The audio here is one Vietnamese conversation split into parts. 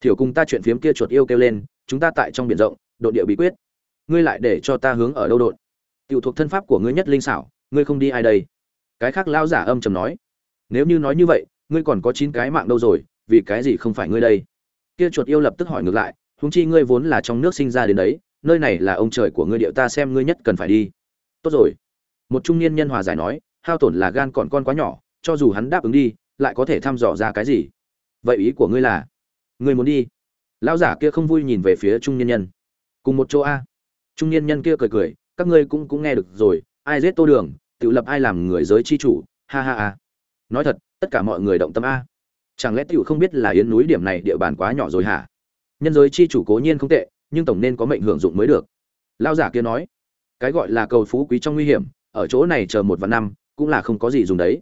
thiểu cùng ta chuyện phiếm kia chuột yêu kêu lên, chúng ta tại trong biển rộng độ địa bí quyết. Ngươi lại để cho ta hướng ở đâu đột tiểu thuộc thân pháp của ngươi nhất linh xảo, ngươi không đi ai đây? Cái khác lao giả âm trầm nói. Nếu như nói như vậy, ngươi còn có chín cái mạng đâu rồi, vì cái gì không phải ngươi đây? Kia chuột yêu lập tức hỏi ngược lại, huống chi ngươi vốn là trong nước sinh ra đến đấy, nơi này là ông trời của ngươi điệu ta xem ngươi nhất cần phải đi. Tốt rồi. Một trung niên nhân hòa giải nói, hao tổn là gan còn con quá nhỏ, cho dù hắn đáp ứng đi, lại có thể thăm dò ra cái gì? Vậy ý của ngươi là? Ngươi muốn đi. Lão giả kia không vui nhìn về phía trung nhân nhân. Cùng một chỗ a. Trung nhân nhân kia cười cười, các ngươi cũng cũng nghe được rồi, ai giết tô đường, tự lập ai làm người giới chi chủ, ha ha ha. Nói thật, tất cả mọi người động tâm a. Chẳng lẽ tiểu không biết là yến núi điểm này địa bàn quá nhỏ rồi hả? Nhân giới chi chủ cố nhiên không tệ, nhưng tổng nên có mệnh hưởng dụng mới được. Lao giả kia nói, cái gọi là cầu phú quý trong nguy hiểm, ở chỗ này chờ một vạn năm, cũng là không có gì dùng đấy.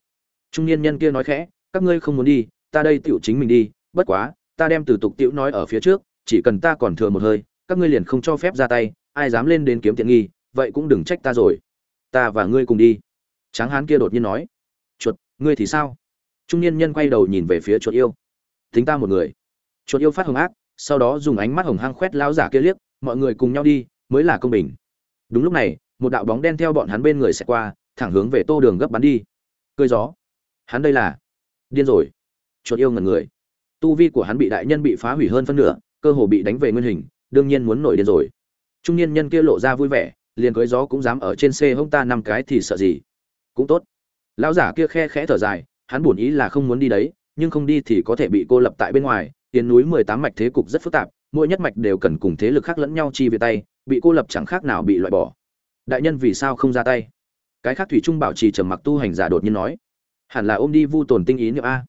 Trung niên nhân kia nói khẽ, các ngươi không muốn đi, ta đây tiểu chính mình đi, bất quá ta đem từ tục tiểu nói ở phía trước, chỉ cần ta còn thừa một hơi, các ngươi liền không cho phép ra tay, ai dám lên đến kiếm tiện nghi, vậy cũng đừng trách ta rồi. Ta và ngươi cùng đi. Tráng hán kia đột nhiên nói. Chuột, ngươi thì sao? Trung niên nhân quay đầu nhìn về phía chuột yêu. Tính ta một người. Chuột yêu phát hồng ác, sau đó dùng ánh mắt hồng hăng quét lão giả kia liếc, mọi người cùng nhau đi, mới là công bình. Đúng lúc này, một đạo bóng đen theo bọn hắn bên người sẽ qua, thẳng hướng về tô đường gấp bắn đi. Cười gió. Hắn đây là? Điên rồi. Chuột yêu ngẩn người tu vi của hắn bị đại nhân bị phá hủy hơn phân nửa, cơ hồ bị đánh về nguyên hình, đương nhiên muốn nổi điên rồi. Trung niên nhân kia lộ ra vui vẻ, liền cưới gió cũng dám ở trên xe hông ta năm cái thì sợ gì. Cũng tốt. Lão giả kia khe khẽ thở dài, hắn buồn ý là không muốn đi đấy, nhưng không đi thì có thể bị cô lập tại bên ngoài, tiền núi mười tám mạch thế cục rất phức tạp, mỗi nhất mạch đều cần cùng thế lực khác lẫn nhau chi về tay, bị cô lập chẳng khác nào bị loại bỏ. Đại nhân vì sao không ra tay? Cái khác thủy trung bảo trì trầm mặc tu hành giả đột nhiên nói. Hẳn là ôm đi vu tồn tinh ý nữa a.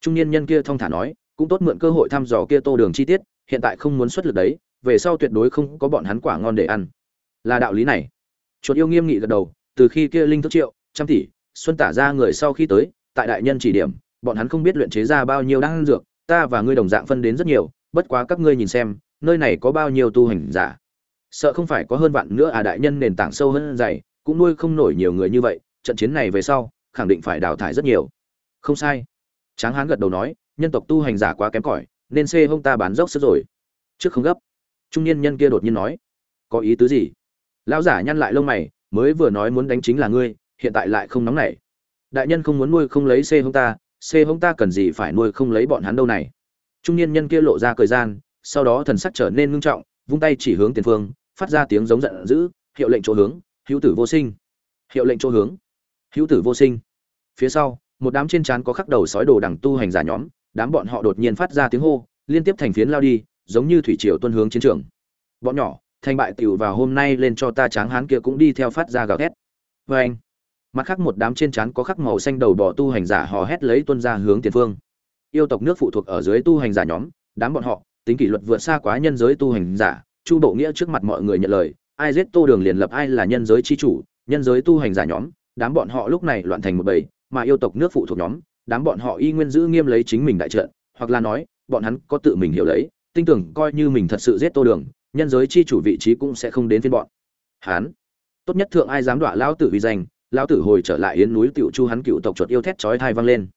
Trung niên nhân kia thong thả nói cũng tốt mượn cơ hội thăm dò kia tô đường chi tiết, hiện tại không muốn xuất lực đấy, về sau tuyệt đối không có bọn hắn quả ngon để ăn. Là đạo lý này. Chuột yêu nghiêm nghị gật đầu, từ khi kia linh thức triệu, trăm tỷ, xuân tả ra người sau khi tới, tại đại nhân chỉ điểm, bọn hắn không biết luyện chế ra bao nhiêu đan dược, ta và ngươi đồng dạng phân đến rất nhiều, bất quá các ngươi nhìn xem, nơi này có bao nhiêu tu hành giả. Sợ không phải có hơn vạn nữa à đại nhân nền tảng sâu hơn dày, cũng nuôi không nổi nhiều người như vậy, trận chiến này về sau, khẳng định phải đào thải rất nhiều. Không sai. Tráng hán gật đầu nói nhân tộc tu hành giả quá kém cỏi, nên xê hông ta bán dốc sức rồi. Trước không gấp. Trung niên nhân kia đột nhiên nói, có ý tứ gì? Lão giả nhăn lại lông mày, mới vừa nói muốn đánh chính là ngươi, hiện tại lại không nóng nảy. Đại nhân không muốn nuôi không lấy xê hông ta, xê hông ta cần gì phải nuôi không lấy bọn hắn đâu này? Trung niên nhân kia lộ ra thời gian, sau đó thần sắc trở nên ngưng trọng, vung tay chỉ hướng tiền phương, phát ra tiếng giống giận dữ, hiệu lệnh chỗ hướng, hữu tử vô sinh. Hiệu lệnh chỗ hướng, hữu tử vô sinh. Phía sau, một đám trên trán có khắc đầu sói đồ đằng tu hành giả nhóm đám bọn họ đột nhiên phát ra tiếng hô, liên tiếp thành phiến lao đi, giống như thủy triều tuân hướng chiến trường. Bọn nhỏ, thành bại tiểu vào hôm nay lên cho ta tráng hán kia cũng đi theo phát ra gào thét. Vê anh, mặt khác một đám trên trán có khắc màu xanh đầu bỏ tu hành giả hò hét lấy tuân ra hướng tiền phương. Yêu tộc nước phụ thuộc ở dưới tu hành giả nhóm, đám bọn họ, tính kỷ luật vượt xa quá nhân giới tu hành giả, chu bộ nghĩa trước mặt mọi người nhận lời, ai giết tô đường liền lập ai là nhân giới chi chủ, nhân giới tu hành giả nhóm, đám bọn họ lúc này loạn thành một bầy, mà yêu tộc nước phụ thuộc nhóm đám bọn họ y nguyên giữ nghiêm lấy chính mình đại trận, hoặc là nói, bọn hắn có tự mình hiểu lấy, tin tưởng coi như mình thật sự giết tô đường, nhân giới chi chủ vị trí cũng sẽ không đến phiên bọn. Hắn tốt nhất thượng ai dám đọa lão tử uy danh, lão tử hồi trở lại yến núi tiểu chu hắn cựu tộc chuột yêu thét chói tai vang lên.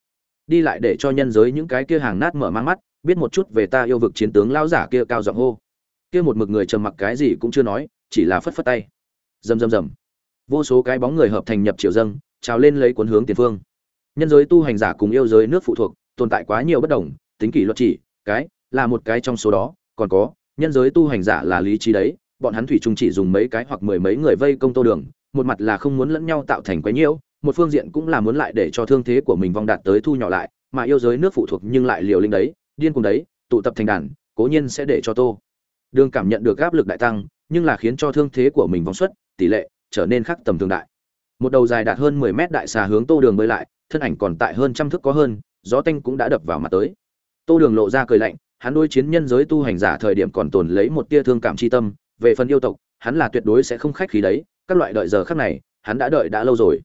Đi lại để cho nhân giới những cái kia hàng nát mở mang mắt, biết một chút về ta yêu vực chiến tướng lão giả kia cao giọng hô. Kia một mực người trầm mặc cái gì cũng chưa nói, chỉ là phất phất tay. Rầm rầm rầm. Vô số cái bóng người hợp thành nhập triều dâng, trào lên lấy cuốn hướng tiền phương nhân giới tu hành giả cùng yêu giới nước phụ thuộc, tồn tại quá nhiều bất đồng, tính kỷ luật chỉ, cái, là một cái trong số đó, còn có, nhân giới tu hành giả là lý trí đấy, bọn hắn thủy chung chỉ dùng mấy cái hoặc mười mấy người vây công tô đường, một mặt là không muốn lẫn nhau tạo thành quấy nhiễu, một phương diện cũng là muốn lại để cho thương thế của mình vong đạt tới thu nhỏ lại, mà yêu giới nước phụ thuộc nhưng lại liều linh đấy, điên cùng đấy, tụ tập thành đàn, cố nhiên sẽ để cho tô đường cảm nhận được áp lực đại tăng, nhưng là khiến cho thương thế của mình vong xuất tỷ lệ trở nên khác tầm thường đại một đầu dài đạt hơn mười mét đại xà hướng tô đường bơi lại, thân ảnh còn tại hơn trăm thước có hơn, gió tanh cũng đã đập vào mặt tới. Tô đường lộ ra cười lạnh, hắn đối chiến nhân giới tu hành giả thời điểm còn tồn lấy một tia thương cảm tri tâm, về phần yêu tộc, hắn là tuyệt đối sẽ không khách khí đấy, các loại đợi giờ khắc này, hắn đã đợi đã lâu rồi.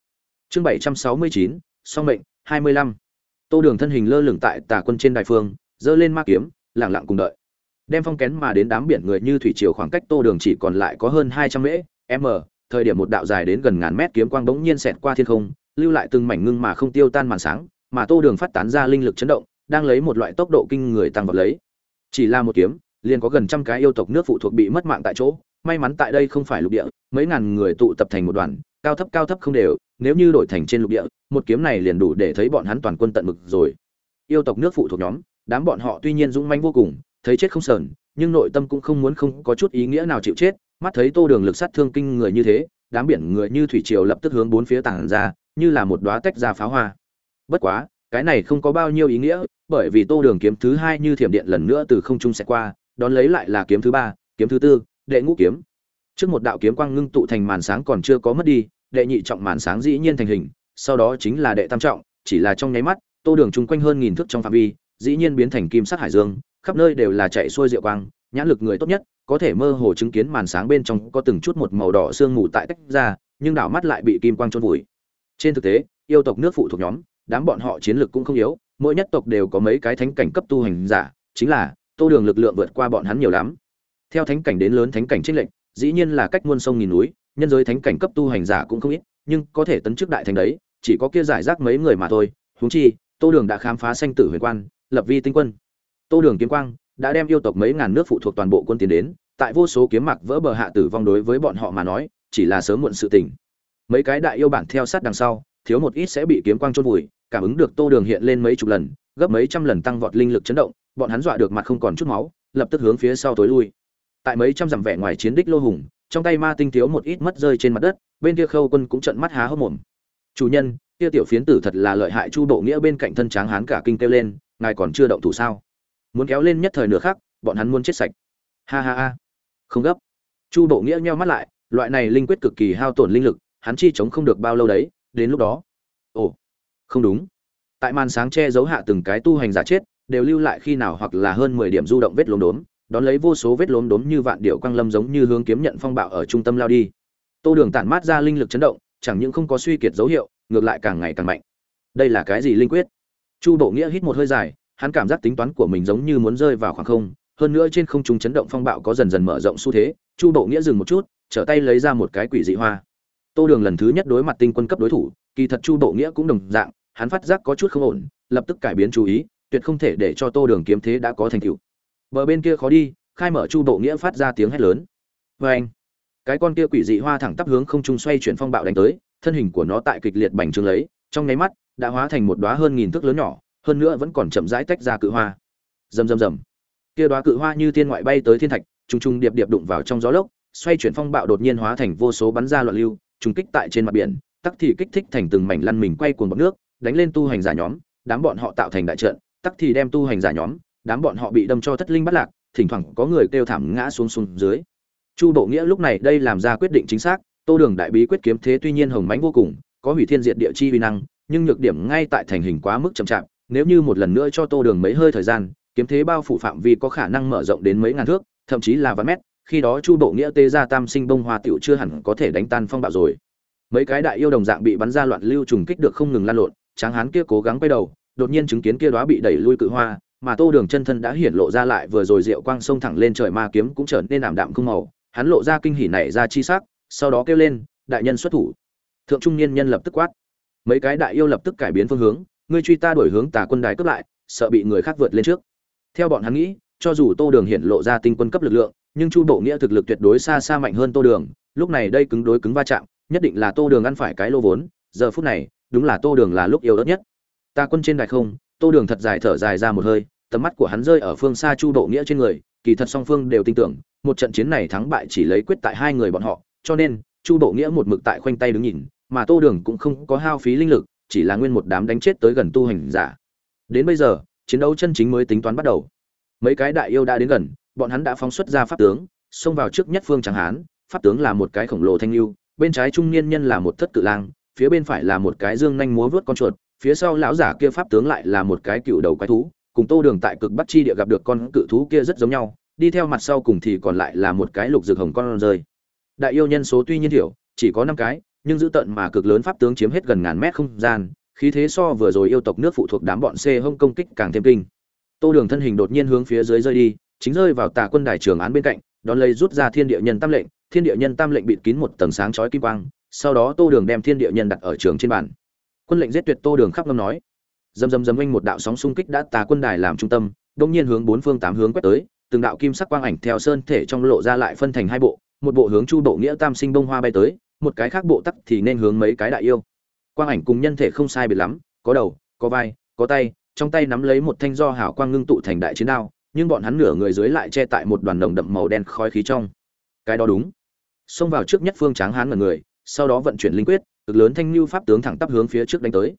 Chương bảy trăm sáu mươi chín, song mệnh, hai mươi lăm. Tô đường thân hình lơ lửng tại tà quân trên đại phương, giơ lên ma kiếm lẳng lặng cùng đợi. Đem phong kén mà đến đám biển người như thủy triều khoảng cách tô đường chỉ còn lại có hơn hai trăm mễ, m thời điểm một đạo dài đến gần ngàn mét kiếm quang bỗng nhiên xẹt qua thiên không, lưu lại từng mảnh ngưng mà không tiêu tan màn sáng, mà tô đường phát tán ra linh lực chấn động, đang lấy một loại tốc độ kinh người tăng vọt lấy. Chỉ là một kiếm, liền có gần trăm cái yêu tộc nước phụ thuộc bị mất mạng tại chỗ, may mắn tại đây không phải lục địa, mấy ngàn người tụ tập thành một đoàn, cao thấp cao thấp không đều, nếu như đổi thành trên lục địa, một kiếm này liền đủ để thấy bọn hắn toàn quân tận mực rồi. Yêu tộc nước phụ thuộc nhóm, đám bọn họ tuy nhiên dũng mãnh vô cùng, thấy chết không sờn, nhưng nội tâm cũng không muốn không có chút ý nghĩa nào chịu chết mắt thấy tô đường lực sát thương kinh người như thế, đám biển người như thủy triều lập tức hướng bốn phía tảng ra, như là một đóa tách ra pháo hoa. Bất quá, cái này không có bao nhiêu ý nghĩa, bởi vì tô đường kiếm thứ hai như thiểm điện lần nữa từ không trung sẽ qua, đón lấy lại là kiếm thứ ba, kiếm thứ tư, đệ ngũ kiếm. Trước một đạo kiếm quang ngưng tụ thành màn sáng còn chưa có mất đi, đệ nhị trọng màn sáng dĩ nhiên thành hình, sau đó chính là đệ tam trọng, chỉ là trong nháy mắt, tô đường chung quanh hơn nghìn thước trong phạm vi, dĩ nhiên biến thành kim sắc hải dương, khắp nơi đều là chạy xuôi rượu quang, nhãn lực người tốt nhất có thể mơ hồ chứng kiến màn sáng bên trong có từng chút một màu đỏ sương mù tại tách ra, nhưng đảo mắt lại bị kim quang trôn vùi. Trên thực tế, yêu tộc nước phụ thuộc nhóm, đám bọn họ chiến lực cũng không yếu, mỗi nhất tộc đều có mấy cái thánh cảnh cấp tu hành giả, chính là, tô đường lực lượng vượt qua bọn hắn nhiều lắm. Theo thánh cảnh đến lớn thánh cảnh trích lệnh dĩ nhiên là cách muôn sông nghìn núi, nhân giới thánh cảnh cấp tu hành giả cũng không ít, nhưng có thể tấn chức đại thành đấy, chỉ có kia giải rác mấy người mà thôi. Huống chi, tô đường đã khám phá sanh tử huyền quan, lập vi tinh quân. Tô đường kiếm quang đã đem yêu tộc mấy ngàn nước phụ thuộc toàn bộ quân tiến đến, tại vô số kiếm mặc vỡ bờ hạ tử vong đối với bọn họ mà nói, chỉ là sớm muộn sự tình. Mấy cái đại yêu bản theo sát đằng sau, thiếu một ít sẽ bị kiếm quang chôn vùi, cảm ứng được tô đường hiện lên mấy chục lần, gấp mấy trăm lần tăng vọt linh lực chấn động, bọn hắn dọa được mặt không còn chút máu, lập tức hướng phía sau tối lui. Tại mấy trăm dặm vẻ ngoài chiến đích lô hùng, trong tay ma tinh thiếu một ít mất rơi trên mặt đất, bên kia khâu quân cũng trận mắt há hốc mồm. Chủ nhân, kia tiểu phiến tử thật là lợi hại chu bộ nghĩa bên cạnh thân tráng hán cả kinh kêu lên, ngài còn chưa động thủ sao? Muốn kéo lên nhất thời nửa khác bọn hắn muốn chết sạch. Ha ha ha. Không gấp. Chu bộ nghĩa nheo mắt lại, loại này linh quyết cực kỳ hao tổn linh lực, hắn chi chống không được bao lâu đấy, đến lúc đó. Ồ, không đúng. Tại màn sáng che giấu hạ từng cái tu hành giả chết, đều lưu lại khi nào hoặc là hơn mười điểm du động vết lốm đốm, đón lấy vô số vết lốm đốm như vạn điệu quang lâm giống như hướng kiếm nhận phong bạo ở trung tâm lao đi. Tô đường tản mát ra linh lực chấn động, chẳng những không có suy kiệt dấu hiệu, ngược lại càng ngày càng mạnh. Đây là cái gì linh quyết? Chu bộ nghĩa hít một hơi dài hắn cảm giác tính toán của mình giống như muốn rơi vào khoảng không, hơn nữa trên không trung chấn động phong bạo có dần dần mở rộng xu thế, chu bộ nghĩa dừng một chút, trở tay lấy ra một cái quỷ dị hoa. Tô đường lần thứ nhất đối mặt tinh quân cấp đối thủ, kỳ thật chu bộ nghĩa cũng đồng dạng, hắn phát giác có chút không ổn, lập tức cải biến chú ý, tuyệt không thể để cho tô đường kiếm thế đã có thành tựu. Bờ bên kia khó đi, khai mở chu bộ nghĩa phát ra tiếng hét lớn. Vê anh, cái con kia quỷ dị hoa thẳng tắp hướng không trung xoay chuyển phong bạo đánh tới, thân hình của nó tại kịch liệt bành trướng lấy, trong nháy mắt, đã hóa thành một đóa hơn nghìn thước lớn nhỏ hơn nữa vẫn còn chậm rãi tách ra cự hoa. Rầm rầm rầm. Kia đóa cự hoa như tiên ngoại bay tới thiên thạch, trùng trùng điệp điệp đụng vào trong gió lốc, xoay chuyển phong bạo đột nhiên hóa thành vô số bắn ra loạn lưu, trùng kích tại trên mặt biển, tắc thì kích thích thành từng mảnh lăn mình quay cuồng bọt nước, đánh lên tu hành giả nhóm, đám bọn họ tạo thành đại trận, tắc thì đem tu hành giả nhóm, đám bọn họ bị đâm cho thất linh bắt lạc, thỉnh thoảng có người kêu thảm ngã xuống xuống dưới. Chu bộ nghĩa lúc này đây làm ra quyết định chính xác, tô đường đại bí quyết kiếm thế tuy nhiên hồng mãnh vô cùng, có hủy thiên diệt địa chi uy năng, nhưng nhược điểm ngay tại thành hình quá mức chậm chạp nếu như một lần nữa cho tô đường mấy hơi thời gian, kiếm thế bao phủ phạm vi có khả năng mở rộng đến mấy ngàn thước, thậm chí là vạn mét, khi đó chu bộ nghĩa tê ra tam sinh bông hoa tiểu chưa hẳn có thể đánh tan phong bạo rồi. Mấy cái đại yêu đồng dạng bị bắn ra loạn lưu trùng kích được không ngừng lan lộn, tráng hán kia cố gắng quay đầu, đột nhiên chứng kiến kia đó bị đẩy lui cự hoa, mà tô đường chân thân đã hiển lộ ra lại vừa rồi rượu quang sông thẳng lên trời ma kiếm cũng trở nên ảm đạm không màu, hắn lộ ra kinh hỉ này ra chi sắc, sau đó kêu lên, đại nhân xuất thủ. Thượng trung niên nhân lập tức quát. Mấy cái đại yêu lập tức cải biến phương hướng ngươi truy ta đổi hướng tà quân đài cướp lại, sợ bị người khác vượt lên trước. Theo bọn hắn nghĩ, cho dù tô đường hiện lộ ra tinh quân cấp lực lượng, nhưng chu bộ nghĩa thực lực tuyệt đối xa xa mạnh hơn tô đường, lúc này đây cứng đối cứng va chạm, nhất định là tô đường ăn phải cái lô vốn, giờ phút này, đúng là tô đường là lúc yếu đất nhất. Ta quân trên đài không, tô đường thật dài thở dài ra một hơi, tầm mắt của hắn rơi ở phương xa chu bộ nghĩa trên người, kỳ thật song phương đều tin tưởng, một trận chiến này thắng bại chỉ lấy quyết tại hai người bọn họ, cho nên, chu bộ nghĩa một mực tại khoanh tay đứng nhìn, mà tô đường cũng không có hao phí linh lực chỉ là nguyên một đám đánh chết tới gần tu hành giả. Đến bây giờ, chiến đấu chân chính mới tính toán bắt đầu. Mấy cái đại yêu đã đến gần, bọn hắn đã phóng xuất ra pháp tướng, xông vào trước nhất phương tráng hán, pháp tướng là một cái khổng lồ thanh lưu, bên trái trung niên nhân là một thất cự lang, phía bên phải là một cái dương nhanh múa vớt con chuột, phía sau lão giả kia pháp tướng lại là một cái cựu đầu quái thú, cùng tô đường tại cực bắc chi địa gặp được con cự thú kia rất giống nhau, đi theo mặt sau cùng thì còn lại là một cái lục dược hồng con rơi. Đại yêu nhân số tuy nhiên thiểu, chỉ có năm cái nhưng giữ tận mà cực lớn pháp tướng chiếm hết gần ngàn mét không gian, khí thế so vừa rồi yêu tộc nước phụ thuộc đám bọn c hông công kích càng thêm kinh. Tô đường thân hình đột nhiên hướng phía dưới rơi đi, chính rơi vào tà quân đài trường án bên cạnh, đón lấy rút ra thiên địa nhân tam lệnh, thiên địa nhân tam lệnh bịt kín một tầng sáng chói kim quang, sau đó tô đường đem thiên địa nhân đặt ở trường trên bàn. Quân lệnh giết tuyệt tô đường khắp lâm nói. Dầm dầm dầm anh một đạo sóng xung kích đã tà quân đài làm trung tâm đột nhiên hướng bốn phương tám hướng quét tới, từng đạo kim sắc quang ảnh theo sơn thể trong lộ ra lại phân thành hai bộ, một bộ hướng chu bộ nghĩa tam sinh bông hoa bay tới một cái khác bộ tắc thì nên hướng mấy cái đại yêu. Quang ảnh cùng nhân thể không sai biệt lắm, có đầu, có vai, có tay, trong tay nắm lấy một thanh do hảo quang ngưng tụ thành đại chiến đao, nhưng bọn hắn nửa người dưới lại che tại một đoàn nồng đậm màu đen khói khí trong. Cái đó đúng. Xông vào trước nhất phương tráng hán ngần người, sau đó vận chuyển linh quyết, cực lớn thanh lưu pháp tướng thẳng tắp hướng phía trước đánh tới.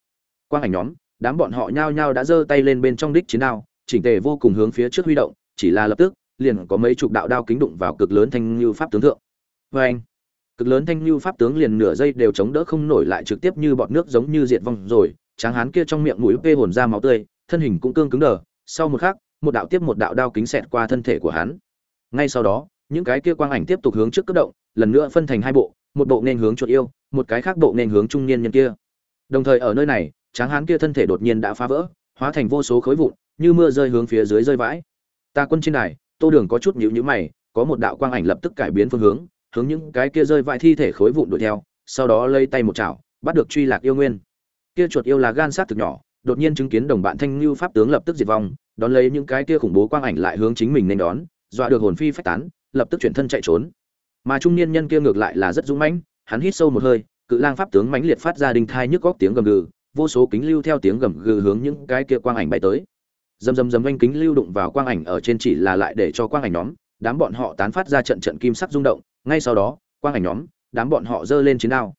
Quang ảnh nhóm, đám bọn họ nhao nhao đã giơ tay lên bên trong đích chiến đao, chỉnh tề vô cùng hướng phía trước huy động, chỉ là lập tức, liền có mấy chục đạo đao kính đụng vào cực lớn thanh lưu pháp tướng thượng. Vê anh cực lớn thanh lưu pháp tướng liền nửa giây đều chống đỡ không nổi lại trực tiếp như bọt nước giống như diệt vong rồi. Tráng hán kia trong miệng mũi vê hồn ra máu tươi, thân hình cũng cương cứng đờ. Sau một khắc, một đạo tiếp một đạo đao kính xẹt qua thân thể của hắn. Ngay sau đó, những cái kia quang ảnh tiếp tục hướng trước cấp động, lần nữa phân thành hai bộ, một bộ nên hướng chuột yêu, một cái khác bộ nên hướng trung niên nhân kia. Đồng thời ở nơi này, tráng hán kia thân thể đột nhiên đã phá vỡ, hóa thành vô số khối vụn, như mưa rơi hướng phía dưới rơi vãi. Ta quân trên này tô đường có chút nhữ nhữ mày, có một đạo quang ảnh lập tức cải biến phương hướng hướng những cái kia rơi vãi thi thể khối vụn đuổi theo, sau đó lây tay một chảo, bắt được truy lạc yêu nguyên. Kia chuột yêu là gan sát thực nhỏ, đột nhiên chứng kiến đồng bạn thanh lưu pháp tướng lập tức diệt vong, đón lấy những cái kia khủng bố quang ảnh lại hướng chính mình nên đón, dọa được hồn phi phách tán, lập tức chuyển thân chạy trốn. Mà trung niên nhân kia ngược lại là rất dũng mãnh, hắn hít sâu một hơi, cự lang pháp tướng mãnh liệt phát ra đinh thai nhức góc tiếng gầm gừ, vô số kính lưu theo tiếng gầm gừ hướng những cái kia quang ảnh bay tới. Dầm dầm dầm anh kính lưu đụng vào quang ảnh ở trên chỉ là lại để cho quang ảnh nhóm, đám bọn họ tán phát ra trận trận kim sắc rung động ngay sau đó, quang ảnh nhóm, đám bọn họ giơ lên chiến đao.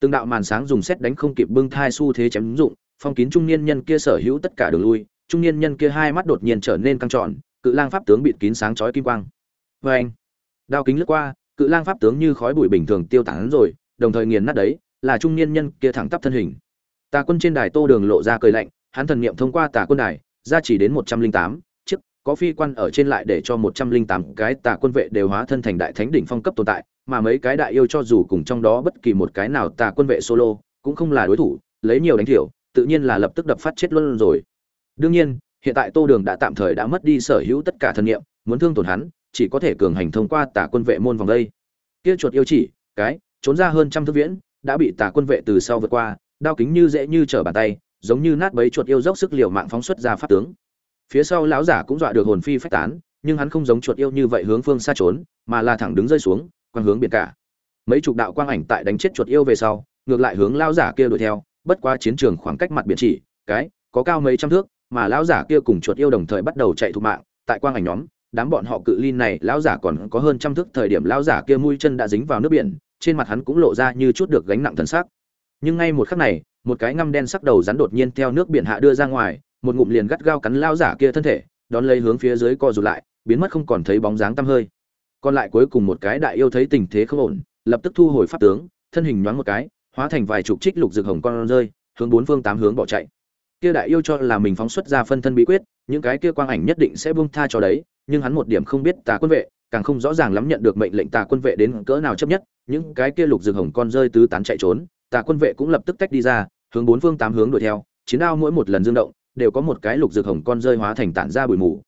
Từng đạo màn sáng dùng xét đánh không kịp bưng thai xu thế chém dụng, phong kín trung niên nhân kia sở hữu tất cả đường lui, trung niên nhân kia hai mắt đột nhiên trở nên căng tròn, cự lang pháp tướng bịt kín sáng chói kim quang. Vê anh đao kính lướt qua, cự lang pháp tướng như khói bụi bình thường tiêu tán rồi, đồng thời nghiền nát đấy, là trung niên nhân kia thẳng tắp thân hình. Tà quân trên đài tô đường lộ ra cười lạnh, hắn thần niệm thông qua tà quân đài, ra chỉ đến một trăm linh tám có phi quan ở trên lại để cho một trăm linh tám cái tà quân vệ đều hóa thân thành đại thánh đỉnh phong cấp tồn tại, mà mấy cái đại yêu cho dù cùng trong đó bất kỳ một cái nào tà quân vệ solo, cũng không là đối thủ, lấy nhiều đánh thiểu, tự nhiên là lập tức đập phát chết luôn rồi. Đương nhiên, hiện tại tô đường đã tạm thời đã mất đi sở hữu tất cả thần niệm muốn thương tổn hắn, chỉ có thể cường hành thông qua tà quân vệ môn vòng đây. Kia chuột yêu chỉ, cái, trốn ra hơn trăm thước viễn, đã bị tà quân vệ từ sau vượt qua, đao kính như dễ như trở bàn tay, giống như nát bấy chuột yêu dốc sức liều mạng phóng xuất ra pháp tướng phía sau lão giả cũng dọa được hồn phi phách tán, nhưng hắn không giống chuột yêu như vậy hướng phương xa trốn, mà là thẳng đứng rơi xuống quang hướng biển cả. Mấy chục đạo quang ảnh tại đánh chết chuột yêu về sau, ngược lại hướng lão giả kia đuổi theo, bất qua chiến trường khoảng cách mặt biển chỉ, cái, có cao mấy trăm thước, mà lão giả kia cùng chuột yêu đồng thời bắt đầu chạy thục mạng, tại quang ảnh nhóm, đám bọn họ cự ly này, lão giả còn có hơn trăm thước thời điểm lão giả kia mũi chân đã dính vào nước biển, trên mặt hắn cũng lộ ra như chút được gánh nặng thần sắc. Nhưng ngay một khắc này, một cái ngăm đen sắc đầu rắn đột nhiên theo nước biển hạ đưa ra ngoài một ngụm liền gắt gao cắn lao giả kia thân thể, đón lấy hướng phía dưới co rụt lại, biến mất không còn thấy bóng dáng tăm hơi. Còn lại cuối cùng một cái đại yêu thấy tình thế không ổn, lập tức thu hồi pháp tướng, thân hình nhoáng một cái, hóa thành vài chục trích lục rực hồng con rơi, hướng bốn phương tám hướng bỏ chạy. Kia đại yêu cho là mình phóng xuất ra phân thân bí quyết, những cái kia quang ảnh nhất định sẽ buông tha cho đấy, nhưng hắn một điểm không biết tà quân vệ, càng không rõ ràng lắm nhận được mệnh lệnh tà quân vệ đến cỡ nào chấp nhất, những cái kia lục rực hồng con rơi tứ tán chạy trốn, tà quân vệ cũng lập tức tách đi ra, hướng bốn phương tám hướng đuổi theo, chiến đao mỗi một lần dương động đều có một cái lục dược hồng con rơi hóa thành tản ra bụi mù.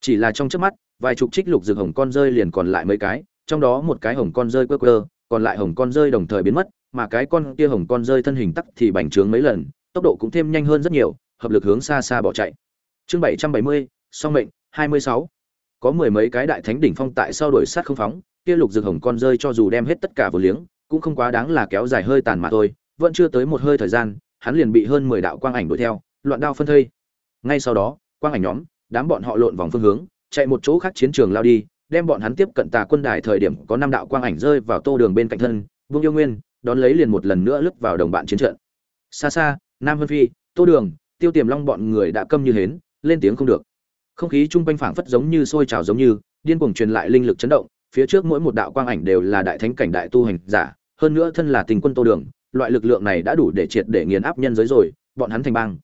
Chỉ là trong chớp mắt, vài chục trích lục dược hồng con rơi liền còn lại mấy cái, trong đó một cái hồng con rơi quơ quơ, còn lại hồng con rơi đồng thời biến mất, mà cái con kia hồng con rơi thân hình tắc thì bành trướng mấy lần, tốc độ cũng thêm nhanh hơn rất nhiều, hợp lực hướng xa xa bỏ chạy. Chương bảy trăm bảy mươi, song mệnh, hai mươi sáu. Có mười mấy cái đại thánh đỉnh phong tại sau đuổi sát không phóng, kia lục dược hồng con rơi cho dù đem hết tất cả vô liếng, cũng không quá đáng là kéo dài hơi tàn mà thôi, vẫn chưa tới một hơi thời gian, hắn liền bị hơn mười đạo quang ảnh đuổi theo loạn đao phân thây. Ngay sau đó, quang ảnh nhóm, đám bọn họ lộn vòng phương hướng, chạy một chỗ khác chiến trường lao đi, đem bọn hắn tiếp cận tà quân đài thời điểm có năm đạo quang ảnh rơi vào tô đường bên cạnh thân, vương yêu nguyên, đón lấy liền một lần nữa lướt vào đồng bạn chiến trận. Xa xa, nam vân phi, tô đường, tiêu tiềm long bọn người đã câm như hến, lên tiếng không được. Không khí chung quanh phảng phất giống như sôi trào giống như, điên cuồng truyền lại linh lực chấn động, phía trước mỗi một đạo quang ảnh đều là đại thánh cảnh đại tu hành giả, hơn nữa thân là tình quân tô đường, loại lực lượng này đã đủ để triệt để nghiền áp nhân giới rồi, bọn hắn thành bang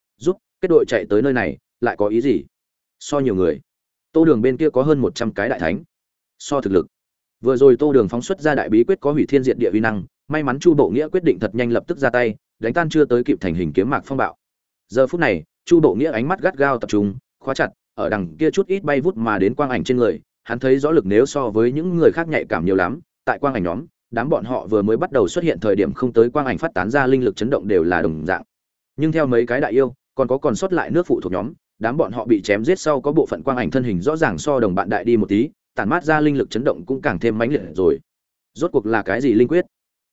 kết đội chạy tới nơi này, lại có ý gì? So nhiều người. Tô đường bên kia có hơn một trăm cái đại thánh. So thực lực. Vừa rồi tô đường phóng xuất ra đại bí quyết có hủy thiên diện địa uy năng, may mắn chu bộ nghĩa quyết định thật nhanh lập tức ra tay, đánh tan chưa tới kịp thành hình kiếm mạc phong bạo. Giờ phút này, chu bộ nghĩa ánh mắt gắt gao tập trung, khóa chặt, ở đằng kia chút ít bay vút mà đến quang ảnh trên người, hắn thấy rõ lực nếu so với những người khác nhạy cảm nhiều lắm, tại quang ảnh nhóm, đám bọn họ vừa mới bắt đầu xuất hiện thời điểm không tới quang ảnh phát tán ra linh lực chấn động đều là đồng dạng. Nhưng theo mấy cái đại yêu còn có còn sót lại nước phụ thuộc nhóm, đám bọn họ bị chém giết sau có bộ phận quang ảnh thân hình rõ ràng so đồng bạn đại đi một tí, tản mát ra linh lực chấn động cũng càng thêm mãnh liệt rồi. Rốt cuộc là cái gì linh quyết?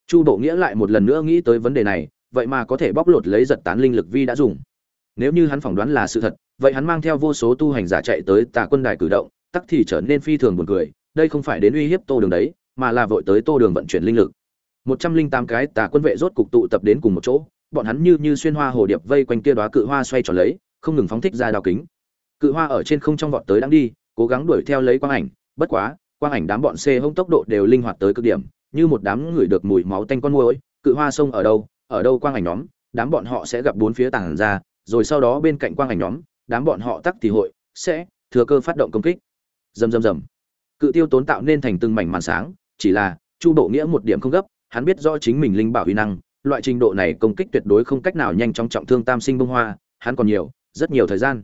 Chu bộ nghĩa lại một lần nữa nghĩ tới vấn đề này, vậy mà có thể bóc lột lấy giật tán linh lực vi đã dùng. Nếu như hắn phỏng đoán là sự thật, vậy hắn mang theo vô số tu hành giả chạy tới tà quân đài cử động, tắc thì trở nên phi thường buồn cười, đây không phải đến uy hiếp tô đường đấy, mà là vội tới tô đường vận chuyển linh lực. Một trăm linh tám cái tà quân vệ rốt cục tụ tập đến cùng một chỗ bọn hắn như như xuyên hoa hồ điệp vây quanh kia đóa cự hoa xoay tròn lấy, không ngừng phóng thích ra đao kính. Cự hoa ở trên không trong vọt tới đang đi, cố gắng đuổi theo lấy quang ảnh, bất quá, quang ảnh đám bọn xe hông tốc độ đều linh hoạt tới cực điểm, như một đám người được mùi máu tanh con muỗi, cự hoa sông ở đâu ở đâu quang ảnh nhóm, đám bọn họ sẽ gặp bốn phía tàng ra, rồi sau đó bên cạnh quang ảnh nhóm, đám bọn họ tắc thì hội, sẽ, thừa cơ phát động công kích. Rầm rầm rầm. Cự tiêu tốn tạo nên thành từng mảnh màn sáng, chỉ là, chu bộ nghĩa một điểm không gấp, hắn biết rõ chính mình linh bảo uy năng loại trình độ này công kích tuyệt đối không cách nào nhanh chóng trọng thương tam sinh bông hoa, hắn còn nhiều, rất nhiều thời gian.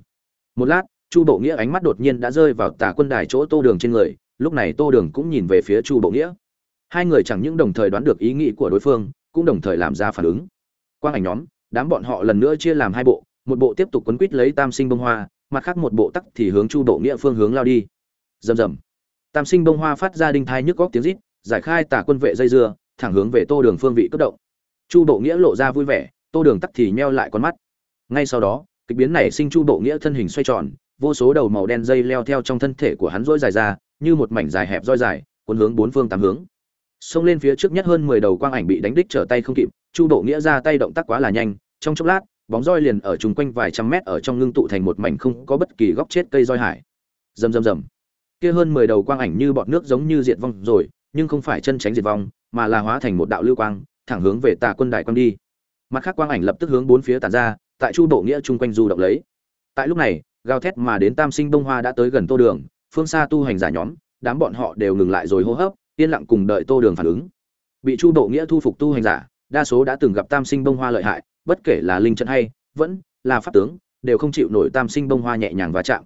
Một lát, chu bộ nghĩa ánh mắt đột nhiên đã rơi vào tà quân đài chỗ tô đường trên người, lúc này tô đường cũng nhìn về phía chu bộ nghĩa. Hai người chẳng những đồng thời đoán được ý nghĩ của đối phương, cũng đồng thời làm ra phản ứng. Quang ảnh nhóm, đám bọn họ lần nữa chia làm hai bộ, một bộ tiếp tục quấn quít lấy tam sinh bông hoa, mặt khác một bộ tắc thì hướng chu bộ nghĩa phương hướng lao đi. Rầm rầm. Tam sinh bông hoa phát ra đinh thai nhức góc tiếng rít, giải khai tà quân vệ dây dưa, thẳng hướng về tô đường phương vị cấp động chu bộ nghĩa lộ ra vui vẻ, tô đường tắc thì nheo lại con mắt. Ngay sau đó, kịch biến này sinh chu bộ nghĩa thân hình xoay tròn, vô số đầu màu đen dây leo theo trong thân thể của hắn rỗi dài ra, như một mảnh dài hẹp roi dài, cuốn hướng bốn phương tám hướng. Xông lên phía trước nhất hơn mười đầu quang ảnh bị đánh đích trở tay không kịp, chu bộ nghĩa ra tay động tác quá là nhanh, trong chốc lát, bóng roi liền ở chung quanh vài trăm mét ở trong ngưng tụ thành một mảnh không có bất kỳ góc chết cây roi hải. Rầm rầm rầm. Kia hơn mười đầu quang ảnh như bọt nước giống như diệt vong rồi, nhưng không phải chân tránh diệt vong, mà là hóa thành một đạo lưu quang thẳng hướng về tà quân đại quang đi. Mặt khác quang ảnh lập tức hướng bốn phía tàn ra, tại chu bộ nghĩa chung quanh du động lấy. Tại lúc này, gào thét mà đến tam sinh bông hoa đã tới gần tô đường, phương xa tu hành giả nhóm, đám bọn họ đều ngừng lại rồi hô hấp, yên lặng cùng đợi tô đường phản ứng. Bị chu bộ nghĩa thu phục tu hành giả, đa số đã từng gặp tam sinh bông hoa lợi hại, bất kể là linh trận hay, vẫn là pháp tướng, đều không chịu nổi tam sinh bông hoa nhẹ nhàng và chạm.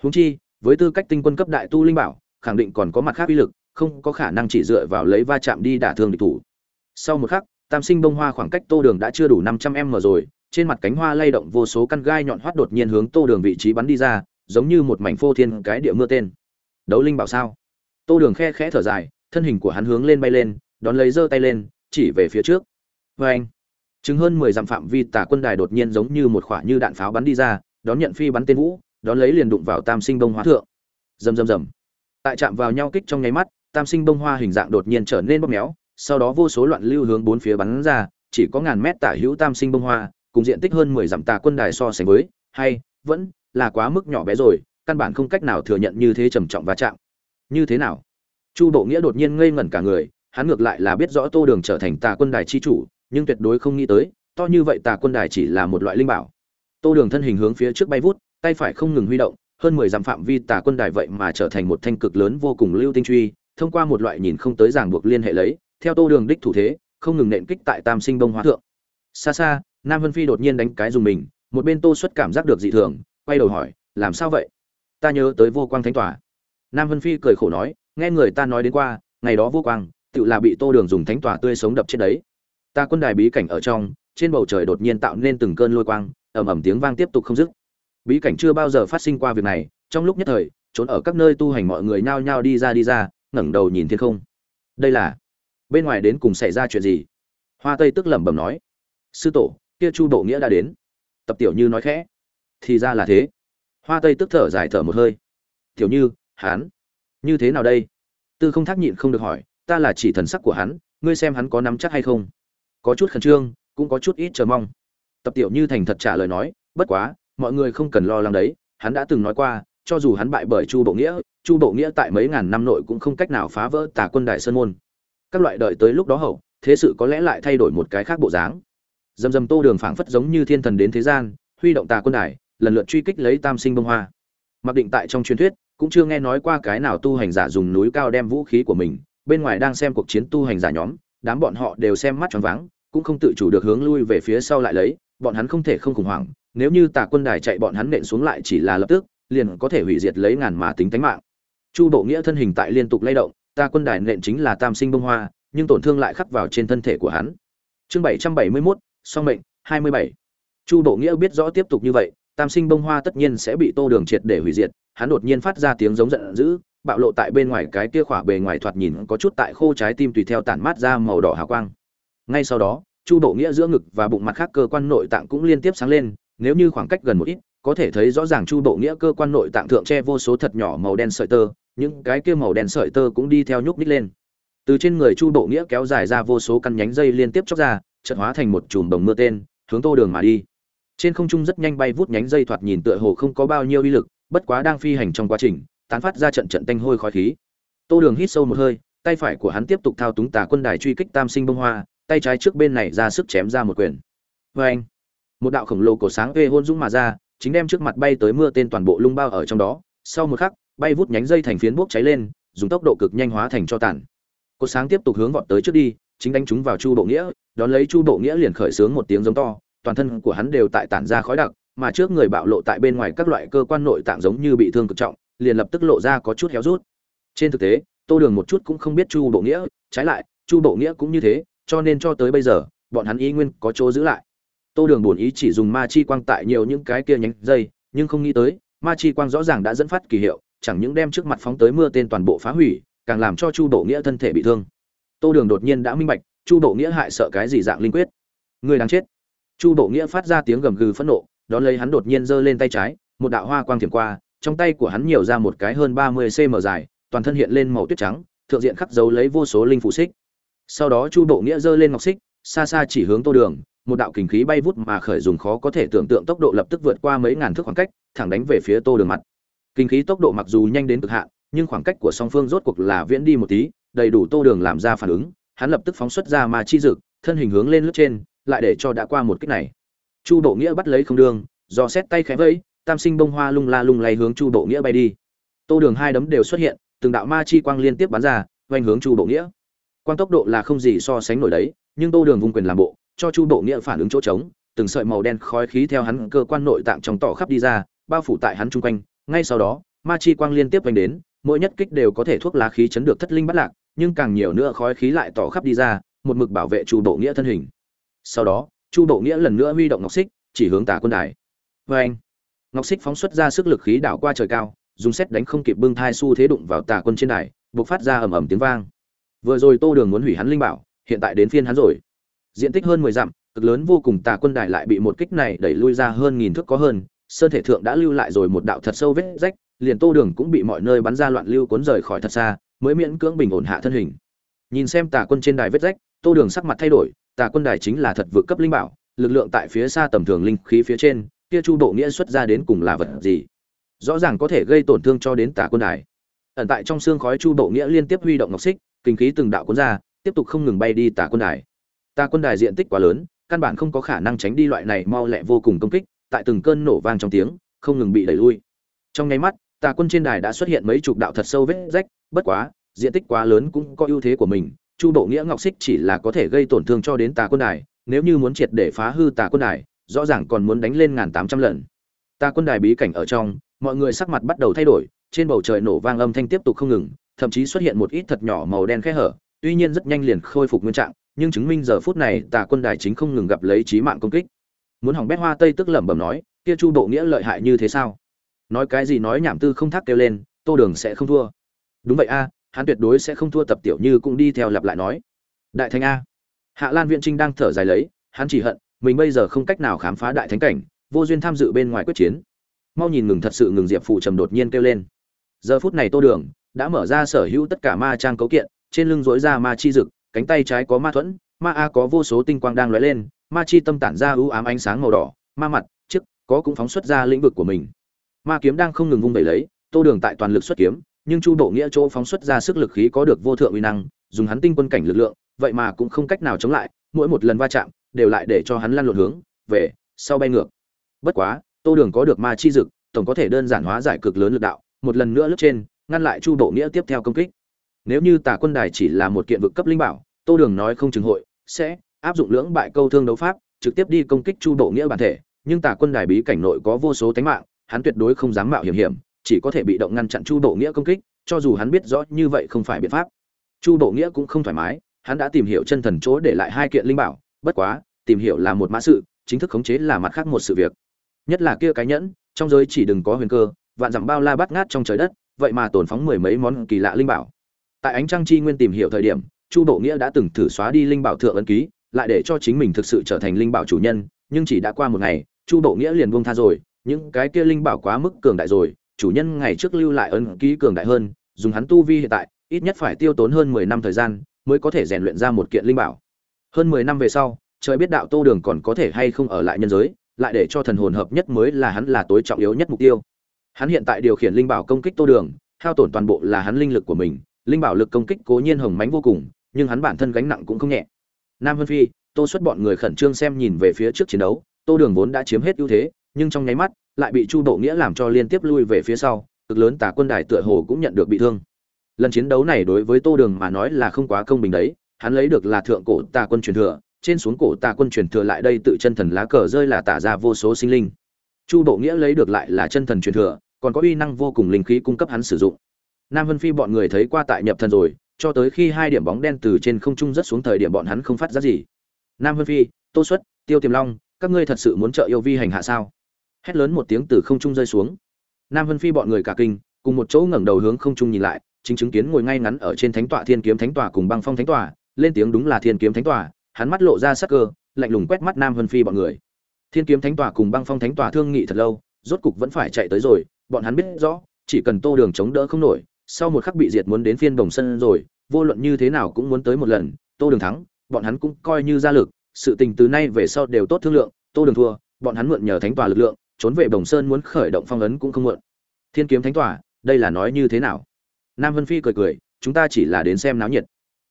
Húng chi, với tư cách tinh quân cấp đại tu linh bảo, khẳng định còn có mặt khác uy lực, không có khả năng chỉ dựa vào lấy va chạm đi đả thương địch thủ sau một khắc, tam sinh bông hoa khoảng cách tô đường đã chưa đủ năm trăm m rồi, trên mặt cánh hoa lay động vô số căn gai nhọn hoắt đột nhiên hướng tô đường vị trí bắn đi ra, giống như một mảnh phô thiên cái địa mưa tên. Đấu linh bảo sao? Tô đường khe khẽ thở dài, thân hình của hắn hướng lên bay lên, đón lấy giơ tay lên, chỉ về phía trước. Vê anh, chứng hơn mười dặm phạm vi tả quân đài đột nhiên giống như một khoả như đạn pháo bắn đi ra, đón nhận phi bắn tên vũ, đón lấy liền đụng vào tam sinh bông hoa. thượng. Rầm rầm rầm. Tại chạm vào nhau kích trong nháy mắt, tam sinh bông hoa hình dạng đột nhiên trở nên bóp méo sau đó vô số loạn lưu hướng bốn phía bắn ra, chỉ có ngàn mét tả hữu tam sinh bông hoa, cùng diện tích hơn mười dặm tà quân đài so sánh với, hay, vẫn là quá mức nhỏ bé rồi, căn bản không cách nào thừa nhận như thế trầm trọng va chạm. Như thế nào? Chu bộ nghĩa đột nhiên ngây ngẩn cả người, hắn ngược lại là biết rõ tô đường trở thành tà quân đài chi chủ, nhưng tuyệt đối không nghĩ tới, to như vậy tà quân đài chỉ là một loại linh bảo. Tô đường thân hình hướng phía trước bay vút, tay phải không ngừng huy động, hơn mười dặm phạm vi tà quân đài vậy mà trở thành một thanh cực lớn vô cùng lưu tinh truy, thông qua một loại nhìn không tới ràng buộc liên hệ lấy theo tô đường đích thủ thế, không ngừng nện kích tại tam sinh đông hóa thượng. Xa xa, nam vân phi đột nhiên đánh cái dùng mình, một bên tô xuất cảm giác được dị thường, quay đầu hỏi, làm sao vậy? Ta nhớ tới vô quang thánh tòa. nam vân phi cười khổ nói, nghe người ta nói đến qua, ngày đó vô quang, tự là bị tô đường dùng thánh tòa tươi sống đập chết đấy. Ta quân đài bí cảnh ở trong, trên bầu trời đột nhiên tạo nên từng cơn lôi quang, ầm ầm tiếng vang tiếp tục không dứt. Bí cảnh chưa bao giờ phát sinh qua việc này, trong lúc nhất thời, trốn ở các nơi tu hành mọi người nhao nhao đi ra đi ra, ngẩng đầu nhìn thiên không. Đây là bên ngoài đến cùng xảy ra chuyện gì? Hoa tây tức lẩm bẩm nói. Sư tổ, kia chu độ nghĩa đã đến. Tập tiểu như nói khẽ. Thì ra là thế. Hoa tây tức thở dài thở một hơi. Tiểu như hán như thế nào đây? Tư không thác nhịn không được hỏi, ta là chỉ thần sắc của hắn, ngươi xem hắn có nắm chắc hay không? Có chút khẩn trương, cũng có chút ít chờ mong. Tập tiểu như thành thật trả lời nói, bất quá, mọi người không cần lo lắng đấy, hắn đã từng nói qua, cho dù hắn bại bởi chu bộ nghĩa, chu bộ nghĩa tại mấy ngàn năm nội cũng không cách nào phá vỡ tà quân đại sơn môn các loại đợi tới lúc đó hậu, thế sự có lẽ lại thay đổi một cái khác bộ dáng. Dầm dầm tô đường phảng phất giống như thiên thần đến thế gian, huy động tà quân đài, lần lượt truy kích lấy tam sinh bông hoa. Mặc định tại trong truyền thuyết, cũng chưa nghe nói qua cái nào tu hành giả dùng núi cao đem vũ khí của mình, bên ngoài đang xem cuộc chiến tu hành giả nhóm, đám bọn họ đều xem mắt tròn váng, cũng không tự chủ được hướng lui về phía sau lại lấy, bọn hắn không thể không khủng hoảng, nếu như tà quân đài chạy bọn hắn nện xuống lại chỉ là lập tức, liền có thể hủy diệt lấy ngàn mà tính tánh mạng. Chu bộ nghĩa thân hình tại liên tục lay động Ta quân đài nện chính là tam sinh bông hoa, nhưng tổn thương lại khắc vào trên thân thể của hắn. Chương bảy trăm bảy mươi mốt, song mệnh, hai mươi bảy. Chu bộ nghĩa biết rõ tiếp tục như vậy, tam sinh bông hoa tất nhiên sẽ bị tô đường triệt để hủy diệt, hắn đột nhiên phát ra tiếng giống giận dữ, bạo lộ tại bên ngoài cái kia khỏa bề ngoài thoạt nhìn có chút tại khô trái tim tùy theo tản mát ra màu đỏ hào quang. Ngay sau đó, chu bộ nghĩa giữa ngực và bụng mặt khác cơ quan nội tạng cũng liên tiếp sáng lên, nếu như khoảng cách gần một ít có thể thấy rõ ràng chu bộ nghĩa cơ quan nội tạng thượng che vô số thật nhỏ màu đen sợi tơ, những cái kia màu đen sợi tơ cũng đi theo nhúc nhích lên. Từ trên người chu bộ nghĩa kéo dài ra vô số căn nhánh dây liên tiếp chóc ra chật hóa thành một chùm đồng mưa tên, hướng tô đường mà đi. Trên không trung rất nhanh bay vút nhánh dây thoạt nhìn tựa hồ không có bao nhiêu uy lực, bất quá đang phi hành trong quá trình, tán phát ra trận trận tanh hôi khói khí. Tô đường hít sâu một hơi, tay phải của hắn tiếp tục thao túng tà quân đài truy kích tam sinh bông hoa, tay trái trước bên này ra sức chém ra một quyền. Vê anh một đạo khổng lồ cổ sáng ê hôn dũng mà ra chính đem trước mặt bay tới mưa tên toàn bộ lung bao ở trong đó, sau một khắc, bay vút nhánh dây thành phiến bốc cháy lên, dùng tốc độ cực nhanh hóa thành cho tàn. Cột sáng tiếp tục hướng vọt tới trước đi, chính đánh chúng vào chu bộ nghĩa, đón lấy chu bộ nghĩa liền khởi sướng một tiếng giống to, toàn thân của hắn đều tại tản ra khói đặc, mà trước người bạo lộ tại bên ngoài các loại cơ quan nội tạng giống như bị thương cực trọng, liền lập tức lộ ra có chút héo rút. Trên thực tế, tô đường một chút cũng không biết chu bộ nghĩa, trái lại, chu bộ nghĩa cũng như thế, cho nên cho tới bây giờ, bọn hắn ý nguyên có chỗ giữ lại tô đường buồn ý chỉ dùng ma chi quang tại nhiều những cái kia nhánh dây, nhưng không nghĩ tới, ma chi quang rõ ràng đã dẫn phát kỳ hiệu, chẳng những đem trước mặt phóng tới mưa tên toàn bộ phá hủy, càng làm cho chu Độ nghĩa thân thể bị thương. Tô đường đột nhiên đã minh bạch, chu Độ nghĩa hại sợ cái gì dạng linh quyết. Người đang chết. Chu Độ nghĩa phát ra tiếng gầm gừ phẫn nộ, đón lấy hắn đột nhiên giơ lên tay trái, một đạo hoa quang thiểm qua, trong tay của hắn nhiều ra một cái hơn ba mươi cm dài, toàn thân hiện lên màu tuyết trắng, thượng diện khắc dấu lấy vô số linh phụ xích. Sau đó chu Độ nghĩa giơ lên ngọc xích, xa xa chỉ hướng tô đường một đạo kình khí bay vút mà khởi dùng khó có thể tưởng tượng tốc độ lập tức vượt qua mấy ngàn thước khoảng cách, thẳng đánh về phía tô đường mặt. Kinh khí tốc độ mặc dù nhanh đến cực hạn, nhưng khoảng cách của song phương rốt cuộc là viễn đi một tí, đầy đủ tô đường làm ra phản ứng, hắn lập tức phóng xuất ra mà chi dực thân hình hướng lên lớp trên, lại để cho đã qua một kích này. Chu Độ nghĩa bắt lấy không đường, do xét tay khẽ vẫy, tam sinh bông hoa lung la lung lay hướng chu Độ nghĩa bay đi. Tô đường hai đấm đều xuất hiện, từng đạo ma chi quang liên tiếp bắn ra, vành hướng chu Độ nghĩa. Quang tốc độ là không gì so sánh nổi đấy, nhưng tô đường vung quyền làm bộ cho chu bộ nghĩa phản ứng chỗ trống, từng sợi màu đen khói khí theo hắn cơ quan nội tạng trong tỏ khắp đi ra, bao phủ tại hắn chung quanh. Ngay sau đó, ma chi quang liên tiếp vành đến, mỗi nhất kích đều có thể thuốc lá khí chấn được thất linh bắt lạc, nhưng càng nhiều nữa khói khí lại tỏ khắp đi ra, một mực bảo vệ chu bộ nghĩa thân hình. Sau đó, chu bộ nghĩa lần nữa huy động ngọc xích, chỉ hướng tà quân đài. Vê anh ngọc xích phóng xuất ra sức lực khí đảo qua trời cao, dùng xét đánh không kịp bưng thai xu thế đụng vào tà quân trên đài buộc phát ra ầm ầm tiếng vang. Vừa rồi tô đường muốn hủy hắn linh bảo, hiện tại đến phiên hắn rồi diện tích hơn mười dặm, cực lớn vô cùng tà quân đài lại bị một kích này đẩy lui ra hơn nghìn thước có hơn, sơn thể thượng đã lưu lại rồi một đạo thật sâu vết rách, liền tô đường cũng bị mọi nơi bắn ra loạn lưu cuốn rời khỏi thật xa, mới miễn cưỡng bình ổn hạ thân hình. Nhìn xem tà quân trên đài vết rách, tô đường sắc mặt thay đổi, tà quân đài chính là thật vượt cấp linh bảo, lực lượng tại phía xa tầm thường linh khí phía trên, kia chu Độ nghĩa xuất ra đến cùng là vật gì? Rõ ràng có thể gây tổn thương cho đến tà quân đài. Ẩn tại trong xương khói chu Độ nghĩa liên tiếp huy động ngọc xích, kinh khí từng đạo cuốn ra, tiếp tục không ngừng bay đi tà quân đài. Ta quân đài diện tích quá lớn, căn bản không có khả năng tránh đi loại này mau lẹ vô cùng công kích, tại từng cơn nổ vang trong tiếng, không ngừng bị đẩy lui. Trong nháy mắt tà quân trên đài đã xuất hiện mấy chục đạo thật sâu vết rách, bất quá, diện tích quá lớn cũng có ưu thế của mình, chu bộ nghĩa ngọc xích chỉ là có thể gây tổn thương cho đến tà quân đài, nếu như muốn triệt để phá hư tà quân đài, rõ ràng còn muốn đánh lên ngàn tám trăm lần. Tà quân đài bí cảnh ở trong, mọi người sắc mặt bắt đầu thay đổi, trên bầu trời nổ vang âm thanh tiếp tục không ngừng, thậm chí xuất hiện một ít thật nhỏ màu đen khe hở, tuy nhiên rất nhanh liền khôi phục nguyên trạng nhưng chứng minh giờ phút này tà quân đài chính không ngừng gặp lấy trí mạng công kích. Muốn hỏng bét hoa tây tức lẩm bẩm nói, kia chu bộ nghĩa lợi hại như thế sao? Nói cái gì nói nhảm tư không thác kêu lên, tô đường sẽ không thua. Đúng vậy a, hắn tuyệt đối sẽ không thua, tập tiểu như cũng đi theo lặp lại nói. Đại thánh a. Hạ lan viện trinh đang thở dài lấy, hắn chỉ hận, mình bây giờ không cách nào khám phá đại thánh cảnh, vô duyên tham dự bên ngoài quyết chiến. Mau nhìn ngừng thật sự ngừng diệp phụ trầm đột nhiên kêu lên. Giờ phút này tô đường đã mở ra sở hữu tất cả ma trang cấu kiện, trên lưng dối ra ma chi dực cánh tay trái có ma thuẫn, ma a có vô số tinh quang đang lóe lên, ma chi tâm tản ra ưu ám ánh sáng màu đỏ, ma mặt chức có cũng phóng xuất ra lĩnh vực của mình. Ma kiếm đang không ngừng vung đẩy lấy, tô đường tại toàn lực xuất kiếm, nhưng chu độ nghĩa chỗ phóng xuất ra sức lực khí có được vô thượng uy năng, dùng hắn tinh quân cảnh lực lượng, vậy mà cũng không cách nào chống lại, mỗi một lần va chạm, đều lại để cho hắn lăn lộn hướng, về, sau bay ngược. Bất quá, tô đường có được ma chi dực, tổng có thể đơn giản hóa giải cực lớn lực đạo, một lần nữa lướt trên, ngăn lại chu độ nghĩa tiếp theo công kích nếu như Tả quân đài chỉ là một kiện vực cấp linh bảo, tô đường nói không chừng hội sẽ áp dụng lưỡng bại câu thương đấu pháp, trực tiếp đi công kích chu độ nghĩa bản thể, nhưng Tả quân đài bí cảnh nội có vô số tánh mạng, hắn tuyệt đối không dám mạo hiểm hiểm, chỉ có thể bị động ngăn chặn chu độ nghĩa công kích, cho dù hắn biết rõ như vậy không phải biện pháp. Chu độ nghĩa cũng không thoải mái, hắn đã tìm hiểu chân thần chỗ để lại hai kiện linh bảo, bất quá, tìm hiểu là một mã sự, chính thức khống chế là mặt khác một sự việc. Nhất là kia cái nhẫn, trong giới chỉ đừng có huyền cơ, vạn dặm bao la bát ngát trong trời đất, vậy mà tồn phóng mười mấy món kỳ lạ linh bảo tại ánh trăng chi nguyên tìm hiểu thời điểm, chu bộ nghĩa đã từng thử xóa đi linh bảo thượng ấn ký, lại để cho chính mình thực sự trở thành linh bảo chủ nhân, nhưng chỉ đã qua một ngày, chu bộ nghĩa liền buông tha rồi, những cái kia linh bảo quá mức cường đại rồi, chủ nhân ngày trước lưu lại ấn ký cường đại hơn, dùng hắn tu vi hiện tại, ít nhất phải tiêu tốn hơn mười năm thời gian mới có thể rèn luyện ra một kiện linh bảo. Hơn mười năm về sau, trời biết đạo tô đường còn có thể hay không ở lại nhân giới, lại để cho thần hồn hợp nhất mới là hắn là tối trọng yếu nhất mục tiêu. Hắn hiện tại điều khiển linh bảo công kích tô đường, hao tổn toàn bộ là hắn linh lực của mình linh bảo lực công kích cố nhiên hồng mánh vô cùng, nhưng hắn bản thân gánh nặng cũng không nhẹ. Nam hân phi, tô xuất bọn người khẩn trương xem nhìn về phía trước chiến đấu, tô đường vốn đã chiếm hết ưu thế, nhưng trong nháy mắt, lại bị chu bộ nghĩa làm cho liên tiếp lui về phía sau, cực lớn tà quân đài tựa hồ cũng nhận được bị thương. Lần chiến đấu này đối với tô đường mà nói là không quá công bình đấy, hắn lấy được là thượng cổ tà quân truyền thừa, trên xuống cổ tà quân truyền thừa lại đây tự chân thần lá cờ rơi là tả ra vô số sinh linh. Chu bộ nghĩa lấy được lại là chân thần truyền thừa, còn có uy năng vô cùng linh khí cung cấp hắn sử dụng nam vân phi bọn người thấy qua tại nhập thần rồi, cho tới khi hai điểm bóng đen từ trên không trung rất xuống thời điểm bọn hắn không phát ra gì. Nam vân phi, tô xuất, tiêu tiềm long, các ngươi thật sự muốn trợ yêu vi hành hạ sao? Hét lớn một tiếng từ không trung rơi xuống. Nam vân phi bọn người cả kinh, cùng một chỗ ngẩng đầu hướng không trung nhìn lại, chính chứng kiến ngồi ngay ngắn ở trên thánh tọa thiên kiếm thánh tọa cùng băng phong thánh tọa, lên tiếng đúng là thiên kiếm thánh tọa, hắn mắt lộ ra sắc cơ, lạnh lùng quét mắt nam vân phi bọn người. Thiên kiếm thánh tọa cùng băng phong thánh tọa thương nghị thật lâu, rốt cục vẫn phải chạy tới rồi, bọn hắn biết rõ, chỉ cần tô đường chống đỡ không nổi sau một khắc bị diệt muốn đến phiên đồng sân rồi, vô luận như thế nào cũng muốn tới một lần, tô đường thắng, bọn hắn cũng coi như ra lực, sự tình từ nay về sau đều tốt thương lượng, tô đường thua, bọn hắn mượn nhờ thánh tòa lực lượng, trốn về đồng sơn muốn khởi động phong ấn cũng không mượn. Thiên kiếm thánh tòa, đây là nói như thế nào? Nam vân phi cười cười, chúng ta chỉ là đến xem náo nhiệt.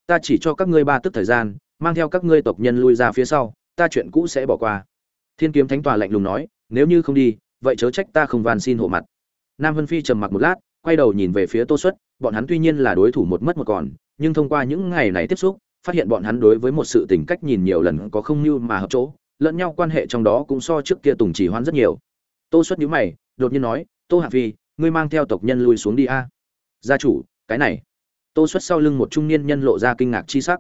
Ta chỉ cho các ngươi ba tức thời gian, mang theo các ngươi tộc nhân lui ra phía sau, ta chuyện cũ sẽ bỏ qua. Thiên kiếm thánh tòa lạnh lùng nói, nếu như không đi, vậy chớ trách ta không van xin hộ mặt. Nam vân phi trầm mặc một lát quay đầu nhìn về phía tô xuất, bọn hắn tuy nhiên là đối thủ một mất một còn, nhưng thông qua những ngày này tiếp xúc, phát hiện bọn hắn đối với một sự tình cách nhìn nhiều lần có không như mà hợp chỗ, lẫn nhau quan hệ trong đó cũng so trước kia tùng chỉ hoan rất nhiều. Tô xuất nhíu mày, đột nhiên nói, tô hạ phi, ngươi mang theo tộc nhân lui xuống đi a. Gia chủ, cái này. Tô xuất sau lưng một trung niên nhân lộ ra kinh ngạc chi sắc.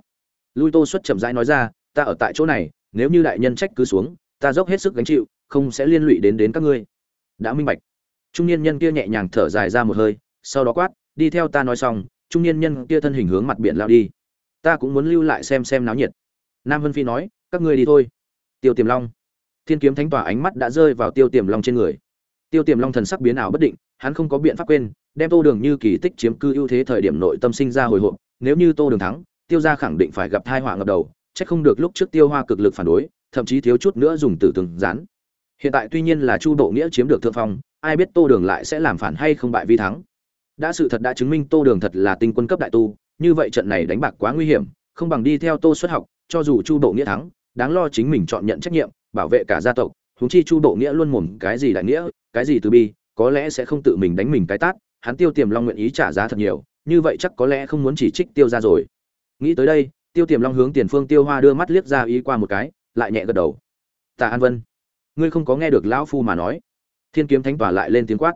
Lui tô xuất chậm rãi nói ra, ta ở tại chỗ này, nếu như đại nhân trách cứ xuống, ta dốc hết sức gánh chịu, không sẽ liên lụy đến đến các ngươi. Đã minh bạch trung niên nhân kia nhẹ nhàng thở dài ra một hơi, sau đó quát, đi theo ta nói xong, trung niên nhân kia thân hình hướng mặt biển lao đi. Ta cũng muốn lưu lại xem xem náo nhiệt. Nam vân phi nói, các ngươi đi thôi. Tiêu tiềm long. Thiên kiếm thánh tỏa ánh mắt đã rơi vào tiêu tiềm long trên người. Tiêu tiềm long thần sắc biến ảo bất định, hắn không có biện pháp quên, đem tô đường như kỳ tích chiếm cư ưu thế thời điểm nội tâm sinh ra hồi hộp, nếu như tô đường thắng, tiêu gia khẳng định phải gặp thai họa ngập đầu, chắc không được lúc trước tiêu hoa cực lực phản đối, thậm chí thiếu chút nữa dùng tử từng rán hiện tại tuy nhiên là chu độ nghĩa chiếm được thượng phong ai biết tô đường lại sẽ làm phản hay không bại vi thắng. Đã sự thật đã chứng minh tô đường thật là tinh quân cấp đại tu, như vậy trận này đánh bạc quá nguy hiểm, không bằng đi theo tô xuất học, cho dù chu độ nghĩa thắng, đáng lo chính mình chọn nhận trách nhiệm, bảo vệ cả gia tộc, huống chi chu độ nghĩa luôn mồm cái gì đại nghĩa, cái gì từ bi, có lẽ sẽ không tự mình đánh mình cái tát, hắn tiêu tiềm long nguyện ý trả giá thật nhiều, như vậy chắc có lẽ không muốn chỉ trích tiêu ra rồi. Nghĩ tới đây, tiêu tiềm long hướng tiền phương tiêu hoa đưa mắt liếc ra ý qua một cái, lại nhẹ gật đầu. Tạ an vân, ngươi không có nghe được lão phu mà nói thiên kiếm thánh tòa lại lên tiếng quát.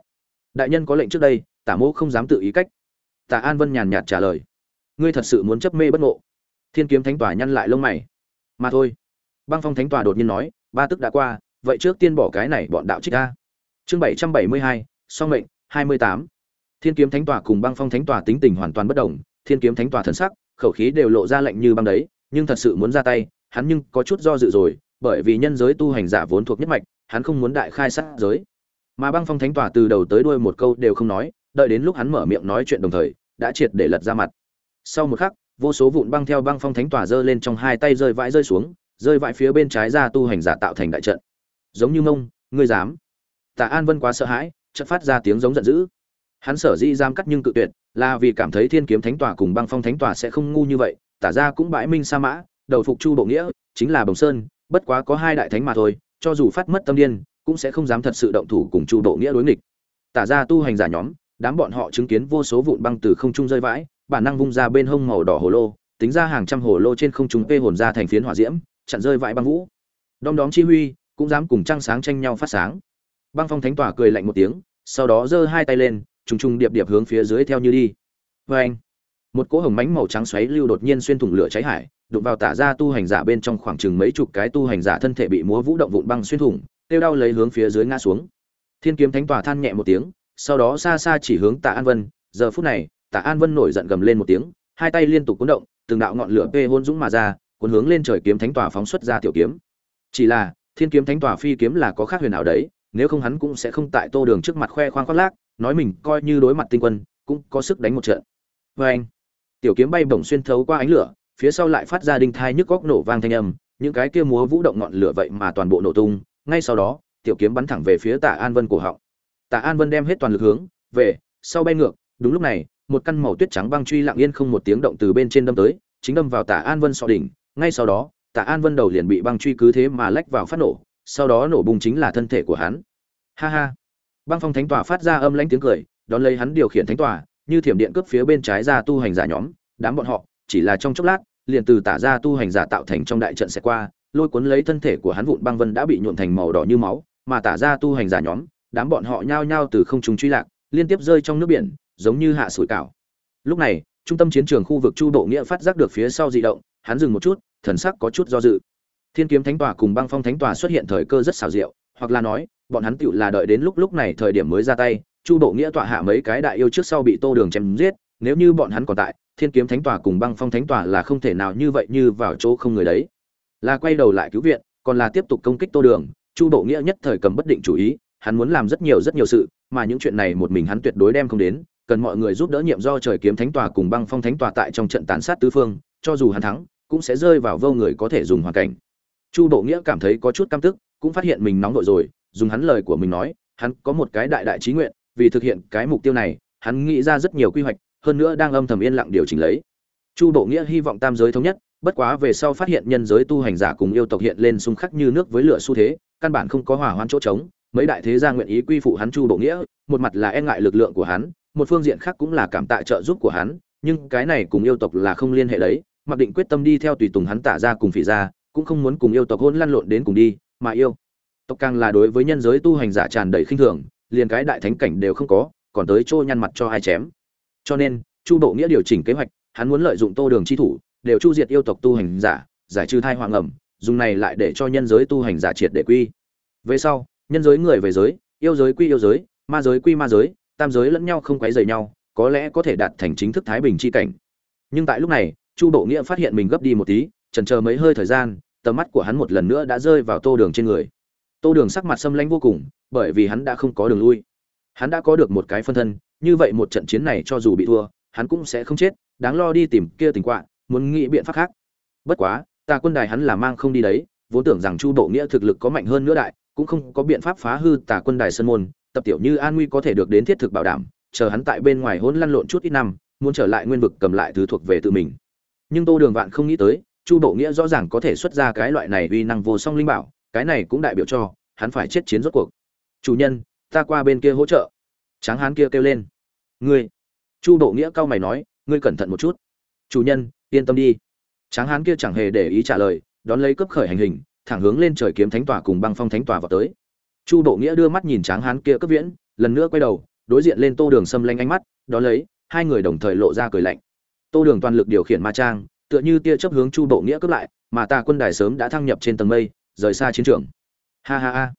Đại nhân có lệnh trước đây, tả mẫu không dám tự ý cách. Tạ an vân nhàn nhạt trả lời. Ngươi thật sự muốn chấp mê bất ngộ. Thiên kiếm thánh tòa nhăn lại lông mày. Mà thôi. Băng phong thánh tòa đột nhiên nói, ba tức đã qua, vậy trước tiên bỏ cái này bọn đạo trích ra. Chương bảy trăm bảy mươi hai, song mệnh, hai mươi tám. Thiên kiếm thánh tòa cùng băng phong thánh tòa tính tình hoàn toàn bất đồng, thiên kiếm thánh tòa thần sắc, khẩu khí đều lộ ra lệnh như băng đấy, nhưng thật sự muốn ra tay, hắn nhưng có chút do dự rồi, bởi vì nhân giới tu hành giả vốn thuộc nhất mạch, hắn không muốn đại khai sát giới mà băng phong thánh tỏa từ đầu tới đuôi một câu đều không nói, đợi đến lúc hắn mở miệng nói chuyện đồng thời, đã triệt để lật ra mặt. Sau một khắc, vô số vụn băng theo băng phong thánh tỏa giơ lên trong hai tay rơi vãi rơi xuống, rơi vãi phía bên trái ra tu hành giả tạo thành đại trận. Giống như mông, ngươi dám. Tạ an vân quá sợ hãi, chợt phát ra tiếng giống giận dữ. Hắn sở dĩ giam cắt nhưng cự tuyệt, là vì cảm thấy thiên kiếm thánh tỏa cùng băng phong thánh tỏa sẽ không ngu như vậy, tả ra cũng bãi minh sa mã, đầu phục chu bộ nghĩa, chính là bồng sơn, bất quá có hai đại thánh mà thôi, cho dù phát mất tâm điên cũng sẽ không dám thật sự động thủ cùng chu độ nghĩa đối nghịch. Tả ra tu hành giả nhóm, đám bọn họ chứng kiến vô số vụn băng từ không trung rơi vãi, bản năng vung ra bên hông màu đỏ hồ lô, tính ra hàng trăm hồ lô trên không trung tê hồn ra thành phiến hỏa diễm, chặn rơi vãi băng vũ. Đom đóm chi huy, cũng dám cùng trăng sáng tranh nhau phát sáng. Băng phong thánh tỏa cười lạnh một tiếng, sau đó giơ hai tay lên, trùng trùng điệp điệp hướng phía dưới theo như đi. Vê anh, một cỗ hồng mánh màu trắng xoáy lưu đột nhiên xuyên thủng lửa cháy hải, đụng vào tả ra tu hành giả bên trong khoảng chừng mấy chục cái tu hành giả thân thể bị múa vũ động vụn băng xuyên thủng tiêu đau lấy hướng phía dưới ngã xuống. Thiên kiếm thánh tòa than nhẹ một tiếng, sau đó xa xa chỉ hướng tạ an vân. Giờ phút này, tạ an vân nổi giận gầm lên một tiếng, hai tay liên tục cuốn động, từng đạo ngọn lửa pê hôn dũng mà ra, cuốn hướng lên trời kiếm thánh tòa phóng xuất ra tiểu kiếm. Chỉ là, thiên kiếm thánh tòa phi kiếm là có khác huyền ảo đấy, nếu không hắn cũng sẽ không tại tô đường trước mặt khoe khoang khoác lác, nói mình coi như đối mặt tinh quân, cũng có sức đánh một trận. Vê anh, tiểu kiếm bay bổng xuyên thấu qua ánh lửa, phía sau lại phát ra đinh thai nhức góc nổ vang thanh âm, những cái kia múa vũ động ngọn lửa vậy mà toàn bộ nổ tung ngay sau đó, tiểu kiếm bắn thẳng về phía tạ an vân cổ họng. Tạ an vân đem hết toàn lực hướng về sau bay ngược. Đúng lúc này, một căn màu tuyết trắng băng truy lặng yên không một tiếng động từ bên trên đâm tới, chính đâm vào tạ an vân sọ đỉnh. Ngay sau đó, tạ an vân đầu liền bị băng truy cứ thế mà lách vào phát nổ, sau đó nổ bùng chính là thân thể của hắn. Ha ha. Băng phong thánh tòa phát ra âm lãnh tiếng cười, đón lấy hắn điều khiển thánh tòa, như thiểm điện cướp phía bên trái ra tu hành giả nhóm, đám bọn họ, chỉ là trong chốc lát, liền từ tả ra tu hành giả tạo thành trong đại trận sẽ qua lôi cuốn lấy thân thể của hắn vụn băng vân đã bị nhuộn thành màu đỏ như máu, mà tả ra tu hành giả nhóm, đám bọn họ nhao nhao từ không trung truy lạc, liên tiếp rơi trong nước biển, giống như hạ sủi cảo. Lúc này, trung tâm chiến trường khu vực chu độ nghĩa phát giác được phía sau dị động, hắn dừng một chút, thần sắc có chút do dự. Thiên kiếm thánh tòa cùng băng phong thánh tòa xuất hiện thời cơ rất xảo diệu, hoặc là nói, bọn hắn tựu là đợi đến lúc lúc này thời điểm mới ra tay, chu độ nghĩa tọa hạ mấy cái đại yêu trước sau bị tô đường chém giết, nếu như bọn hắn còn tại, thiên kiếm thánh tòa cùng băng phong thánh tòa là không thể nào như vậy như vào chỗ không người đấy là quay đầu lại cứu viện, còn là tiếp tục công kích tô đường, chu độ nghĩa nhất thời cầm bất định chủ ý, hắn muốn làm rất nhiều rất nhiều sự, mà những chuyện này một mình hắn tuyệt đối đem không đến, cần mọi người giúp đỡ nhiệm do trời kiếm thánh tòa cùng băng phong thánh tòa tại trong trận tàn sát tứ phương, cho dù hắn thắng, cũng sẽ rơi vào vô người có thể dùng hoàn cảnh. Chu độ nghĩa cảm thấy có chút căm tức, cũng phát hiện mình nóng vội rồi, dùng hắn lời của mình nói, hắn có một cái đại đại trí nguyện, vì thực hiện cái mục tiêu này, hắn nghĩ ra rất nhiều quy hoạch, hơn nữa đang âm thầm yên lặng điều chỉnh lấy. Chu độ nghĩa hy vọng tam giới thống nhất bất quá về sau phát hiện nhân giới tu hành giả cùng yêu tộc hiện lên xung khắc như nước với lửa xu thế, căn bản không có hòa hoãn chỗ trống, mấy đại thế gia nguyện ý quy phụ hắn chu độ nghĩa, một mặt là e ngại lực lượng của hắn, một phương diện khác cũng là cảm tạ trợ giúp của hắn, nhưng cái này cùng yêu tộc là không liên hệ đấy, mặc định quyết tâm đi theo tùy tùng hắn tả ra cùng phỉ ra, cũng không muốn cùng yêu tộc hôn lăn lộn đến cùng đi, mà yêu tộc càng là đối với nhân giới tu hành giả tràn đầy khinh thường, liền cái đại thánh cảnh đều không có, còn tới trôi nhăn mặt cho ai chém. Cho nên, chu bộ nghĩa điều chỉnh kế hoạch, hắn muốn lợi dụng tô đường chi thủ đều chu diệt yêu tộc tu hành giả, giải trừ thai hoàng ẩm, dùng này lại để cho nhân giới tu hành giả triệt để quy. Về sau, nhân giới người về giới, yêu giới quy yêu giới, ma giới quy ma giới, tam giới lẫn nhau không quấy rầy nhau, có lẽ có thể đạt thành chính thức thái bình chi cảnh. Nhưng tại lúc này, chu bộ nghĩa phát hiện mình gấp đi một tí trần chờ mấy hơi thời gian, tầm mắt của hắn một lần nữa đã rơi vào tô đường trên người. Tô đường sắc mặt xâm lanh vô cùng, bởi vì hắn đã không có đường lui. Hắn đã có được một cái phân thân, như vậy một trận chiến này cho dù bị thua, hắn cũng sẽ không chết, đáng lo đi tìm kia tình quạ muốn nghĩ biện pháp khác. Bất quá, ta quân đài hắn là mang không đi đấy, vốn tưởng rằng chu bộ nghĩa thực lực có mạnh hơn nữa đại, cũng không có biện pháp phá hư tà quân đài sơn môn, tập tiểu như an nguy có thể được đến thiết thực bảo đảm, chờ hắn tại bên ngoài hỗn lăn lộn chút ít năm, muốn trở lại nguyên vực cầm lại thứ thuộc về tự mình. Nhưng tô đường vạn không nghĩ tới, chu bộ nghĩa rõ ràng có thể xuất ra cái loại này uy năng vô song linh bảo, cái này cũng đại biểu cho, hắn phải chết chiến rốt cuộc. Chủ nhân, ta qua bên kia hỗ trợ. Tráng hán kia kêu lên. Ngươi? Chu bộ nghĩa cao mày nói, ngươi cẩn thận một chút. Chủ nhân yên tâm đi. Tráng hán kia chẳng hề để ý trả lời, đón lấy cấp khởi hành hình, thẳng hướng lên trời kiếm thánh tòa cùng băng phong thánh tòa vào tới. Chu bộ nghĩa đưa mắt nhìn tráng hán kia cấp viễn, lần nữa quay đầu, đối diện lên tô đường xâm lanh ánh mắt, đón lấy, hai người đồng thời lộ ra cười lạnh. Tô đường toàn lực điều khiển ma trang, tựa như tia chấp hướng chu bộ nghĩa cướp lại, mà ta quân đài sớm đã thăng nhập trên tầng mây, rời xa chiến trường. Ha ha ha.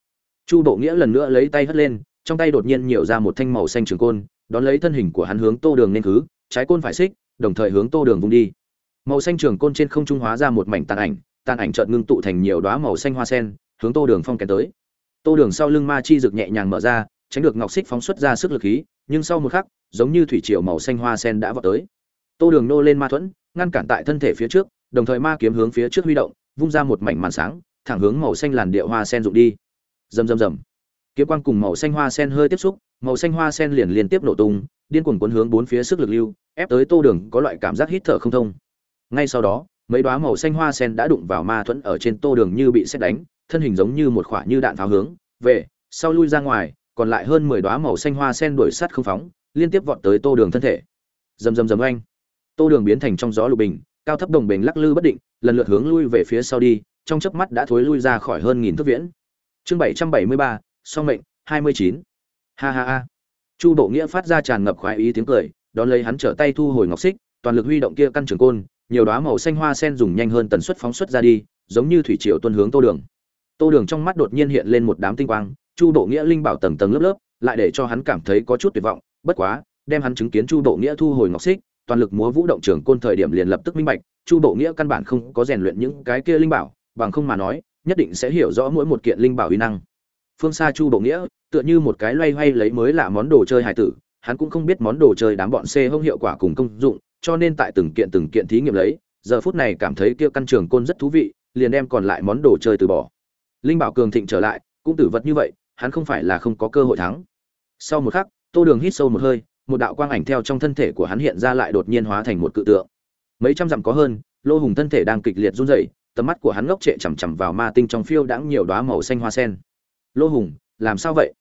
Chu bộ nghĩa lần nữa lấy tay hất lên, trong tay đột nhiên nhiều ra một thanh màu xanh trường côn, đón lấy thân hình của hắn hướng tô đường nên cứ, trái côn phải xích, đồng thời hướng tô đường vung đi màu xanh trường côn trên không trung hóa ra một mảnh tàn ảnh tàn ảnh chợt ngưng tụ thành nhiều đóa màu xanh hoa sen, hướng tô đường phong kèn tới. Tô đường sau lưng ma chi rực nhẹ nhàng mở ra, tránh được ngọc xích phóng xuất ra sức lực khí, nhưng sau một khắc, giống như thủy triều màu xanh hoa sen đã vọt tới. Tô đường nô lên ma thuẫn, ngăn cản tại thân thể phía trước, đồng thời ma kiếm hướng phía trước huy động, vung ra một mảnh màn sáng, thẳng hướng màu xanh làn điệu hoa sen rụng đi. Rầm rầm rầm. Kiếm quang cùng màu xanh hoa sen hơi tiếp xúc, màu xanh hoa sen liền liên tiếp nổ tung, điên cuồng cuốn hướng bốn phía sức lực lưu, ép tới tô đường có loại cảm giác hít thở không thông ngay sau đó, mấy đoá màu xanh hoa sen đã đụng vào ma thuẫn ở trên tô đường như bị xét đánh, thân hình giống như một khoả như đạn pháo hướng về sau lui ra ngoài, còn lại hơn mười đoá màu xanh hoa sen đuổi sát không phóng, liên tiếp vọt tới tô đường thân thể. Rầm rầm rầm oanh. Tô đường biến thành trong gió lục bình, cao thấp đồng bình lắc lư bất định, lần lượt hướng lui về phía sau đi, trong chớp mắt đã thối lui ra khỏi hơn nghìn thước viễn. Chương bảy trăm bảy mươi ba, song mệnh, hai mươi chín. Ha ha ha. Chu bộ nghĩa phát ra tràn ngập khoái ý tiếng cười, đón lấy hắn trở tay thu hồi ngọc xích, toàn lực huy động kia căn trường côn nhiều đóa màu xanh hoa sen dùng nhanh hơn tần suất phóng xuất ra đi, giống như thủy triều tuân hướng tô đường. Tô đường trong mắt đột nhiên hiện lên một đám tinh quang, chu Độ nghĩa linh bảo tầng tầng lớp lớp, lại để cho hắn cảm thấy có chút tuyệt vọng, bất quá, đem hắn chứng kiến chu Độ nghĩa thu hồi ngọc xích, toàn lực múa vũ động trưởng côn thời điểm liền lập tức minh bạch, chu Độ nghĩa căn bản không có rèn luyện những cái kia linh bảo, bằng không mà nói, nhất định sẽ hiểu rõ mỗi một kiện linh bảo uy năng. Phương xa chu Độ nghĩa, tựa như một cái loay hoay lấy mới lạ món đồ chơi hài tử, hắn cũng không biết món đồ chơi đám bọn C hông hiệu quả cùng công dụng cho nên tại từng kiện từng kiện thí nghiệm lấy, giờ phút này cảm thấy kia căn trường côn rất thú vị, liền đem còn lại món đồ chơi từ bỏ. Linh bảo cường thịnh trở lại, cũng tử vật như vậy, hắn không phải là không có cơ hội thắng. Sau một khắc, tô đường hít sâu một hơi, một đạo quang ảnh theo trong thân thể của hắn hiện ra lại đột nhiên hóa thành một cự tượng. Mấy trăm dặm có hơn, lô hùng thân thể đang kịch liệt run rẩy, tầm mắt của hắn ngốc trệ chằm chằm vào ma tinh trong phiêu đãng nhiều đóa màu xanh hoa sen. Lô hùng, làm sao vậy?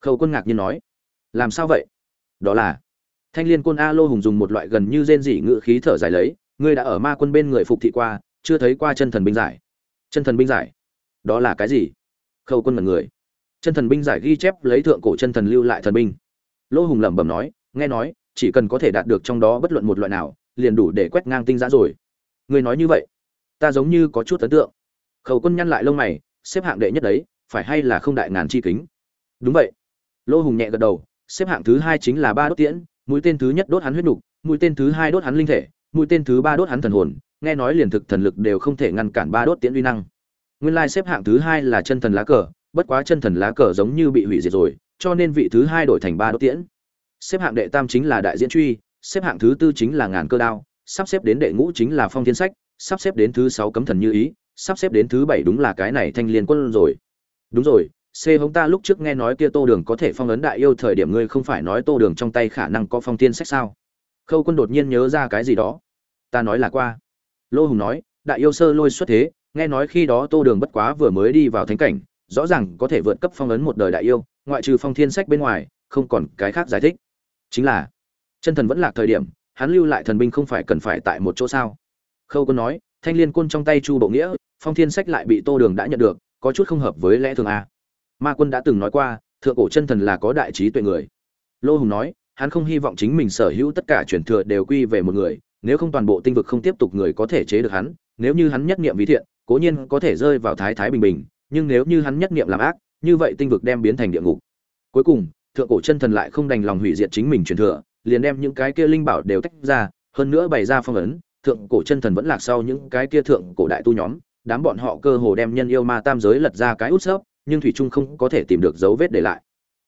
Khâu quân ngạc nhiên nói. Làm sao vậy? Đó là thanh liên quân a lô hùng dùng một loại gần như rên rỉ ngự khí thở dài lấy, ngươi đã ở ma quân bên người phục thị qua, chưa thấy qua chân thần binh giải. Chân thần binh giải? Đó là cái gì? Khâu quân mật người chân thần binh giải ghi chép lấy thượng cổ chân thần lưu lại thần binh. Lô hùng lẩm bẩm nói, nghe nói, chỉ cần có thể đạt được trong đó bất luận một loại nào, liền đủ để quét ngang tinh giã rồi. Ngươi nói như vậy, ta giống như có chút ấn tượng. Khâu quân nhăn lại lông mày, xếp hạng đệ nhất đấy, phải hay là không đại ngàn chi kính? Đúng vậy. Lô hùng nhẹ gật đầu, xếp hạng thứ hai chính là ba đốt tiễn mũi tên thứ nhất đốt hắn huyết nục, mũi tên thứ hai đốt hắn linh thể, mũi tên thứ ba đốt hắn thần hồn, nghe nói liền thực thần lực đều không thể ngăn cản ba đốt tiễn uy năng. Nguyên lai xếp hạng thứ hai là chân thần lá cờ, bất quá chân thần lá cờ giống như bị hủy diệt rồi, cho nên vị thứ hai đổi thành ba đốt tiễn. Xếp hạng đệ tam chính là đại diễn truy, xếp hạng thứ tư chính là ngàn cơ đao, sắp xếp đến đệ ngũ chính là phong thiên sách, sắp xếp đến thứ sáu cấm thần như ý, sắp xếp đến thứ bảy đúng là cái này thanh liên quân rồi. Đúng rồi c hống ta lúc trước nghe nói kia tô đường có thể phong ấn đại yêu thời điểm ngươi không phải nói tô đường trong tay khả năng có phong thiên sách sao? Khâu quân đột nhiên nhớ ra cái gì đó. Ta nói là qua. Lô hùng nói, đại yêu sơ lôi xuất thế, nghe nói khi đó tô đường bất quá vừa mới đi vào thánh cảnh, rõ ràng có thể vượt cấp phong ấn một đời đại yêu, ngoại trừ phong thiên sách bên ngoài, không còn cái khác giải thích. Chính là, chân thần vẫn lạc thời điểm, hắn lưu lại thần binh không phải cần phải tại một chỗ sao? Khâu quân nói, thanh liên quân trong tay chu bộ nghĩa, phong thiên sách lại bị tô đường đã nhận được, có chút không hợp với lẽ thường a ma quân đã từng nói qua, thượng cổ chân thần là có đại trí tuệ người lô hùng nói, hắn không hy vọng chính mình sở hữu tất cả truyền thừa đều quy về một người, nếu không toàn bộ tinh vực không tiếp tục người có thể chế được hắn, nếu như hắn nhất niệm vi thiện, cố nhiên có thể rơi vào thái thái bình bình, nhưng nếu như hắn nhất niệm làm ác, như vậy tinh vực đem biến thành địa ngục cuối cùng, thượng cổ chân thần lại không đành lòng hủy diệt chính mình truyền thừa, liền đem những cái kia linh bảo đều tách ra, hơn nữa bày ra phong ấn, thượng cổ chân thần vẫn lạc sau những cái kia thượng cổ đại tu nhóm, đám bọn họ cơ hồ đem nhân yêu ma tam giới lật ra cái út sấp nhưng thủy trung không có thể tìm được dấu vết để lại.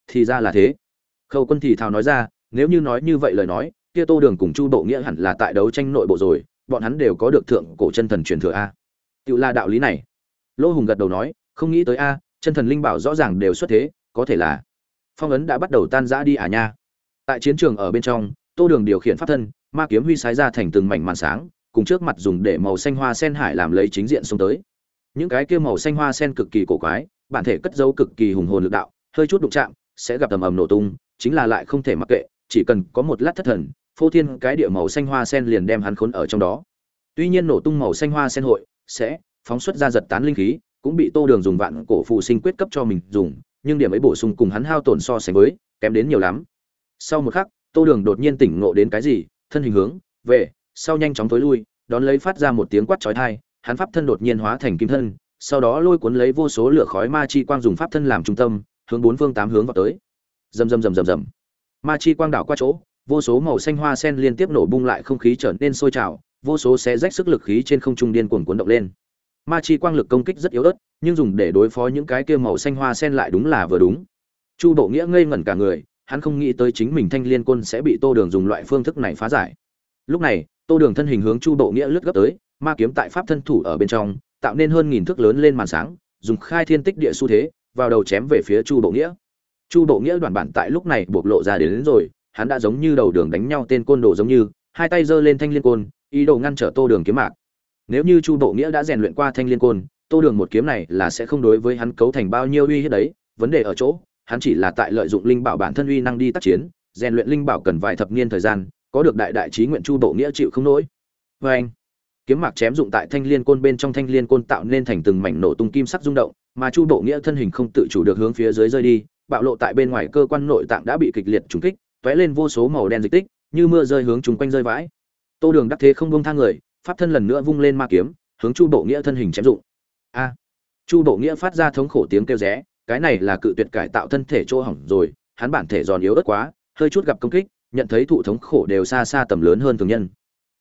Thì ra là thế. Khâu quân thì thào nói ra, nếu như nói như vậy lời nói, kia tô đường cùng chu bộ nghĩa hẳn là tại đấu tranh nội bộ rồi, bọn hắn đều có được thượng cổ chân thần truyền thừa a. Tự là đạo lý này. Lỗ hùng gật đầu nói, không nghĩ tới a, chân thần linh bảo rõ ràng đều xuất thế, có thể là phong ấn đã bắt đầu tan rã đi à nha. Tại chiến trường ở bên trong, tô đường điều khiển pháp thân, ma kiếm huy sái ra thành từng mảnh màn sáng, cùng trước mặt dùng để màu xanh hoa sen hải làm lấy chính diện xông tới. Những cái kia màu xanh hoa sen cực kỳ cổ quái bản thể cất dấu cực kỳ hùng hồn lực đạo, hơi chút đụng chạm, sẽ gặp tầm ầm nổ tung, chính là lại không thể mặc kệ, chỉ cần có một lát thất thần, phô thiên cái địa màu xanh hoa sen liền đem hắn khốn ở trong đó. Tuy nhiên nổ tung màu xanh hoa sen hội sẽ phóng xuất ra giật tán linh khí, cũng bị tô đường dùng vạn cổ phụ sinh quyết cấp cho mình dùng, nhưng điểm ấy bổ sung cùng hắn hao tổn so sánh với, kém đến nhiều lắm. Sau một khắc, tô đường đột nhiên tỉnh ngộ đến cái gì, thân hình hướng về sau nhanh chóng tối lui, đón lấy phát ra một tiếng quát chói tai, hắn pháp thân đột nhiên hóa thành kim thân sau đó lôi cuốn lấy vô số lửa khói ma chi quang dùng pháp thân làm trung tâm, hướng bốn phương tám hướng vào tới. Rầm rầm rầm rầm rầm. Ma chi quang đảo qua chỗ, vô số màu xanh hoa sen liên tiếp nổ bung lại không khí trở nên sôi trào, vô số xé rách sức lực khí trên không trung điên cuồng cuốn động lên. Ma chi quang lực công kích rất yếu ớt, nhưng dùng để đối phó những cái kia màu xanh hoa sen lại đúng là vừa đúng. Chu bộ nghĩa ngây ngẩn cả người, hắn không nghĩ tới chính mình thanh liên quân sẽ bị tô đường dùng loại phương thức này phá giải. Lúc này, tô đường thân hình hướng chu bộ nghĩa lướt gấp tới, ma kiếm tại pháp thân thủ ở bên trong tạo nên hơn nghìn thước lớn lên màn sáng dùng khai thiên tích địa xu thế vào đầu chém về phía chu bộ nghĩa. Chu bộ nghĩa đoàn bản tại lúc này bộc lộ ra đến, đến rồi hắn đã giống như đầu đường đánh nhau tên côn đồ giống như hai tay giơ lên thanh liên côn ý đồ ngăn trở tô đường kiếm mạc. Nếu như chu bộ nghĩa đã rèn luyện qua thanh liên côn tô đường một kiếm này là sẽ không đối với hắn cấu thành bao nhiêu uy hiếp đấy vấn đề ở chỗ hắn chỉ là tại lợi dụng linh bảo bản thân uy năng đi tác chiến rèn luyện linh bảo cần vài thập niên thời gian có được đại đại trí nguyện chu bộ nghĩa chịu không nổi. Vê anh kiếm mạc chém dụng tại thanh liên côn bên trong thanh liên côn tạo nên thành từng mảnh nổ tung kim sắc rung động, mà chu bộ nghĩa thân hình không tự chủ được hướng phía dưới rơi đi, bạo lộ tại bên ngoài cơ quan nội tạng đã bị kịch liệt trúng kích, tóe lên vô số màu đen dịch tích, như mưa rơi hướng chung quanh rơi vãi. Tô đường đắc thế không buông thang người, pháp thân lần nữa vung lên ma kiếm, hướng chu bộ nghĩa thân hình chém dụng. A! Chu bộ nghĩa phát ra thống khổ tiếng kêu rẽ, cái này là cự tuyệt cải tạo thân thể chỗ hỏng rồi, hắn bản thể giòn yếu ớt quá, hơi chút gặp công kích, nhận thấy thụ thống khổ đều xa xa tầm lớn hơn thường nhân.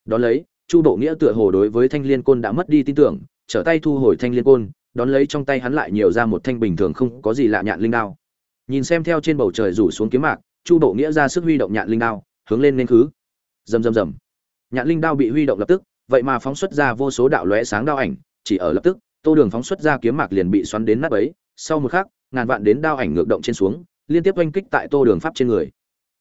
Đón lấy chu bộ nghĩa tựa hồ đối với thanh liên côn đã mất đi tin tưởng, trở tay thu hồi thanh liên côn, đón lấy trong tay hắn lại nhiều ra một thanh bình thường không có gì lạ nhạn linh đao. Nhìn xem theo trên bầu trời rủ xuống kiếm mạc, chu bộ nghĩa ra sức huy động nhạn linh đao, hướng lên nên khứ. Rầm rầm rầm. Nhạn linh đao bị huy động lập tức, vậy mà phóng xuất ra vô số đạo lóe sáng đao ảnh, chỉ ở lập tức, tô đường phóng xuất ra kiếm mạc liền bị xoắn đến nát ấy sau một khắc, ngàn vạn đến đao ảnh ngược động trên xuống, liên tiếp oanh kích tại tô đường pháp trên người.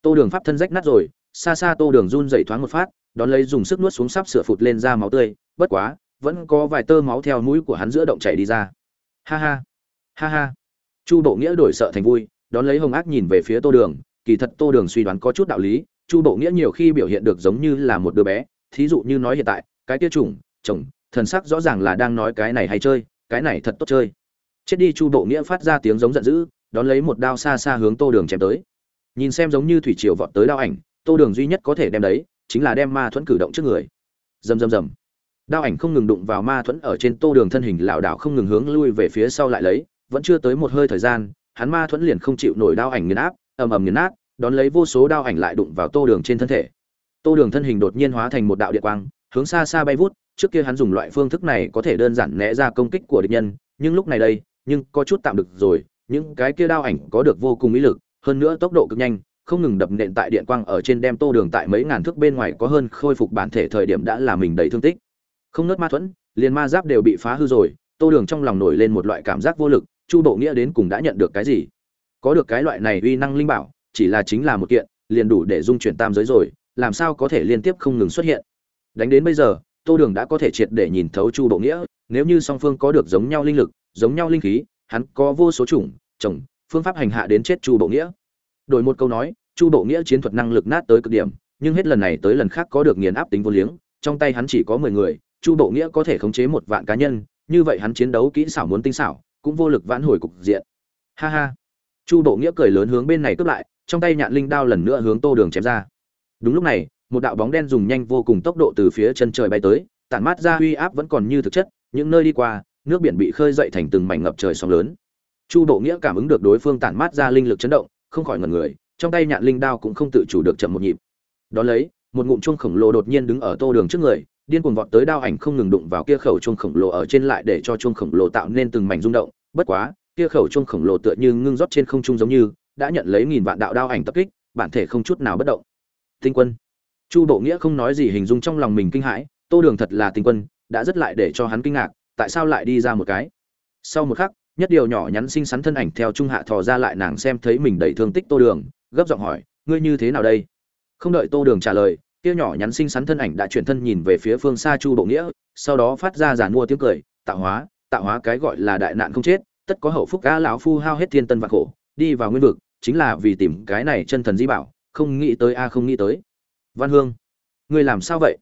Tô đường pháp thân rách nát rồi, xa xa tô đường run dậy thoáng một phát đón lấy dùng sức nuốt xuống sắp sửa phụt lên ra máu tươi, bất quá, vẫn có vài tơ máu theo mũi của hắn giữa động chảy đi ra. Ha ha ha ha. Chu bộ nghĩa đổi sợ thành vui, đón lấy hồng ác nhìn về phía tô đường, kỳ thật tô đường suy đoán có chút đạo lý, chu bộ nghĩa nhiều khi biểu hiện được giống như là một đứa bé, thí dụ như nói hiện tại, cái tiêu chủng, chồng, thần sắc rõ ràng là đang nói cái này hay chơi, cái này thật tốt chơi. Chết đi chu bộ nghĩa phát ra tiếng giống giận dữ, đón lấy một đao xa xa hướng tô đường chém tới. Nhìn xem giống như thủy triều vọt tới đao ảnh, tô đường duy nhất có thể đem đấy chính là đem ma thuẫn cử động trước người. Rầm rầm rầm. Đao ảnh không ngừng đụng vào ma thuẫn ở trên tô đường thân hình lảo đảo không ngừng hướng lui về phía sau lại lấy, vẫn chưa tới một hơi thời gian, hắn ma thuẫn liền không chịu nổi đao ảnh nghiền áp, ầm ầm nghiền nát, đón lấy vô số đao ảnh lại đụng vào tô đường trên thân thể. Tô đường thân hình đột nhiên hóa thành một đạo điện quang, hướng xa xa bay vút, trước kia hắn dùng loại phương thức này có thể đơn giản né ra công kích của địch nhân, nhưng lúc này đây, nhưng có chút tạm được rồi, những cái kia đao ảnh có được vô cùng ý lực, hơn nữa tốc độ cực nhanh không ngừng đập nện tại điện quang ở trên đem tô đường tại mấy ngàn thước bên ngoài có hơn khôi phục bản thể thời điểm đã là mình đầy thương tích. Không nớt ma thuẫn, liền ma giáp đều bị phá hư rồi, tô đường trong lòng nổi lên một loại cảm giác vô lực, chu bộ nghĩa đến cùng đã nhận được cái gì? Có được cái loại này uy năng linh bảo, chỉ là chính là một kiện, liền đủ để dung chuyển tam giới rồi, làm sao có thể liên tiếp không ngừng xuất hiện? Đánh đến bây giờ, tô đường đã có thể triệt để nhìn thấu chu bộ nghĩa, nếu như song phương có được giống nhau linh lực, giống nhau linh khí, hắn có vô số chủng, chồng, phương pháp hành hạ đến chết chu bộ nghĩa đổi một câu nói, chu bộ nghĩa chiến thuật năng lực nát tới cực điểm, nhưng hết lần này tới lần khác có được nghiền áp tính vô liếng, trong tay hắn chỉ có mười người, chu bộ nghĩa có thể khống chế một vạn cá nhân, như vậy hắn chiến đấu kỹ xảo muốn tinh xảo, cũng vô lực vãn hồi cục diện. Ha ha. Chu bộ nghĩa cười lớn hướng bên này cướp lại, trong tay nhạn linh đao lần nữa hướng tô đường chém ra. Đúng lúc này, một đạo bóng đen dùng nhanh vô cùng tốc độ từ phía chân trời bay tới, tản mát ra uy áp vẫn còn như thực chất, những nơi đi qua, nước biển bị khơi dậy thành từng mảnh ngập trời sóng lớn. Chu bộ nghĩa cảm ứng được đối phương tản mát ra linh lực chấn động không khỏi ngần người, trong tay nhạn linh đao cũng không tự chủ được chậm một nhịp. Đón lấy, một ngụm chuông khổng lồ đột nhiên đứng ở tô đường trước người, điên cuồng vọt tới đao ảnh không ngừng đụng vào kia khẩu chuông khổng lồ ở trên lại để cho chuông khổng lồ tạo nên từng mảnh rung động. Bất quá, kia khẩu chuông khổng lồ tựa như ngưng rót trên không trung giống như, đã nhận lấy nghìn vạn đạo đao ảnh tập kích, bản thể không chút nào bất động. Tinh quân. Chu bộ nghĩa không nói gì hình dung trong lòng mình kinh hãi, tô đường thật là tinh quân, đã rất lại để cho hắn kinh ngạc, tại sao lại đi ra một cái? Sau một khắc nhất điều nhỏ nhắn xinh xắn thân ảnh theo trung hạ thò ra lại nàng xem thấy mình đầy thương tích tô đường, gấp giọng hỏi, ngươi như thế nào đây? Không đợi tô đường trả lời, kia nhỏ nhắn xinh xắn thân ảnh đã chuyển thân nhìn về phía phương xa chu bộ nghĩa, sau đó phát ra giàn mua tiếng cười, tạo hóa tạo hóa cái gọi là đại nạn không chết, tất có hậu phúc cá lão phu hao hết thiên tân và khổ, đi vào nguyên vực, chính là vì tìm cái này chân thần di bảo, không nghĩ tới a, không nghĩ tới. Văn hương, ngươi làm sao vậy?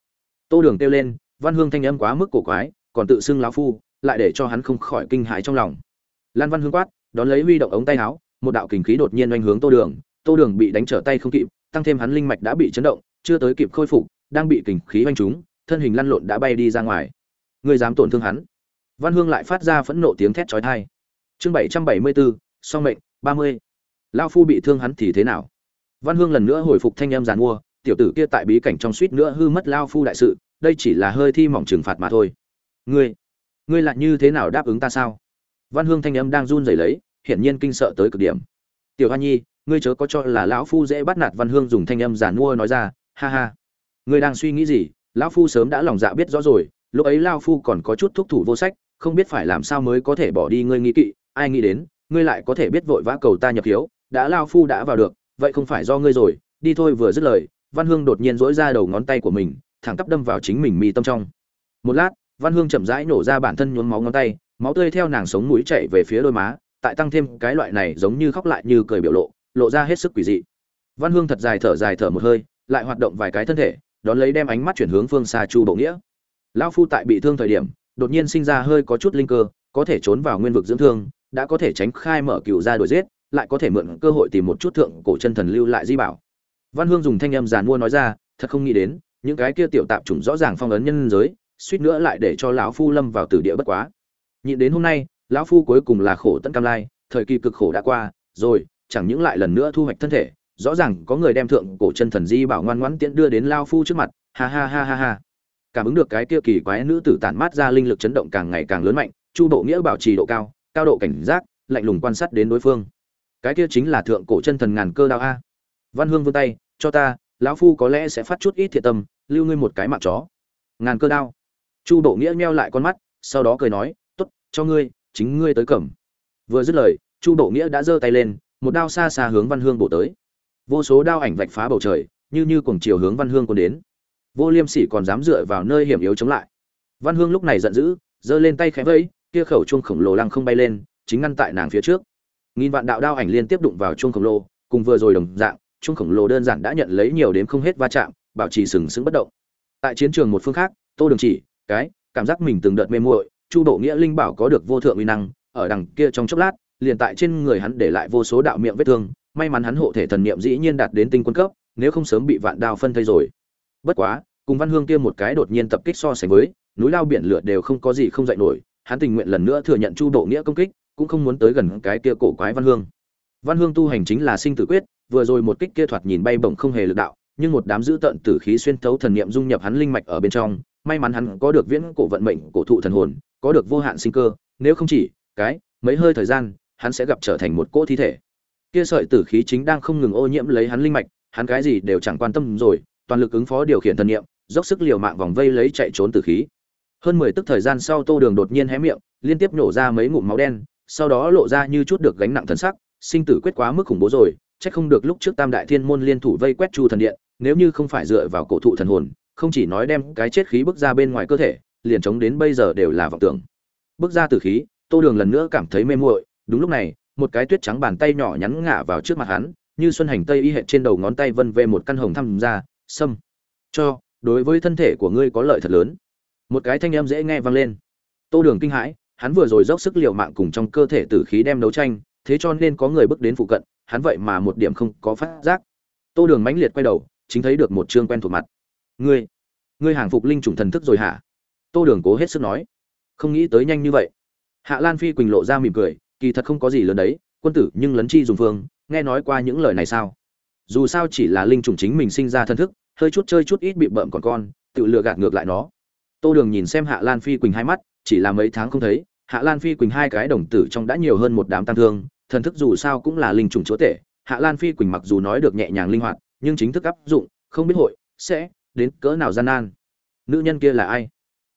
Tô đường kêu lên, văn hương thanh âm quá mức cổ quái, còn tự xưng lão phu, lại để cho hắn không khỏi kinh hãi trong lòng lan văn hương quát, đón lấy huy động ống tay áo, một đạo kình khí đột nhiên oanh hướng tô đường. Tô đường bị đánh trở tay không kịp, tăng thêm hắn linh mạch đã bị chấn động, chưa tới kịp khôi phục, đang bị kình khí oanh trúng, thân hình lăn lộn đã bay đi ra ngoài. Ngươi dám tổn thương hắn? Văn hương lại phát ra phẫn nộ tiếng thét chói tai. Chương bảy trăm bảy mươi bốn song mệnh, ba mươi. Lao phu bị thương hắn thì thế nào? Văn hương lần nữa hồi phục thanh âm giàn mua, tiểu tử kia tại bí cảnh trong suýt nữa hư mất lao phu đại sự, đây chỉ là hơi thi mỏng trừng phạt mà thôi. Ngươi ngươi lại như thế nào đáp ứng ta sao? Văn hương thanh âm đang run rẩy lấy, hiển nhiên kinh sợ tới cực điểm. Tiểu hoa nhi, ngươi chớ có cho là lão phu dễ bắt nạt văn hương dùng thanh âm giàn mua nói ra, ha ha. Ngươi đang suy nghĩ gì? Lão phu sớm đã lòng dạ biết rõ rồi, lúc ấy lao phu còn có chút thúc thủ vô sách, không biết phải làm sao mới có thể bỏ đi ngươi nghĩ kỵ. Ai nghĩ đến, ngươi lại có thể biết vội vã cầu ta nhập hiếu, đã lao phu đã vào được, vậy không phải do ngươi rồi, đi thôi. Vừa dứt lời, văn hương đột nhiên dỗi ra đầu ngón tay của mình, thẳng tắp đâm vào chính mình mi tâm trong. Một lát, văn hương chậm rãi nổ ra bản thân nhuốm máu ngón tay máu tươi theo nàng sống mũi chạy về phía đôi má, tại tăng thêm cái loại này giống như khóc lại như cười biểu lộ lộ ra hết sức quỷ dị. Văn hương thật dài thở dài thở một hơi, lại hoạt động vài cái thân thể, đón lấy đem ánh mắt chuyển hướng phương xa chu bộ nghĩa. Lão phu tại bị thương thời điểm, đột nhiên sinh ra hơi có chút linh cơ, có thể trốn vào nguyên vực dưỡng thương, đã có thể tránh khai mở cựu ra đuổi giết, lại có thể mượn cơ hội tìm một chút thượng cổ chân thần lưu lại di bảo. Văn hương dùng thanh âm giàn mua nói ra, thật không nghĩ đến, những cái kia tiểu tạp chủng rõ ràng phong ấn nhân giới, suýt nữa lại để cho lão phu lâm vào tử địa bất quá nhịn đến hôm nay, lão phu cuối cùng là khổ tận cam lai, thời kỳ cực khổ đã qua, rồi, chẳng những lại lần nữa thu hoạch thân thể, rõ ràng có người đem thượng cổ chân thần di bảo ngoan ngoãn tiễn đưa đến lao phu trước mặt, ha ha ha ha ha. Cảm ứng được cái kia kỳ quái nữ tử tản mát ra linh lực chấn động càng ngày càng lớn mạnh, chu bộ nghĩa bảo trì độ cao cao độ cảnh giác, lạnh lùng quan sát đến đối phương. Cái kia chính là thượng cổ chân thần ngàn cơ đao a. Văn hương vươn tay, cho ta, lão phu có lẽ sẽ phát chút ít thiệt tâm, lưu ngươi một cái mạng chó. Ngàn cơ đao. Chu bộ nghĩa meo lại con mắt, sau đó cười nói cho ngươi, chính ngươi tới cẩm vừa dứt lời, chu bộ nghĩa đã giơ tay lên, một đao xa xa hướng văn hương bổ tới. Vô số đao ảnh vạch phá bầu trời, như như cùng chiều hướng văn hương còn đến. Vô liêm sỉ còn dám dựa vào nơi hiểm yếu chống lại. Văn hương lúc này giận dữ, giơ lên tay khẽ vẫy, kia khẩu chuông khổng lồ lăng không bay lên, chính ngăn tại nàng phía trước. Nghìn vạn đạo đao ảnh liên tiếp đụng vào chuông khổng lồ, cùng vừa rồi đồng dạng, chuông khổng lồ đơn giản đã nhận lấy nhiều đến không hết va chạm, bảo trì sừng sững bất động. Tại chiến trường một phương khác, tô đường chỉ, cái, cảm giác mình từng đợt mê muội chu độ nghĩa linh bảo có được vô thượng uy năng, ở đằng kia trong chốc lát, liền tại trên người hắn để lại vô số đạo miệng vết thương, may mắn hắn hộ thể thần niệm dĩ nhiên đạt đến tinh quân cấp, nếu không sớm bị vạn đao phân thây rồi. Bất quá, cùng văn hương kia một cái đột nhiên tập kích so sánh với, núi lao biển lửa đều không có gì không dạy nổi, hắn tình nguyện lần nữa thừa nhận chu độ nghĩa công kích, cũng không muốn tới gần cái kia cổ quái văn hương. Văn hương tu hành chính là sinh tử quyết, vừa rồi một kích kia thoạt nhìn bay bổng không hề lực đạo, nhưng một đám dữ tận tử khí xuyên thấu thần niệm dung nhập hắn linh mạch ở bên trong, may mắn hắn có được viễn cổ vận mệnh cổ thụ thần hồn có được vô hạn sinh cơ, nếu không chỉ, cái, mấy hơi thời gian, hắn sẽ gặp trở thành một cỗ thi thể. Kia sợi tử khí chính đang không ngừng ô nhiễm lấy hắn linh mạch, hắn cái gì đều chẳng quan tâm rồi, toàn lực ứng phó điều khiển thần niệm, dốc sức liều mạng vòng vây lấy chạy trốn tử khí. Hơn mười tức thời gian sau tô đường đột nhiên hé miệng, liên tiếp nổ ra mấy ngụm máu đen, sau đó lộ ra như chút được gánh nặng thần sắc, sinh tử quyết quá mức khủng bố rồi, chắc không được lúc trước tam đại thiên môn liên thủ vây quét chu thần điện, nếu như không phải dựa vào cổ thụ thần hồn, không chỉ nói đem cái chết khí bước ra bên ngoài cơ thể liền chống đến bây giờ đều là vọng tưởng. Bước ra từ khí, tô đường lần nữa cảm thấy mê muội, đúng lúc này, một cái tuyết trắng bàn tay nhỏ nhắn ngả vào trước mặt hắn, như xuân hành tây y hệ trên đầu ngón tay vân về một căn hồng thăm ra, sâm, cho, đối với thân thể của ngươi có lợi thật lớn. Một cái thanh âm dễ nghe vang lên. Tô đường kinh hãi, hắn vừa rồi dốc sức liều mạng cùng trong cơ thể tử khí đem đấu tranh, thế cho nên có người bước đến phụ cận, hắn vậy mà một điểm không có phát giác. Tô đường mãnh liệt quay đầu, chính thấy được một chương quen thuộc mặt. Ngươi ngươi hàng phục linh chủng thần thức rồi hả? Tô đường cố hết sức nói. Không nghĩ tới nhanh như vậy. Hạ lan phi quỳnh lộ ra mỉm cười, kỳ thật không có gì lớn đấy, quân tử nhưng lấn chi dùng phương, nghe nói qua những lời này sao? Dù sao chỉ là linh trùng chính mình sinh ra thân thức, hơi chút chơi chút ít bị bợm còn con, tự lừa gạt ngược lại nó. Tô đường nhìn xem hạ lan phi quỳnh hai mắt, chỉ là mấy tháng không thấy, hạ lan phi quỳnh hai cái đồng tử trong đã nhiều hơn một đám tăng thương, thần thức dù sao cũng là linh trùng chúa tể. Hạ lan phi quỳnh mặc dù nói được nhẹ nhàng linh hoạt, nhưng chính thức áp dụng, không biết hội sẽ đến cỡ nào gian nan. Nữ nhân kia là ai?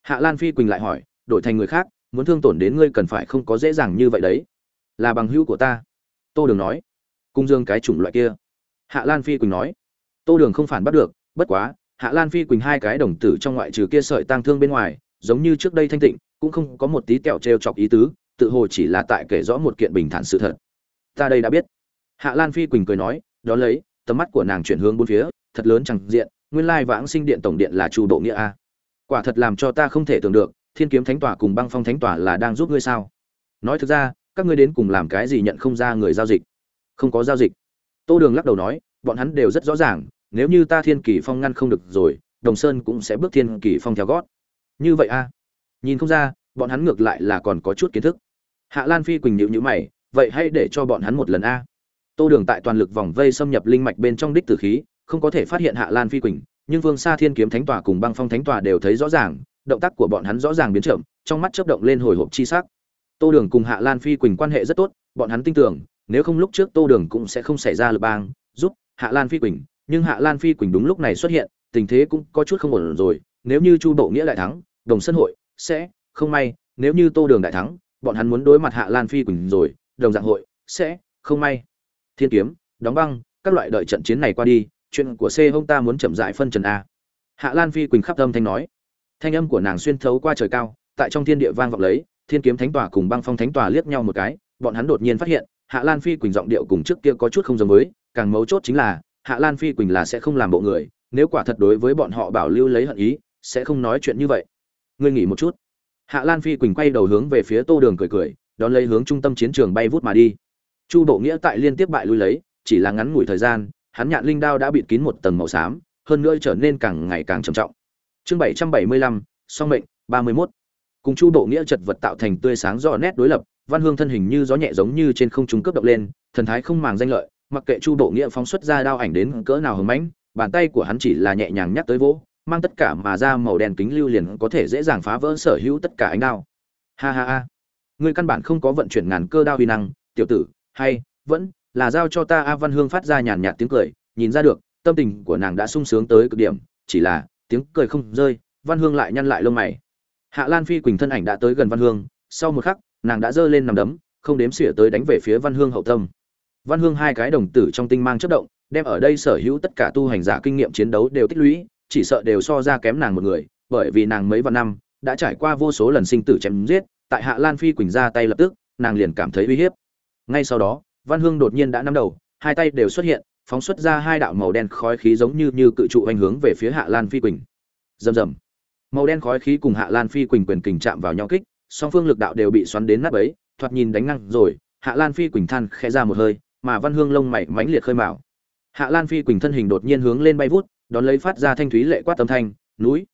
Hạ lan phi quỳnh lại hỏi, đổi thành người khác, muốn thương tổn đến ngươi cần phải không có dễ dàng như vậy đấy. Là bằng hữu của ta. Tô đường nói. Cung dương cái chủng loại kia. Hạ lan phi quỳnh nói. Tô đường không phản bắt được, bất quá, hạ lan phi quỳnh hai cái đồng tử trong ngoại trừ kia sợi tang thương bên ngoài, giống như trước đây thanh tịnh, cũng không có một tí tẹo t chọc ý tứ, tự hồ chỉ là tại kể rõ một kiện bình thản sự thật. Ta đây đã biết. Hạ lan phi quỳnh cười nói đó lấy, tầm mắt của nàng chuyển hướng bốn phía, thật lớn chẳng diện, nguyên lai vãng sinh điện tổng điện là chu độ nghĩa a quả thật làm cho ta không thể tưởng được, thiên kiếm thánh tỏa cùng băng phong thánh tỏa là đang giúp ngươi sao? Nói thực ra, các ngươi đến cùng làm cái gì nhận không ra người giao dịch? Không có giao dịch. Tô đường lắc đầu nói, bọn hắn đều rất rõ ràng, nếu như ta thiên kỳ phong ngăn không được rồi, đồng sơn cũng sẽ bước thiên kỳ phong theo gót. Như vậy a nhìn không ra, bọn hắn ngược lại là còn có chút kiến thức. Hạ lan phi quỳnh nhịu nhữ mày, vậy hãy để cho bọn hắn một lần a. Tô đường tại toàn lực vòng vây xâm nhập linh mạch bên trong đích tử khí, không có thể phát hiện hạ lan phi quỳnh nhưng vương xa thiên kiếm thánh tòa cùng băng phong thánh tòa đều thấy rõ ràng, động tác của bọn hắn rõ ràng biến chậm, trong mắt chớp động lên hồi hộp chi sắc. Tô đường cùng hạ lan phi quỳnh quan hệ rất tốt, bọn hắn tin tưởng, nếu không lúc trước tô đường cũng sẽ không xảy ra lập bang, giúp hạ lan phi quỳnh, nhưng hạ lan phi quỳnh đúng lúc này xuất hiện, tình thế cũng có chút không ổn rồi, nếu như chu bộ nghĩa đại thắng, đồng sân hội sẽ không may, nếu như tô đường đại thắng, bọn hắn muốn đối mặt hạ lan phi quỳnh rồi, đồng dạng hội sẽ không may. Thiên kiếm, đóng băng, các loại đợi trận chiến này qua đi chuyện của c hông ta muốn chậm rãi phân trần a. Hạ lan phi quỳnh khắp âm thanh nói. Thanh âm của nàng xuyên thấu qua trời cao, tại trong thiên địa vang vọng lấy, thiên kiếm thánh tòa cùng băng phong thánh tòa liếc nhau một cái, bọn hắn đột nhiên phát hiện, hạ lan phi quỳnh giọng điệu cùng trước kia có chút không giống với, càng mấu chốt chính là, hạ lan phi quỳnh là sẽ không làm bộ người, nếu quả thật đối với bọn họ bảo lưu lấy hận ý, sẽ không nói chuyện như vậy. Ngươi nghỉ một chút. Hạ lan phi quỳnh quay đầu hướng về phía tô đường cười cười, đón lấy hướng trung tâm chiến trường bay vút mà đi. Chu bộ nghĩa tại liên tiếp bại lui lấy, chỉ là ngắn ngủi thời gian hắn nhạn linh đao đã bịt kín một tầng màu xám, hơn nữa trở nên càng ngày càng trầm trọng. Chương bảy trăm bảy mươi lăm, song mệnh, ba mươi mốt. Cùng chu bộ nghĩa chật vật tạo thành tươi sáng rõ nét đối lập, văn hương thân hình như gió nhẹ giống như trên không trung cấp động lên, thần thái không màng danh lợi, mặc kệ chu bộ nghĩa phóng xuất ra đao ảnh đến cỡ nào hùng mãnh, bàn tay của hắn chỉ là nhẹ nhàng nhắc tới vỗ, mang tất cả mà ra màu đen kính lưu liền có thể dễ dàng phá vỡ sở hữu tất cả ánh đao. Ha ha ha. Ngươi căn bản không có vận chuyển ngàn cơ đao huy năng, tiểu tử, hay, vẫn là giao cho ta a văn hương phát ra nhàn nhạt tiếng cười, nhìn ra được, tâm tình của nàng đã sung sướng tới cực điểm, chỉ là, tiếng cười không rơi, văn hương lại nhăn lại lông mày. Hạ lan phi quỳnh thân ảnh đã tới gần văn hương, sau một khắc, nàng đã giơ lên nằm đấm, không đếm xỉa tới đánh về phía văn hương hậu tâm. Văn hương hai cái đồng tử trong tinh mang chất động, đem ở đây sở hữu tất cả tu hành giả kinh nghiệm chiến đấu đều tích lũy, chỉ sợ đều so ra kém nàng một người, bởi vì nàng mấy vạn năm đã trải qua vô số lần sinh tử chém giết, tại hạ lan phi quỳnh ra tay lập tức, nàng liền cảm thấy uy hiếp. Ngay sau đó văn hương đột nhiên đã nắm đầu hai tay đều xuất hiện phóng xuất ra hai đạo màu đen khói khí giống như như cự trụ hành hướng về phía hạ lan phi quỳnh. Rầm rầm. Màu đen khói khí cùng hạ lan phi quỳnh quyền kình chạm vào nhau kích song phương lực đạo đều bị xoắn đến nát bấy thoạt nhìn đánh ngang, rồi hạ lan phi quỳnh than khẽ ra một hơi mà văn hương lông mày mãnh liệt khơi mào. Hạ lan phi quỳnh thân hình đột nhiên hướng lên bay vút đón lấy phát ra thanh thúy lệ quát âm thanh núi.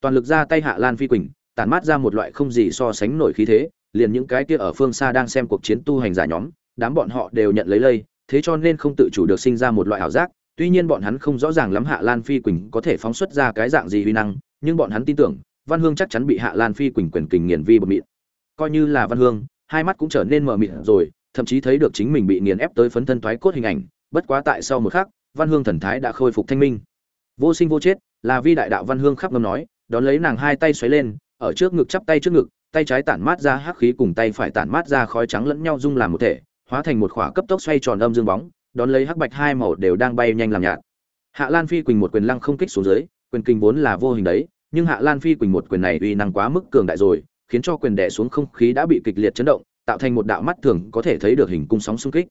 Toàn lực ra tay hạ lan phi quỳnh tản mát ra một loại không gì so sánh nổi khí thế liền những cái kia ở phương xa đang xem cuộc chiến tu hành giả nhóm đám bọn họ đều nhận lấy lây, thế cho nên không tự chủ được sinh ra một loại ảo giác. Tuy nhiên bọn hắn không rõ ràng lắm hạ lan phi quỳnh có thể phóng xuất ra cái dạng gì huy năng, nhưng bọn hắn tin tưởng, văn hương chắc chắn bị hạ lan phi quỳnh quyền kình nghiền vi bột mịn. Coi như là văn hương, hai mắt cũng trở nên mờ mịt rồi, thậm chí thấy được chính mình bị nghiền ép tới phấn thân thoái cốt hình ảnh. Bất quá tại sau một khắc, văn hương thần thái đã khôi phục thanh minh. Vô sinh vô chết, là vi đại đạo văn hương khắp ngâm nói, đón lấy nàng hai tay xoáy lên, ở trước ngực chắp tay trước ngực, tay trái tản mát ra hắc khí cùng tay phải tản mát ra khói trắng lẫn nhau dung làm một thể hóa thành một khỏa cấp tốc xoay tròn âm dương bóng, đón lấy hắc bạch hai màu đều đang bay nhanh làm nhạt. Hạ lan phi quỳnh một quyền lăng không kích xuống dưới, quyền kinh vốn là vô hình đấy, nhưng hạ lan phi quỳnh một quyền này uy năng quá mức cường đại rồi, khiến cho quyền đè xuống không khí đã bị kịch liệt chấn động, tạo thành một đạo mắt thường có thể thấy được hình cung sóng xung kích.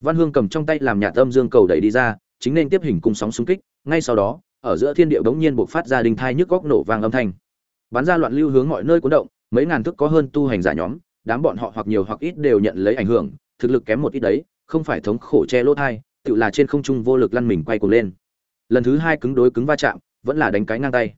Văn hương cầm trong tay làm nhạt âm dương cầu đẩy đi ra, chính nên tiếp hình cung sóng xung kích, ngay sau đó, ở giữa thiên địa bỗng nhiên bộc phát ra đình thai nhức góc nổ vang âm thanh. Bắn ra loạn lưu hướng mọi nơi cuốn động, mấy ngàn thức có hơn tu hành giả nhóm, đám bọn họ hoặc nhiều hoặc ít đều nhận lấy ảnh hưởng thực lực kém một ít đấy, không phải thống khổ che lỗ thai, tự là trên không trung vô lực lăn mình quay cuồng lên. Lần thứ hai cứng đối cứng va chạm, vẫn là đánh cái ngang tay.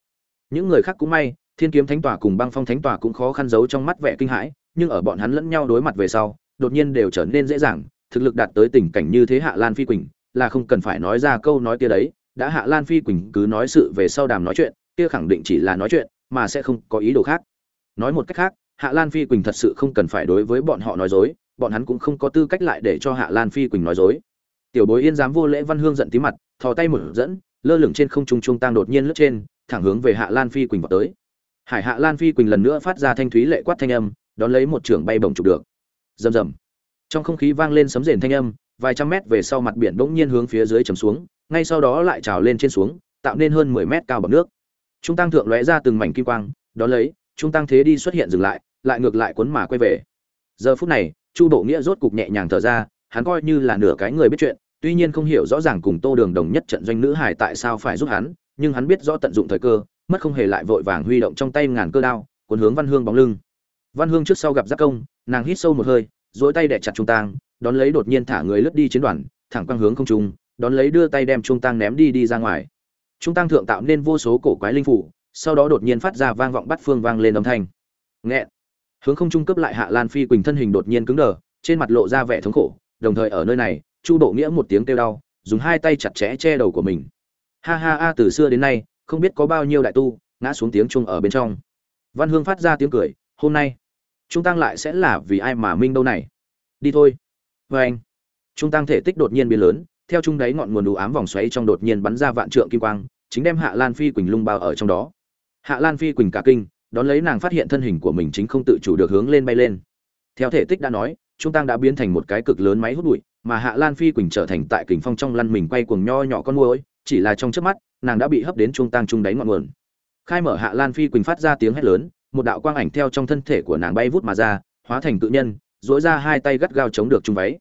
Những người khác cũng may, thiên kiếm thánh tòa cùng băng phong thánh tòa cũng khó khăn giấu trong mắt vẻ kinh hãi, nhưng ở bọn hắn lẫn nhau đối mặt về sau, đột nhiên đều trở nên dễ dàng, thực lực đạt tới tình cảnh như thế hạ lan phi quỳnh, là không cần phải nói ra câu nói kia đấy, đã hạ lan phi quỳnh cứ nói sự về sau đàm nói chuyện, kia khẳng định chỉ là nói chuyện, mà sẽ không có ý đồ khác. Nói một cách khác, hạ lan phi quỳnh thật sự không cần phải đối với bọn họ nói dối bọn hắn cũng không có tư cách lại để cho hạ lan phi quỳnh nói dối. Tiểu bối yên dám vô lễ văn hương giận tí mặt, thò tay mở dẫn, lơ lửng trên không trung trung Tang đột nhiên lướt trên, thẳng hướng về hạ lan phi quỳnh vào tới. Hải hạ lan phi quỳnh lần nữa phát ra thanh thúy lệ quát thanh âm, đón lấy một trưởng bay bổng chụp được. Rầm rầm. Trong không khí vang lên sấm rền thanh âm, vài trăm mét về sau mặt biển bỗng nhiên hướng phía dưới chầm xuống, ngay sau đó lại trào lên trên xuống, tạo nên hơn mười mét cao bằng nước. Trung tăng thượng lóe ra từng mảnh kim quang, đón lấy trung tăng thế đi xuất hiện dừng lại lại ngược lại cuốn mà quay về. Giờ phút này chu bộ nghĩa rốt cục nhẹ nhàng thở ra, hắn coi như là nửa cái người biết chuyện, tuy nhiên không hiểu rõ ràng cùng tô đường đồng nhất trận doanh nữ hải tại sao phải giúp hắn, nhưng hắn biết rõ tận dụng thời cơ, mất không hề lại vội vàng huy động trong tay ngàn cơ đao, cuốn hướng văn hương bóng lưng. Văn hương trước sau gặp giác công, nàng hít sâu một hơi dỗi tay đẻ chặt trung tang, đón lấy đột nhiên thả người lướt đi chiến đoàn, thẳng quang hướng không trung, đón lấy đưa tay đem trung tang ném đi đi ra ngoài. Trung tang thượng tạo nên vô số cổ quái linh phủ, sau đó đột nhiên phát ra vang vọng bắt phương vang lên âm thanh. Nghẹn hướng không trung cấp lại hạ lan phi quỳnh thân hình đột nhiên cứng đờ, trên mặt lộ ra vẻ thống khổ, đồng thời ở nơi này, chu độ nghĩa một tiếng kêu đau, dùng hai tay chặt chẽ che đầu của mình. Ha ha a từ xưa đến nay, không biết có bao nhiêu đại tu, ngã xuống tiếng chung ở bên trong. Văn hương phát ra tiếng cười, hôm nay, trung tăng lại sẽ là vì ai mà minh đâu này? Đi thôi. Vê anh, trung tăng thể tích đột nhiên biến lớn, theo chung đáy ngọn nguồn đủ ám vòng xoáy trong đột nhiên bắn ra vạn trượng kim quang, chính đem hạ lan phi quỳnh lung bao ở trong đó. Hạ lan phi quỳnh cả kinh đón lấy nàng phát hiện thân hình của mình chính không tự chủ được hướng lên bay lên. Theo thể tích đã nói, trung tăng đã biến thành một cái cực lớn máy hút bụi, mà hạ lan phi quỳnh trở thành tại kình phong trong lăn mình quay cuồng nho nhỏ con môi chỉ là trong chớp mắt, nàng đã bị hấp đến trung tăng trung đáy ngọn nguồn. Khai mở hạ lan phi quỳnh phát ra tiếng hét lớn, một đạo quang ảnh theo trong thân thể của nàng bay vút mà ra, hóa thành cự nhân dỗi ra hai tay gắt gao chống được trung váy.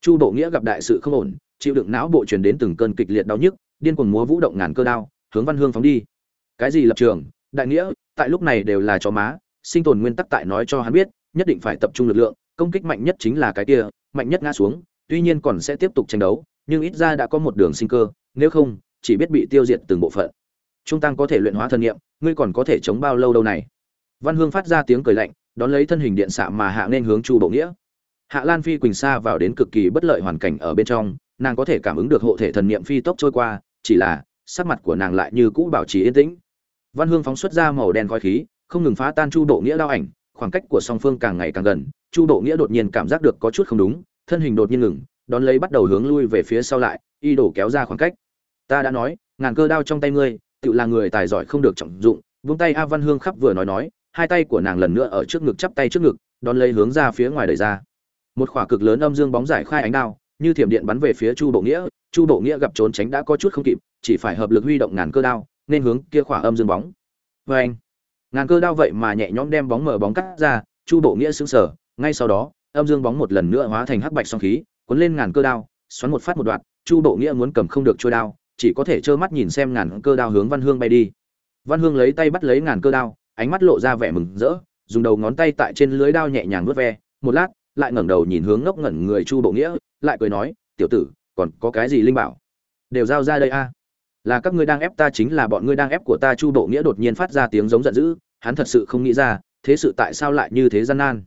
Chu bộ nghĩa gặp đại sự không ổn, chịu đựng não bộ truyền đến từng cơn kịch liệt đau nhức, điên cuồng múa vũ động ngàn cơ đao, hướng văn hương phóng đi. Cái gì lập trường? Đại nghĩa, tại lúc này đều là chó má, sinh tồn nguyên tắc tại nói cho hắn biết, nhất định phải tập trung lực lượng, công kích mạnh nhất chính là cái kia, mạnh nhất ngã xuống, tuy nhiên còn sẽ tiếp tục tranh đấu, nhưng ít ra đã có một đường sinh cơ, nếu không, chỉ biết bị tiêu diệt từng bộ phận. Trung tăng có thể luyện hóa thần niệm, ngươi còn có thể chống bao lâu đâu này? Văn hương phát ra tiếng cười lạnh, đón lấy thân hình điện xạ mà hạ nên hướng chu bộ nghĩa. Hạ lan phi quỳnh xa vào đến cực kỳ bất lợi hoàn cảnh ở bên trong, nàng có thể cảm ứng được hộ thể thần niệm phi tốc trôi qua, chỉ là sắc mặt của nàng lại như cũ bảo trì yên tĩnh văn hương phóng xuất ra màu đen khói khí, không ngừng phá tan chu Độ nghĩa đao ảnh, khoảng cách của song phương càng ngày càng gần, chu Độ nghĩa đột nhiên cảm giác được có chút không đúng, thân hình đột nhiên ngừng, đón lấy bắt đầu hướng lui về phía sau lại, y đổ kéo ra khoảng cách. Ta đã nói, ngàn cơ đao trong tay ngươi, tự là người tài giỏi không được trọng dụng. Vung tay a văn hương khắp vừa nói nói, hai tay của nàng lần nữa ở trước ngực chắp tay trước ngực, đón lấy hướng ra phía ngoài đời ra. Một khỏa cực lớn âm dương bóng giải khai ánh đao, như thiểm điện bắn về phía chu bộ nghĩa, chu bộ nghĩa gặp trốn tránh đã có chút không kịp, chỉ phải hợp lực huy động ngàn cơ đao nên hướng kia khỏa âm dương bóng. Vê anh, ngàn cơ đao vậy mà nhẹ nhõm đem bóng mở bóng cắt ra, chu bộ nghĩa sững sờ, ngay sau đó, âm dương bóng một lần nữa hóa thành hắc bạch song khí, cuốn lên ngàn cơ đao, xoắn một phát một đoạn, chu bộ nghĩa muốn cầm không được trôi đao, chỉ có thể trơ mắt nhìn xem ngàn cơ đao hướng văn hương bay đi. Văn hương lấy tay bắt lấy ngàn cơ đao, ánh mắt lộ ra vẻ mừng rỡ, dùng đầu ngón tay tại trên lưới đao nhẹ nhàng vớt ve, một lát, lại ngẩng đầu nhìn hướng ngốc ngẩn người chu bộ nghĩa, lại cười nói, tiểu tử, còn có cái gì linh bảo? Đều giao ra đây a là các ngươi đang ép ta chính là bọn ngươi đang ép của ta, chu bộ nghĩa đột nhiên phát ra tiếng giống giận dữ, hắn thật sự không nghĩ ra, thế sự tại sao lại như thế gian nan.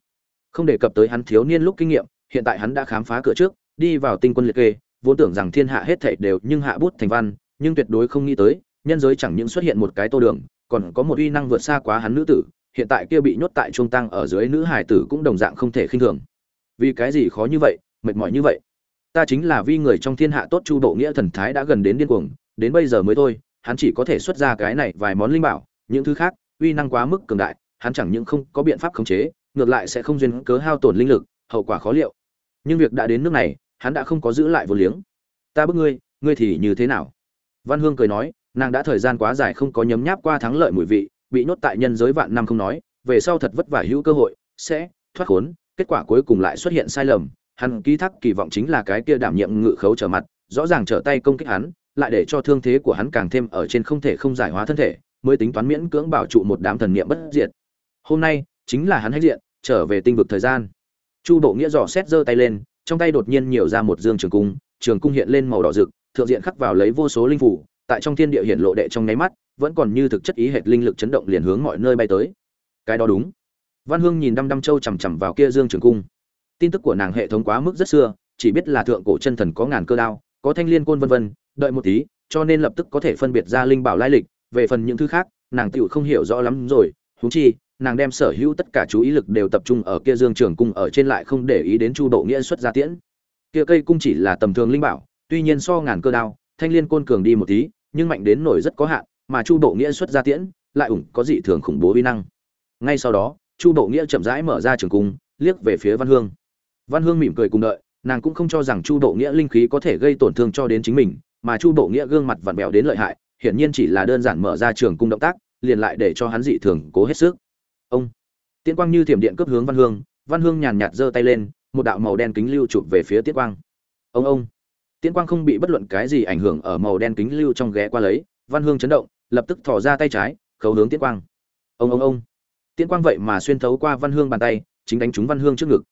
Không đề cập tới hắn thiếu niên lúc kinh nghiệm, hiện tại hắn đã khám phá cửa trước, đi vào tinh quân liệt kê, vốn tưởng rằng thiên hạ hết thảy đều nhưng hạ bút thành văn, nhưng tuyệt đối không nghĩ tới, nhân giới chẳng những xuất hiện một cái tô đường, còn có một uy năng vượt xa quá hắn nữ tử, hiện tại kia bị nhốt tại trung tăng ở dưới nữ hải tử cũng đồng dạng không thể khinh thường. Vì cái gì khó như vậy, mệt mỏi như vậy? Ta chính là vi người trong thiên hạ tốt, chu bộ nghĩa thần thái đã gần đến điên cuồng đến bây giờ mới thôi, hắn chỉ có thể xuất ra cái này vài món linh bảo, những thứ khác, uy năng quá mức cường đại, hắn chẳng những không có biện pháp khống chế, ngược lại sẽ không duyên cớ hao tổn linh lực, hậu quả khó liệu. Nhưng việc đã đến nước này, hắn đã không có giữ lại vô liếng. Ta bức ngươi ngươi thì như thế nào? Văn hương cười nói, nàng đã thời gian quá dài không có nhấm nháp qua thắng lợi mùi vị, bị nhốt tại nhân giới vạn năm không nói, về sau thật vất vả hữu cơ hội, sẽ thoát khốn, kết quả cuối cùng lại xuất hiện sai lầm, hắn ký thác kỳ vọng chính là cái kia đảm nhiệm ngự khấu trở mặt, rõ ràng trở tay công kích hắn lại để cho thương thế của hắn càng thêm ở trên không thể không giải hóa thân thể, mới tính toán miễn cưỡng bảo trụ một đám thần niệm bất diệt. Hôm nay, chính là hắn hết diện, trở về tinh vực thời gian. Chu bộ nghĩa dò xét giơ tay lên, trong tay đột nhiên nhiều ra một dương trường cung trường cung hiện lên màu đỏ rực, thượng diện khắc vào lấy vô số linh phủ, tại trong thiên địa hiện lộ đệ trong nháy mắt, vẫn còn như thực chất ý hệt linh lực chấn động liền hướng mọi nơi bay tới. Cái đó đúng. Văn hương nhìn đăm đăm châu chằm chằm vào kia dương trường cung. Tin tức của nàng hệ thống quá mức rất xưa, chỉ biết là thượng cổ chân thần có ngàn cơ đao, có thanh liên côn vân vân đợi một tí, cho nên lập tức có thể phân biệt ra linh bảo lai lịch, về phần những thứ khác, nàng tựu không hiểu rõ lắm rồi, huống chi, nàng đem sở hữu tất cả chú ý lực đều tập trung ở kia dương trường cung ở trên lại không để ý đến chu độ nghĩa xuất gia tiễn. Kia cây cung chỉ là tầm thường linh bảo, tuy nhiên so ngàn cơ đao, thanh liên côn cường đi một tí, nhưng mạnh đến nổi rất có hạn, mà chu độ nghĩa xuất gia tiễn, lại ủng có dị thường khủng bố uy năng. Ngay sau đó, chu độ nghĩa chậm rãi mở ra trường cung, liếc về phía văn hương. Văn hương mỉm cười cùng đợi, nàng cũng không cho rằng chu độ nghĩa linh khí có thể gây tổn thương cho đến chính mình mà chu Bộ nghĩa gương mặt vặn vẹo đến lợi hại, hiển nhiên chỉ là đơn giản mở ra trường cung động tác, liền lại để cho hắn dị thường cố hết sức. Ông, tiễn quang như thiểm điện cướp hướng văn hương văn hương nhàn nhạt giơ tay lên, một đạo màu đen kính lưu chụp về phía tiễn quang. Ông ông. Tiễn quang không bị bất luận cái gì ảnh hưởng ở màu đen kính lưu trong ghé qua lấy, văn hương chấn động, lập tức thò ra tay trái, khấu hướng tiễn quang. Ông ông ông. Tiễn quang vậy mà xuyên thấu qua văn hương bàn tay, chính đánh trúng văn hương trước ngực.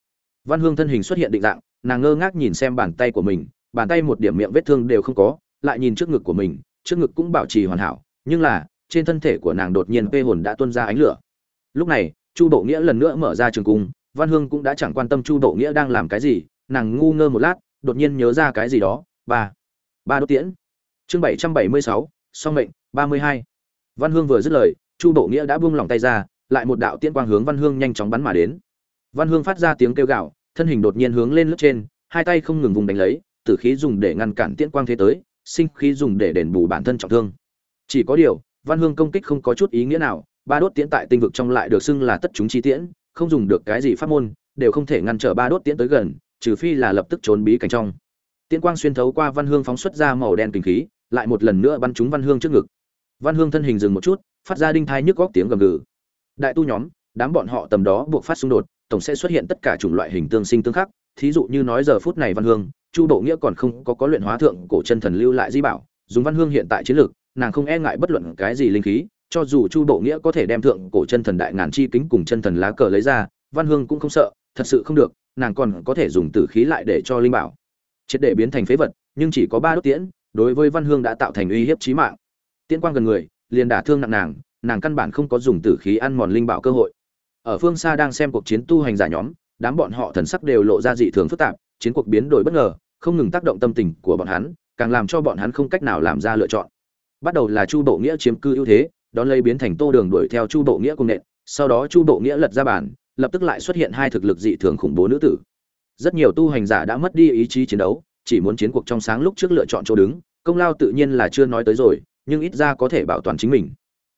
Văn hương thân hình xuất hiện định dạng, nàng ngơ ngác nhìn xem bàn tay của mình bàn tay một điểm miệng vết thương đều không có, lại nhìn trước ngực của mình, trước ngực cũng bảo trì hoàn hảo, nhưng là, trên thân thể của nàng đột nhiên phê hồn đã tuôn ra ánh lửa. Lúc này, chu bộ nghĩa lần nữa mở ra trường cung, văn hương cũng đã chẳng quan tâm chu bộ nghĩa đang làm cái gì, nàng ngu ngơ một lát, đột nhiên nhớ ra cái gì đó, ba ba đốt tiễn. Chương bảy trăm bảy mươi sáu, song mệnh, ba mươi hai. Văn hương vừa dứt lời, chu bộ nghĩa đã buông lỏng tay ra, lại một đạo tiễn quang hướng văn hương nhanh chóng bắn mà đến. Văn hương phát ra tiếng kêu gạo thân hình đột nhiên hướng lên lớp trên, hai tay không ngừng vùng đánh lấy tử khí dùng để ngăn cản tiễn quang thế tới, sinh khí dùng để đền bù bản thân trọng thương. Chỉ có điều, văn hương công kích không có chút ý nghĩa nào, ba đốt tiễn tại tinh vực trong lại được xưng là tất chúng chi tiễn, không dùng được cái gì pháp môn, đều không thể ngăn trở ba đốt tiễn tới gần, trừ phi là lập tức trốn bí cảnh trong. Tiễn quang xuyên thấu qua văn hương phóng xuất ra màu đen kinh khí, lại một lần nữa bắn trúng văn hương trước ngực. Văn hương thân hình dừng một chút, phát ra đinh thai nhức góc tiếng gầm gừ. Đại tu nhóm, đám bọn họ tầm đó buộc phát xung đột, tổng sẽ xuất hiện tất cả chủng loại hình tương sinh tương khắc, thí dụ như nói giờ phút này văn hương chu độ nghĩa còn không có có luyện hóa thượng cổ chân thần lưu lại di bảo dùng văn hương hiện tại chiến lược, nàng không e ngại bất luận cái gì linh khí, cho dù chu độ nghĩa có thể đem thượng cổ chân thần đại ngàn chi kính cùng chân thần lá cờ lấy ra, văn hương cũng không sợ, thật sự không được, nàng còn có thể dùng tử khí lại để cho linh bảo. Triệt để biến thành phế vật, nhưng chỉ có ba đốt tiễn, đối với văn hương đã tạo thành uy hiếp chí mạng. Tiễn quang gần người, liền đả thương nặng nàng nàng căn bản không có dùng tử khí ăn mòn linh bảo cơ hội. Ở phương xa đang xem cuộc chiến tu hành giả nhóm, đám bọn họ thần sắc đều lộ ra dị thường phức tạp, chiến cuộc biến đổi bất ngờ không ngừng tác động tâm tình của bọn hắn, càng làm cho bọn hắn không cách nào làm ra lựa chọn. Bắt đầu là chu bộ nghĩa chiếm cư ưu thế, đón lấy biến thành tô đường đuổi theo chu bộ nghĩa cùng nện, sau đó chu bộ nghĩa lật ra bản lập tức lại xuất hiện hai thực lực dị thường khủng bố nữ tử. Rất nhiều tu hành giả đã mất đi ý chí chiến đấu, chỉ muốn chiến cuộc trong sáng lúc trước lựa chọn chỗ đứng, công lao tự nhiên là chưa nói tới rồi, nhưng ít ra có thể bảo toàn chính mình.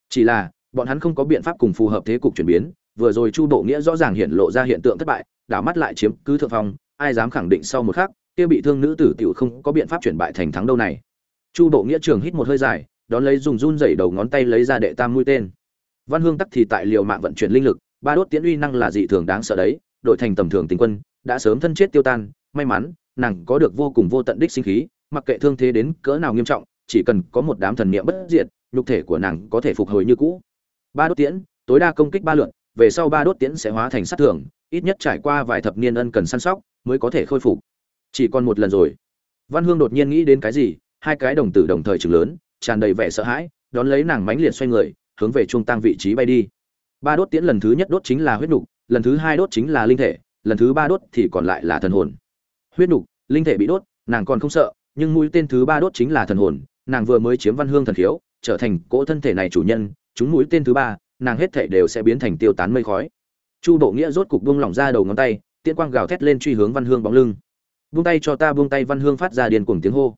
Chỉ là, bọn hắn không có biện pháp cùng phù hợp thế cục chuyển biến, vừa rồi chu bộ nghĩa rõ ràng hiện lộ ra hiện tượng thất bại, đảo mắt lại chiếm cứ thượng phong, ai dám khẳng định sau một khắc kia bị thương nữ tử tiểu không có biện pháp chuyển bại thành thắng đâu này. Chu bộ nghĩa trường hít một hơi dài đón lấy dùng run rẩy đầu ngón tay lấy ra đệ tam mũi tên. Văn hương tắc thì tại liều mạng vận chuyển linh lực ba đốt tiễn uy năng là dị thường đáng sợ đấy đội thành tầm thường tình quân đã sớm thân chết tiêu tan may mắn nàng có được vô cùng vô tận đích sinh khí mặc kệ thương thế đến cỡ nào nghiêm trọng chỉ cần có một đám thần niệm bất diệt nhục thể của nàng có thể phục hồi như cũ. Ba đốt tiễn tối đa công kích ba lượt, về sau ba đốt tiễn sẽ hóa thành sát thường ít nhất trải qua vài thập niên ân cần săn sóc mới có thể khôi phục chỉ còn một lần rồi. Văn hương đột nhiên nghĩ đến cái gì, hai cái đồng tử đồng thời chừng lớn, tràn đầy vẻ sợ hãi, đón lấy nàng mánh liệt xoay người, hướng về trung tăng vị trí bay đi. Ba đốt tiễn lần thứ nhất đốt chính là huyết nục, lần thứ hai đốt chính là linh thể, lần thứ ba đốt thì còn lại là thần hồn. Huyết nục, linh thể bị đốt, nàng còn không sợ, nhưng mũi tên thứ ba đốt chính là thần hồn, nàng vừa mới chiếm văn hương thần khiếu, trở thành cỗ thân thể này chủ nhân, chúng mũi tên thứ ba, nàng hết thể đều sẽ biến thành tiêu tán mây khói. Chu bộ nghĩa rốt cục buông lỏng ra đầu ngón tay, tiễn quang gào thét lên truy hướng văn hương bóng lưng buông tay cho ta, buông tay, văn hương phát ra điên cuồng tiếng hô.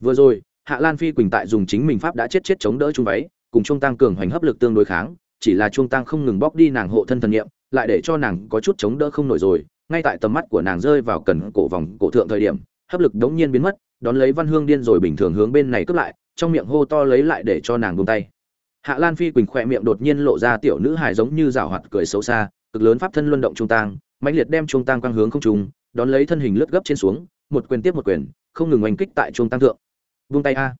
Vừa rồi, hạ lan phi quỳnh tại dùng chính mình pháp đã chết chết chống đỡ trung váy, cùng trung tăng cường hoành hấp lực tương đối kháng, chỉ là trung tăng không ngừng bóc đi nàng hộ thân thần niệm, lại để cho nàng có chút chống đỡ không nổi rồi. Ngay tại tầm mắt của nàng rơi vào cần cổ vòng cổ thượng thời điểm, hấp lực đống nhiên biến mất, đón lấy văn hương điên rồi bình thường hướng bên này cướp lại, trong miệng hô to lấy lại để cho nàng buông tay. Hạ lan phi quỳnh khỏe miệng đột nhiên lộ ra tiểu nữ hài giống như rào hoạt cười xấu xa, cực lớn pháp thân luân động trung tăng mãnh liệt đem trung tăng quang hướng không trùng đón lấy thân hình lướt gấp trên xuống, một quyền tiếp một quyền, không ngừng oanh kích tại trung tăng thượng. Vung tay a.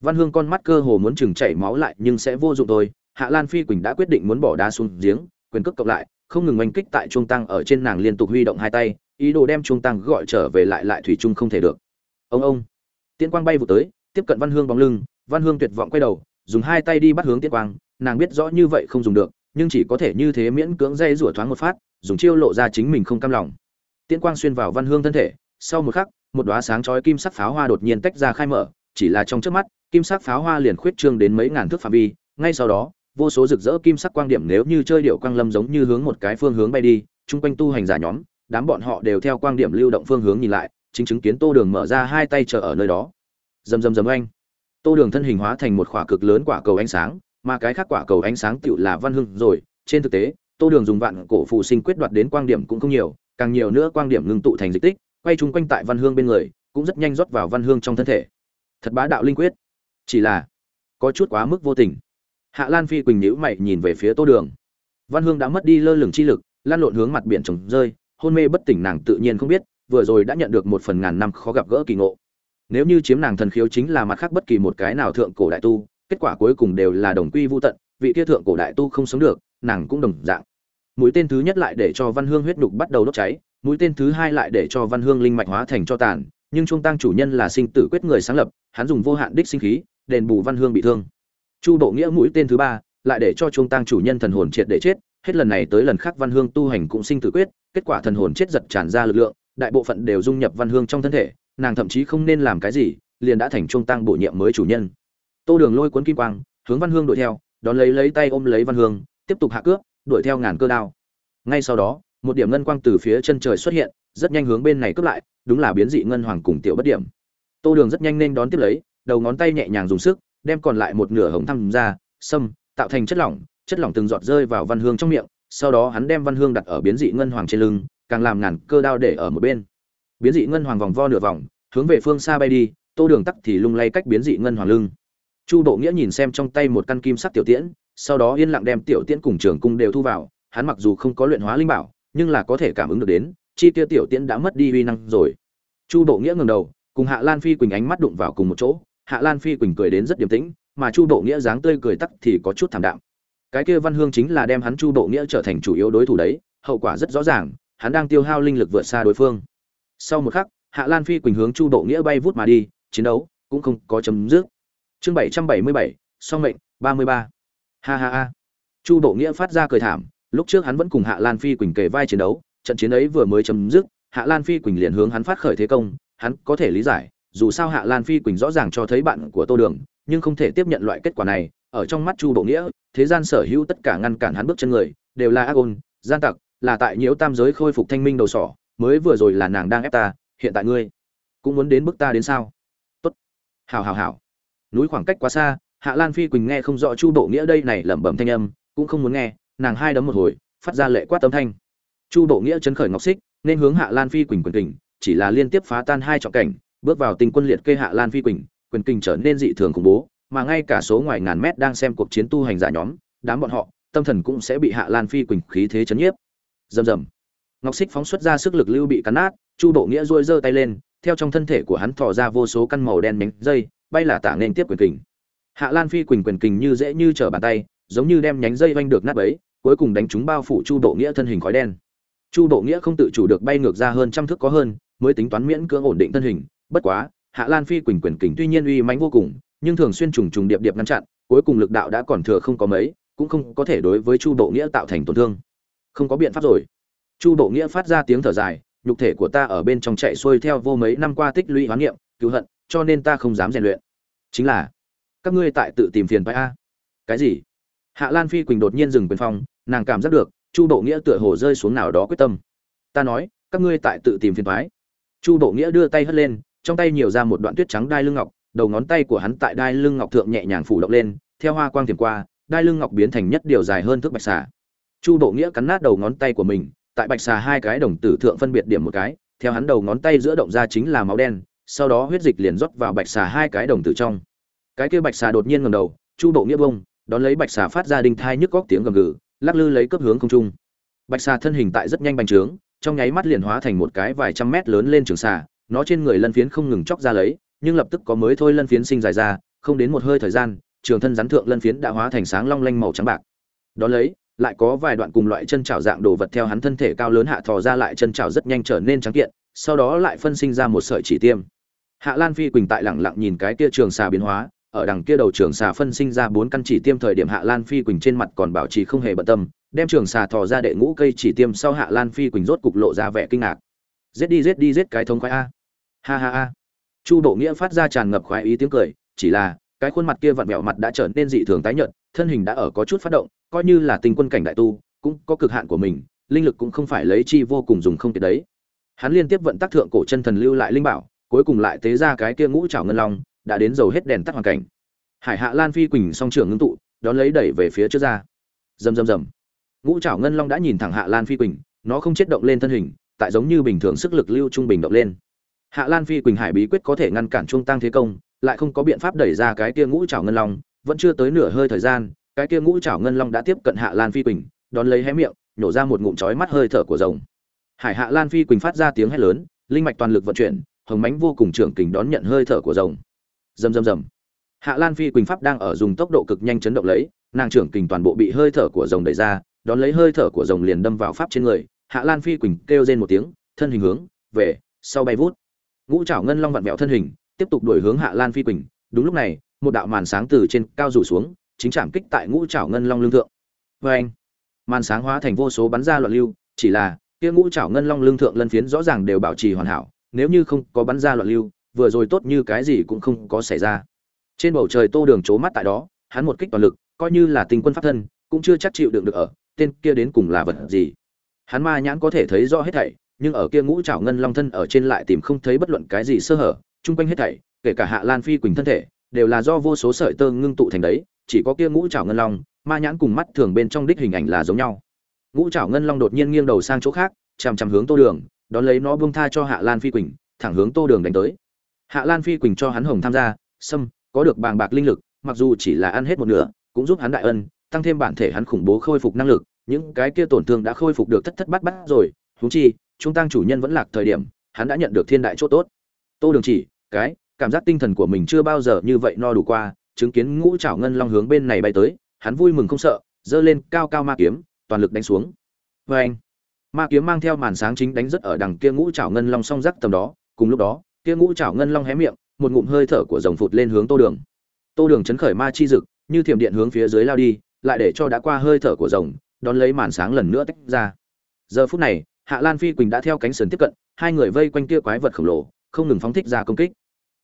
Văn hương con mắt cơ hồ muốn chừng chảy máu lại, nhưng sẽ vô dụng thôi. Hạ lan phi quỳnh đã quyết định muốn bỏ đá xuống giếng, quyền cước cộng lại, không ngừng oanh kích tại trung tăng ở trên nàng liên tục huy động hai tay, ý đồ đem trung tăng gọi trở về lại lại thủy chung không thể được. Ông ông. Tiễn quang bay vụ tới, tiếp cận văn hương bóng lưng, văn hương tuyệt vọng quay đầu, dùng hai tay đi bắt hướng tiễn quang. Nàng biết rõ như vậy không dùng được, nhưng chỉ có thể như thế miễn cưỡng dây rủa thoáng một phát, dùng chiêu lộ ra chính mình không cam lòng tiễn quang xuyên vào văn hương thân thể, sau một khắc, một đóa sáng chói kim sắc pháo hoa đột nhiên tách ra khai mở, chỉ là trong chớp mắt, kim sắc pháo hoa liền khuyết trương đến mấy ngàn thước phạm vi, ngay sau đó, vô số rực rỡ kim sắc quang điểm nếu như chơi điệu quang lâm giống như hướng một cái phương hướng bay đi, chung quanh tu hành giả nhóm, đám bọn họ đều theo quang điểm lưu động phương hướng nhìn lại, chính chứng kiến tô đường mở ra hai tay chờ ở nơi đó. Rầm rầm rầm anh tô đường thân hình hóa thành một khỏa cực lớn quả cầu ánh sáng, mà cái khác quả cầu ánh sáng tựu là văn hưng rồi, trên thực tế, tô đường dùng vạn cổ phụ sinh quyết đoạt đến quang điểm cũng không nhiều càng nhiều nữa quang điểm ngưng tụ thành dịch tích, quay chung quanh tại văn hương bên người, cũng rất nhanh rót vào văn hương trong thân thể. Thật bá đạo linh quyết. Chỉ là, có chút quá mức vô tình. Hạ lan phi quỳnh nhữ mày nhìn về phía tô đường. Văn hương đã mất đi lơ lửng chi lực, lan lộn hướng mặt biển trồng rơi, hôn mê bất tỉnh nàng tự nhiên không biết, vừa rồi đã nhận được một phần ngàn năm khó gặp gỡ kỳ ngộ. Nếu như chiếm nàng thần khiếu chính là mặt khác bất kỳ một cái nào thượng cổ đại tu, kết quả cuối cùng đều là đồng quy vô tận, vị kia thượng cổ đại tu không sống được, nàng cũng đồng dạng mũi tên thứ nhất lại để cho văn hương huyết đục bắt đầu đốt cháy, mũi tên thứ hai lại để cho văn hương linh mạch hóa thành cho tàn, nhưng trung tăng chủ nhân là sinh tử quyết người sáng lập, hắn dùng vô hạn đích sinh khí, đền bù văn hương bị thương. Chu bộ nghĩa mũi tên thứ ba lại để cho trung tăng chủ nhân thần hồn triệt để chết, hết lần này tới lần khác văn hương tu hành cũng sinh tử quyết, kết quả thần hồn chết giật tràn ra lực lượng, đại bộ phận đều dung nhập văn hương trong thân thể, nàng thậm chí không nên làm cái gì, liền đã thành trung tăng bổ nhiệm mới chủ nhân. Tô đường lôi cuốn kim quang, hướng văn hương đuổi theo, đón lấy lấy tay ôm lấy văn hương, tiếp tục hạ cướp đuổi theo ngàn cơ đao. Ngay sau đó, một điểm ngân quang từ phía chân trời xuất hiện, rất nhanh hướng bên này cướp lại, đúng là biến dị ngân hoàng cùng tiểu bất điểm. Tô đường rất nhanh nên đón tiếp lấy, đầu ngón tay nhẹ nhàng dùng sức, đem còn lại một nửa hồng thăm ra xâm tạo thành chất lỏng chất lỏng từng giọt rơi vào văn hương trong miệng, sau đó hắn đem văn hương đặt ở biến dị ngân hoàng trên lưng, càng làm ngàn cơ đao để ở một bên. Biến dị ngân hoàng vòng vo nửa vòng, hướng về phương xa bay đi, tô đường tắc thì lung lay cách biến dị ngân hoàng lưng. Chu độ nghĩa nhìn xem trong tay một căn kim sắc tiểu tiễn sau đó yên lặng đem tiểu tiễn cùng trường cung đều thu vào, hắn mặc dù không có luyện hóa linh bảo, nhưng là có thể cảm ứng được đến, chi tiêu tiểu tiễn đã mất đi uy năng rồi. Chu độ nghĩa ngẩng đầu, cùng hạ lan phi quỳnh ánh mắt đụng vào cùng một chỗ, hạ lan phi quỳnh cười đến rất điềm tĩnh, mà chu độ nghĩa dáng tươi cười tắc thì có chút thảm đạm. Cái kia văn hương chính là đem hắn chu độ nghĩa trở thành chủ yếu đối thủ đấy, hậu quả rất rõ ràng, hắn đang tiêu hao linh lực vượt xa đối phương. Sau một khắc, hạ lan phi quỳnh hướng chu độ nghĩa bay vút mà đi, chiến đấu cũng không có chấm dứt. Chương bảy trăm bảy mươi bảy, song mệnh, ba mươi ba ha ha ha. Chu bộ nghĩa phát ra cười thảm, lúc trước hắn vẫn cùng hạ lan phi quỳnh kề vai chiến đấu, trận chiến ấy vừa mới chấm dứt, hạ lan phi quỳnh liền hướng hắn phát khởi thế công, hắn có thể lý giải, dù sao hạ lan phi quỳnh rõ ràng cho thấy bạn của tô đường, nhưng không thể tiếp nhận loại kết quả này, ở trong mắt chu bộ nghĩa, thế gian sở hữu tất cả ngăn cản hắn bước chân người, đều là ác ôn, gian tặc, là tại nhiễu tam giới khôi phục thanh minh đầu sỏ, mới vừa rồi là nàng đang ép ta, hiện tại ngươi cũng muốn đến bước ta đến sao? Tốt. Hào hào hào núi khoảng cách quá xa hạ lan phi quỳnh nghe không rõ chu bộ nghĩa đây này lẩm bẩm thanh âm, cũng không muốn nghe, nàng hai đấm một hồi, phát ra lệ quát tấm thanh. Chu bộ nghĩa chấn khởi ngọc xích, nên hướng hạ lan phi quỳnh quyền kình, chỉ là liên tiếp phá tan hai trọng cảnh, bước vào tình quân liệt kê hạ lan phi quỳnh, quyền kình trở nên dị thường khủng bố, mà ngay cả số ngoài ngàn mét đang xem cuộc chiến tu hành giả nhóm, đám bọn họ, tâm thần cũng sẽ bị hạ lan phi quỳnh khí thế chấn nhiếp. Rầm rầm. Ngọc xích phóng xuất ra sức lực lưu bị cắn nát, chu bộ nghĩa duỗi giơ tay lên, theo trong thân thể của hắn thò ra vô số căn màu đen nhánh dây, bay là tả nên tiếp quyền kình hạ lan phi quỳnh quyền kình như dễ như trở bàn tay, giống như đem nhánh dây vanh được nát bấy, cuối cùng đánh trúng bao phủ chu Độ nghĩa thân hình khói đen. Chu Độ nghĩa không tự chủ được bay ngược ra hơn trăm thước có hơn, mới tính toán miễn cưỡng ổn định thân hình. Bất quá, hạ lan phi quỳnh quyền kình tuy nhiên uy mãnh vô cùng, nhưng thường xuyên trùng trùng điệp điệp ngăn chặn, cuối cùng lực đạo đã còn thừa không có mấy, cũng không có thể đối với chu Độ nghĩa tạo thành tổn thương. Không có biện pháp rồi. Chu Độ nghĩa phát ra tiếng thở dài, nhục thể của ta ở bên trong chạy xuôi theo vô mấy năm qua tích lũy hoán niệm, cứu hận, cho nên ta không dám rèn luyện. Chính là các ngươi tại tự tìm phiền phải a. Cái gì? Hạ lan phi quỳnh đột nhiên dừng quyền phong, nàng cảm giác được, chu bộ nghĩa tựa hồ rơi xuống nào đó quyết tâm. Ta nói, các ngươi tại tự tìm phiền thoái chu bộ nghĩa đưa tay hất lên, trong tay nhiều ra một đoạn tuyết trắng đai lưng ngọc, đầu ngón tay của hắn tại đai lưng ngọc thượng nhẹ nhàng phủ động lên, theo hoa quang tiềm qua, đai lưng ngọc biến thành nhất điều dài hơn thước bạch xà. Chu bộ nghĩa cắn nát đầu ngón tay của mình, tại bạch xà hai cái đồng tử thượng phân biệt điểm một cái, theo hắn đầu ngón tay giữa động ra chính là máu đen, sau đó huyết dịch liền rót vào bạch xà hai cái đồng tử trong cái kia bạch xà đột nhiên ngầm đầu, chu bộ nghĩa bông, đón lấy bạch xà phát ra đinh thai nhức góc tiếng gầm gừ, lắc lư lấy cấp hướng không trung. Bạch xà thân hình tại rất nhanh bành trướng, trong nháy mắt liền hóa thành một cái vài trăm mét lớn lên trường xà, nó trên người lân phiến không ngừng chóc ra lấy, nhưng lập tức có mới thôi lân phiến sinh dài ra, không đến một hơi thời gian, trường thân rắn thượng lân phiến đã hóa thành sáng long lanh màu trắng bạc. Đón lấy, lại có vài đoạn cùng loại chân trào dạng đồ vật theo hắn thân thể cao lớn hạ thò ra lại chân trào rất nhanh trở nên trắng kiện, sau đó lại phân sinh ra một sợi chỉ tiêm. Hạ lan phi quỳnh tại lẳng lặng nhìn cái kia trường xà biến hóa ở đằng kia đầu trường xà phân sinh ra bốn căn chỉ tiêm thời điểm hạ lan phi quỳnh trên mặt còn bảo trì không hề bận tâm, đem trường xà thò ra đệ ngũ cây chỉ tiêm sau hạ lan phi quỳnh rốt cục lộ ra vẻ kinh ngạc. Giết đi giết đi, giết cái thống khoái a. Ha ha ha. Chu bộ nghĩa phát ra tràn ngập khoái ý tiếng cười, chỉ là, cái khuôn mặt kia vặn vẹo mặt đã trở nên dị thường tái nhợt, thân hình đã ở có chút phát động, coi như là tình quân cảnh đại tu, cũng có cực hạn của mình, linh lực cũng không phải lấy chi vô cùng dùng không kiệt đấy. Hắn liên tiếp vận tác thượng cổ chân thần lưu lại linh bảo, cuối cùng lại tế ra cái kia ngũ trảo ngân long đã đến dầu hết đèn tắt hoàn cảnh. Hải hạ lan phi quỳnh song trưởng ngưng tụ, đón lấy đẩy về phía trước ra. Rầm rầm rầm. Ngũ trảo ngân long đã nhìn thẳng hạ lan phi quỳnh, nó không chết động lên thân hình, tại giống như bình thường sức lực lưu trung bình động lên. Hạ lan phi quỳnh hải bí quyết có thể ngăn cản trung tăng thế công, lại không có biện pháp đẩy ra cái kia ngũ trảo ngân long, vẫn chưa tới nửa hơi thời gian, cái kia ngũ trảo ngân long đã tiếp cận hạ lan phi quỳnh, đón lấy hé miệng, nhổ ra một ngụm chói mắt hơi thở của rồng. Hải hạ lan phi quỳnh phát ra tiếng hét lớn, linh mạch toàn lực vận chuyển, hồng mánh vô cùng trưởng kình đón nhận hơi thở của rồng rầm rầm rầm. Hạ lan phi quỳnh pháp đang ở dùng tốc độ cực nhanh chấn động lấy, nàng trưởng kình toàn bộ bị hơi thở của rồng đẩy ra, đón lấy hơi thở của rồng liền đâm vào pháp trên người. Hạ lan phi quỳnh kêu rên một tiếng, thân hình hướng về sau bay vút. Ngũ trảo ngân long vặn vẹo thân hình, tiếp tục đuổi hướng hạ lan phi quỳnh. Đúng lúc này, một đạo màn sáng từ trên cao rủ xuống, chính chạm kích tại ngũ trảo ngân long lương thượng. Vê anh, màn sáng hóa thành vô số bắn ra loạn lưu, chỉ là kia ngũ trảo ngân long lương thượng lân phiến rõ ràng đều bảo trì hoàn hảo, nếu như không có bắn ra loạn lưu vừa rồi tốt như cái gì cũng không có xảy ra. Trên bầu trời tô đường c mắt tại đó, hắn một kích toàn lực, coi như là tình quân pháp thân, cũng chưa chắc chịu đựng được ở, tên kia đến cùng là vật gì. Hắn ma nhãn có thể thấy rõ hết thảy, nhưng ở kia ngũ trảo ngân long thân ở trên lại tìm không thấy bất luận cái gì sơ hở, chung quanh hết thảy, kể cả hạ lan phi quỳnh thân thể, đều là do vô số sợi tơ ngưng tụ thành đấy, chỉ có kia ngũ trảo ngân long, ma nhãn cùng mắt thường bên trong đích hình ảnh là giống nhau. Ngũ trảo ngân long đột nhiên nghiêng đầu sang chỗ khác, chằm chằm hướng tô đường, đón lấy nó buông tha cho hạ lan phi quỳnh, thẳng hướng tô đường đánh tới hạ lan phi quỳnh cho hắn hồng tham gia xâm có được bàng bạc linh lực, mặc dù chỉ là ăn hết một nửa, cũng giúp hắn đại ân, tăng thêm bản thể hắn khủng bố khôi phục năng lực, những cái kia tổn thương đã khôi phục được thất thất bát bát rồi, huống chi, trung tăng chủ nhân vẫn lạc thời điểm, hắn đã nhận được thiên đại chỗ tốt. Tô đường chỉ, cái, cảm giác tinh thần của mình chưa bao giờ như vậy no đủ qua, chứng kiến ngũ trảo ngân long hướng bên này bay tới, hắn vui mừng không sợ, giơ lên cao cao ma kiếm, toàn lực đánh xuống. Vê anh ma kiếm mang theo màn sáng chính đánh rất ở đằng kia ngũ trảo ngân long song rắc tầm đó, cùng lúc đó kia ngũ trảo ngân long hé miệng, một ngụm hơi thở của rồng phụt lên hướng tô đường. Tô đường chấn khởi ma chi dực, như thiểm điện hướng phía dưới lao đi, lại để cho đã qua hơi thở của rồng, đón lấy màn sáng lần nữa tách ra. Giờ phút này, hạ lan phi quỳnh đã theo cánh sườn tiếp cận, hai người vây quanh kia quái vật khổng lồ, không ngừng phóng thích ra công kích.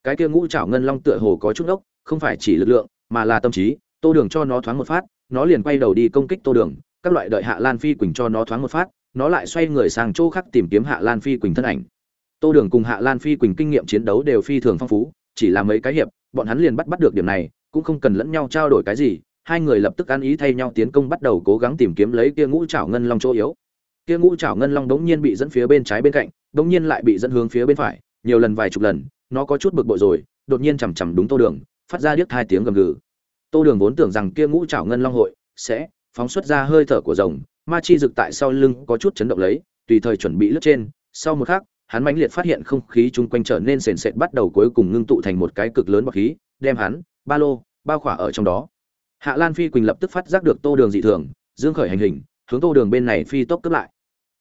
Cái kia ngũ trảo ngân long tựa hồ có chút ốc không phải chỉ lực lượng, mà là tâm trí, tô đường cho nó thoáng một phát, nó liền quay đầu đi công kích tô đường, các loại đợi hạ lan phi quỳnh cho nó thoáng một phát, nó lại xoay người sang chỗ khác tìm kiếm hạ lan phi quỳnh thân ảnh tô đường cùng hạ lan phi quỳnh kinh nghiệm chiến đấu đều phi thường phong phú, chỉ là mấy cái hiệp, bọn hắn liền bắt bắt được điểm này, cũng không cần lẫn nhau trao đổi cái gì, hai người lập tức ăn ý thay nhau tiến công bắt đầu cố gắng tìm kiếm lấy kia ngũ trảo ngân long chỗ yếu. Kia ngũ trảo ngân long đống nhiên bị dẫn phía bên trái bên cạnh, đống nhiên lại bị dẫn hướng phía bên phải, nhiều lần vài chục lần, nó có chút bực bội rồi, đột nhiên chằm chằm đúng tô đường, phát ra điếc hai tiếng gầm gừ. Tô đường vốn tưởng rằng kia ngũ trảo ngân long hội sẽ phóng xuất ra hơi thở của rồng, ma chi rực tại sau lưng có chút chấn động lấy, tùy thời chuẩn bị lướt trên, sau một khắc hắn mãnh liệt phát hiện không khí chung quanh trở nên sền sệt bắt đầu cuối cùng ngưng tụ thành một cái cực lớn bọc khí, đem hắn, ba lô bao khỏa ở trong đó. Hạ lan phi quỳnh lập tức phát giác được tô đường dị thường, dương khởi hành hình, hướng tô đường bên này phi tốc cướp lại.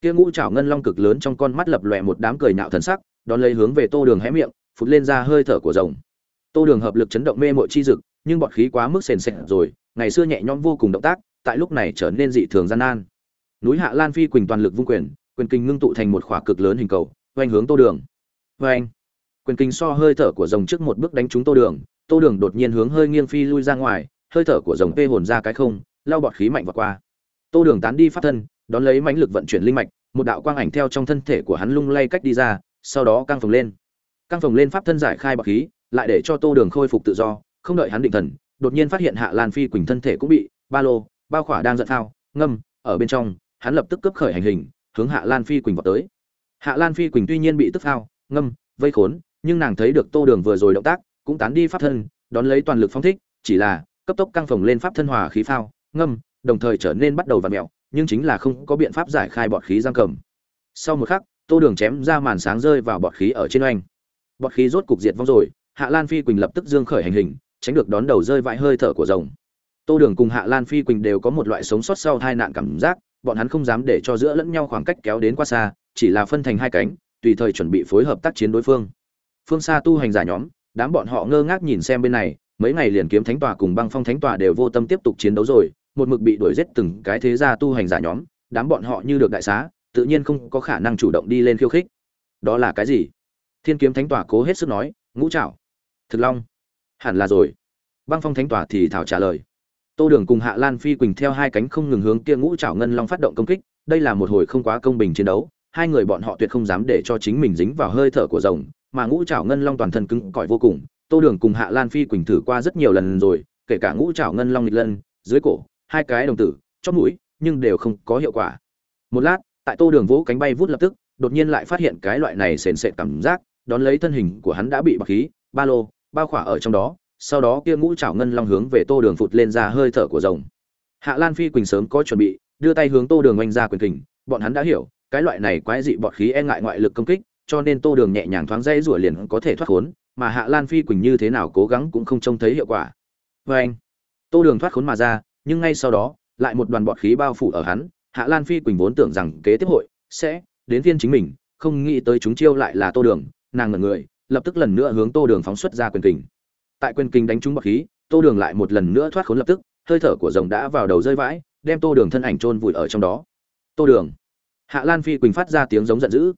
Kia ngũ trảo ngân long cực lớn trong con mắt lập lòe một đám cười nạo thần sắc, đón lấy hướng về tô đường hé miệng, phụt lên ra hơi thở của rồng. Tô đường hợp lực chấn động mê mội chi dực, nhưng bọt khí quá mức sền sệt rồi, ngày xưa nhẹ nhõm vô cùng động tác, tại lúc này trở nên dị thường gian nan. Núi hạ lan phi quỳnh toàn lực vung quyền quyền kinh ngưng tụ thành một khỏa cực lớn hình cầu oanh hướng tô đường. Oanh. Quyền kinh so hơi thở của rồng trước một bước đánh trúng tô đường tô đường đột nhiên hướng hơi nghiêng phi lui ra ngoài hơi thở của rồng tê hồn ra cái không lao bọt khí mạnh vào qua. Tô đường tán đi phát thân đón lấy mãnh lực vận chuyển linh mạch một đạo quang ảnh theo trong thân thể của hắn lung lay cách đi ra sau đó căng phồng lên. Căng phồng lên pháp thân giải khai bọt khí lại để cho tô đường khôi phục tự do không đợi hắn định thần đột nhiên phát hiện hạ lan phi quỳnh thân thể cũng bị ba lô bao khỏa đang giận thao, ngâm ở bên trong hắn lập tức cấp khởi hành hình hướng hạ lan phi quỳnh vào tới hạ lan phi quỳnh tuy nhiên bị tức phao, ngâm, vây khốn, nhưng nàng thấy được tô đường vừa rồi động tác, cũng tán đi pháp thân, đón lấy toàn lực phong thích, chỉ là cấp tốc căng phồng lên pháp thân hòa khí phao, ngâm, đồng thời trở nên bắt đầu vặn mẹo nhưng chính là không có biện pháp giải khai bọt khí giam cầm. Sau một khắc, tô đường chém ra màn sáng rơi vào bọt khí ở trên oanh. Bọt khí rốt cục diệt vong rồi, hạ lan phi quỳnh lập tức dương khởi hành hình, tránh được đón đầu rơi vãi hơi thở của rồng. Tô đường cùng hạ lan phi quỳnh đều có một loại sống sót sau tai nạn cảm giác, bọn hắn không dám để cho giữa lẫn nhau khoảng cách kéo đến quá xa chỉ là phân thành hai cánh, tùy thời chuẩn bị phối hợp tác chiến đối phương. Phương xa tu hành giả nhóm, đám bọn họ ngơ ngác nhìn xem bên này, mấy ngày liền kiếm thánh tòa cùng băng phong thánh tòa đều vô tâm tiếp tục chiến đấu rồi, một mực bị đuổi giết từng cái thế gia tu hành giả nhóm, đám bọn họ như được đại xá, tự nhiên không có khả năng chủ động đi lên khiêu khích. Đó là cái gì? Thiên kiếm thánh tòa cố hết sức nói, ngũ trảo, thực long. Hẳn là rồi. Băng phong thánh tòa thì thảo trả lời. Tô đường cùng hạ lan phi quỳnh theo hai cánh không ngừng hướng kia ngũ trảo ngân long phát động công kích, đây là một hồi không quá công bình chiến đấu hai người bọn họ tuyệt không dám để cho chính mình dính vào hơi thở của rồng, mà ngũ trảo ngân long toàn thân cứng cỏi vô cùng. Tô đường cùng hạ lan phi quỳnh thử qua rất nhiều lần rồi, kể cả ngũ trảo ngân long nghịch lân, dưới cổ, hai cái đồng tử, chóp mũi, nhưng đều không có hiệu quả. Một lát, tại tô đường vỗ cánh bay vút lập tức, đột nhiên lại phát hiện cái loại này sền sệt cảm giác, đón lấy thân hình của hắn đã bị bạc khí, ba lô bao khỏa ở trong đó, sau đó kia ngũ trảo ngân long hướng về tô đường phụt lên ra hơi thở của rồng. Hạ lan phi quỳnh sớm có chuẩn bị, đưa tay hướng tô đường oanh ra quyền kình, bọn hắn đã hiểu cái loại này quái dị bọt khí e ngại ngoại lực công kích, cho nên tô đường nhẹ nhàng thoáng dây rủa liền có thể thoát khốn, mà hạ lan phi quỳnh như thế nào cố gắng cũng không trông thấy hiệu quả. Vê anh, tô đường thoát khốn mà ra, nhưng ngay sau đó, lại một đoàn bọt khí bao phủ ở hắn, hạ lan phi quỳnh vốn tưởng rằng kế tiếp hội sẽ đến phiên chính mình, không nghĩ tới chúng chiêu lại là tô đường, nàng ngẩn người, lập tức lần nữa hướng tô đường phóng xuất ra quyền kình. Tại quyền kình đánh trúng bọt khí, tô đường lại một lần nữa thoát khốn lập tức, hơi thở của rồng đã vào đầu rơi vãi, đem tô đường thân ảnh chôn vùi ở trong đó. Tô đường hạ lan phi quỳnh phát ra tiếng giống giận dữ.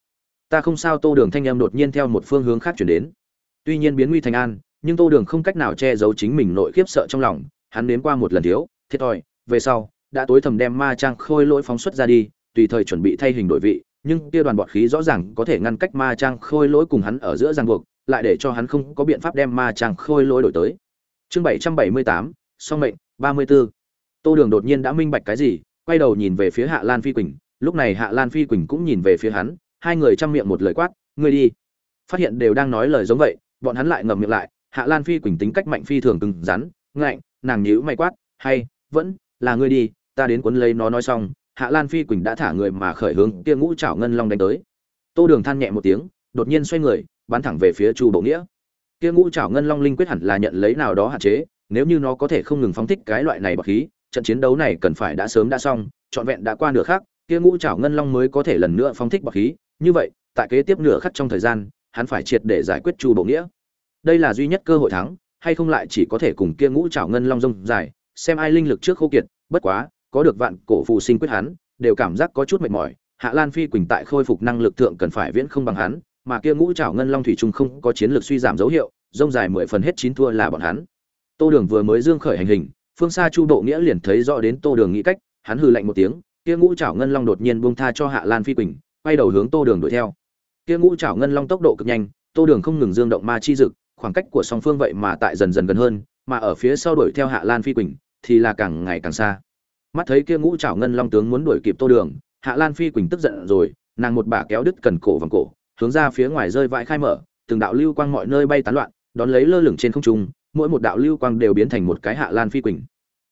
Ta không sao, tô đường thanh em đột nhiên theo một phương hướng khác chuyển đến. Tuy nhiên biến nguy thành an, nhưng tô đường không cách nào che giấu chính mình nội khiếp sợ trong lòng, hắn nếm qua một lần thiếu, thiệt thòi, về sau, đã tối thầm đem ma trang khôi lỗi phóng xuất ra đi, tùy thời chuẩn bị thay hình đổi vị, nhưng kia đoàn bọt khí rõ ràng có thể ngăn cách ma trang khôi lỗi cùng hắn ở giữa ràng buộc, lại để cho hắn không có biện pháp đem ma trang khôi lỗi đổi tới. Chương bảy trăm bảy mươi tám, song mệnh, ba mươi b ố tô đường đột nhiên đã minh bạch cái gì, quay đầu nhìn về phía hạ lan phi quỳnh lúc này hạ lan phi quỳnh cũng nhìn về phía hắn, hai người chăm miệng một lời quát, ngươi đi. Phát hiện đều đang nói lời giống vậy, bọn hắn lại ngậm miệng lại, hạ lan phi quỳnh tính cách mạnh phi thường cứng rắn, ngạnh, nàng nhíu mày quát, hay, vẫn là ngươi đi, ta đến cuốn lấy nó nói xong. Hạ lan phi quỳnh đã thả người mà khởi hướng kia ngũ chảo ngân long đánh tới. Tô đường than nhẹ một tiếng, đột nhiên xoay người, bắn thẳng về phía chu bộ nghĩa. Kia ngũ chảo ngân long linh quyết hẳn là nhận lấy nào đó hạn chế, nếu như nó có thể không ngừng phóng thích cái loại này bậc khí, trận chiến đấu này cần phải đã sớm đã xong, trọn vẹn đã qua nửa khác kia ngũ trảo ngân long mới có thể lần nữa phóng thích bọc khí. Như vậy, tại kế tiếp nửa khắc trong thời gian, hắn phải triệt để giải quyết chu bộ nghĩa. Đây là duy nhất cơ hội thắng, hay không lại chỉ có thể cùng kia ngũ trảo ngân long rông dài, xem ai linh lực trước khô kiệt, bất quá, có được vạn cổ phù sinh quyết hắn, đều cảm giác có chút mệt mỏi. Hạ lan phi quỳnh tại khôi phục năng lực thượng cần phải viễn không bằng hắn, mà kia ngũ trảo ngân long thủy trung không có chiến lược suy giảm dấu hiệu, rông dài mười phần hết chín thua là bọn hắn. Tô đường vừa mới dương khởi hành hình, phương xa chu bộ nghĩa liền thấy rõ đến tô đường nghĩ cách, hắn hừ lạnh một tiếng kia ngũ trảo ngân long đột nhiên buông tha cho hạ lan phi quỳnh, quay đầu hướng tô đường đuổi theo. Kia ngũ trảo ngân long tốc độ cực nhanh, tô đường không ngừng dương động ma chi dực, khoảng cách của song phương vậy mà tại dần dần gần hơn, mà ở phía sau đuổi theo hạ lan phi quỳnh thì là càng ngày càng xa. Mắt thấy kia ngũ trảo ngân long tướng muốn đuổi kịp tô đường, hạ lan phi quỳnh tức giận rồi, nàng một bà kéo đứt cần cổ vòng cổ, hướng ra phía ngoài rơi vãi khai mở, từng đạo lưu quang mọi nơi bay tán loạn, đón lấy lơ lửng trên không trung, mỗi một đạo lưu quang đều biến thành một cái hạ lan phi quỳnh.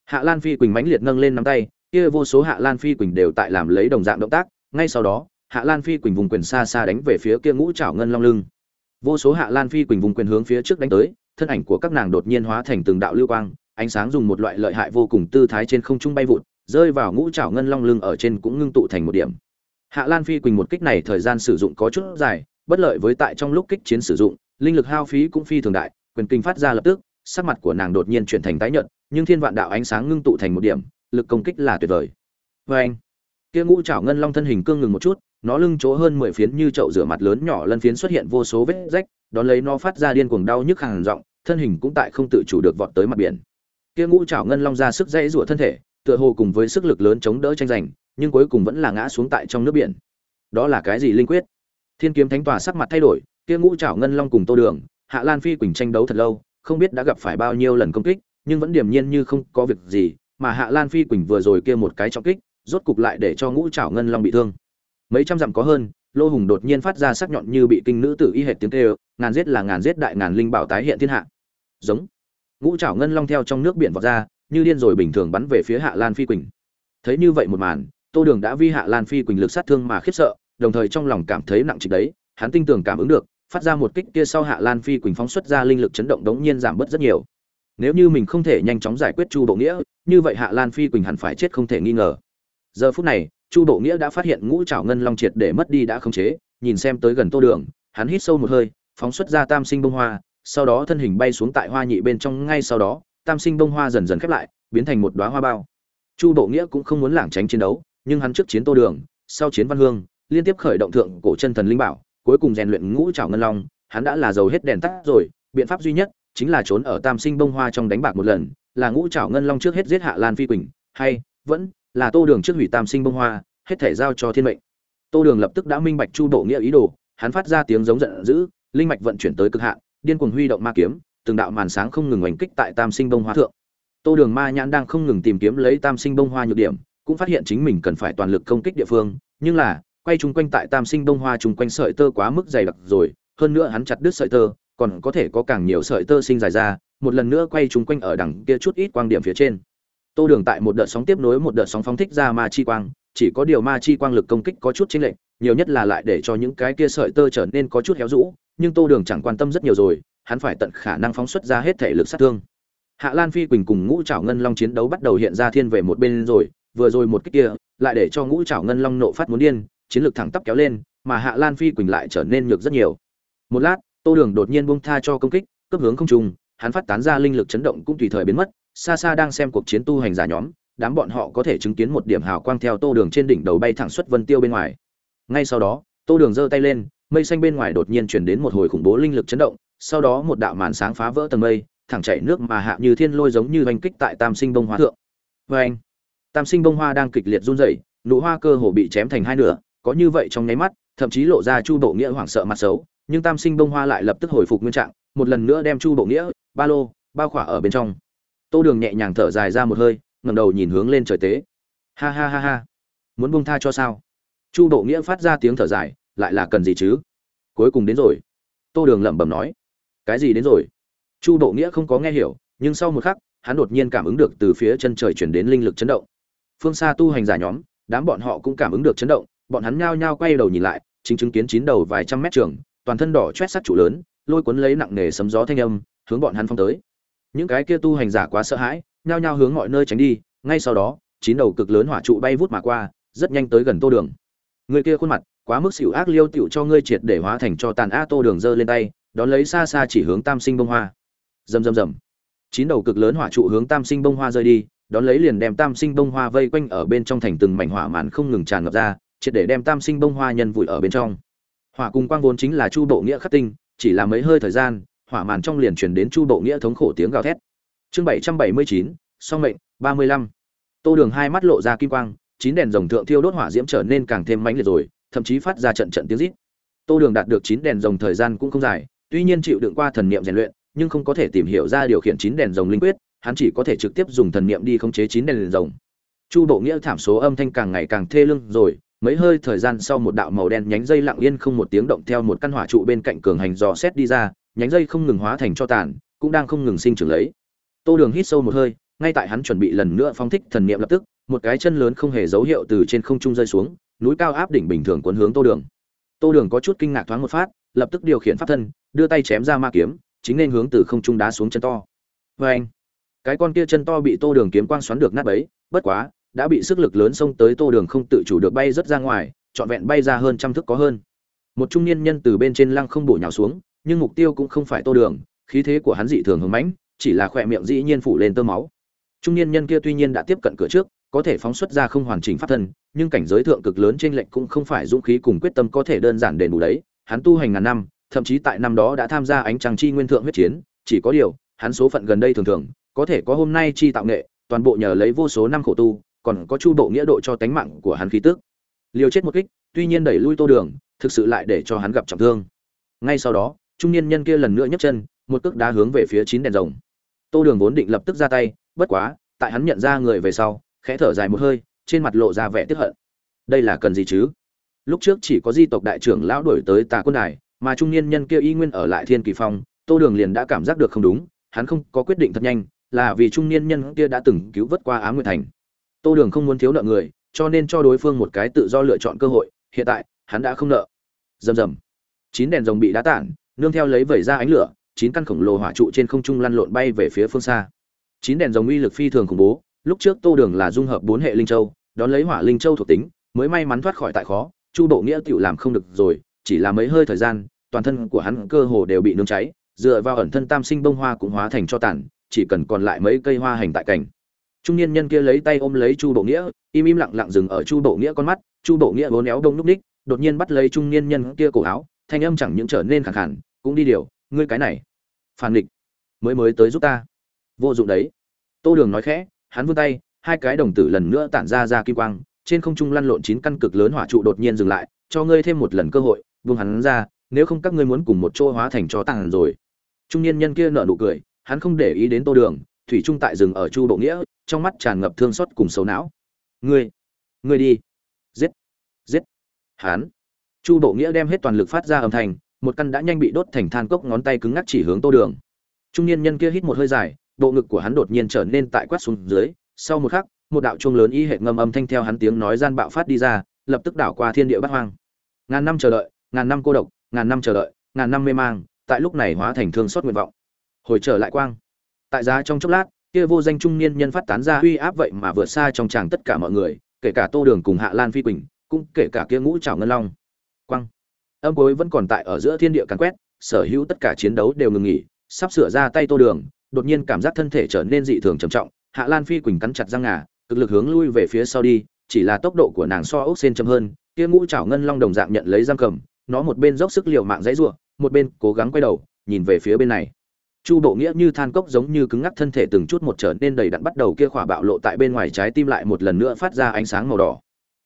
Hạ lan phi quỳnh mãnh liệt nâng lên nắm tay kia vô số hạ lan phi quỳnh đều tại làm lấy đồng dạng động tác, ngay sau đó, hạ lan phi quỳnh vùng quyền xa xa đánh về phía kia ngũ trảo ngân long lưng. Vô số hạ lan phi quỳnh vùng quyền hướng phía trước đánh tới, thân ảnh của các nàng đột nhiên hóa thành từng đạo lưu quang, ánh sáng dùng một loại lợi hại vô cùng tư thái trên không trung bay vụt, rơi vào ngũ trảo ngân long lưng ở trên cũng ngưng tụ thành một điểm. Hạ lan phi quỳnh một kích này thời gian sử dụng có chút dài, bất lợi với tại trong lúc kích chiến sử dụng, linh lực hao phí cũng phi thường đại, quyền kinh phát ra lập tức, sắc mặt của nàng đột nhiên chuyển thành tái nhợt, nhưng thiên vạn đạo ánh sáng ngưng tụ thành một điểm lực công kích là tuyệt vời. Và anh, kia ngũ trảo ngân long thân hình cương ngừng một chút, nó lưng chỗ hơn mười phiến như chậu rửa mặt lớn nhỏ lân phiến xuất hiện vô số vết rách, đón lấy nó phát ra điên cuồng đau nhức hàng rộng thân hình cũng tại không tự chủ được vọt tới mặt biển. Kia ngũ trảo ngân long ra sức dãy rủa thân thể, tựa hồ cùng với sức lực lớn chống đỡ tranh giành, nhưng cuối cùng vẫn là ngã xuống tại trong nước biển. Đó là cái gì linh quyết? Thiên kiếm thánh tòa sắc mặt thay đổi, kia ngũ trảo ngân long cùng tô đường, hạ lan phi quỳnh tranh đấu thật lâu, không biết đã gặp phải bao nhiêu lần công kích, nhưng vẫn điềm nhiên như không có việc gì mà hạ lan phi quỳnh vừa rồi kia một cái trọng kích, rốt cục lại để cho ngũ trảo ngân long bị thương. Mấy trăm dặm có hơn, lô hùng đột nhiên phát ra sắc nhọn như bị kinh nữ tử y hệt tiếng kêu, ngàn giết là ngàn giết đại ngàn linh bảo tái hiện thiên hạ. Giống. Ngũ trảo ngân long theo trong nước biển vọt ra, như điên rồi bình thường bắn về phía hạ lan phi quỳnh. Thấy như vậy một màn, tô đường đã vi hạ lan phi quỳnh lực sát thương mà khiếp sợ, đồng thời trong lòng cảm thấy nặng trịch đấy, hắn tinh tường cảm ứng được, phát ra một kích kia sau hạ lan phi quỳnh phóng xuất ra linh lực chấn động đống nhiên giảm bớt rất nhiều. Nếu như mình không thể nhanh chóng giải quyết chu bộ nghĩa như vậy hạ lan phi quỳnh hẳn phải chết không thể nghi ngờ. Giờ phút này, chu bộ nghĩa đã phát hiện ngũ trảo ngân long triệt để mất đi đã khống chế, nhìn xem tới gần tô đường, hắn hít sâu một hơi, phóng xuất ra tam sinh bông hoa, sau đó thân hình bay xuống tại hoa nhị bên trong ngay sau đó, tam sinh bông hoa dần dần khép lại, biến thành một đoá hoa bao. Chu bộ nghĩa cũng không muốn lảng tránh chiến đấu, nhưng hắn trước chiến tô đường, sau chiến văn hương, liên tiếp khởi động thượng cổ chân thần linh bảo, cuối cùng rèn luyện ngũ trảo ngân long, hắn đã là giàu hết đèn tắt rồi, biện pháp duy nhất chính là trốn ở tam sinh bông hoa trong đánh bạc một lần là ngũ trảo ngân long trước hết giết hạ lan phi quỳnh, hay vẫn là tô đường trước hủy tam sinh bông hoa, hết thể giao cho thiên mệnh. Tô đường lập tức đã minh bạch chu bộ nghĩa ý đồ, hắn phát ra tiếng giống giận dữ, linh mạch vận chuyển tới cực hạn, điên cuồng huy động ma kiếm, từng đạo màn sáng không ngừng oanh kích tại tam sinh bông hoa thượng. Tô đường ma nhãn đang không ngừng tìm kiếm lấy tam sinh bông hoa nhược điểm, cũng phát hiện chính mình cần phải toàn lực công kích địa phương, nhưng là, quay chung quanh tại tam sinh bông hoa chung quanh sợi tơ quá mức dày đặc rồi, hơn nữa hắn chặt đứt sợi tơ, còn có thể có càng nhiều sợi tơ sinh dài ra một lần nữa quay trúng quanh ở đằng kia chút ít quang điểm phía trên. Tô đường tại một đợt sóng tiếp nối một đợt sóng phóng thích ra ma chi quang, chỉ có điều ma chi quang lực công kích có chút chênh lệch, nhiều nhất là lại để cho những cái kia sợi tơ trở nên có chút héo rũ, nhưng tô đường chẳng quan tâm rất nhiều rồi, hắn phải tận khả năng phóng xuất ra hết thể lực sát thương. Hạ lan phi quỳnh cùng ngũ trảo ngân long chiến đấu bắt đầu hiện ra thiên về một bên rồi, vừa rồi một cách kia, lại để cho ngũ trảo ngân long nộ phát muốn điên, chiến lược thẳng tắp kéo lên, mà hạ lan phi quỳnh lại trở nên nhược rất nhiều. Một lát, tô đường đột nhiên buông tha cho công kích cấp hướng không trùng hắn phát tán ra linh lực chấn động cũng tùy thời biến mất xa xa đang xem cuộc chiến tu hành giả nhóm, đám bọn họ có thể chứng kiến một điểm hào quang theo tô đường trên đỉnh đầu bay thẳng xuất vân tiêu bên ngoài. Ngay sau đó, tô đường giơ tay lên, mây xanh bên ngoài đột nhiên chuyển đến một hồi khủng bố linh lực chấn động, sau đó một đạo màn sáng phá vỡ tầng mây, thẳng chảy nước mà hạ như thiên lôi giống như oanh kích tại tam sinh bông hoa thượng. Vê anh tam sinh bông hoa đang kịch liệt run rẩy, nụ hoa cơ hồ bị chém thành hai nửa, có như vậy trong nháy mắt, thậm chí lộ ra chu độ nghĩa hoảng sợ mặt xấu, nhưng tam sinh bông hoa lại lập tức hồi phục nguyên trạng một lần nữa đem chu bộ nghĩa, ba lô bao khỏa ở bên trong. Tô đường nhẹ nhàng thở dài ra một hơi, ngẩng đầu nhìn hướng lên trời tế. Ha ha ha ha. Muốn buông tha cho sao? Chu bộ nghĩa phát ra tiếng thở dài, lại là cần gì chứ? Cuối cùng đến rồi. Tô đường lẩm bẩm nói. Cái gì đến rồi? Chu bộ nghĩa không có nghe hiểu, nhưng sau một khắc, hắn đột nhiên cảm ứng được từ phía chân trời chuyển đến linh lực chấn động. Phương xa tu hành giả nhóm, đám bọn họ cũng cảm ứng được chấn động, bọn hắn nhao nhao quay đầu nhìn lại, chính chứng kiến chín đầu vài trăm mét trường, toàn thân đỏ chét sắt trụ lớn lôi cuốn lấy nặng nề sấm gió thanh âm, hướng bọn hắn phong tới. Những cái kia tu hành giả quá sợ hãi, nhao nhao hướng mọi nơi tránh đi, ngay sau đó, chín đầu cực lớn hỏa trụ bay vút mà qua, rất nhanh tới gần tô đường. Người kia khuôn mặt quá mức xỉu ác liêu tiểu cho ngươi triệt để hóa thành cho tàn a tô đường giơ lên tay, đón lấy xa xa chỉ hướng tam sinh bông hoa. Rầm rầm rầm. Chín đầu cực lớn hỏa trụ hướng tam sinh bông hoa rơi đi, đón lấy liền đem tam sinh bông hoa vây quanh ở bên trong thành từng mảnh hỏa màn không ngừng tràn ngập ra, triệt để đem tam sinh bông hoa nhân vùi ở bên trong. Hỏa cùng quang vốn chính là chu bộ nghĩa khắc tinh chỉ là mấy hơi thời gian, hỏa màn trong liền truyền đến chu bộ nghĩa thống khổ tiếng gào thét. Chương bảy trăm bảy mươi chín, song mệnh, ba mươi lăm. Tô đường hai mắt lộ ra kim quang, chín đèn rồng thượng thiêu đốt hỏa diễm trở nên càng thêm mãnh liệt rồi, thậm chí phát ra trận trận tiếng rít. Tô đường đạt được chín đèn rồng thời gian cũng không dài, tuy nhiên chịu đựng qua thần niệm rèn luyện, nhưng không có thể tìm hiểu ra điều khiển chín đèn rồng linh quyết, hắn chỉ có thể trực tiếp dùng thần niệm đi khống chế chín đèn rồng. Chu bộ nghĩa thảm số âm thanh càng ngày càng thê lương rồi mấy hơi thời gian sau một đạo màu đen nhánh dây lặng yên không một tiếng động theo một căn hỏa trụ bên cạnh cường hành dò xét đi ra, nhánh dây không ngừng hóa thành cho tàn, cũng đang không ngừng sinh trưởng lấy. Tô đường hít sâu một hơi, ngay tại hắn chuẩn bị lần nữa phóng thích thần niệm lập tức, một cái chân lớn không hề dấu hiệu từ trên không trung rơi xuống, núi cao áp đỉnh bình thường cuốn hướng tô đường. Tô đường có chút kinh ngạc thoáng một phát, lập tức điều khiển pháp thân, đưa tay chém ra ma kiếm, chính nên hướng từ không trung đá xuống chân to. Vê anh cái con kia chân to bị tô đường kiếm quang xoắn được nát bấy, bất quá đã bị sức lực lớn xông tới tô đường không tự chủ được bay rất ra ngoài, trọn vẹn bay ra hơn trăm thước có hơn. Một trung niên nhân từ bên trên lăng không bổ nhào xuống, nhưng mục tiêu cũng không phải tô đường, khí thế của hắn dị thường hứng mãnh, chỉ là khỏe miệng dĩ nhiên phủ lên tơ máu. Trung niên nhân kia tuy nhiên đã tiếp cận cửa trước, có thể phóng xuất ra không hoàn chỉnh pháp thân, nhưng cảnh giới thượng cực lớn trên lệnh cũng không phải dũng khí cùng quyết tâm có thể đơn giản đền bù đấy. Hắn tu hành ngàn năm, thậm chí tại năm đó đã tham gia ánh trăng chi nguyên thượng huyết chiến, chỉ có điều, hắn số phận gần đây thường thường, có thể có hôm nay chi tạo nghệ, toàn bộ nhờ lấy vô số năm khổ tu còn có chu bộ nghĩa độ cho tánh mạng của hắn khí tức. Liều chết một kích, tuy nhiên đẩy lui tô đường, thực sự lại để cho hắn gặp trọng thương. Ngay sau đó, trung niên nhân kia lần nữa nhấc chân, một cước đá hướng về phía chín đèn rồng. Tô đường vốn định lập tức ra tay, bất quá, tại hắn nhận ra người về sau, khẽ thở dài một hơi, trên mặt lộ ra vẻ tiếp hận. Đây là cần gì chứ? Lúc trước chỉ có di tộc đại trưởng lão đổi tới tà quân đài, mà trung niên nhân kia y nguyên ở lại thiên kỳ phong, tô đường liền đã cảm giác được không đúng, hắn không có quyết định thật nhanh, là vì trung niên nhân kia đã từng cứu vớt qua á nguyệt thành tô đường không muốn thiếu nợ người, cho nên cho đối phương một cái tự do lựa chọn cơ hội, hiện tại, hắn đã không nợ. Rầm rầm. Chín đèn rồng bị đá tản, nương theo lấy vẩy ra ánh lửa, chín căn khổng lồ hỏa trụ trên không trung lăn lộn bay về phía phương xa. Chín đèn rồng uy lực phi thường khủng bố, lúc trước tô đường là dung hợp bốn hệ linh châu, đón lấy hỏa linh châu thuộc tính, mới may mắn thoát khỏi tại khó, chu bộ nghĩa tiểu làm không được rồi, chỉ là mấy hơi thời gian, toàn thân của hắn cơ hồ đều bị nướng cháy, dựa vào ẩn thân tam sinh bông hoa cũng hóa thành cho tàn, chỉ cần còn lại mấy cây hoa hành tại cảnh trung niên nhân kia lấy tay ôm lấy chu bộ nghĩa, im im lặng lặng dừng ở chu bộ nghĩa con mắt, chu bộ nghĩa vốn éo đông núp ních, đột nhiên bắt lấy trung niên nhân kia cổ áo, thanh âm chẳng những trở nên khẳng khẳng cũng đi điều, ngươi cái này, phản địch mới mới tới giúp ta. Vô dụng đấy. Tô đường nói khẽ, hắn vươn tay, hai cái đồng tử lần nữa tản ra ra kim quang, trên không trung lăn lộn chín căn cực lớn hỏa trụ đột nhiên dừng lại, cho ngươi thêm một lần cơ hội, buông hắn ra, nếu không các ngươi muốn cùng một chỗ hóa thành chó tàn rồi. Trung niên nhân kia nở nụ cười, hắn không để ý đến tô đường thủy trung tại rừng ở chu bộ nghĩa trong mắt tràn ngập thương xót cùng xấu não. Ngươi ngươi đi. Giết giết. Hán, chu bộ nghĩa đem hết toàn lực phát ra âm thanh một căn đã nhanh bị đốt thành than cốc ngón tay cứng ngắc chỉ hướng tô đường. Trung niên nhân kia hít một hơi dài bộ ngực của hắn đột nhiên trở nên tại quát xuống dưới. Sau một khắc một đạo chuông lớn y hệ ngâm âm thanh theo hắn tiếng nói gian bạo phát đi ra lập tức đảo qua thiên địa bát hoang. Ngàn năm chờ đợi ngàn năm cô độc ngàn năm chờ đợi ngàn năm mê mang tại lúc này hóa thành thương xót nguyện vọng. Hồi trở lại quang tại giá trong chốc lát, kia vô danh trung niên nhân phát tán ra uy áp vậy mà vượt xa trong tràng tất cả mọi người, kể cả tô đường cùng hạ lan phi quỳnh, cũng kể cả kia ngũ trảo ngân long. Quăng. Âm cuối vẫn còn tại ở giữa thiên địa càn quét, sở hữu tất cả chiến đấu đều ngừng nghỉ, sắp sửa ra tay tô đường, đột nhiên cảm giác thân thể trở nên dị thường trầm trọng, hạ lan phi quỳnh cắn chặt răng ngà, cực lực hướng lui về phía sau đi, chỉ là tốc độ của nàng so ốc sen chậm hơn, kia ngũ trảo ngân long đồng dạng nhận lấy giam cầm, nó một bên dốc sức liều mạng dãy rủa, một bên cố gắng quay đầu, nhìn về phía bên này chu bộ nghĩa như than cốc giống như cứng ngắc thân thể từng chút một trở nên đầy đặn bắt đầu kia khỏa bạo lộ tại bên ngoài trái tim lại một lần nữa phát ra ánh sáng màu đỏ.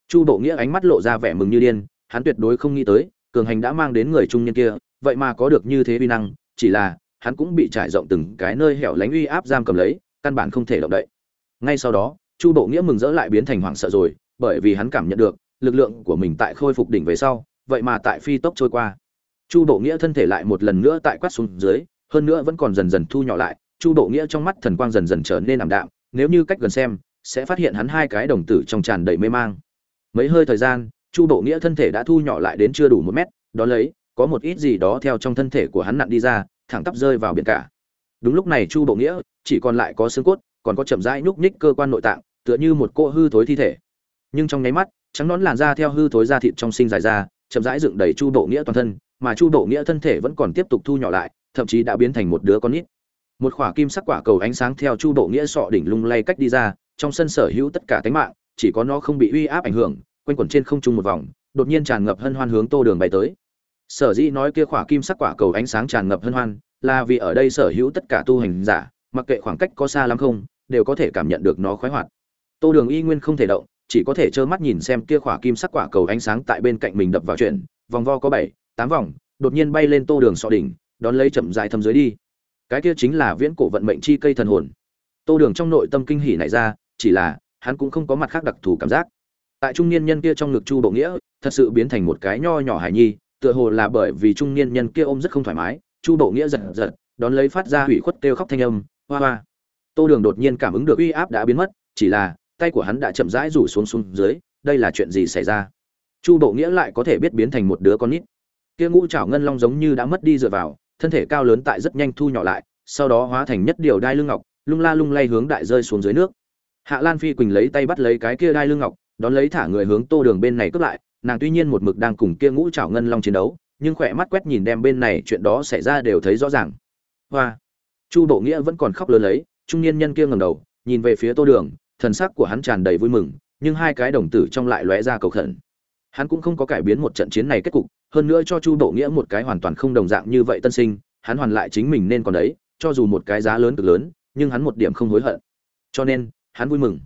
Chu bộ nghĩa ánh mắt lộ ra vẻ mừng như điên, hắn tuyệt đối không nghĩ tới, cường hành đã mang đến người trung niên kia, vậy mà có được như thế uy năng, chỉ là, hắn cũng bị trải rộng từng cái nơi hẻo lánh uy áp giam cầm lấy, căn bản không thể động đậy. Ngay sau đó, chu bộ nghĩa mừng rỡ lại biến thành hoảng sợ rồi, bởi vì hắn cảm nhận được, lực lượng của mình tại khôi phục đỉnh về sau, vậy mà tại phi tốc trôi qua. Chu bộ nghĩa thân thể lại một lần nữa tại quát xuống dưới hơn nữa vẫn còn dần dần thu nhỏ lại, chu độ nghĩa trong mắt thần quang dần dần trở nên ảm đạm, nếu như cách gần xem, sẽ phát hiện hắn hai cái đồng tử trong tràn đầy mê mang. Mấy hơi thời gian, chu độ nghĩa thân thể đã thu nhỏ lại đến chưa đủ một mét, đó lấy, có một ít gì đó theo trong thân thể của hắn nặn đi ra, thẳng tắp rơi vào biển cả. Đúng lúc này chu độ nghĩa, chỉ còn lại có xương cốt, còn có chậm rãi nhúc nhích cơ quan nội tạng, tựa như một cô hư thối thi thể. Nhưng trong nháy mắt, trắng nón làn da theo hư thối da thịt trong sinh dài ra, chậm rãi dựng đầy chu độ nghĩa toàn thân, mà chu độ nghĩa thân thể vẫn còn tiếp tục thu nhỏ lại thậm chí đã biến thành một đứa con nít. Một khỏa kim sắc quả cầu ánh sáng theo chu bộ nghĩa sọ đỉnh lung lay cách đi ra, trong sân sở hữu tất cả tánh mạng, chỉ có nó không bị uy áp ảnh hưởng, quanh quẩn trên không trung một vòng, đột nhiên tràn ngập hân hoan hướng tô đường bay tới. Sở dĩ nói kia khỏa kim sắc quả cầu ánh sáng tràn ngập hân hoan, là vì ở đây sở hữu tất cả tu hành giả, mặc kệ khoảng cách có xa lắm không, đều có thể cảm nhận được nó khoái hoạt. Tô đường y nguyên không thể động, chỉ có thể trơ mắt nhìn xem kia khỏa kim sắc quả cầu ánh sáng tại bên cạnh mình đập vào chuyện, vòng vo có bảy, tám vòng, đột nhiên bay lên tô đường sọ đỉnh đón lấy chậm dài thâm dưới đi. Cái kia chính là viễn cổ vận mệnh chi cây thần hồn. Tô đường trong nội tâm kinh hỉ này ra, chỉ là, hắn cũng không có mặt khác đặc thù cảm giác. Tại trung niên nhân kia trong ngực chu bộ nghĩa, thật sự biến thành một cái nho nhỏ hải nhi, tựa hồ là bởi vì trung niên nhân kia ôm rất không thoải mái, chu bộ nghĩa giật giật, đón lấy phát ra hủy khuất kêu khóc thanh âm, hoa hoa. Tô đường đột nhiên cảm ứng được uy áp đã biến mất, chỉ là, tay của hắn đã chậm rãi rủ xuống xuống dưới, đây là chuyện gì xảy ra? Chu bộ nghĩa lại có thể biết biến thành một đứa con nít. Kia ngũ trảo ngân long giống như đã mất đi dựa vào thân thể cao lớn tại rất nhanh thu nhỏ lại, sau đó hóa thành nhất điều đai lưng ngọc, lung la lung lay hướng đại rơi xuống dưới nước. Hạ lan phi quỳnh lấy tay bắt lấy cái kia đai lưng ngọc, đón lấy thả người hướng tô đường bên này cướp lại, nàng tuy nhiên một mực đang cùng kia ngũ trảo ngân long chiến đấu, nhưng khỏe mắt quét nhìn đem bên này chuyện đó xảy ra đều thấy rõ ràng. Hoa! Chu bộ nghĩa vẫn còn khóc lớn lấy, trung niên nhân kia ngẩng đầu, nhìn về phía tô đường, thần sắc của hắn tràn đầy vui mừng, nhưng hai cái đồng tử trong lại lóe ra cầu khẩn hắn cũng không có cải biến một trận chiến này kết cục, hơn nữa cho chu bộ nghĩa một cái hoàn toàn không đồng dạng như vậy tân sinh, hắn hoàn lại chính mình nên còn đấy, cho dù một cái giá lớn cực lớn, nhưng hắn một điểm không hối hận. Cho nên, hắn vui mừng.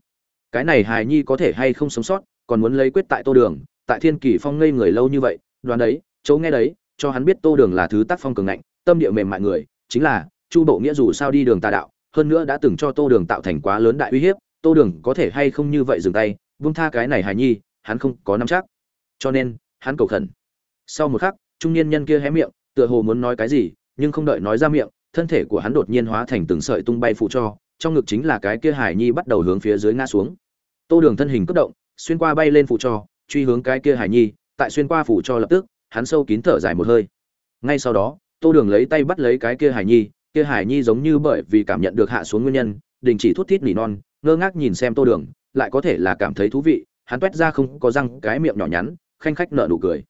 Cái này hài nhi có thể hay không sống sót, còn muốn lấy quyết tại tô đường, tại thiên kỳ phong ngây người lâu như vậy, đoán đấy, chỗ nghe đấy, cho hắn biết tô đường là thứ tác phong cường ngạnh, tâm địa mềm mại người, chính là, chu bộ nghĩa dù sao đi đường tà đạo, hơn nữa đã từng cho tô đường tạo thành quá lớn đại uy hiếp, tô đường có thể hay không như vậy dừng tay vung tha cái này hài nhi, hắn không có nắm chắc cho nên, hắn cầu khẩn. Sau một khắc, trung niên nhân kia hé miệng, tựa hồ muốn nói cái gì, nhưng không đợi nói ra miệng, thân thể của hắn đột nhiên hóa thành từng sợi tung bay phụ cho, trong ngực chính là cái kia hải nhi bắt đầu hướng phía dưới ngã xuống. Tô đường thân hình cất động, xuyên qua bay lên phụ cho, truy hướng cái kia hải nhi, tại xuyên qua phụ cho lập tức, hắn sâu kín thở dài một hơi. Ngay sau đó, tô đường lấy tay bắt lấy cái kia hải nhi, kia hải nhi giống như bởi vì cảm nhận được hạ xuống nguyên nhân, đình chỉ thút thít nỉ non, ngơ ngác nhìn xem tô đường, lại có thể là cảm thấy thú vị, hắn toét ra không có răng cái miệng nhỏ nhắn khanh khách nợ nụ cười.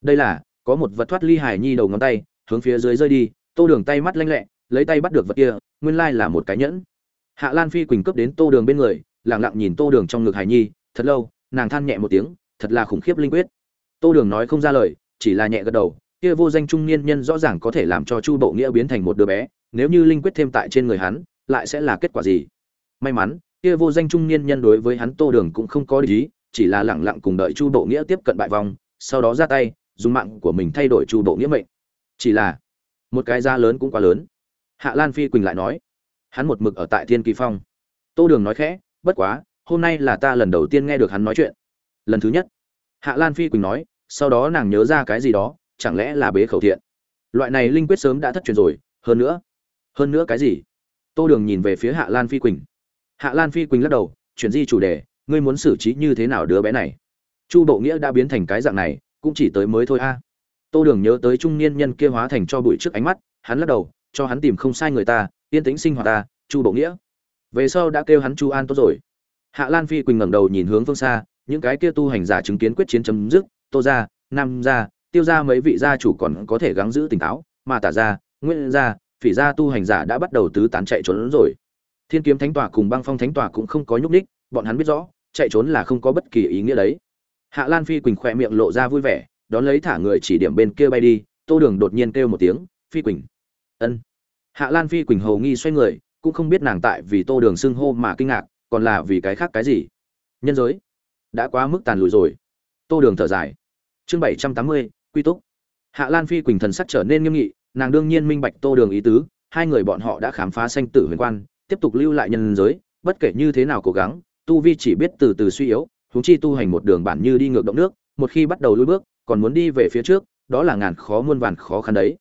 Đây là, có một vật thoát ly hải nhi đầu ngón tay, hướng phía dưới rơi đi, tô đường tay mắt lanh lẹ, lấy tay bắt được vật kia, nguyên lai là một cái nhẫn. Hạ lan phi quỳnh cướp đến tô đường bên người lẳng lặng nhìn tô đường trong ngực hải nhi, thật lâu, nàng than nhẹ một tiếng, thật là khủng khiếp linh quyết. Tô đường nói không ra lời, chỉ là nhẹ gật đầu, kia vô danh trung niên nhân rõ ràng có thể làm cho chu bộ nghĩa biến thành một đứa bé, nếu như linh quyết thêm tại trên người hắn, lại sẽ là kết quả gì? May mắn, kia vô danh trung niên nhân đối với hắn tô đường cũng không có lý chỉ là lẳng lặng cùng đợi chu bộ nghĩa tiếp cận bại vòng sau đó ra tay, dùng mạng của mình thay đổi chu bộ nghĩa mệnh. Chỉ là, một cái giá lớn cũng quá lớn. Hạ lan phi quỳnh lại nói, hắn một mực ở tại thiên kỳ phong. Tô đường nói khẽ, bất quá, hôm nay là ta lần đầu tiên nghe được hắn nói chuyện. Lần thứ nhất. Hạ lan phi quỳnh nói, sau đó nàng nhớ ra cái gì đó, chẳng lẽ là bế khẩu thiện? Loại này linh quyết sớm đã thất truyền rồi, hơn nữa hơn nữa cái gì? Tô đường nhìn về phía hạ lan phi quỳnh. Hạ lan phi quỳnh lắc đầu, chuyển di chủ đề ngươi muốn xử trí như thế nào đứa bé này? Chu bộ nghĩa đã biến thành cái dạng này, cũng chỉ tới mới thôi a. Tô đường nhớ tới trung niên nhân kia hóa thành cho bụi trước ánh mắt, hắn lắc đầu, cho hắn tìm không sai người ta, yên tĩnh sinh hoạt ta, chu bộ nghĩa. Về sau đã kêu hắn chu an tốt rồi. Hạ lan phi quỳnh ngẩng đầu nhìn hướng phương xa, những cái kia tu hành giả chứng kiến quyết chiến chấm dứt, tô ra nam ra tiêu ra mấy vị gia chủ còn có thể gắng giữ tỉnh táo, mà tả ra nguyên ra phỉ ra tu hành giả đã bắt đầu tứ tán chạy trốn rồi. Thiên kiếm thánh tòa cùng băng phong thánh tòa cũng không có nhúc ních bọn hắn biết rõ chạy trốn là không có bất kỳ ý nghĩa đấy. Hạ lan phi quỳnh khỏe miệng lộ ra vui vẻ, đón lấy thả người chỉ điểm bên kia bay đi, tô đường đột nhiên kêu một tiếng, phi quỳnh. Ân. Hạ lan phi quỳnh hầu nghi xoay người, cũng không biết nàng tại vì tô đường xưng hô mà kinh ngạc, còn là vì cái khác cái gì. Nhân giới, đã quá mức tàn lùi rồi. Tô đường thở dài. Chương bảy trăm tám mươi, quy túc. Hạ lan phi quỳnh thần sắc trở nên nghiêm nghị, nàng đương nhiên minh bạch tô đường ý tứ, hai người bọn họ đã khám phá sanh tử huyền quan, tiếp tục lưu lại nhân giới, bất kể như thế nào cố gắng tu vi chỉ biết từ từ suy yếu, huống chi tu hành một đường bản như đi ngược động nước, một khi bắt đầu lùi bước, còn muốn đi về phía trước, đó là ngàn khó muôn vàn khó khăn đấy.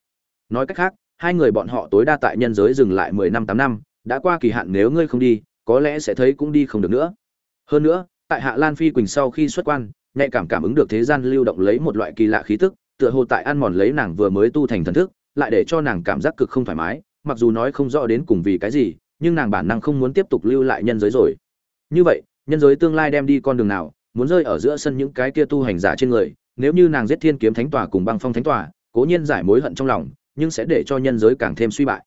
Nói cách khác, hai người bọn họ tối đa tại nhân giới dừng lại mười năm, tám năm, đã qua kỳ hạn nếu ngươi không đi, có lẽ sẽ thấy cũng đi không được nữa. Hơn nữa, tại hạ lan phi quỳnh sau khi xuất quan, nhạy cảm cảm ứng được thế gian lưu động lấy một loại kỳ lạ khí tức, tựa hồ tại ăn mòn lấy nàng vừa mới tu thành thần thức, lại để cho nàng cảm giác cực không thoải mái, mặc dù nói không rõ đến cùng vì cái gì, nhưng nàng bản năng không muốn tiếp tục lưu lại nhân giới rồi như vậy, nhân giới tương lai đem đi con đường nào, muốn rơi ở giữa sân những cái kia tu hành giả trên người, nếu như nàng giết thiên kiếm thánh tòa cùng băng phong thánh tòa, cố nhiên giải mối hận trong lòng, nhưng sẽ để cho nhân giới càng thêm suy bại.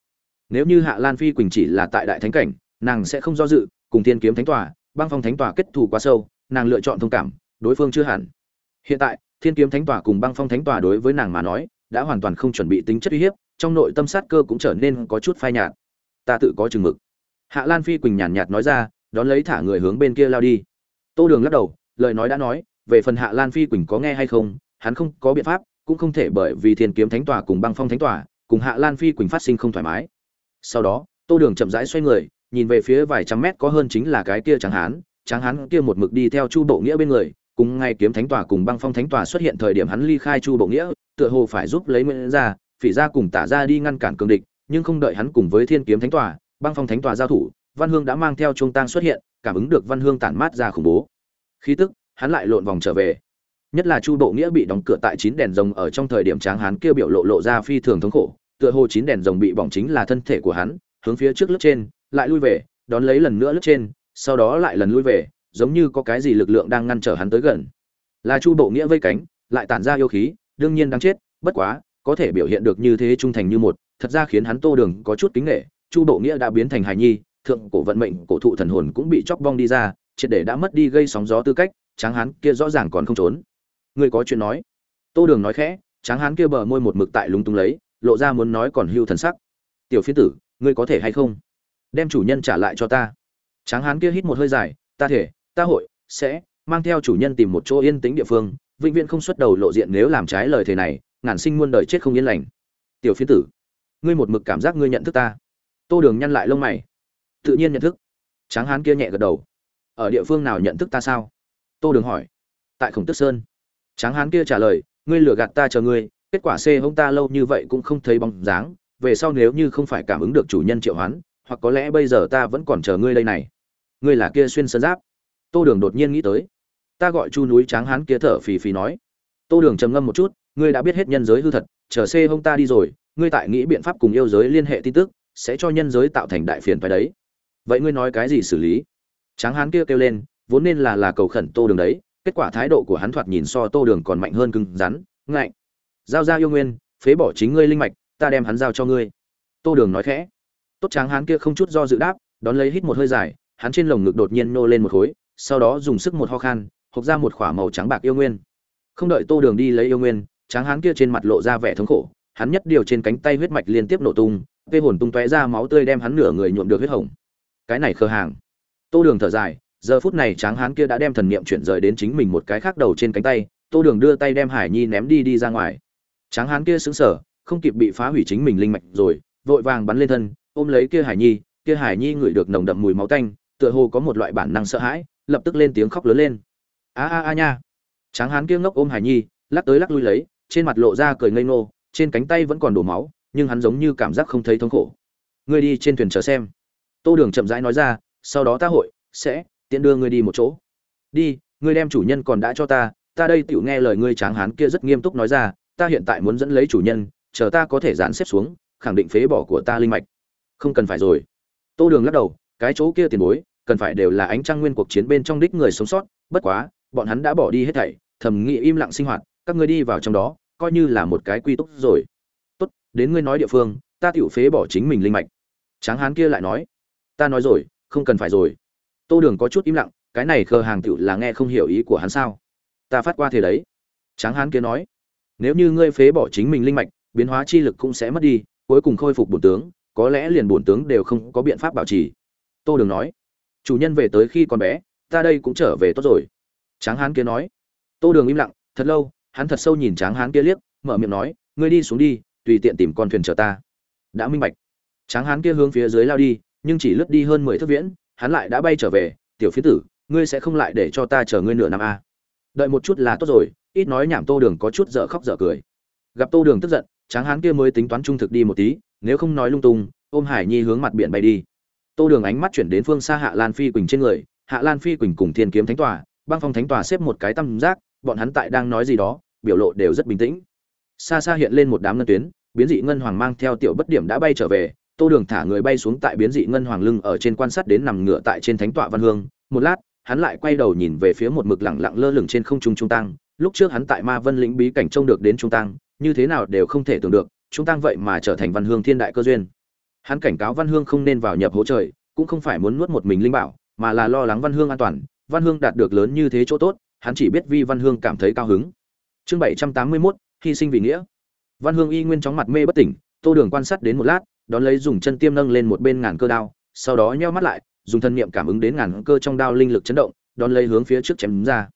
Nếu như hạ lan phi quỳnh chỉ là tại đại thánh cảnh, nàng sẽ không do dự, cùng thiên kiếm thánh tòa, băng phong thánh tòa kết thù quá sâu, nàng lựa chọn thông cảm, đối phương chưa hẳn. Hiện tại, thiên kiếm thánh tòa cùng băng phong thánh tòa đối với nàng mà nói, đã hoàn toàn không chuẩn bị tính chất uy hiếp, trong nội tâm sát cơ cũng trở nên có chút phai nhạt. Ta tự có chừng mực. Hạ lan phi quỳnh nhàn nhạt nói ra đón lấy thả người hướng bên kia lao đi. Tô đường lắc đầu, lời nói đã nói, về phần hạ lan phi quỳnh có nghe hay không, hắn không có biện pháp, cũng không thể bởi vì thiên kiếm thánh tòa cùng băng phong thánh tòa, cùng hạ lan phi quỳnh phát sinh không thoải mái. Sau đó, tô đường chậm rãi xoay người, nhìn về phía vài trăm mét có hơn chính là cái kia tráng hán tráng hán kia một mực đi theo chu bộ nghĩa bên người, cùng ngay kiếm thánh tòa cùng băng phong thánh tòa xuất hiện thời điểm hắn ly khai chu bộ nghĩa, tựa hồ phải giúp lấy nguyễn ra phỉ ra cùng tả ra đi ngăn cản cường địch, nhưng không đợi hắn cùng với thiên kiếm thánh tòa, băng phong thánh tòa giao thủ văn hương đã mang theo trung Tang xuất hiện, cảm ứng được văn hương tản mát ra khủng bố. Khí tức, hắn lại lộn vòng trở về. Nhất là chu bộ nghĩa bị đóng cửa tại chín đèn rồng ở trong thời điểm tráng hán kia biểu lộ lộ ra phi thường thống khổ, tựa hồ chín đèn rồng bị bỏng chính là thân thể của hắn, hướng phía trước lướt trên, lại lui về, đón lấy lần nữa lướt trên, sau đó lại lần lui về, giống như có cái gì lực lượng đang ngăn trở hắn tới gần. Là chu bộ nghĩa vây cánh, lại tản ra yêu khí, đương nhiên đáng chết, bất quá, có thể biểu hiện được như thế trung thành như một, thật ra khiến hắn tô đường có chút kính nghệ chu bộ nghĩa đã biến thành hài nhi thượng cổ vận mệnh cổ thụ thần hồn cũng bị chóc bong đi ra, triệt để đã mất đi gây sóng gió tư cách, tráng hán kia rõ ràng còn không trốn. Ngươi có chuyện nói. Tô đường nói khẽ, tráng hán kia bờ môi một mực tại lúng túng lấy, lộ ra muốn nói còn hưu thần sắc. Tiểu phiến tử, ngươi có thể hay không? Đem chủ nhân trả lại cho ta. Tráng hán kia hít một hơi dài, ta thể, ta hội, sẽ mang theo chủ nhân tìm một chỗ yên tĩnh địa phương, vĩnh viễn không xuất đầu lộ diện nếu làm trái lời thề này, ngàn sinh muôn đời chết không yên lành. Tiểu phiến tử, ngươi một mực cảm giác ngươi nhận thức ta. Tô đường nhăn lại lông mày tự nhiên nhận thức. Tráng hán kia nhẹ gật đầu. Ở địa phương nào nhận thức ta sao? Tô đường hỏi. Tại khổng tức sơn. Tráng hán kia trả lời, ngươi lừa gạt ta chờ ngươi, kết quả c hông ta lâu như vậy cũng không thấy bóng dáng, về sau nếu như không phải cảm ứng được chủ nhân triệu hoán, hoặc có lẽ bây giờ ta vẫn còn chờ ngươi đây này. Ngươi là kia xuyên sơn giáp. Tô đường đột nhiên nghĩ tới. Ta gọi chu núi tráng hán kia thở phì phì nói. Tô đường trầm ngâm một chút, ngươi đã biết hết nhân giới hư thật, chờ c hông ta đi rồi, ngươi tại nghĩ biện pháp cùng yêu giới liên hệ tin tức, sẽ cho nhân giới tạo thành đại phiền phải đấy vậy ngươi nói cái gì xử lý? Tráng hán kia kêu lên, vốn nên là là cầu khẩn tô đường đấy, kết quả thái độ của hắn thoạt nhìn so tô đường còn mạnh hơn cứng rắn, ngạnh. Giao ra yêu nguyên, phế bỏ chính ngươi linh mạch, ta đem hắn giao cho ngươi. Tô đường nói khẽ. Tốt tráng hán kia không chút do dự đáp, đón lấy hít một hơi dài, hắn trên lồng ngực đột nhiên nô lên một khối, sau đó dùng sức một ho khan, hộc ra một k h ỏ a màu trắng bạc yêu nguyên. Không đợi tô đường đi lấy yêu nguyên, tráng hán kia trên mặt lộ ra vẻ thống khổ, hắn nhất điều trên cánh tay huyết mạch liên tiếp nổ tung vê hồn tung tóe ra máu tươi đem hắn nửa người nhuộm được huyết hồng cái này khờ hàng. Tô đường thở dài, giờ phút này tráng hán kia đã đem thần niệm chuyển rời đến chính mình một cái khác đầu trên cánh tay, tô đường đưa tay đem hải nhi ném đi đi ra ngoài. Tráng hán kia xứng sở không kịp bị phá hủy chính mình linh mạch rồi, vội vàng bắn lên thân, ôm lấy kia hải nhi, kia hải nhi ngửi được nồng đậm mùi máu tanh, tựa hồ có một loại bản năng sợ hãi, lập tức lên tiếng khóc lớn lên. A a a nha. Tráng hán kia ngốc ôm hải nhi, lắc tới lắc lui lấy, trên mặt lộ ra cười ngây ngô, trên cánh tay vẫn còn đổ máu, nhưng hắn giống như cảm giác không thấy thống khổ. Ngươi đi trên thuyền chờ xem tô đường chậm rãi nói ra, sau đó ta hội sẽ tiện đưa ngươi đi một chỗ. Đi, ngươi đem chủ nhân còn đã cho ta ta đây tựu nghe lời ngươi tráng hán kia rất nghiêm túc nói ra, ta hiện tại muốn dẫn lấy chủ nhân, chờ ta có thể dán xếp xuống, khẳng định phế bỏ của ta linh mạch. Không cần phải rồi. Tô đường lắc đầu, cái chỗ kia tiền bối, cần phải đều là ánh trăng nguyên cuộc chiến bên trong đích người sống sót, bất quá, bọn hắn đã bỏ đi hết thảy, thầm nghĩ im lặng sinh hoạt, các ngươi đi vào trong đó, coi như là một cái quy túc rồi. Tốt, đến ngươi nói địa phương, ta tiểu phế bỏ chính mình linh mạch. Tráng hán kia lại nói ta nói rồi, không cần phải rồi. Tô đường có chút im lặng, cái này khờ hàng tiểu là nghe không hiểu ý của hắn sao? Ta phát qua thế đấy. Tráng hán kia nói, nếu như ngươi phế bỏ chính mình linh mạch, biến hóa chi lực cũng sẽ mất đi, cuối cùng khôi phục bổn tướng, có lẽ liền bổn tướng đều không có biện pháp bảo trì. Tô đường nói, chủ nhân về tới khi còn bé, ta đây cũng trở về tốt rồi. Tráng hán kia nói, tô đường im lặng, thật lâu, hắn thật sâu nhìn tráng hán kia liếc, mở miệng nói, ngươi đi xuống đi, tùy tiện tìm con thuyền chờ ta. Đã minh bạch. Tráng hán kia hướng phía dưới lao đi nhưng chỉ lướt đi hơn mười thước viễn, hắn lại đã bay trở về, tiểu phiến tử, ngươi sẽ không lại để cho ta chờ ngươi nửa năm a à. đợi một chút là tốt rồi. Ít nói nhảm tô đường có chút dở khóc dở cười. Gặp tô đường tức giận, tráng hán kia mới tính toán trung thực đi một tí, nếu không nói lung tung, ôm hải nhi hướng mặt biển bay đi. Tô đường ánh mắt chuyển đến phương xa hạ lan phi quỳnh trên người, hạ lan phi quỳnh cùng thiên kiếm thánh tòa, băng phong thánh tòa xếp một cái tâm giác, bọn hắn tại đang nói gì đó, biểu lộ đều rất bình tĩnh. Xa xa hiện lên một đám ngân tuyến, biến dị ngân hoàng mang theo tiểu bất điểm đã bay trở về tô đường thả người bay xuống tại biến dị ngân hoàng lưng ở trên quan sát đến nằm ngửa tại trên thánh tọa văn hương. Một lát, hắn lại quay đầu nhìn về phía một mực lẳng lặng lơ lửng trên không trung trung tăng lúc trước hắn tại ma vân lĩnh bí cảnh trông được đến trung tăng như thế nào đều không thể tưởng được, trung tăng vậy mà trở thành văn hương thiên đại cơ duyên. Hắn cảnh cáo văn hương không nên vào nhập hỗ trời, cũng không phải muốn nuốt một mình linh bảo, mà là lo lắng văn hương an toàn. Văn hương đạt được lớn như thế chỗ tốt, hắn chỉ biết vi văn hương cảm thấy cao hứng. Chương bảy trăm tám mươi mốt, hy sinh vì nghĩa. Văn hương y nguyên chóng mặt mê bất tỉnh, tô đường quan sát đến một lát đón lấy dùng chân tiêm nâng lên một bên ngàn cơ đao, sau đó nheo mắt lại, dùng thân niệm cảm ứng đến ngàn cơ trong đao linh lực chấn động, đón lấy hướng phía trước chém ra.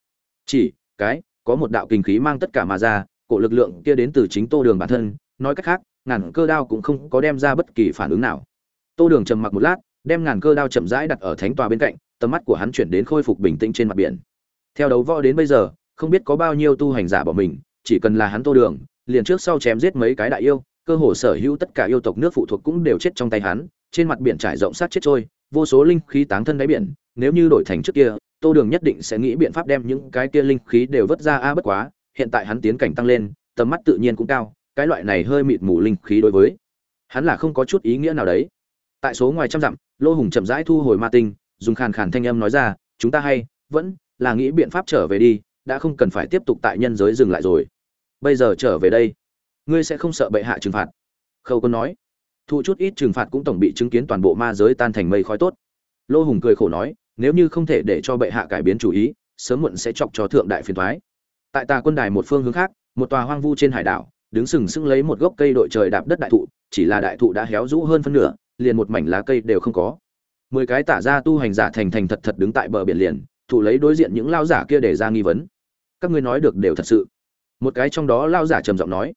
Chỉ, cái, có một đạo kinh khí mang tất cả mà ra, cổ lực lượng kia đến từ chính tô đường bản thân, nói cách khác, ngàn cơ đao cũng không có đem ra bất kỳ phản ứng nào. Tô đường trầm mặc một lát, đem ngàn cơ đao chậm rãi đặt ở thánh tòa bên cạnh, tầm mắt của hắn chuyển đến khôi phục bình tĩnh trên mặt biển. Theo đấu võ đến bây giờ, không biết có bao nhiêu tu hành giả bỏ mình, chỉ cần là hắn tô đường, liền trước sau chém giết mấy cái đại yêu cơ hồ sở hữu tất cả yêu tộc nước phụ thuộc cũng đều chết trong tay hắn, trên mặt biển trải rộng sát chết trôi, vô số linh khí táng thân đáy biển, nếu như đổi thành trước kia, tô đường nhất định sẽ nghĩ biện pháp đem những cái kia linh khí đều vớt ra a bất quá, hiện tại hắn tiến cảnh tăng lên, tầm mắt tự nhiên cũng cao, cái loại này hơi mịt mù linh khí đối với hắn là không có chút ý nghĩa nào đấy. Tại số ngoài trăm dặm, lô hùng chậm rãi thu hồi ma tinh, dùng khàn khàn thanh âm nói ra, chúng ta hay, vẫn là nghĩ biện pháp trở về đi, đã không cần phải tiếp tục tại nhân giới dừng lại rồi. Bây giờ trở về đây ngươi sẽ không sợ bệ hạ trừng phạt. Khâu quân nói. Thụ chút ít trừng phạt cũng tổng bị chứng kiến toàn bộ ma giới tan thành mây khói tốt. Lô hùng cười khổ nói, nếu như không thể để cho bệ hạ cải biến chủ ý, sớm muộn sẽ chọc cho thượng đại phiền thoái tại tà quân đài một phương hướng khác, một tòa hoang vu trên hải đảo, đứng sừng sững lấy một gốc cây đội trời đạp đất đại thụ, chỉ là đại thụ đã héo rũ hơn phân nửa, liền một mảnh lá cây đều không có. Mười cái tả ra tu hành giả thành thành thật thật đứng tại bờ biển liền thụ lấy đối diện những lao giả kia để ra nghi vấn. Các ngươi nói được đều thật sự. Một cái trong đó lao giả trầm giọng nói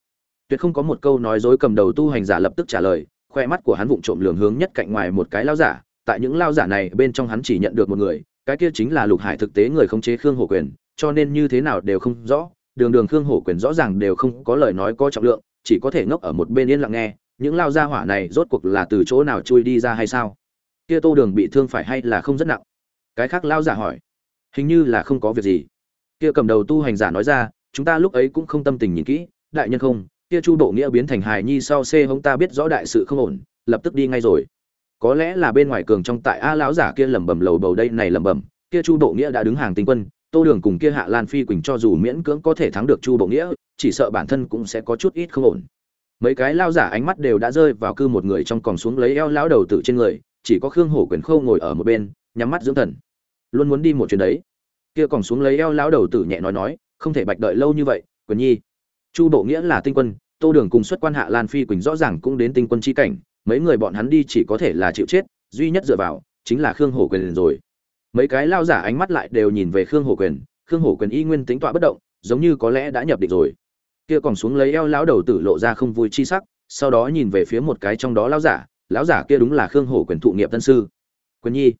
tuyệt không có một câu nói dối cầm đầu tu hành giả lập tức trả lời, khoe mắt của hắn vụng trộm lường hướng nhất cạnh ngoài một cái lao giả, tại những lao giả này bên trong hắn chỉ nhận được một người, cái kia chính là lục hải thực tế người khống chế khương hổ quyền, cho nên như thế nào đều không rõ, đường đường khương hổ quyền rõ ràng đều không có lời nói có trọng lượng, chỉ có thể ngốc ở một bên yên lặng nghe, những lao gia hỏa này rốt cuộc là từ chỗ nào chui đi ra hay sao? Kia tô đường bị thương phải hay là không rất nặng? Cái khác lao giả hỏi. Hình như là không có việc gì. Kia cầm đầu tu hành giả nói ra, chúng ta lúc ấy cũng không tâm tình nhìn kỹ, đại nhân không kia chu bộ nghĩa biến thành hài nhi sau c hống ta biết rõ đại sự không ổn, lập tức đi ngay rồi. Có lẽ là bên ngoài cường trong tại a lão giả kia lẩm bẩm lầu bầu đây này lẩm bẩm, kia chu bộ nghĩa đã đứng hàng tinh quân, tô đường cùng kia hạ lan phi quỳnh cho dù miễn cưỡng có thể thắng được chu bộ nghĩa, chỉ sợ bản thân cũng sẽ có chút ít không ổn. Mấy cái lao giả ánh mắt đều đã rơi vào cư một người trong còn xuống lấy eo lão đầu tử trên người, chỉ có khương hổ quyền khâu ngồi ở một bên, nhắm mắt dưỡng thần. Luôn muốn đi một chuyến đấy. Kia còn xuống lấy eo lão đầu tử nhẹ nói nói, không thể bạch đợi lâu như vậy, quyền nhi chu bộ nghĩa là tinh quân, tô đường cùng xuất quan hạ lan phi quỳnh rõ ràng cũng đến tinh quân chi cảnh, mấy người bọn hắn đi chỉ có thể là chịu chết, duy nhất dựa vào chính là khương hổ quyền rồi. Mấy cái lao giả ánh mắt lại đều nhìn về khương hổ quyền, khương hổ quyền y nguyên tính tọa bất động, giống như có lẽ đã nhập định rồi. Kia còn xuống lấy eo lão đầu tử lộ ra không vui chi sắc, sau đó nhìn về phía một cái trong đó lão giả lão giả kia đúng là khương hổ quyền thụ nghiệp tân sư. Quyền nhi.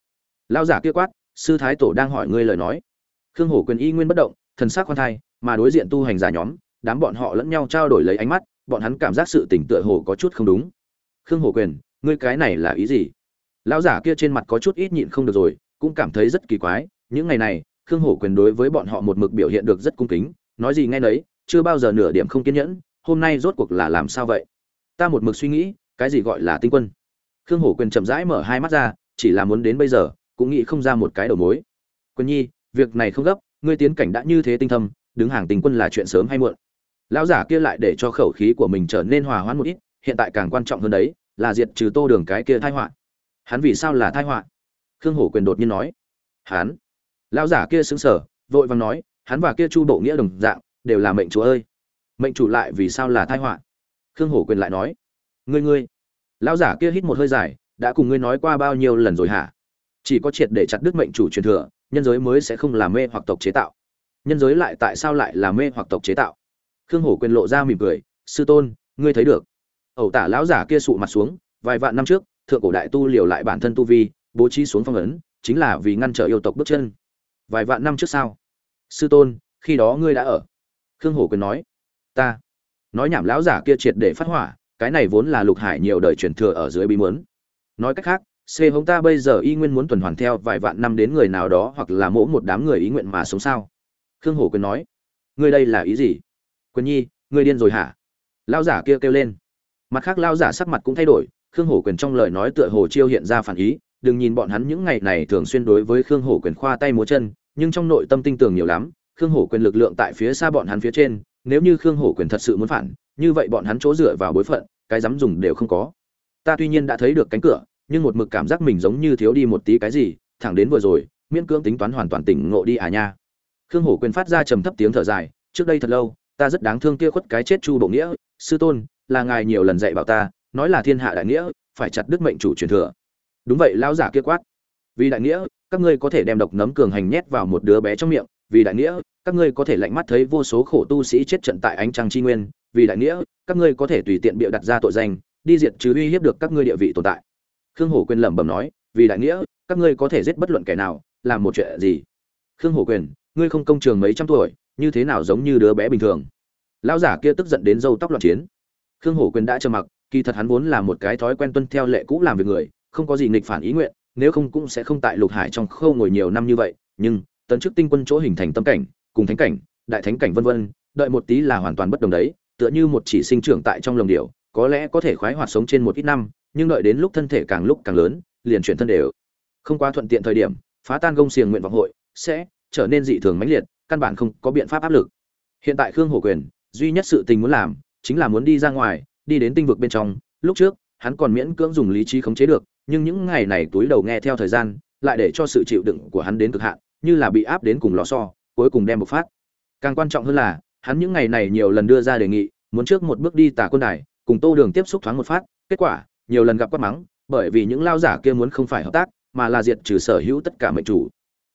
Lão giả kia quát, sư thái tổ đang hỏi ngươi lời nói. Khương hổ quyền y nguyên bất động, thần sắc khoan thai, mà đối diện tu hành giả nhóm đám bọn họ lẫn nhau trao đổi lấy ánh mắt, bọn hắn cảm giác sự tỉnh tựa hồ có chút không đúng. Khương hổ quyền, ngươi cái này là ý gì? Lão giả kia trên mặt có chút ít nhịn không được rồi, cũng cảm thấy rất kỳ quái. Những ngày này, khương hổ quyền đối với bọn họ một mực biểu hiện được rất cung kính, nói gì ngay nấy, chưa bao giờ nửa điểm không kiên nhẫn, hôm nay rốt cuộc là làm sao vậy? Ta một mực suy nghĩ, cái gì gọi là tinh quân? Khương hổ quyền chậm rãi mở hai mắt ra, chỉ là muốn đến bây giờ, cũng nghĩ không ra một cái đầu mối. Quân nhi, việc này không gấp, ngươi tiến cảnh đã như thế tinh thâm, đứng hàng tình quân là chuyện sớm hay muộn lão giả kia lại để cho khẩu khí của mình trở nên hòa hoãn một ít, hiện tại càng quan trọng hơn đấy, là diệt trừ tô đường cái kia thai họa. Hắn vì sao là thai họa? Khương hổ quyền đột nhiên nói. Hắn. Lão giả kia xứng sở vội vàng nói, hắn và kia chu bộ nghĩa đồng dạng, đều là mệnh chủ ơi. Mệnh chủ lại vì sao là thai họa? Khương hổ quyền lại nói. Ngươi ngươi. Lão giả kia hít một hơi dài, đã cùng ngươi nói qua bao nhiêu lần rồi hả? Chỉ có triệt để chặt đứt mệnh chủ truyền thừa, nhân giới mới sẽ không làm mê hoặc tộc chế tạo. Nhân giới lại tại sao lại làm mê hoặc tộc chế tạo? Khương hổ quyền lộ ra mỉm cười, sư tôn, ngươi thấy được. Ẩu tả lão giả kia sụ mặt xuống, vài vạn năm trước, thượng cổ đại tu liều lại bản thân tu vi, bố trí xuống phong ấn, chính là vì ngăn trở yêu tộc bước chân. Vài vạn năm trước sao? Sư tôn, khi đó ngươi đã ở. Khương hổ quyền nói, ta. Nói nhảm lão giả kia triệt để phát hỏa, cái này vốn là lục hải nhiều đời truyền thừa ở dưới bí mướn. nói cách khác c hống ta bây giờ y nguyên muốn tuần hoàn theo vài vạn năm đến người nào đó hoặc là mỗ một đám người ý nguyện mà sống sao? Khương hổ quyền nói, ngươi đây là ý gì? Quyền nhi, ngươi điên rồi hả? Lao giả kia kêu lên. Mặt khác lao giả sắc mặt cũng thay đổi, khương hổ quyền trong lời nói tựa hồ chiêu hiện ra phản ý, đừng nhìn bọn hắn những ngày này thường xuyên đối với khương hổ quyền khoa tay múa chân, nhưng trong nội tâm tinh tường nhiều lắm, khương hổ quyền lực lượng tại phía xa bọn hắn phía trên, nếu như khương hổ quyền thật sự muốn phản, như vậy bọn hắn chỗ dựa vào bối phận, cái dám dùng đều không có. Ta tuy nhiên đã thấy được cánh cửa, nhưng một mực cảm giác mình giống như thiếu đi một tí cái gì, thẳng đến vừa rồi, miễn cưỡng tính toán hoàn toàn tỉnh ngộ đi à nha. Khương hổ quyền phát ra trầm thấp tiếng thở dài, trước đây thật lâu ta rất đáng thương kia khuất cái chết chu bộ nghĩa, sư tôn, là ngài nhiều lần dạy bảo ta, nói là thiên hạ đại nghĩa, phải chặt đức mệnh chủ truyền thừa. Đúng vậy, lão giả kia quát. Vì đại nghĩa, các ngươi có thể đem độc nấm cường hành nhét vào một đứa bé trong miệng. Vì đại nghĩa, các ngươi có thể lạnh mắt thấy vô số khổ tu sĩ chết trận tại ánh trăng chi nguyên. Vì đại nghĩa, các ngươi có thể tùy tiện bịa đặt ra tội danh, đi diệt trừ uy hiếp được các ngươi địa vị tồn tại. Khương hổ quyền lẩm bẩm nói, vì đại nghĩa, các ngươi có thể giết bất luận kẻ nào, làm một chuyện gì? Khương hổ quyền, ngươi không công trường mấy trăm tuổi như thế nào giống như đứa bé bình thường. Lão giả kia tức giận đến râu tóc loạn chiến. Khương hổ quyền đã trầm mặc, kỳ thật hắn vốn là một cái thói quen tuân theo lệ cũ làm việc người, không có gì nghịch phản ý nguyện, nếu không cũng sẽ không tại lục hải trong khâu ngồi nhiều năm như vậy, nhưng, tấn chức tinh quân chỗ hình thành tâm cảnh, cùng thánh cảnh, đại thánh cảnh vân vân, đợi một tí là hoàn toàn bất đồng đấy, tựa như một chỉ sinh trưởng tại trong lồng điệu có lẽ có thể khoái hoạt sống trên một ít năm, nhưng đợi đến lúc thân thể càng lúc càng lớn, liền chuyển thân đều. Không quá thuận tiện thời điểm, phá tan gông xiềng nguyện vọng hội, sẽ trở nên dị thường mãnh liệt căn bản không có biện pháp áp lực. Hiện tại khương hổ quyền, duy nhất sự tình muốn làm, chính là muốn đi ra ngoài, đi đến tinh vực bên trong. Lúc trước, hắn còn miễn cưỡng dùng lý trí khống chế được, nhưng những ngày này túi đầu nghe theo thời gian, lại để cho sự chịu đựng của hắn đến cực hạn, như là bị áp đến cùng lò xo, cuối cùng đem bộc phát. Càng quan trọng hơn là, hắn những ngày này nhiều lần đưa ra đề nghị, muốn trước một bước đi tả quân đài, cùng tô đường tiếp xúc thoáng một phát, kết quả, nhiều lần gặp quát mắng, bởi vì những lao giả kia muốn không phải hợp tác, mà là diệt trừ sở hữu tất cả mệnh chủ.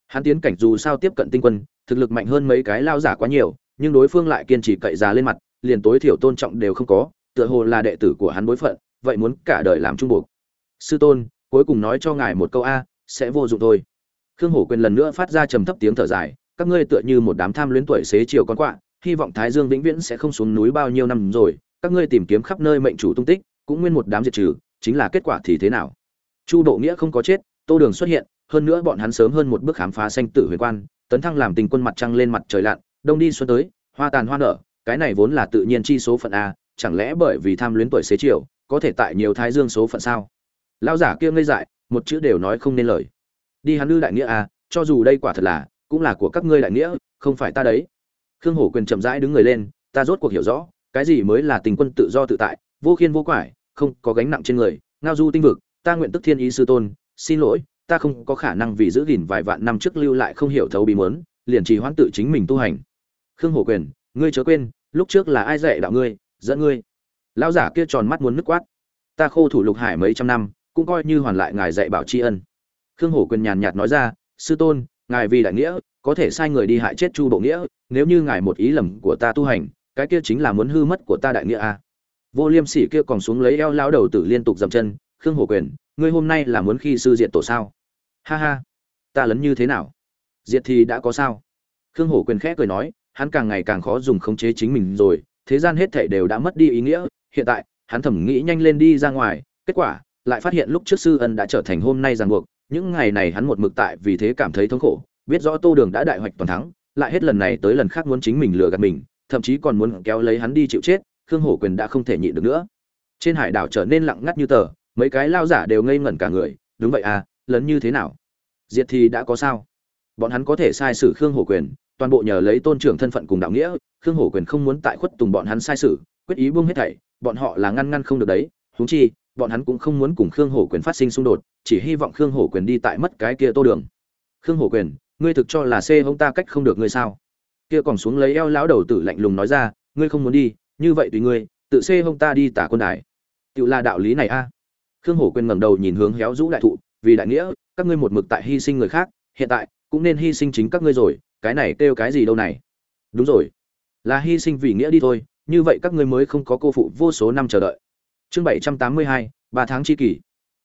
Hắn tiến cảnh dù sao tiếp cận tinh quân thực lực mạnh hơn mấy cái lao giả quá nhiều, nhưng đối phương lại kiên trì cậy già lên mặt, liền tối thiểu tôn trọng đều không có, tựa hồ là đệ tử của hắn bối phận, vậy muốn cả đời làm trung buộc sư tôn, cuối cùng nói cho ngài một câu a, sẽ vô dụng thôi. Khương hổ quyền lần nữa phát ra trầm thấp tiếng thở dài, các ngươi tựa như một đám tham luyến tuổi xế chiều con quạ, hy vọng thái dương vĩnh viễn sẽ không xuống núi bao nhiêu năm rồi, các ngươi tìm kiếm khắp nơi mệnh chủ tung tích, cũng nguyên một đám diệt trừ, chính là kết quả thì thế nào? Chu độ nghĩa không có chết, tô đường xuất hiện, hơn nữa bọn hắn sớm hơn một bước khám phá sanh tử huyền quan tấn thăng làm tình quân mặt trăng lên mặt trời lặn, đông đi xuân tới, hoa tàn hoa nở, cái này vốn là tự nhiên chi số phận a, chẳng lẽ bởi vì tham luyến tuổi xế chiều, có thể tại nhiều thái dương số phận sao? Lão giả kia ngây dại, một chữ đều nói không nên lời. Đi hắn lư đại nghĩa a, cho dù đây quả thật là, cũng là của các ngươi đại nghĩa, không phải ta đấy. Khương hổ quyền chậm rãi đứng người lên, ta rốt cuộc hiểu rõ, cái gì mới là tình quân tự do tự tại, vô khiên vô quải, không có gánh nặng trên người, ngao du tinh vực, ta nguyện tức thiên ý sư tôn, xin lỗi ta không có khả năng vì giữ gìn vài vạn năm trước lưu lại không hiểu thấu bí muốn, liền trì hoãn tự chính mình tu hành. Khương hổ quyền ngươi chớ quên lúc trước là ai dạy đạo ngươi dẫn ngươi? Lão giả kia tròn mắt muốn nứt quát. Ta khô thủ lục hải mấy trăm năm cũng coi như hoàn lại ngài dạy bảo tri ân. Khương hổ quyền nhàn nhạt nói ra sư tôn ngài vì đại nghĩa có thể sai người đi hại chết chu bộ nghĩa nếu như ngài một ý lầm của ta tu hành cái kia chính là muốn hư mất của ta đại nghĩa a. À. vô liêm sỉ kia còn xuống lấy eo lão đầu tử liên tục dậm chân khương hổ quyền ngươi hôm nay là muốn khi sư diện tổ sao? Ha ha, ta lấn như thế nào? Diệt thì đã có sao? Khương hổ quyền khẽ cười nói, hắn càng ngày càng khó dùng khống chế chính mình rồi, thế gian hết thể đều đã mất đi ý nghĩa, hiện tại, hắn thẩm nghĩ nhanh lên đi ra ngoài, kết quả, lại phát hiện lúc trước sư ân đã trở thành hôm nay ràng buộc, những ngày này hắn một mực tại vì thế cảm thấy thống khổ, biết rõ tô đường đã đại hoạch toàn thắng, lại hết lần này tới lần khác muốn chính mình lừa gạt mình, thậm chí còn muốn kéo lấy hắn đi chịu chết, khương hổ quyền đã không thể nhịn được nữa. Trên hải đảo trở nên lặng ngắt như tờ mấy cái lao giả đều ngây ngẩn cả người, đúng vậy à lớn như thế nào? Diệt thì đã có sao? Bọn hắn có thể sai sử khương hổ quyền, toàn bộ nhờ lấy tôn trưởng thân phận cùng đạo nghĩa, khương hổ quyền không muốn tại khuất tùng bọn hắn sai sử, quyết ý buông hết thảy, bọn họ là ngăn ngăn không được đấy, huống chi, bọn hắn cũng không muốn cùng khương hổ quyền phát sinh xung đột, chỉ hy vọng khương hổ quyền đi tại mất cái kia tô đường. Khương hổ quyền, ngươi thực cho là xê hông ta cách không được ngươi sao? Kia còn xuống lấy eo lão đầu tử lạnh lùng nói ra, ngươi không muốn đi, như vậy tùy ngươi, tự xê hông ta đi tả quân đài. Tự là đạo lý này a khương hổ quên ngẩng đầu nhìn hướng héo rũ đại thụ, vì đại nghĩa, các ngươi một mực tại hy sinh người khác, hiện tại cũng nên hy sinh chính các ngươi rồi, cái này kêu cái gì đâu này? Đúng rồi, là hy sinh vì nghĩa đi thôi, như vậy các ngươi mới không có cô phụ vô số năm chờ đợi. Chương bảy trăm tám mươi hai, ba tháng tri kỷ.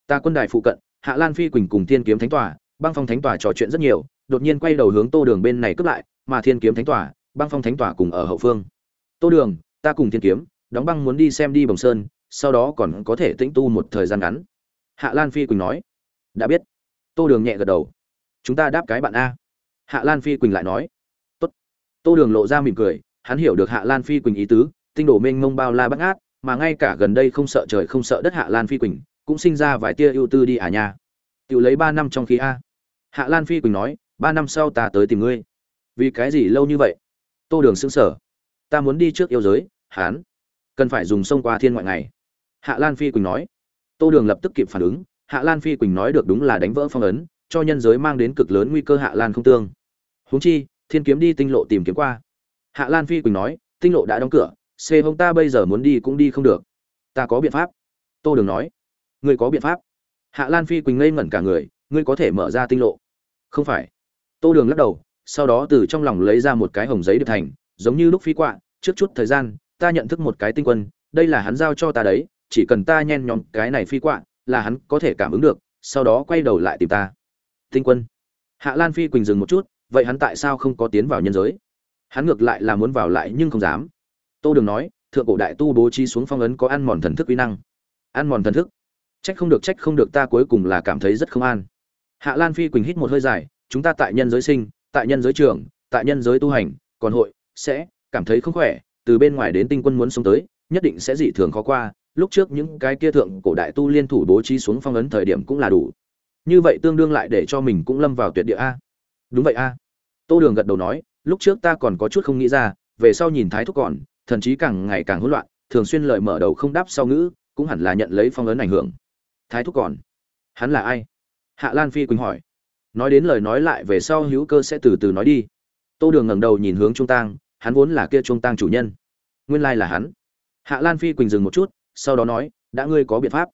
Ta quân đài phụ cận, hạ lan phi quỳnh cùng thiên kiếm thánh tòa, băng phong thánh tòa trò chuyện rất nhiều, đột nhiên quay đầu hướng tô đường bên này cướp lại, mà thiên kiếm thánh tòa, băng phong thánh tòa cùng ở hậu phương. Tô đường, ta cùng thiên kiếm, đóng băng muốn đi xem đi bồng sơn sau đó còn có thể tĩnh tu một thời gian ngắn. Hạ lan phi quỳnh nói, đã biết. Tô đường nhẹ gật đầu, chúng ta đáp cái bạn a. Hạ lan phi quỳnh lại nói, Tốt. tô đường lộ ra mỉm cười, hắn hiểu được hạ lan phi quỳnh ý tứ, tinh đồ mênh mông bao la bắt ngát, mà ngay cả gần đây không sợ trời không sợ đất hạ lan phi quỳnh, cũng sinh ra vài tia ưu tư đi à nha. Tự lấy ba năm trong khí a. Hạ lan phi quỳnh nói, ba năm sau ta tới tìm ngươi. Vì cái gì lâu như vậy? Tô đường xứng sở ta muốn đi trước yêu giới hán cần phải dùng sông qua thiên ngoại ngày hạ lan phi quỳnh nói. Tô đường lập tức kịp phản ứng, hạ lan phi quỳnh nói được đúng là đánh vỡ phong ấn, cho nhân giới mang đến cực lớn nguy cơ hạ lan không tương. Huống chi, thiên kiếm đi tinh lộ tìm kiếm qua. Hạ lan phi quỳnh nói, tinh lộ đã đóng cửa, xê hông ta bây giờ muốn đi cũng đi không được. Ta có biện pháp. Tô đường nói. Ngươi có biện pháp. Hạ lan phi quỳnh ngây ngẩn cả người, ngươi có thể mở ra tinh lộ. Không phải. Tô đường lắc đầu, sau đó từ trong lòng lấy ra một cái hồng giấy được thành, giống như lúc phi quạ, trước chút thời gian, ta nhận thức một cái tinh quân, đây là hắn giao cho ta đấy chỉ cần ta nhen nhóm cái này phi quạ, là hắn có thể cảm ứng được, sau đó quay đầu lại tìm ta. Tinh quân. Hạ lan phi quỳnh dừng một chút, vậy hắn tại sao không có tiến vào nhân giới? Hắn ngược lại là muốn vào lại nhưng không dám. Tô đường nói, thượng cổ đại tu bố trí xuống phong ấn có ăn mòn thần thức uy năng. Ăn mòn thần thức? Trách không được, trách không được, ta cuối cùng là cảm thấy rất không an. Hạ lan phi quỳnh hít một hơi dài, chúng ta tại nhân giới sinh, tại nhân giới trường tại nhân giới tu hành, còn hội, sẽ cảm thấy không khỏe, từ bên ngoài đến tinh quân muốn sống tới, nhất định sẽ dị thường khó qua lúc trước những cái kia thượng cổ đại tu liên thủ bố trí xuống phong ấn thời điểm cũng là đủ. Như vậy tương đương lại để cho mình cũng lâm vào tuyệt địa a. Đúng vậy a. Tô đường gật đầu nói, lúc trước ta còn có chút không nghĩ ra, về sau nhìn thái thúc còn, thần chí càng ngày càng hỗn loạn, thường xuyên lời mở đầu không đáp sau ngữ, cũng hẳn là nhận lấy phong ấn ảnh hưởng. Thái thúc còn, hắn là ai? Hạ lan phi quỳnh hỏi. Nói đến lời nói lại về sau hữu cơ sẽ từ từ nói đi. Tô đường ngẩng đầu nhìn hướng trung tang, hắn vốn là kia trung tang chủ nhân. Nguyên lai là hắn. Hạ lan phi quỳnh dừng một chút sau đó nói, đã ngươi có biện pháp.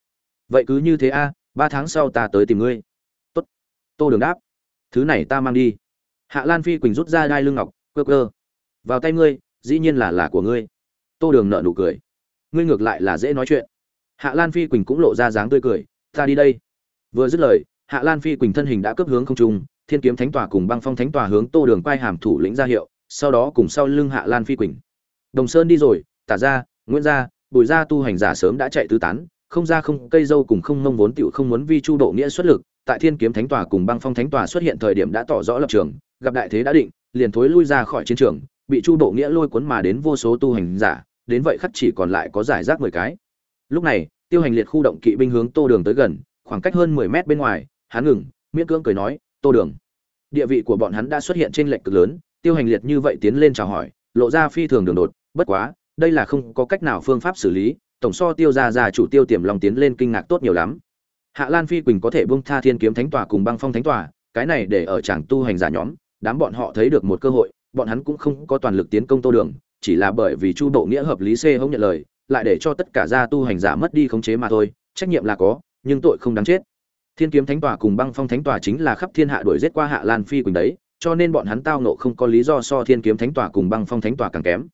Vậy cứ như thế a, ba tháng sau ta tới tìm ngươi. Tốt. Tô đường đáp, thứ này ta mang đi. Hạ lan phi quỳnh rút ra đai lưng ngọc cơ cơ vào tay ngươi, dĩ nhiên là là của ngươi. Tô đường nợ nụ cười, ngươi ngược lại là dễ nói chuyện. Hạ lan phi quỳnh cũng lộ ra dáng tươi cười, ta đi đây. Vừa dứt lời, hạ lan phi quỳnh thân hình đã cấp hướng không trung, thiên kiếm thánh tòa cùng băng phong thánh tòa hướng tô đường quay hàm thủ lĩnh ra hiệu, sau đó cùng sau lưng hạ lan phi quỳnh. Đồng sơn đi rồi, tả ra, nguyễn gia bùi gia tu hành giả sớm đã chạy tứ tán, không ra không, cây dâu cùng không mông vốn tiểu không muốn vi chu độ nghĩa xuất lực, tại thiên kiếm thánh tòa cùng băng phong thánh tòa xuất hiện thời điểm đã tỏ rõ lập trường, gặp đại thế đã định, liền thối lui ra khỏi chiến trường, bị chu độ nghĩa lôi cuốn mà đến vô số tu hành giả, đến vậy khắc chỉ còn lại có giải rác mười cái. Lúc này, tiêu hành liệt khu động kỵ binh hướng tô đường tới gần, khoảng cách hơn mười mét bên ngoài, hắn ngừng, miễn cưỡng cười nói, tô đường. Địa vị của bọn hắn đã xuất hiện trên lệch cực lớn, tiêu hành liệt như vậy tiến lên chào hỏi, lộ ra phi thường đường đột, bất quá đây là không có cách nào phương pháp xử lý, tổng so tiêu ra ra chủ tiêu tiềm lòng tiến lên kinh ngạc tốt nhiều lắm. Hạ lan phi quỳnh có thể buông tha thiên kiếm thánh tòa cùng băng phong thánh tòa, cái này để ở chàng tu hành giả nhóm, đám bọn họ thấy được một cơ hội, bọn hắn cũng không có toàn lực tiến công tô đường, chỉ là bởi vì chu độ nghĩa hợp lý c không nhận lời, lại để cho tất cả gia tu hành giả mất đi khống chế mà thôi, trách nhiệm là có, nhưng tội không đáng chết. Thiên kiếm thánh tòa cùng băng phong thánh tòa chính là khắp thiên hạ đuổi giết qua hạ lan phi quỳnh đấy, cho nên bọn hắn tao nộ không có lý do so thiên kiếm thánh tòa cùng băng phong thánh tòa càng kém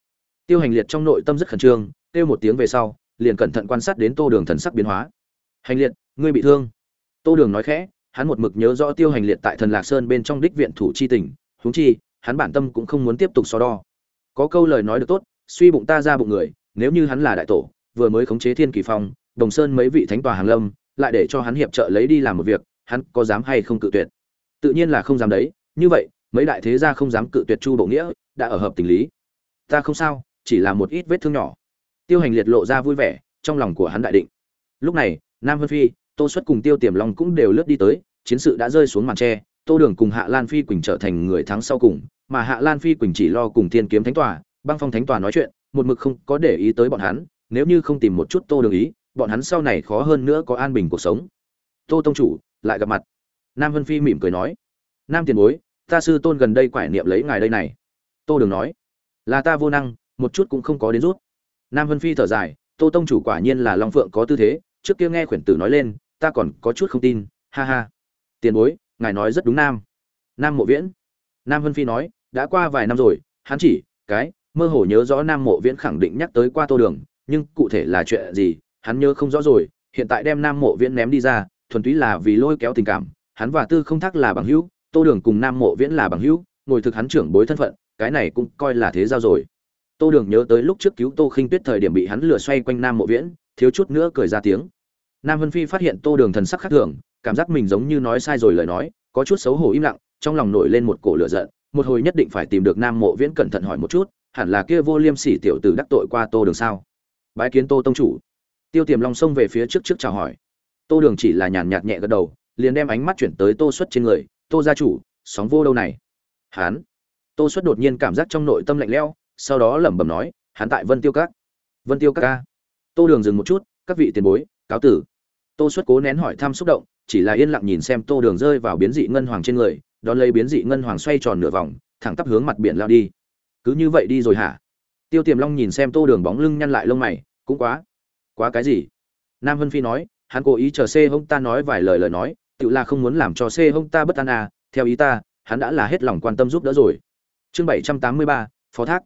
tiêu hành liệt trong nội tâm rất khẩn trương, kêu một tiếng về sau, liền cẩn thận quan sát đến tô đường thần sắc biến hóa. Hành liệt, ngươi bị thương. Tô đường nói khẽ, hắn một mực nhớ rõ tiêu hành liệt tại thần lạc sơn bên trong đích viện thủ chi tỉnh huống chi, hắn bản tâm cũng không muốn tiếp tục so đo. Có câu lời nói được tốt, suy bụng ta ra bụng người, nếu như hắn là đại tổ, vừa mới khống chế thiên kỳ phong, đồng sơn mấy vị thánh tòa hàng lâm, lại để cho hắn hiệp trợ lấy đi làm một việc, hắn có dám hay không cự tuyệt? Tự nhiên là không dám đấy, như vậy, mấy đại thế gia không dám cự tuyệt chu bộ nghĩa, đã ở hợp tình lý. Ta không sao chỉ là một ít vết thương nhỏ. Tiêu hành liệt lộ ra vui vẻ, trong lòng của hắn đại định. Lúc này, nam vân phi, tô xuất cùng tiêu tiềm long cũng đều lướt đi tới, chiến sự đã rơi xuống màn tre, tô đường cùng hạ lan phi quỳnh trở thành người thắng sau cùng, mà hạ lan phi quỳnh chỉ lo cùng thiên kiếm thánh tòa, băng phong thánh tòa nói chuyện, một mực không có để ý tới bọn hắn, nếu như không tìm một chút tô đường ý, bọn hắn sau này khó hơn nữa có an bình cuộc sống. Tô tông chủ, lại gặp mặt. Nam vân phi mỉm cười nói, nam tiền bối, ta sư tôn gần đây quải niệm lấy ngài đây này. Tô đường nói, là ta vô năng một chút cũng không có đến rút. Nam vân phi thở dài, tô tông chủ quả nhiên là long phượng có tư thế, trước kia nghe khuyển tử nói lên, ta còn có chút không tin, ha ha. Tiền bối, ngài nói rất đúng, nam. Nam mộ viễn. Nam vân phi nói, đã qua vài năm rồi, hắn chỉ, cái, mơ hồ nhớ rõ nam mộ viễn khẳng định nhắc tới qua tô đường, nhưng cụ thể là chuyện gì, hắn nhớ không rõ rồi, hiện tại đem nam mộ viễn ném đi ra, thuần túy là vì lôi kéo tình cảm, hắn và tư không thắc là bằng hữu, tô đường cùng nam mộ viễn là bằng hữu, ngồi thực hắn trưởng bối thân phận, cái này cũng coi là thế giao rồi tô đường nhớ tới lúc trước cứu tô khinh tuyết thời điểm bị hắn lừa xoay quanh nam mộ viễn, thiếu chút nữa cười ra tiếng. Nam vân phi phát hiện tô đường thần sắc khác thường, cảm giác mình giống như nói sai rồi lời nói, có chút xấu hổ im lặng, trong lòng nổi lên một cổ lửa giận, một hồi nhất định phải tìm được nam mộ viễn cẩn thận hỏi một chút, hẳn là kia vô liêm sỉ tiểu tử đắc tội qua tô đường sao? Bái kiến tô tông chủ. Tiêu tiềm long xông về phía trước trước chào hỏi. Tô đường chỉ là nhàn nhạt nhẹ gật đầu, liền đem ánh mắt chuyển tới tô xuất trên người, tô gia chủ, sóng vô đâu này. Hán. Tô xuất đột nhiên cảm giác trong nội tâm lạnh lẽo sau đó lẩm bẩm nói, hắn tại vân tiêu các. Vân tiêu các ca? Tô đường dừng một chút, các vị tiền bối, cáo tử. Tô xuất cố nén hỏi thăm xúc động, chỉ là yên lặng nhìn xem tô đường rơi vào biến dị ngân hoàng trên người, đón lấy biến dị ngân hoàng xoay tròn nửa vòng, thẳng tắp hướng mặt biển lao đi. Cứ như vậy đi rồi hả? Tiêu tiềm long nhìn xem tô đường bóng lưng nhăn lại lông mày, cũng quá quá cái gì? Nam vân phi nói, hắn cố ý chờ c hông ta nói vài lời lời nói, tự là không muốn làm cho c hông ta bất an à theo ý ta, hắn đã là hết lòng quan tâm giúp đỡ rồi. Chương bảy trăm tám mươi ba, phó thác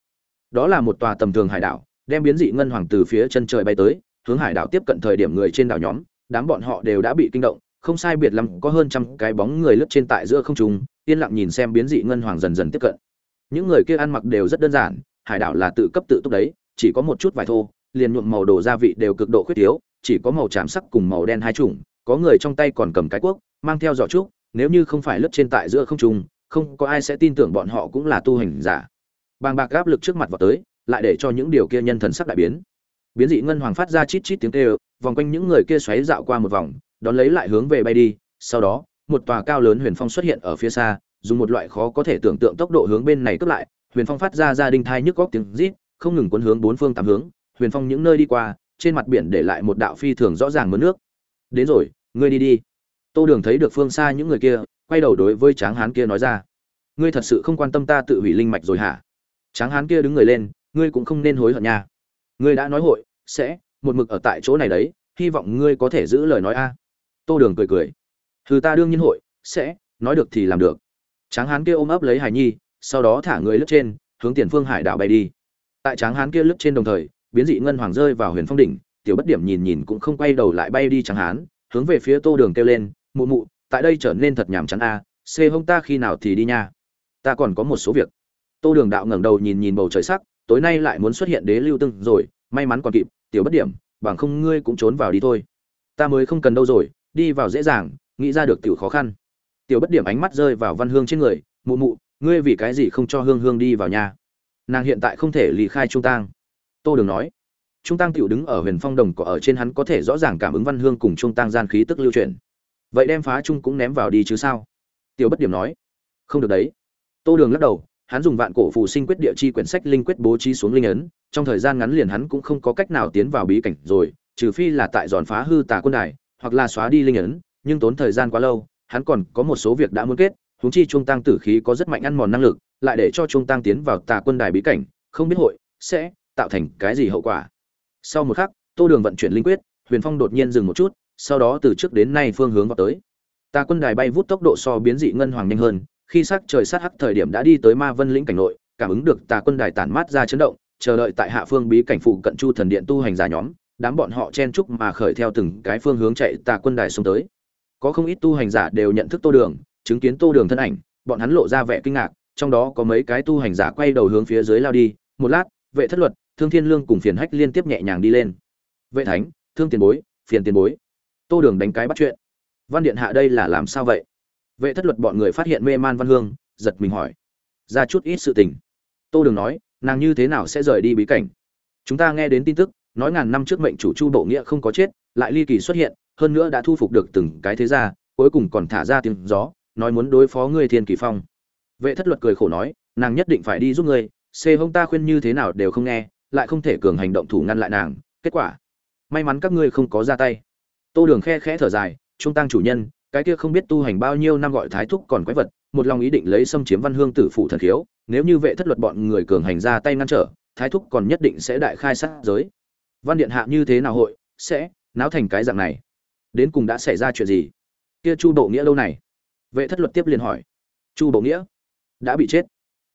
đó là một tòa tầm thường hải đảo, đem biến dị ngân hoàng từ phía chân trời bay tới, hướng hải đảo tiếp cận thời điểm người trên đảo nhóm, đám bọn họ đều đã bị kinh động, không sai biệt lắm có hơn trăm cái bóng người lướt trên tại giữa không trung, yên lặng nhìn xem biến dị ngân hoàng dần dần tiếp cận. Những người kia ăn mặc đều rất đơn giản, hải đảo là tự cấp tự túc đấy, chỉ có một chút vải thô, liền nhuộm màu đồ gia vị đều cực độ khuyết thiếu, chỉ có màu tràm sắc cùng màu đen hai chủng, có người trong tay còn cầm cái cuốc, mang theo giỏ trúc, nếu như không phải lướt trên tại giữa không trung, không có ai sẽ tin tưởng bọn họ cũng là tu hành giả bàng bạc áp lực trước mặt vào tới, lại để cho những điều kia nhân thần sắc đại biến. Biến dị ngân hoàng phát ra chít chít tiếng kêu, vòng quanh những người kia xoáy dạo qua một vòng, đón lấy lại hướng về bay đi. Sau đó, một tòa cao lớn huyền phong xuất hiện ở phía xa, dùng một loại khó có thể tưởng tượng tốc độ hướng bên này cướp lại. Huyền phong phát ra ra đinh thai nhức góc tiếng rít, không ngừng cuốn hướng bốn phương tám hướng. Huyền phong những nơi đi qua, trên mặt biển để lại một đạo phi thường rõ ràng mớ nước. Đến rồi, ngươi đi đi. Tô đường thấy được phương xa những người kia, quay đầu đối với tráng hán kia nói ra, ngươi thật sự không quan tâm ta tự hủy linh mạch rồi hả? Tráng hán kia đứng người lên, ngươi cũng không nên hối hận nha. Ngươi đã nói hội, sẽ, một mực ở tại chỗ này đấy, hy vọng ngươi có thể giữ lời nói a. Tô đường cười cười. Thứ ta đương nhiên hội, sẽ, nói được thì làm được. Tráng hán kia ôm ấp lấy hải nhi, sau đó thả người lướt trên, hướng tiền phương hải đảo bay đi. Tại tráng hán kia lướt trên đồng thời, biến dị ngân hoàng rơi vào huyền phong đỉnh, tiểu bất điểm nhìn nhìn cũng không quay đầu lại bay đi tráng hán, hướng về phía tô đường kêu lên, mụ mụ, tại đây trở nên thật nhàm chán a, xê hông ta khi nào thì đi nha. Ta còn có một số việc tô đường đạo ngẩng đầu nhìn nhìn bầu trời sắc, tối nay lại muốn xuất hiện đế lưu tương rồi, may mắn còn kịp, tiểu bất điểm, bằng không ngươi cũng trốn vào đi thôi. Ta mới không cần đâu rồi, đi vào dễ dàng, nghĩ ra được tiểu khó khăn. Tiểu bất điểm ánh mắt rơi vào văn hương trên người, mụ mụ, ngươi vì cái gì không cho hương hương đi vào nhà? Nàng hiện tại không thể lì khai trung tang. Tô đường nói. Trung tang tiểu đứng ở huyền phong đồng có ở trên hắn có thể rõ ràng cảm ứng văn hương cùng trung tang gian khí tức lưu truyền vậy đem phá trung cũng ném vào đi chứ sao? Tiểu bất điểm nói. Không được đấy. Tô đường lắc đầu hắn dùng vạn cổ phù sinh quyết địa chi quyển sách linh quyết bố trí xuống linh ấn, trong thời gian ngắn liền hắn cũng không có cách nào tiến vào bí cảnh rồi, trừ phi là tại giòn phá hư tà quân đài, hoặc là xóa đi linh ấn, nhưng tốn thời gian quá lâu, hắn còn có một số việc đã muốn kết, huống chi trung tăng tử khí có rất mạnh ăn mòn năng lực, lại để cho trung tăng tiến vào tà quân đài bí cảnh, không biết hội sẽ tạo thành cái gì hậu quả. Sau một khắc, tô đường vận chuyển linh quyết, huyền phong đột nhiên dừng một chút, sau đó từ trước đến nay phương hướng vào tới. Tà quân đài bay vút tốc độ so biến dị ngân hoàng nhanh hơn khi sắc trời sát hắc thời điểm đã đi tới ma vân lĩnh cảnh nội, cảm ứng được tà quân đài tản mát ra chấn động, chờ đợi tại hạ phương bí cảnh phụ cận chu thần điện tu hành giả nhóm, đám bọn họ chen chúc mà khởi theo từng cái phương hướng chạy tà quân đài xuống tới. Có không ít tu hành giả đều nhận thức tô đường, chứng kiến tô đường thân ảnh, bọn hắn lộ ra vẻ kinh ngạc, trong đó có mấy cái tu hành giả quay đầu hướng phía dưới lao đi, một lát, vệ thất luật, thương thiên lương cùng phiền hách liên tiếp nhẹ nhàng đi lên. Vệ thánh, thương tiền bối, phiền tiền bối. Tô đường đánh cái bắt chuyện. Văn điện hạ đây là làm sao vậy? Vệ thất luật bọn người phát hiện mê man văn hương, giật mình hỏi. Ra chút ít sự tình. Tô đường nói, nàng như thế nào sẽ rời đi bí cảnh? Chúng ta nghe đến tin tức, nói ngàn năm trước mệnh chủ chu bộ nghĩa không có chết, lại ly kỳ xuất hiện, hơn nữa đã thu phục được từng cái thế gia, cuối cùng còn thả ra tiếng gió, nói muốn đối phó ngươi thiên kỳ phong. Vệ thất luật cười khổ nói, nàng nhất định phải đi giúp ngươi, xê hông ta khuyên như thế nào đều không nghe, lại không thể cường hành động thủ ngăn lại nàng, kết quả. May mắn các ngươi không có ra tay. Tô đường khe khẽ thở dài, trung tăng chủ nhân cái kia không biết tu hành bao nhiêu năm gọi thái thúc còn quái vật, một lòng ý định lấy xâm chiếm văn hương tử phủ thần khiếu, nếu như vệ thất luật bọn người cường hành ra tay ngăn trở, thái thúc còn nhất định sẽ đại khai sát giới. Văn điện hạ như thế nào hội, sẽ náo thành cái dạng này? Đến cùng đã xảy ra chuyện gì? Kia chu bộ nghĩa lâu này. Vệ thất luật tiếp liền hỏi. Chu bộ nghĩa, đã bị chết.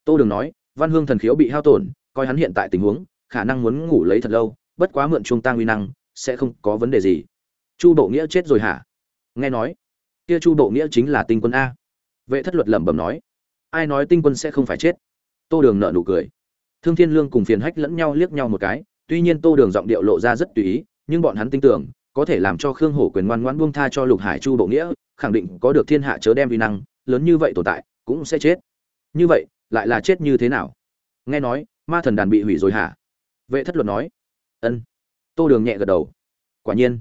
Tô đường nói, văn hương thần khiếu bị hao tổn, coi hắn hiện tại tình huống, khả năng muốn ngủ lấy thật lâu, bất quá mượn trung tăng uy năng, sẽ không có vấn đề gì. Chu bộ nghĩa chết rồi hả? Nghe nói kia chu bộ nghĩa chính là tinh quân a. Vệ thất luật lẩm bẩm nói, ai nói tinh quân sẽ không phải chết? Tô đường nợ nụ cười. Thương thiên lương cùng phiền hách lẫn nhau liếc nhau một cái, tuy nhiên tô đường giọng điệu lộ ra rất tùy ý, nhưng bọn hắn tin tưởng, có thể làm cho khương hổ quyền ngoan ngoãn buông tha cho lục hải chu bộ nghĩa, khẳng định có được thiên hạ chớ đem vi năng, lớn như vậy tồn tại, cũng sẽ chết. Như vậy, lại là chết như thế nào? Nghe nói, ma thần đàn bị hủy rồi hả? Vệ thất luật nói, ân. Tô đường nhẹ gật đầu, quả nhiên.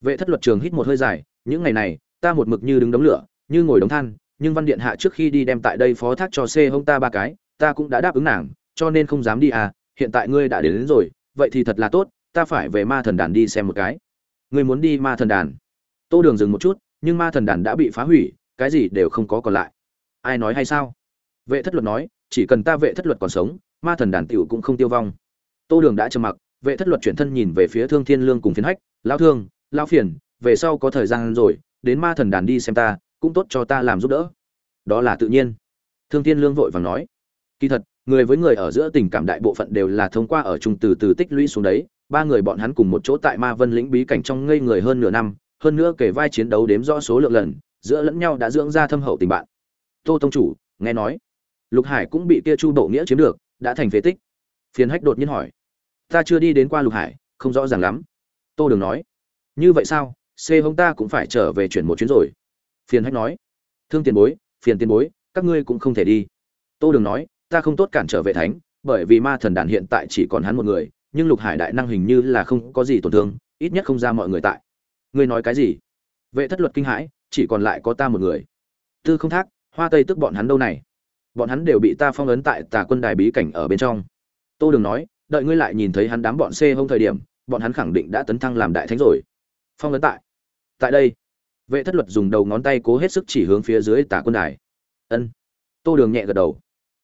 Vệ thất luật trường hít một hơi dài, những ngày này ta một mực như đứng đống lửa như ngồi đống than nhưng văn điện hạ trước khi đi đem tại đây phó thác cho c hông ta ba cái ta cũng đã đáp ứng nàng cho nên không dám đi à hiện tại ngươi đã đến, đến rồi vậy thì thật là tốt ta phải về ma thần đàn đi xem một cái. Ngươi muốn đi ma thần đàn? Tô đường dừng một chút nhưng ma thần đàn đã bị phá hủy cái gì đều không có còn lại. Ai nói hay sao? Vệ thất luật nói chỉ cần ta vệ thất luật còn sống ma thần đàn tiểu cũng không tiêu vong. Tô đường đã trầm mặc vệ thất luật chuyển thân nhìn về phía thương thiên lương cùng phiến hách lao thương lao phiền về sau có thời gian rồi đến ma thần đàn đi xem ta, cũng tốt cho ta làm giúp đỡ. Đó là tự nhiên. Thương thiên lương vội vàng nói. Kỳ thật, người với người ở giữa tình cảm đại bộ phận đều là thông qua ở chung từ từ tích lũy xuống đấy. Ba người bọn hắn cùng một chỗ tại ma vân lĩnh bí cảnh trong ngây người hơn nửa năm, hơn nữa kể vai chiến đấu đếm rõ số lượng lần, giữa lẫn nhau đã dưỡng ra thâm hậu tình bạn. Tô tông chủ, nghe nói, lục hải cũng bị kia chu bộ nghĩa chiếm được, đã thành phế tích. Phiền hách đột nhiên hỏi, ta chưa đi đến qua lục hải, không rõ ràng lắm. Tô đường nói, như vậy sao? C hông ta cũng phải trở về chuyển một chuyến rồi. Phiền hách nói. Thương tiền bối, phiền tiền bối, các ngươi cũng không thể đi. Tô đường nói, ta không tốt cản trở vệ thánh, bởi vì ma thần đàn hiện tại chỉ còn hắn một người, nhưng lục hải đại năng hình như là không có gì tổn thương, ít nhất không ra mọi người tại. Ngươi nói cái gì? Vệ thất luật kinh hãi, chỉ còn lại có ta một người. Tư không thác, hoa tây tức bọn hắn đâu này? Bọn hắn đều bị ta phong ấn tại tà quân đài bí cảnh ở bên trong. Tô đường nói, đợi ngươi lại nhìn thấy hắn đám bọn xê hông thời điểm, bọn hắn khẳng định đã tấn thăng làm đại thánh rồi. Phong ấn tại tại đây. Vệ thất luật dùng đầu ngón tay cố hết sức chỉ hướng phía dưới tà quân đài. Ân. Tô đường nhẹ gật đầu.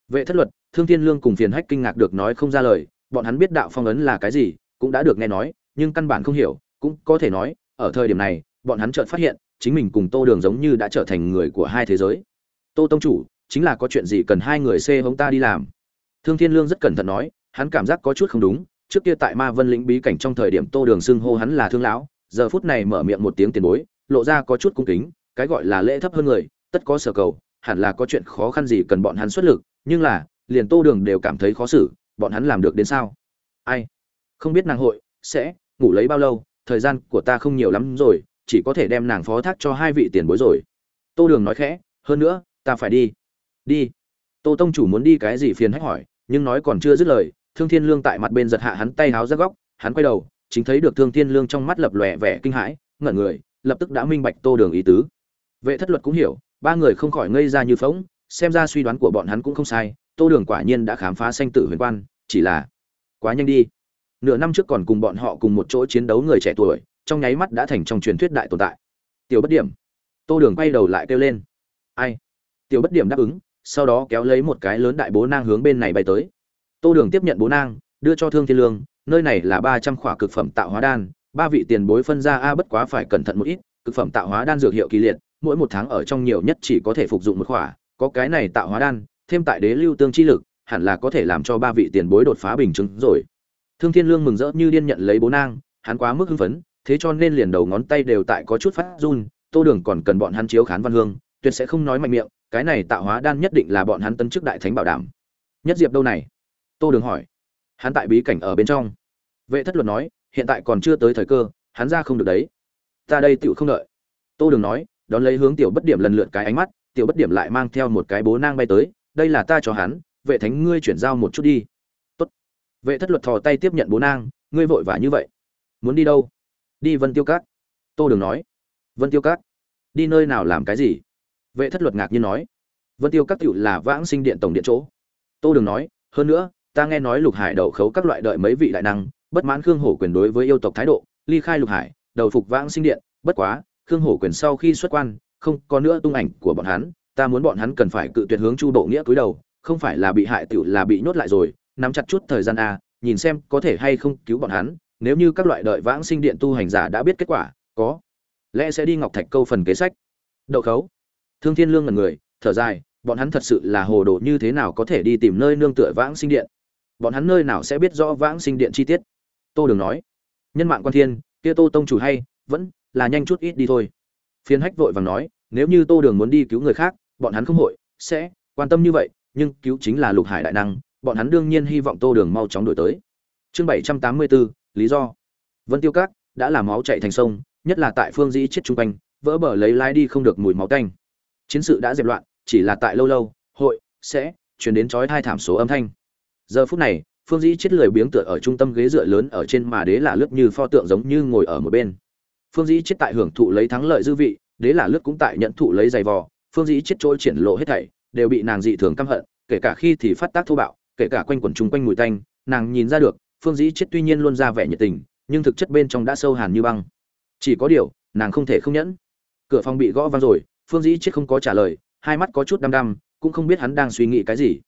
Vệ thất luật, thương thiên lương cùng phiền hách kinh ngạc được nói không ra lời, bọn hắn biết đạo phong ấn là cái gì, cũng đã được nghe nói, nhưng căn bản không hiểu, cũng có thể nói, ở thời điểm này, bọn hắn chợt phát hiện, chính mình cùng tô đường giống như đã trở thành người của hai thế giới. Tô tông chủ, chính là có chuyện gì cần hai người xê hống ta đi làm? Thương thiên lương rất cẩn thận nói, hắn cảm giác có chút không đúng, trước kia tại ma vân lĩnh bí cảnh trong thời điểm tô đường xưng hô hắn là thương lão giờ phút này mở miệng một tiếng tiền bối, lộ ra có chút cung kính, cái gọi là lễ thấp hơn người, tất có sở cầu, hẳn là có chuyện khó khăn gì cần bọn hắn xuất lực, nhưng là, liền tô đường đều cảm thấy khó xử, bọn hắn làm được đến sao? Ai? Không biết nàng hội, sẽ, ngủ lấy bao lâu, thời gian của ta không nhiều lắm rồi, chỉ có thể đem nàng phó thác cho hai vị tiền bối rồi. Tô đường nói khẽ, hơn nữa, ta phải đi. Đi. Tô tông chủ muốn đi cái gì phiền hách hỏi, nhưng nói còn chưa dứt lời, thương thiên lương tại mặt bên giật hạ hắn tay háo ra góc, hắn quay đầu chính thấy được thương thiên lương trong mắt lập lòe vẻ kinh hãi, ngẩn người, lập tức đã minh bạch tô đường ý tứ. Vệ thất luật cũng hiểu, ba người không khỏi ngây ra như phóng xem ra suy đoán của bọn hắn cũng không sai, tô đường quả nhiên đã khám phá sanh tử huyền quan, chỉ là quá nhanh đi. Nửa năm trước còn cùng bọn họ cùng một chỗ chiến đấu người trẻ tuổi, trong nháy mắt đã thành trong truyền thuyết đại tồn tại. Tiểu bất điểm. Tô đường quay đầu lại kêu lên. Ai? Tiểu bất điểm đáp ứng, sau đó kéo lấy một cái lớn đại bố nang hướng bên này bay tới. Tô đường tiếp nhận bố nang, đưa cho thương thiên lương nơi này là ba trăm khỏa cực phẩm tạo hóa đan, ba vị tiền bối phân ra a bất quá phải cẩn thận một ít, cực phẩm tạo hóa đan dược hiệu kỳ liệt, mỗi một tháng ở trong nhiều nhất chỉ có thể phục dụng một khỏa, có cái này tạo hóa đan, thêm tại đế lưu tương chi lực, hẳn là có thể làm cho ba vị tiền bối đột phá bình chứng rồi. Thương thiên lương mừng rỡ như điên nhận lấy bố nang, hắn quá mức hưng phấn, thế cho nên liền đầu ngón tay đều tại có chút phát run, tô đường còn cần bọn hắn chiếu khán văn hương, tuyệt sẽ không nói mạnh miệng, cái này tạo hóa đan nhất định là bọn hắn tân chức đại thánh bảo đảm. Nhất diệp đâu này? Tô đường hỏi hắn tại bí cảnh ở bên trong. Vệ thất luật nói, hiện tại còn chưa tới thời cơ, hắn ra không được đấy. Ta đây tựu không đợi. Tô đường nói, đón lấy hướng tiểu bất điểm lần lượt cái ánh mắt, tiểu bất điểm lại mang theo một cái bố nang bay tới, đây là ta cho hắn, vệ thánh ngươi chuyển giao một chút đi. Tốt. vệ thất luật thò tay tiếp nhận bố nang, ngươi vội vã như vậy. Muốn đi đâu? Đi vân tiêu cát tô đường nói. Vân tiêu cát đi nơi nào làm cái gì? Vệ thất luật ngạc nhiên nói. Vân tiêu cát tựu là vãng sinh điện tổng điện chỗ. Tô đường nói, hơn nữa ta nghe nói lục hải đậu khấu các loại đợi mấy vị đại năng, bất mãn khương hổ quyền đối với yêu tộc thái độ, ly khai lục hải, đầu phục vãng sinh điện, bất quá, khương hổ quyền sau khi xuất quan, không có nữa tung ảnh của bọn hắn, ta muốn bọn hắn cần phải cự tuyệt hướng chu bộ nghĩa cúi đầu, không phải là bị hại tiểu là bị nhốt lại rồi, nắm chặt chút thời gian a nhìn xem có thể hay không cứu bọn hắn, nếu như các loại đợi vãng sinh điện tu hành giả đã biết kết quả, có lẽ sẽ đi ngọc thạch câu phần kế sách. Đậu khấu. Thương thiên lương là người, thở dài, bọn hắn thật sự là hồ đồ như thế nào có thể đi tìm nơi nương tựa vãng sinh điện? Bọn hắn nơi nào sẽ biết rõ vãng sinh điện chi tiết? Tô đường nói. Nhân mạng quan thiên, kia tô tông chủ hay, vẫn là nhanh chút ít đi thôi. Phiến hách vội vàng nói, nếu như tô đường muốn đi cứu người khác, bọn hắn không hội, sẽ quan tâm như vậy, nhưng cứu chính là lục hải đại năng, bọn hắn đương nhiên hy vọng tô đường mau chóng đổi tới. Chương bảy trăm tám mươi bốn lý do. Vân tiêu cát đã làm máu chạy thành sông, nhất là tại phương dĩ chết chung quanh, vỡ bờ lấy lái đi không được mùi máu tanh. Chiến sự đã dẹp loạn, chỉ là tại lâu lâu, hội sẽ chuyển đến chói thai thảm số âm thanh giờ phút này, phương dĩ chết lười biếng tựa ở trung tâm ghế dựa lớn ở trên mà đế là lướt như pho tượng giống như ngồi ở một bên. Phương dĩ chết tại hưởng thụ lấy thắng lợi dư vị, đế là lướt cũng tại nhận thụ lấy giày vò. Phương dĩ chết trôi triển lộ hết thảy, đều bị nàng dị thường căm hận, kể cả khi thì phát tác thô bạo, kể cả quanh quẩn chung quanh mùi tanh, nàng nhìn ra được, phương dĩ chết tuy nhiên luôn ra vẻ nhiệt tình, nhưng thực chất bên trong đã sâu hàn như băng. Chỉ có điều, nàng không thể không nhẫn. Cửa phòng bị gõ vang rồi, phương dĩ chết không có trả lời, hai mắt có chút đăm đăm, cũng không biết hắn đang suy nghĩ cái gì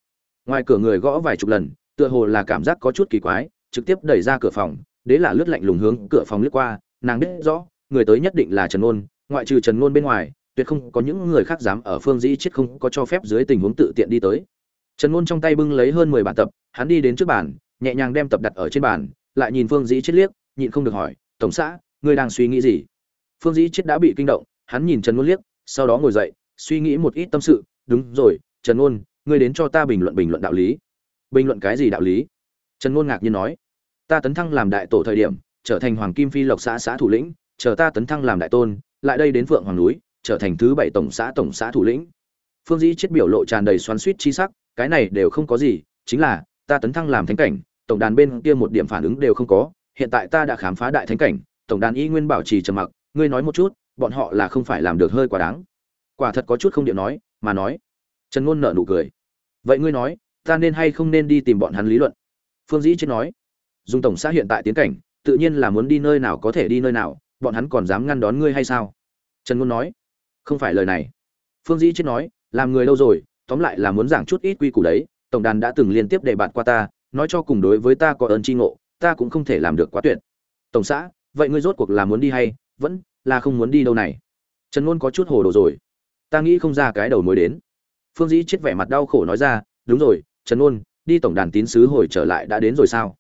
ngoài cửa người gõ vài chục lần, tựa hồ là cảm giác có chút kỳ quái, trực tiếp đẩy ra cửa phòng, đế là lướt lạnh lùng hướng cửa phòng lướt qua, nàng biết rõ, người tới nhất định là trần ôn ngoại trừ trần ôn bên ngoài, tuyệt không có những người khác dám ở phương dĩ chết không có cho phép dưới tình huống tự tiện đi tới. Trần ôn trong tay bưng lấy hơn mười bản tập, hắn đi đến trước bàn, nhẹ nhàng đem tập đặt ở trên bàn, lại nhìn phương dĩ chết liếc, nhịn không được hỏi, tổng xã, ngươi đang suy nghĩ gì? Phương dĩ chết đã bị kinh động, hắn nhìn trần ôn liếc, sau đó ngồi dậy, suy nghĩ một ít tâm sự, đúng rồi, trần ôn ngươi đến cho ta bình luận bình luận đạo lý. Bình luận cái gì đạo lý? Trần ngôn ngạc nhiên nói. Ta tấn thăng làm đại tổ thời điểm, trở thành hoàng kim phi lộc xã xã thủ lĩnh, chờ ta tấn thăng làm đại tôn, lại đây đến phượng hoàng núi, trở thành thứ bảy tổng xã tổng xã thủ lĩnh. Phương dĩ chết biểu lộ tràn đầy xoắn suýt chi sắc, cái này đều không có gì, chính là, ta tấn thăng làm thánh cảnh, tổng đàn bên kia một điểm phản ứng đều không có, hiện tại ta đã khám phá đại thánh cảnh, tổng đàn y nguyên bảo trì trầm mặc, ngươi nói một chút, bọn họ là không phải làm được hơi quá đáng. Quả thật có chút không điện nói, mà nói. Trần ngôn nợ nụ cười vậy ngươi nói, ta nên hay không nên đi tìm bọn hắn lý luận? Phương dĩ chết nói. Dùng tổng xã hiện tại tiến cảnh, tự nhiên là muốn đi nơi nào có thể đi nơi nào, bọn hắn còn dám ngăn đón ngươi hay sao? Trần ngôn nói. Không phải lời này. Phương dĩ chết nói, làm người lâu rồi, tóm lại là muốn giảng chút ít quy củ đấy, tổng đàn đã từng liên tiếp đề bạt qua ta, nói cho cùng đối với ta có ơn tri ngộ, ta cũng không thể làm được quá tuyệt. Tổng xã, vậy ngươi rốt cuộc là muốn đi hay, vẫn là không muốn đi đâu này? Trần ngôn có chút hồ đồ rồi. Ta nghĩ không ra cái đầu mối đến phương dĩ chết vẻ mặt đau khổ nói ra, đúng rồi, trần ôn đi tổng đàn tín sứ hồi trở lại đã đến rồi sao?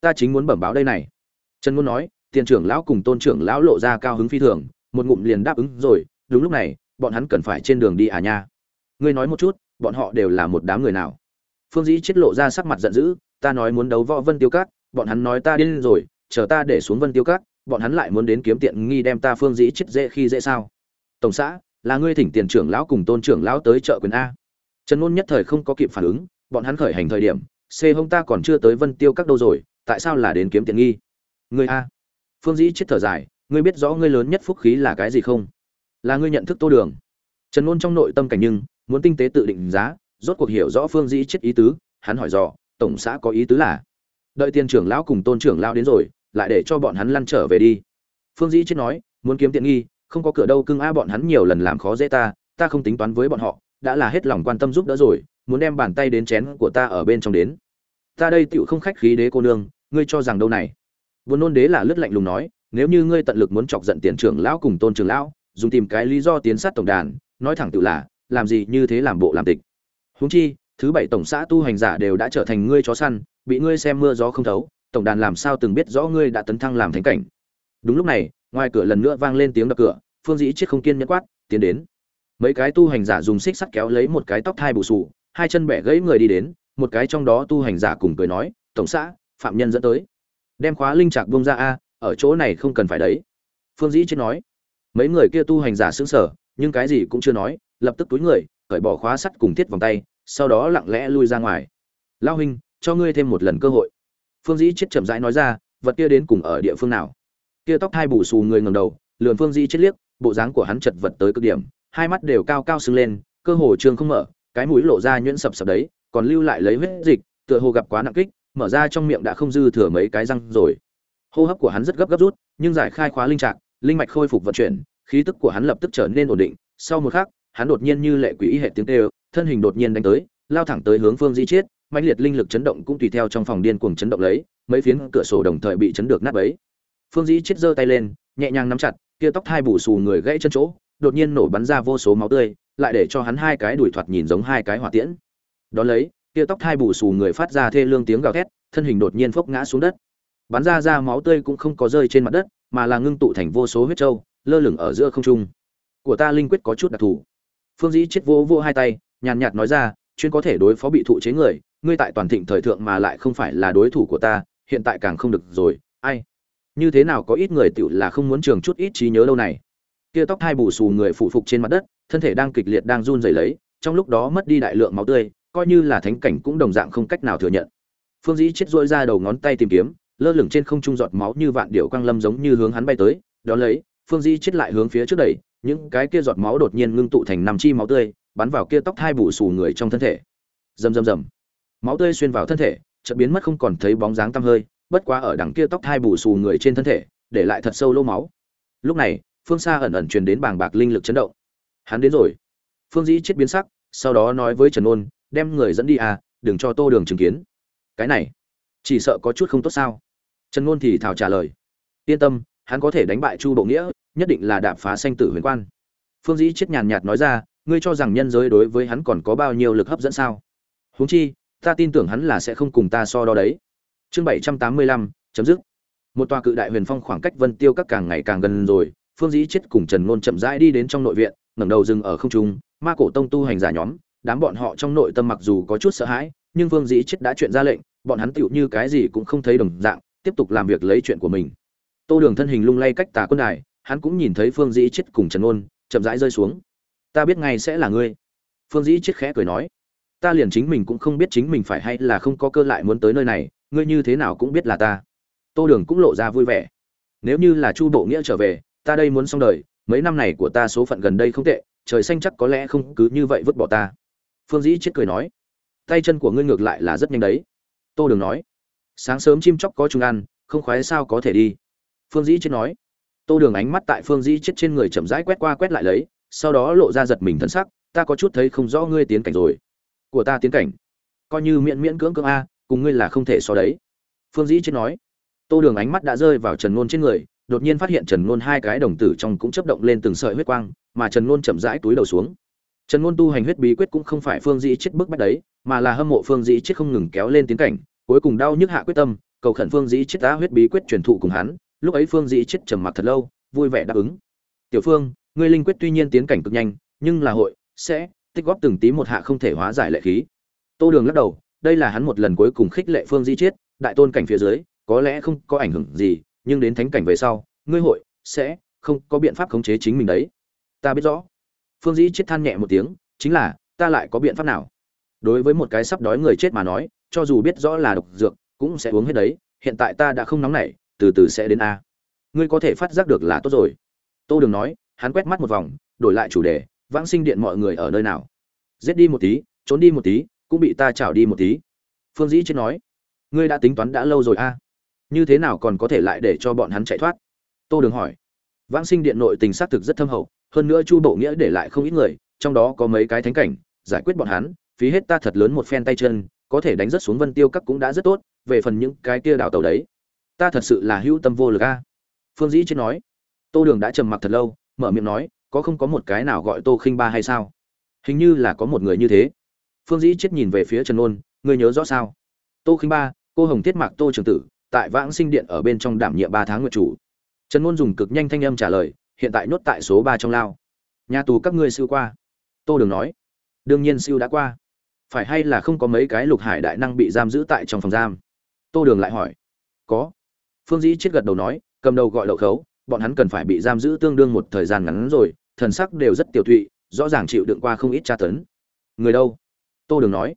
Ta chính muốn bẩm báo đây này. Trần ngôn nói, tiền trưởng lão cùng tôn trưởng lão lộ ra cao hứng phi thường, một ngụm liền đáp ứng rồi, đúng lúc này, bọn hắn cần phải trên đường đi à nha. Ngươi nói một chút, bọn họ đều là một đám người nào? Phương dĩ chết lộ ra sắc mặt giận dữ, ta nói muốn đấu võ vân tiêu cát bọn hắn nói ta điên rồi, chờ ta để xuống vân tiêu cát bọn hắn lại muốn đến kiếm tiện nghi đem ta phương dĩ chết dễ khi dễ sao? Tổng xã là ngươi thỉnh tiền trưởng lão cùng tôn trưởng lão tới chợ quyền a. Trần ngôn nhất thời không có kịp phản ứng, bọn hắn khởi hành thời điểm, c hông ta còn chưa tới vân tiêu các đâu rồi, tại sao là đến kiếm tiền nghi? Ngươi a. Phương dĩ chết thở dài, ngươi biết rõ ngươi lớn nhất phúc khí là cái gì không? Là ngươi nhận thức tô đường. Trần ngôn trong nội tâm cảnh nhưng, muốn tinh tế tự định giá, rốt cuộc hiểu rõ phương dĩ chết ý tứ, hắn hỏi dò, tổng xã có ý tứ là? Đợi tiền trưởng lão cùng tôn trưởng lão đến rồi, lại để cho bọn hắn lăn trở về đi. Phương dĩ chết nói, muốn kiếm tiện nghi không có cửa đâu cưng a, bọn hắn nhiều lần làm khó dễ ta ta không tính toán với bọn họ, đã là hết lòng quan tâm giúp đỡ rồi, muốn đem bàn tay đến chén của ta ở bên trong đến. Ta đây tựu không khách khí đế cô nương, ngươi cho rằng đâu này? Buồn nôn đế là lướt lạnh lùng nói, nếu như ngươi tận lực muốn chọc giận tiền trưởng lão cùng tôn trưởng lão, dùng tìm cái lý do tiến sát tổng đàn, nói thẳng tự là, làm gì như thế làm bộ làm tịch. Huống chi, thứ bảy tổng xã tu hành giả đều đã trở thành ngươi chó săn, bị ngươi xem mưa gió không thấu, tổng đàn làm sao từng biết rõ ngươi đã tấn thăng làm thánh cảnh đúng lúc này, ngoài cửa lần nữa vang lên tiếng đập cửa, phương dĩ chết không kiên nhẫn quát, tiến đến. Mấy cái tu hành giả dùng xích sắt kéo lấy một cái tóc thai bù sù, hai chân bẻ gãy người đi đến, một cái trong đó tu hành giả cùng cười nói, tổng xã, phạm nhân dẫn tới. Đem khóa linh trạc bông ra a, ở chỗ này không cần phải đấy. Phương dĩ chết nói. Mấy người kia tu hành giả sững sờ, nhưng cái gì cũng chưa nói, lập tức túi người, cởi bỏ khóa sắt cùng thiết vòng tay, sau đó lặng lẽ lui ra ngoài. Lao huynh, cho ngươi thêm một lần cơ hội. Phương dĩ chết chậm rãi nói ra, vật kia đến cùng ở địa phương nào? Kia tóc hai bù xù người ngẩng đầu lườn phương dĩ chết liếc, bộ dáng của hắn chật vật tới cực điểm, hai mắt đều cao cao sưng lên, cơ hồ trường không mở, cái mũi lộ ra nhuyễn sập sập đấy, còn lưu lại lấy huyết dịch, tựa hồ gặp quá nặng kích, mở ra trong miệng đã không dư thừa mấy cái răng rồi. Hô hấp của hắn rất gấp gấp rút, nhưng giải khai khóa linh trạc, linh mạch khôi phục vận chuyển, khí tức của hắn lập tức trở nên ổn định. Sau một khắc, hắn đột nhiên như lệ quỷ hệ tiếng kêu, thân hình đột nhiên đánh tới, lao thẳng tới hướng phương di chiết mãnh liệt linh lực chấn động cũng tùy theo trong phòng điên cuồng chấn động lấy, mấy phiến cửa sổ đồng thời bị chấn được nát bấy phương dĩ chết giơ tay lên, nhẹ nhàng nắm chặt, kia tóc hai bù xù người gãy chân chỗ, đột nhiên nổ bắn ra vô số máu tươi, lại để cho hắn hai cái đuổi thoạt nhìn giống hai cái hỏa tiễn. Đón lấy, kia tóc hai bù xù người phát ra thê lương tiếng gào thét, thân hình đột nhiên phốc ngã xuống đất. Bắn ra ra máu tươi cũng không có rơi trên mặt đất, mà là ngưng tụ thành vô số huyết trâu, lơ lửng ở giữa không trung. Của ta linh quyết có chút đặc thù. Phương dĩ chết vô vô hai tay, nhàn nhạt nói ra, chuyên có thể đối phó bị thụ chế người, ngươi tại toàn thịnh thời thượng mà lại không phải là đối thủ của ta, hiện tại càng không được rồi, ai? Như thế nào có ít người tựu là không muốn trường chút ít trí nhớ lâu này. Kia tóc hai bù xù người phụ phục trên mặt đất, thân thể đang kịch liệt đang run rẩy lấy, trong lúc đó mất đi đại lượng máu tươi, coi như là thánh cảnh cũng đồng dạng không cách nào thừa nhận. Phương dĩ chết dỗi ra đầu ngón tay tìm kiếm, lơ lửng trên không trung giọt máu như vạn điệu quang lâm giống như hướng hắn bay tới, đó lấy, phương dĩ chết lại hướng phía trước đẩy, những cái kia giọt máu đột nhiên ngưng tụ thành năm chi máu tươi, bắn vào kia tóc hai bù xù người trong thân thể. Rầm rầm rầm. Máu tươi xuyên vào thân thể, chợt biến mất không còn thấy bóng dáng tăm hơi bất quá ở đằng kia tóc hai bù xù người trên thân thể, để lại thật sâu lô máu. Lúc này, phương xa ẩn ẩn truyền đến bàng bạc linh lực chấn động. Hắn đến rồi. Phương dĩ chết biến sắc, sau đó nói với trần ôn, đem người dẫn đi à đừng cho tô đường chứng kiến. Cái này, chỉ sợ có chút không tốt sao? Trần ngôn thì thảo trả lời. Yên tâm, hắn có thể đánh bại chu bộ nghĩa, nhất định là đạp phá sanh tử huyền quan. Phương dĩ chết nhàn nhạt nói ra, ngươi cho rằng nhân giới đối với hắn còn có bao nhiêu lực hấp dẫn sao? Huống chi, ta tin tưởng hắn là sẽ không cùng ta so đo đấy chương bảy trăm tám mươi lăm, chấm dứt. Một tòa cự đại huyền phong khoảng cách vân tiêu các càng ngày càng gần rồi, phương dĩ chết cùng trần ngôn chậm rãi đi đến trong nội viện, ngẩng đầu dừng ở không trung, ma cổ tông tu hành giả nhóm, đám bọn họ trong nội tâm mặc dù có chút sợ hãi, nhưng phương dĩ chết đã chuyện ra lệnh, bọn hắn tựu như cái gì cũng không thấy đồng dạng, tiếp tục làm việc lấy chuyện của mình. Tô đường thân hình lung lay cách tà quân đài, hắn cũng nhìn thấy phương dĩ chết cùng trần ngôn, chậm rãi rơi xuống. Ta biết ngay sẽ là ngươi. Phương dĩ chết khẽ cười nói. Ta liền chính mình cũng không biết chính mình phải hay là không có cơ lại muốn tới nơi này ngươi như thế nào cũng biết là ta. Tô đường cũng lộ ra vui vẻ. Nếu như là chu bộ nghĩa trở về, ta đây muốn xong đời, mấy năm này của ta số phận gần đây không tệ, trời xanh chắc có lẽ không cứ như vậy vứt bỏ ta. Phương dĩ chết cười nói. Tay chân của ngươi ngược lại là rất nhanh đấy. Tô đường nói. Sáng sớm chim chóc có chúng ăn, không khoái sao có thể đi. Phương dĩ chết nói. Tô đường ánh mắt tại phương dĩ chết trên người chậm rãi quét qua quét lại lấy, sau đó lộ ra giật mình thân sắc, ta có chút thấy không rõ ngươi tiến cảnh rồi. Của ta tiến cảnh? Coi như miễn miễn cưỡng cưỡng a cùng ngươi là không thể so đấy. Phương dĩ chết nói. Tô đường ánh mắt đã rơi vào trần ngôn trên người, đột nhiên phát hiện trần ngôn hai cái đồng tử trong cũng chấp động lên từng sợi huyết quang, mà trần ngôn chậm rãi túi đầu xuống. Trần ngôn tu hành huyết bí quyết cũng không phải phương dĩ chết bức bách đấy, mà là hâm mộ phương dĩ chết không ngừng kéo lên tiến cảnh, cuối cùng đau nhức hạ quyết tâm, cầu khẩn phương dĩ chết đã huyết bí quyết truyền thụ cùng hắn. Lúc ấy phương dĩ chết trầm mặc thật lâu, vui vẻ đáp ứng. Tiểu phương, ngươi linh quyết tuy nhiên tiến cảnh cực nhanh, nhưng là hội sẽ tích góp từng tí một hạ không thể hóa giải lệ khí. Tô đường lắc đầu đây là hắn một lần cuối cùng khích lệ phương dĩ chết đại tôn cảnh phía dưới, có lẽ không có ảnh hưởng gì, nhưng đến thánh cảnh về sau, ngươi hội sẽ không có biện pháp khống chế chính mình đấy. Ta biết rõ. Phương dĩ chết than nhẹ một tiếng, chính là, ta lại có biện pháp nào? Đối với một cái sắp đói người chết mà nói, cho dù biết rõ là độc dược, cũng sẽ uống hết đấy, hiện tại ta đã không nóng nảy, từ từ sẽ đến a. Ngươi có thể phát giác được là tốt rồi. Tô đường nói, hắn quét mắt một vòng, đổi lại chủ đề, vãng sinh điện mọi người ở nơi nào? Giết đi một tí, trốn đi một tí cũng bị ta chảo đi một tí. Phương dĩ chết nói, ngươi đã tính toán đã lâu rồi a. Như thế nào còn có thể lại để cho bọn hắn chạy thoát? Tô đường hỏi. Vãng sinh điện nội tình xác thực rất thâm hậu, hơn nữa chu bộ nghĩa để lại không ít người, trong đó có mấy cái thánh cảnh, giải quyết bọn hắn, phí hết ta thật lớn một phen tay chân, có thể đánh rất xuống vân tiêu các cũng đã rất tốt, về phần những cái kia đảo tàu đấy, ta thật sự là hữu tâm vô lực a. Phương dĩ trên nói. Tô đường đã trầm mặc thật lâu, mở miệng nói, có không có một cái nào gọi tô khinh ba hay sao? Hình như là có một người như thế phương dĩ chết nhìn về phía trần ôn, ngươi nhớ rõ sao? Tô khinh ba, cô hồng thiết mạc tô trường tử, tại vãng sinh điện ở bên trong đảm nhiệm ba tháng nguyệt chủ. Trần ôn dùng cực nhanh thanh âm trả lời, hiện tại nhốt tại số ba trong lao. Nhà tù các ngươi siêu qua. Tô đường nói, đương nhiên siêu đã qua. Phải hay là không có mấy cái lục hải đại năng bị giam giữ tại trong phòng giam? Tô đường lại hỏi, có. Phương dĩ chết gật đầu nói, cầm đầu gọi đậu khấu, bọn hắn cần phải bị giam giữ tương đương một thời gian ngắn rồi, thần sắc đều rất tiểu thụy rõ ràng chịu đựng qua không ít tra tấn. Người đâu? Tô đường nói,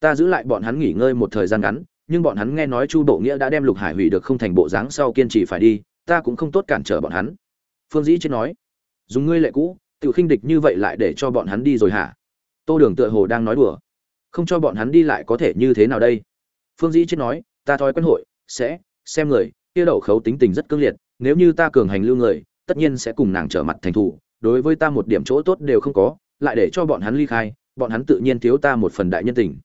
ta giữ lại bọn hắn nghỉ ngơi một thời gian ngắn, nhưng bọn hắn nghe nói chu bộ nghĩa đã đem lục hải hủy được không thành bộ dáng sau kiên trì phải đi, ta cũng không tốt cản trở bọn hắn. Phương dĩ chết nói, dùng ngươi lệ cũ tự khinh địch như vậy lại để cho bọn hắn đi rồi hả? Tô đường tựa hồ đang nói đùa, không cho bọn hắn đi lại có thể như thế nào đây? Phương dĩ chết nói, ta thói quen hội, sẽ, xem người, kia đậu khấu tính tình rất cương liệt, nếu như ta cường hành lưu người, tất nhiên sẽ cùng nàng trở mặt thành thủ đối với ta một điểm chỗ tốt đều không có, lại để cho bọn hắn ly khai bọn hắn tự nhiên thiếu ta một phần đại nhân tình.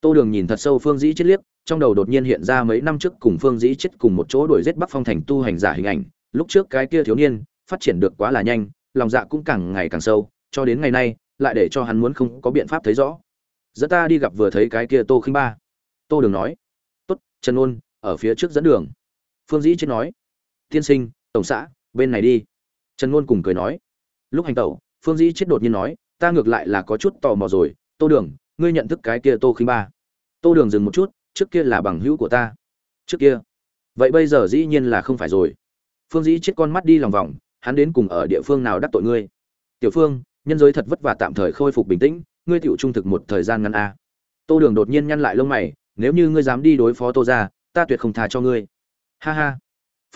Tô đường nhìn thật sâu phương dĩ chết liếc, trong đầu đột nhiên hiện ra mấy năm trước cùng phương dĩ chết cùng một chỗ đuổi giết bắc phong thành tu hành giả hình ảnh. Lúc trước cái kia thiếu niên, phát triển được quá là nhanh, lòng dạ cũng càng ngày càng sâu, cho đến ngày nay, lại để cho hắn muốn không có biện pháp thấy rõ. Dẫn ta đi gặp vừa thấy cái kia tô khinh ba. Tô đường nói, tốt, trần ôn, ở phía trước dẫn đường. Phương dĩ chết nói, tiên sinh, tổng xã, bên này đi. Trần ngôn cùng cười nói, lúc hành tẩu, phương dĩ chết đột nhiên nói ta ngược lại là có chút tò mò rồi. Tô đường, ngươi nhận thức cái kia tô khinh ba. Tô đường dừng một chút, trước kia là bằng hữu của ta. Trước kia? Vậy bây giờ dĩ nhiên là không phải rồi. Phương dĩ chết con mắt đi lòng vòng, hắn đến cùng ở địa phương nào đắc tội ngươi? Tiểu phương, nhân giới thật vất vả tạm thời khôi phục bình tĩnh, ngươi tiểu trung thực một thời gian ngắn a tô đường đột nhiên nhăn lại lông mày, nếu như ngươi dám đi đối phó tô ra ta tuyệt không tha cho ngươi. Ha ha.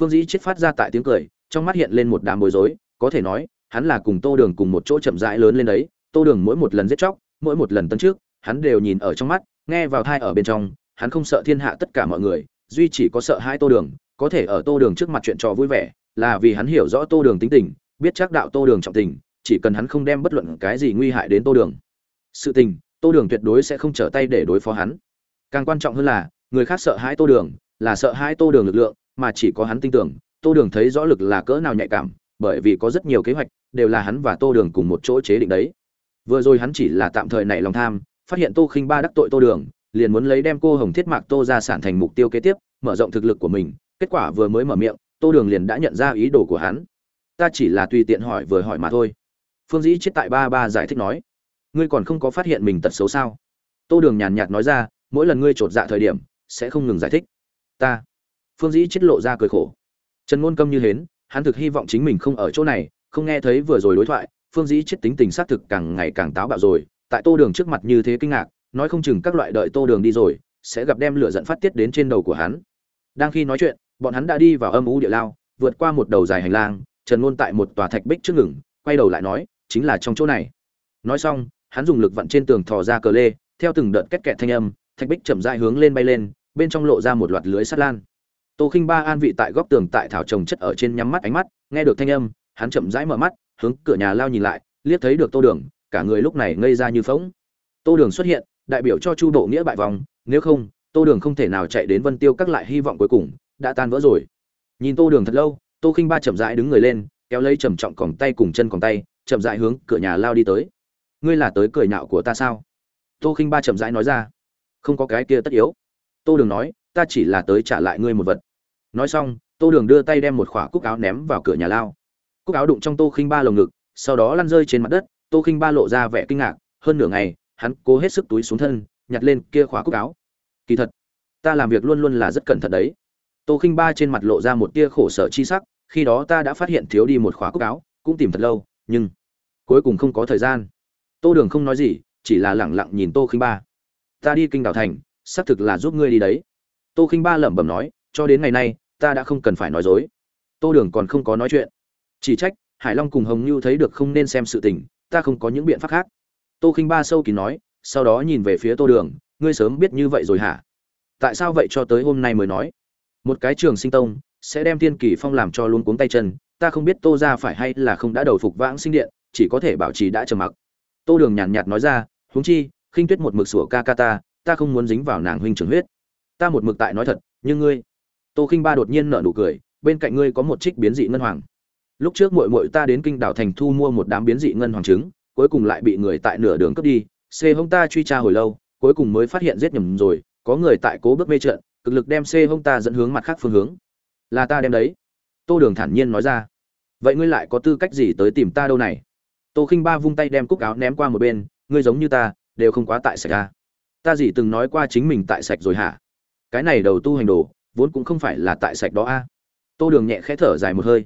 Phương dĩ chết phát ra tại tiếng cười, trong mắt hiện lên một đám bối rối, có thể nói, hắn là cùng tô đường cùng một chỗ chậm rãi lớn lên đấy tô đường mỗi một lần giết chóc, mỗi một lần tấn trước, hắn đều nhìn ở trong mắt, nghe vào thai ở bên trong, hắn không sợ thiên hạ tất cả mọi người, duy chỉ có sợ hai tô đường, có thể ở tô đường trước mặt chuyện trò vui vẻ, là vì hắn hiểu rõ tô đường tính tình, biết chắc đạo tô đường trọng tình, chỉ cần hắn không đem bất luận cái gì nguy hại đến tô đường. Sự tình, tô đường tuyệt đối sẽ không trở tay để đối phó hắn. Càng quan trọng hơn là, người khác sợ hãi tô đường, là sợ hãi tô đường lực lượng, mà chỉ có hắn tin tưởng, tô đường thấy rõ lực là cỡ nào nhạy cảm, bởi vì có rất nhiều kế hoạch, đều là hắn và tô đường cùng một chỗ chế định đấy vừa rồi hắn chỉ là tạm thời nảy lòng tham, phát hiện tô khinh ba đắc tội tô đường, liền muốn lấy đem cô hồng thiết mạc tô ra sản thành mục tiêu kế tiếp, mở rộng thực lực của mình, kết quả vừa mới mở miệng, tô đường liền đã nhận ra ý đồ của hắn. Ta chỉ là tùy tiện hỏi vừa hỏi mà thôi. Phương dĩ chết tại ba ba giải thích nói, ngươi còn không có phát hiện mình tật xấu sao? Tô đường nhàn nhạt nói ra, mỗi lần ngươi t r ộ t dạ thời điểm, sẽ không ngừng giải thích. Ta? Phương dĩ chết lộ ra cười khổ. Trần ngôn câm như hến, hắn thực hy vọng chính mình không ở chỗ này, không nghe thấy vừa rồi đối thoại phương dĩ chết tính tình xác thực càng ngày càng táo bạo rồi, tại tô đường trước mặt như thế kinh ngạc, nói không chừng các loại đợi tô đường đi rồi, sẽ gặp đem lửa dẫn phát tiết đến trên đầu của hắn. Đang khi nói chuyện, bọn hắn đã đi vào âm u địa lao, vượt qua một đầu dài hành lang, trần ngôn tại một tòa thạch bích trước ngừng, quay đầu lại nói, chính là trong chỗ này. Nói xong, hắn dùng lực vặn trên tường thò ra cờ lê, theo từng đợt kết kẹt thanh âm, thạch bích chậm rãi hướng lên bay lên, bên trong lộ ra một loạt lưới sắt lan. Tô khinh ba an vị tại góc tường tại thảo trồng chất ở trên nhắm mắt ánh mắt, nghe được thanh âm, hắn chậm rãi mở mắt hướng cửa nhà lao nhìn lại, liếc thấy được tô đường, cả người lúc này ngây ra như phóng tô đường xuất hiện, đại biểu cho chu độ nghĩa bại vòng, nếu không, tô đường không thể nào chạy đến vân tiêu các lại hy vọng cuối cùng, đã tan vỡ rồi. Nhìn tô đường thật lâu, tô khinh ba chậm rãi đứng người lên, kéo lấy trầm trọng còng tay cùng chân còng tay, chậm rãi hướng cửa nhà lao đi tới. Ngươi là tới cười nhạo của ta sao? Tô khinh ba chậm rãi nói ra. Không có cái kia tất yếu. Tô đường nói, ta chỉ là tới trả lại ngươi một vật. Nói xong, tô đường đưa tay đem một khỏa cúc áo ném vào cửa nhà lao cúc áo đụng trong tô khinh ba lồng ngực, sau đó lăn rơi trên mặt đất, tô khinh ba lộ ra vẻ kinh ngạc, hơn nửa ngày, hắn cố hết sức túi xuống thân, nhặt lên kia khóa cúc áo. Kỳ thật, ta làm việc luôn luôn là rất cẩn thận đấy. Tô khinh ba trên mặt lộ ra một tia khổ sở chi sắc, khi đó ta đã phát hiện thiếu đi một khóa cúc áo, cũng tìm thật lâu, nhưng cuối cùng không có thời gian. Tô đường không nói gì, chỉ là lẳng lặng nhìn tô khinh ba. Ta đi kinh đảo thành, xác thực là giúp ngươi đi đấy. Tô khinh ba lẩm bẩm nói, cho đến ngày nay, ta đã không cần phải nói dối. Tô đường còn không có nói chuyện chỉ trách, hải long cùng hồng như thấy được không nên xem sự tình, ta không có những biện pháp khác. Tô khinh ba sâu kín nói, sau đó nhìn về phía tô đường, ngươi sớm biết như vậy rồi hả? Tại sao vậy cho tới hôm nay mới nói? Một cái trường sinh tông, sẽ đem thiên kỳ phong làm cho luôn cuống tay chân, ta không biết tô ra phải hay là không đã đầu phục vãng sinh điện, chỉ có thể bảo trì đã trầm mặc. Tô đường nhàn nhạt nói ra, huống chi, khinh tuyết một mực sủa ca ca ta ta không muốn dính vào nàng huynh trưởng huyết. Ta một mực tại nói thật, nhưng ngươi? Tô khinh ba đột nhiên nở nụ cười, bên cạnh ngươi có một trích biến dị ngân hoàng lúc trước muội muội ta đến kinh đảo thành thu mua một đám biến dị ngân hoàng trứng, cuối cùng lại bị người tại nửa đường cướp đi. C hông ta truy tra hồi lâu, cuối cùng mới phát hiện giết nhầm rồi, có người tại cố bước mê trận, cực lực đem c hông ta dẫn hướng mặt khác phương hướng. Là ta đem đấy. Tô đường thản nhiên nói ra. Vậy ngươi lại có tư cách gì tới tìm ta đâu này? Tô khinh ba vung tay đem cúc áo ném qua một bên, ngươi giống như ta, đều không quá tại sạch ta ta gì từng nói qua chính mình tại sạch rồi hả? Cái này đầu tu hành đồ, vốn cũng không phải là tại sạch đó a. Tô đường nhẹ khẽ thở dài một hơi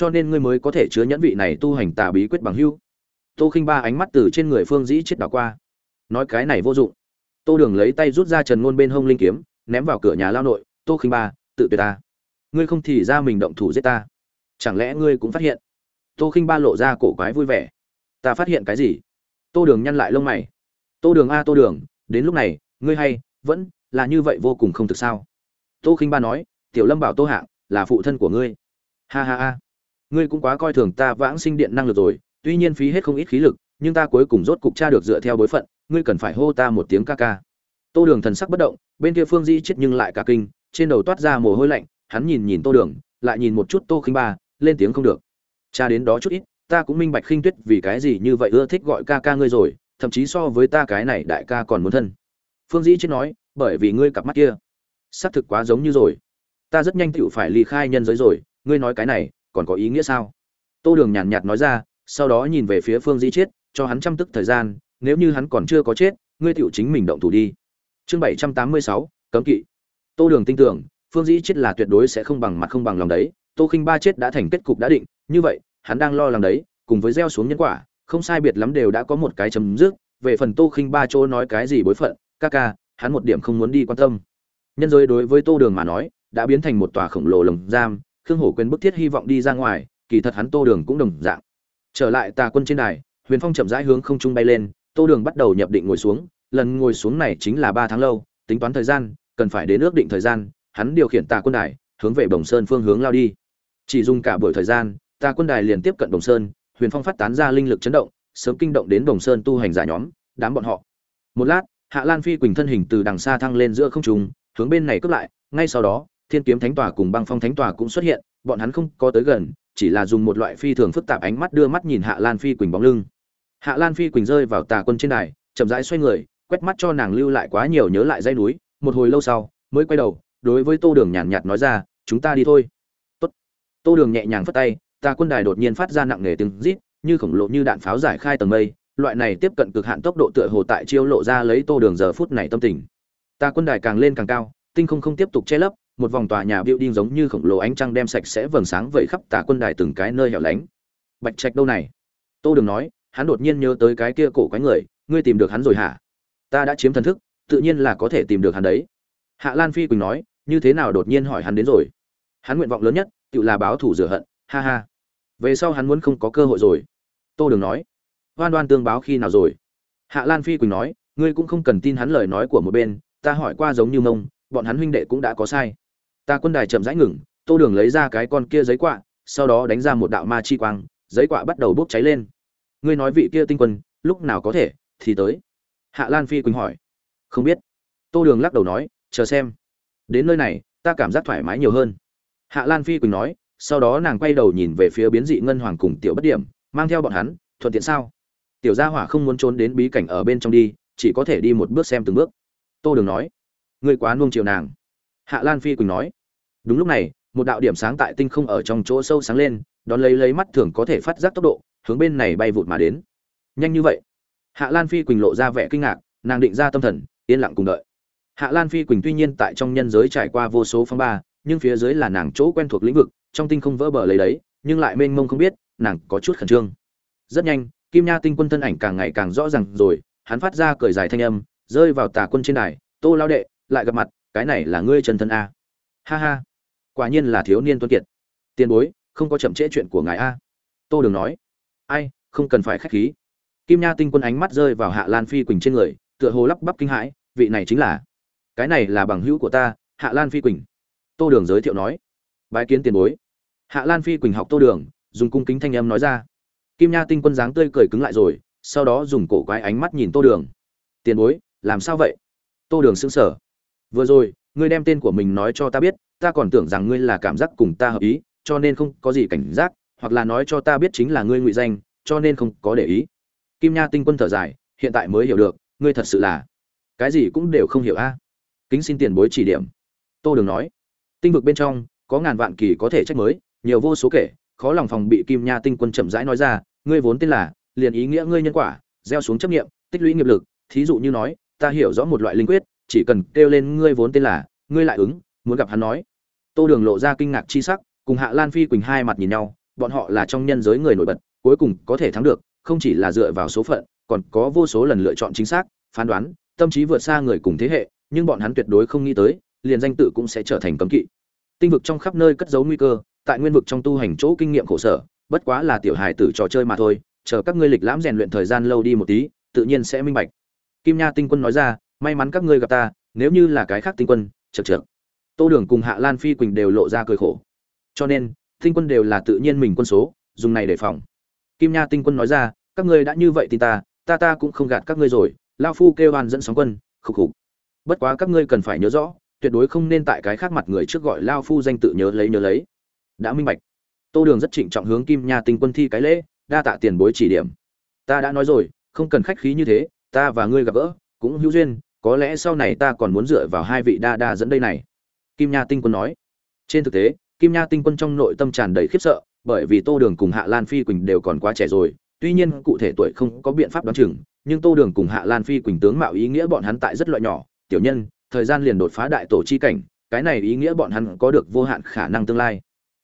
cho nên ngươi mới có thể chứa nhẫn vị này tu hành tà bí quyết bằng hưu. Tô khinh ba ánh mắt từ trên người phương dĩ chết đảo qua. Nói cái này vô dụng. Tô đường lấy tay rút ra trần ngôn bên hông linh kiếm, ném vào cửa nhà lao nội. Tô khinh ba, tự tuyệt ta. Ngươi không thì ra mình động thủ giết ta. Chẳng lẽ ngươi cũng phát hiện? Tô khinh ba lộ ra cổ quái vui vẻ. Ta phát hiện cái gì? Tô đường nhăn lại lông mày. Tô đường a, tô đường, đến lúc này, ngươi hay, vẫn là như vậy vô cùng không thực sao? Tô khinh ba nói, tiểu lâm bảo tô hạng là phụ thân của ngươi. Ha ha ha ngươi cũng quá coi thường ta vãng sinh điện năng lực rồi, tuy nhiên phí hết không ít khí lực, nhưng ta cuối cùng rốt cục tra được dựa theo bối phận, ngươi cần phải hô ta một tiếng ca ca. Tô đường thần sắc bất động, bên kia phương di chết nhưng lại cả kinh, trên đầu toát ra mồ hôi lạnh, hắn nhìn nhìn tô đường, lại nhìn một chút tô khinh ba, lên tiếng không được. Cha đến đó chút ít, ta cũng minh bạch khinh tuyết vì cái gì như vậy ưa thích gọi ca ca ngươi rồi, thậm chí so với ta cái này đại ca còn muốn thân. Phương dĩ chết nói, bởi vì ngươi cặp mắt kia. Xác thực quá giống như rồi. Ta rất nhanh tựu phải ly khai nhân giới rồi, ngươi nói cái này còn có ý nghĩa sao? Tô đường nhàn nhạt nói ra, sau đó nhìn về phía phương dĩ chết cho hắn chăm tức thời gian, nếu như hắn còn chưa có chết, ngươi tựu chính mình động thủ đi. Chương bảy trăm tám mươi sáu, cấm kỵ. Tô đường tin tưởng, phương dĩ chết là tuyệt đối sẽ không bằng mặt không bằng lòng đấy, tô khinh ba chết đã thành kết cục đã định, như vậy, hắn đang lo lắng đấy, cùng với gieo xuống nhân quả, không sai biệt lắm đều đã có một cái chấm dứt, về phần tô khinh ba chỗ nói cái gì bối phận, ca ca, hắn một điểm không muốn đi quan tâm. Nhân giới đối với tô đường mà nói, đã biến thành một tòa khổng lồ lồng giam khương hổ Quyền bức thiết hy vọng đi ra ngoài, kỳ thật hắn tô đường cũng đồng dạng. Trở lại tà quân trên đài, huyền phong chậm rãi hướng không trung bay lên, tô đường bắt đầu nhập định ngồi xuống, lần ngồi xuống này chính là ba tháng lâu, tính toán thời gian, cần phải đến ước định thời gian, hắn điều khiển tà quân đài, hướng về bồng sơn phương hướng lao đi. Chỉ dùng cả buổi thời gian, tà quân đài liền tiếp cận đồng sơn, huyền phong phát tán ra linh lực chấn động, sớm kinh động đến đồng sơn tu hành giả nhóm, đám bọn họ. Một lát, hạ lan phi quỳnh thân hình từ đằng xa thăng lên giữa không trung, hướng bên này cướp lại, ngay sau đó thiên kiếm thánh tòa cùng băng phong thánh tòa cũng xuất hiện, bọn hắn không có tới gần, chỉ là dùng một loại phi thường phức tạp ánh mắt đưa mắt nhìn hạ lan phi quỳnh bóng lưng. Hạ lan phi quỳnh rơi vào tà quân trên đài, chậm rãi xoay người, quét mắt cho nàng lưu lại quá nhiều nhớ lại dây núi, một hồi lâu sau, mới quay đầu, đối với tô đường nhàn nhạt nói ra, chúng ta đi thôi. Tốt. tô đường nhẹ nhàng phất tay, tà quân đài đột nhiên phát ra nặng nề tiếng rít, như khổng lồ như đạn pháo giải khai tầng mây, loại này tiếp cận cực hạn tốc độ tựa hồ tại chiêu lộ ra lấy tô đường giờ phút này tâm tình. Tà quân đài càng lên càng cao, tinh không không tiếp tục che lấp một vòng tòa nhà building giống như khổng lồ ánh trăng đem sạch sẽ vầng sáng vẩy khắp tà quân đài từng cái nơi hẻo lánh. Bạch trạch đâu này? Tô đường nói, hắn đột nhiên nhớ tới cái kia cổ quái người, ngươi tìm được hắn rồi hả? Ta đã chiếm thần thức, tự nhiên là có thể tìm được hắn đấy. Hạ lan phi quỳnh nói, như thế nào đột nhiên hỏi hắn đến rồi? Hắn nguyện vọng lớn nhất, tự là báo thủ rửa hận, ha ha. Về sau hắn muốn không có cơ hội rồi. Tô đường nói, hoan đoan tương báo khi nào rồi? Hạ lan phi quỳnh nói, ngươi cũng không cần tin hắn lời nói của một bên, ta hỏi qua giống như mông, bọn hắn huynh đệ cũng đã có sai ta quân đài chậm rãi ngừng, tô đường lấy ra cái con kia giấy quạ, sau đó đánh ra một đạo ma chi quang, giấy quạ bắt đầu bốc cháy lên. Ngươi nói vị kia tinh quân, lúc nào có thể, thì tới. Hạ lan phi quỳnh hỏi. Không biết. Tô đường lắc đầu nói, chờ xem. Đến nơi này, ta cảm giác thoải mái nhiều hơn. Hạ lan phi quỳnh nói, sau đó nàng quay đầu nhìn về phía biến dị ngân hoàng cùng tiểu bất điểm, mang theo bọn hắn, thuận tiện sao? Tiểu gia hỏa không muốn trốn đến bí cảnh ở bên trong đi, chỉ có thể đi một bước xem từng bước. Tô đường nói, ngươi quá nuông chiều nàng hạ lan phi quỳnh nói. Đúng lúc này, một đạo điểm sáng tại tinh không ở trong chỗ sâu sáng lên, đón lấy lấy mắt thường có thể phát giác tốc độ, hướng bên này bay vụt mà đến. Nhanh như vậy. Hạ lan phi quỳnh lộ ra vẻ kinh ngạc, nàng định ra tâm thần, yên lặng cùng đợi. Hạ lan phi quỳnh tuy nhiên tại trong nhân giới trải qua vô số phong ba, nhưng phía dưới là nàng chỗ quen thuộc lĩnh vực, trong tinh không vỡ bờ lấy đấy, nhưng lại mênh mông không biết, nàng có chút khẩn trương. Rất nhanh, kim nha tinh quân thân ảnh càng ngày càng rõ ràng rồi, hắn phát ra cười dài thanh âm, rơi vào tà quân trên đài, tô lao đệ, lại gặp mặt cái này là ngươi chân thân a. Ha ha. Quả nhiên là thiếu niên tuân kiệt. Tiền bối, không có chậm trễ chuyện của ngài a. Tô đường nói. Ai, không cần phải khách khí. Kim nha tinh quân ánh mắt rơi vào hạ lan phi quỳnh trên người, tựa hồ lắp bắp kinh hãi, vị này chính là. Cái này là bằng hữu của ta, hạ lan phi quỳnh. Tô đường giới thiệu nói. Bái kiến tiền bối. Hạ lan phi quỳnh học tô đường, dùng cung kính thanh âm nói ra. Kim nha tinh quân dáng tươi cười cứng lại rồi, sau đó dùng cổ quái ánh mắt nhìn tô đường. Tiền bối, làm sao vậy? Tô đường sững sở vừa rồi, ngươi đem tên của mình nói cho ta biết, ta còn tưởng rằng ngươi là cảm giác cùng ta hợp ý, cho nên không có gì cảnh giác, hoặc là nói cho ta biết chính là ngươi ngụy danh, cho nên không có để ý. Kim nha tinh quân thở dài, hiện tại mới hiểu được, ngươi thật sự là cái gì cũng đều không hiểu a. Kính xin tiền bối chỉ điểm. Tô đường nói, tinh vực bên trong, có ngàn vạn kỳ có thể trách mới, nhiều vô số kể, khó lòng phòng bị kim nha tinh quân chậm rãi nói ra, ngươi vốn tên là, liền ý nghĩa ngươi nhân quả, gieo xuống chấp nghiệm tích lũy nghiệp lực, thí dụ như nói, ta hiểu rõ một loại linh quyết chỉ cần kêu lên ngươi vốn tên là, ngươi lại ứng, muốn gặp hắn nói. Tô đường lộ ra kinh ngạc chi sắc, cùng hạ lan phi quỳnh hai mặt nhìn nhau, bọn họ là trong nhân giới người nổi bật, cuối cùng có thể thắng được, không chỉ là dựa vào số phận, còn có vô số lần lựa chọn chính xác, phán đoán, tâm trí vượt xa người cùng thế hệ, nhưng bọn hắn tuyệt đối không nghĩ tới, liền danh tự cũng sẽ trở thành cấm kỵ. Tinh vực trong khắp nơi cất giấu nguy cơ, tại nguyên vực trong tu hành chỗ kinh nghiệm khổ sở, bất quá là tiểu hài tử trò chơi mà thôi, chờ các ngươi lịch lãm rèn luyện thời gian lâu đi một tí, tự nhiên sẽ minh bạch. Kim nha tinh quân nói ra may mắn các ngươi gặp ta, nếu như là cái khác tinh quân chật chược tô đường cùng hạ lan phi quỳnh đều lộ ra cười khổ. Cho nên, tinh quân đều là tự nhiên mình quân số, dùng này để phòng. Kim nha tinh quân nói ra, các ngươi đã như vậy thì ta ta ta cũng không gạt các ngươi rồi lao phu kêu oan dẫn sóng quân, khục khục. Bất quá các ngươi cần phải nhớ rõ, tuyệt đối không nên tại cái khác mặt người trước gọi lao phu danh tự nhớ lấy nhớ lấy. Đã minh bạch. Tô đường rất trịnh trọng hướng kim nha tinh quân thi cái lễ, đa tạ tiền bối chỉ điểm. Ta đã nói rồi, không cần khách khí như thế, ta và ngươi gặp gỡ, cũng hữu duyên có lẽ sau này ta còn muốn dựa vào hai vị đa đa dẫn đây này. Kim nha tinh quân nói. Trên thực tế, kim nha tinh quân trong nội tâm tràn đầy khiếp sợ, bởi vì tô đường cùng hạ lan phi quỳnh đều còn quá trẻ rồi, tuy nhiên cụ thể tuổi không có biện pháp đoán chừng, nhưng tô đường cùng hạ lan phi quỳnh tướng mạo ý nghĩa bọn hắn tại rất loại nhỏ. Tiểu nhân, thời gian liền đột phá đại tổ chi cảnh, cái này ý nghĩa bọn hắn có được vô hạn khả năng tương lai.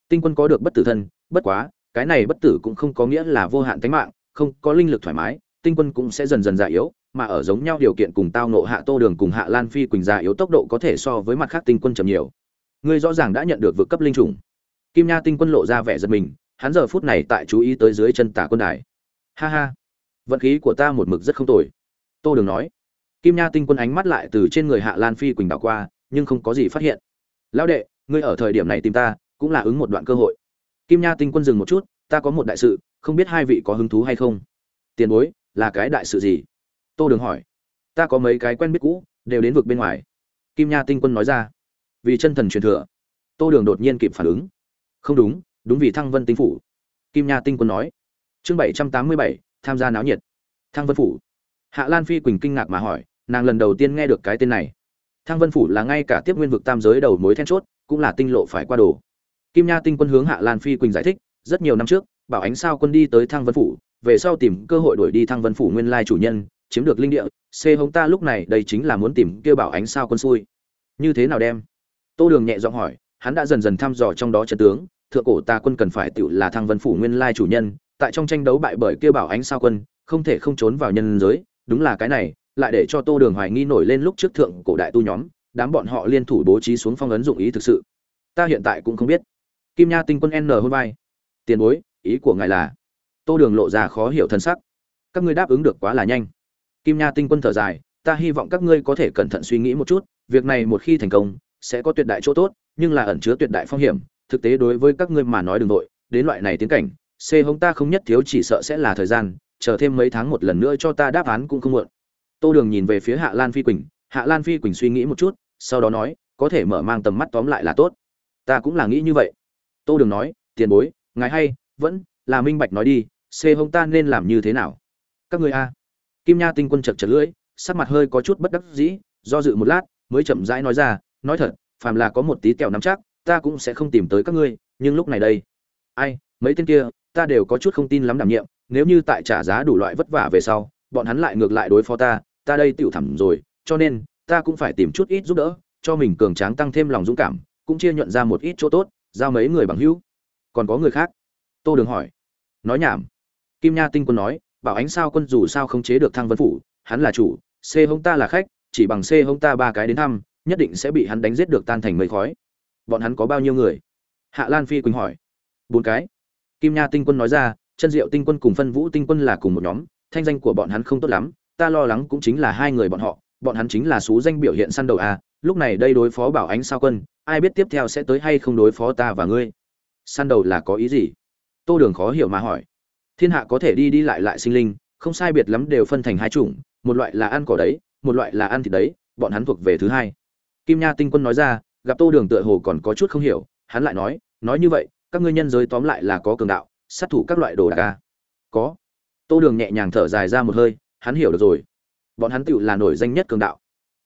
Tinh quân có được bất tử thân, bất quá, cái này bất tử cũng không có nghĩa là vô hạn tính mạng, không có linh lực thoải mái, tinh quân cũng sẽ dần dần già yếu mà ở giống nhau điều kiện cùng tao nộ hạ tô đường cùng hạ lan phi quỳnh già yếu tốc độ có thể so với mặt khác tinh quân chậm nhiều. Ngươi rõ ràng đã nhận được vượt cấp linh trùng kim nha tinh quân lộ ra vẻ giật mình, hắn giờ phút này tại chú ý tới dưới chân tả quân đài. Ha ha, vận khí của ta một mực rất không tồi. Tô đường nói. Kim nha tinh quân ánh mắt lại từ trên người hạ lan phi quỳnh đảo qua, nhưng không có gì phát hiện. Lão đệ, ngươi ở thời điểm này tìm ta, cũng là ứng một đoạn cơ hội. Kim nha tinh quân dừng một chút, ta có một đại sự, không biết hai vị có hứng thú hay không? Tiền bối, là cái đại sự gì? Tô đường hỏi. Ta có mấy cái quen biết cũ, đều đến vực bên ngoài. Kim nha tinh quân nói ra. Vì chân thần truyền thừa. Tô đường đột nhiên kịp phản ứng. Không đúng đúng vì thăng vân tinh phủ. Kim nha tinh quân nói. Chương bảy trăm tám mươi bảy, tham gia náo nhiệt. Thăng vân phủ. Hạ lan phi quỳnh kinh ngạc mà hỏi, nàng lần đầu tiên nghe được cái tên này. Thăng vân phủ là ngay cả tiếp nguyên vực tam giới đầu mối then chốt, cũng là tinh lộ phải qua đồ. Kim nha tinh quân hướng hạ lan phi quỳnh giải thích, rất nhiều năm trước, bảo ánh sao quân đi tới thăng vân phủ, về sau tìm cơ hội đuổi đi thăng vân phủ nguyên lai chủ nhân chiếm được linh địa, c hống ta lúc này đây chính là muốn tìm kêu bảo ánh sao quân xui. Như thế nào đem? Tô đường nhẹ giọng hỏi, hắn đã dần dần thăm dò trong đó trận tướng, thượng cổ ta quân cần phải tự là thăng vân phủ nguyên lai chủ nhân, tại trong tranh đấu bại bởi kêu bảo ánh sao quân, không thể không trốn vào nhân giới, đúng là cái này, lại để cho tô đường hoài nghi nổi lên lúc trước thượng cổ đại tu nhóm, đám bọn họ liên thủ bố trí xuống phong ấn dụng ý thực sự. Ta hiện tại cũng không biết. Kim nha tinh quân n hôm vai. Tiền bối, ý của ngài là? Tô đường lộ ra khó hiểu thân sắc. Các ngươi đáp ứng được quá là nhanh kim nha tinh quân thở dài, ta hy vọng các ngươi có thể cẩn thận suy nghĩ một chút, việc này một khi thành công, sẽ có tuyệt đại chỗ tốt, nhưng là ẩn chứa tuyệt đại phong hiểm. Thực tế đối với các ngươi mà nói đừng nội đến loại này tiến cảnh, c hông ta không nhất thiếu chỉ sợ sẽ là thời gian, chờ thêm mấy tháng một lần nữa cho ta đáp án cũng không muộn. Tô đường nhìn về phía hạ lan phi quỳnh, hạ lan phi quỳnh suy nghĩ một chút, sau đó nói, có thể mở mang tầm mắt tóm lại là tốt. Ta cũng là nghĩ như vậy. Tô đường nói, tiền bối, ngài hay, vẫn là minh bạch nói đi, C hông ta nên làm như thế nào? Các ngươi a kim nha tinh quân chật chật lưỡi, sắc mặt hơi có chút bất đắc dĩ, do dự một lát, mới chậm rãi nói ra, nói thật, phàm là có một tí kẹo nắm chắc, ta cũng sẽ không tìm tới các ngươi, nhưng lúc này đây, ai, mấy tên kia, ta đều có chút không tin lắm đảm nhiệm, nếu như tại trả giá đủ loại vất vả về sau, bọn hắn lại ngược lại đối phó ta ta đây tiểu thầm rồi, cho nên, ta cũng phải tìm chút ít giúp đỡ, cho mình cường tráng tăng thêm lòng dũng cảm, cũng chia nhuận ra một ít chỗ tốt, giao mấy người bằng hữu. Còn có người khác? Tô đường hỏi. Nói nhảm. Kim nha tinh quân nói bảo ánh sao quân dù sao không chế được thăng vân phủ, hắn là chủ, c hông ta là khách, chỉ bằng c hông ta ba cái đến thăm, nhất định sẽ bị hắn đánh giết được tan thành mây khói. Bọn hắn có bao nhiêu người? Hạ lan phi quỳnh hỏi. Bốn cái. Kim nha tinh quân nói ra chân diệu tinh quân cùng phân vũ tinh quân là cùng một nhóm, thanh danh của bọn hắn không tốt lắm, ta lo lắng cũng chính là hai người bọn họ, bọn hắn chính là xú danh biểu hiện săn đầu a lúc này đây đối phó bảo ánh sao quân, ai biết tiếp theo sẽ tới hay không đối phó ta và ngươi. Săn đầu là có ý gì? Tô đường khó hiểu mà hỏi thiên hạ có thể đi đi lại lại sinh linh, không sai biệt lắm đều phân thành hai chủng, một loại là ăn cỏ đấy, một loại là ăn thịt đấy, bọn hắn thuộc về thứ hai. Kim nha tinh quân nói ra, gặp tô đường tựa hồ còn có chút không hiểu, hắn lại nói nói như vậy, các ngươi nhân giới tóm lại là có cường đạo, sát thủ các loại đồ đạc ca có. Tô đường nhẹ nhàng thở dài ra một hơi, hắn hiểu được rồi. Bọn hắn tựu là nổi danh nhất cường đạo.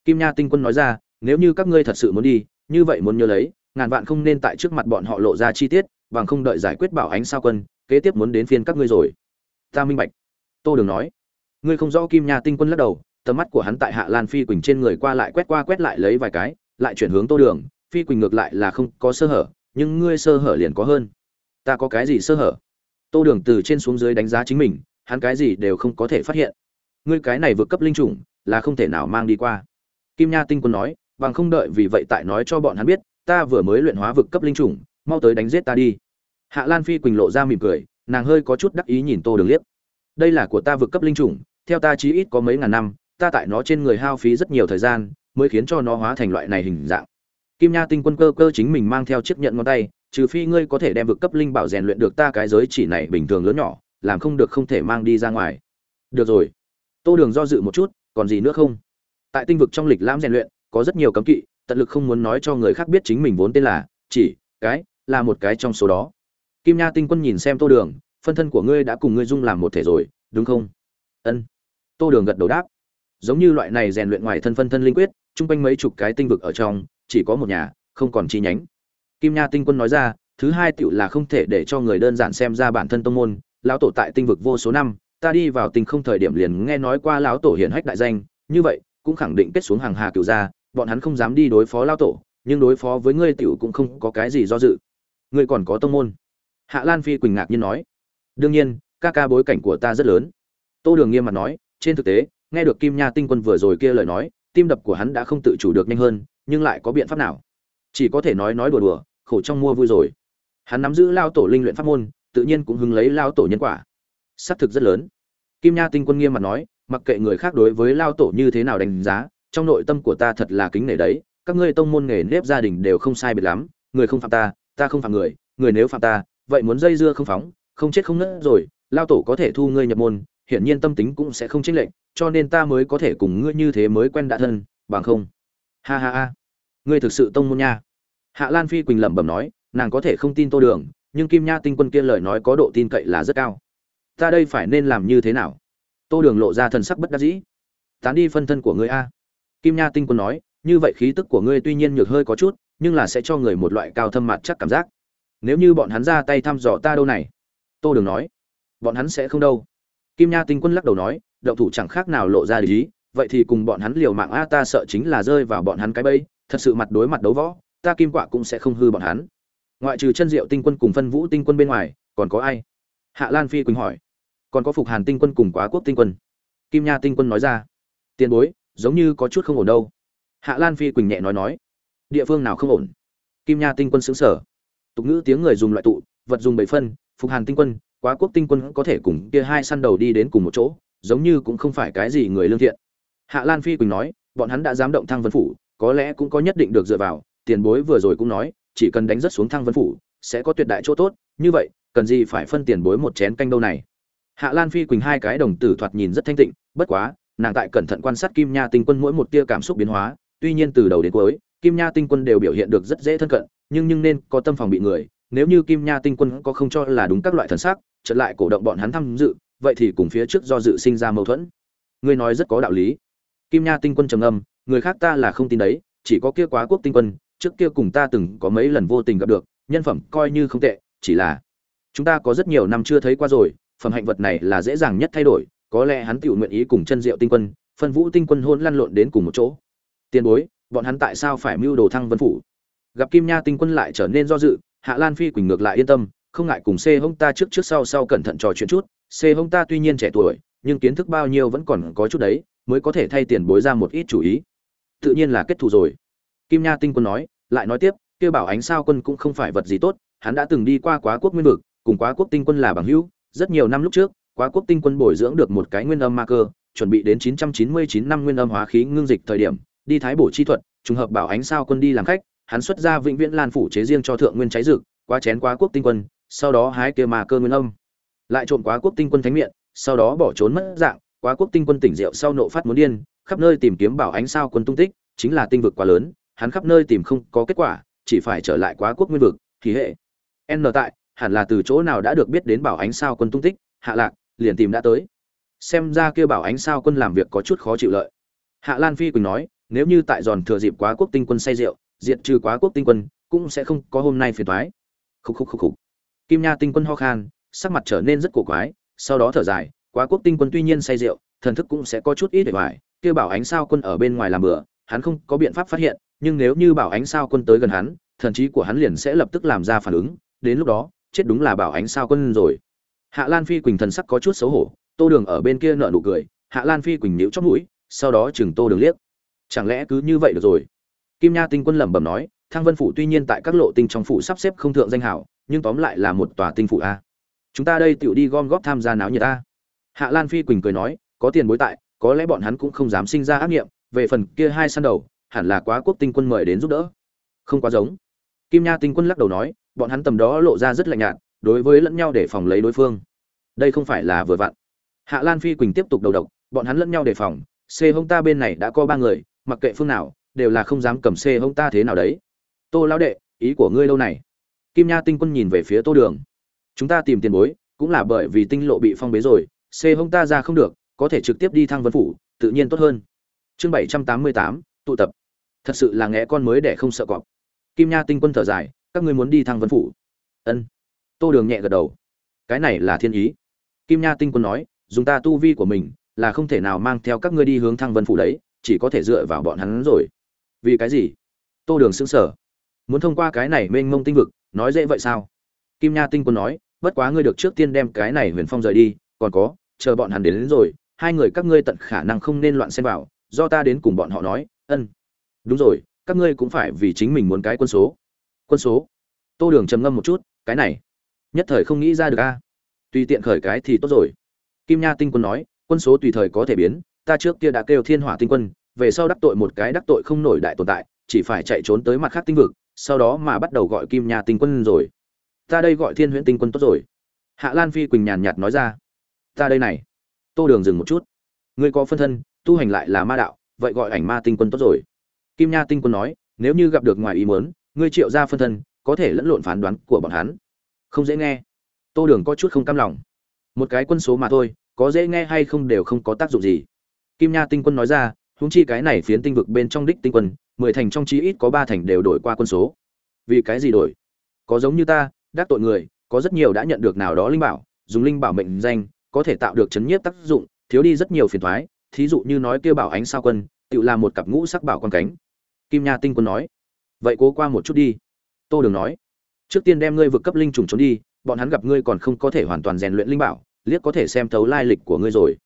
Kim nha tinh quân nói ra, nếu như các ngươi thật sự muốn đi, như vậy muốn nhớ lấy, ngàn vạn không nên tại trước mặt bọn họ lộ ra chi tiết, bằng không đợi giải quyết bảo ánh sao quân kế tiếp muốn đến phiên các ngươi rồi. Ta minh bạch. Tô đường nói. Ngươi không rõ kim nha tinh quân lắc đầu, tầm mắt của hắn tại hạ lan phi quỳnh trên người qua lại quét qua quét lại lấy vài cái, lại chuyển hướng tô đường, phi quỳnh ngược lại là không có sơ hở, nhưng ngươi sơ hở liền có hơn. Ta có cái gì sơ hở? Tô đường từ trên xuống dưới đánh giá chính mình, hắn cái gì đều không có thể phát hiện. Ngươi cái này vượt cấp linh chủng, là không thể nào mang đi qua. Kim nha tinh quân nói, bằng không đợi vì vậy tại nói cho bọn hắn biết, ta vừa mới luyện hóa vực cấp linh chủng, mau tới đánh giết ta đi hạ lan phi quỳnh lộ ra mỉm cười, nàng hơi có chút đắc ý nhìn tô đường liếc đây là của ta vực cấp linh chủng, theo ta chí ít có mấy ngàn năm, ta tại nó trên người hao phí rất nhiều thời gian, mới khiến cho nó hóa thành loại này hình dạng. Kim nha tinh quân cơ cơ chính mình mang theo chiếc nhận ngón tay, trừ phi ngươi có thể đem vực cấp linh bảo rèn luyện được ta cái giới chỉ này bình thường lớn nhỏ, làm không được không thể mang đi ra ngoài. Được rồi. Tô đường do dự một chút, còn gì nữa không? Tại tinh vực trong lịch lãm rèn luyện, có rất nhiều cấm kỵ, tận lực không muốn nói cho người khác biết chính mình vốn tên là, chỉ, cái, là một cái trong số đó kim nha tinh quân nhìn xem tô đường, phân thân của ngươi đã cùng ngươi dung làm một thể rồi, đúng không? Ân. Tô đường gật đầu đáp. Giống như loại này rèn luyện ngoài thân phân thân linh quyết, chung quanh mấy chục cái tinh vực ở trong, chỉ có một nhà, không còn chi nhánh. Kim nha tinh quân nói ra, thứ hai tựu là không thể để cho người đơn giản xem ra bản thân tông môn, lão tổ tại tinh vực vô số năm, ta đi vào tinh không thời điểm liền nghe nói qua lão tổ hiển hách đại danh, như vậy, cũng khẳng định kết xuống hàng hà cửu gia, bọn hắn không dám đi đối phó lão tổ, nhưng đối phó với ngươi tiểu cũng không có cái gì do dự. Ngươi còn có tông môn? Hạ lan phi quỳnh ngạc nhiên nói, đương nhiên, ca ca bối cảnh của ta rất lớn. Tô đường nghiêm mặt nói, trên thực tế, nghe được kim nha tinh quân vừa rồi kia lời nói, tim đập của hắn đã không tự chủ được nhanh hơn, nhưng lại có biện pháp nào? Chỉ có thể nói nói đùa đùa, khổ trong mua vui rồi. Hắn nắm giữ lao tổ linh luyện pháp môn, tự nhiên cũng hứng lấy lao tổ nhân quả. Xác thực rất lớn. Kim nha tinh quân nghiêm mặt nói, mặc kệ người khác đối với lao tổ như thế nào đánh giá, trong nội tâm của ta thật là kính nể đấy. Các ngươi tông môn nghề nếp gia đình đều không sai biệt lắm, người không phạm ta ta không phạm người người nếu phạm ta vậy muốn dây dưa không phóng, không chết không nứt rồi, lao tổ có thể thu ngươi nhập môn, hiển nhiên tâm tính cũng sẽ không chênh lệch, cho nên ta mới có thể cùng ngươi như thế mới quen đã thân, bằng không? Ha ha ha. Ngươi thực sự tông môn nha. Hạ lan phi quỳnh lẩm bẩm nói, nàng có thể không tin tô đường, nhưng kim nha tinh quân kia lời nói có độ tin cậy là rất cao. Ta đây phải nên làm như thế nào? Tô đường lộ ra thần sắc bất đắc dĩ. Tán đi phân thân của ngươi a. Kim nha tinh quân nói, như vậy khí tức của ngươi tuy nhiên nhược hơi có chút, nhưng là sẽ cho người một loại cao thâm mặt chắc cảm giác nếu như bọn hắn ra tay thăm dò ta đâu này? Tô đường nói. Bọn hắn sẽ không đâu. Kim nha tinh quân lắc đầu nói, động thủ chẳng khác nào lộ ra lý. Vậy thì cùng bọn hắn liều mạng a, ta sợ chính là rơi vào bọn hắn cái bẫy. Thật sự mặt đối mặt đấu võ, ta kim quạ cũng sẽ không hư bọn hắn. Ngoại trừ chân diệu tinh quân cùng phân vũ tinh quân bên ngoài, còn có ai? Hạ lan phi quỳnh hỏi. Còn có phục hàn tinh quân cùng quá quốc tinh quân. Kim nha tinh quân nói ra. Tiền bối, giống như có chút không ổn đâu. Hạ lan phi quỳnh nhẹ nói nói. Địa phương nào không ổn? Kim nha tinh quân xứng sở tục ngữ tiếng người dùng loại tụ, vật dùng bảy phân, phục hàn tinh quân, quá quốc tinh quân có thể cùng kia hai săn đầu đi đến cùng một chỗ, giống như cũng không phải cái gì người lương thiện. Hạ lan phi quỳnh nói, bọn hắn đã dám động thăng vân phủ, có lẽ cũng có nhất định được dựa vào, tiền bối vừa rồi cũng nói, chỉ cần đánh rất xuống thăng vân phủ, sẽ có tuyệt đại chỗ tốt, như vậy, cần gì phải phân tiền bối một chén canh đâu này. Hạ lan phi quỳnh hai cái đồng tử thoạt nhìn rất thanh tịnh, bất quá, nàng tại cẩn thận quan sát kim nha tinh quân mỗi một tia cảm xúc biến hóa tuy nhiên từ đầu đến cuối, kim nha tinh quân đều biểu hiện được rất dễ thân cận, nhưng nhưng nên có tâm phòng bị người, nếu như kim nha tinh quân có không cho là đúng các loại thần sắc, chợt lại cổ động bọn hắn tham dự, vậy thì cùng phía trước do dự sinh ra mâu thuẫn. Ngươi nói rất có đạo lý. Kim nha tinh quân trầm âm người khác ta là không tin đấy, chỉ có kia quá quốc tinh quân, trước kia cùng ta từng có mấy lần vô tình gặp được, nhân phẩm coi như không tệ, chỉ là chúng ta có rất nhiều năm chưa thấy qua rồi, phẩm hạnh vật này là dễ dàng nhất thay đổi, có lẽ hắn tự nguyện ý cùng chân diệu tinh quân, phân vũ tinh quân hôn lăn lộn đến cùng một chỗ tiền bối, bọn hắn tại sao phải mưu đồ thăng vân phủ? Gặp kim nha tinh quân lại trở nên do dự, hạ lan phi quỳnh ngược lại yên tâm, không ngại cùng c hông ta trước trước sau sau cẩn thận trò chuyện chút. C hông ta tuy nhiên trẻ tuổi, nhưng kiến thức bao nhiêu vẫn còn có chút đấy, mới có thể thay tiền bối ra một ít chủ ý. Tự nhiên là kết thù rồi. Kim nha tinh quân nói, lại nói tiếp, kêu bảo ánh sao quân cũng không phải vật gì tốt, hắn đã từng đi qua quá quốc nguyên vực, cùng quá quốc tinh quân là bằng hữu. Rất nhiều năm lúc trước, quá quốc tinh quân bồi dưỡng được một cái nguyên âm ma cơ, chuẩn bị đến 999 năm nguyên âm hóa khí ngưng dịch thời điểm đi thái bổ chi thuật, trùng hợp bảo ánh sao quân đi làm khách, hắn xuất ra vĩnh viễn lan phủ chế riêng cho thượng nguyên cháy rực quá chén quá quốc tinh quân, sau đó hái kia mà cơ nguyên âm. Lại trộm quá quốc tinh quân thánh miệng sau đó bỏ trốn mất dạng, quá quốc tinh quân tỉnh rượu sau nộ phát muốn điên, khắp nơi tìm kiếm bảo ánh sao quân tung tích, chính là tinh vực quá lớn, hắn khắp nơi tìm không có kết quả, chỉ phải trở lại quá quốc nguyên vực, thì hệ. N tại, hẳn là từ chỗ nào đã được biết đến bảo ánh sao quân tung tích, hạ lạc, liền tìm đã tới. Xem ra kia bảo ánh sao quân làm việc có chút khó chịu lợi. Hạ lan phi quỳnh nói nếu như tại giòn thừa dịp quá quốc tinh quân say rượu, diệt trừ quá quốc tinh quân, cũng sẽ không có hôm nay phiền toái. Khúc khúc khúc khúc. Kim nha tinh quân ho khan, sắc mặt trở nên rất cổ quái, sau đó thở dài, quá quốc tinh quân tuy nhiên say rượu, thần thức cũng sẽ có chút ít để hoài kêu bảo ánh sao quân ở bên ngoài làm bữa hắn không có biện pháp phát hiện, nhưng nếu như bảo ánh sao quân tới gần hắn, thần trí của hắn liền sẽ lập tức làm ra phản ứng, đến lúc đó, chết đúng là bảo ánh sao quân rồi. Hạ lan phi quỳnh thần sắc có chút xấu hổ, tô đường ở bên kia nợ nụ cười, hạ lan phi quỳnh nhíu chót mũi, sau đó chừng tô đường liếc chẳng lẽ cứ như vậy được rồi? Kim nha tinh quân lẩm bẩm nói, Thang vân phủ tuy nhiên tại các lộ tinh trong phủ sắp xếp không thượng danh hảo, nhưng tóm lại là một tòa tinh phủ a. Chúng ta đây tựu đi gom góp tham gia náo nhiệt a. Hạ lan phi quỳnh cười nói, có tiền bối tại, có lẽ bọn hắn cũng không dám sinh ra ác nghiệm, về phần kia hai săn đầu, hẳn là quá quốc tinh quân mời đến giúp đỡ. Không quá giống. Kim nha tinh quân lắc đầu nói, bọn hắn tầm đó lộ ra rất lạnh nhạt, đối với lẫn nhau để phòng lấy đối phương. Đây không phải là vừa vặn. Hạ lan phi quỳnh tiếp tục đầu độc, bọn hắn lẫn nhau đề phòng c hông ta bên này đã có ba người mặc kệ phương nào, đều là không dám cầm xê hông ta thế nào đấy. Tô lão đệ, ý của ngươi lâu này? Kim nha tinh quân nhìn về phía tô đường. Chúng ta tìm tiền bối, cũng là bởi vì tinh lộ bị phong bế rồi, xê hông ta ra không được, có thể trực tiếp đi thăng vân phủ, tự nhiên tốt hơn. Chương bảy trăm tám mươi tám, tụ tập. Thật sự là nghe con mới để không sợ cọp. Kim nha tinh quân thở dài, các ngươi muốn đi thăng vân phủ. Ân. Tô đường nhẹ gật đầu. Cái này là thiên ý. Kim nha tinh quân nói, dùng ta tu vi của mình, là không thể nào mang theo các ngươi đi hướng thăng vân phủ đấy chỉ có thể dựa vào bọn hắn rồi. Vì cái gì? Tô đường xứng sở muốn thông qua cái này mênh mông tinh vực nói dễ vậy sao? Kim nha tinh quân nói bất quá ngươi được trước tiên đem cái này huyền phong rời đi còn có chờ bọn hắn đến, đến rồi hai người các ngươi tận khả năng không nên loạn xen vào do ta đến cùng bọn họ nói ân. Đúng rồi các ngươi cũng phải vì chính mình muốn cái quân số. Quân số? Tô đường trầm ngâm một chút cái này nhất thời không nghĩ ra được a. Tùy tiện khởi cái thì tốt rồi. Kim nha tinh quân nói quân số tùy thời có thể biến ta trước kia đã kêu thiên hỏa tinh quân, về sau đắc tội một cái đắc tội không nổi đại tồn tại, chỉ phải chạy trốn tới mặt khác tinh vực, sau đó mà bắt đầu gọi kim nha tinh quân rồi. Ta đây gọi thiên huyễn tinh quân tốt rồi. Hạ lan phi quỳnh nhàn nhạt nói ra. Ta đây này, tô đường dừng một chút. Ngươi có phân thân, tu hành lại là ma đạo, vậy gọi ảnh ma tinh quân tốt rồi. Kim nha tinh quân nói, nếu như gặp được ngoài ý muốn, ngươi triệu ra phân thân, có thể lẫn lộn phán đoán của bọn hắn. Không dễ nghe. Tô đường có chút không cam lòng. Một cái quân số mà thôi, có dễ nghe hay không đều không có tác dụng gì kim nha tinh quân nói ra húng chi cái này phiến tinh vực bên trong đích tinh quân, mười thành trong chí ít có ba thành đều đổi qua quân số. Vì cái gì đổi? Có giống như ta, đắc tội người, có rất nhiều đã nhận được nào đó linh bảo, dùng linh bảo mệnh danh, có thể tạo được chấn nhiếp tác dụng, thiếu đi rất nhiều phiền thoái, thí dụ như nói kêu bảo ánh sao quân, tự là một cặp ngũ sắc bảo quan cánh. Kim nha tinh quân nói, vậy cố qua một chút đi. Tô đường nói, trước tiên đem ngươi vượt cấp linh trùng trốn đi, bọn hắn gặp ngươi còn không có thể hoàn toàn rèn luyện linh bảo, liếc có thể xem thấu lai lịch của ngươi rồi.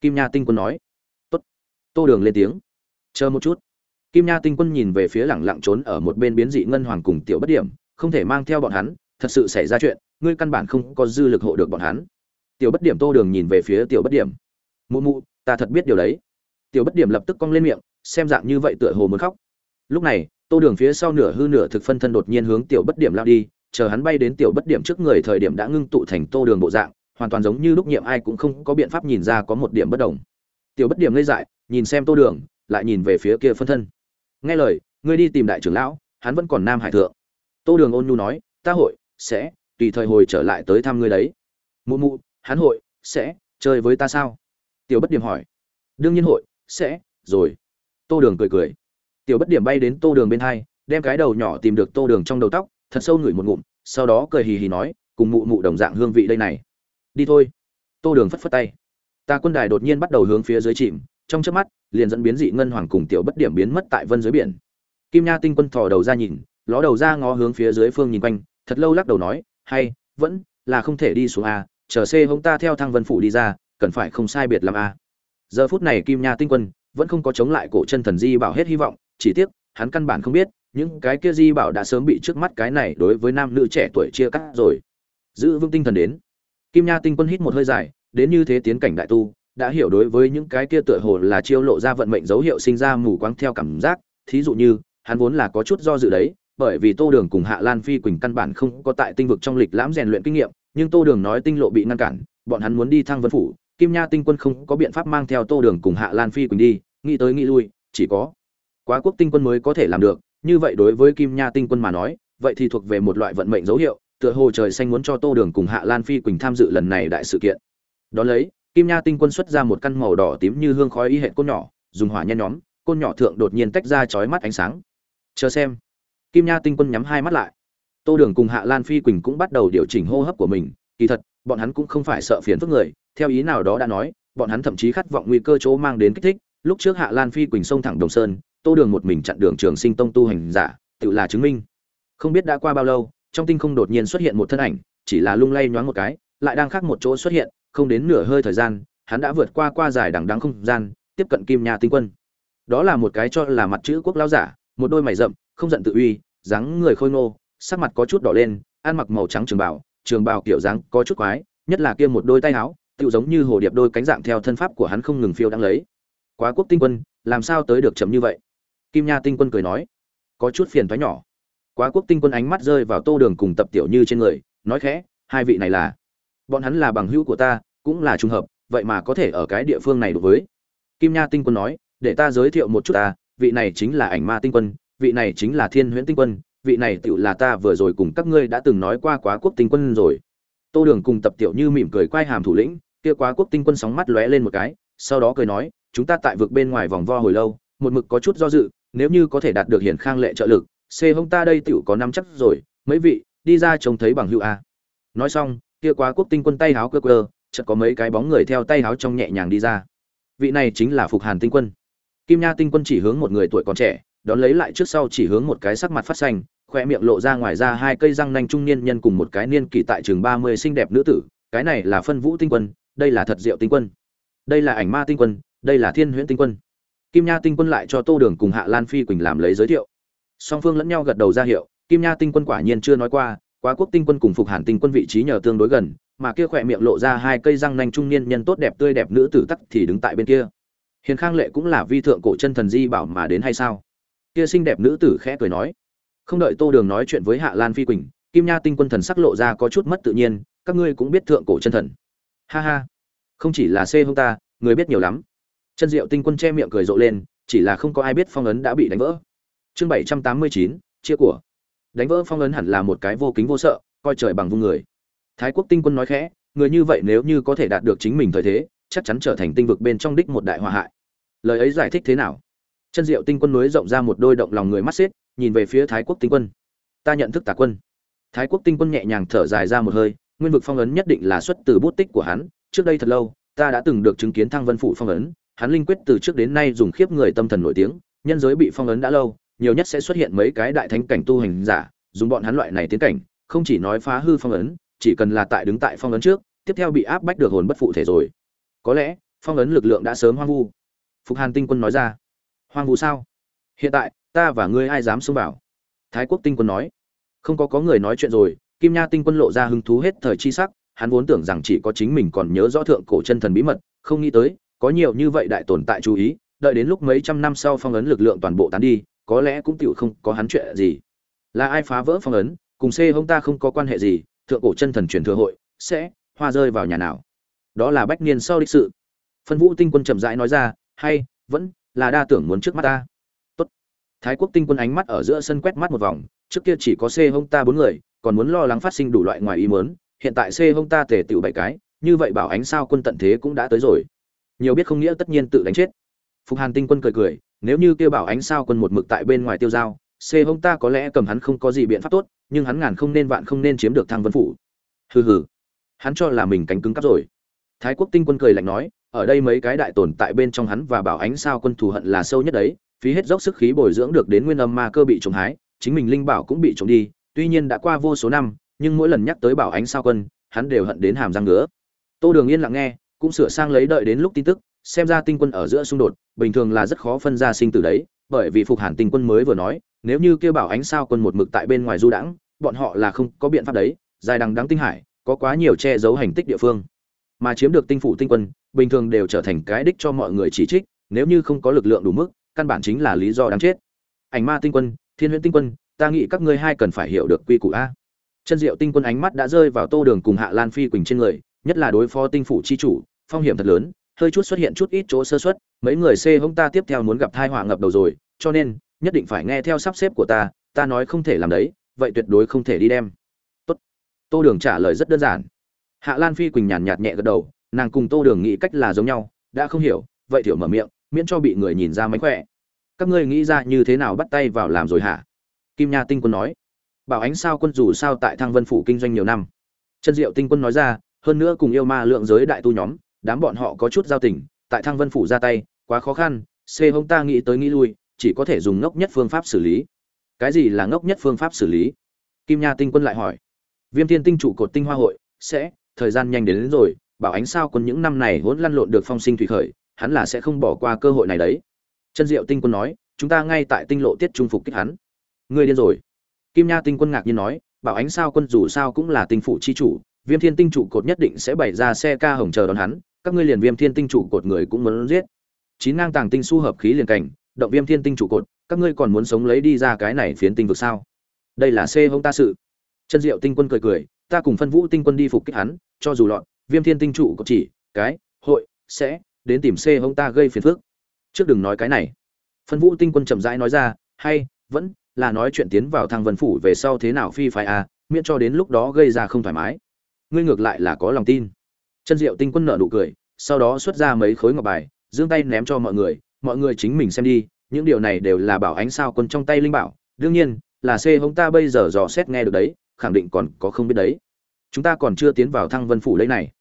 Kim nha tinh quân nói tô đường lên tiếng. Chờ một chút. Kim nha tinh quân nhìn về phía lẳng lặng trốn ở một bên biến dị ngân hoàng cùng tiểu bất điểm, không thể mang theo bọn hắn, thật sự xảy ra chuyện, ngươi căn bản không có dư lực hộ được bọn hắn. Tiểu bất điểm tô đường nhìn về phía tiểu bất điểm. Mụ mụ, ta thật biết điều đấy. Tiểu bất điểm lập tức cong lên miệng, xem dạng như vậy tựa hồ muốn khóc. Lúc này, tô đường phía sau nửa hư nửa thực phân thân đột nhiên hướng tiểu bất điểm lao đi, chờ hắn bay đến tiểu bất điểm trước người thời điểm đã ngưng tụ thành tô đường bộ dạng, hoàn toàn giống như lúc nhiệm ai cũng không có biện pháp nhìn ra có một điểm bất đồng tiểu bất điểm ngây dại, nhìn xem tô đường, lại nhìn về phía kia phân thân. Nghe lời, ngươi đi tìm đại trưởng lão, hắn vẫn còn nam hải thượng. Tô đường ôn nhu nói, ta hội sẽ tùy thời hồi trở lại tới thăm ngươi đấy. Mụ mụ, hắn hội sẽ chơi với ta sao? Tiểu bất điểm hỏi. Đương nhiên hội sẽ, rồi. Tô đường cười cười. Tiểu bất điểm bay đến tô đường bên hai, đem cái đầu nhỏ tìm được tô đường trong đầu tóc, thật sâu ngửi một ngụm, sau đó cười hì hì nói, cùng mụ mụ đồng dạng hương vị đây này. Đi thôi. Tô đường phất phất tay ta quân đài đột nhiên bắt đầu hướng phía dưới chìm, trong chớp mắt, liền dẫn biến dị ngân hoàng cùng tiểu bất điểm biến mất tại vân dưới biển. Kim nha tinh quân thò đầu ra nhìn, ló đầu ra ngó hướng phía dưới phương nhìn quanh, thật lâu lắc đầu nói, hay, vẫn là không thể đi xuống a, chờ c hông ta theo thang vân phủ đi ra, cần phải không sai biệt làm a. Giờ phút này kim nha tinh quân vẫn không có chống lại cổ chân thần di bảo hết hy vọng, chỉ tiếc, hắn căn bản không biết, những cái kia di bảo đã sớm bị trước mắt cái này đối với nam nữ trẻ tuổi chia cắt rồi. Giữ vững tinh thần đến. Kim nha tinh quân hít một hơi dài đến như thế tiến cảnh đại tu, đã hiểu đối với những cái kia tựa hồ là chiêu lộ ra vận mệnh dấu hiệu sinh ra mù quáng theo cảm giác, thí dụ như, hắn vốn là có chút do dự đấy, bởi vì tô đường cùng hạ lan phi quỳnh căn bản không có tại tinh vực trong lịch lãm rèn luyện kinh nghiệm, nhưng tô đường nói tinh lộ bị ngăn cản, bọn hắn muốn đi thăng vân phủ, kim nha tinh quân không có biện pháp mang theo tô đường cùng hạ lan phi quỳnh đi, nghĩ tới nghĩ lui, chỉ có quá quốc tinh quân mới có thể làm được, như vậy đối với kim nha tinh quân mà nói, vậy thì thuộc về một loại vận mệnh dấu hiệu, tựa hồ trời xanh muốn cho tô đường cùng hạ lan phi quỳnh tham dự lần này đại sự kiện đón lấy, kim nha tinh quân xuất ra một căn màu đỏ tím như hương khói y hệ côn nhỏ, dùng hỏa nhen nhóm, côn nhỏ thượng đột nhiên tách ra chói mắt ánh sáng. Chờ xem. Kim nha tinh quân nhắm hai mắt lại. Tô đường cùng hạ lan phi quỳnh cũng bắt đầu điều chỉnh hô hấp của mình. Kỳ thật, bọn hắn cũng không phải sợ phiền phức người. Theo ý nào đó đã nói, bọn hắn thậm chí khát vọng nguy cơ chỗ mang đến kích thích. Lúc trước hạ lan phi quỳnh xông thẳng đồng sơn, tô đường một mình chặn đường trường sinh tông tu hành giả, tự là chứng minh. Không biết đã qua bao lâu, trong tinh không đột nhiên xuất hiện một thân ảnh, chỉ là lung lay nhoáng một cái, lại đang khác một chỗ xuất hiện không đến nửa hơi thời gian, hắn đã vượt qua qua dài đằng đắng không gian, tiếp cận kim nha tinh quân. Đó là một cái cho là mặt chữ quốc lao giả, một đôi mày rậm, không giận tự uy, dáng người khôi ngô, sắc mặt có chút đỏ lên, ăn mặc màu trắng trường bào trường bào kiểu dáng có chút quái, nhất là kia một đôi tay áo, tựu giống như hồ điệp đôi cánh dạng theo thân pháp của hắn không ngừng phiêu đang lấy. Quá quốc tinh quân, làm sao tới được chậm như vậy? Kim nha tinh quân cười nói. Có chút phiền thoái nhỏ. Quá quốc tinh quân ánh mắt rơi vào tô đường cùng tập tiểu như trên người, nói khẽ, hai vị này là bọn hắn là bằng hữu của ta, cũng là trùng hợp, vậy mà có thể ở cái địa phương này đối với. Kim nha tinh quân nói, để ta giới thiệu một chút ta, vị này chính là ảnh ma tinh quân, vị này chính là thiên huyễn tinh quân, vị này tựu là ta vừa rồi cùng các ngươi đã từng nói qua quá quốc tinh quân rồi. Tô đường cùng tập tiểu như mỉm cười quay hàm thủ lĩnh, kia quá quốc tinh quân sóng mắt lóe lên một cái, sau đó cười nói, chúng ta tại vực bên ngoài vòng vo hồi lâu, một mực có chút do dự, nếu như có thể đạt được hiển khang lệ trợ lực c hông ta đây tựu có năm chắc rồi, mấy vị, đi ra trông thấy bằng hữu a. Nói xong kia quá quốc tinh quân tay háo cơ cơ, chợt có mấy cái bóng người theo tay háo trong nhẹ nhàng đi ra. Vị này chính là phục hàn tinh quân. Kim nha tinh quân chỉ hướng một người tuổi còn trẻ, đón lấy lại trước sau chỉ hướng một cái sắc mặt phát xanh, khoe miệng lộ ra ngoài ra hai cây răng nanh trung niên nhân cùng một cái niên kỷ tại trường ba mươi xinh đẹp nữ tử, cái này là phân vũ tinh quân, đây là thật diệu tinh quân. Đây là ảnh ma tinh quân, đây là thiên huyễn tinh quân. Kim nha tinh quân lại cho tô đường cùng hạ lan phi quỳnh làm lấy giới thiệu. Song phương lẫn nhau gật đầu ra hiệu, kim nha tinh quân quả nhiên chưa nói qua quá quốc tinh quân cùng phục hàn tinh quân vị trí nhờ tương đối gần, mà kia khỏe miệng lộ ra hai cây răng nanh trung niên nhân tốt đẹp tươi đẹp nữ tử tắc thì đứng tại bên kia. Hiền khang lệ cũng là vi thượng cổ chân thần di bảo mà đến hay sao? Kia xinh đẹp nữ tử khẽ cười nói, không đợi tô đường nói chuyện với hạ lan phi quỳnh, kim nha tinh quân thần sắc lộ ra có chút mất tự nhiên, các ngươi cũng biết thượng cổ chân thần. Ha ha, không chỉ là xê hông ta, người biết nhiều lắm. Chân diệu tinh quân che miệng cười rộ lên, chỉ là không có ai biết phong ấn đã bị đánh vỡ. Chương bảy trăm tám mươi chín, chia của đánh vỡ phong ấn hẳn là một cái vô kính vô sợ, coi trời bằng vung người. Thái quốc tinh quân nói khẽ, người như vậy nếu như có thể đạt được chính mình thời thế, chắc chắn trở thành tinh vực bên trong đích một đại hòa hại. Lời ấy giải thích thế nào? Chân diệu tinh quân núi rộng ra một đôi động lòng người mắt xếp, nhìn về phía thái quốc tinh quân. Ta nhận thức tà quân. Thái quốc tinh quân nhẹ nhàng thở dài ra một hơi, nguyên vực phong ấn nhất định là xuất từ bút tích của hắn, trước đây thật lâu, ta đã từng được chứng kiến thăng vân phủ phong ấn, hắn linh quyết từ trước đến nay dùng khiếp người tâm thần nổi tiếng, nhân giới bị phong ấn đã lâu nhiều nhất sẽ xuất hiện mấy cái đại thánh cảnh tu hành giả, dùng bọn hắn loại này tiến cảnh, không chỉ nói phá hư phong ấn, chỉ cần là tại đứng tại phong ấn trước, tiếp theo bị áp bách được hồn bất phụ thể rồi. Có lẽ, phong ấn lực lượng đã sớm hoang vu. Phục hàn tinh quân nói ra. Hoang vu sao? Hiện tại, ta và ngươi ai dám xông vào? Thái quốc tinh quân nói. Không có có người nói chuyện rồi, kim nha tinh quân lộ ra hứng thú hết thời chi sắc, hắn vốn tưởng rằng chỉ có chính mình còn nhớ rõ thượng cổ chân thần bí mật, không nghĩ tới, có nhiều như vậy đại tồn tại chú ý, đợi đến lúc mấy trăm năm sau phong ấn lực lượng toàn bộ tán đi có lẽ cũng tựu không có hắn chuyện gì. Là ai phá vỡ phong ấn, cùng c hông ta không có quan hệ gì, thượng cổ chân thần truyền thừa hội, sẽ hoa rơi vào nhà nào. Đó là bách niên sau đích sự. Phân vũ tinh quân chậm rãi nói ra, hay, vẫn là đa tưởng muốn trước mắt ta. Tốt. Thái quốc tinh quân ánh mắt ở giữa sân quét mắt một vòng, trước kia chỉ có c hông ta bốn người, còn muốn lo lắng phát sinh đủ loại ngoài ý mớn hiện tại c hông ta tề tựu bảy cái, như vậy bảo ánh sao quân tận thế cũng đã tới rồi. Nhiều biết không nghĩa tất nhiên tự đánh chết. Phục hàn tinh quân cười cười nếu như kêu bảo ánh sao quân một mực tại bên ngoài tiêu giao, c hông ta có lẽ cầm hắn không có gì biện pháp tốt, nhưng hắn ngàn không nên vạn không nên chiếm được thăng vân phủ. Hừ hừ. Hắn cho là mình cánh cứng cắp rồi. Thái quốc tinh quân cười lạnh nói, ở đây mấy cái đại tồn tại bên trong hắn và bảo ánh sao quân thù hận là sâu nhất đấy, phí hết dốc sức khí bồi dưỡng được đến nguyên âm ma cơ bị trộm hái, chính mình linh bảo cũng bị trộm đi, tuy nhiên đã qua vô số năm, nhưng mỗi lần nhắc tới bảo ánh sao quân, hắn đều hận đến hàm răng ngứa. Tô đường yên lặng nghe, cũng sửa sang lấy đợi đến lúc tin tức, xem ra tinh quân ở giữa xung đột bình thường là rất khó phân ra sinh tử đấy, bởi vì phục hàn tinh quân mới vừa nói, nếu như kêu bảo ánh sao quân một mực tại bên ngoài du đãng, bọn họ là không có biện pháp đấy, dài đằng đắng tinh hải, có quá nhiều che giấu hành tích địa phương. Mà chiếm được tinh phủ tinh quân, bình thường đều trở thành cái đích cho mọi người chỉ trích, nếu như không có lực lượng đủ mức, căn bản chính là lý do đáng chết. Ảnh ma tinh quân, thiên huyễn tinh quân, ta nghĩ các ngươi hai cần phải hiểu được quy củ a. Chân diệu tinh quân ánh mắt đã rơi vào tô đường cùng hạ lan phi quỳnh trên người, nhất là đối phó tinh phủ chi chủ, phong hiểm thật lớn hơi chút xuất hiện chút ít chỗ sơ xuất mấy người c hông ta tiếp theo muốn gặp thai họa ngập đầu rồi, cho nên, nhất định phải nghe theo sắp xếp của ta ta nói không thể làm đấy, vậy tuyệt đối không thể đi đem. Tốt. Tô đường trả lời rất đơn giản. Hạ lan phi quỳnh nhàn nhạt nhẹ gật đầu, nàng cùng tô đường nghĩ cách là giống nhau, đã không hiểu, vậy thiểu mở miệng, miễn cho bị người nhìn ra mánh khỏe. Các ngươi nghĩ ra như thế nào bắt tay vào làm rồi hả? Kim nha tinh quân nói. Bảo ánh sao quân dù sao tại thăng vân phủ kinh doanh nhiều năm. Chân diệu tinh quân nói ra, hơn nữa cùng yêu ma lượng giới đại tu nhóm đám bọn họ có chút giao tình tại thăng vân phủ ra tay quá khó khăn c hông ta nghĩ tới nghĩ lui chỉ có thể dùng ngốc nhất phương pháp xử lý. Cái gì là ngốc nhất phương pháp xử lý? Kim nha tinh quân lại hỏi. Viêm thiên tinh trụ cột tinh hoa hội sẽ thời gian nhanh đến, đến rồi bảo ánh sao quân những năm này hỗn lăn lộn được phong sinh thủy khởi hắn là sẽ không bỏ qua cơ hội này đấy. Chân diệu tinh quân nói chúng ta ngay tại tinh lộ tiết trung phục kích hắn. Ngươi điên rồi. Kim nha tinh quân ngạc nhiên nói bảo ánh sao quân dù sao cũng là tinh phụ chi chủ viêm thiên tinh trụ cột nhất định sẽ bày ra xe ca hồng chờ đón hắn, các ngươi liền viêm thiên tinh trụ cột người cũng muốn giết. Chín ngang tàng tinh su hợp khí liền cảnh, động viêm thiên tinh trụ cột, các ngươi còn muốn sống lấy đi ra cái này phiến tinh vực sao? Đây là xe hông ta sự. Chân diệu tinh quân cười cười, ta cùng phân vũ tinh quân đi phục kích hắn, cho dù lọt, viêm thiên tinh trụ cột chỉ, cái, hội, sẽ, đến tìm xe hông ta gây phiền phức. Trước đừng nói cái này. Phân vũ tinh quân chậm rãi nói ra, hay, vẫn là nói chuyện tiến vào thang vân phủ về sau thế nào phi phái à miễn cho đến lúc đó gây ra không thoải mái ngươi ngược lại là có lòng tin. Chân diệu tinh quân nợ nụ cười, sau đó xuất ra mấy khối ngọc bài, giương tay ném cho mọi người mọi người chính mình xem đi, những điều này đều là bảo ánh sao quân trong tay linh bảo, đương nhiên, là c hống ta bây giờ dò xét nghe được đấy, khẳng định còn có không biết đấy. Chúng ta còn chưa tiến vào thăng vân phủ lấy này.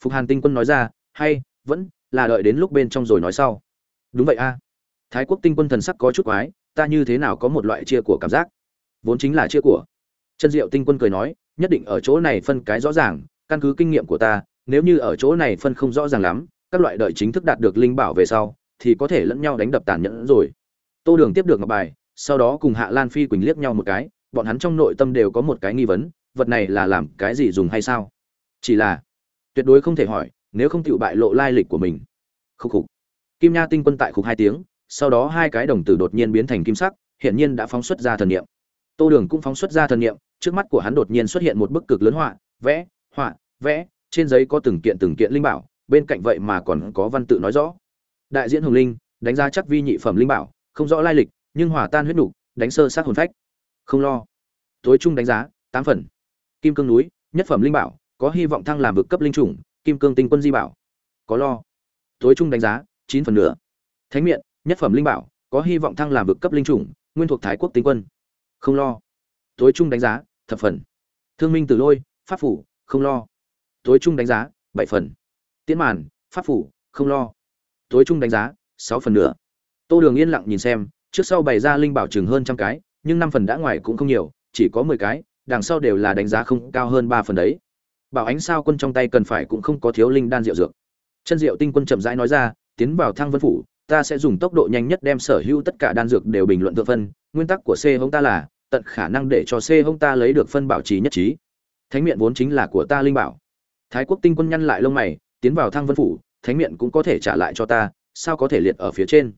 Phục hàn tinh quân nói ra, hay, vẫn là đợi đến lúc bên trong rồi nói sau. Đúng vậy a. Thái quốc tinh quân thần sắc có chút quái, ta như thế nào có một loại chia của cảm giác? Vốn chính là chia của. Chân diệu tinh quân cười nói nhất định ở chỗ này phân cái rõ ràng, căn cứ kinh nghiệm của ta, nếu như ở chỗ này phân không rõ ràng lắm, các loại đợi chính thức đạt được linh bảo về sau, thì có thể lẫn nhau đánh đập tàn nhẫn rồi. Tô đường tiếp được ngọc bài, sau đó cùng hạ lan phi quỳnh liếc nhau một cái, bọn hắn trong nội tâm đều có một cái nghi vấn, vật này là làm cái gì dùng hay sao? Chỉ là, tuyệt đối không thể hỏi, nếu không chịu bại lộ lai lịch của mình. Khúc khục. Kim nha tinh quân tại khục hai tiếng, sau đó hai cái đồng tử đột nhiên biến thành kim sắc hiện nhiên đã phóng xuất ra thần niệm. Tô đường cũng phóng xuất ra thần niệm trước mắt của hắn đột nhiên xuất hiện một bức cực lớn họa, vẽ họa, vẽ, trên giấy có từng kiện từng kiện linh bảo, bên cạnh vậy mà còn có văn tự nói rõ. Đại diễn hồng linh, đánh giá chắc vi nhị phẩm linh bảo, không rõ lai lịch, nhưng hòa tan huyết đủ đánh sơ sát hồn phách. Không lo. Tối trung đánh giá, tám phần. Kim cương núi, nhất phẩm linh bảo, có hy vọng thăng làm vực cấp linh chủng, kim cương tinh quân di bảo. Có lo. Tối trung đánh giá, chín phần nửa. Thánh miện, nhất phẩm linh bảo, có hy vọng thăng làm vực cấp linh chủng, nguyên thuộc thái quốc tinh quân. Không lo. Tối trung đánh giá thập phần. Thương minh tử lôi, pháp phủ, không lo. Tối trung đánh giá, bảy phần. Tiễn màn, pháp phủ, không lo. Tối trung đánh giá, sáu phần nữa tô đường yên lặng nhìn xem, trước sau bày ra linh bảo chừng hơn trăm cái, nhưng năm phần đã ngoài cũng không nhiều, chỉ có mười cái, đằng sau đều là đánh giá không cao hơn ba phần đấy. Bảo ánh sao quân trong tay cần phải cũng không có thiếu linh đan rượu dược. Chân diệu tinh quân chậm rãi nói ra, tiến vào thăng vân phủ, ta sẽ dùng tốc độ nhanh nhất đem sở hữu tất cả đan dược đều bình luận thượng phân, nguyên tắc của c hống ta là tận khả năng để cho c hông ta lấy được phân bảo trì nhất trí. Thánh miện vốn chính là của ta linh bảo. Thái quốc tinh quân nhăn lại lông mày, tiến vào thang vân phủ, thánh miện cũng có thể trả lại cho ta, sao có thể liệt ở phía trên?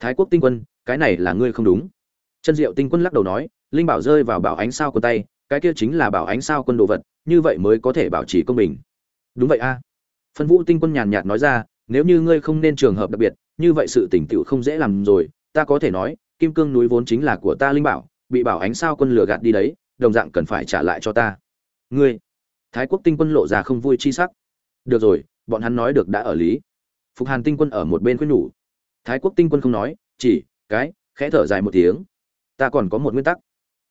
Thái quốc tinh quân, cái này là ngươi không đúng. Chân diệu tinh quân lắc đầu nói, linh bảo rơi vào bảo ánh sao của tay, cái kia chính là bảo ánh sao quân đồ vật, như vậy mới có thể bảo trì công bình. Đúng vậy a. Phân vũ tinh quân nhàn nhạt nói ra, nếu như ngươi không nên trường hợp đặc biệt, như vậy sự tình tiểu không dễ làm rồi, ta có thể nói, kim cương núi vốn chính là của ta linh bảo bị bảo ánh sao quân lừa gạt đi đấy, đồng dạng cần phải trả lại cho ta. Ngươi, thái quốc tinh quân lộ ra không vui chi sắc. Được rồi, bọn hắn nói được đã ở lý. Phục hàn tinh quân ở một bên khuyên nhủ. Thái quốc tinh quân không nói, chỉ, cái, khẽ thở dài một tiếng. Ta còn có một nguyên tắc.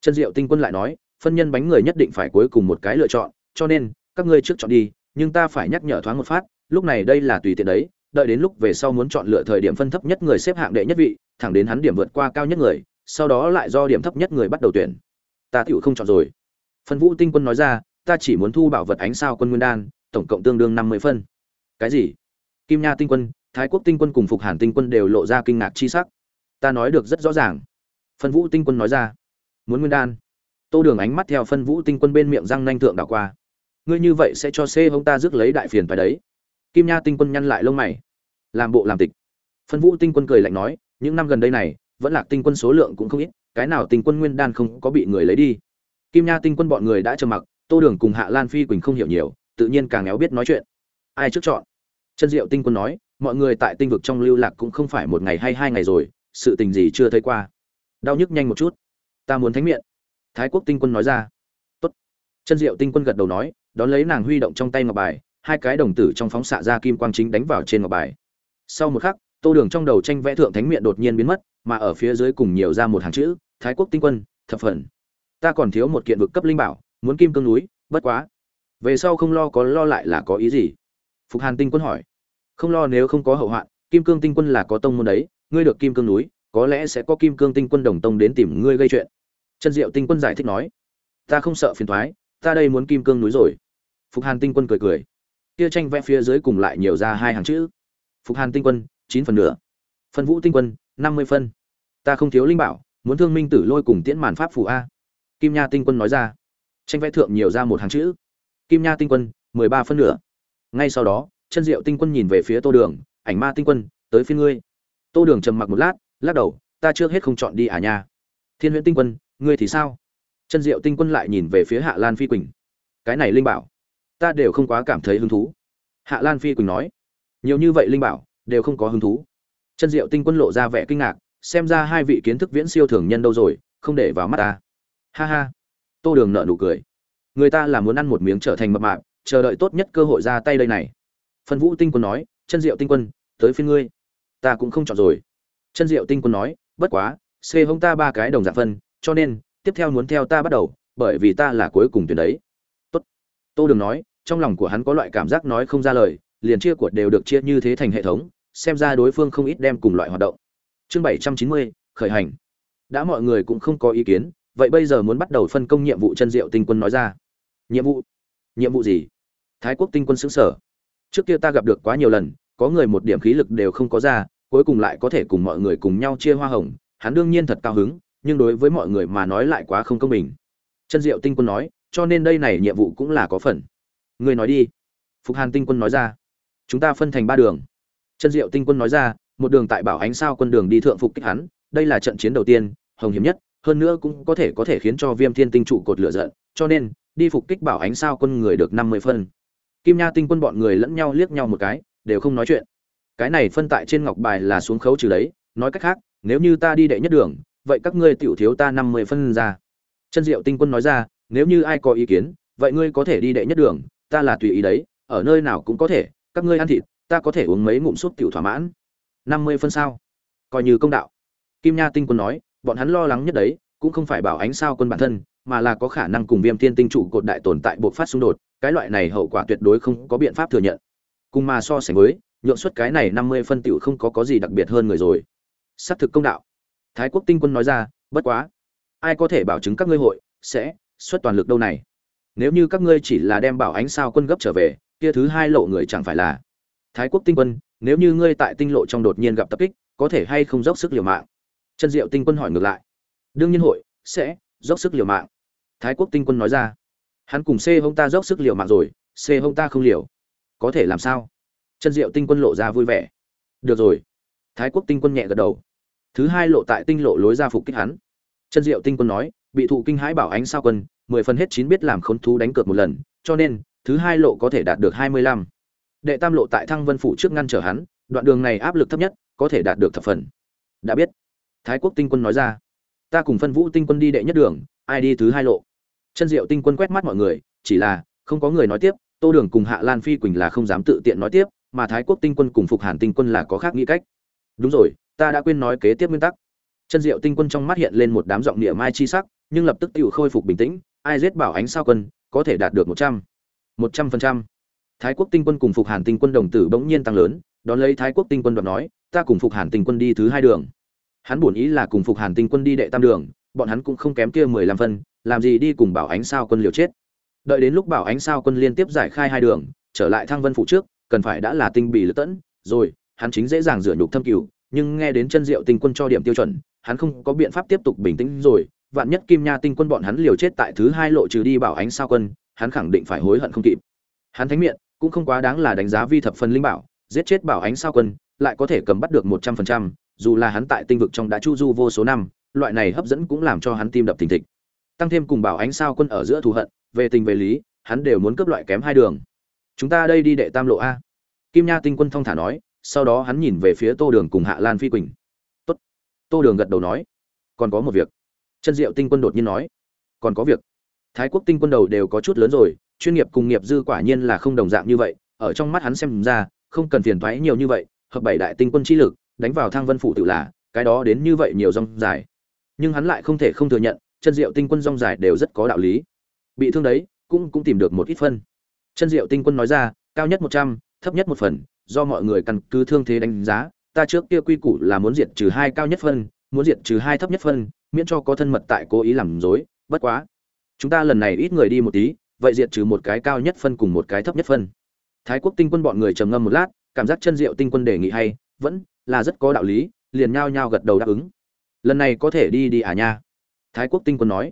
Chân diệu tinh quân lại nói, phân nhân bánh người nhất định phải cuối cùng một cái lựa chọn, cho nên, các ngươi trước chọn đi, nhưng ta phải nhắc nhở thoáng một phát, lúc này đây là tùy tiện đấy, đợi đến lúc về sau muốn chọn lựa thời điểm phân thấp nhất người xếp hạng đệ nhất vị, thẳng đến hắn điểm vượt qua cao nhất người sau đó lại do điểm thấp nhất người bắt đầu tuyển. Ta tựu không chọn rồi. Phân vũ tinh quân nói ra, ta chỉ muốn thu bảo vật ánh sao quân nguyên đan, tổng cộng tương đương năm mươi phân. Cái gì? Kim nha tinh quân, thái quốc tinh quân cùng phục hàn tinh quân đều lộ ra kinh ngạc chi sắc. Ta nói được rất rõ ràng. Phân vũ tinh quân nói ra, muốn nguyên đan. Tô đường ánh mắt theo phân vũ tinh quân bên miệng răng nanh thượng đảo qua. Ngươi như vậy sẽ cho c hông ta rước lấy đại phiền phải đấy. Kim nha tinh quân nhăn lại lông mày. Làm bộ làm tịch. Phân vũ tinh quân cười lạnh nói, những năm gần đây này vẫn là tinh quân số lượng cũng không ít, cái nào tinh quân nguyên đan không có bị người lấy đi. Kim nha tinh quân bọn người đã trầm mặc, tô đường cùng hạ lan phi quỳnh không hiểu nhiều, tự nhiên càng éo biết nói chuyện. Ai trước chọn? Chân diệu tinh quân nói, mọi người tại tinh vực trong lưu lạc cũng không phải một ngày hay hai ngày rồi, sự tình gì chưa thấy qua. Đau nhức nhanh một chút. Ta muốn thánh miệng thái quốc tinh quân nói ra. Tốt. Chân diệu tinh quân gật đầu nói, đón lấy nàng huy động trong tay ngọc bài, hai cái đồng tử trong phóng xạ ra kim quang chính đánh vào trên ngọc bài. Sau một khắc, tô đường trong đầu tranh vẽ thượng thánh miệng đột nhiên biến mất mà ở phía dưới cùng nhiều ra một hàng chữ, thái quốc tinh quân, thập phần. Ta còn thiếu một kiện vực cấp linh bảo, muốn kim cương núi, bất quá. Về sau không lo có lo lại là có ý gì? Phục hàn tinh quân hỏi. Không lo nếu không có hậu hoạn, kim cương tinh quân là có tông môn đấy, ngươi được kim cương núi, có lẽ sẽ có kim cương tinh quân đồng tông đến tìm ngươi gây chuyện. Chân diệu tinh quân giải thích nói. Ta không sợ phiền thoái, ta đây muốn kim cương núi rồi. Phục hàn tinh quân cười cười. Kia tranh vẽ phía dưới cùng lại nhiều ra hai hàng chữ. Phục hàn tinh quân, chín phần nửa. Phân vũ tinh quân năm mươi phân. Ta không thiếu linh bảo, muốn thương minh tử lôi cùng tiễn màn pháp phù a. Kim nha tinh quân nói ra. Tranh vẽ thượng nhiều ra một hàng chữ. Kim nha tinh quân, mười ba phân nửa. Ngay sau đó, chân diệu tinh quân nhìn về phía tô đường, ảnh ma tinh quân, tới phía ngươi. Tô đường trầm mặc một lát, lắc đầu, ta trước hết không chọn đi à nha. Thiên huyễn tinh quân, ngươi thì sao? Chân diệu tinh quân lại nhìn về phía hạ lan phi quỳnh. Cái này linh bảo, ta đều không quá cảm thấy hứng thú. Hạ lan phi quỳnh nói, nhiều như vậy linh bảo, đều không có hứng thú chân diệu tinh quân lộ ra vẻ kinh ngạc, xem ra hai vị kiến thức viễn siêu thường nhân đâu rồi, không để vào mắt ta. Ha ha. Tô đường nợ nụ cười. Người ta là muốn ăn một miếng trở thành mập mạp, chờ đợi tốt nhất cơ hội ra tay đây này. Phân vũ tinh quân nói, chân diệu tinh quân, tới phiên ngươi. Ta cũng không chọn rồi. Chân diệu tinh quân nói, bất quá, xê hông ta ba cái đồng dạng phân, cho nên, tiếp theo muốn theo ta bắt đầu, bởi vì ta là cuối cùng tuyển đấy. Tốt. Tô đường nói, trong lòng của hắn có loại cảm giác nói không ra lời, liền chia của đều được chia như thế thành hệ thống xem ra đối phương không ít đem cùng loại hoạt động. Chương bảy trăm chín mươi, khởi hành. Đã mọi người cũng không có ý kiến, vậy bây giờ muốn bắt đầu phân công nhiệm vụ chân diệu tinh quân nói ra. Nhiệm vụ? Nhiệm vụ gì? Thái quốc tinh quân sững sở. Trước kia ta gặp được quá nhiều lần, có người một điểm khí lực đều không có ra, cuối cùng lại có thể cùng mọi người cùng nhau chia hoa hồng, hắn đương nhiên thật cao hứng, nhưng đối với mọi người mà nói lại quá không công bình. Chân diệu tinh quân nói, cho nên đây này nhiệm vụ cũng là có phần. Người nói đi. Phục hàn tinh quân nói ra, chúng ta phân thành ba đường chân diệu tinh quân nói ra, một đường tại bảo ánh sao quân đường đi thượng phục kích hắn, đây là trận chiến đầu tiên, hồng hiểm nhất, hơn nữa cũng có thể có thể khiến cho viêm thiên tinh trụ cột lửa giận, cho nên, đi phục kích bảo ánh sao quân người được năm mươi phân. Kim nha tinh quân bọn người lẫn nhau liếc nhau một cái, đều không nói chuyện. Cái này phân tại trên ngọc bài là xuống khấu trừ đấy, nói cách khác, nếu như ta đi đệ nhất đường, vậy các ngươi tiểu thiếu ta năm mươi phân ra. Chân diệu tinh quân nói ra, nếu như ai có ý kiến, vậy ngươi có thể đi đệ nhất đường, ta là tùy ý đấy, ở nơi nào cũng có thể, các ngươi ăn thịt ta có thể uống mấy ngụm súp tiểu thỏa mãn. Năm mươi phân sao? Coi như công đạo. Kim nha tinh quân nói, bọn hắn lo lắng nhất đấy, cũng không phải bảo ánh sao quân bản thân, mà là có khả năng cùng viêm thiên tinh trụ cột đại tồn tại bộc phát xung đột, cái loại này hậu quả tuyệt đối không có biện pháp thừa nhận. Cùng mà so sánh với, nhượng suất cái này năm mươi phân tiểu không có có gì đặc biệt hơn người rồi. Sát thực công đạo. Thái quốc tinh quân nói ra, bất quá. Ai có thể bảo chứng các ngươi hội sẽ xuất toàn lực đâu này? Nếu như các ngươi chỉ là đem bảo ánh sao quân gấp trở về, kia thứ hai lộ người chẳng phải là thái quốc tinh quân, nếu như ngươi tại tinh lộ trong đột nhiên gặp tập kích, có thể hay không dốc sức liều mạng? Chân diệu tinh quân hỏi ngược lại. Đương nhiên hội, sẽ, dốc sức liều mạng. Thái quốc tinh quân nói ra. Hắn cùng c hông ta dốc sức liều mạng rồi, c hông ta không liều. Có thể làm sao? Chân diệu tinh quân lộ ra vui vẻ. Được rồi. Thái quốc tinh quân nhẹ gật đầu. Thứ hai lộ tại tinh lộ lối ra phục kích hắn. Chân diệu tinh quân nói, bị thụ kinh hãi bảo ánh sao quân, mười phần hết chín biết làm khốn thú đánh cược một lần, cho nên, thứ hai lộ có thể đạt được hai mươi lăm đệ tam lộ tại thăng vân phủ trước ngăn trở hắn, đoạn đường này áp lực thấp nhất, có thể đạt được thập phần. Đã biết. Thái quốc tinh quân nói ra. Ta cùng phân vũ tinh quân đi đệ nhất đường, ai đi thứ hai lộ? Chân diệu tinh quân quét mắt mọi người, chỉ là, không có người nói tiếp, tô đường cùng hạ lan phi quỳnh là không dám tự tiện nói tiếp, mà thái quốc tinh quân cùng phục hàn tinh quân là có khác nghĩ cách. Đúng rồi, ta đã quên nói kế tiếp nguyên tắc. Chân diệu tinh quân trong mắt hiện lên một đám giọng địa mai chi sắc, nhưng lập tức tự khôi phục bình tĩnh, ai giết bảo ánh sao quân, có thể đạt được một trăm. Một trăm phần trăm thái quốc tinh quân cùng phục hàn tinh quân đồng tử bỗng nhiên tăng lớn, đón lấy thái quốc tinh quân đoạt nói, ta cùng phục hàn tinh quân đi thứ hai đường. Hắn buồn ý là cùng phục hàn tinh quân đi đệ tam đường, bọn hắn cũng không kém kia mười lăm phân, làm gì đi cùng bảo ánh sao quân liều chết. Đợi đến lúc bảo ánh sao quân liên tiếp giải khai hai đường, trở lại thăng vân phủ trước, cần phải đã là tinh bị lực tẫn, rồi, hắn chính dễ dàng rửa nhục thâm cửu, nhưng nghe đến chân diệu tinh quân cho điểm tiêu chuẩn, hắn không có biện pháp tiếp tục bình tĩnh rồi, vạn nhất kim nha tinh quân bọn hắn liều chết tại thứ hai lộ trừ đi bảo ánh sao quân, hắn khẳng định phải hối hận không kịp hắn thánh miệng cũng không quá đáng là đánh giá vi thập phần linh bảo, giết chết bảo ánh sao quân, lại có thể cầm bắt được một trăm phần trăm, dù là hắn tại tinh vực trong đã chu du vô số năm, loại này hấp dẫn cũng làm cho hắn tim đập thình thịch. Tăng thêm cùng bảo ánh sao quân ở giữa thù hận, về tình về lý, hắn đều muốn cướp loại kém hai đường. Chúng ta đây đi đệ tam lộ a. Kim nha tinh quân thong thả nói, sau đó hắn nhìn về phía tô đường cùng hạ lan phi quỳnh. Tốt. Tô đường gật đầu nói, còn có một việc. Chân diệu tinh quân đột nhiên nói, còn có việc. Thái quốc tinh quân đầu đều có chút lớn rồi chuyên nghiệp cùng nghiệp dư quả nhiên là không đồng dạng như vậy, ở trong mắt hắn xem ra, không cần phiền thoái nhiều như vậy, hợp bảy đại tinh quân chi lực, đánh vào thang vân phủ tự là, cái đó đến như vậy nhiều rong dài. Nhưng hắn lại không thể không thừa nhận, chân diệu tinh quân rong dài đều rất có đạo lý. Bị thương đấy, cũng cũng tìm được một ít phân. Chân diệu tinh quân nói ra, cao nhất một trăm, thấp nhất một phần, do mọi người căn cứ thương thế đánh giá, ta trước kia quy củ là muốn diệt trừ hai cao nhất phân, muốn diệt trừ hai thấp nhất phân, miễn cho có thân mật tại cố ý làm dối bất quá. Chúng ta lần này ít người đi một tí vậy diệt trừ một cái cao nhất phân cùng một cái thấp nhất phân. Thái quốc tinh quân bọn người trầm ngâm một lát, cảm giác chân diệu tinh quân đề nghị hay, vẫn là rất có đạo lý, liền nhao nhao gật đầu đáp ứng. Lần này có thể đi đi à nha. Thái quốc tinh quân nói.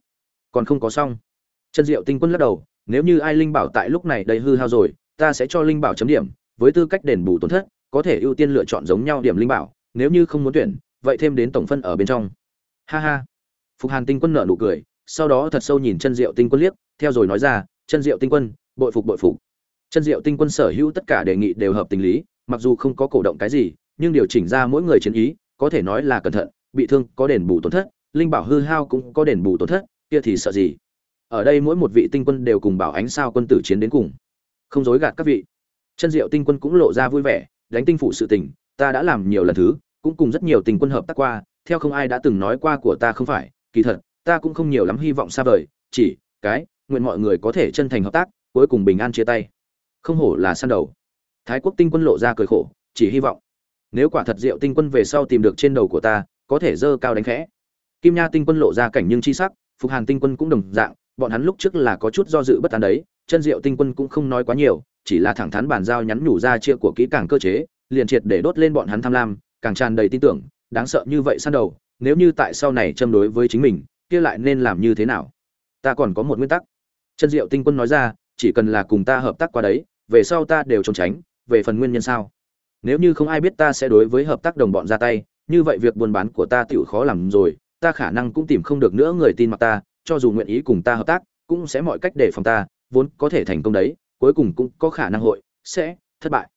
Còn không có xong. Chân diệu tinh quân lắc đầu, nếu như ai linh bảo tại lúc này đầy hư hao rồi, ta sẽ cho linh bảo chấm điểm, với tư cách đền bù tổn thất, có thể ưu tiên lựa chọn giống nhau điểm linh bảo, nếu như không muốn tuyển, vậy thêm đến tổng phân ở bên trong. Ha ha. Phục hàn tinh quân nợ nụ cười, sau đó thật sâu nhìn chân diệu tinh quân liếc, theo rồi nói ra chân diệu tinh quân, bội phục bội phục. Chân diệu tinh quân sở hữu tất cả đề nghị đều hợp tình lý, mặc dù không có cổ động cái gì, nhưng điều chỉnh ra mỗi người chiến ý, có thể nói là cẩn thận, bị thương, có đền bù tổn thất, linh bảo hư hao cũng có đền bù tổn thất, kia thì sợ gì? Ở đây mỗi một vị tinh quân đều cùng bảo ánh sao quân tử chiến đến cùng. Không dối gạt các vị. Chân diệu tinh quân cũng lộ ra vui vẻ, đánh tinh phụ sự tình, ta đã làm nhiều lần thứ, cũng cùng rất nhiều tình quân hợp tác qua, theo không ai đã từng nói qua của ta không phải, kỳ thật, ta cũng không nhiều lắm hy vọng xa vời, chỉ, cái nguyện mọi người có thể chân thành hợp tác, cuối cùng bình an chia tay. Không hổ là săn đầu. Thái quốc tinh quân lộ ra cười khổ, chỉ hy vọng, nếu quả thật diệu tinh quân về sau tìm được trên đầu của ta, có thể dơ cao đánh khẽ. Kim nha tinh quân lộ ra cảnh nhưng chi sắc, phục hàn tinh quân cũng đồng dạng, bọn hắn lúc trước là có chút do dự bất an đấy, chân diệu tinh quân cũng không nói quá nhiều, chỉ là thẳng thắn bàn giao nhắn nhủ ra chia của kỹ càng cơ chế, liền triệt để đốt lên bọn hắn tham lam, càng tràn đầy tin tưởng, đáng sợ như vậy săn đầu, nếu như tại sau này châm đối với chính mình, kia lại nên làm như thế nào? Ta còn có một nguyên tắc chân diệu tinh quân nói ra, chỉ cần là cùng ta hợp tác qua đấy, về sau ta đều trốn tránh, về phần nguyên nhân sao? Nếu như không ai biết ta sẽ đối với hợp tác đồng bọn ra tay, như vậy việc buôn bán của ta tựu khó làm rồi, ta khả năng cũng tìm không được nữa người tin mặc ta, cho dù nguyện ý cùng ta hợp tác, cũng sẽ mọi cách để phòng ta, vốn có thể thành công đấy, cuối cùng cũng có khả năng hội sẽ thất bại.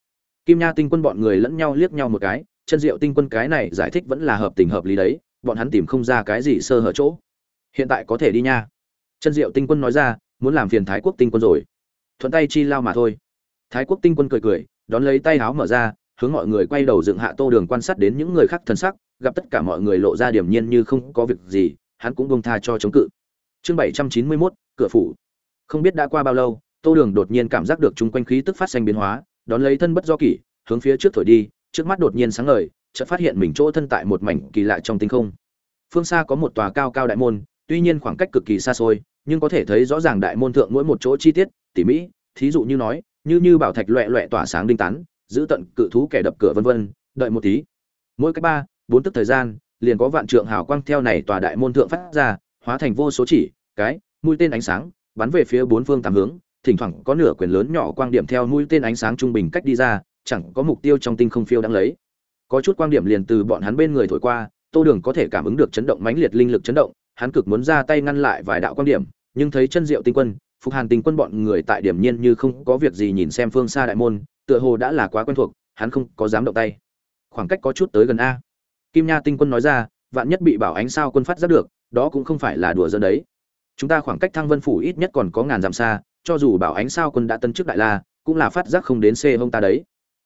Kim nha tinh quân bọn người lẫn nhau liếc nhau một cái chân diệu tinh quân cái này giải thích vẫn là hợp tình hợp lý đấy, bọn hắn tìm không ra cái gì sơ hở chỗ. Hiện tại có thể đi nha. Chân diệu tinh quân nói ra muốn làm phiền thái quốc tinh quân rồi. Thuận tay chi lao mà thôi. Thái quốc tinh quân cười cười, đón lấy tay háo mở ra, hướng mọi người quay đầu dựng hạ tô đường quan sát đến những người khác thân sắc, gặp tất cả mọi người lộ ra điểm nhiên như không có việc gì, hắn cũng bông tha cho chống cự. Chương bảy trăm chín mươi mốt, cửa phủ. Không biết đã qua bao lâu, tô đường đột nhiên cảm giác được chung quanh khí tức phát xanh biến hóa, đón lấy thân bất do kỷ, hướng phía trước thổi đi, trước mắt đột nhiên sáng ngời, chợt phát hiện mình chỗ thân tại một mảnh kỳ lạ trong tinh không. Phương xa có một tòa cao cao đại môn, tuy nhiên khoảng cách cực kỳ xa xôi nhưng có thể thấy rõ ràng đại môn thượng mỗi một chỗ chi tiết, tỉ mỹ thí dụ như nói, như như bảo thạch loẹ loẹ tỏa sáng đinh tán, giữ tận cự thú kẻ đập cửa vân vân, đợi một tí. Mỗi cách ba, bốn tức thời gian, liền có vạn trượng hào quang theo này tòa đại môn thượng phát ra, hóa thành vô số chỉ, cái, mũi tên ánh sáng, bắn về phía bốn phương tám hướng, thỉnh thoảng có nửa quyền lớn nhỏ quang điểm theo mũi tên ánh sáng trung bình cách đi ra, chẳng có mục tiêu trong tinh không phiêu đang lấy. Có chút quang điểm liền từ bọn hắn bên người thổi qua, tô đường có thể cảm ứng được chấn động mãnh liệt linh lực chấn động hắn cực muốn ra tay ngăn lại vài đạo quan điểm, nhưng thấy chân diệu tinh quân, phục hàn tinh quân bọn người tại điểm nhiên như không có việc gì nhìn xem phương xa đại môn, tựa hồ đã là quá quen thuộc, hắn không có dám động tay. Khoảng cách có chút tới gần a. Kim nha tinh quân nói ra, vạn nhất bị bảo ánh sao quân phát giác được, đó cũng không phải là đùa giỡn đấy. Chúng ta khoảng cách thăng vân phủ ít nhất còn có ngàn dặm xa, cho dù bảo ánh sao quân đã tân chức đại la, cũng là phát giác không đến xê hông ta đấy.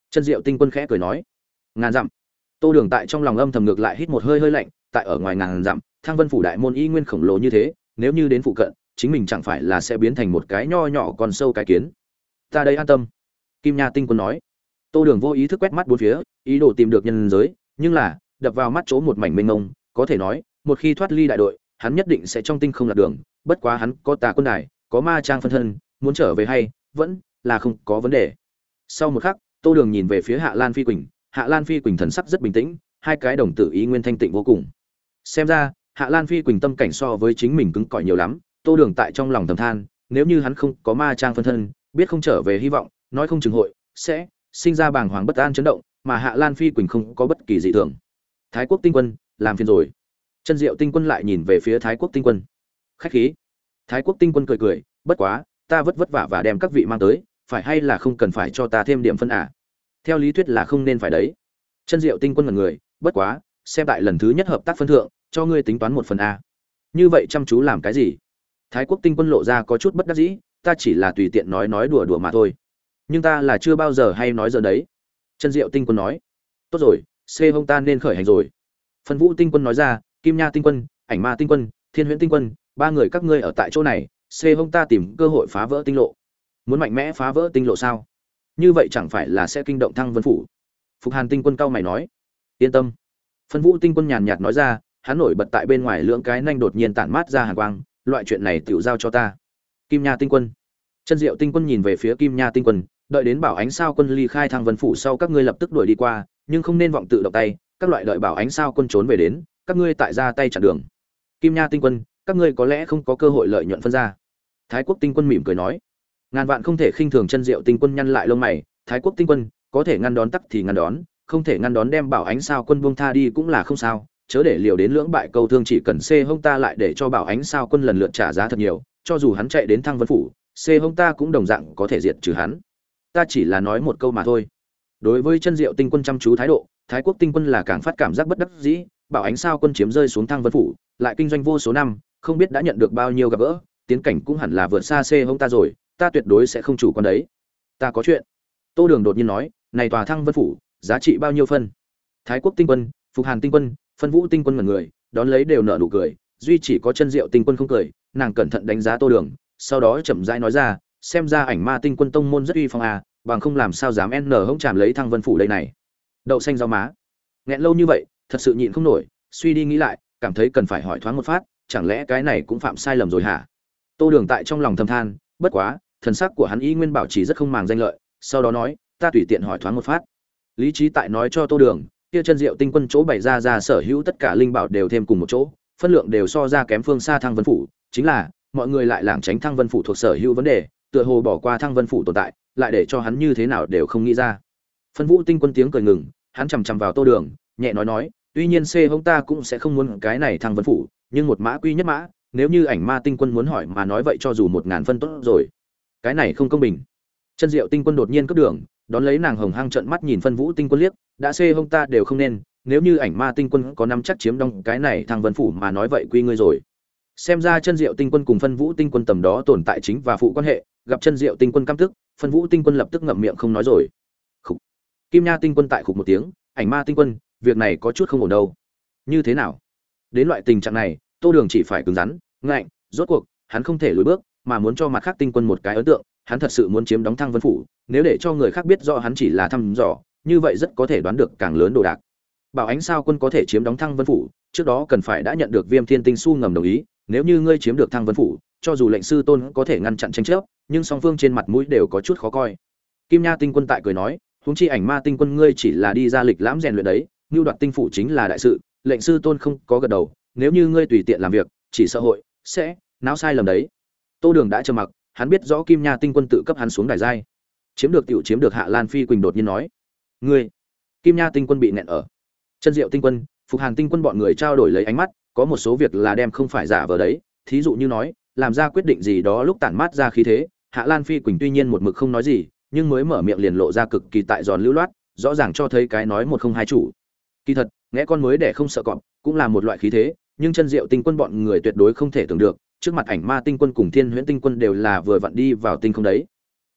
Chân diệu tinh quân khẽ cười nói, ngàn dặm. Tô đường tại trong lòng âm thầm ngược lại hít một hơi hơi lạnh, tại ở ngoài ngàn dặm Thang vân phủ đại môn y nguyên khổng lồ như thế, nếu như đến phụ cận, chính mình chẳng phải là sẽ biến thành một cái nho nhỏ còn sâu cái kiến. Ta đây an tâm. Kim nha tinh quân nói. Tô đường vô ý thức quét mắt bốn phía, ý đồ tìm được nhân giới, nhưng là, đập vào mắt chỗ một mảnh mênh mông, có thể nói, một khi thoát ly đại đội, hắn nhất định sẽ trong tinh không lạc đường, bất quá hắn có tà quân đài, có ma trang phân thân, muốn trở về hay, vẫn là không có vấn đề. Sau một khắc, tô đường nhìn về phía hạ lan phi quỳnh, hạ lan phi quỳnh thần sắc rất bình tĩnh, hai cái đồng tử ý nguyên thanh tịnh vô cùng. Xem ra hạ lan phi quỳnh tâm cảnh so với chính mình cứng cỏi nhiều lắm, tô đường tại trong lòng thầm than, nếu như hắn không có ma trang phân thân, biết không trở về hy vọng, nói không chừng hội sẽ sinh ra bàng hoàng bất an chấn động, mà hạ lan phi quỳnh không có bất kỳ dị thường. Thái quốc tinh quân, làm phiền rồi. Chân diệu tinh quân lại nhìn về phía thái quốc tinh quân. Khách khí. Thái quốc tinh quân cười cười, bất quá, ta vất vất vả và đem các vị mang tới, phải hay là không cần phải cho ta thêm điểm phân à? theo lý thuyết là không nên phải đấy. Chân diệu tinh quân là người, bất quá xem tại lần thứ nhất hợp tác phân thượng, cho ngươi tính toán một phần a. Như vậy chăm chú làm cái gì? Thái quốc tinh quân lộ ra có chút bất đắc dĩ, ta chỉ là tùy tiện nói nói đùa đùa mà thôi. Nhưng ta là chưa bao giờ hay nói giờ đấy. Chân diệu tinh quân nói. Tốt rồi xe hông ta nên khởi hành rồi. Phân vũ tinh quân nói ra, kim nha tinh quân, ảnh ma tinh quân, thiên huyễn tinh quân, ba người các ngươi ở tại chỗ này xe hông ta tìm cơ hội phá vỡ tinh lộ. Muốn mạnh mẽ phá vỡ tinh lộ sao? Như vậy chẳng phải là sẽ kinh động thăng vân phủ. Phục hàn tinh quân cao mày nói. Yên tâm phân vũ tinh quân nhàn nhạt nói ra, hắn nổi bật tại bên ngoài lưỡng cái nanh đột nhiên tản mát ra hàn quang, loại chuyện này tự giao cho ta. Kim nha tinh quân. Chân diệu tinh quân nhìn về phía kim nha tinh quân, đợi đến bảo ánh sao quân ly khai thang vân phủ sau các ngươi lập tức đuổi đi qua, nhưng không nên vọng tự động tay, các loại đợi bảo ánh sao quân trốn về đến, các ngươi tại ra tay chặn đường. Kim nha tinh quân, các ngươi có lẽ không có cơ hội lợi nhuận phân ra. Thái quốc tinh quân mỉm cười nói. Ngàn vạn không thể khinh thường chân diệu tinh quân nhăn lại lông mày. Thái quốc tinh quân, có thể ngăn đón tắc thì ngăn đón không thể ngăn đón đem bảo ánh sao quân buông tha đi cũng là không sao, chớ để liều đến lưỡng bại câu thương chỉ cần c hông ta lại để cho bảo ánh sao quân lần lượt trả giá thật nhiều, cho dù hắn chạy đến thăng vân phủ, c hông ta cũng đồng dạng có thể diệt trừ hắn. Ta chỉ là nói một câu mà thôi. Đối với chân diệu tinh quân chăm chú thái độ, thái quốc tinh quân là càng phát cảm giác bất đắc dĩ, bảo ánh sao quân chiếm rơi xuống thăng vân phủ, lại kinh doanh vô số năm, không biết đã nhận được bao nhiêu gặp gỡ, tiến cảnh cũng hẳn là vượt xa c hông ta rồi, ta tuyệt đối sẽ không chủ con đấy. Ta có chuyện. Tô đường đột nhiên nói, này tòa thăng vân phủ giá trị bao nhiêu phân? Thái quốc tinh quân, phục hàn tinh quân, phân vũ tinh quân mật người, đón lấy đều nợ nụ cười, duy chỉ có chân diệu tinh quân không cười, nàng cẩn thận đánh giá tô đường, sau đó chậm rãi nói ra, xem ra ảnh ma tinh quân tông môn rất uy phong à bằng không làm sao dám n hông chạm lấy thăng vân phủ đây này. Đậu xanh rau má. Nghẹn lâu như vậy, thật sự nhịn không nổi, suy đi nghĩ lại, cảm thấy cần phải hỏi thoáng một phát, chẳng lẽ cái này cũng phạm sai lầm rồi hả? Tô đường tại trong lòng thầm than, bất quá, thần sắc của hắn y nguyên bảo trì rất không màng danh lợi, sau đó nói, ta tùy tiện hỏi thoáng một phát lý trí tại nói cho tô đường, kia chân diệu tinh quân chỗ bày ra ra sở hữu tất cả linh bảo đều thêm cùng một chỗ, phân lượng đều so ra kém phương xa thăng vân phủ, chính là, mọi người lại lảng tránh thăng vân phủ thuộc sở hữu vấn đề, tựa hồ bỏ qua thăng vân phủ tồn tại, lại để cho hắn như thế nào đều không nghĩ ra. Phân vũ tinh quân tiếng cười ngừng, hắn chằm chằm vào tô đường, nhẹ nói nói, tuy nhiên c hông ta cũng sẽ không muốn cái này thăng vân phủ, nhưng một mã quy nhất mã, nếu như ảnh ma tinh quân muốn hỏi mà nói vậy cho dù một ngàn phân tốt rồi. Cái này không công bình. Chân diệu tinh quân đột nhiên cướp đường đón lấy nàng hồng hăng trợn mắt nhìn phân vũ tinh quân liếc, đã xê hông ta đều không nên, nếu như ảnh ma tinh quân có năm chắc chiếm đông cái này thằng vân phủ mà nói vậy quy ngươi rồi. Xem ra chân diệu tinh quân cùng phân vũ tinh quân tầm đó tồn tại chính và phụ quan hệ, gặp chân diệu tinh quân căm tức, phân vũ tinh quân lập tức ngậm miệng không nói rồi. Khục. kim nha tinh quân tại khục một tiếng, ảnh ma tinh quân, việc này có chút không ổn đâu. Như thế nào? Đến loại tình trạng này, tô đường chỉ phải cứng rắn, ngạnh, rốt cuộc, hắn không thể lùi bước, mà muốn cho mặt khác tinh quân một cái ấn tượng hắn thật sự muốn chiếm đóng thăng vân phủ, nếu để cho người khác biết rõ hắn chỉ là thăm dò, như vậy rất có thể đoán được càng lớn đồ đạc. Bảo ánh sao quân có thể chiếm đóng thăng vân phủ, trước đó cần phải đã nhận được viêm thiên tinh su ngầm đồng ý, nếu như ngươi chiếm được thăng vân phủ, cho dù lệnh sư tôn có thể ngăn chặn tranh chấp, nhưng song phương trên mặt mũi đều có chút khó coi. Kim nha tinh quân tại cười nói, huống chi ảnh ma tinh quân ngươi chỉ là đi ra lịch lãm rèn luyện đấy, ngưu đoạt tinh phủ chính là đại sự, lệnh sư tôn không có gật đầu, nếu như ngươi tùy tiện làm việc, chỉ sợ hội sẽ náo sai lầm đấy. Tô đường đã trầm mặc hắn biết rõ kim nha tinh quân tự cấp hắn xuống đài giai. Chiếm được tiểu chiếm được hạ lan phi quỳnh đột nhiên nói, ngươi, kim nha tinh quân bị nẹn ở. Chân diệu tinh quân, phục hàn tinh quân bọn người trao đổi lấy ánh mắt, có một số việc là đem không phải giả vờ đấy, thí dụ như nói, làm ra quyết định gì đó lúc tản mát ra khí thế, hạ lan phi quỳnh tuy nhiên một mực không nói gì, nhưng mới mở miệng liền lộ ra cực kỳ tại giòn lưu loát, rõ ràng cho thấy cái nói một không hai chủ. Kỳ thật, nghe con mới để không sợ cọp, cũng là một loại khí thế, nhưng chân diệu tinh quân bọn người tuyệt đối không thể tưởng được trước mặt ảnh ma tinh quân cùng thiên huyễn tinh quân đều là vừa vặn đi vào tinh không đấy.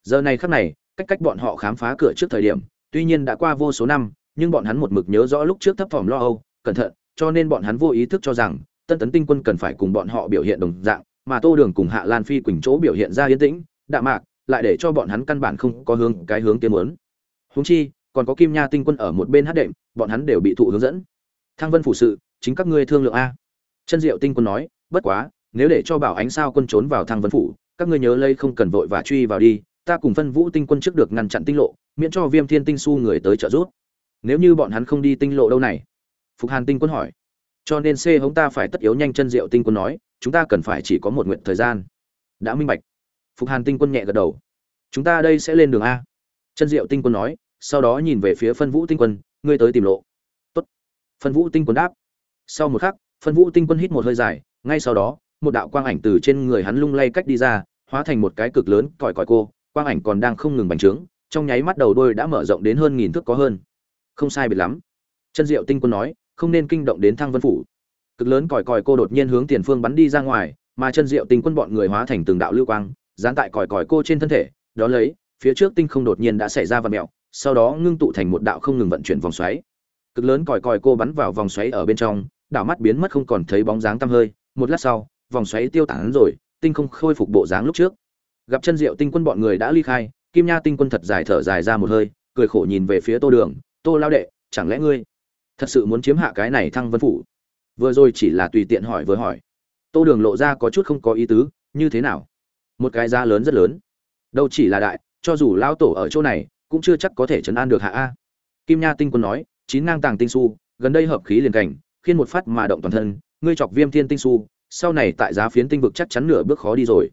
Giờ này khắc này, cách cách bọn họ khám phá cửa trước thời điểm, tuy nhiên đã qua vô số năm, nhưng bọn hắn một mực nhớ rõ lúc trước thấp thỏm lo âu, cẩn thận, cho nên bọn hắn vô ý thức cho rằng, tân tấn tinh quân cần phải cùng bọn họ biểu hiện đồng dạng, mà tô đường cùng hạ lan phi quỳnh chỗ biểu hiện ra yên tĩnh, đạm mạc, lại để cho bọn hắn căn bản không có hướng, cái hướng tiến muốn. Húng chi, còn có kim nha tinh quân ở một bên hát đệm, bọn hắn đều bị thụ hướng dẫn. Thăng vân phủ sự, chính các ngươi thương lượng a. Chân diệu tinh quân nói, bất quá nếu để cho bảo ánh sao quân trốn vào thang vân phủ, các ngươi nhớ lây không cần vội và truy vào đi, ta cùng phân vũ tinh quân trước được ngăn chặn tinh lộ, miễn cho viêm thiên tinh su người tới trợ giúp. Nếu như bọn hắn không đi tinh lộ đâu này? Phục hàn tinh quân hỏi. Cho nên c hống ta phải tất yếu nhanh chân diệu tinh quân nói, chúng ta cần phải chỉ có một nguyện thời gian. Đã minh bạch. Phục hàn tinh quân nhẹ gật đầu. Chúng ta đây sẽ lên đường a. Chân diệu tinh quân nói, sau đó nhìn về phía phân vũ tinh quân, ngươi tới tìm lộ. Tốt. phân vũ tinh quân đáp. Sau một khắc, phân vũ tinh quân hít một hơi dài, ngay sau đó một đạo quang ảnh từ trên người hắn lung lay cách đi ra hóa thành một cái cực lớn còi còi cô. Quang ảnh còn đang không ngừng bành trướng trong nháy mắt đầu đôi đã mở rộng đến hơn nghìn thước có hơn. Không sai biệt lắm. Chân diệu tinh quân nói không nên kinh động đến thăng vân phủ. Cực lớn còi còi cô đột nhiên hướng tiền phương bắn đi ra ngoài mà chân diệu tinh quân bọn người hóa thành từng đạo lưu quang dán tại còi còi cô trên thân thể đó lấy phía trước tinh không đột nhiên đã xảy ra vật mèo, sau đó ngưng tụ thành một đạo không ngừng vận chuyển vòng xoáy. Cực lớn còi còi cô bắn vào vòng xoáy ở bên trong đảo mắt biến mất không còn thấy bóng dáng tăm hơi. Một lát sau vòng xoáy tiêu tán rồi, tinh không khôi phục bộ dáng lúc trước. Gặp chân diệu tinh quân bọn người đã ly khai, kim nha tinh quân thật dài thở dài ra một hơi, cười khổ nhìn về phía tô đường, tô lao đệ, chẳng lẽ ngươi thật sự muốn chiếm hạ cái này thăng vân phủ? Vừa rồi chỉ là tùy tiện hỏi vừa hỏi. Tô đường lộ ra có chút không có ý tứ, như thế nào? Một cái giá lớn rất lớn. Đâu chỉ là đại, cho dù lao tổ ở chỗ này, cũng chưa chắc có thể chấn an được hạ a. Kim nha tinh quân nói, chín ngang tàng tinh su gần đây hợp khí liền cảnh khiến một phát mà động toàn thân, ngươi chọc viêm thiên tinh su sau này tại giá phiến tinh vực chắc chắn nửa bước khó đi rồi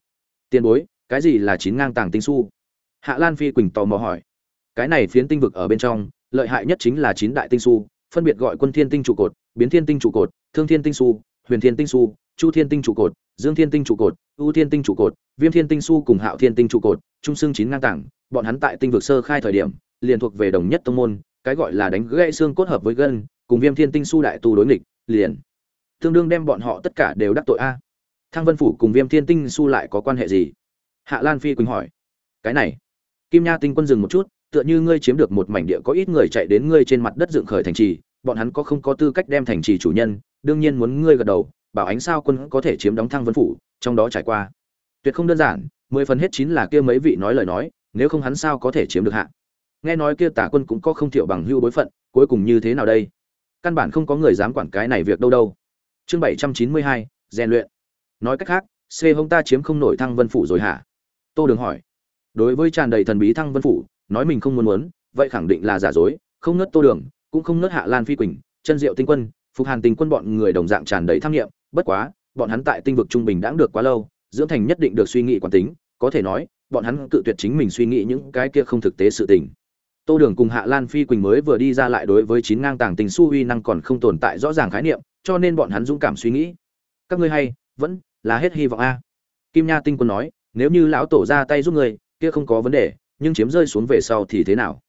tiền bối cái gì là chín ngang tàng tinh su hạ lan phi quỳnh tò mò hỏi cái này phiến tinh vực ở bên trong lợi hại nhất chính là chín đại tinh su phân biệt gọi quân thiên tinh trụ cột biến thiên tinh trụ cột thương thiên tinh su huyền thiên tinh su chu thiên tinh trụ cột dương thiên tinh trụ cột ưu thiên tinh trụ cột viêm thiên tinh su cùng hạo thiên tinh trụ cột trung xương chín ngang tảng bọn hắn tại tinh vực sơ khai thời điểm liền thuộc về đồng nhất tông môn cái gọi là đánh gãy xương cốt hợp với gân cùng viêm thiên tinh su đại tu đối nghịch liền tương đương đem bọn họ tất cả đều đắc tội a. Thăng vân phủ cùng viêm thiên tinh su lại có quan hệ gì? Hạ lan phi quỳnh hỏi. Cái này, kim nha tinh quân dừng một chút, tựa như ngươi chiếm được một mảnh địa có ít người chạy đến ngươi trên mặt đất dựng khởi thành trì, bọn hắn có không có tư cách đem thành trì chủ nhân, đương nhiên muốn ngươi gật đầu, bảo ánh sao quân có thể chiếm đóng thăng vân phủ, trong đó trải qua. Tuyệt không đơn giản, mười phần hết chín là kia mấy vị nói lời nói, nếu không hắn sao có thể chiếm được hạ? Nghe nói kia tả quân cũng có không thiệu bằng hưu bối phận, cuối cùng như thế nào đây? Căn bản không có người dám quản cái này việc đâu đâu chương bảy trăm chín mươi hai, rèn luyện. Nói cách khác, c hông ta chiếm không nổi thăng vân phủ rồi hả? Tô đường hỏi. Đối với tràn đầy thần bí thăng vân phủ, nói mình không muốn muốn, vậy khẳng định là giả dối, không nớt tô đường, cũng không nớt hạ lan phi quỳnh, chân diệu tinh quân, phục hàn tinh quân bọn người đồng dạng tràn đầy tham nghiệm, bất quá, bọn hắn tại tinh vực trung bình đã được quá lâu, dưỡng thành nhất định được suy nghĩ quán tính, có thể nói, bọn hắn tự tuyệt chính mình suy nghĩ những cái kia không thực tế sự tình. Tô đường cùng hạ lan phi quỳnh mới vừa đi ra lại đối với chín ngang tàng tình su uy năng còn không tồn tại rõ ràng khái niệm cho nên bọn hắn dũng cảm suy nghĩ. Các ngươi hay, vẫn là hết hy vọng a. Kim nha tinh quân nói, nếu như lão tổ ra tay giúp người kia không có vấn đề, nhưng chiếm rơi xuống về sau thì thế nào?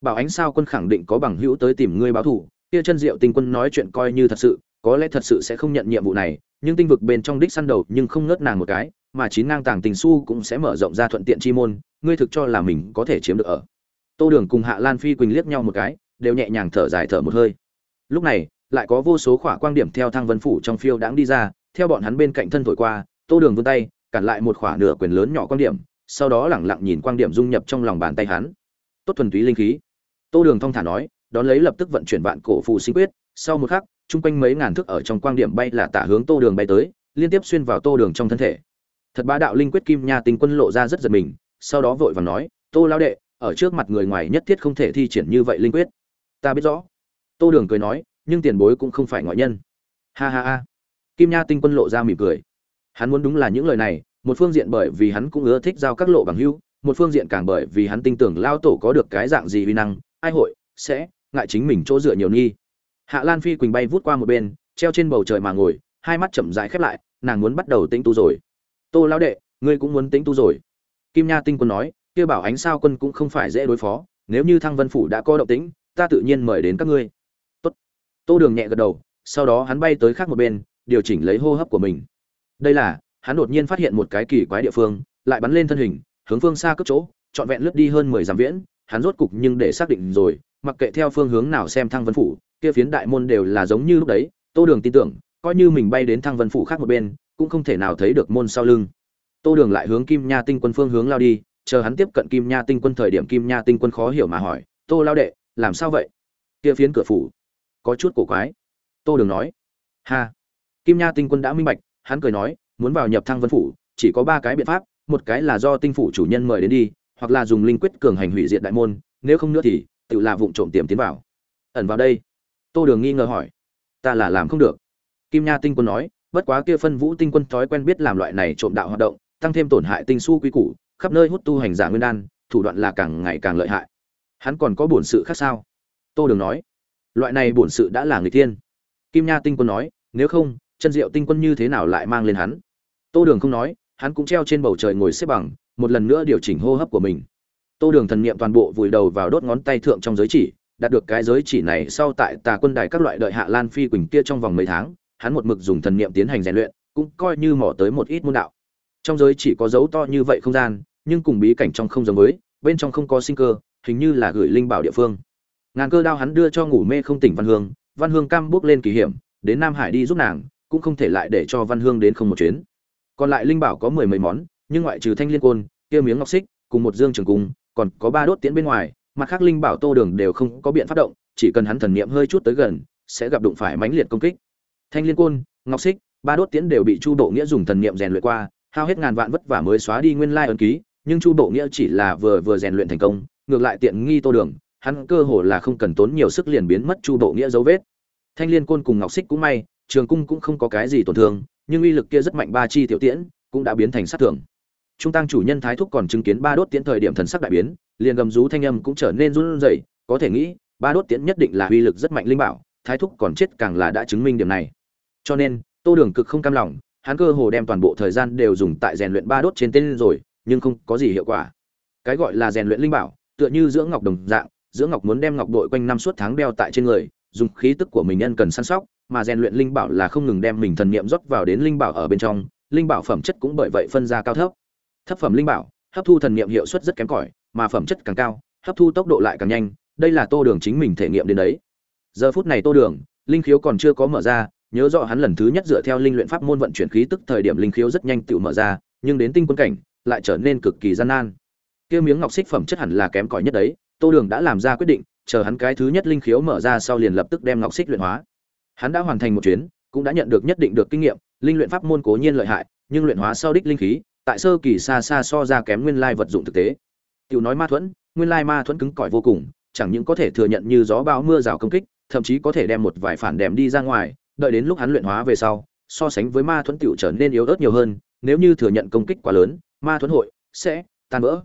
Bảo ánh sao quân khẳng định có bằng hữu tới tìm ngươi báo thù, kia chân diệu tinh quân nói chuyện coi như thật sự, có lẽ thật sự sẽ không nhận nhiệm vụ này, nhưng tinh vực bên trong đích săn đầu nhưng không ngớt nàng một cái, mà chín ngang tàng tình su cũng sẽ mở rộng ra thuận tiện chi môn, ngươi thực cho là mình có thể chiếm được ở. Tô đường cùng hạ lan phi quỳnh liếc nhau một cái, đều nhẹ nhàng thở dài thở một hơi. Lúc này lại có vô số khỏa quang điểm theo thang vân phủ trong phiêu đãng đi ra, theo bọn hắn bên cạnh thân thổi qua, tô đường vươn tay, cản lại một khỏa nửa quyền lớn nhỏ quang điểm, sau đó lẳng lặng nhìn quang điểm dung nhập trong lòng bàn tay hắn. Tốt thuần túy linh khí. Tô đường thong thả nói, đón lấy lập tức vận chuyển vạn cổ phù sinh quyết, sau một khắc, chung quanh mấy ngàn thước ở trong quang điểm bay là tả hướng tô đường bay tới, liên tiếp xuyên vào tô đường trong thân thể. Thật bá đạo linh quyết kim nha tinh quân lộ ra rất giật mình, sau đó vội vàng nói, tô lao đệ, ở trước mặt người ngoài nhất thiết không thể thi triển như vậy linh quyết. Ta biết rõ. Tô đường cười nói nhưng tiền bối cũng không phải ngoại nhân. Ha ha ha. Kim nha tinh quân lộ ra mỉm cười. Hắn muốn đúng là những lời này, một phương diện bởi vì hắn cũng ưa thích giao các lộ bằng hữu, một phương diện càng bởi vì hắn tin tưởng lao tổ có được cái dạng gì uy năng, ai hội, sẽ, ngại chính mình chỗ dựa nhiều nghi. Hạ lan phi quỳnh bay vút qua một bên, treo trên bầu trời mà ngồi, hai mắt chậm rãi khép lại, nàng muốn bắt đầu tĩnh tu rồi. Tô lão đệ, ngươi cũng muốn tĩnh tu rồi. Kim nha tinh quân nói, kia bảo ánh sao quân cũng không phải dễ đối phó, nếu như thăng vân phủ đã có động tĩnh, ta tự nhiên mời đến các ngươi tô đường nhẹ gật đầu, sau đó hắn bay tới khác một bên, điều chỉnh lấy hô hấp của mình. Đây là, hắn đột nhiên phát hiện một cái kỳ quái địa phương, lại bắn lên thân hình, hướng phương xa cấp chỗ, trọn vẹn lướt đi hơn mười dặm viễn, hắn rốt cục nhưng để xác định rồi, mặc kệ theo phương hướng nào xem thăng vân phủ, kia phiến đại môn đều là giống như lúc đấy, tô đường tin tưởng, coi như mình bay đến thăng vân phủ khác một bên, cũng không thể nào thấy được môn sau lưng. Tô đường lại hướng kim nha tinh quân phương hướng lao đi, chờ hắn tiếp cận kim nha tinh quân thời điểm kim nha tinh quân khó hiểu mà hỏi, tô lao đệ, làm sao vậy? Kia phiến cửa phủ có chút cổ quái. Tô đường nói, ha. Kim nha tinh quân đã minh bạch, hắn cười nói, muốn vào nhập thăng vân phủ, chỉ có ba cái biện pháp, một cái là do tinh phủ chủ nhân mời đến đi, hoặc là dùng linh quyết cường hành hủy diệt đại môn, nếu không nữa thì, tự là vụng trộm tiềm tiến vào. Ẩn vào đây. Tô đường nghi ngờ hỏi, ta là làm không được. Kim nha tinh quân nói, bất quá kia phân vũ tinh quân thói quen biết làm loại này trộm đạo hoạt động, tăng thêm tổn hại tinh su quý củ, khắp nơi hút tu hành giả nguyên đan, thủ đoạn là càng ngày càng lợi hại. Hắn còn có bổn sự khác sao? Tô đường nói loại này bổn sự đã là người tiên kim nha tinh quân nói, nếu không, chân diệu tinh quân như thế nào lại mang lên hắn? Tô đường không nói, hắn cũng treo trên bầu trời ngồi xếp bằng, một lần nữa điều chỉnh hô hấp của mình. Tô đường thần niệm toàn bộ vùi đầu vào đốt ngón tay thượng trong giới chỉ, đạt được cái giới chỉ này sau tại tà quân đài các loại đợi hạ lan phi quỳnh kia trong vòng mấy tháng, hắn một mực dùng thần niệm tiến hành rèn luyện, cũng coi như mỏ tới một ít môn đạo. Trong giới chỉ có dấu to như vậy không gian, nhưng cùng bí cảnh trong không giống với, bên trong không có sinh cơ, hình như là gửi linh bảo địa phương ngàn cơ đao hắn đưa cho ngủ mê không tỉnh văn hương văn hương cam bước lên kỳ hiểm, đến nam hải đi giúp nàng, cũng không thể lại để cho văn hương đến không một chuyến. Còn lại linh bảo có mười mấy món, nhưng ngoại trừ thanh liên côn, kia miếng ngọc xích, cùng một dương trường cung, còn có ba đốt tiễn bên ngoài, mặt khác linh bảo tô đường đều không có biện phát động, chỉ cần hắn thần niệm hơi chút tới gần, sẽ gặp đụng phải mãnh liệt công kích. Thanh liên côn, ngọc xích, ba đốt tiễn đều bị chu độ nghĩa dùng thần niệm rèn luyện qua, hao hết ngàn vạn vất vả mới xóa đi nguyên lai ấn ký, nhưng chu độ nghĩa chỉ là vừa vừa rèn luyện thành công, ngược lại tiện nghi tô đường hắn cơ hồ là không cần tốn nhiều sức liền biến mất chu bộ nghĩa dấu vết. Thanh liên côn cùng ngọc xích cũng may, trường cung cũng không có cái gì tổn thương, nhưng uy lực kia rất mạnh ba chi tiểu tiễn cũng đã biến thành sát thường trung tăng chủ nhân thái thúc còn chứng kiến ba đốt tiễn thời điểm thần sắc đại biến, liền gầm rú thanh âm cũng trở nên run rẩy, có thể nghĩ, ba đốt tiễn nhất định là uy lực rất mạnh linh bảo, thái thúc còn chết càng là đã chứng minh điểm này. Cho nên, tô đường cực không cam lòng, hắn cơ hồ đem toàn bộ thời gian đều dùng tại rèn luyện ba đốt trên tên rồi, nhưng không có gì hiệu quả. Cái gọi là rèn luyện linh bảo, tựa như dưỡng ngọc đồng dạng dưỡng ngọc muốn đem ngọc đội quanh năm suốt tháng đeo tại trên người, dùng khí tức của mình nhân cần săn sóc, mà rèn luyện linh bảo là không ngừng đem mình thần niệm rót vào đến linh bảo ở bên trong, linh bảo phẩm chất cũng bởi vậy phân ra cao thấp. Thấp phẩm linh bảo, hấp thu thần niệm hiệu suất rất kém cỏi, mà phẩm chất càng cao, hấp thu tốc độ lại càng nhanh, đây là tô đường chính mình thể nghiệm đến đấy. Giờ phút này tô đường, linh khiếu còn chưa có mở ra, nhớ rõ hắn lần thứ nhất dựa theo linh luyện pháp môn vận chuyển khí tức thời điểm linh khiếu rất nhanh tự mở ra, nhưng đến tinh quân cảnh, lại trở nên cực kỳ gian nan. Kia miếng ngọc xích phẩm chất hẳn là kém cỏi nhất đấy tô đường đã làm ra quyết định, chờ hắn cái thứ nhất linh khiếu mở ra sau liền lập tức đem ngọc xích luyện hóa. Hắn đã hoàn thành một chuyến, cũng đã nhận được nhất định được kinh nghiệm, linh luyện pháp môn cố nhiên lợi hại, nhưng luyện hóa sau đích linh khí, tại sơ kỳ xa xa so ra kém nguyên lai vật dụng thực tế. Tiểu nói ma thuẫn, nguyên lai ma thuẫn cứng cỏi vô cùng, chẳng những có thể thừa nhận như gió bão mưa rào công kích, thậm chí có thể đem một vài phản đệm đi ra ngoài, đợi đến lúc hắn luyện hóa về sau, so sánh với ma thuẫn tiểu trở nên yếu ớt nhiều hơn, nếu như thừa nhận công kích quá lớn, ma thuẫn hội sẽ tan vỡ.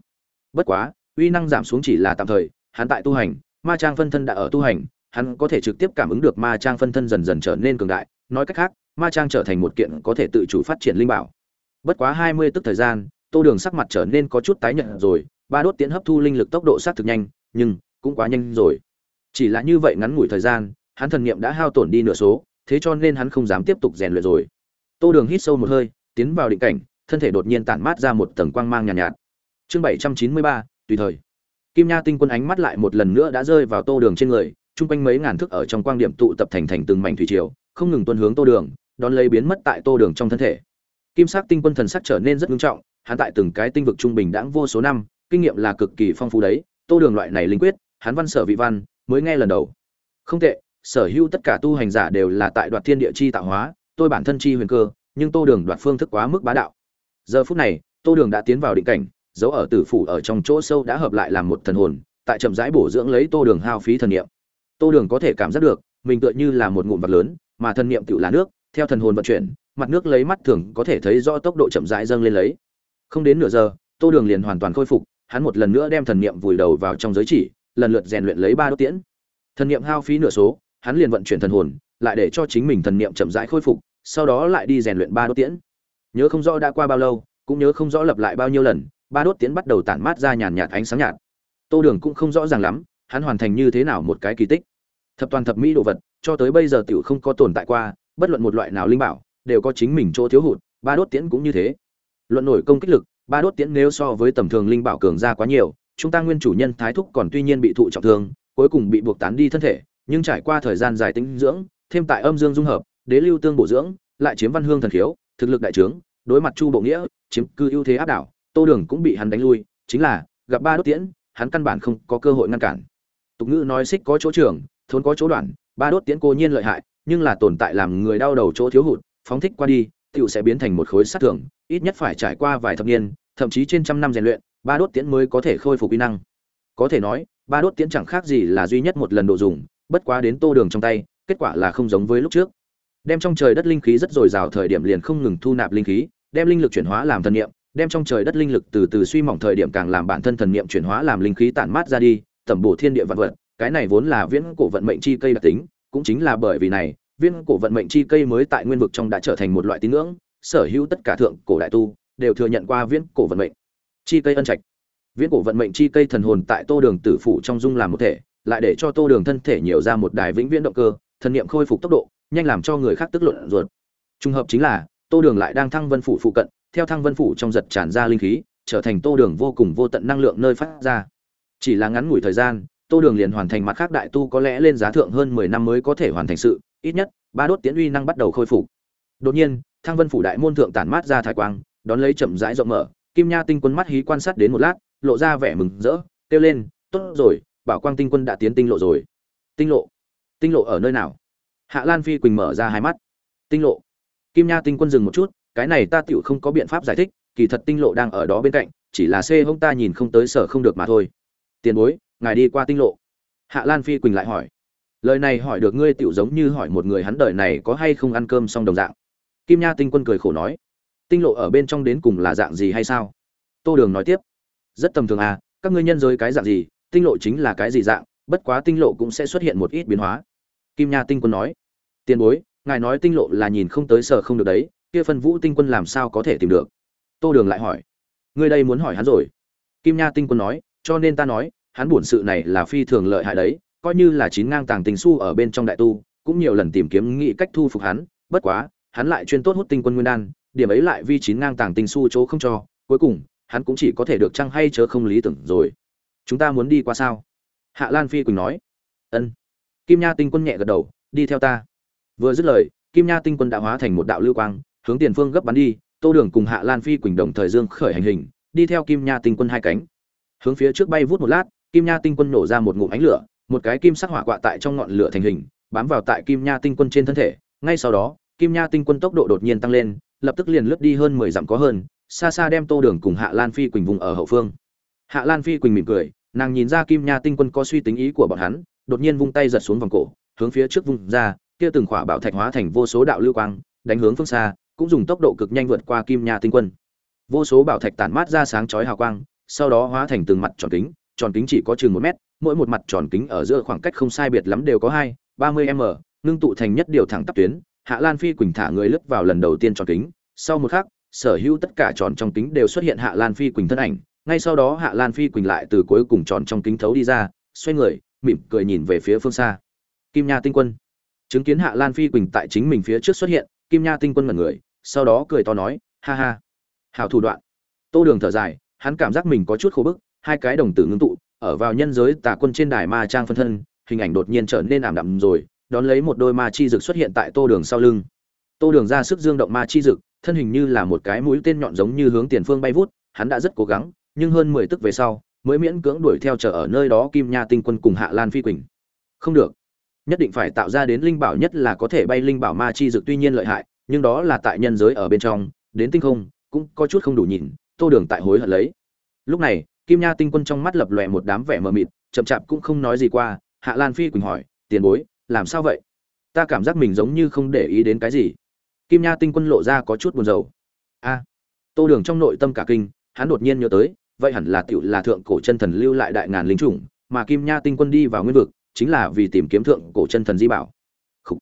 Bất quá uy năng giảm xuống chỉ là tạm thời hắn tại tu hành ma trang phân thân đã ở tu hành hắn có thể trực tiếp cảm ứng được ma trang phân thân dần dần trở nên cường đại. Nói cách khác ma trang trở thành một kiện có thể tự chủ phát triển linh bảo. Bất quá hai mươi tức thời gian tô đường sắc mặt trở nên có chút tái nhợt rồi ba đốt tiến hấp thu linh lực tốc độ sát thực nhanh nhưng cũng quá nhanh rồi. Chỉ là như vậy ngắn ngủi thời gian hắn thần niệm đã hao tổn đi nửa số thế cho nên hắn không dám tiếp tục rèn luyện rồi. Tô đường hít sâu một hơi tiến vào định cảnh thân thể đột nhiên tản mát ra một tầng quang mang nhàn nhạt, nhạt. Chương bảy trăm chín mươi ba tùy thời. Kim nha tinh quân ánh mắt lại một lần nữa đã rơi vào tô đường trên người, chung quanh mấy ngàn thước ở trong quang điểm tụ tập thành thành từng mảnh thủy triều, không ngừng tuân hướng tô đường, đón lấy biến mất tại tô đường trong thân thể. Kim sắc tinh quân thần sắc trở nên rất nghiêm trọng, hắn tại từng cái tinh vực trung bình đãng vô số năm, kinh nghiệm là cực kỳ phong phú đấy, tô đường loại này linh quyết, hắn văn sở vị văn, mới nghe lần đầu. Không tệ, sở hữu tất cả tu hành giả đều là tại đoạt thiên địa chi tạo hóa, tôi bản thân chi huyền cơ, nhưng tô đường đoạt phương thức quá mức bá đạo. Giờ phút này, tô đường đã tiến vào định cảnh dấu ở tử phủ ở trong chỗ sâu đã hợp lại làm một thần hồn, tại chậm rãi bổ dưỡng lấy tô đường hao phí thần niệm. Tô đường có thể cảm giác được, mình tựa như là một ngụm vật lớn, mà thần niệm tự là nước, theo thần hồn vận chuyển, mặt nước lấy mắt thường có thể thấy rõ tốc độ chậm rãi dâng lên lấy. Không đến nửa giờ, tô đường liền hoàn toàn khôi phục, hắn một lần nữa đem thần niệm vùi đầu vào trong giới chỉ, lần lượt rèn luyện lấy ba đốt tiễn. Thần niệm hao phí nửa số, hắn liền vận chuyển thần hồn, lại để cho chính mình thần niệm chậm rãi khôi phục, sau đó lại đi rèn luyện ba đốt tiễn. Nhớ không rõ đã qua bao lâu, cũng nhớ không rõ lặp lại bao nhiêu lần ba đốt tiến bắt đầu tản mát ra nhàn nhạt ánh sáng nhạt. Tô đường cũng không rõ ràng lắm, hắn hoàn thành như thế nào một cái kỳ tích. Thập toàn thập mỹ đồ vật, cho tới bây giờ tiểu không có tồn tại qua, bất luận một loại nào linh bảo, đều có chính mình chỗ thiếu hụt, ba đốt tiễn cũng như thế. Luận nổi công kích lực, ba đốt tiễn nếu so với tầm thường linh bảo cường ra quá nhiều, chúng ta nguyên chủ nhân thái thúc còn tuy nhiên bị thụ trọng thương, cuối cùng bị buộc tán đi thân thể, nhưng trải qua thời gian dài tính dưỡng, thêm tại âm dương dung hợp, đế lưu tương bổ dưỡng, lại chiếm văn hương thần khiếu, thực lực đại trướng, đối mặt chu bộ nghĩa, chiếm cư ưu thế áp đảo tô đường cũng bị hắn đánh lui, chính là, gặp ba đốt tiễn, hắn căn bản không có cơ hội ngăn cản. Tục ngữ nói xích có chỗ trưởng thốn có chỗ đoạn, ba đốt tiễn cô nhiên lợi hại, nhưng là tồn tại làm người đau đầu chỗ thiếu hụt, phóng thích qua đi tựu sẽ biến thành một khối sát thường, ít nhất phải trải qua vài thập niên, thậm chí trên trăm năm rèn luyện, ba đốt tiễn mới có thể khôi phục kỹ năng. Có thể nói, ba đốt tiễn chẳng khác gì là duy nhất một lần độ dùng, bất quá đến tô đường trong tay, kết quả là không giống với lúc trước. Đem trong trời đất linh khí rất dồi dào thời điểm liền không ngừng thu nạp linh khí, đem linh lực chuyển hóa làm thân niệm đem trong trời đất linh lực từ từ suy mỏng thời điểm càng làm bản thân thần niệm chuyển hóa làm linh khí tản mát ra đi, tẩm bổ thiên địa vạn vật. Cái này vốn là viễn cổ vận mệnh chi cây đặc tính, cũng chính là bởi vì này viên cổ vận mệnh chi cây mới tại nguyên vực trong đã trở thành một loại tín ngưỡng, sở hữu tất cả thượng cổ đại tu đều thừa nhận qua viễn cổ vận mệnh chi cây ân trạch. Viễn cổ vận mệnh chi cây thần hồn tại tô đường tử phủ trong dung làm một thể, lại để cho tô đường thân thể nhiều ra một đài vĩnh viễn động cơ, thần niệm khôi phục tốc độ, nhanh làm cho người khác tức luận ruột. Trùng hợp chính là tô đường lại đang thăng vân phủ phụ cận, theo thăng vân phủ trong giật tràn ra linh khí, trở thành tô đường vô cùng vô tận năng lượng nơi phát ra. Chỉ là ngắn ngủi thời gian, tô đường liền hoàn thành mặt khác đại tu có lẽ lên giá thượng hơn mười năm mới có thể hoàn thành sự, ít nhất, ba đốt tiễn uy năng bắt đầu khôi phục. Đột nhiên, thăng vân phủ đại môn thượng tản mát ra thái quang, đón lấy chậm rãi rộng mở, kim nha tinh quân mắt hí quan sát đến một lát, lộ ra vẻ mừng rỡ, kêu lên, tốt rồi, bảo quang tinh quân đã tiến tinh lộ rồi. Tinh lộ? Tinh lộ ở nơi nào? Hạ lan phi quỳnh mở ra hai mắt. Tinh lộ? Kim nha tinh quân dừng một chút, cái này ta tiểu không có biện pháp giải thích, kỳ thật tinh lộ đang ở đó bên cạnh, chỉ là c hông ta nhìn không tới sở không được mà thôi. Tiền bối, ngài đi qua tinh lộ. Hạ lan phi quỳnh lại hỏi. Lời này hỏi được ngươi tiểu giống như hỏi một người hắn đời này có hay không ăn cơm xong đồng dạng. Kim nha tinh quân cười khổ nói. Tinh lộ ở bên trong đến cùng là dạng gì hay sao? Tô đường nói tiếp. Rất tầm thường à các ngươi nhân giới cái dạng gì, tinh lộ chính là cái gì dạng, bất quá tinh lộ cũng sẽ xuất hiện một ít biến hóa. Kim nha tinh quân nói. Tiền bối ngài nói tinh lộ là nhìn không tới sở không được đấy, kia phân vũ tinh quân làm sao có thể tìm được? Tô đường lại hỏi. Ngươi đây muốn hỏi hắn rồi. Kim nha tinh quân nói, cho nên ta nói, hắn buồn sự này là phi thường lợi hại đấy, coi như là chín ngang tàng tình su ở bên trong đại tu, cũng nhiều lần tìm kiếm nghị cách thu phục hắn, bất quá, hắn lại chuyên tốt hút tinh quân nguyên đan, điểm ấy lại vi chín ngang tàng tình su chỗ không cho, cuối cùng, hắn cũng chỉ có thể được chăng hay chớ không lý tưởng rồi. Chúng ta muốn đi qua sao? Hạ lan phi quỳnh nói. Ân. Kim nha tinh quân nhẹ gật đầu, đi theo ta vừa dứt lời, kim nha tinh quân đã hóa thành một đạo lưu quang, hướng tiền phương gấp bắn đi, tô đường cùng hạ lan phi quỳnh đồng thời dương khởi hành hình, đi theo kim nha tinh quân hai cánh. Hướng phía trước bay vút một lát, kim nha tinh quân nổ ra một ngụm ánh lửa, một cái kim sắc hỏa quạ tại trong ngọn lửa thành hình, bám vào tại kim nha tinh quân trên thân thể. Ngay sau đó, kim nha tinh quân tốc độ đột nhiên tăng lên, lập tức liền lướt đi hơn mười dặm có hơn, xa xa đem tô đường cùng hạ lan phi quỳnh vùng ở hậu phương. Hạ lan phi quỳnh mỉm cười, nàng nhìn ra kim nha tinh quân có suy tính ý của bọn hắn, đột nhiên vung tay giật xuống vòng cổ, hướng phía trước vùng ra kia từng khỏa bảo thạch hóa thành vô số đạo lưu quang, đánh hướng phương xa, cũng dùng tốc độ cực nhanh vượt qua kim nha tinh quân. Vô số bảo thạch tản mát ra sáng chói hào quang, sau đó hóa thành từng mặt tròn kính tròn kính chỉ có chừng một mét, mỗi một mặt tròn kính ở giữa khoảng cách không sai biệt lắm đều có hai, ba mươi m, ngưng tụ thành nhất điều thẳng tắp tuyến, hạ lan phi quỳnh thả người lướt vào lần đầu tiên tròn kính, sau một khắc, sở hữu tất cả tròn trong kính đều xuất hiện hạ lan phi quỳnh thân ảnh, ngay sau đó hạ lan phi quỳnh lại từ cuối cùng tròn trong kính thấu đi ra, xoay người, mỉm cười nhìn về phía phương xa. Kim nha tinh quân chứng kiến hạ lan phi quỳnh tại chính mình phía trước xuất hiện, kim nha tinh quân mật người, sau đó cười to nói, ha ha, hảo thủ đoạn. Tô đường thở dài, hắn cảm giác mình có chút khô bức, hai cái đồng tử ngưng tụ, ở vào nhân giới tà quân trên đài ma trang phân thân, hình ảnh đột nhiên trở nên ảm đạm rồi, đón lấy một đôi ma chi dực xuất hiện tại tô đường sau lưng. Tô đường ra sức dương động ma chi dực, thân hình như là một cái mũi tên nhọn giống như hướng tiền phương bay vút, hắn đã rất cố gắng, nhưng hơn mười tức về sau, mới miễn cưỡng đuổi theo chờ ở nơi đó kim nha tinh quân cùng hạ lan phi quỳnh. Không được nhất định phải tạo ra đến linh bảo nhất là có thể bay linh bảo ma chi dược tuy nhiên lợi hại, nhưng đó là tại nhân giới ở bên trong, đến tinh không cũng có chút không đủ nhìn, tô đường tại hối hận lấy. Lúc này, kim nha tinh quân trong mắt lập lòe một đám vẻ mờ mịt, chậm chạp cũng không nói gì qua, hạ lan phi quỳnh hỏi, tiền bối, làm sao vậy? Ta cảm giác mình giống như không để ý đến cái gì. Kim nha tinh quân lộ ra có chút buồn rầu. A, tô đường trong nội tâm cả kinh, hắn đột nhiên nhớ tới, vậy hẳn là tiểu là thượng cổ chân thần lưu lại đại ngàn linh chủng, mà kim nha tinh quân đi vào nguyên vực chính là vì tìm kiếm thượng cổ chân thần di bảo. Khủ.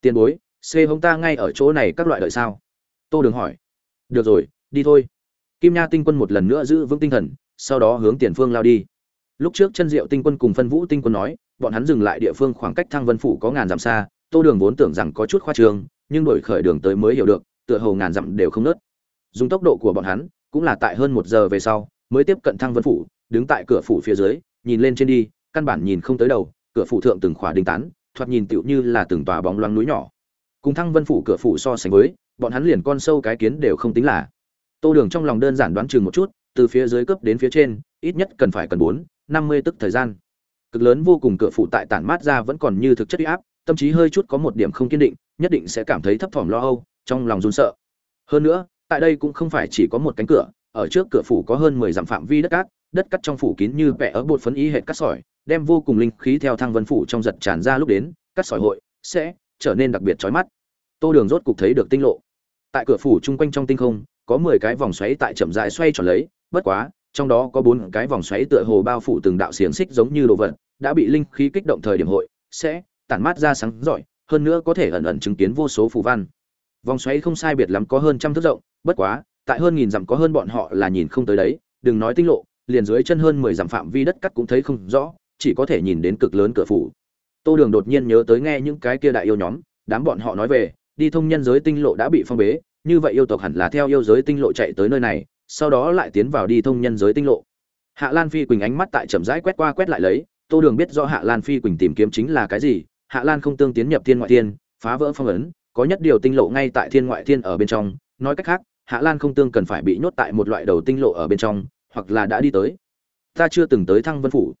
tiền bối xê hông ta ngay ở chỗ này các loại đợi sao? Tô đường hỏi. Được rồi, đi thôi. Kim nha tinh quân một lần nữa giữ vững tinh thần, sau đó hướng tiền phương lao đi. Lúc trước chân diệu tinh quân cùng phân vũ tinh quân nói, bọn hắn dừng lại địa phương khoảng cách thăng vân phủ có ngàn dặm xa, tô đường vốn tưởng rằng có chút khoa trương, nhưng đổi khởi đường tới mới hiểu được, tựa hồ ngàn dặm đều không nớt dùng tốc độ của bọn hắn, cũng là tại hơn một giờ về sau, mới tiếp cận thăng vân phủ, đứng tại cửa phủ phía dưới, nhìn lên trên đi, căn bản nhìn không tới đầu cửa phủ thượng từng khỏa đình tán, thoạt nhìn tựu như là từng tòa bóng loáng núi nhỏ. Cùng thăng vân phủ cửa phủ so sánh với, bọn hắn liền con sâu cái kiến đều không tính là. Tô đường trong lòng đơn giản đoán chừng một chút, từ phía dưới cấp đến phía trên, ít nhất cần phải cần bốn, năm mươi tức thời gian. Cực lớn vô cùng cửa phủ tại tản mát ra vẫn còn như thực chất uy áp, tâm trí hơi chút có một điểm không kiên định, nhất định sẽ cảm thấy thấp thỏm lo âu, trong lòng run sợ. Hơn nữa, tại đây cũng không phải chỉ có một cánh cửa, ở trước cửa phủ có hơn mười dặm phạm vi đất cát, đất cắt trong phủ kín như vẽ ở bột phấn ý hệ cắt sỏi đem vô cùng linh khí theo thang vân phủ trong giật tràn ra lúc đến, cắt sỏi hội sẽ trở nên đặc biệt chói mắt. Tô đường rốt cục thấy được tinh lộ. Tại cửa phủ chung quanh trong tinh không, có mười cái vòng xoáy tại chậm rãi xoay tròn lấy, bất quá, trong đó có bốn cái vòng xoáy tựa hồ bao phủ từng đạo xiềng xích giống như đồ vật, đã bị linh khí kích động thời điểm hội sẽ tản mát ra sáng giỏi hơn nữa có thể ẩn ẩn chứng kiến vô số phù văn. Vòng xoáy không sai biệt lắm có hơn trăm thước rộng, bất quá, tại hơn nghìn dặm có hơn bọn họ là nhìn không tới đấy, đừng nói tinh lộ, liền dưới chân hơn mười dặm phạm vi đất cắt cũng thấy không rõ chỉ có thể nhìn đến cực lớn cửa phủ. Tô đường đột nhiên nhớ tới nghe những cái kia đại yêu nhóm, đám bọn họ nói về, đi thông nhân giới tinh lộ đã bị phong bế, như vậy yêu tộc hẳn là theo yêu giới tinh lộ chạy tới nơi này, sau đó lại tiến vào đi thông nhân giới tinh lộ. Hạ lan phi quỳnh ánh mắt tại chậm rãi quét qua quét lại lấy, tô đường biết rõ hạ lan phi quỳnh tìm kiếm chính là cái gì, hạ lan không tương tiến nhập thiên ngoại thiên, phá vỡ phong ấn, có nhất điều tinh lộ ngay tại thiên ngoại thiên ở bên trong, nói cách khác, hạ lan không tương cần phải bị nhốt tại một loại đầu tinh lộ ở bên trong, hoặc là đã đi tới. Ta chưa từng tới thăng vân phủ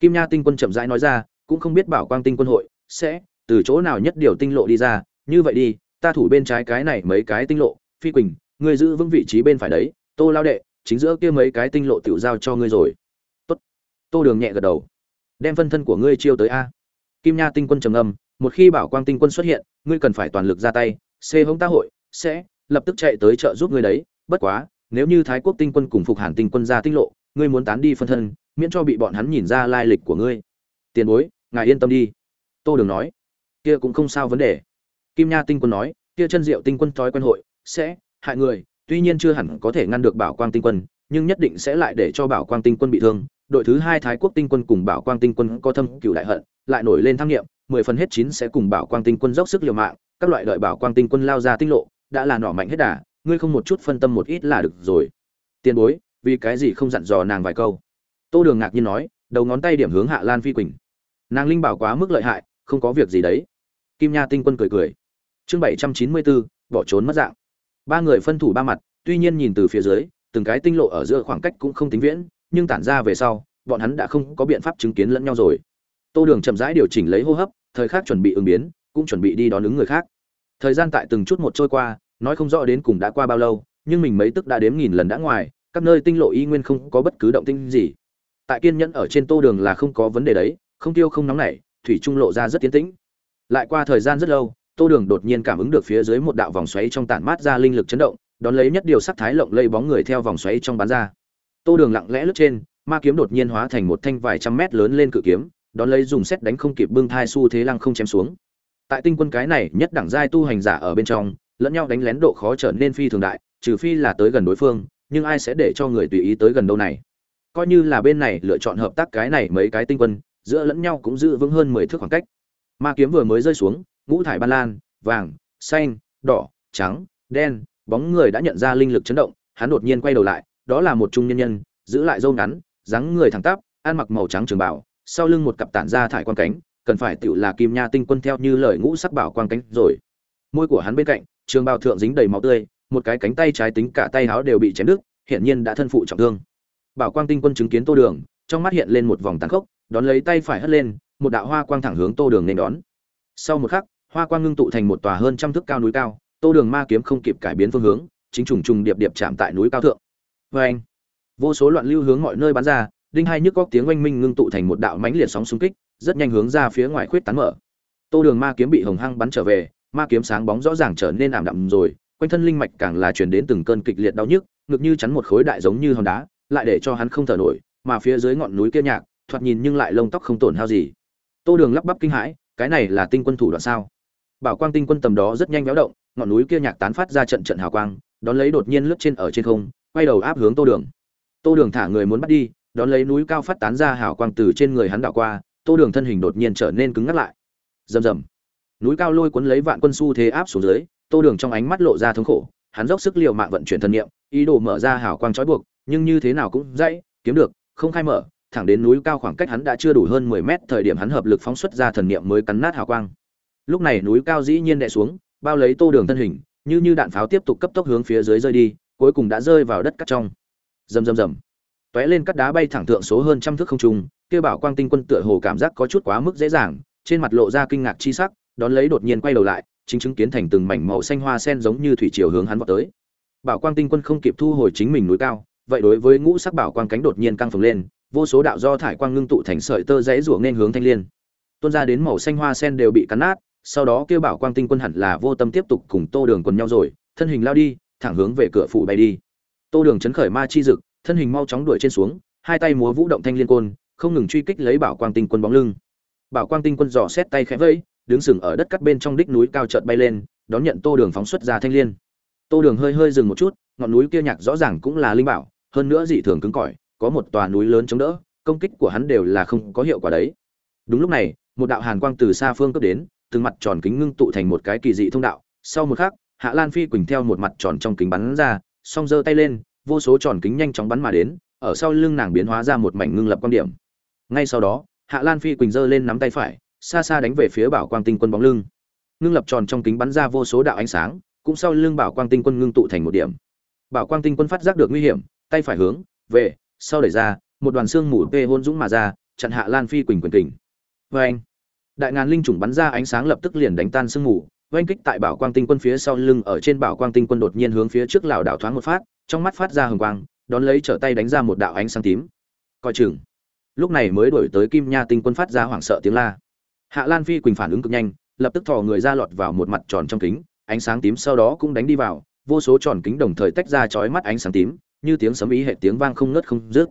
kim nha tinh quân chậm rãi nói ra cũng không biết bảo quang tinh quân hội sẽ từ chỗ nào nhất điều tinh lộ đi ra. Như vậy đi ta thủ bên trái cái này mấy cái tinh lộ phi quỳnh ngươi giữ vững vị trí bên phải đấy. Tô lao đệ chính giữa kia mấy cái tinh lộ tiểu giao cho ngươi rồi. Tốt. Tô đường nhẹ gật đầu. Đem phân thân của ngươi chiêu tới a. Kim nha tinh quân trầm ngâm, một khi bảo quang tinh quân xuất hiện ngươi cần phải toàn lực ra tay c hống ta hội sẽ lập tức chạy tới trợ giúp ngươi đấy. Bất quá nếu như thái quốc tinh quân cùng phục hàn tinh quân ra tinh lộ ngươi muốn tán đi phân thân, miễn cho bị bọn hắn nhìn ra lai lịch của ngươi. Tiền bối, ngài yên tâm đi. Tô đường nói. Kia cũng không sao vấn đề. Kim nha tinh quân nói, kia chân diệu tinh quân thói quen hội sẽ hại người, tuy nhiên chưa hẳn có thể ngăn được bảo quang tinh quân, nhưng nhất định sẽ lại để cho bảo quang tinh quân bị thương. Đội thứ hai thái quốc tinh quân cùng bảo quang tinh quân có thâm cựu đại hận, lại nổi lên tham nghiệm, mười phần hết chín sẽ cùng bảo quang tinh quân dốc sức liều mạng, các loại đợi bảo quang tinh quân lao ra tinh lộ, đã là nỏ mạnh hết đà, ngươi không một chút phân tâm một ít là được rồi. Tiền bối vì cái gì không dặn dò nàng vài câu? Tô đường ngạc nhiên nói, đầu ngón tay điểm hướng hạ lan phi quỳnh. Nàng linh bảo quá mức lợi hại, không có việc gì đấy. Kim nha tinh quân cười cười. Chương bảy trăm chín mươi bốn bỏ trốn mất dạng. Ba người phân thủ ba mặt, tuy nhiên nhìn từ phía dưới, từng cái tinh lộ ở giữa khoảng cách cũng không tính viễn, nhưng tản ra về sau, bọn hắn đã không có biện pháp chứng kiến lẫn nhau rồi. Tô đường chậm rãi điều chỉnh lấy hô hấp, thời khắc chuẩn bị ứng biến, cũng chuẩn bị đi đón ứng người khác. Thời gian tại từng chút một trôi qua, nói không rõ đến cùng đã qua bao lâu, nhưng mình mấy tức đã đếm nghìn lần đã ngoài các nơi tinh lộ y nguyên không có bất cứ động tinh gì. Tại kiên nhẫn ở trên tô đường là không có vấn đề đấy, không tiêu không nóng nảy, thủy trung lộ ra rất tiến tĩnh. Lại qua thời gian rất lâu, tô đường đột nhiên cảm ứng được phía dưới một đạo vòng xoáy trong tản mát ra linh lực chấn động, đón lấy nhất điều sắc thái lộng lây bóng người theo vòng xoáy trong bán ra. Tô đường lặng lẽ lướt trên, ma kiếm đột nhiên hóa thành một thanh vài trăm mét lớn lên cự kiếm, đón lấy dùng xét đánh không kịp bưng thai xu thế lăng không chém xuống. Tại tinh quân cái này nhất đẳng giai tu hành giả ở bên trong, lẫn nhau đánh lén độ khó trở nên phi thường đại, trừ phi là tới gần đối phương nhưng ai sẽ để cho người tùy ý tới gần đâu này? Coi như là bên này lựa chọn hợp tác cái này mấy cái tinh quân, giữa lẫn nhau cũng giữ vững hơn mười thước khoảng cách. Ma kiếm vừa mới rơi xuống, ngũ thải ban lan, vàng, xanh, đỏ, trắng, đen, bóng người đã nhận ra linh lực chấn động, hắn đột nhiên quay đầu lại, đó là một trung nhân nhân, giữ lại râu ngắn, dáng người thẳng tắp, ăn mặc màu trắng trường bảo sau lưng một cặp tản ra thải quan cánh, cần phải tựu là kim nha tinh quân theo như lời ngũ sắc bảo quang cánh rồi. Môi của hắn bên cạnh, trường bào thượng dính đầy máu tươi một cái cánh tay trái tính cả tay áo đều bị chém đứt, hiển nhiên đã thân phụ trọng thương. Bảo quang tinh quân chứng kiến tô đường, trong mắt hiện lên một vòng tàn khốc, đón lấy tay phải hất lên, một đạo hoa quang thẳng hướng tô đường nên đón. Sau một khắc, hoa quang ngưng tụ thành một tòa hơn trăm thước cao núi cao, tô đường ma kiếm không kịp cải biến phương hướng, chính trùng trùng điệp điệp chạm tại núi cao thượng. Oeng! vô số loạn lưu hướng mọi nơi bắn ra, đinh hai nhức góc tiếng oanh minh ngưng tụ thành một đạo mãnh liệt sóng xung kích, rất nhanh hướng ra phía ngoài khuyết tán mở. Tô đường ma kiếm bị hồng hăng bắn trở về, ma kiếm sáng bóng rõ ràng trở nên ảm đạm rồi quanh thân linh mạch càng là truyền đến từng cơn kịch liệt đau nhức, ngực như chắn một khối đại giống như hòn đá, lại để cho hắn không thở nổi, mà phía dưới ngọn núi kia nhạc, thoạt nhìn nhưng lại lông tóc không tổn hao gì. Tô đường lắp bắp kinh hãi, cái này là tinh quân thủ đoạn sao? Bảo quang tinh quân tầm đó rất nhanh béo động, ngọn núi kia nhạc tán phát ra trận trận hào quang, đón lấy đột nhiên lướt trên ở trên không, quay đầu áp hướng tô đường. Tô đường thả người muốn bắt đi, đón lấy núi cao phát tán ra hào quang từ trên người hắn đảo qua, tô đường thân hình đột nhiên trở nên cứng ngắt lại. Rầm rầm. Núi cao lôi cuốn lấy vạn quân su thế áp xuống dưới tô đường trong ánh mắt lộ ra thống khổ, hắn dốc sức l i ề u mạng vận chuyển thân nhiệm ý đồ mở ra hào quang trói buộc, nhưng như thế nào cũng dãy, kiếm được, không khai mở, thẳng đến núi cao khoảng cách hắn đã chưa đủ hơn mười mét thời điểm hắn hợp lực phóng xuất ra thần niệm mới cắn nát hào quang. Lúc này núi cao dĩ nhiên đè xuống, bao lấy tô đường thân hình, như như đạn pháo tiếp tục cấp tốc hướng phía dưới rơi đi, cuối cùng đã rơi vào đất cắt trong. Rầm rầm rầm. T lên cắt đá bay thẳng thượng số hơn trăm thước không trung, kia bảo quang tinh quân tựa hồ cảm giác có chút quá mức dễ dàng, trên mặt lộ ra kinh ngạc chi sắc, đón lấy đột nhiên quay đầu lại chính chứng kiến thành từng mảnh màu xanh hoa sen giống như thủy triều hướng hắn vọt tới. Bảo quang tinh quân không kịp thu hồi chính mình núi cao, vậy đối với ngũ sắc bảo quang cánh đột nhiên căng phồng lên, vô số đạo do thải quang ngưng tụ thành sợi tơ rẽ ruộng nên hướng thanh liên. Tuôn ra đến màu xanh hoa sen đều bị cắn nát, sau đó kêu bảo quang tinh quân hẳn là vô tâm tiếp tục cùng tô đường quần nhau rồi, thân hình lao đi, thẳng hướng về cửa phủ bay đi. Tô đường chấn khởi ma chi dực, thân hình mau chóng đuổi trên xuống, hai tay múa vũ động thanh liên côn, không ngừng truy kích lấy bảo quang tinh quân bóng lưng. Bảo quang tinh quân dò xét tay khẽ vẫy đứng sừng ở đất cắt bên trong đích núi cao chợt bay lên, đón nhận tô đường phóng xuất ra thanh liên. Tô đường hơi hơi dừng một chút, ngọn núi kia nhạc rõ ràng cũng là linh bảo, hơn nữa dị thường cứng cỏi, có một tòa núi lớn chống đỡ, công kích của hắn đều là không có hiệu quả đấy. Đúng lúc này, một đạo hàn quang từ xa phương cấp đến, từng mặt tròn kính ngưng tụ thành một cái kỳ dị thông đạo. Sau một khắc, hạ lan phi quỳnh theo một mặt tròn trong kính bắn ra, song giơ tay lên, vô số tròn kính nhanh chóng bắn mà đến, ở sau lưng nàng biến hóa ra một mảnh ngưng lập quan điểm. Ngay sau đó, hạ lan phi quỳnh giơ lên nắm tay phải xa xa đánh về phía bảo quang tinh quân bóng lưng. Ngưng lập tròn trong kính bắn ra vô số đạo ánh sáng, cũng sau lưng bảo quang tinh quân ngưng tụ thành một điểm. Bảo quang tinh quân phát giác được nguy hiểm, tay phải hướng, về, sau đẩy ra, một đoàn xương mù tê hôn dũng mà ra, chặn hạ lan phi quỳnh quyền kình. Vê anh, đại ngàn linh chủng bắn ra ánh sáng lập tức liền đánh tan sương mù, oanh kích tại bảo quang tinh quân phía sau lưng ở trên bảo quang tinh quân đột nhiên hướng phía trước lảo đảo thoáng một phát, trong mắt phát ra hừng quang, đón lấy trở tay đánh ra một đạo ánh sáng tím. Coi chừng, lúc này mới đổi tới kim nha tinh quân phát ra hoảng sợ tiếng la hạ lan phi quỳnh phản ứng cực nhanh, lập tức thò người ra lọt vào một mặt tròn trong kính, ánh sáng tím sau đó cũng đánh đi vào, vô số tròn kính đồng thời tách ra chói mắt ánh sáng tím, như tiếng sấm ý hệ tiếng vang không ngớt không dứt.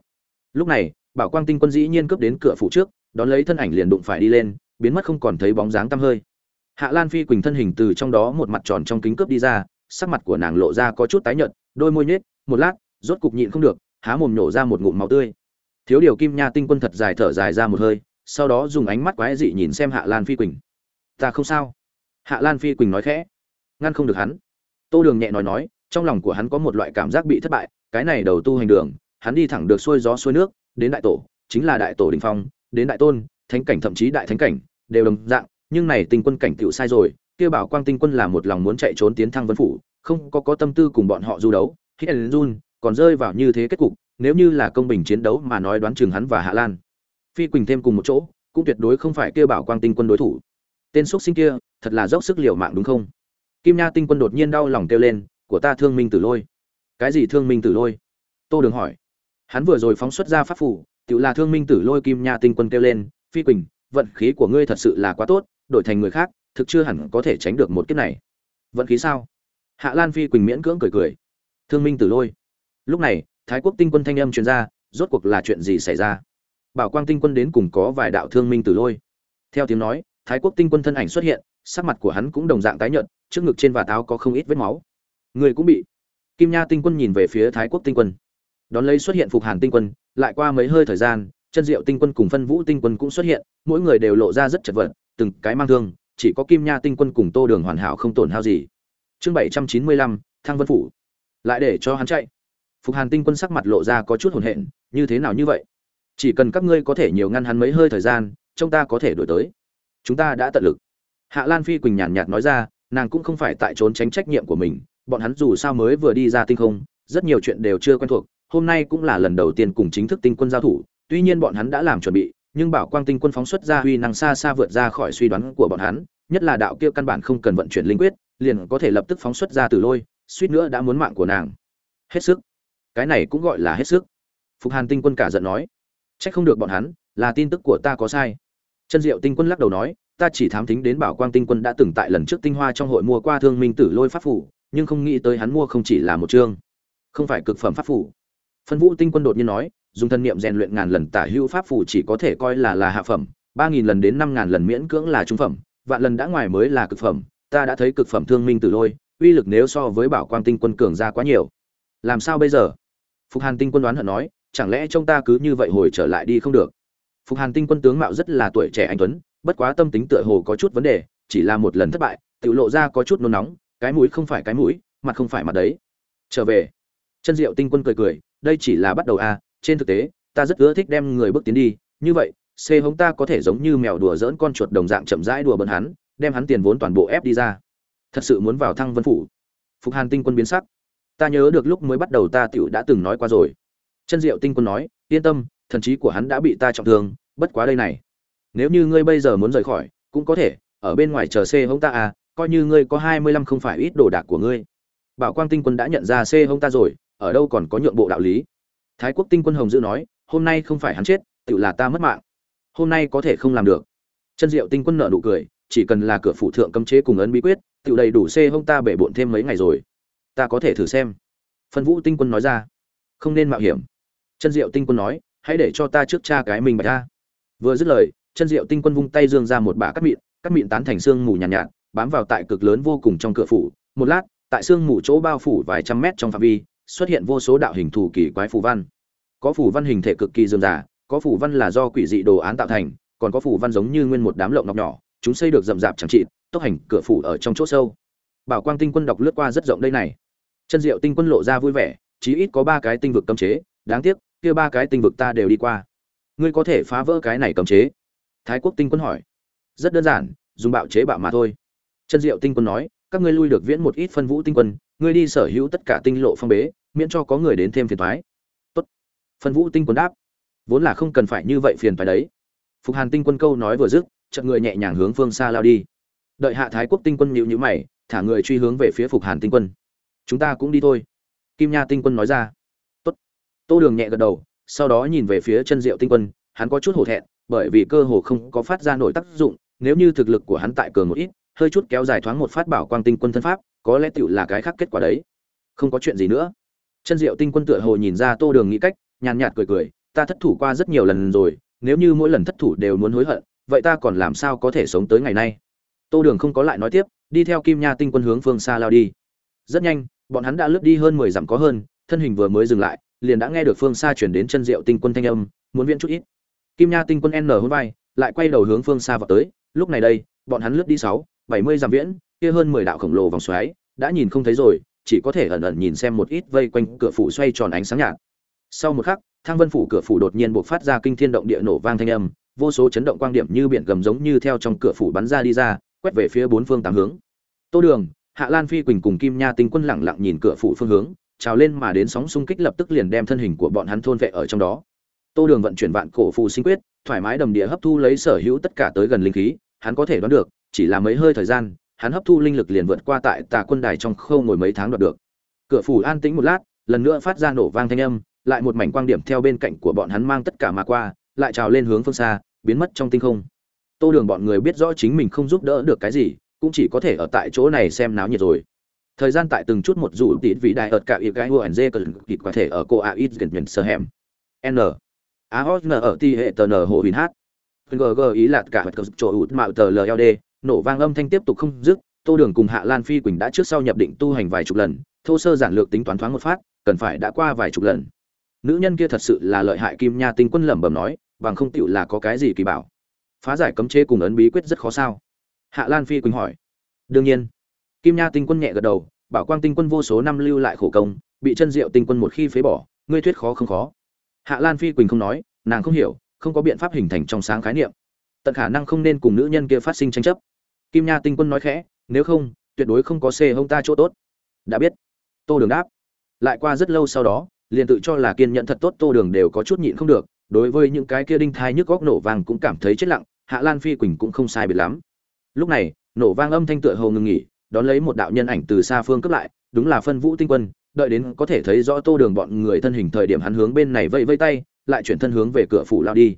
Lúc này, bảo quang tinh quân dĩ nhiên cướp đến cửa phủ trước, đón lấy thân ảnh liền đụng phải đi lên, biến mất không còn thấy bóng dáng tăm hơi. Hạ lan phi quỳnh thân hình từ trong đó một mặt tròn trong kính cướp đi ra, sắc mặt của nàng lộ ra có chút tái nhợt, đôi môi nhếch, một lát, rốt cục nhịn không được, há mồm nhổ ra một ngụm máu tươi. Thiếu điều kim nha tinh quân thật dài thở dài ra một hơi sau đó dùng ánh mắt quái dị nhìn xem hạ lan phi quỳnh. Ta không sao. Hạ lan phi quỳnh nói khẽ. Ngăn không được hắn. Tô đường nhẹ nói nói, trong lòng của hắn có một loại cảm giác bị thất bại, cái này đầu tu hành đường, hắn đi thẳng được xuôi gió xuôi nước, đến đại tổ, chính là đại tổ đình phong, đến đại tôn, thánh cảnh thậm chí đại thánh cảnh, đều đồng dạng, nhưng này tinh quân cảnh tựu sai rồi, kia bảo quang tinh quân là một lòng muốn chạy trốn tiến thăng vân phủ, không có có tâm tư cùng bọn họ du đấu hít đến run còn rơi vào như thế kết cục, nếu như là công bình chiến đấu mà nói đoán chừng hắn và hạ lan phi quỳnh thêm cùng một chỗ, cũng tuyệt đối không phải kia bảo quang tinh quân đối thủ. Tên xuất sinh kia, thật là dốc sức liều mạng đúng không? Kim nha tinh quân đột nhiên đau lòng kêu lên, của ta thương minh tử lôi. Cái gì thương minh tử lôi? Tô đường hỏi. Hắn vừa rồi phóng xuất ra pháp phủ tự là thương minh tử lôi kim nha tinh quân kêu lên, phi quỳnh, vận khí của ngươi thật sự là quá tốt, đổi thành người khác, thực chưa hẳn có thể tránh được một kiếp này. Vận khí sao? Hạ lan phi quỳnh miễn cưỡng cười cười. Thương minh tử lôi. Lúc này, thái quốc tinh quân thanh âm truyền ra, rốt cuộc là chuyện gì xảy ra? Bảo quang tinh quân đến cùng có vài đạo thương minh tử lôi. Theo tiếng nói, thái quốc tinh quân thân ảnh xuất hiện, sắc mặt của hắn cũng đồng dạng tái nhợt, trước ngực trên và táo có không ít vết máu. Người cũng bị kim nha tinh quân nhìn về phía thái quốc tinh quân. Đón lấy xuất hiện phục hàn tinh quân, lại qua mấy hơi thời gian, chân diệu tinh quân cùng phân vũ tinh quân cũng xuất hiện, mỗi người đều lộ ra rất chật vật, từng cái mang thương, chỉ có kim nha tinh quân cùng tô đường hoàn hảo không tổn hao gì. Chương bảy trăm chín mươi lăm, thăng vân phủ. Lại để cho hắn chạy. Phục hàn tinh quân sắc mặt lộ ra có chút hồn hện như thế nào như vậy? Chỉ cần các ngươi có thể nhiều ngăn hắn mấy hơi thời gian chúng ta có thể đổi tới. Chúng ta đã tận lực. Hạ lan phi quỳnh nhàn nhạt nói ra, nàng cũng không phải tại trốn tránh trách nhiệm của mình, bọn hắn dù sao mới vừa đi ra tinh không, rất nhiều chuyện đều chưa quen thuộc, hôm nay cũng là lần đầu tiên cùng chính thức tinh quân giao thủ, tuy nhiên bọn hắn đã làm chuẩn bị, nhưng bảo quang tinh quân phóng xuất ra uy năng xa xa vượt ra khỏi suy đoán của bọn hắn, nhất là đạo kia căn bản không cần vận chuyển linh quyết, liền có thể lập tức phóng xuất ra từ lôi, suýt nữa đã muốn mạng của nàng. Hết sức. Cái này cũng gọi là hết sức. Phục hàn tinh quân cả giận nói. Chắc không được bọn hắn, là tin tức của ta có sai. Chân diệu tinh quân lắc đầu nói, ta chỉ thám thính đến bảo quang tinh quân đã từng tại lần trước tinh hoa trong hội mua qua thương minh tử lôi pháp phủ, nhưng không nghĩ tới hắn mua không chỉ là một chương. Không phải cực phẩm pháp phủ. Phân vũ tinh quân đột nhiên nói, dùng thân niệm rèn luyện ngàn lần tả hữu pháp phủ chỉ có thể coi là là hạ phẩm, ba nghìn lần đến năm ngàn lần miễn cưỡng là trung phẩm, vạn lần đã ngoài mới là cực phẩm, ta đã thấy cực phẩm thương minh tử lôi, uy lực nếu so với bảo quang tinh quân cường ra quá nhiều. Làm sao bây giờ? Phục hàn tinh quân đoán hận nói chẳng lẽ trông ta cứ như vậy hồi trở lại đi không được? Phục hàn tinh quân tướng mạo rất là tuổi trẻ anh tuấn bất quá tâm tính tựa hồ có chút vấn đề chỉ là một lần thất bại tự lộ ra có chút nôn nóng cái mũi không phải cái mũi mặt không phải mặt đấy. Trở về. Chân diệu tinh quân cười cười đây chỉ là bắt đầu a à, trên thực tế ta rất ưa thích đem người bước tiến đi như vậy c hống ta có thể giống như mèo đùa dỡn con chuột đồng dạng chậm rãi đùa bận hắn đem hắn tiền vốn toàn bộ ép đi ra. Thật sự muốn vào thăng vân phủ. Phục hàn tinh quân biến sắc. Ta nhớ được lúc mới bắt đầu ta tiểu đã từng nói qua rồi chân diệu tinh quân nói, yên tâm, thần trí của hắn đã bị ta trọng thương, bất quá đây này, nếu như ngươi bây giờ muốn rời khỏi, cũng có thể, ở bên ngoài chờ c hông ta à coi như ngươi có hai mươi lăm không phải ít đồ đạc của ngươi. Bảo quang tinh quân đã nhận ra c hông ta rồi, ở đâu còn có nhượng bộ đạo lý. Thái quốc tinh quân hồng dữ nói, hôm nay không phải hắn chết, tự là ta mất mạng. Hôm nay có thể không làm được. Chân diệu tinh quân nợ nụ cười, chỉ cần là cửa phụ thượng cấm chế cùng ấn bí quyết, tự đầy đủ c hông ta bể bộn thêm mấy ngày rồi. Ta có thể thử xem. Phân vũ tinh quân nói ra, không nên mạo hiểm chân diệu tinh quân nói hãy để cho ta trước cha cái mình bạch ta vừa dứt lời chân diệu tinh quân vung tay dương ra một bả cắt mịn cắt mịn tán thành xương mù nhàn nhạt, nhạt bám vào tại cực lớn vô cùng trong cửa phủ. Một lát tại xương mù chỗ bao phủ vài trăm mét trong phạm vi xuất hiện vô số đạo hình thù kỳ quái phù văn. Có phù văn hình thể cực kỳ dườm giả có phù văn là do quỷ dị đồ án tạo thành còn có phù văn giống như nguyên một đám lộng ngọc nhỏ chúng xây được rậm rạp chẳng trị tốc hành cửa phủ ở trong chỗ sâu. Bảo quang tinh quân đọc lướt qua rất rộng đây này. Chân diệu tinh quân lộ ra vui vẻ chí ít có ba cái tinh vực cấm chế đáng tiếc kia ba cái tinh vực ta đều đi qua. Ngươi có thể phá vỡ cái này cấm chế? Thái quốc tinh quân hỏi. Rất đơn giản, dùng bạo chế bạo mà thôi. Chân diệu tinh quân nói, các ngươi lui được viễn một ít phân vũ tinh quân, ngươi đi sở hữu tất cả tinh lộ phong bế, miễn cho có người đến thêm phiền thoái tốt. Phân vũ tinh quân đáp. Vốn là không cần phải như vậy phiền phải đấy. Phục hàn tinh quân câu nói vừa dứt, chợt người nhẹ nhàng hướng phương xa lao đi. Đợi hạ thái quốc tinh quân nhịu nhữ mày, thả người truy hướng về phía phục hàn tinh quân. Chúng ta cũng đi thôi. Kim nha tinh quân nói ra tô đường nhẹ gật đầu, sau đó nhìn về phía chân diệu tinh quân, hắn có chút hổ thẹn, bởi vì cơ hồ không có phát ra nổi tác dụng, nếu như thực lực của hắn tại cường một ít, hơi chút kéo dài thoáng một phát bảo quang tinh quân thân pháp, có lẽ tựu là cái khác kết quả đấy. Không có chuyện gì nữa. Chân diệu tinh quân tựa hồ nhìn ra tô đường nghĩ cách, nhàn nhạt cười cười, ta thất thủ qua rất nhiều lần rồi, nếu như mỗi lần thất thủ đều muốn hối hận, vậy ta còn làm sao có thể sống tới ngày nay? Tô đường không có lại nói tiếp, đi theo kim nha tinh quân hướng phương xa lao đi. Rất nhanh, bọn hắn đã lướt đi hơn mười dặm có hơn, thân hình vừa mới dừng lại liền đã nghe được phương xa chuyển đến chân diệu tinh quân thanh âm, muốn viễn chút ít. Kim nha tinh quân n hôn vai, lại quay đầu hướng phương xa vào tới. Lúc này đây, bọn hắn lướt đi sáu, bảy mươi dặm viễn, kia hơn mười đạo khổng lồ vòng xoáy, đã nhìn không thấy rồi, chỉ có thể ẩn ẩn nhìn xem một ít vây quanh cửa phủ xoay tròn ánh sáng nhạt. Sau một khắc, thang vân phủ cửa phủ đột nhiên buộc phát ra kinh thiên động địa nổ vang thanh âm, vô số chấn động quang điểm như biển gầm giống như theo trong cửa phủ bắn ra đi ra, quét về phía bốn phương tám hướng. Tô đường, hạ lan phi quỳnh cùng kim nha tinh quân lẳng lặng nhìn cửa phủ phương hướng trào lên mà đến sóng xung kích lập tức liền đem thân hình của bọn hắn thôn vệ ở trong đó. Tô đường vận chuyển vạn cổ phù sinh quyết, thoải mái đầm địa hấp thu lấy sở hữu tất cả tới gần linh khí, hắn có thể đoán được, chỉ là mấy hơi thời gian, hắn hấp thu linh lực liền vượt qua tại tà quân đài trong khâu ngồi mấy tháng đoạt được. Cửa phủ an tĩnh một lát, lần nữa phát ra nổ vang thanh âm, lại một mảnh quang điểm theo bên cạnh của bọn hắn mang tất cả mà qua, lại trào lên hướng phương xa, biến mất trong tinh không. Tô đường bọn người biết rõ chính mình không giúp đỡ được cái gì, cũng chỉ có thể ở tại chỗ này xem náo nhiệt rồi thời gian tại từng chút một dù tịt vị đại ợt cả ý cái hùa dê cần kịp có thể ở cô a ít gần nhận sơ hẻm. N. A hot n ở ti hệ tờ n hồ huyền hát. G g ý lạt cả vật chỗ ụt mạo tờ ld nổ vang âm thanh tiếp tục không dứt, tô đường cùng hạ lan phi quỳnh đã trước sau nhập định tu hành vài chục lần, thô sơ giản lược tính toán thoáng một phát, cần phải đã qua vài chục lần. Nữ nhân kia thật sự là lợi hại kim nha tinh quân lẩm bẩm nói, bằng không tựu là có cái gì kỳ bảo. Phá giải cấm chế cùng ấn bí quyết rất khó sao? Hạ lan phi quỳnh hỏi. Đương nhiên kim nha tinh quân nhẹ gật đầu, bảo quang tinh quân vô số năm lưu lại khổ công, bị chân diệu tinh quân một khi phế bỏ, ngươi thuyết khó không khó. Hạ lan phi quỳnh không nói, nàng không hiểu, không có biện pháp hình thành trong sáng khái niệm. Tận khả năng không nên cùng nữ nhân kia phát sinh tranh chấp. Kim nha tinh quân nói khẽ, nếu không, tuyệt đối không có xê hông ta chỗ tốt. Đã biết. Tô đường đáp. Lại qua rất lâu sau đó, liền tự cho là kiên nhẫn thật tốt tô đường đều có chút nhịn không được, đối với những cái kia đinh thai nhức góc nổ vàng cũng cảm thấy chết lặng, hạ lan phi quỳnh cũng không sai biệt lắm. Lúc này, nổ vang âm thanh tựa hồ ngừng nghỉ đón lấy một đạo nhân ảnh từ xa phương cấp lại, đúng là phân vũ tinh quân, đợi đến có thể thấy rõ tô đường bọn người thân hình thời điểm hắn hướng bên này vây vây tay, lại chuyển thân hướng về cửa phủ lao đi.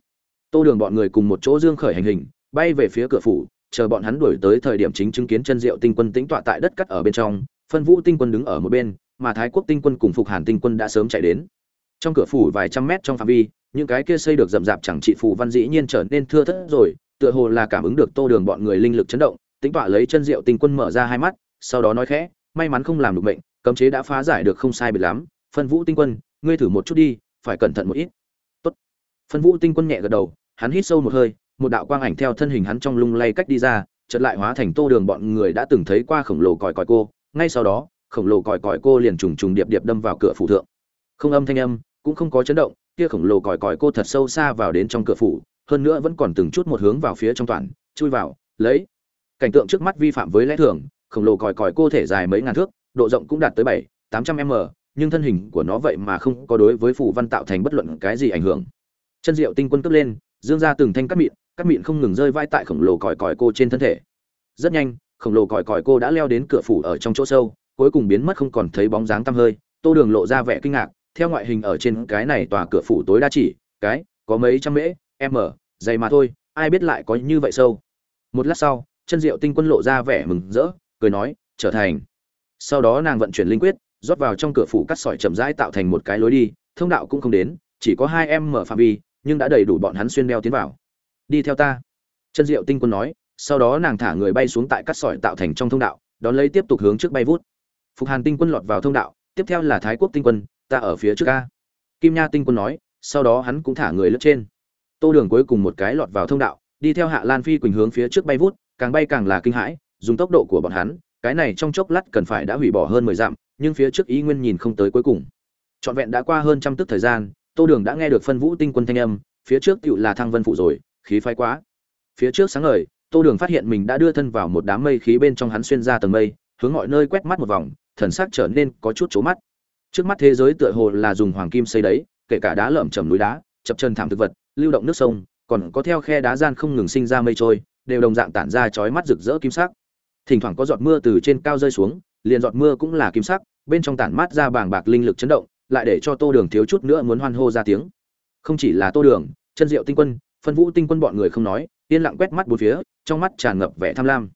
Tô đường bọn người cùng một chỗ dương khởi hành hình, bay về phía cửa phủ, chờ bọn hắn đuổi tới thời điểm chính chứng kiến chân diệu tinh quân tĩnh tọa tại đất cắt ở bên trong, phân vũ tinh quân đứng ở một bên, mà thái quốc tinh quân cùng phục hàn tinh quân đã sớm chạy đến. Trong cửa phủ vài trăm mét trong phạm vi, những cái kia xây được rậm rạp chẳng trị phù văn dĩ nhiên trở nên thưa thớt rồi, tựa hồ là cảm ứng được tô đường bọn người linh lực chấn động tính tọa lấy chân rượu tinh quân mở ra hai mắt, sau đó nói khẽ, may mắn không làm được bệnh cấm chế đã phá giải được không sai biệt lắm. Phân vũ tinh quân, ngươi thử một chút đi, phải cẩn thận một ít. Tốt. Phân vũ tinh quân nhẹ gật đầu, hắn hít sâu một hơi, một đạo quang ảnh theo thân hình hắn trong lung lay cách đi ra, chợt lại hóa thành tô đường bọn người đã từng thấy qua khổng lồ còi còi cô. Ngay sau đó, khổng lồ còi còi cô liền trùng trùng điệp điệp đâm vào cửa phủ thượng. Không âm thanh âm, cũng không có chấn động, kia khổng lồ còi còi cô thật sâu xa vào đến trong cửa phủ, hơn nữa vẫn còn từng chút một hướng vào phía trong toàn, chui vào, lấy cảnh tượng trước mắt vi phạm với lẽ thường, khổng lồ còi còi cô thể dài mấy ngàn thước, độ rộng cũng đạt tới bảy, tám trăm m, nhưng thân hình của nó vậy mà không có đối với phủ văn tạo thành bất luận cái gì ảnh hưởng. Chân diệu tinh quân cất lên, dương ra từng thanh cắt mịn cắt mịn không ngừng rơi vai tại khổng lồ còi còi cô trên thân thể. Rất nhanh, khổng lồ còi còi cô đã leo đến cửa phủ ở trong chỗ sâu, cuối cùng biến mất không còn thấy bóng dáng tăm hơi. Tô đường lộ ra vẻ kinh ngạc, theo ngoại hình ở trên cái này tòa cửa phủ tối đa chỉ, cái, có mấy trăm mễ, m, dày mà thôi, ai biết lại có như vậy sâu. Một lát sau chân diệu tinh quân lộ ra vẻ mừng rỡ, cười nói, trở thành. Sau đó nàng vận chuyển linh quyết, rót vào trong cửa phủ cắt sỏi chậm rãi tạo thành một cái lối đi, thông đạo cũng không đến, chỉ có hai em mở phạm vi, nhưng đã đầy đủ bọn hắn xuyên đeo tiến vào. Đi theo ta. Chân diệu tinh quân nói, sau đó nàng thả người bay xuống tại cắt sỏi tạo thành trong thông đạo, đón lấy tiếp tục hướng trước bay vút. Phục hàn tinh quân lọt vào thông đạo, tiếp theo là thái quốc tinh quân, ta ở phía trước ca kim nha tinh quân nói, sau đó hắn cũng thả người lướt trên. Tô đường cuối cùng một cái lọt vào thông đạo, đi theo hạ lan phi quỳnh hướng phía trước bay vút càng bay càng là kinh hãi, dùng tốc độ của bọn hắn, cái này trong chốc lát cần phải đã hủy bỏ hơn mười dặm, nhưng phía trước ý nguyên nhìn không tới cuối cùng. Trọn vẹn đã qua hơn trăm tức thời gian, tô đường đã nghe được phân vũ tinh quân thanh âm, phía trước tựu là thăng vân phụ rồi, khí phái quá. Phía trước sáng ngời, tô đường phát hiện mình đã đưa thân vào một đám mây khí bên trong hắn xuyên ra tầng mây, hướng mọi nơi quét mắt một vòng, thần sắc trở nên có chút trố mắt. Trước mắt thế giới tựa hồ là dùng hoàng kim xây đấy, kể cả đá lởm chầm núi đá, chập chân thảm thực vật, lưu động nước sông, còn có theo khe đá gian không ngừng sinh ra mây trôi đều đồng dạng tản ra chói mắt rực rỡ kim sắc. Thỉnh thoảng có giọt mưa từ trên cao rơi xuống, liền giọt mưa cũng là kim sắc, bên trong tản mát ra bàng bạc linh lực chấn động, lại để cho tô đường thiếu chút nữa muốn hoan hô ra tiếng. Không chỉ là tô đường, chân diệu tinh quân, phân vũ tinh quân bọn người không nói, yên lặng quét mắt bốn phía, trong mắt tràn ngập vẻ tham lam.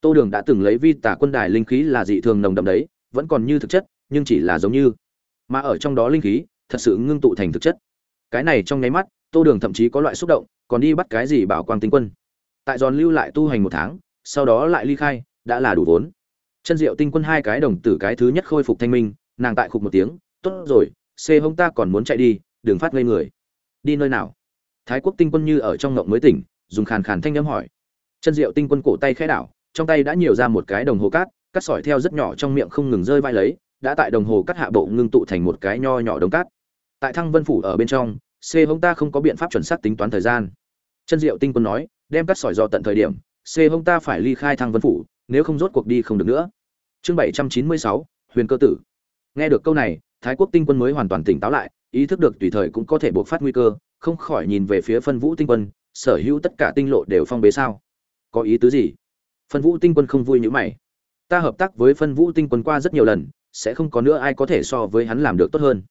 Tô đường đã từng lấy vi tả quân đài linh khí là dị thường nồng đậm đấy, vẫn còn như thực chất, nhưng chỉ là giống như. Mà ở trong đó linh khí, thật sự ngưng tụ thành thực chất. Cái này trong nháy mắt, tô đường thậm chí có loại xúc động, còn đi bắt cái gì bảo quang tinh quân tại giòn lưu lại tu hành một tháng, sau đó lại ly khai, đã là đủ vốn. Chân diệu tinh quân hai cái đồng tử cái thứ nhất khôi phục thanh minh, nàng tại khục một tiếng, tốt rồi xê hông ta còn muốn chạy đi, đừng phát ngây người. Đi nơi nào? Thái quốc tinh quân như ở trong ngộng mới tỉnh, dùng khàn khàn thanh âm hỏi. Chân diệu tinh quân cổ tay khẽ đảo, trong tay đã nhiều ra một cái đồng hồ cát cắt sỏi theo rất nhỏ trong miệng không ngừng rơi vai lấy, đã tại đồng hồ cắt hạ bộ ngưng tụ thành một cái nho nhỏ đống cát. Tại thăng vân phủ ở bên trong c hông ta không có biện pháp chuẩn xác tính toán thời gian. Chân diệu tinh quân nói đem cắt sỏi dò tận thời điểm, c hông ta phải ly khai thăng vân phủ, nếu không rốt cuộc đi không được nữa. Chương bảy trăm chín mươi sáu, huyền cơ tử. Nghe được câu này, thái quốc tinh quân mới hoàn toàn tỉnh táo lại, ý thức được tùy thời cũng có thể buộc phát nguy cơ, không khỏi nhìn về phía phân vũ tinh quân, sở hữu tất cả tinh lộ đều phong bế sao? Có ý tứ gì? Phân vũ tinh quân không vui như mày. Ta hợp tác với phân vũ tinh quân qua rất nhiều lần, sẽ không có nữa ai có thể so với hắn làm được tốt hơn.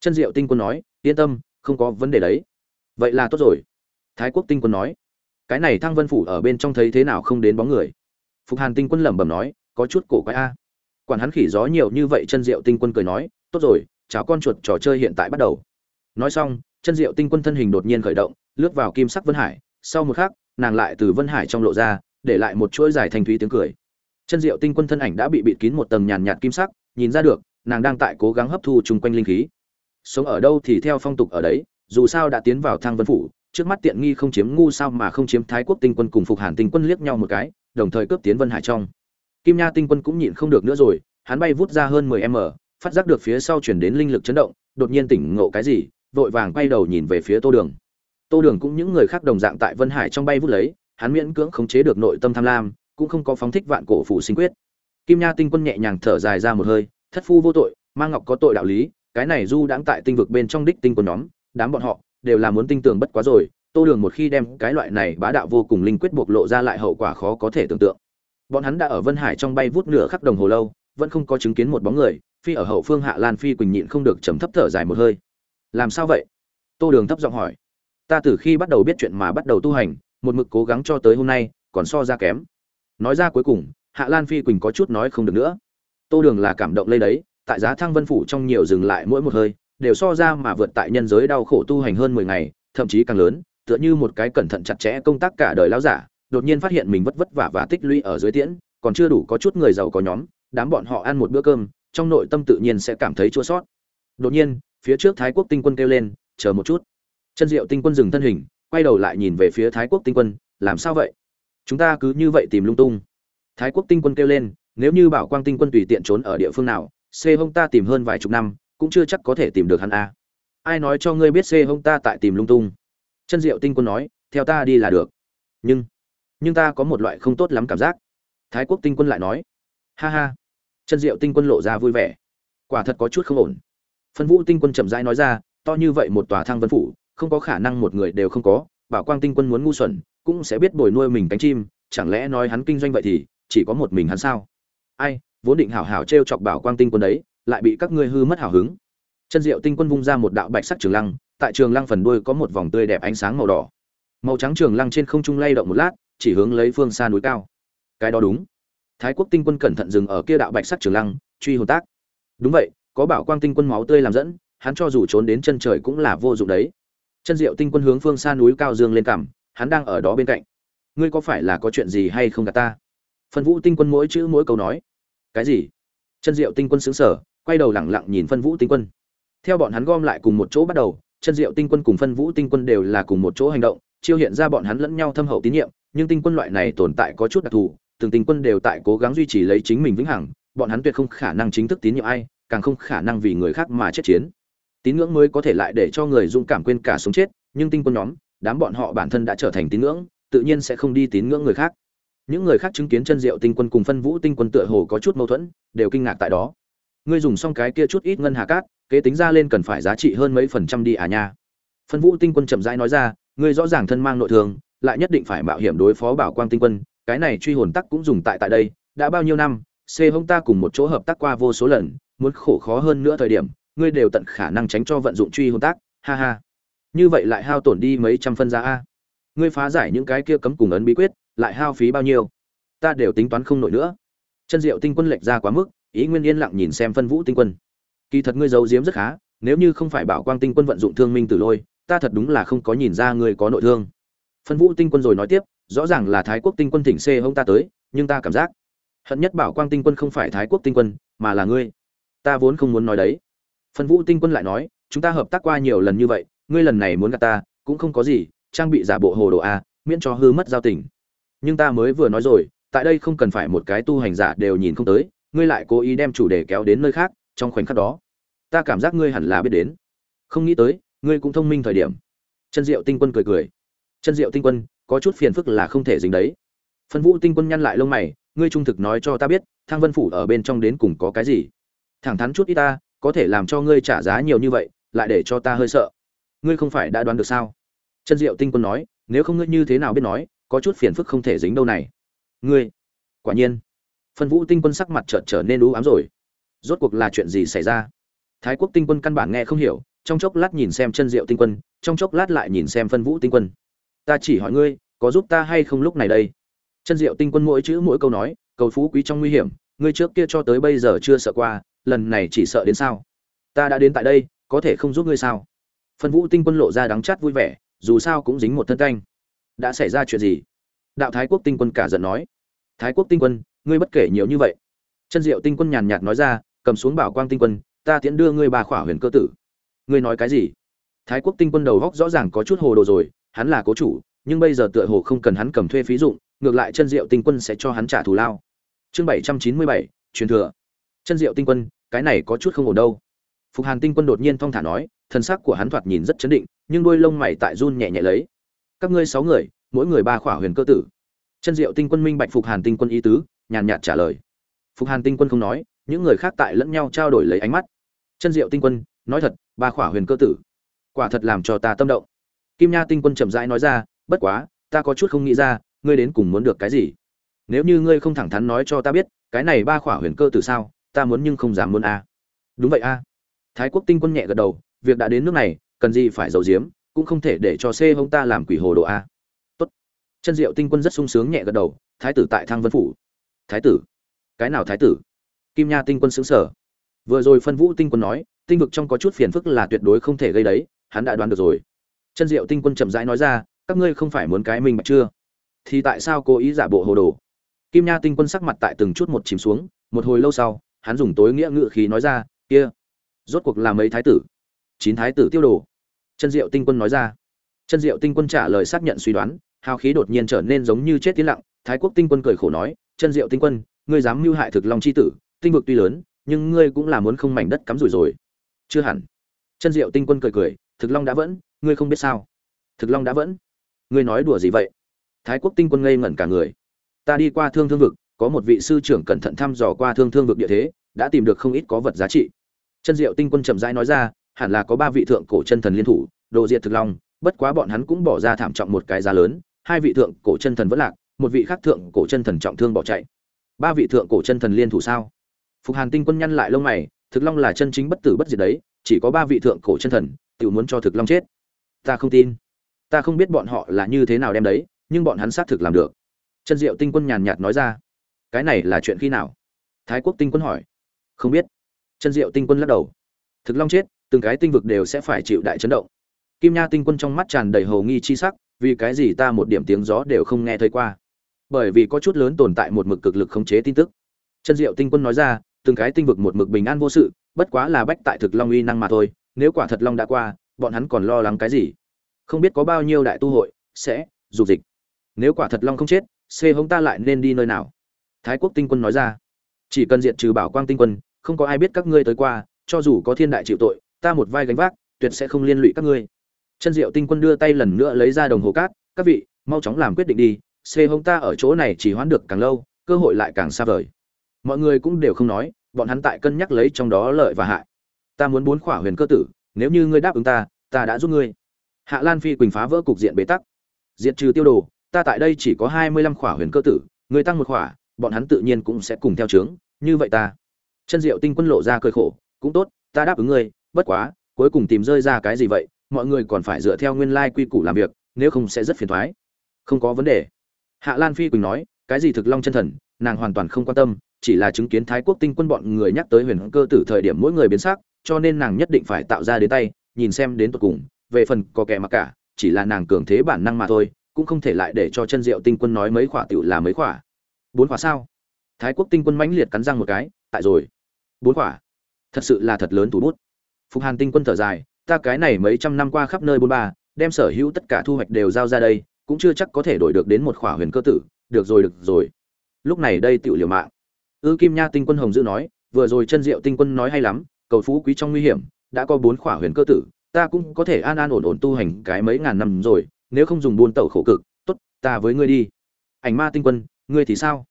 Chân diệu tinh quân nói, yên tâm, không có vấn đề đấy. Vậy là tốt rồi. Thái quốc tinh quân nói cái này thăng vân phủ ở bên trong thấy thế nào không đến bóng người. Phục hàn tinh quân lẩm bẩm nói, có chút cổ quái a. Quản hắn khỉ gió nhiều như vậy chân diệu tinh quân cười nói, tốt rồi cháo con chuột trò chơi hiện tại bắt đầu. Nói xong chân diệu tinh quân thân hình đột nhiên khởi động, lướt vào kim sắc vân hải, sau một khắc, nàng lại từ vân hải trong lộ ra, để lại một chuỗi dài thanh thúy tiếng cười. Chân diệu tinh quân thân ảnh đã bị bịt kín một tầng nhàn nhạt kim sắc, nhìn ra được, nàng đang tại cố gắng hấp thu chung quanh linh khí. Sống ở đâu thì theo phong tục ở đấy, dù sao đã tiến vào thang vân phủ trước mắt tiện nghi không chiếm ngu sao mà không chiếm thái quốc tinh quân cùng phục hàn tinh quân liếc nhau một cái, đồng thời cướp tiến vân hải trong. Kim nha tinh quân cũng nhịn không được nữa rồi, hắn bay vút ra hơn 10 m, phát giác được phía sau chuyển đến linh lực chấn động, đột nhiên tỉnh ngộ cái gì, vội vàng quay đầu nhìn về phía tô đường. Tô đường cũng những người khác đồng dạng tại vân hải trong bay vút lấy, hắn miễn cưỡng khống chế được nội tâm tham lam, cũng không có phóng thích vạn cổ phủ sinh quyết. Kim nha tinh quân nhẹ nhàng thở dài ra một hơi, thất phu vô tội mang ngọc có tội đạo lý, cái này du đãng tại tinh vực bên trong đích tinh của nhóm, đám bọn họ đều là muốn tinh tường bất quá rồi, tô đường một khi đem cái loại này bá đạo vô cùng linh quyết bộc lộ ra lại hậu quả khó có thể tưởng tượng. Bọn hắn đã ở vân hải trong bay vút nửa khắc đồng hồ lâu, vẫn không có chứng kiến một bóng người, phi ở hậu phương hạ lan phi quỳnh nhịn không được chấm thấp thở dài một hơi. Làm sao vậy? Tô đường thấp giọng hỏi. Ta từ khi bắt đầu biết chuyện mà bắt đầu tu hành, một mực cố gắng cho tới hôm nay, còn so ra kém. Nói ra cuối cùng, hạ lan phi quỳnh có chút nói không được nữa. Tô đường là cảm động lây đấy, tại giá thăng vân phủ trong nhiều dừng lại mỗi một hơi đều so ra mà vượt tại nhân giới đau khổ tu hành hơn mười ngày, thậm chí càng lớn, tựa như một cái cẩn thận chặt chẽ công tác cả đời lão giả, đột nhiên phát hiện mình vất vất vả và tích lũy ở dưới tiễn, còn chưa đủ có chút người giàu có nhóm, đám bọn họ ăn một bữa cơm, trong nội tâm tự nhiên sẽ cảm thấy chua sót. Đột nhiên, phía trước thái quốc tinh quân kêu lên, chờ một chút. Chân diệu tinh quân dừng thân hình, quay đầu lại nhìn về phía thái quốc tinh quân, làm sao vậy? Chúng ta cứ như vậy tìm lung tung. Thái quốc tinh quân kêu lên, nếu như bảo quang tinh quân tùy tiện trốn ở địa phương nào xê hông ta tìm hơn vài chục năm cũng chưa chắc có thể tìm được hắn a. Ai nói cho ngươi biết xê hông ta tại tìm lung tung? Chân diệu tinh quân nói, theo ta đi là được. Nhưng nhưng ta có một loại không tốt lắm cảm giác. Thái quốc tinh quân lại nói, ha ha. Chân diệu tinh quân lộ ra vui vẻ. Quả thật có chút không ổn. Phân vũ tinh quân chậm rãi nói ra, to như vậy một tòa thang vân phủ, không có khả năng một người đều không có. Bảo quang tinh quân muốn ngu xuẩn, cũng sẽ biết bồi nuôi mình cánh chim. Chẳng lẽ nói hắn kinh doanh vậy thì chỉ có một mình hắn sao? Ai, vốn định hảo hảo t r e o chọc bảo quang tinh quân đấy lại bị các ngươi hư mất hào hứng. Chân diệu tinh quân vung ra một đạo bạch sắc trường lăng, tại trường lăng phần đuôi có một vòng tươi đẹp ánh sáng màu đỏ. Màu trắng trường lăng trên không trung lay động một lát, chỉ hướng lấy phương xa núi cao. Cái đó đúng. Thái quốc tinh quân cẩn thận dừng ở kia đạo bạch sắc trường lăng, truy hồn tác. Đúng vậy, có bảo quang tinh quân máu tươi làm dẫn, hắn cho dù trốn đến chân trời cũng là vô dụng đấy. Chân diệu tinh quân hướng phương xa núi cao dương lên cằm, hắn đang ở đó bên cạnh. Ngươi có phải là có chuyện gì hay không gạt ta? Phân vũ tinh quân mỗi chữ mỗi câu nói. Cái gì? Chân diệu tinh quân xứng sở quay đầu lẳng lặng nhìn phân vũ tinh quân. Theo bọn hắn gom lại cùng một chỗ bắt đầu chân diệu tinh quân cùng phân vũ tinh quân đều là cùng một chỗ hành động, chiêu hiện ra bọn hắn lẫn nhau thâm hậu tín nhiệm, nhưng tinh quân loại này tồn tại có chút đặc thù, từng tinh quân đều tại cố gắng duy trì lấy chính mình vĩnh hằng, bọn hắn tuyệt không khả năng chính thức tín nhiệm ai, càng không khả năng vì người khác mà chết chiến. Tín ngưỡng mới có thể lại để cho người dũng cảm quên cả sống chết, nhưng tinh quân nhóm, đám bọn họ bản thân đã trở thành tín ngưỡng, tự nhiên sẽ không đi tín ngưỡng người khác. Những người khác chứng kiến chân diệu tinh quân cùng phân vũ tinh quân tựa hồ có chút mâu thuẫn, đều kinh ngạc tại đó ngươi dùng xong cái kia chút ít ngân hà cát, kế tính ra lên cần phải giá trị hơn mấy phần trăm đi à nha. Phân vũ tinh quân chậm rãi nói ra, ngươi rõ ràng thân mang nội thương lại nhất định phải mạo hiểm đối phó bảo quang tinh quân, cái này truy hồn tắc cũng dùng tại tại đây, đã bao nhiêu năm, c hông ta cùng một chỗ hợp tác qua vô số lần, muốn khổ khó hơn nữa thời điểm, ngươi đều tận khả năng tránh cho vận dụng truy hồn tác ha ha. Như vậy lại hao tổn đi mấy trăm phân giá a. Ngươi phá giải những cái kia cấm cùng ấn bí quyết, lại hao phí bao nhiêu? Ta đều tính toán không nổi nữa. Chân diệu tinh quân lệch ra quá mức ý nguyên yên lặng nhìn xem phân vũ tinh quân. Kỳ thật ngươi giấu giếm rất khá, nếu như không phải bảo quang tinh quân vận dụng thương minh tử lôi, ta thật đúng là không có nhìn ra ngươi có nội thương. Phân vũ tinh quân rồi nói tiếp, rõ ràng là thái quốc tinh quân thỉnh xê hông ta tới, nhưng ta cảm giác, hận nhất bảo quang tinh quân không phải thái quốc tinh quân, mà là ngươi. Ta vốn không muốn nói đấy. Phân vũ tinh quân lại nói, chúng ta hợp tác qua nhiều lần như vậy, ngươi lần này muốn gặp ta, cũng không có gì, trang bị giả bộ hồ đồ a, miễn cho hư mất giao tình. Nhưng ta mới vừa nói rồi, tại đây không cần phải một cái tu hành giả đều nhìn không tới ngươi lại cố ý đem chủ đề kéo đến nơi khác, trong khoảnh khắc đó, ta cảm giác ngươi hẳn là biết đến. Không nghĩ tới, ngươi cũng thông minh thời điểm. Chân diệu tinh quân cười cười. Chân diệu tinh quân, có chút phiền phức là không thể dính đấy. Phân vũ tinh quân nhăn lại lông mày, ngươi trung thực nói cho ta biết, thang vân phủ ở bên trong đến cùng có cái gì? Thẳng thắn chút ít ta, có thể làm cho ngươi trả giá nhiều như vậy, lại để cho ta hơi sợ. Ngươi không phải đã đoán được sao? Chân diệu tinh quân nói, nếu không ngươi như thế nào biết nói, có chút phiền phức không thể dính đâu này. Ngươi, quả nhiên phân vũ tinh quân sắc mặt chợt trở nên u ám rồi. Rốt cuộc là chuyện gì xảy ra? Thái quốc tinh quân căn bản nghe không hiểu, trong chốc lát nhìn xem chân diệu tinh quân, trong chốc lát lại nhìn xem phân vũ tinh quân. Ta chỉ hỏi ngươi, có giúp ta hay không lúc này đây? Chân diệu tinh quân mỗi chữ mỗi câu nói, cầu phú quý trong nguy hiểm, ngươi trước kia cho tới bây giờ chưa sợ qua, lần này chỉ sợ đến sao? Ta đã đến tại đây, có thể không giúp ngươi sao? Phân vũ tinh quân lộ ra đắng chát vui vẻ, dù sao cũng dính một thân canh. Đã xảy ra chuyện gì? Đạo thái quốc tinh quân cả giận nói. Thái quốc tinh quân ngươi bất kể nhiều như vậy. Chân diệu tinh quân nhàn nhạt nói ra, cầm xuống bảo quang tinh quân, ta tiễn đưa ngươi bà khỏa huyền cơ tử. Ngươi nói cái gì? Thái quốc tinh quân đầu góc rõ ràng có chút hồ đồ rồi, hắn là cố chủ, nhưng bây giờ tựa hồ không cần hắn cầm thuê phí dụng, ngược lại chân diệu tinh quân sẽ cho hắn trả thù lao. Chương bảy trăm chín mươi bảy, truyền thừa. Chân diệu tinh quân, cái này có chút không ổn đâu. Phục hàn tinh quân đột nhiên thong thả nói, thân xác của hắn thoạt nhìn rất chấn định, nhưng đôi lông mày tại run nhẹ nhẹ lấy. Các ngươi sáu người, mỗi người ba khỏa huyền cơ tử. Chân diệu tinh quân minh bạch phục hàn tinh quân ý tứ nhàn nhạt trả lời. Phục hàn tinh quân không nói, những người khác tại lẫn nhau trao đổi lấy ánh mắt. Chân diệu tinh quân, nói thật, ba khỏa huyền cơ tử, quả thật làm cho ta tâm động. Kim nha tinh quân chậm rãi nói ra, bất quá, ta có chút không nghĩ ra, ngươi đến cùng muốn được cái gì? Nếu như ngươi không thẳng thắn nói cho ta biết, cái này ba khỏa huyền cơ tử sao, ta muốn nhưng không dám muốn a. Đúng vậy a. Thái quốc tinh quân nhẹ gật đầu, việc đã đến nước này, cần gì phải giấu giếm, cũng không thể để cho xê hông ta làm quỷ hồ đồ a. Tốt. Chân diệu tinh quân rất sung sướng nhẹ gật đầu, thái tử tại Thang vân phủ thái tử. Cái nào thái tử? Kim nha tinh quân xứng sở vừa rồi phân vũ tinh quân nói, tinh vực trong có chút phiền phức là tuyệt đối không thể gây đấy, hắn đã đoán được rồi. Chân diệu tinh quân chậm rãi nói ra, các ngươi không phải muốn cái mình mà chưa? Thì tại sao cố ý giả bộ hồ đồ? Kim nha tinh quân sắc mặt tại từng chút một chìm xuống, một hồi lâu sau, hắn dùng tối nghĩa ngự khí nói ra, kia, rốt cuộc là mấy thái tử? Chín thái tử tiêu đồ. Chân diệu tinh quân nói ra. Chân diệu tinh quân trả lời xác nhận suy đoán, hào khí đột nhiên trở nên giống như chết tiến lặng, thái quốc tinh quân cười khổ nói chân diệu tinh quân, ngươi dám mưu hại thực long c h i tử, tinh vực tuy lớn, nhưng ngươi cũng là muốn không mảnh đất cắm rủi rồi. Chưa hẳn. Chân diệu tinh quân cười cười, thực long đã vẫn, ngươi không biết sao. Thực long đã vẫn. Ngươi nói đùa gì vậy? Thái quốc tinh quân ngây ngẩn cả người. Ta đi qua thương thương vực, có một vị sư trưởng cẩn thận thăm dò qua thương thương vực địa thế, đã tìm được không ít có vật giá trị. Chân diệu tinh quân chậm rãi nói ra, hẳn là có ba vị thượng cổ chân thần liên thủ, đồ diệt thực long, bất quá bọn hắn cũng bỏ ra thảm trọng một cái giá lớn, hai vị thượng cổ chân thần vẫn lạc một vị khác thượng cổ chân thần trọng thương bỏ chạy. Ba vị thượng cổ chân thần liên thủ sao? Phục hàn tinh quân nhăn lại lông mày, thực long là chân chính bất tử bất diệt đấy, chỉ có ba vị thượng cổ chân thần tự muốn cho thực long chết. Ta không tin. Ta không biết bọn họ là như thế nào đem đấy, nhưng bọn hắn xác thực làm được. Chân diệu tinh quân nhàn nhạt nói ra. Cái này là chuyện khi nào? Thái quốc tinh quân hỏi. Không biết. Chân diệu tinh quân lắc đầu. Thực long chết, từng cái tinh vực đều sẽ phải chịu đại chấn động. Kim nha tinh quân trong mắt tràn đầy hầu nghi chi sắc, vì cái gì ta một điểm tiếng gió đều không nghe thấy qua? Bởi vì có chút lớn tồn tại một mực cực lực khống chế tin tức. Chân diệu tinh quân nói ra, từng cái tinh vực một mực bình an vô sự, bất quá là bách tại thực long uy năng mà thôi, nếu quả thật long đã qua, bọn hắn còn lo lắng cái gì? Không biết có bao nhiêu đại tu hội, sẽ dục dịch. Nếu quả thật long không chết xê hống ta lại nên đi nơi nào? Thái quốc tinh quân nói ra. Chỉ cần diện trừ bảo quang tinh quân, không có ai biết các ngươi tới qua, cho dù có thiên đại chịu tội, ta một vai gánh vác, tuyệt sẽ không liên lụy các ngươi. Chân diệu tinh quân đưa tay lần nữa lấy ra đồng hồ cát, các vị, mau chóng làm quyết định đi c hông ta ở chỗ này chỉ hoãn được càng lâu, cơ hội lại càng xa vời. Mọi người cũng đều không nói, bọn hắn tại cân nhắc lấy trong đó lợi và hại. Ta muốn bốn khỏa huyền cơ tử, nếu như ngươi đáp ứng ta ta đã giúp ngươi. Hạ lan phi quỳnh phá vỡ cục diện bế tắc. Diện trừ tiêu đồ, ta tại đây chỉ có hai mươi lăm khỏa huyền cơ tử, ngươi tăng một khỏa, bọn hắn tự nhiên cũng sẽ cùng theo trướng như vậy ta. Chân diệu tinh quân lộ ra cơi khổ, cũng tốt, ta đáp ứng ngươi, bất quá, cuối cùng tìm rơi ra cái gì vậy, mọi người còn phải dựa theo nguyên lai quy củ làm việc, nếu không sẽ rất phiền thoái. Không có vấn đề hạ lan phi quỳnh nói, cái gì thực long chân thần, nàng hoàn toàn không quan tâm, chỉ là chứng kiến thái quốc tinh quân bọn người nhắc tới huyền cơ tử thời điểm mỗi người biến sắc, cho nên nàng nhất định phải tạo ra đến tay, nhìn xem đến tột cùng, về phần có kẻ mặc cả, chỉ là nàng cường thế bản năng mà thôi, cũng không thể lại để cho chân diệu tinh quân nói mấy khỏa tiểu là mấy khỏa. Bốn khỏa sao? Thái quốc tinh quân mãnh liệt cắn răng một cái, tại rồi. Bốn khỏa? Thật sự là thật lớn thủ bút. Phục hàn tinh quân thở dài, ta cái này mấy trăm năm qua khắp nơi bốn ba, đem sở hữu tất cả thu hoạch đều giao ra đây cũng chưa chắc có thể đổi được đến một khỏa huyền cơ tử, được rồi được rồi. Lúc này đây tựu liều mạng. Ư kim nha tinh quân hồng dữ nói, vừa rồi chân diệu tinh quân nói hay lắm, cầu phú quý trong nguy hiểm, đã có bốn khỏa huyền cơ tử, ta cũng có thể an an ổn ổn tu hành cái mấy ngàn năm rồi, nếu không dùng buôn tẩu khổ cực, tốt, ta với ngươi đi. Ảnh ma tinh quân, ngươi thì sao?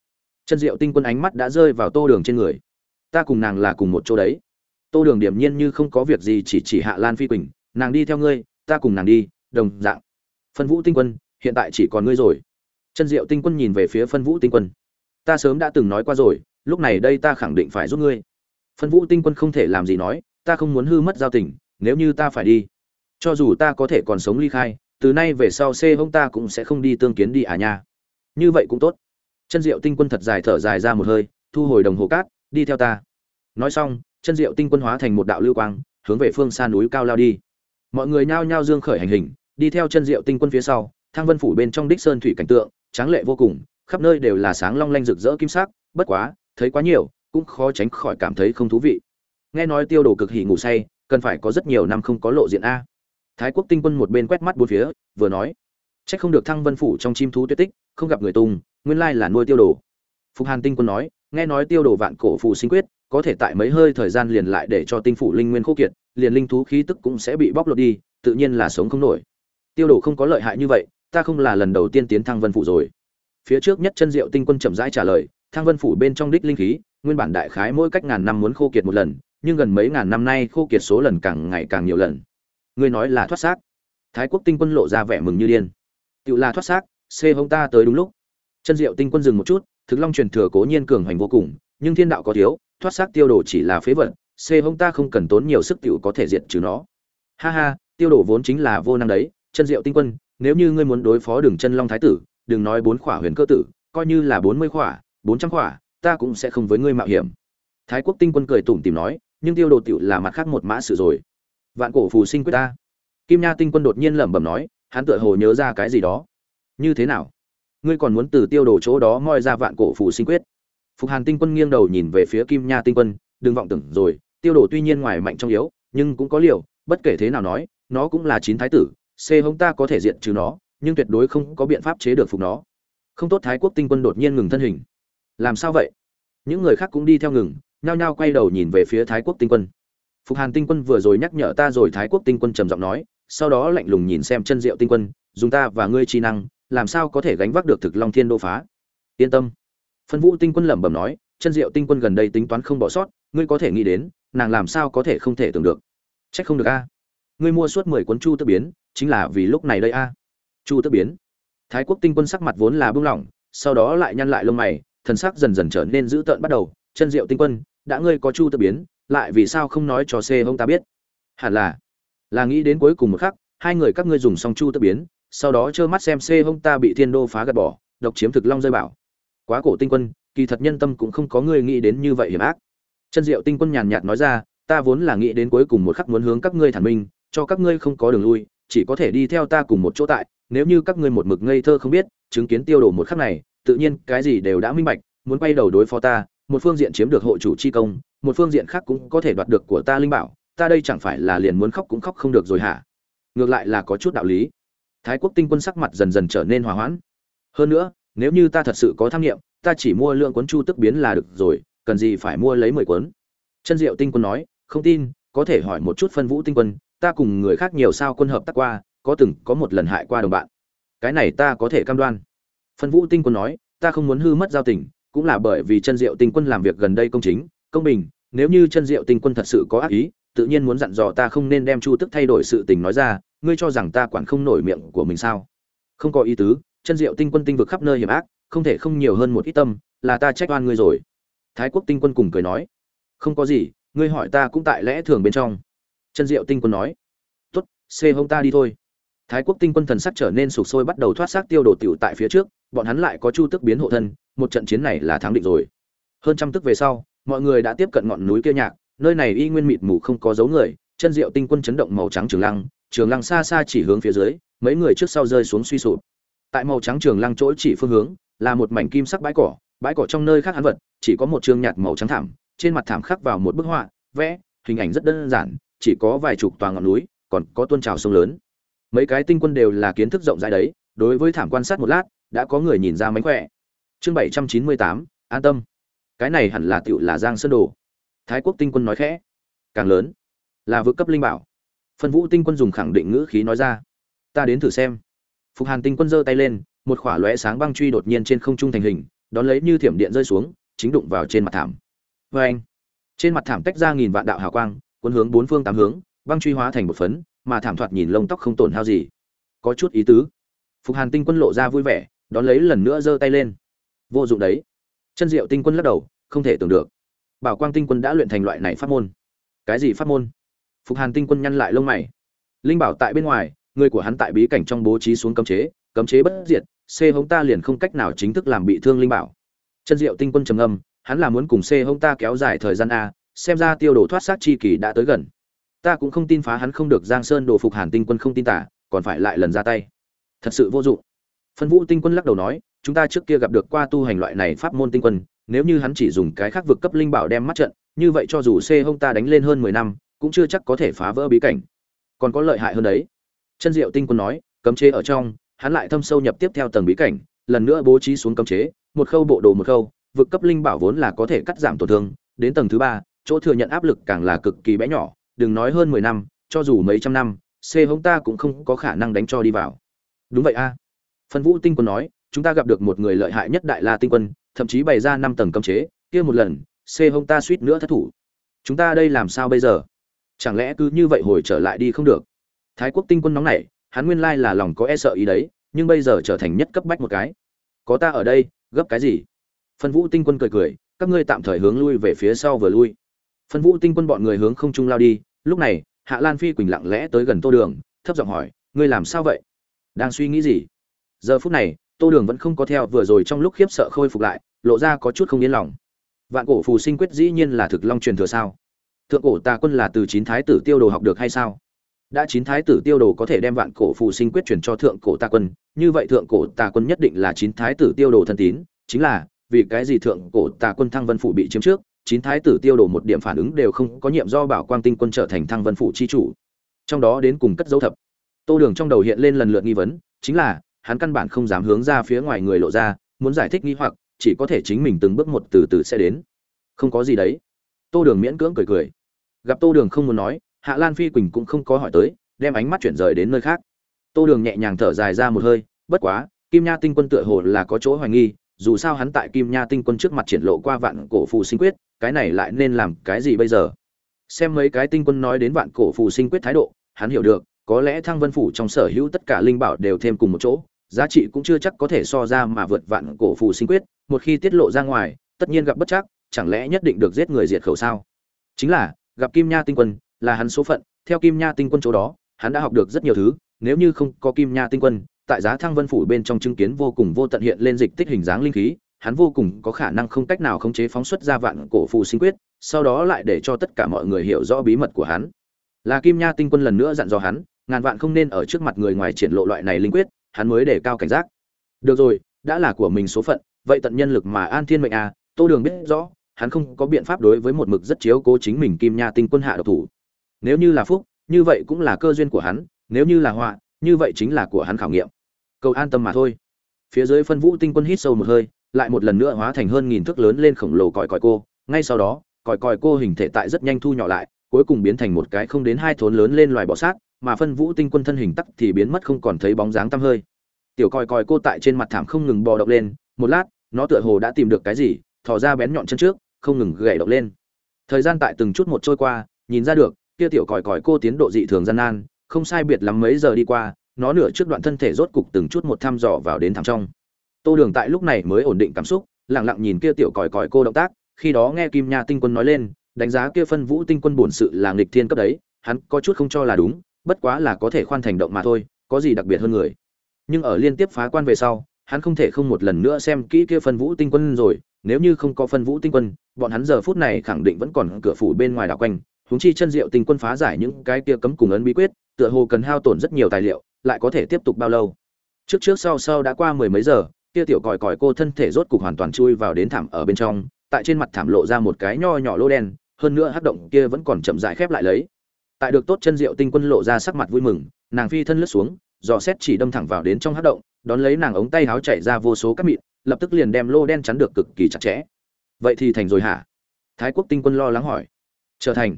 Chân diệu tinh quân ánh mắt đã rơi vào tô đường trên người. Ta cùng nàng là cùng một chỗ đấy. Tô đường điểm nhiên như không có việc gì chỉ chỉ hạ lan phi quỳnh, nàng đi theo ngươi, ta cùng nàng đi, đồng dạng. Phân vũ tinh quân hiện tại chỉ còn ngươi rồi. Chân diệu tinh quân nhìn về phía phân vũ tinh quân. Ta sớm đã từng nói qua rồi, lúc này đây ta khẳng định phải giúp ngươi. Phân vũ tinh quân không thể làm gì nói, ta không muốn hư mất giao tình, nếu như ta phải đi, cho dù ta có thể còn sống ly khai, từ nay về sau xê hông ta cũng sẽ không đi tương kiến đi à nha. Như vậy cũng tốt. Chân diệu tinh quân thật dài thở dài ra một hơi, thu hồi đồng hồ cát, đi theo ta. Nói xong chân diệu tinh quân hóa thành một đạo lưu quang, hướng về phương xa núi cao lao đi. Mọi người nhao nhao dương khởi hành hình, đi theo chân diệu tinh quân phía sau thang vân phủ bên trong đích sơn thủy cảnh tượng, tráng lệ vô cùng, khắp nơi đều là sáng long lanh rực rỡ kim sắc, bất quá, thấy quá nhiều, cũng khó tránh khỏi cảm thấy không thú vị. Nghe nói tiêu đồ cực hỉ ngủ say, cần phải có rất nhiều năm không có lộ diện a. Thái quốc tinh quân một bên quét mắt bốn phía, vừa nói trách không được thăng vân phủ trong chim thú tuyết tích, không gặp người tung nguyên lai là nuôi tiêu đồ. Phục hàn tinh quân nói, nghe nói tiêu đồ vạn cổ phù sinh quyết, có thể tại mấy hơi thời gian liền lại để cho tinh phủ linh nguyên khô kiệt, liền linh thú khí tức cũng sẽ bị bóc lột đi, tự nhiên là sống không nổi. Tiêu đồ không có lợi hại như vậy ta không là lần đầu tiên tiến thăng vân phủ rồi. Phía trước nhất chân diệu tinh quân chậm rãi trả lời, thăng vân phủ bên trong đích linh khí, nguyên bản đại khái mỗi cách ngàn năm muốn khô kiệt một lần, nhưng gần mấy ngàn năm nay khô kiệt số lần càng ngày càng nhiều lần. Ngươi nói là thoát xác. Thái quốc tinh quân lộ ra vẻ mừng như điên. Tự là thoát xác, xê hông ta tới đúng lúc. Chân diệu tinh quân dừng một chút, thực long truyền thừa cố nhiên cường hành vô cùng, nhưng thiên đạo có thiếu, thoát xác tiêu đồ chỉ là phế vật, xê hông ta không cần tốn nhiều sức tiểu có thể diệt trừ nó. Ha ha, tiêu đồ vốn chính là vô năng đấy, chân diệu tinh quân nếu như ngươi muốn đối phó đường chân long thái tử, đừng nói bốn khỏa huyền cơ tử, coi như là bốn mươi khỏa, bốn trăm khỏa, ta cũng sẽ không với ngươi mạo hiểm. Thái quốc tinh quân cười tủm tìm nói, nhưng tiêu đồ tiểu là mặt khác một mã sự rồi. Vạn cổ phù sinh quyết ta. Kim nha tinh quân đột nhiên lẩm bẩm nói, hắn tựa hồ nhớ ra cái gì đó. Như thế nào? Ngươi còn muốn từ tiêu đồ chỗ đó moi ra vạn cổ phù sinh quyết? Phục hàn tinh quân nghiêng đầu nhìn về phía kim nha tinh quân, đừng vọng tưởng rồi, tiêu đồ tuy nhiên ngoài mạnh trong yếu, nhưng cũng có liều, bất kể thế nào nói, nó cũng là chín thái tử c hống ta có thể diện trừ nó, nhưng tuyệt đối không có biện pháp chế được phục nó. Không tốt thái quốc tinh quân đột nhiên ngừng thân hình. Làm sao vậy? Những người khác cũng đi theo ngừng, nhao nhao quay đầu nhìn về phía thái quốc tinh quân. Phục hàn tinh quân vừa rồi nhắc nhở ta rồi, thái quốc tinh quân trầm giọng nói, sau đó lạnh lùng nhìn xem chân diệu tinh quân, dùng ta và ngươi chi năng, làm sao có thể gánh vác được thực long thiên đô phá? Yên tâm. Phân vũ tinh quân lẩm bẩm nói, chân diệu tinh quân gần đây tính toán không bỏ sót, ngươi có thể nghĩ đến, nàng làm sao có thể không thể tưởng được? Trách không được a. Ngươi mua suốt mười cuốn chu tức biến chính là vì lúc này đây a. Chu tức biến. Thái quốc tinh quân sắc mặt vốn là bưng lỏng, sau đó lại nhăn lại lông mày, thần sắc dần dần trở nên dữ tợn bắt đầu. Chân diệu tinh quân, đã ngươi có chu tức biến, lại vì sao không nói cho xê hông ta biết? Hẳn là là nghĩ đến cuối cùng một khắc, hai người các ngươi dùng xong chu tức biến, sau đó trơ mắt xem xê hông ta bị thiên đô phá gạt bỏ, độc chiếm thực long rơi bảo. Quá cổ tinh quân, kỳ thật nhân tâm cũng không có người nghĩ đến như vậy hiểm ác. Chân diệu tinh quân nhàn nhạt nói ra, ta vốn là nghĩ đến cuối cùng một khắc muốn hướng các ngươi thản minh, cho các ngươi không có đường lui chỉ có thể đi theo ta cùng một chỗ tại, nếu như các ngươi một mực ngây thơ không biết, chứng kiến tiêu đổ một khắc này, tự nhiên cái gì đều đã minh bạch, muốn quay đầu đối phó ta, một phương diện chiếm được hộ chủ chi công, một phương diện khác cũng có thể đoạt được của ta linh bảo, ta đây chẳng phải là liền muốn khóc cũng khóc không được rồi hả? Ngược lại là có chút đạo lý. Thái quốc tinh quân sắc mặt dần dần trở nên hòa hoãn. Hơn nữa, nếu như ta thật sự có tham nghiệm, ta chỉ mua lượng cuốn chu tức biến là được rồi, cần gì phải mua lấy mười cuốn? Chân diệu tinh quân nói, không tin, có thể hỏi một chút phân vũ tinh quân ta cùng người khác nhiều sao quân hợp tác qua, có từng có một lần hại qua đồng bạn. Cái này ta có thể cam đoan. Phân vũ tinh quân nói, ta không muốn hư mất giao tình, cũng là bởi vì chân diệu tinh quân làm việc gần đây công chính, công bình, nếu như chân diệu tinh quân thật sự có ác ý, tự nhiên muốn dặn dò ta không nên đem chu tức thay đổi sự tình nói ra, ngươi cho rằng ta quản không nổi miệng của mình sao? Không có ý tứ chân diệu tinh quân tinh vực khắp nơi hiểm ác, không thể không nhiều hơn một ít tâm, là ta trách oan ngươi rồi. Thái quốc tinh quân cùng cười nói, không có gì, ngươi hỏi ta cũng tại lẽ thường bên trong chân diệu tinh quân nói, tốt, xê hông ta đi thôi. Thái quốc tinh quân thần sắc trở nên sụp sôi bắt đầu thoát xác tiêu đồ tiểu tại phía trước, bọn hắn lại có chu tức biến hộ thân, một trận chiến này là thắng định rồi. Hơn trăm tức về sau, mọi người đã tiếp cận ngọn núi kia nhạc, nơi này y nguyên mịt mù không có dấu người, chân diệu tinh quân chấn động màu trắng trường lăng trường lăng xa xa chỉ hướng phía dưới, mấy người trước sau rơi xuống suy sụp. Tại màu trắng trường lăng chỗ chỉ phương hướng, là một mảnh kim sắc bãi cỏ bãi cỏ trong nơi khác hắn vật, chỉ có một trường nhạt màu trắng thảm, trên mặt thảm khắc vào một bức họa, vẽ, hình ảnh rất đơn giản chỉ có vài chục tòa ngọn núi, còn có tuôn trào sông lớn. Mấy cái tinh quân đều là kiến thức rộng rãi đấy, đối với thảm quan sát một lát, đã có người nhìn ra mánh khỏe. Chương bảy trăm chín mươi tám, an tâm. Cái này hẳn là tựu là giang sơn đồ. Thái quốc tinh quân nói khẽ. Càng lớn, là vượt cấp linh bảo. Phân vũ tinh quân dùng khẳng định ngữ khí nói ra. Ta đến thử xem. Phục hàn tinh quân giơ tay lên, một khỏa lóe sáng băng truy đột nhiên trên không trung thành hình, đón lấy như thiểm điện rơi xuống, chính đụng vào trên mặt thảm. Vê anh trên mặt thảm tách ra nghìn vạn đạo hào quang cuốn hướng bốn phương tám hướng băng truy hóa thành một phấn mà thảm thoạt nhìn lông tóc không tổn hao gì. Có chút ý tứ. Phục hàn tinh quân lộ ra vui vẻ đón lấy lần nữa giơ tay lên. Vô dụng đấy. Chân diệu tinh quân lắc đầu không thể tưởng được. Bảo quang tinh quân đã luyện thành loại này pháp môn. Cái gì pháp môn? Phục hàn tinh quân nhăn lại lông mày. Linh bảo tại bên ngoài người của hắn tại bí cảnh trong bố trí xuống cấm chế cấm chế bất diệt c hống ta liền không cách nào chính thức làm bị thương linh bảo. Chân diệu tinh quân trầm ngâm, hắn là muốn cùng c hống ta kéo dài thời gian a xem ra tiêu đồ thoát sát chi kỳ đã tới gần. Ta cũng không tin phá hắn không được giang sơn đồ phục hàn tinh quân không tin tả, còn phải lại lần ra tay. Thật sự vô dụng. Phân vũ tinh quân lắc đầu nói, chúng ta trước kia gặp được qua tu hành loại này pháp môn tinh quân, nếu như hắn chỉ dùng cái khác vực cấp linh bảo đem mắt trận, như vậy cho dù c hông ta đánh lên hơn mười năm, cũng chưa chắc có thể phá vỡ bí cảnh. Còn có lợi hại hơn đấy. Chân diệu tinh quân nói, cấm chế ở trong, hắn lại thâm sâu nhập tiếp theo tầng bí cảnh, lần nữa bố trí xuống cấm chế, một khâu bộ đồ một khâu, vực cấp linh bảo vốn là có thể cắt giảm tổn thương, đến tầng thứ ba chỗ thừa nhận áp lực càng là cực kỳ bé nhỏ đừng nói hơn mười năm cho dù mấy trăm năm c hống ta cũng không có khả năng đánh cho đi vào. Đúng vậy a. À. phân vũ tinh quân nói chúng ta gặp được một người lợi hại nhất đại la tinh quân thậm chí bày ra năm tầng cấm chế kia một lần c hống ta suýt nữa thất thủ. Chúng ta đây làm sao bây giờ? Chẳng lẽ cứ như vậy hồi trở lại đi không được? Thái quốc tinh quân nóng nảy, hắn nguyên lai là lòng có e sợ ý đấy nhưng bây giờ trở thành nhất cấp bách một cái. Có ta ở đây gấp cái gì? Phân vũ tinh quân cười cười các ngươi tạm thời hướng lui về phía sau vừa lui phân vũ tinh quân bọn người hướng không trung lao đi, lúc này, hạ lan phi quỳnh lặng lẽ tới gần tô đường, thấp giọng hỏi, ngươi làm sao vậy? Đang suy nghĩ gì? Giờ phút này, tô đường vẫn không có theo vừa rồi trong lúc khiếp sợ khôi phục lại, lộ ra có chút không yên lòng. Vạn cổ phù sinh quyết dĩ nhiên là thực long truyền thừa sao? Thượng cổ tà quân là từ chín thái tử tiêu đồ học được hay sao? Đã chín thái tử tiêu đồ có thể đem vạn cổ phù sinh quyết truyền cho thượng cổ tà quân, như vậy thượng cổ tà quân nhất định là chín thái tử tiêu đồ thân tín, chính là, vì cái gì thượng cổ tà quân thăng vân phủ bị chiếm trước chín thái tử tiêu đồ một điểm phản ứng đều không có nhiệm do bảo quang tinh quân trở thành thăng vân phủ chi chủ. Trong đó đến cùng cất dấu thập. Tô đường trong đầu hiện lên lần lượt nghi vấn, chính là, hắn căn bản không dám hướng ra phía ngoài người lộ ra, muốn giải thích nghi hoặc, chỉ có thể chính mình từng bước một từ từ sẽ đến. Không có gì đấy. Tô đường miễn cưỡng cười cười. Gặp tô đường không muốn nói, hạ lan phi quỳnh cũng không có hỏi tới, đem ánh mắt chuyển rời đến nơi khác. Tô đường nhẹ nhàng thở dài ra một hơi, bất quá, kim nha tinh quân tựa hồ là có chỗ hoài nghi, dù sao hắn tại kim nha tinh quân trước mặt triển lộ qua vạn cổ phù sinh quyết cái này lại nên làm cái gì bây giờ? Xem mấy cái tinh quân nói đến vạn cổ phù sinh quyết thái độ, hắn hiểu được, có lẽ thăng vân phủ trong sở hữu tất cả linh bảo đều thêm cùng một chỗ, giá trị cũng chưa chắc có thể so ra mà vượt vạn cổ phù sinh quyết, một khi tiết lộ ra ngoài, tất nhiên gặp bất chắc, chẳng lẽ nhất định được giết người diệt khẩu sao? Chính là, gặp kim nha tinh quân, là hắn số phận, theo kim nha tinh quân chỗ đó, hắn đã học được rất nhiều thứ, nếu như không có kim nha tinh quân, tại giá thăng vân phủ bên trong chứng kiến vô cùng vô tận hiện lên dịch tích hình dáng linh khí hắn vô cùng có khả năng không cách nào khống chế phóng xuất ra vạn cổ phù sinh quyết, sau đó lại để cho tất cả mọi người hiểu rõ bí mật của hắn. Là kim nha tinh quân lần nữa dặn dò hắn, ngàn vạn không nên ở trước mặt người ngoài triển lộ loại này linh quyết, hắn mới để cao cảnh giác. Được rồi, đã là của mình số phận, vậy tận nhân lực mà an thiên mệnh à tô đường biết rõ, hắn không có biện pháp đối với một mực rất chiếu cố chính mình kim nha tinh quân hạ độc thủ. Nếu như là phúc, như vậy cũng là cơ duyên của hắn, nếu như là họa, như vậy chính là của hắn khảo nghiệm. Cầu an tâm mà thôi. Phía dưới phân vũ tinh quân hít sâu một hơi lại một lần nữa hóa thành hơn nghìn thước lớn lên khổng lồ còi còi cô. Ngay sau đó, còi còi cô hình thể tại rất nhanh thu nhỏ lại, cuối cùng biến thành một cái không đến hai thốn lớn lên loài bọ sát, mà phân vũ tinh quân thân hình tắc thì biến mất không còn thấy bóng dáng tăm hơi. Tiểu còi còi cô tại trên mặt thảm không ngừng bò động lên, một lát, nó tựa hồ đã tìm được cái gì, thò ra bén nhọn chân trước, không ngừng gậy động lên. Thời gian tại từng chút một trôi qua, nhìn ra được, kia tiểu còi còi cô tiến độ dị thường gian nan, không sai biệt lắm mấy giờ đi qua, nó nửa trước đoạn thân thể rốt cục từng chút một thăm dò vào đến thẳng trong tô đường tại lúc này mới ổn định cảm xúc lẳng lặng nhìn kia tiểu còi còi cô động tác, khi đó nghe kim nha tinh quân nói lên, đánh giá kia phân vũ tinh quân bổn sự là nghịch thiên cấp đấy, hắn có chút không cho là đúng, bất quá là có thể khoan thành động mà thôi, có gì đặc biệt hơn người. Nhưng ở liên tiếp phá quan về sau, hắn không thể không một lần nữa xem kỹ kia phân vũ tinh quân rồi, nếu như không có phân vũ tinh quân, bọn hắn giờ phút này khẳng định vẫn còn cửa phủ bên ngoài đảo quanh, huống chi chân diệu tinh quân phá giải những cái kia cấm cùng ấn bí quyết, tựa hồ cần hao tổn rất nhiều tài liệu, lại có thể tiếp tục bao lâu. Trước trước sau sau đã qua mười mấy giờ kia tiểu còi còi cô thân thể rốt cục hoàn toàn chui vào đến thảm ở bên trong, tại trên mặt thảm lộ ra một cái nho nhỏ lô đen, hơn nữa hắc động kia vẫn còn chậm rãi khép lại lấy. Tại được tốt chân diệu tinh quân lộ ra sắc mặt vui mừng, nàng phi thân lướt xuống, dò xét chỉ đâm thẳng vào đến trong hắc động, đón lấy nàng ống tay háo chảy ra vô số các mịn, lập tức liền đem lô đen chắn được cực kỳ chặt chẽ. Vậy thì thành rồi hả? Thái quốc tinh quân lo lắng hỏi. Trở thành.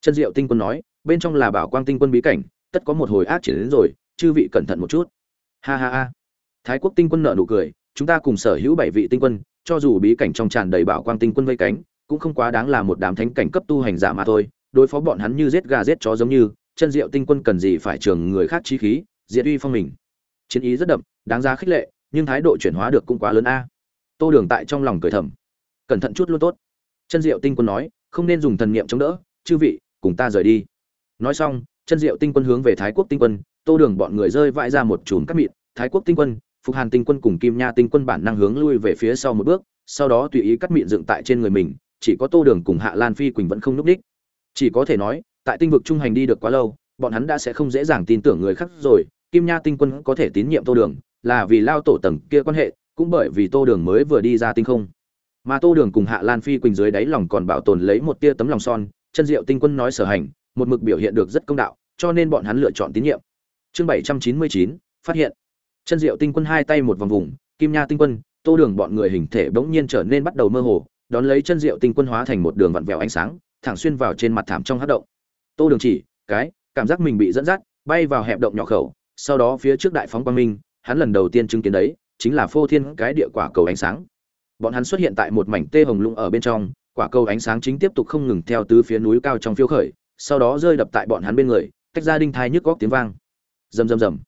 Chân diệu tinh quân nói, bên trong là bảo quang tinh quân bí cảnh, tất có một hồi ác triển đến rồi, chư vị cẩn thận một chút. Ha ha ha thái quốc tinh quân nợ nụ cười, chúng ta cùng sở hữu bảy vị tinh quân, cho dù bí cảnh trong tràn đầy bảo quang tinh quân vây cánh, cũng không quá đáng là một đám thánh cảnh cấp tu hành giả mà thôi. Đối phó bọn hắn như giết gà giết chó giống như, chân diệu tinh quân cần gì phải trường người khác chi khí, diệt uy phong mình. Chiến ý rất đậm, đáng giá khích lệ, nhưng thái độ chuyển hóa được cũng quá lớn a. Tô đường tại trong lòng cười thầm. Cẩn thận chút luôn tốt. Chân diệu tinh quân nói, không nên dùng thần niệm chống đỡ, chư vị, cùng ta rời đi. Nói xong, chân diệu tinh quân hướng về thái quốc tinh quân, tô đường bọn người rơi vãi ra một chùm cát mịn. Thái quốc tinh quân phục hàn tinh quân cùng kim nha tinh quân bản năng hướng lui về phía sau một bước sau đó tùy ý cắt miệng dựng tại trên người mình chỉ có tô đường cùng hạ lan phi quỳnh vẫn không núp đích chỉ có thể nói tại tinh vực trung hành đi được quá lâu bọn hắn đã sẽ không dễ dàng tin tưởng người khác rồi kim nha tinh quân có thể tín nhiệm tô đường là vì lao tổ tầng kia quan hệ cũng bởi vì tô đường mới vừa đi ra tinh không mà tô đường cùng hạ lan phi quỳnh dưới đáy lòng còn bảo tồn lấy một tia tấm lòng son chân diệu tinh quân nói sở hành một mực biểu hiện được rất công đạo, cho nên bọn hắn lựa chọn tín nhiệm. Chương 799, phát hiện. Chân Diệu Tinh Quân hai tay một vòng vùng, Kim Nha Tinh Quân, Tô Đường bọn người hình thể bỗng nhiên trở nên bắt đầu mơ hồ, đón lấy chân Diệu Tinh Quân hóa thành một đường vặn vẹo ánh sáng, thẳng xuyên vào trên mặt thảm trong hát động. Tô Đường chỉ, cái, cảm giác mình bị dẫn dắt, bay vào hẹp động nhỏ khẩu, sau đó phía trước đại phóng quang minh, hắn lần đầu tiên chứng kiến đấy, chính là phô thiên cái địa quả cầu ánh sáng. Bọn hắn xuất hiện tại một mảnh tê hồng lũng ở bên trong, quả cầu ánh sáng chính tiếp tục không ngừng theo tứ phía núi cao trong phiêu khởi, sau đó rơi đập tại bọn hắn bên người, tách ra đinh thai nhức góc tiếng vang. Rầm rầm rầm.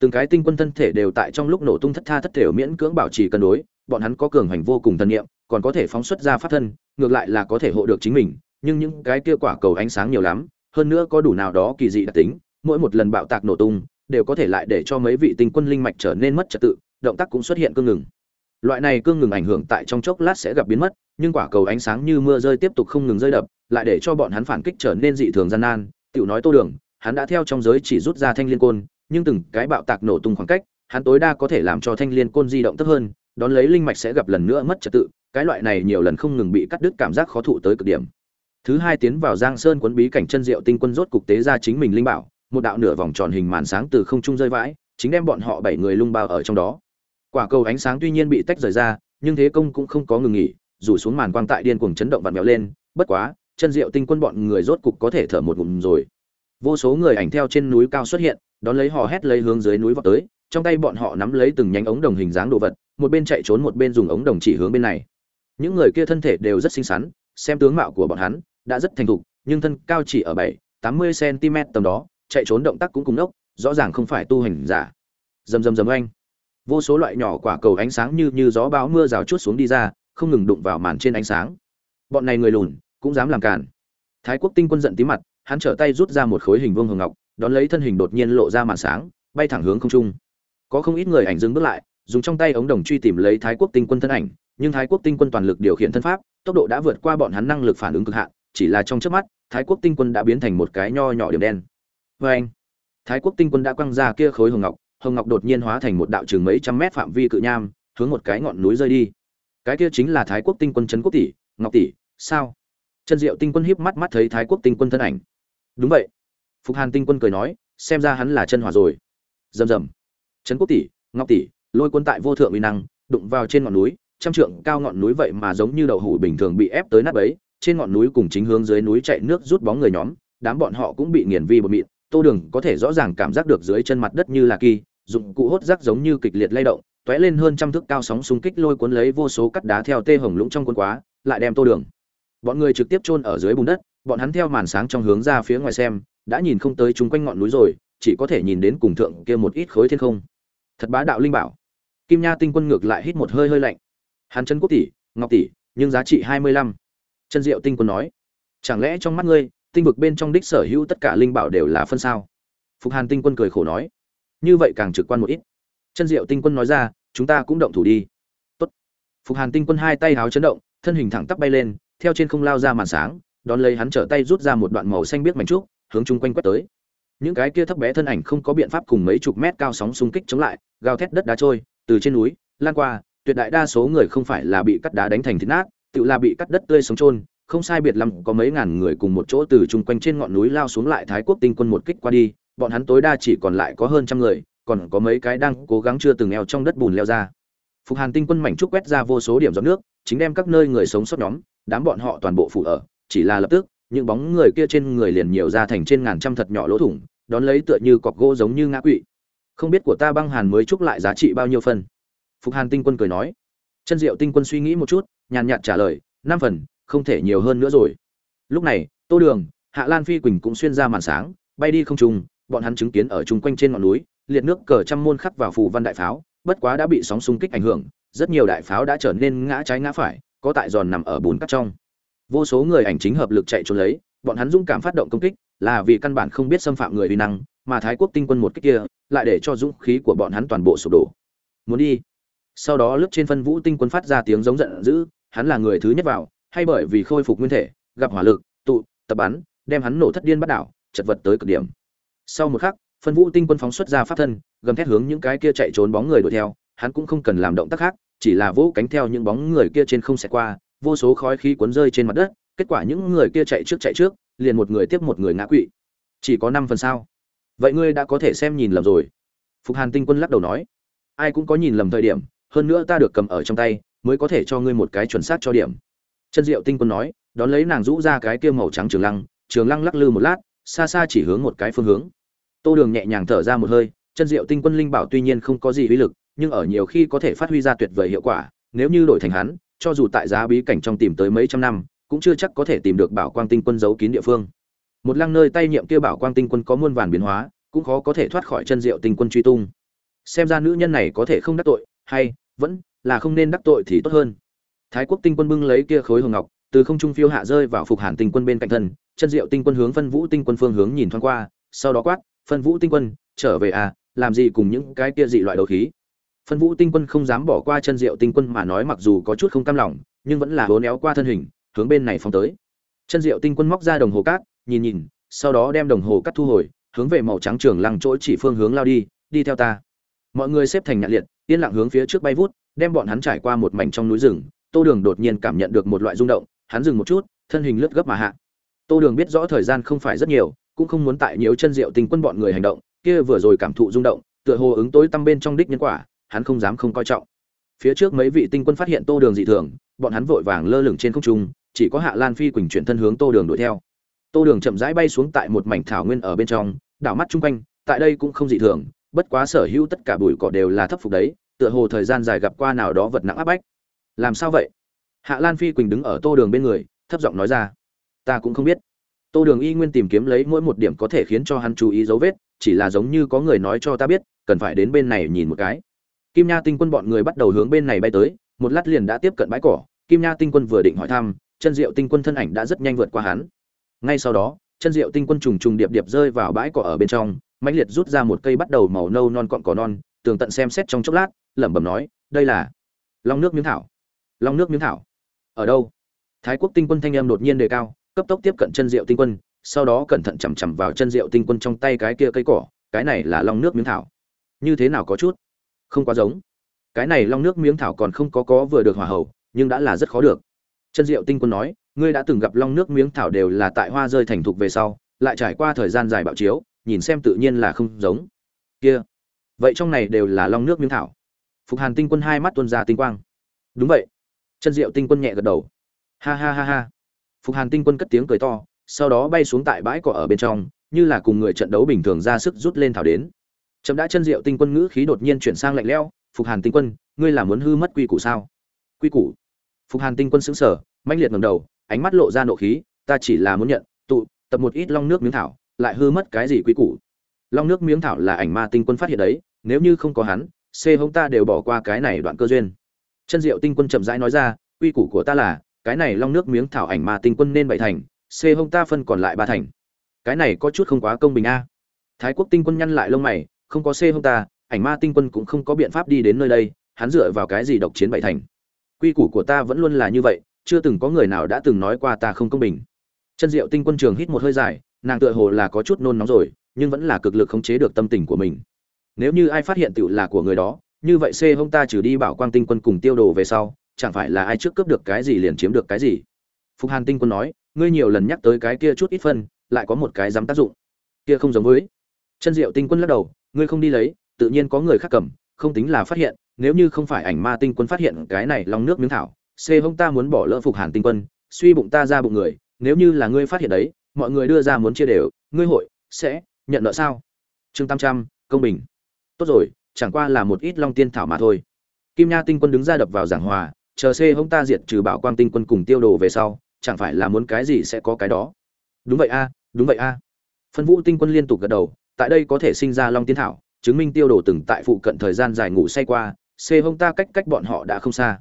Từng cái tinh quân thân thể đều tại trong lúc nổ tung thất tha thất thểu miễn cưỡng bảo trì cân đối, bọn hắn có cường hành vô cùng thần nhiệm còn có thể phóng xuất ra pháp thân, ngược lại là có thể hộ được chính mình, nhưng những cái kia quả cầu ánh sáng nhiều lắm, hơn nữa có đủ nào đó kỳ dị đặc tính, mỗi một lần bạo tạc nổ tung, đều có thể lại để cho mấy vị tinh quân linh mạch trở nên mất trật tự, động tác cũng xuất hiện cương ngừng. Loại này cương ngừng ảnh hưởng tại trong chốc lát sẽ gặp biến mất, nhưng quả cầu ánh sáng như mưa rơi tiếp tục không ngừng rơi đập, lại để cho bọn hắn phản kích trở nên dị thường gian nan. Tiểu nói Tô Đường, hắn đã theo trong giới chỉ rút ra thanh liên côn, nhưng từng cái bạo tạc nổ tung khoảng cách, hắn tối đa có thể làm cho thanh liên côn di động thấp hơn, đón lấy linh mạch sẽ gặp lần nữa mất trật tự, cái loại này nhiều lần không ngừng bị cắt đứt cảm giác khó thụ tới cực điểm. Thứ hai tiến vào Giang Sơn quấn bí cảnh chân diệu tinh quân rốt cục tế ra chính mình linh bảo, một đạo nửa vòng tròn hình màn sáng từ không trung rơi vãi, chính đem bọn họ bảy người lung bao ở trong đó. Quả cầu ánh sáng tuy nhiên bị tách rời ra, nhưng thế công cũng không có ngừng nghỉ, rủ xuống màn quang tại điên cuồng chấn động vặn vẹo lên, bất quá, chân diệu tinh quân bọn người rốt cục có thể thở một ngụm rồi. Vô số người ảnh theo trên núi cao xuất hiện, đón lấy hò hét lấy hướng dưới núi vọt tới, trong tay bọn họ nắm lấy từng nhánh ống đồng hình dáng đồ vật, một bên chạy trốn một bên dùng ống đồng chỉ hướng bên này. Những người kia thân thể đều rất xinh xắn, xem tướng mạo của bọn hắn đã rất thành thục, nhưng thân cao chỉ ở 7, 80 cm tầm đó, chạy trốn động tác cũng cùng nốc, rõ ràng không phải tu hành giả. Rầm rầm rầm oanh. Vô số loại nhỏ quả cầu ánh sáng như như gió bão mưa rào chút xuống đi ra, không ngừng đụng vào màn trên ánh sáng. Bọn này người lùn, cũng dám làm cản. Thái Quốc Tinh Quân giận tí mặt, hắn trở tay rút ra một khối hình vuông hồng ngọc, đón lấy thân hình đột nhiên lộ ra màn sáng, bay thẳng hướng không trung. Có không ít người ảnh dừng bước lại, dùng trong tay ống đồng truy tìm lấy Thái Quốc Tinh Quân thân ảnh, nhưng Thái Quốc Tinh Quân toàn lực điều khiển thân pháp, tốc độ đã vượt qua bọn hắn năng lực phản ứng cực hạn, chỉ là trong chớp mắt, Thái Quốc Tinh Quân đã biến thành một cái nho nhỏ điểm đen. Và anh, Thái Quốc Tinh Quân đã quăng ra kia khối hồng ngọc, hồng ngọc đột nhiên hóa thành một đạo trường mấy trăm mét phạm vi cự nham, hướng một cái ngọn núi rơi đi. Cái kia chính là Thái Quốc Tinh Quân trấn quốc tỷ, Ngọc tỷ, sao? Chân Diệu Tinh Quân híp mắt mắt thấy Thái Quốc Tinh Quân thân ảnh. Đúng vậy. Phục Hàn Tinh Quân cười nói, xem ra hắn là chân hỏa rồi. Rầm rầm. Trấn quốc tỷ, Ngọc tỷ, lôi quân tại vô thượng uy năng, đụng vào trên ngọn núi, trăm trượng cao ngọn núi vậy mà giống như đậu hủ bình thường bị ép tới nát bấy, trên ngọn núi cùng chính hướng dưới núi chạy nước rút bóng người nhóm, đám bọn họ cũng bị nghiền vi bột mịn, Tô Đường có thể rõ ràng cảm giác được dưới chân mặt đất như là kỳ, dụng cụ hốt rác giống như kịch liệt lay động, tóe lên hơn trăm thước cao sóng xung kích lôi cuốn lấy vô số cắt đá theo tê hồng lũng trong cuốn quá, lại đem Tô Đường. Bọn người trực tiếp chôn ở dưới bùn đất, bọn hắn theo màn sáng trong hướng ra phía ngoài xem, đã nhìn không tới chúng quanh ngọn núi rồi, chỉ có thể nhìn đến cùng thượng kia một ít khối thiên không. Thật bá đạo linh bảo. Kim Nha Tinh Quân ngược lại hít một hơi hơi lạnh. Hắn chân quốc tỷ, ngọc tỷ, nhưng giá trị hai mươi lăm. Chân Diệu Tinh Quân nói, chẳng lẽ trong mắt ngươi, tinh vực bên trong đích sở hữu tất cả linh bảo đều là phân sao? Phục Hàn Tinh Quân cười khổ nói, như vậy càng trực quan một ít. Chân Diệu Tinh Quân nói ra, chúng ta cũng động thủ đi. Tốt. Phục Hàn Tinh Quân hai tay háo chấn động, thân hình thẳng tắp bay lên, theo trên không lao ra màn sáng, đón lấy hắn trở tay rút ra một đoạn màu xanh biết mảnh trúc, hướng chung quanh quét tới. Những cái kia thấp bé thân ảnh không có biện pháp cùng mấy chục mét cao sóng xung kích chống lại, gào thét đất đá trôi, từ trên núi lan qua, tuyệt đại đa số người không phải là bị cắt đá đánh thành thịt nát, tự là bị cắt đất tươi sống trôn, không sai biệt lắm có mấy ngàn người cùng một chỗ từ chung quanh trên ngọn núi lao xuống lại Thái Quốc tinh quân một kích qua đi, bọn hắn tối đa chỉ còn lại có hơn trăm người, còn có mấy cái đang cố gắng chưa từng eo trong đất bùn leo ra. Phục Hàn tinh quân mảnh trúc quét ra vô số điểm giọt nước, chính đem các nơi người sống sót nhóm, đám bọn họ toàn bộ phủ ở, chỉ là lập tức, những bóng người kia trên người liền nhiều ra thành trên ngàn trăm thật nhỏ lỗ thủng, đón lấy tựa như cọc gỗ giống như ngã quỵ. Không biết của ta băng hàn mới trúc lại giá trị bao nhiêu phần. Phục Hàn tinh quân cười nói. Chân Diệu tinh quân suy nghĩ một chút, nhàn nhạt trả lời, năm phần, không thể nhiều hơn nữa rồi. Lúc này, Tô Đường, Hạ Lan Phi Quỳnh cũng xuyên ra màn sáng, bay đi không trùng bọn hắn chứng kiến ở chung quanh trên ngọn núi, liệt nước cờ trăm môn khắc vào phù văn đại pháo, bất quá đã bị sóng xung kích ảnh hưởng, rất nhiều đại pháo đã trở nên ngã trái ngã phải, có tại giòn nằm ở bùn cắt trong. Vô số người ảnh chính hợp lực chạy trốn lấy, bọn hắn dũng cảm phát động công kích, là vì căn bản không biết xâm phạm người uy năng, mà Thái quốc tinh quân một kích kia, lại để cho dũng khí của bọn hắn toàn bộ sụp đổ. Muốn đi. Sau đó lướt trên phân vũ tinh quân phát ra tiếng giống giận dữ, hắn là người thứ nhất vào, hay bởi vì khôi phục nguyên thể, gặp hỏa lực, tụ, tập bắn, đem hắn nổ thất điên bắt đảo, chật vật tới cực điểm. Sau một khắc, phân vũ tinh quân phóng xuất ra pháp thân, gầm thét hướng những cái kia chạy trốn bóng người đuổi theo, hắn cũng không cần làm động tác khác, chỉ là vỗ cánh theo những bóng người kia trên không sẽ qua, vô số khói khí cuốn rơi trên mặt đất, kết quả những người kia chạy trước chạy trước, liền một người tiếp một người ngã quỵ. Chỉ có năm phần sao? Vậy ngươi đã có thể xem nhìn lầm rồi. Phục hàn tinh quân lắc đầu nói. Ai cũng có nhìn lầm thời điểm hơn nữa ta được cầm ở trong tay mới có thể cho ngươi một cái chuẩn xác cho điểm. Chân diệu tinh quân nói đón lấy nàng rũ ra cái kia màu trắng trường lăng trường lăng lắc lư một lát xa xa chỉ hướng một cái phương hướng. Tô đường nhẹ nhàng thở ra một hơi chân diệu tinh quân linh bảo tuy nhiên không có gì uy lực nhưng ở nhiều khi có thể phát huy ra tuyệt vời hiệu quả nếu như đổi thành hắn cho dù tại giá bí cảnh trong tìm tới mấy trăm năm, cũng chưa chắc có thể tìm được bảo quang tinh quân giấu kín địa phương. Một lăng nơi tay nhiệm kia bảo quang tinh quân có muôn vàn biến hóa, cũng khó có thể thoát khỏi chân diệu tinh quân truy tung. Xem ra nữ nhân này có thể không đắc tội, hay, vẫn, là không nên đắc tội thì tốt hơn. Thái quốc tinh quân bưng lấy kia khối hồng ngọc, từ không trung phiêu hạ rơi vào phục hàn tinh quân bên cạnh thân, chân diệu tinh quân hướng phân vũ tinh quân phương hướng nhìn thoáng qua, sau đó quát, phân vũ tinh quân, trở về à làm gì cùng những cái kia dị loại đấu khí? Phân vũ tinh quân không dám bỏ qua chân diệu tinh quân mà nói mặc dù có chút không cam lòng, nhưng vẫn là hố néo qua thân hình, hướng bên này phóng tới. Chân diệu tinh quân móc ra đồng hồ cát, nhìn nhìn, sau đó đem đồng hồ cát thu hồi, hướng về màu trắng trường lăng chỗ chỉ phương hướng lao đi đi theo ta. Mọi người xếp thành nhạn liệt, yên lặng hướng phía trước bay vút, đem bọn hắn trải qua một mảnh trong núi rừng. Tô đường đột nhiên cảm nhận được một loại rung động, hắn dừng một chút, thân hình lướt gấp mà hạ. Tô đường biết rõ thời gian không phải rất nhiều, cũng không muốn tại nhiều chân Diệu tinh quân bọn người hành động, kia vừa rồi cảm thụ rung động, tựa hồ ứng tối tăm bên trong đích nhân quả hắn không dám không coi trọng. Phía trước mấy vị tinh quân phát hiện tô đường dị thường, bọn hắn vội vàng lơ lửng trên không trung, chỉ có hạ lan phi quỳnh chuyển thân hướng tô đường đuổi theo. Tô đường chậm rãi bay xuống tại một mảnh thảo nguyên ở bên trong, đảo mắt chung quanh, tại đây cũng không dị thường, bất quá sở hữu tất cả bụi cỏ đều là thấp phục đấy, tựa hồ thời gian dài gặp qua nào đó vật nặng áp bách. Làm sao vậy? Hạ lan phi quỳnh đứng ở tô đường bên người, thấp giọng nói ra. Ta cũng không biết. Tô đường y nguyên tìm kiếm lấy mỗi một điểm có thể khiến cho hắn chú ý dấu vết, chỉ là giống như có người nói cho ta biết, cần phải đến bên này nhìn một cái kim nha tinh quân bọn người bắt đầu hướng bên này bay tới, một lát liền đã tiếp cận bãi cỏ, kim nha tinh quân vừa định hỏi thăm chân diệu tinh quân thân ảnh đã rất nhanh vượt qua hắn. Ngay sau đó chân diệu tinh quân trùng trùng điệp điệp rơi vào bãi cỏ ở bên trong, mãnh liệt rút ra một cây bắt đầu màu nâu non cọn cỏ non, tường tận xem xét trong chốc lát, lẩm bẩm nói, đây là long nước miếng thảo. Long nước miếng thảo? Ở đâu? Thái quốc tinh quân thanh em đột nhiên đề cao, cấp tốc tiếp cận chân diệu tinh quân, sau đó cẩn thận chằm chằm vào chân diệu tinh quân trong tay cái kia cây cỏ, cái này là long nước miếng thảo. Như thế nào có chút? Không quá giống. Cái này long nước miếng thảo còn không có có vừa được hòa hậu, nhưng đã là rất khó được. Chân diệu tinh quân nói, ngươi đã từng gặp long nước miếng thảo đều là tại hoa rơi thành thục về sau, lại trải qua thời gian dài bạo chiếu, nhìn xem tự nhiên là không giống. Kia. Vậy trong này đều là long nước miếng thảo. Phục hàn tinh quân hai mắt tuôn ra tinh quang. Đúng vậy. Chân diệu tinh quân nhẹ gật đầu. Ha ha ha ha. Phục hàn tinh quân cất tiếng cười to, sau đó bay xuống tại bãi cỏ ở bên trong, như là cùng người trận đấu bình thường ra sức rút lên thảo đến chậm đã chân diệu tinh quân ngữ khí đột nhiên chuyển sang lạnh lẽo, phục hàn tinh quân, ngươi là muốn hư mất quy củ sao? Quy củ? Phục hàn tinh quân sững sờ, mãnh liệt ngẩng đầu, ánh mắt lộ ra nộ khí, ta chỉ là muốn nhận, tụ, tập một ít long nước miếng thảo, lại hư mất cái gì quy củ? Long nước miếng thảo là ảnh ma tinh quân phát hiện đấy, nếu như không có hắn, c hông ta đều bỏ qua cái này đoạn cơ duyên. Chân diệu tinh quân chậm rãi nói ra, quy củ của ta là, cái này long nước miếng thảo ảnh ma tinh quân nên bảy thành, c hông ta phân còn lại ba thành. Cái này có chút không quá công bình a. Thái quốc tinh quân nhăn lại lông mày không có c hông ta, ảnh ma tinh quân cũng không có biện pháp đi đến nơi đây, hắn dựa vào cái gì độc chiến bảy thành? Quy củ của ta vẫn luôn là như vậy, chưa từng có người nào đã từng nói qua ta không công bình. Chân diệu tinh quân trường hít một hơi dài, nàng tựa hồ là có chút nôn nóng rồi, nhưng vẫn là cực lực khống chế được tâm tình của mình. Nếu như ai phát hiện tựu là của người đó, như vậy c hông ta trừ đi bảo quang tinh quân cùng tiêu đồ về sau, chẳng phải là ai trước cướp được cái gì liền chiếm được cái gì? Phục hàn tinh quân nói, ngươi nhiều lần nhắc tới cái kia chút ít phân, lại có một cái dám tác dụng. Kia không giống với. Chân diệu tinh quân lắc đầu ngươi không đi lấy, tự nhiên có người khác cầm, không tính là phát hiện, nếu như không phải ảnh ma tinh quân phát hiện cái này lòng nước miếng thảo c hông ta muốn bỏ lỡ phục hàn tinh quân, suy bụng ta ra bụng người, nếu như là ngươi phát hiện đấy, mọi người đưa ra muốn chia đều, ngươi hội, sẽ, nhận nợ sao? Chương tam trăm, công bình. Tốt rồi, chẳng qua là một ít long tiên thảo mà thôi. Kim nha tinh quân đứng ra đập vào giảng hòa, chờ c hông ta diệt trừ bảo quang tinh quân cùng tiêu đồ về sau, chẳng phải là muốn cái gì sẽ có cái đó. Đúng vậy a, đúng vậy a. Phân vũ tinh quân liên tục gật đầu tại đây có thể sinh ra long tiên thảo, chứng minh tiêu đồ từng tại phụ cận thời gian dài ngủ say qua, c hông ta cách cách bọn họ đã không xa.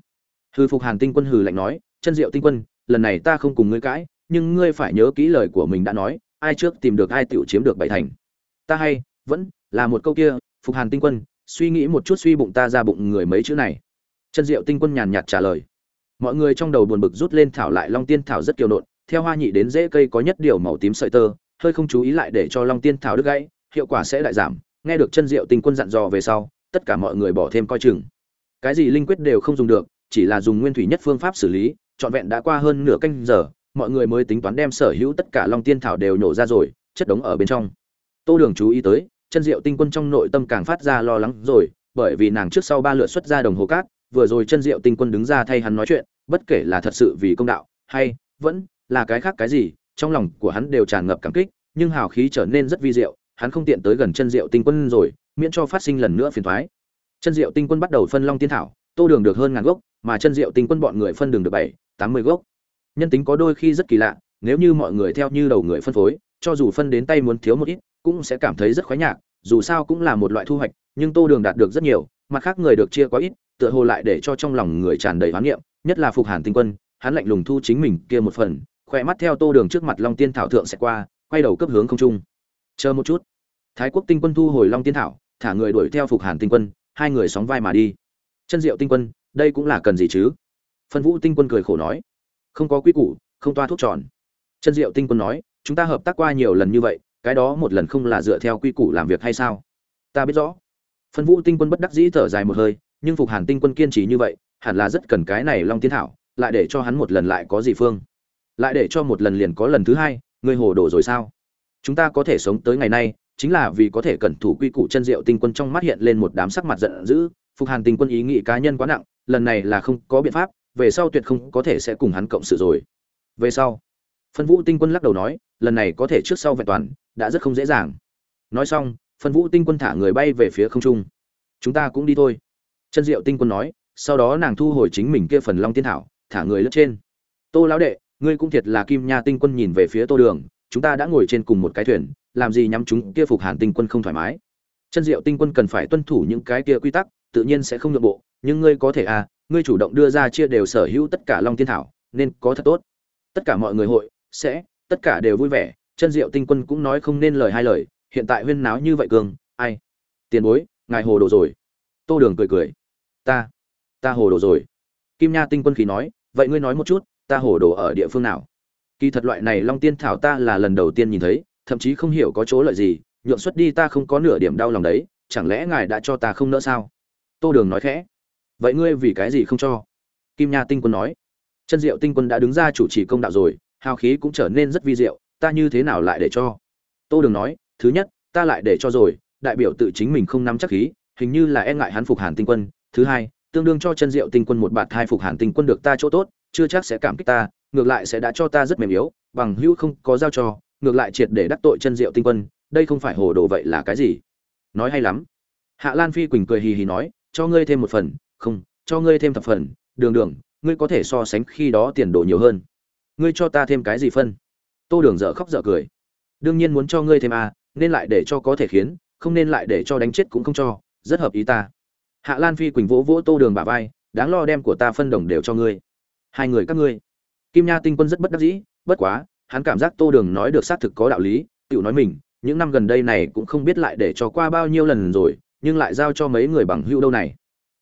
Hư phục hàn tinh quân hừ lạnh nói, chân diệu tinh quân, lần này ta không cùng ngươi cãi, nhưng ngươi phải nhớ kỹ lời của mình đã nói, ai trước tìm được ai tiểu chiếm được bảy thành. Ta hay, vẫn là một câu kia, phục hàn tinh quân, suy nghĩ một chút suy bụng ta ra bụng người mấy chữ này. Chân diệu tinh quân nhàn nhạt trả lời. Mọi người trong đầu buồn bực rút lên thảo lại long tiên thảo rất kiều nộn theo hoa nhị đến rễ cây có nhất điều màu tím sợi tơ, hơi không chú ý lại để cho long tiên thảo đứt gãy hiệu quả sẽ đại giảm. Nghe được chân diệu tinh quân dặn dò về sau, tất cả mọi người bỏ thêm coi chừng. Cái gì linh quyết đều không dùng được, chỉ là dùng nguyên thủy nhất phương pháp xử lý, trọn vẹn đã qua hơn nửa canh giờ, mọi người mới tính toán đem sở hữu tất cả long tiên thảo đều nhổ ra rồi, chất đống ở bên trong. Tô đường chú ý tới, chân diệu tinh quân trong nội tâm càng phát ra lo lắng rồi, bởi vì nàng trước sau ba lượt xuất ra đồng hồ cát, vừa rồi chân diệu tinh quân đứng ra thay hắn nói chuyện, bất kể là thật sự vì công đạo, hay vẫn là cái khác cái gì, trong lòng của hắn đều tràn ngập cảm kích, nhưng hào khí trở nên rất vi diệu hắn không tiện tới gần chân diệu tinh quân rồi, miễn cho phát sinh lần nữa phiền thoái. Chân diệu tinh quân bắt đầu phân long tiên thảo, tô đường được hơn ngàn gốc, mà chân diệu tinh quân bọn người phân đường được bảy, tám mươi gốc. Nhân tính có đôi khi rất kỳ lạ, nếu như mọi người theo như đầu người phân phối, cho dù phân đến tay muốn thiếu một ít, cũng sẽ cảm thấy rất khoái nhạc, dù sao cũng là một loại thu hoạch, nhưng tô đường đạt được rất nhiều, mặt khác người được chia quá ít, tựa hồ lại để cho trong lòng người tràn đầy hoán niệm, nhất là phục hàn tinh quân, hắn lạnh lùng thu chính mình kia một phần, khỏe mắt theo tô đường trước mặt long tiên thảo thượng sẽ qua, quay đầu cấp hướng không trung chờ một chút. Thái quốc tinh quân thu hồi long tiên thảo, thả người đuổi theo phục hàn tinh quân, hai người sóng vai mà đi. Chân diệu tinh quân, đây cũng là cần gì chứ? Phân vũ tinh quân cười khổ nói. Không có quy củ, không toa thuốc tròn. Chân diệu tinh quân nói, chúng ta hợp tác qua nhiều lần như vậy, cái đó một lần không là dựa theo quy củ làm việc hay sao? Ta biết rõ. Phân vũ tinh quân bất đắc dĩ thở dài một hơi, nhưng phục hàn tinh quân kiên trì như vậy, hẳn là rất cần cái này long tiên thảo, lại để cho hắn một lần lại có gì phương? Lại để cho một lần liền có lần thứ hai ngươi hồ đồ rồi sao? Chúng ta có thể sống tới ngày nay, chính là vì có thể cẩn thủ quy củ chân diệu tinh quân trong mắt hiện lên một đám sắc mặt giận dữ, phục hàn tinh quân ý nghĩ cá nhân quá nặng, lần này là không có biện pháp, về sau tuyệt không có thể sẽ cùng hắn cộng sự rồi. Về sau, phân vũ tinh quân lắc đầu nói, lần này có thể trước sau vẹn toàn, đã rất không dễ dàng. Nói xong, phân vũ tinh quân thả người bay về phía không trung. Chúng ta cũng đi thôi. Chân diệu tinh quân nói, sau đó nàng thu hồi chính mình kia phần long tiên thảo, thả người lướt trên. Tô lão đệ, ngươi cũng thiệt là kim nha tinh quân nhìn về phía tô đường chúng ta đã ngồi trên cùng một cái thuyền, làm gì nhắm chúng kia phục hàn tinh quân không thoải mái? Chân diệu tinh quân cần phải tuân thủ những cái kia quy tắc, tự nhiên sẽ không nhượng bộ, nhưng ngươi có thể à ngươi chủ động đưa ra chia đều sở hữu tất cả long Thiên thảo, nên có thật tốt. Tất cả mọi người hội, sẽ, tất cả đều vui vẻ, chân diệu tinh quân cũng nói không nên lời hai lời, hiện tại huyên náo như vậy cường, ai? Tiền bối, ngài hồ đồ rồi. Tô đường cười cười. Ta ta hồ đồ rồi. Kim nha tinh quân khí nói, vậy ngươi nói một chút, ta hồ đồ ở địa phương nào? Kỳ thật loại này long tiên thảo ta là lần đầu tiên nhìn thấy, thậm chí không hiểu có chỗ lợi gì, nhượng xuất đi ta không có nửa điểm đau lòng đấy, chẳng lẽ ngài đã cho ta không nỡ sao? Tô đường nói khẽ. Vậy ngươi vì cái gì không cho? Kim nha tinh quân nói. Chân diệu tinh quân đã đứng ra chủ trì công đạo rồi, hào khí cũng trở nên rất vi diệu, ta như thế nào lại để cho? Tô đường nói, thứ nhất, ta lại để cho rồi, đại biểu tự chính mình không nắm chắc khí, hình như là e ngại hắn phục hàn tinh quân. Thứ hai, tương đương cho chân diệu tinh quân một bạt hai phục hàn tinh quân được ta chỗ tốt, chưa chắc sẽ cảm kích ta ngược lại sẽ đã cho ta rất mềm yếu, bằng hữu không có giao cho, ngược lại triệt để đắc tội chân diệu tinh quân, đây không phải hồ đồ vậy là cái gì? Nói hay lắm. Hạ lan phi quỳnh cười hì hì nói, cho ngươi thêm một phần, không, cho ngươi thêm thập phần, đường đường, ngươi có thể so sánh khi đó tiền đồ nhiều hơn. Ngươi cho ta thêm cái gì phân? Tô đường dở khóc dở cười. Đương nhiên muốn cho ngươi thêm à nên lại để cho có thể khiến, không nên lại để cho đánh chết cũng không cho, rất hợp ý ta. Hạ lan phi quỳnh vỗ vỗ tô đường bả vai, đáng lo đem của ta phân đồng đều cho ngươi. Hai người các ngươi kim nha tinh quân rất bất đắc dĩ, bất quá, hắn cảm giác tô đường nói được xác thực có đạo lý, tiểu nói mình, những năm gần đây này cũng không biết lại để cho qua bao nhiêu lần rồi, nhưng lại giao cho mấy người bằng hữu đâu này.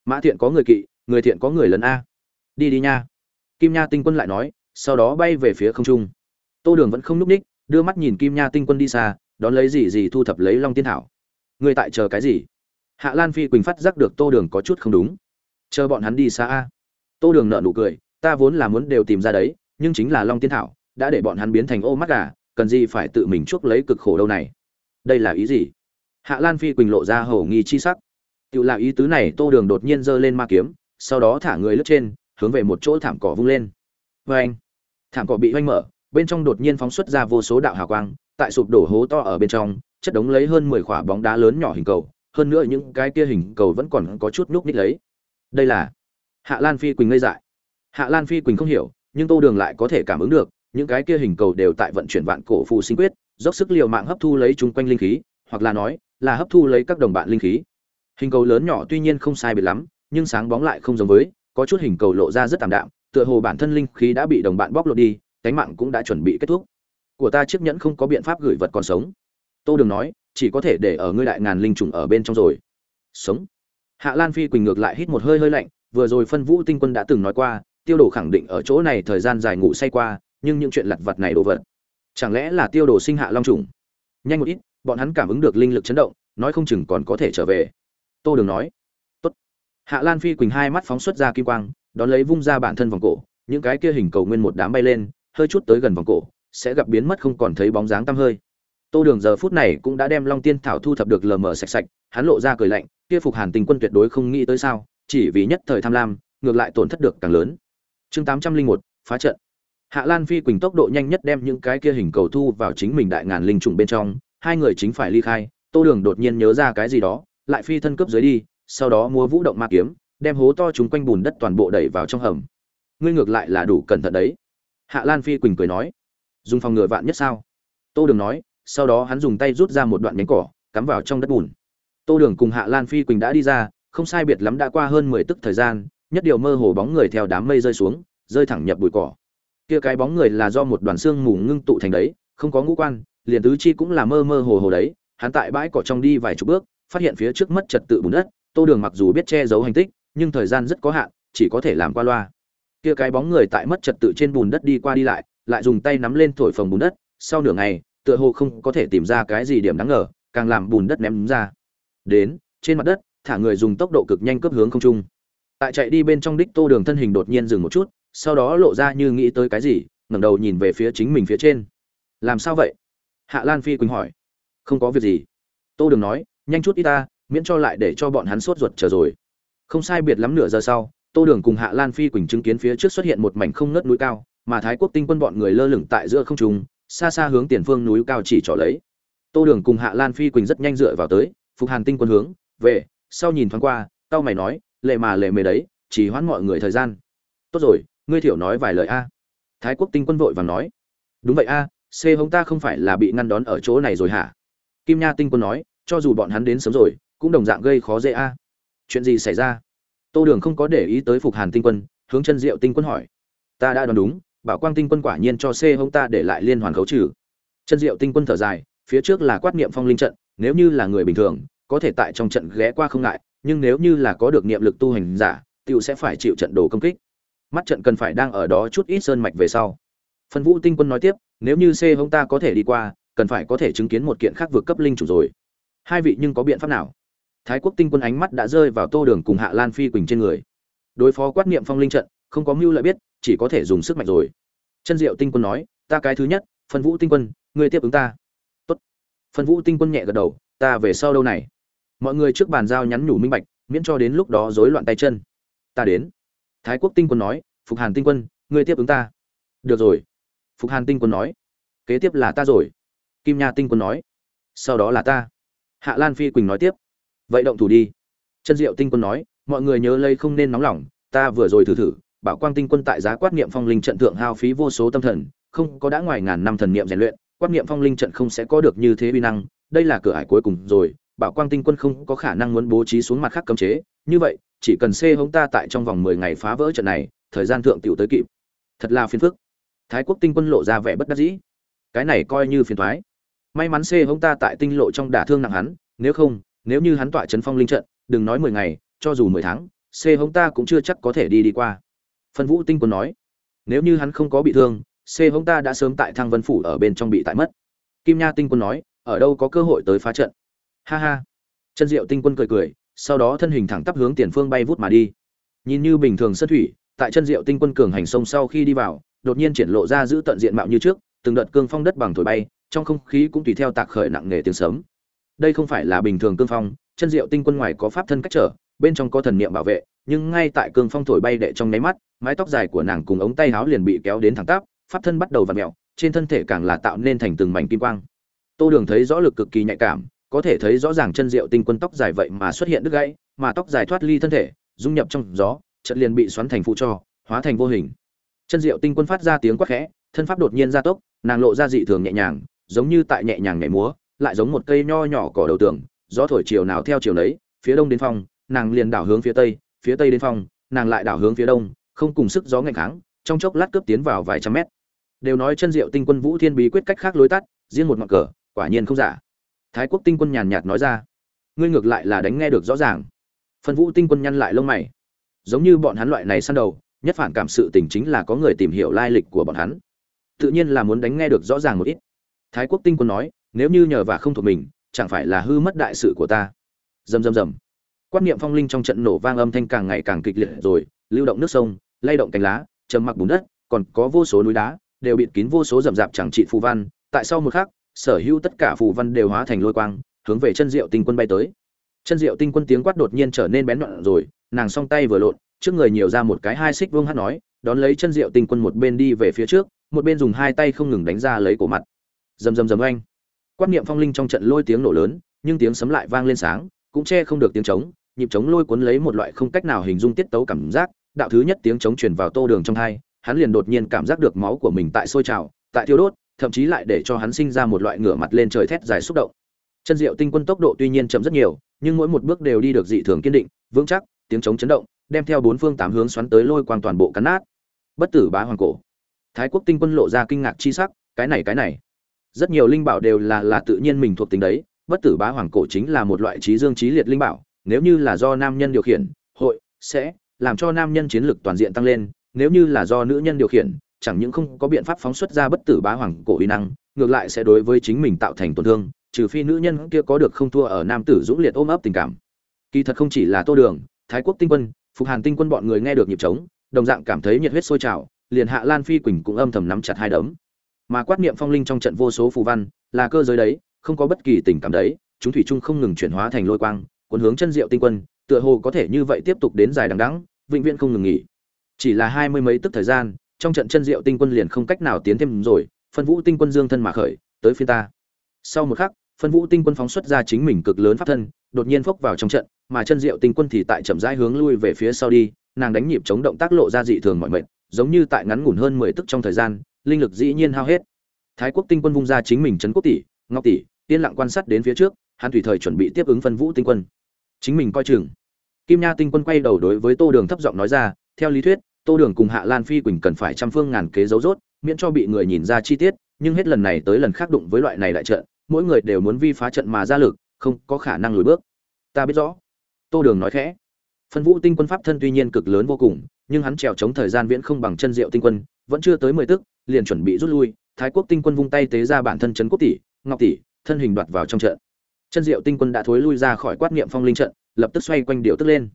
Mã thiện có người kỵ, người thiện có người lần a. Đi đi nha. Kim nha tinh quân lại nói, sau đó bay về phía không trung. Tô đường vẫn không lúc ních, đưa mắt nhìn kim nha tinh quân đi xa, đón lấy gì gì thu thập lấy long tiên thảo. Người tại chờ cái gì? Hạ lan phi quỳnh phát giác được tô đường có chút không đúng. Chờ bọn hắn đi xa a. Tô đường nợ nụ cười, ta vốn là muốn đều tìm ra đấy nhưng chính là long tiên thảo, đã để bọn hắn biến thành ô mắt gà, cần gì phải tự mình chuốc lấy cực khổ đâu này? Đây là ý gì? Hạ lan phi quỳnh lộ ra hầu nghi chi sắc. Tự là ý tứ này, tô đường đột nhiên giơ lên ma kiếm, sau đó thả người lướt trên, hướng về một chỗ thảm cỏ vung lên. Vê anh, thảm cỏ bị oanh mở, bên trong đột nhiên phóng xuất ra vô số đạo hào quang, tại sụp đổ hố to ở bên trong, chất đống lấy hơn mười quả bóng đá lớn nhỏ hình cầu, hơn nữa những cái kia hình cầu vẫn còn có chút núp ních lấy. Đây là hạ lan phi quỳnh ngây dại. Hạ lan phi quỳnh không hiểu nhưng tô đường lại có thể cảm ứng được, những cái kia hình cầu đều tại vận chuyển vạn cổ phù sinh quyết, dốc sức liều mạng hấp thu lấy chung quanh linh khí, hoặc là nói, là hấp thu lấy các đồng bạn linh khí. Hình cầu lớn nhỏ tuy nhiên không sai biệt lắm, nhưng sáng bóng lại không giống với, có chút hình cầu lộ ra rất tạm đạm, tựa hồ bản thân linh khí đã bị đồng bạn bóc lột đi, cánh mạng cũng đã chuẩn bị kết thúc. Của ta chiếc nhẫn không có biện pháp gửi vật còn sống. Tô đường nói, chỉ có thể để ở ngươi đại ngàn linh trùng ở bên trong rồi. Sống. Hạ lan phi quỳnh ngược lại hít một hơi hơi lạnh, vừa rồi phân vũ tinh quân đã từng nói qua tiêu đồ khẳng định ở chỗ này thời gian dài ngủ say qua, nhưng những chuyện lặt vặt này đồ vật, chẳng lẽ là tiêu đồ sinh hạ long trùng? Nhanh một ít, bọn hắn cảm ứng được linh lực chấn động, nói không chừng còn có thể trở về. Tô đường nói. Tốt. hạ lan phi quỳnh hai mắt phóng xuất ra kim quang, đón lấy vung ra bản thân vòng cổ, những cái kia hình cầu nguyên một đám bay lên, hơi chút tới gần vòng cổ, sẽ gặp biến mất không còn thấy bóng dáng tăm hơi. Tô đường giờ phút này cũng đã đem long tiên thảo thu thập được lờ mờ sạch sạch, hắn lộ ra cười lạnh, kia phục hàn tình quân tuyệt đối không nghĩ tới sao, chỉ vì nhất thời tham lam, ngược lại tổn thất được càng lớn chương tám trăm linh một, phá trận. Hạ lan phi quỳnh tốc độ nhanh nhất đem những cái kia hình cầu thu vào chính mình đại ngàn linh trùng bên trong, hai người chính phải ly khai, tô đường đột nhiên nhớ ra cái gì đó, lại phi thân cấp dưới đi, sau đó mua vũ động ma kiếm, đem hố to chúng quanh bùn đất toàn bộ đẩy vào trong hầm. Ngươi ngược lại là đủ cẩn thận đấy. Hạ lan phi quỳnh cười nói. Dùng phòng ngừa vạn nhất sao? Tô đường nói, sau đó hắn dùng tay rút ra một đoạn nhánh cỏ, cắm vào trong đất bùn. Tô đường cùng hạ lan phi quỳnh đã đi ra, không sai biệt lắm đã qua hơn mười tức thời gian nhất điều mơ hồ bóng người theo đám mây rơi xuống, rơi thẳng nhập bụi cỏ. Kia cái bóng người là do một đoàn xương mù ngưng tụ thành đấy, không có ngũ quan, liền tứ chi cũng là mơ mơ hồ hồ đấy. Hắn tại bãi cỏ trong đi vài chục bước, phát hiện phía trước mất trật tự bùn đất, tô đường mặc dù biết che giấu hành tích, nhưng thời gian rất có hạn, chỉ có thể làm qua loa. Kia cái bóng người tại mất trật tự trên bùn đất đi qua đi lại lại dùng tay nắm lên thổi phồng bùn đất. Sau nửa ngày, tựa hồ không có thể tìm ra cái gì điểm đáng ngờ, càng làm bùn đất ném ra. Đến, trên mặt đất, thả người dùng tốc độ cực nhanh cấp hướng không trung tại chạy đi bên trong đích tô đường thân hình đột nhiên dừng một chút, sau đó lộ ra như nghĩ tới cái gì, ngẩng đầu nhìn về phía chính mình phía trên. Làm sao vậy? Hạ lan phi quỳnh hỏi. Không có việc gì. Tô đường nói, nhanh chút ít ta, miễn cho lại để cho bọn hắn sốt ruột chờ rồi. Không sai biệt lắm nửa giờ sau, tô đường cùng hạ lan phi quỳnh chứng kiến phía trước xuất hiện một mảnh không ngớt núi cao, mà thái quốc tinh quân bọn người lơ lửng tại giữa không trung, xa xa hướng tiền phương núi cao chỉ trỏ lấy. Tô đường cùng hạ lan phi quỳnh rất nhanh dựa vào tới, phục hàn tinh quân hướng, về. Sau nhìn thoáng qua, tao mày nói lệ mà lệ mề đấy, chỉ hoãn mọi người thời gian. Tốt rồi, ngươi thiểu nói vài lời a. Thái quốc tinh quân vội vàng nói. Đúng vậy a, c hống ta không phải là bị ngăn đón ở chỗ này rồi hả? Kim nha tinh quân nói, cho dù bọn hắn đến sớm rồi, cũng đồng dạng gây khó dễ a. Chuyện gì xảy ra? Tô đường không có để ý tới phục hàn tinh quân, hướng chân diệu tinh quân hỏi. Ta đã đoán đúng, bảo quang tinh quân quả nhiên cho c hống ta để lại liên hoàn khấu trừ. Chân diệu tinh quân thở dài, phía trước là quát niệm phong linh trận, nếu như là người bình thường, có thể tại trong trận ghé qua không ngại nhưng nếu như là có được niệm lực tu hành giả, tiểu sẽ phải chịu trận đồ công kích. Mắt trận cần phải đang ở đó chút ít sơn mạch về sau. Phân vũ tinh quân nói tiếp, nếu như c hung ta có thể đi qua, cần phải có thể chứng kiến một kiện khác vượt cấp linh chủ rồi. Hai vị nhưng có biện pháp nào? Thái quốc tinh quân ánh mắt đã rơi vào tô đường cùng hạ lan phi quỳnh trên người. Đối phó quát niệm phong linh trận, không có mưu lợi biết, chỉ có thể dùng sức mạnh rồi. Chân diệu tinh quân nói, ta cái thứ nhất, phân vũ tinh quân, ngươi tiếp ứng ta. Tốt. Phân vũ tinh quân nhẹ gật đầu, ta về sau đâu này? Mọi người trước bàn giao nhắn nhủ minh bạch, miễn cho đến lúc đó rối loạn tay chân. Ta đến. Thái quốc tinh quân nói, phục hàn tinh quân, ngươi tiếp ứng ta. Được rồi. Phục hàn tinh quân nói, kế tiếp là ta rồi. Kim nha tinh quân nói, sau đó là ta. Hạ lan phi quỳnh nói tiếp, vậy động thủ đi. Chân diệu tinh quân nói, mọi người nhớ lây không nên nóng lòng, ta vừa rồi thử thử, bảo quang tinh quân tại giá quát niệm phong linh trận thượng hao phí vô số tâm thần, không có đã ngoài ngàn năm thần niệm rèn luyện, quát niệm phong linh trận không sẽ có được như thế uy năng, đây là cửa ải cuối cùng rồi bảo quang tinh quân không có khả năng muốn bố trí xuống mặt khác cấm chế. Như vậy, chỉ cần xê hống ta tại trong vòng mười ngày phá vỡ trận này, thời gian thượng tiểu tới kịp. Thật là phiền phức. Thái quốc tinh quân lộ ra vẻ bất đắc dĩ. Cái này coi như phiền thoái may mắn xê hống ta tại tinh lộ trong đả thương nặng hắn, nếu không, nếu như hắn tọa trấn phong linh trận, đừng nói mười ngày, cho dù mười tháng, xê hống ta cũng chưa chắc có thể đi đi qua. Phân vũ tinh quân nói, nếu như hắn không có bị thương, xê hống ta đã sớm tại thăng vân phủ ở bên trong bị tại mất. Kim nha tinh quân nói, ở đâu có cơ hội tới phá trận? Ha ha. Chân diệu tinh quân cười cười, sau đó thân hình thẳng tắp hướng tiền phương bay vút mà đi. Nhìn như bình thường sân thủy, tại chân diệu tinh quân cường hành sông sau khi đi vào, đột nhiên triển lộ ra giữ tận diện mạo như trước, từng đợt cương phong đất bằng thổi bay, trong không khí cũng tùy theo tạc khởi nặng nề tiếng sớm đây không phải là bình thường cương phong chân diệu tinh quân ngoài có pháp thân cách trở, bên trong có thần niệm bảo vệ, nhưng ngay tại cương phong thổi bay đệ trong nháy mắt, mái tóc dài của nàng cùng ống tay áo liền bị kéo đến thẳng tắp, pháp thân bắt đầu vặn mèo, trên thân thể càng là tạo nên thành từng mảnh kim quang. Tô đường thấy rõ lực cực kỳ nhạy cảm có thể thấy rõ ràng chân diệu tinh quân tóc dài vậy mà xuất hiện đứt gãy, mà tóc dài thoát ly thân thể, dung nhập trong gió, chợt liền bị xoắn thành phụ cho, hóa thành vô hình. Chân diệu tinh quân phát ra tiếng quát khẽ, thân pháp đột nhiên gia tốc, nàng lộ ra dị thường nhẹ nhàng, giống như tại nhẹ nhàng nhảy múa, lại giống một cây nho nhỏ cỏ đầu tường, gió thổi chiều nào theo chiều nấy, phía đông đến phong, nàng liền đảo hướng phía tây phía tây đến phong, nàng lại đảo hướng phía đông, không cùng sức gió nghênh kháng, trong chốc lát cướp tiến vào vài trăm mét. Đều nói chân diệu tinh quân vũ thiên bí quyết cách khác lối tắt, riêng một ngọn cờ, quả nhiên không giả thái quốc tinh quân nhàn nhạt nói ra. Ngươi ngược lại là đánh nghe được rõ ràng. Phân vũ tinh quân nhăn lại lông mày. Giống như bọn hắn loại này săn đầu, nhất phản cảm sự tình chính là có người tìm hiểu lai lịch của bọn hắn. Tự nhiên là muốn đánh nghe được rõ ràng một ít. Thái quốc tinh quân nói, nếu như nhờ và không thuộc mình, chẳng phải là hư mất đại sự của ta. Rầm rầm rầm. Quan niệm phong linh trong trận nổ vang âm thanh càng ngày càng kịch liệt rồi, lưu động nước sông, lay động cánh lá, trầm mặc bùn đất, còn có vô số núi đá, đều bịt kín vô số rậm rạp chẳng trị phù văn. Tại sau một khắc sở hữu tất cả phù văn đều hóa thành lôi quang hướng về chân diệu tinh quân bay tới. Chân diệu tinh quân tiếng quát đột nhiên trở nên bén nhọn rồi nàng song tay vừa lộn trước người nhiều ra một cái hai xích vương hắc nói đón lấy chân diệu tinh quân một bên đi về phía trước một bên dùng hai tay không ngừng đánh ra lấy cổ mặt. Rầm rầm rầm oanh. Quan niệm phong linh trong trận lôi tiếng nổ lớn nhưng tiếng sấm lại vang lên sáng cũng che không được tiếng trống nhịp trống lôi cuốn lấy một loại không cách nào hình dung tiết tấu cảm giác đạo thứ nhất tiếng trống truyền vào tô đường trong tai, hắn liền đột nhiên cảm giác được máu của mình tại sôi trào tại thiêu đốt thậm chí lại để cho hắn sinh ra một loại ngửa mặt lên trời thét dài xúc động. Chân diệu tinh quân tốc độ tuy nhiên chậm rất nhiều, nhưng mỗi một bước đều đi được dị thường kiên định, vững chắc, tiếng trống chấn động, đem theo bốn phương tám hướng xoắn tới lôi quang toàn bộ cắn nát. Bất tử bá hoàng cổ. Thái quốc tinh quân lộ ra kinh ngạc chi sắc, cái này cái này. Rất nhiều linh bảo đều là là tự nhiên mình thuộc tính đấy, bất tử bá hoàng cổ chính là một loại trí dương trí liệt linh bảo, nếu như là do nam nhân điều khiển, hội sẽ làm cho nam nhân chiến lực toàn diện tăng lên, nếu như là do nữ nhân điều khiển chẳng những không có biện pháp phóng xuất ra bất tử bá hoàng cổ uy năng, ngược lại sẽ đối với chính mình tạo thành tổn thương, trừ phi nữ nhân kia có được không thua ở nam tử dũng liệt ôm ấp tình cảm. Kỳ thật không chỉ là tô đường, thái quốc tinh quân, phục hàn tinh quân bọn người nghe được nhịp trống, đồng dạng cảm thấy nhiệt huyết sôi trào, liền hạ lan phi quỳnh cũng âm thầm nắm chặt hai đấm. Mà quát niệm phong linh trong trận vô số phù văn, là cơ giới đấy, không có bất kỳ tình cảm đấy, chúng thủy chung không ngừng chuyển hóa thành lôi quang, cuốn hướng chân diệu tinh quân, tựa hồ có thể như vậy tiếp tục đến dài đằng đẵng, vĩnh viễn không ngừng nghỉ. Chỉ là hai mươi mấy tức thời gian trong trận chân diệu tinh quân liền không cách nào tiến thêm rồi, phân vũ tinh quân dương thân mà khởi, tới phiên ta. Sau một khắc, phân vũ tinh quân phóng xuất ra chính mình cực lớn pháp thân, đột nhiên phốc vào trong trận, mà chân diệu tinh quân thì tại chậm rãi hướng lui về phía sau đi, nàng đánh nhịp chống động tác lộ ra dị thường mọi mệnh giống như tại ngắn ngủn hơn mười tức trong thời gian, linh lực dĩ nhiên hao hết. Thái quốc tinh quân vung ra chính mình trấn quốc tỷ, ngọc tỷ, yên lặng quan sát đến phía trước, hắn tùy thời chuẩn bị tiếp ứng phân vũ tinh quân. Chính mình coi chừng. Kim nha tinh quân quay đầu đối với tô đường thấp giọng nói ra, theo lý thuyết tô đường cùng hạ lan phi quỳnh cần phải trăm phương ngàn kế dấu rốt, miễn cho bị người nhìn ra chi tiết, nhưng hết lần này tới lần khác đụng với loại này đại trận, mỗi người đều muốn vi phá trận mà ra lực, không có khả năng lùi bước. Ta biết rõ. Tô đường nói khẽ. Phân vũ tinh quân pháp thân tuy nhiên cực lớn vô cùng, nhưng hắn trèo chống thời gian viễn không bằng chân diệu tinh quân, vẫn chưa tới mười tức, liền chuẩn bị rút lui, thái quốc tinh quân vung tay tế ra bản thân trấn quốc tỷ, ngọc tỷ, thân hình đoạt vào trong trận. Chân diệu tinh quân đã thối lui ra khỏi quát niệm phong linh trận, lập tức xoay quanh điệu tức lên.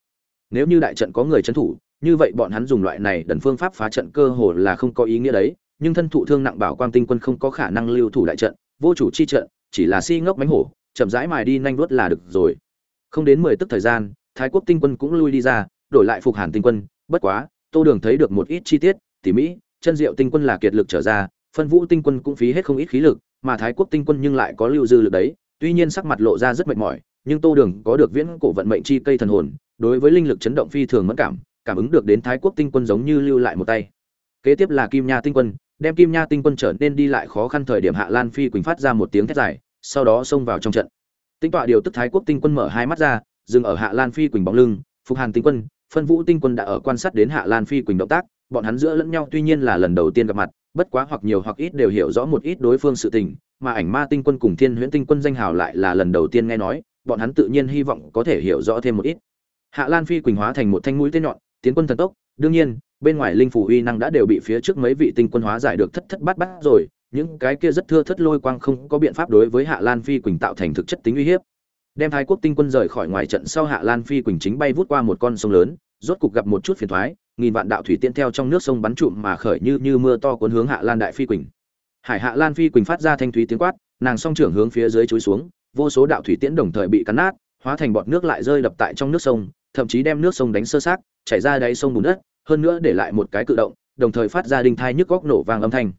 Nếu như đại trận có người trấn thủ như vậy bọn hắn dùng loại này đần phương pháp phá trận cơ hồ là không có ý nghĩa đấy, nhưng thân thụ thương nặng bảo quang tinh quân không có khả năng lưu thủ đại trận, vô chủ chi trận, chỉ là si ngốc mánh hổ, chậm rãi mài đi nhanh đuốt là được rồi. Không đến mười tức thời gian, thái quốc tinh quân cũng lui đi ra, đổi lại phục hàn tinh quân, bất quá, tô đường thấy được một ít chi tiết, tỉ mỹ chân diệu tinh quân là kiệt lực trở ra, phân vũ tinh quân cũng phí hết không ít khí lực, mà thái quốc tinh quân nhưng lại có lưu dư lực đấy, tuy nhiên sắc mặt lộ ra rất mệt mỏi, nhưng tô đường có được viễn cổ vận mệnh chi cây thần hồn, đối với linh lực chấn động phi thường mất cảm cảm ứng được đến thái quốc tinh quân giống như lưu lại một tay. Kế tiếp là kim nha tinh quân, đem kim nha tinh quân trở nên đi lại khó khăn thời điểm hạ lan phi quỳnh phát ra một tiếng thét dài, sau đó xông vào trong trận. Tinh tọa điều tức thái quốc tinh quân mở hai mắt ra, dừng ở hạ lan phi quỳnh bóng lưng, phục hàn tinh quân, phân vũ tinh quân đã ở quan sát đến hạ lan phi quỳnh động tác, bọn hắn giữa lẫn nhau tuy nhiên là lần đầu tiên gặp mặt, bất quá hoặc nhiều hoặc ít đều hiểu rõ một ít đối phương sự tình, mà ảnh ma tinh quân cùng thiên huyễn tinh quân danh hào lại là lần đầu tiên nghe nói, bọn hắn tự nhiên hy vọng có thể hiểu rõ thêm một ít. Hạ lan phi quỳnh hóa thành một thanh mũi tên nhọn tiến quân thần tốc, đương nhiên, bên ngoài linh phủ uy năng đã đều bị phía trước mấy vị tinh quân hóa giải được thất thất bát bát rồi, những cái kia rất thưa thất lôi quang không có biện pháp đối với hạ lan phi quỳnh tạo thành thực chất tính uy hiếp. Đem thái quốc tinh quân rời khỏi ngoài trận sau hạ lan phi quỳnh chính bay vút qua một con sông lớn, rốt cục gặp một chút phiền thoái nghìn vạn đạo thủy tiên theo trong nước sông bắn trụm mà khởi như như mưa to cuốn hướng hạ lan đại phi quỳnh. Hải hạ lan phi quỳnh phát ra thanh thúy tiếng quát, nàng song trưởng hướng phía dưới chối xuống, vô số đạo thủy tiễn đồng thời bị cắn nát, hóa thành bọt nước lại rơi đập tại trong nước sông, thậm chí đem nước sông đánh sơ sát chảy ra đáy sông bùn đất, hơn nữa để lại một cái cự động, đồng thời phát ra đinh thai nhức góc nổ vang âm thanh.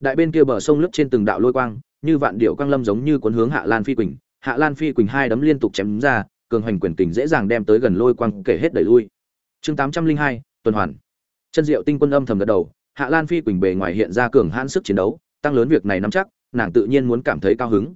Đại bên kia bờ sông lướt trên từng đạo lôi quang, như vạn điệu quang lâm giống như cuốn hướng hạ lan phi quỳnh. Hạ lan phi quỳnh hai đấm liên tục chém ra, cường hoành quyền kình dễ dàng đem tới gần lôi quang kể hết đẩy lui. Chương tám trăm linh hai, tuần hoàn. Chân diệu tinh quân âm thầm gật đầu, hạ lan phi quỳnh bề ngoài hiện ra cường hãn sức chiến đấu, tăng lớn việc này nắm chắc, nàng tự nhiên muốn cảm thấy cao hứng.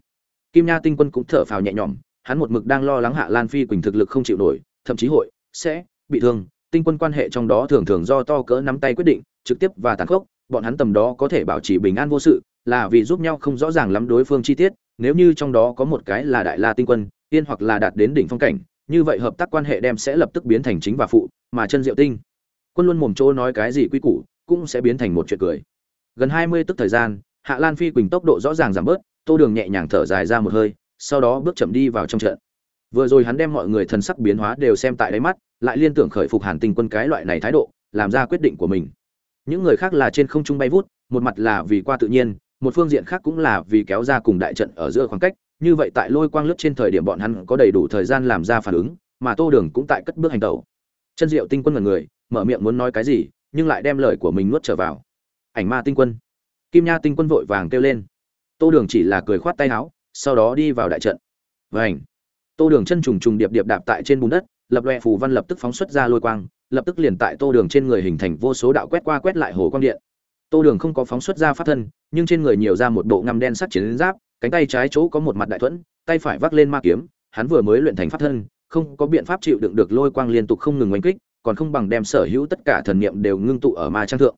Kim nha tinh quân cũng thở phào nhẹ nhõm, hắn một mực đang lo lắng hạ lan phi quỳnh thực lực không chịu nổi, thậm chí hội sẽ bị thương tinh quân quan hệ trong đó thường thường do to cỡ nắm tay quyết định, trực tiếp và tàn khốc, bọn hắn tầm đó có thể bảo trì bình an vô sự, là vì giúp nhau không rõ ràng lắm đối phương chi tiết, nếu như trong đó có một cái là đại la tinh quân, yên hoặc là đạt đến đỉnh phong cảnh, như vậy hợp tác quan hệ đem sẽ lập tức biến thành chính và phụ, mà chân diệu tinh. Quân luôn mồm chỗ nói cái gì quy củ, cũng sẽ biến thành một chuyện cười. Gần hai mươi tức thời gian, hạ lan phi quỳnh tốc độ rõ ràng giảm bớt, tô đường nhẹ nhàng thở dài ra một hơi, sau đó bước chậm đi vào trong trận vừa rồi hắn đem mọi người thần sắc biến hóa đều xem tại đáy mắt, lại liên tưởng khởi phục hàn tinh quân cái loại này thái độ, làm ra quyết định của mình. Những người khác là trên không trung bay vút, một mặt là vì qua tự nhiên, một phương diện khác cũng là vì kéo ra cùng đại trận ở giữa khoảng cách. Như vậy tại lôi quang lướt trên thời điểm bọn hắn có đầy đủ thời gian làm ra phản ứng, mà tô đường cũng tại cất bước hành tẩu. Chân diệu tinh quân là người, mở miệng muốn nói cái gì, nhưng lại đem lời của mình nuốt trở vào. Ảnh ma tinh quân. Kim nha tinh quân vội vàng kêu lên. Tô đường chỉ là cười khoát tay áo, sau đó đi vào đại trận. Vảnh tô đường chân trùng trùng điệp điệp đạp tại trên bùn đất, lập loe phù văn lập tức phóng xuất ra lôi quang, lập tức liền tại tô đường trên người hình thành vô số đạo quét qua quét lại hồ quang điện. Tô đường không có phóng xuất ra pháp thân, nhưng trên người nhiều ra một bộ ngăm đen sắc chiến giáp, cánh tay trái chỗ có một mặt đại thuẫn, tay phải vác lên ma kiếm, hắn vừa mới luyện thành pháp thân, không có biện pháp chịu đựng được lôi quang liên tục không ngừng oanh kích, còn không bằng đem sở hữu tất cả thần niệm đều ngưng tụ ở ma trang thượng.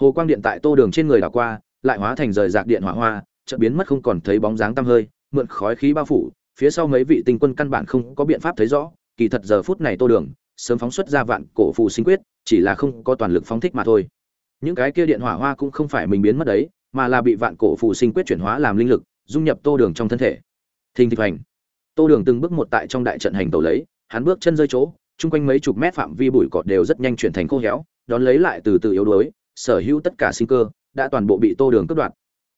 Hồ quang điện tại tô đường trên người đảo qua, lại hóa thành rời rạc điện hỏa hoa, chợt biến mất không còn thấy bóng dáng tăm hơi, mượn khói khí bao phủ phía sau mấy vị tinh quân căn bản không có biện pháp thấy rõ, kỳ thật giờ phút này tô đường, sớm phóng xuất ra vạn cổ phù sinh quyết, chỉ là không có toàn lực phóng thích mà thôi. Những cái kia điện hỏa hoa cũng không phải mình biến mất đấy, mà là bị vạn cổ phù sinh quyết chuyển hóa làm linh lực, dung nhập tô đường trong thân thể. Thình thịch hành tô đường từng bước một tại trong đại trận hành tẩu lấy, hắn bước chân rơi chỗ, chung quanh mấy chục mét phạm vi bụi cọt đều rất nhanh chuyển thành khô héo, đón lấy lại từ từ yếu đuối, sở hữu tất cả sinh cơ đã toàn bộ bị tô đường cướp đoạt.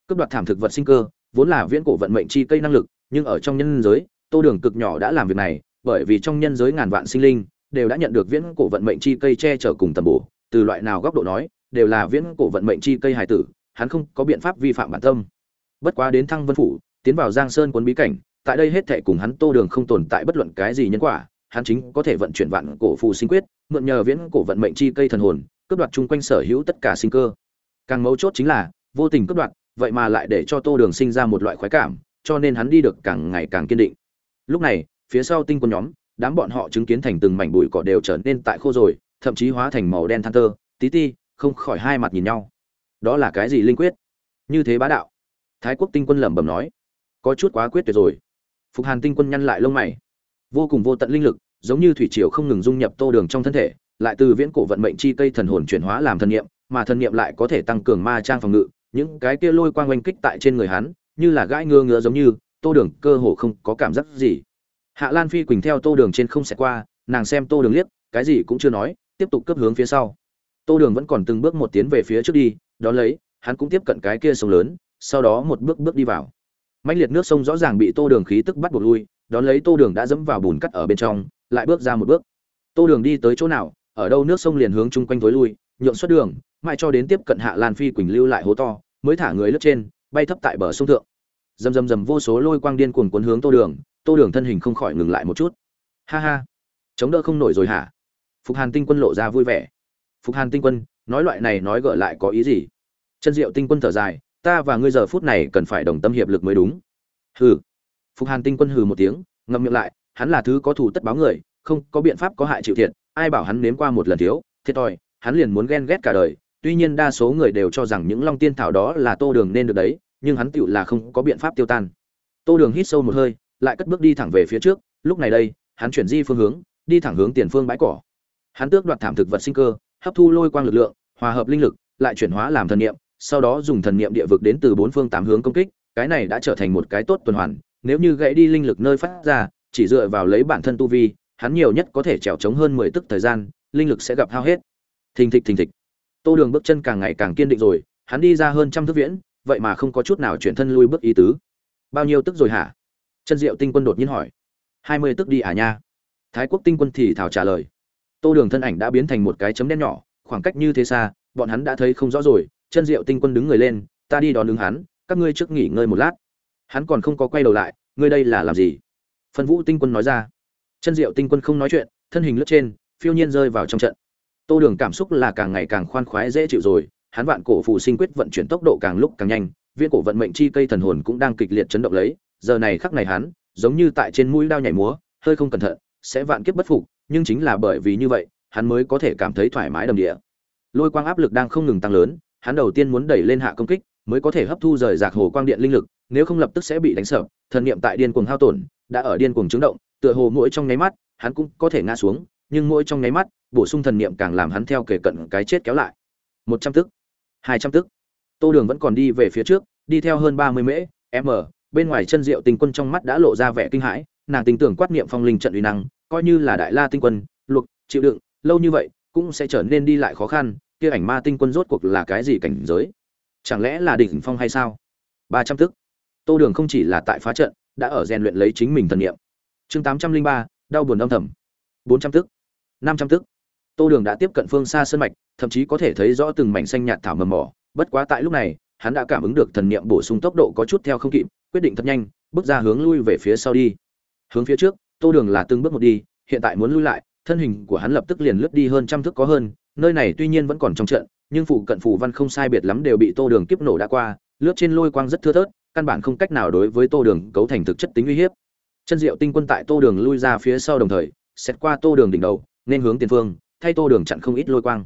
Cướp đoạt thảm thực vật sinh cơ, vốn là viễn cổ vận mệnh chi cây năng lực nhưng ở trong nhân giới, tô đường cực nhỏ đã làm việc này, bởi vì trong nhân giới ngàn vạn sinh linh đều đã nhận được viễn cổ vận mệnh chi cây che chở cùng tầm bổ. Từ loại nào góc độ nói, đều là viễn cổ vận mệnh chi cây hài tử, hắn không có biện pháp vi phạm bản tâm. Bất quá đến thăng vân phủ, tiến vào giang sơn quân bí cảnh, tại đây hết thệ cùng hắn tô đường không tồn tại bất luận cái gì nhân quả, hắn chính có thể vận chuyển vạn cổ phù sinh quyết, mượn nhờ viễn cổ vận mệnh chi cây thần hồn, cướp đoạt chung quanh sở hữu tất cả sinh cơ. Càng mấu chốt chính là, vô tình cướp đoạt, vậy mà lại để cho tô đường sinh ra một loại khoái cảm cho nên hắn đi được càng ngày càng kiên định. Lúc này, phía sau tinh quân nhóm, đám bọn họ chứng kiến thành từng mảnh bụi cỏ đều trở nên tại khô rồi, thậm chí hóa thành màu đen than tơ tí ti, không khỏi hai mặt nhìn nhau. Đó là cái gì linh quyết? Như thế bá đạo. Thái quốc tinh quân lẩm bẩm nói. Có chút quá quyết tuyệt rồi. Phục hàn tinh quân nhăn lại lông mày. Vô cùng vô tận linh lực, giống như thủy triều không ngừng dung nhập tô đường trong thân thể, lại từ viễn cổ vận mệnh chi cây thần hồn chuyển hóa làm thần niệm, mà thần niệm lại có thể tăng cường ma trang phòng ngự, những cái kia lôi quang oanh kích tại trên người hắn như là gãi ngơ ngứa giống như, tô đường cơ hồ không có cảm giác gì. Hạ lan phi quỳnh theo tô đường trên không xẹt qua, nàng xem tô đường liếc, cái gì cũng chưa nói, tiếp tục cấp hướng phía sau. Tô đường vẫn còn từng bước một tiến về phía trước đi đón lấy, hắn cũng tiếp cận cái kia sông lớn, sau đó một bước bước đi vào. Mạnh liệt nước sông rõ ràng bị tô đường khí tức bắt buộc lui đón lấy tô đường đã dẫm vào bùn cắt ở bên trong, lại bước ra một bước. Tô đường đi tới chỗ nào, ở đâu nước sông liền hướng chung quanh thối lui, nhượng xuất đường, mãi cho đến tiếp cận hạ lan phi quỳnh lưu lại hố to, mới thả người lướt trên bay thấp tại bờ sông thượng. Rầm rầm rầm vô số lôi quang điên cuồng cuốn hướng tô đường tô đường thân hình không khỏi ngừng lại một chút. Ha ha, chống đỡ không nổi rồi hả? Phục hàn tinh quân lộ ra vui vẻ. Phục hàn tinh quân, nói loại này nói gỡ lại có ý gì? Chân diệu tinh quân thở dài, ta và ngươi giờ phút này cần phải đồng tâm hiệp lực mới đúng. Hừ. Phục hàn tinh quân hừ một tiếng, ngậm miệng lại, hắn là thứ có thù tất báo người, không có biện pháp có hại chịu thiệt, ai bảo hắn nếm qua một lần thiếu, thiệt thòi, hắn liền muốn ghen ghét cả đời tuy nhiên đa số người đều cho rằng những long tiên thảo đó là tô đường nên được đấy, nhưng hắn tựu là không có biện pháp tiêu tan. Tô đường hít sâu một hơi, lại cất bước đi thẳng về phía trước, lúc này đây, hắn chuyển di phương hướng, đi thẳng hướng tiền phương bãi cỏ. Hắn tước đoạt thảm thực vật sinh cơ, hấp thu lôi quang lực lượng, hòa hợp linh lực, lại chuyển hóa làm thần niệm, sau đó dùng thần niệm địa vực đến từ bốn phương tám hướng công kích, cái này đã trở thành một cái tốt tuần hoàn, nếu như gãy đi linh lực nơi phát ra, chỉ dựa vào lấy bản thân tu vi, hắn nhiều nhất có thể trèo trống hơn mười tức thời gian, linh lực sẽ gặp hao hết. Thình thịch thình thịch tô đường bước chân càng ngày càng kiên định rồi, hắn đi ra hơn trăm thước viễn, vậy mà không có chút nào chuyển thân lui bước ý tứ. Bao nhiêu tức rồi hả? Chân diệu tinh quân đột nhiên hỏi. Hai mươi tức đi à nha? Thái quốc tinh quân thì thảo trả lời. Tô đường thân ảnh đã biến thành một cái chấm đen nhỏ, khoảng cách như thế xa, bọn hắn đã thấy không rõ rồi. Chân diệu tinh quân đứng người lên, ta đi đón đứng hắn, các ngươi trước nghỉ ngơi một lát. Hắn còn không có quay đầu lại, ngươi đây là làm gì? Phân vũ tinh quân nói ra. Chân diệu tinh quân không nói chuyện, thân hình lướt trên, phiêu nhiên rơi vào trong trận tô đường cảm xúc là càng ngày càng khoan khoái dễ chịu rồi, hắn vạn cổ phù sinh quyết vận chuyển tốc độ càng lúc càng nhanh viên cổ vận mệnh chi cây thần hồn cũng đang kịch liệt chấn động lấy, giờ này khắc này hắn, giống như tại trên mũi đao nhảy múa, hơi không cẩn thận, sẽ vạn kiếp bất phục, nhưng chính là bởi vì như vậy, hắn mới có thể cảm thấy thoải mái đầm địa. Lôi quang áp lực đang không ngừng tăng lớn, hắn đầu tiên muốn đẩy lên hạ công kích, mới có thể hấp thu rời rạc hồ quang điện linh lực, nếu không lập tức sẽ bị đánh sập thần niệm tại điên cuồng hao tổn, đã ở điên cuồng chứng động, tựa hồ mỗi trong nháy mắt, hắn cũng có thể ngã xuống, nhưng mỗi trong nháy mắt bổ sung thần niệm càng làm hắn theo kể cận cái chết kéo lại. Một trăm tức, hai trăm tức. Tô đường vẫn còn đi về phía trước, đi theo hơn ba mươi mễ m bên ngoài chân diệu tinh quân trong mắt đã lộ ra vẻ kinh hãi, nàng tin tưởng quát niệm phong linh trận uy năng, coi như là đại la tinh quân, luộc, chịu đựng, lâu như vậy, cũng sẽ trở nên đi lại khó khăn, kia ảnh ma tinh quân rốt cuộc là cái gì cảnh giới? Chẳng lẽ là đỉnh phong hay sao? Ba trăm tức. Tô đường không chỉ là tại phá trận, đã ở rèn luyện lấy chính mình thần niệm. Chương tám trăm linh ba, đau buồn âm thầm. Bốn trăm tức. Năm trăm tức tô đường đã tiếp cận phương xa sân mạch, thậm chí có thể thấy rõ từng mảnh xanh nhạt thảo mầm mỏ bất quá tại lúc này, hắn đã cảm ứng được thần niệm bổ sung tốc độ có chút theo không kịp, quyết định thật nhanh, bước ra hướng lui về phía sau đi. Hướng phía trước, tô đường là từng bước một đi, hiện tại muốn lui lại, thân hình của hắn lập tức liền lướt đi hơn trăm thước có hơn, nơi này tuy nhiên vẫn còn trong trận, nhưng phụ cận phủ văn không sai biệt lắm đều bị tô đường kiếp nổ đã qua, lướt trên lôi quang rất thưa thớt, căn bản không cách nào đối với tô đường cấu thành thực chất tính uy hiếp. Chân diệu tinh quân tại tô đường lui ra phía sau đồng thời xét qua tô đường đỉnh đầu, nên hướng tiền phương thay tô đường chặn không ít lôi quang.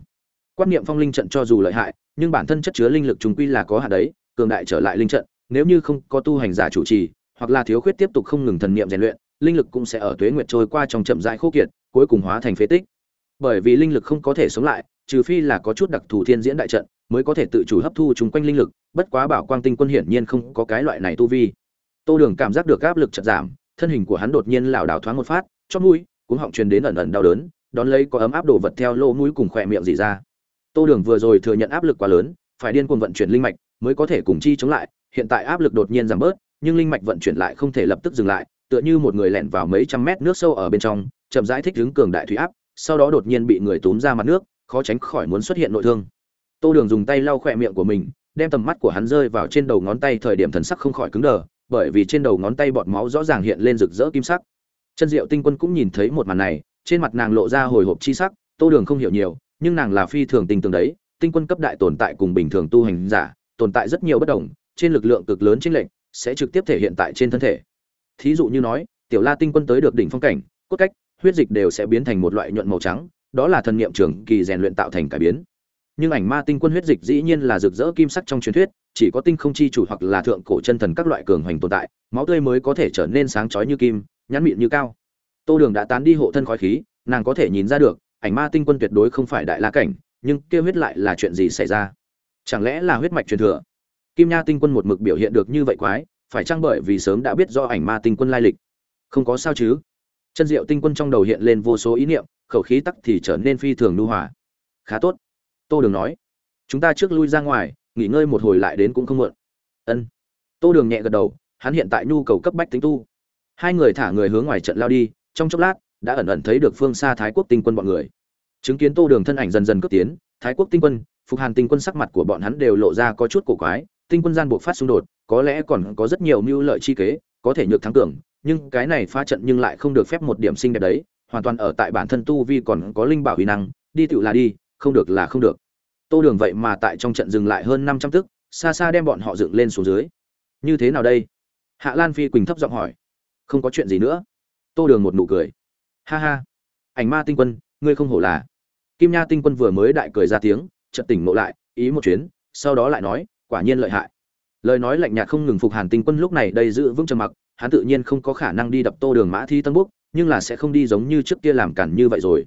Quan niệm phong linh trận cho dù lợi hại, nhưng bản thân chất chứa linh lực chúng quy là có hạn đấy, cường đại trở lại linh trận, nếu như không có tu hành giả chủ trì, hoặc là thiếu khuyết tiếp tục không ngừng thần niệm rèn luyện, linh lực cũng sẽ ở tuế nguyệt trôi qua trong chậm rãi khô kiệt, cuối cùng hóa thành phế tích. Bởi vì linh lực không có thể sống lại, trừ phi là có chút đặc thù thiên diễn đại trận, mới có thể tự chủ hấp thu chúng quanh linh lực, bất quá bảo quang tinh quân hiển nhiên không có cái loại này tu vi. Tô đường cảm giác được áp lực chật giảm, thân hình của hắn đột nhiên lảo đảo thoáng một phát, chót mũi cũng họng truyền đến ẩn ẩn đau đớn đón lấy có ấm áp đổ vật theo lỗ mũi cùng khỏe miệng dỉ ra. Tô đường vừa rồi thừa nhận áp lực quá lớn, phải điên cuồng vận chuyển linh mạch mới có thể cùng chi chống lại, hiện tại áp lực đột nhiên giảm bớt, nhưng linh mạch vận chuyển lại không thể lập tức dừng lại, tựa như một người lẻn vào mấy trăm mét nước sâu ở bên trong, chậm rãi thích ứng cường đại thủy áp, sau đó đột nhiên bị người túm ra mặt nước, khó tránh khỏi muốn xuất hiện nội thương. Tô đường dùng tay lau khỏe miệng của mình, đem tầm mắt của hắn rơi vào trên đầu ngón tay thời điểm thần sắc không khỏi cứng đờ, bởi vì trên đầu ngón tay bọt máu rõ ràng hiện lên rực rỡ kim sắc. Chân diệu tinh quân cũng nhìn thấy một màn này trên mặt nàng lộ ra hồi hộp chi sắc, tô đường không hiểu nhiều, nhưng nàng là phi thường tình tường đấy, tinh quân cấp đại tồn tại cùng bình thường tu hành giả, tồn tại rất nhiều bất đồng, trên lực lượng cực lớn trên lệnh sẽ trực tiếp thể hiện tại trên thân thể. Thí dụ như nói, tiểu la tinh quân tới được đỉnh phong cảnh, cốt cách, huyết dịch đều sẽ biến thành một loại nhuận màu trắng, đó là thần niệm trường kỳ rèn luyện tạo thành cải biến. Nhưng ảnh ma tinh quân huyết dịch dĩ nhiên là rực rỡ kim sắc trong truyền thuyết, chỉ có tinh không chi chủ hoặc là thượng cổ chân thần các loại cường hoành tồn tại, máu tươi mới có thể trở nên sáng chói như kim nhắn mịn như cao tô đường đã tán đi hộ thân khói khí, nàng có thể nhìn ra được, ảnh ma tinh quân tuyệt đối không phải đại la cảnh, nhưng kêu huyết lại là chuyện gì xảy ra? Chẳng lẽ là huyết mạch truyền thừa? Kim nha tinh quân một mực biểu hiện được như vậy quái, phải chăng bởi vì sớm đã biết do ảnh ma tinh quân lai lịch? Không có sao chứ? Chân diệu tinh quân trong đầu hiện lên vô số ý niệm, khẩu khí tắc thì trở nên phi thường lưu hòa. Khá tốt, tô đường nói. Chúng ta trước lui ra ngoài, nghỉ ngơi một hồi lại đến cũng không muộn. Ân. Tô đường nhẹ gật đầu, hắn hiện tại nhu cầu cấp bách tính tu. Hai người thả người hướng ngoài trận lao đi trong chốc lát, đã ẩn ẩn thấy được phương xa thái quốc tinh quân bọn người. Chứng kiến tô đường thân ảnh dần dần cướp tiến, thái quốc tinh quân, phục hàn tinh quân sắc mặt của bọn hắn đều lộ ra có chút cổ quái, tinh quân gian buộc phát xung đột, có lẽ còn có rất nhiều mưu lợi chi kế, có thể nhược thắng tưởng, nhưng cái này phá trận nhưng lại không được phép một điểm sinh đẹp đấy, hoàn toàn ở tại bản thân tu vi còn có linh bảo huy năng, đi tựu là đi, không được là không được. Tô đường vậy mà tại trong trận dừng lại hơn năm trăm tức, xa xa đem bọn họ dựng lên xuống dưới. Như thế nào đây? Hạ lan phi quỳnh thấp giọng hỏi. Không có chuyện gì nữa tô đường một nụ cười. Ha ha. Ảnh ma tinh quân, ngươi không hổ là. Kim nha tinh quân vừa mới đại cười ra tiếng, chợt tỉnh ngộ lại, ý một chuyến, sau đó lại nói, quả nhiên lợi hại. Lời nói lạnh nhạt không ngừng phục hàn tinh quân lúc này đây giữ vững trầm mặc, hắn tự nhiên không có khả năng đi đập tô đường mã thi tân búc, nhưng là sẽ không đi giống như trước kia làm cản như vậy rồi.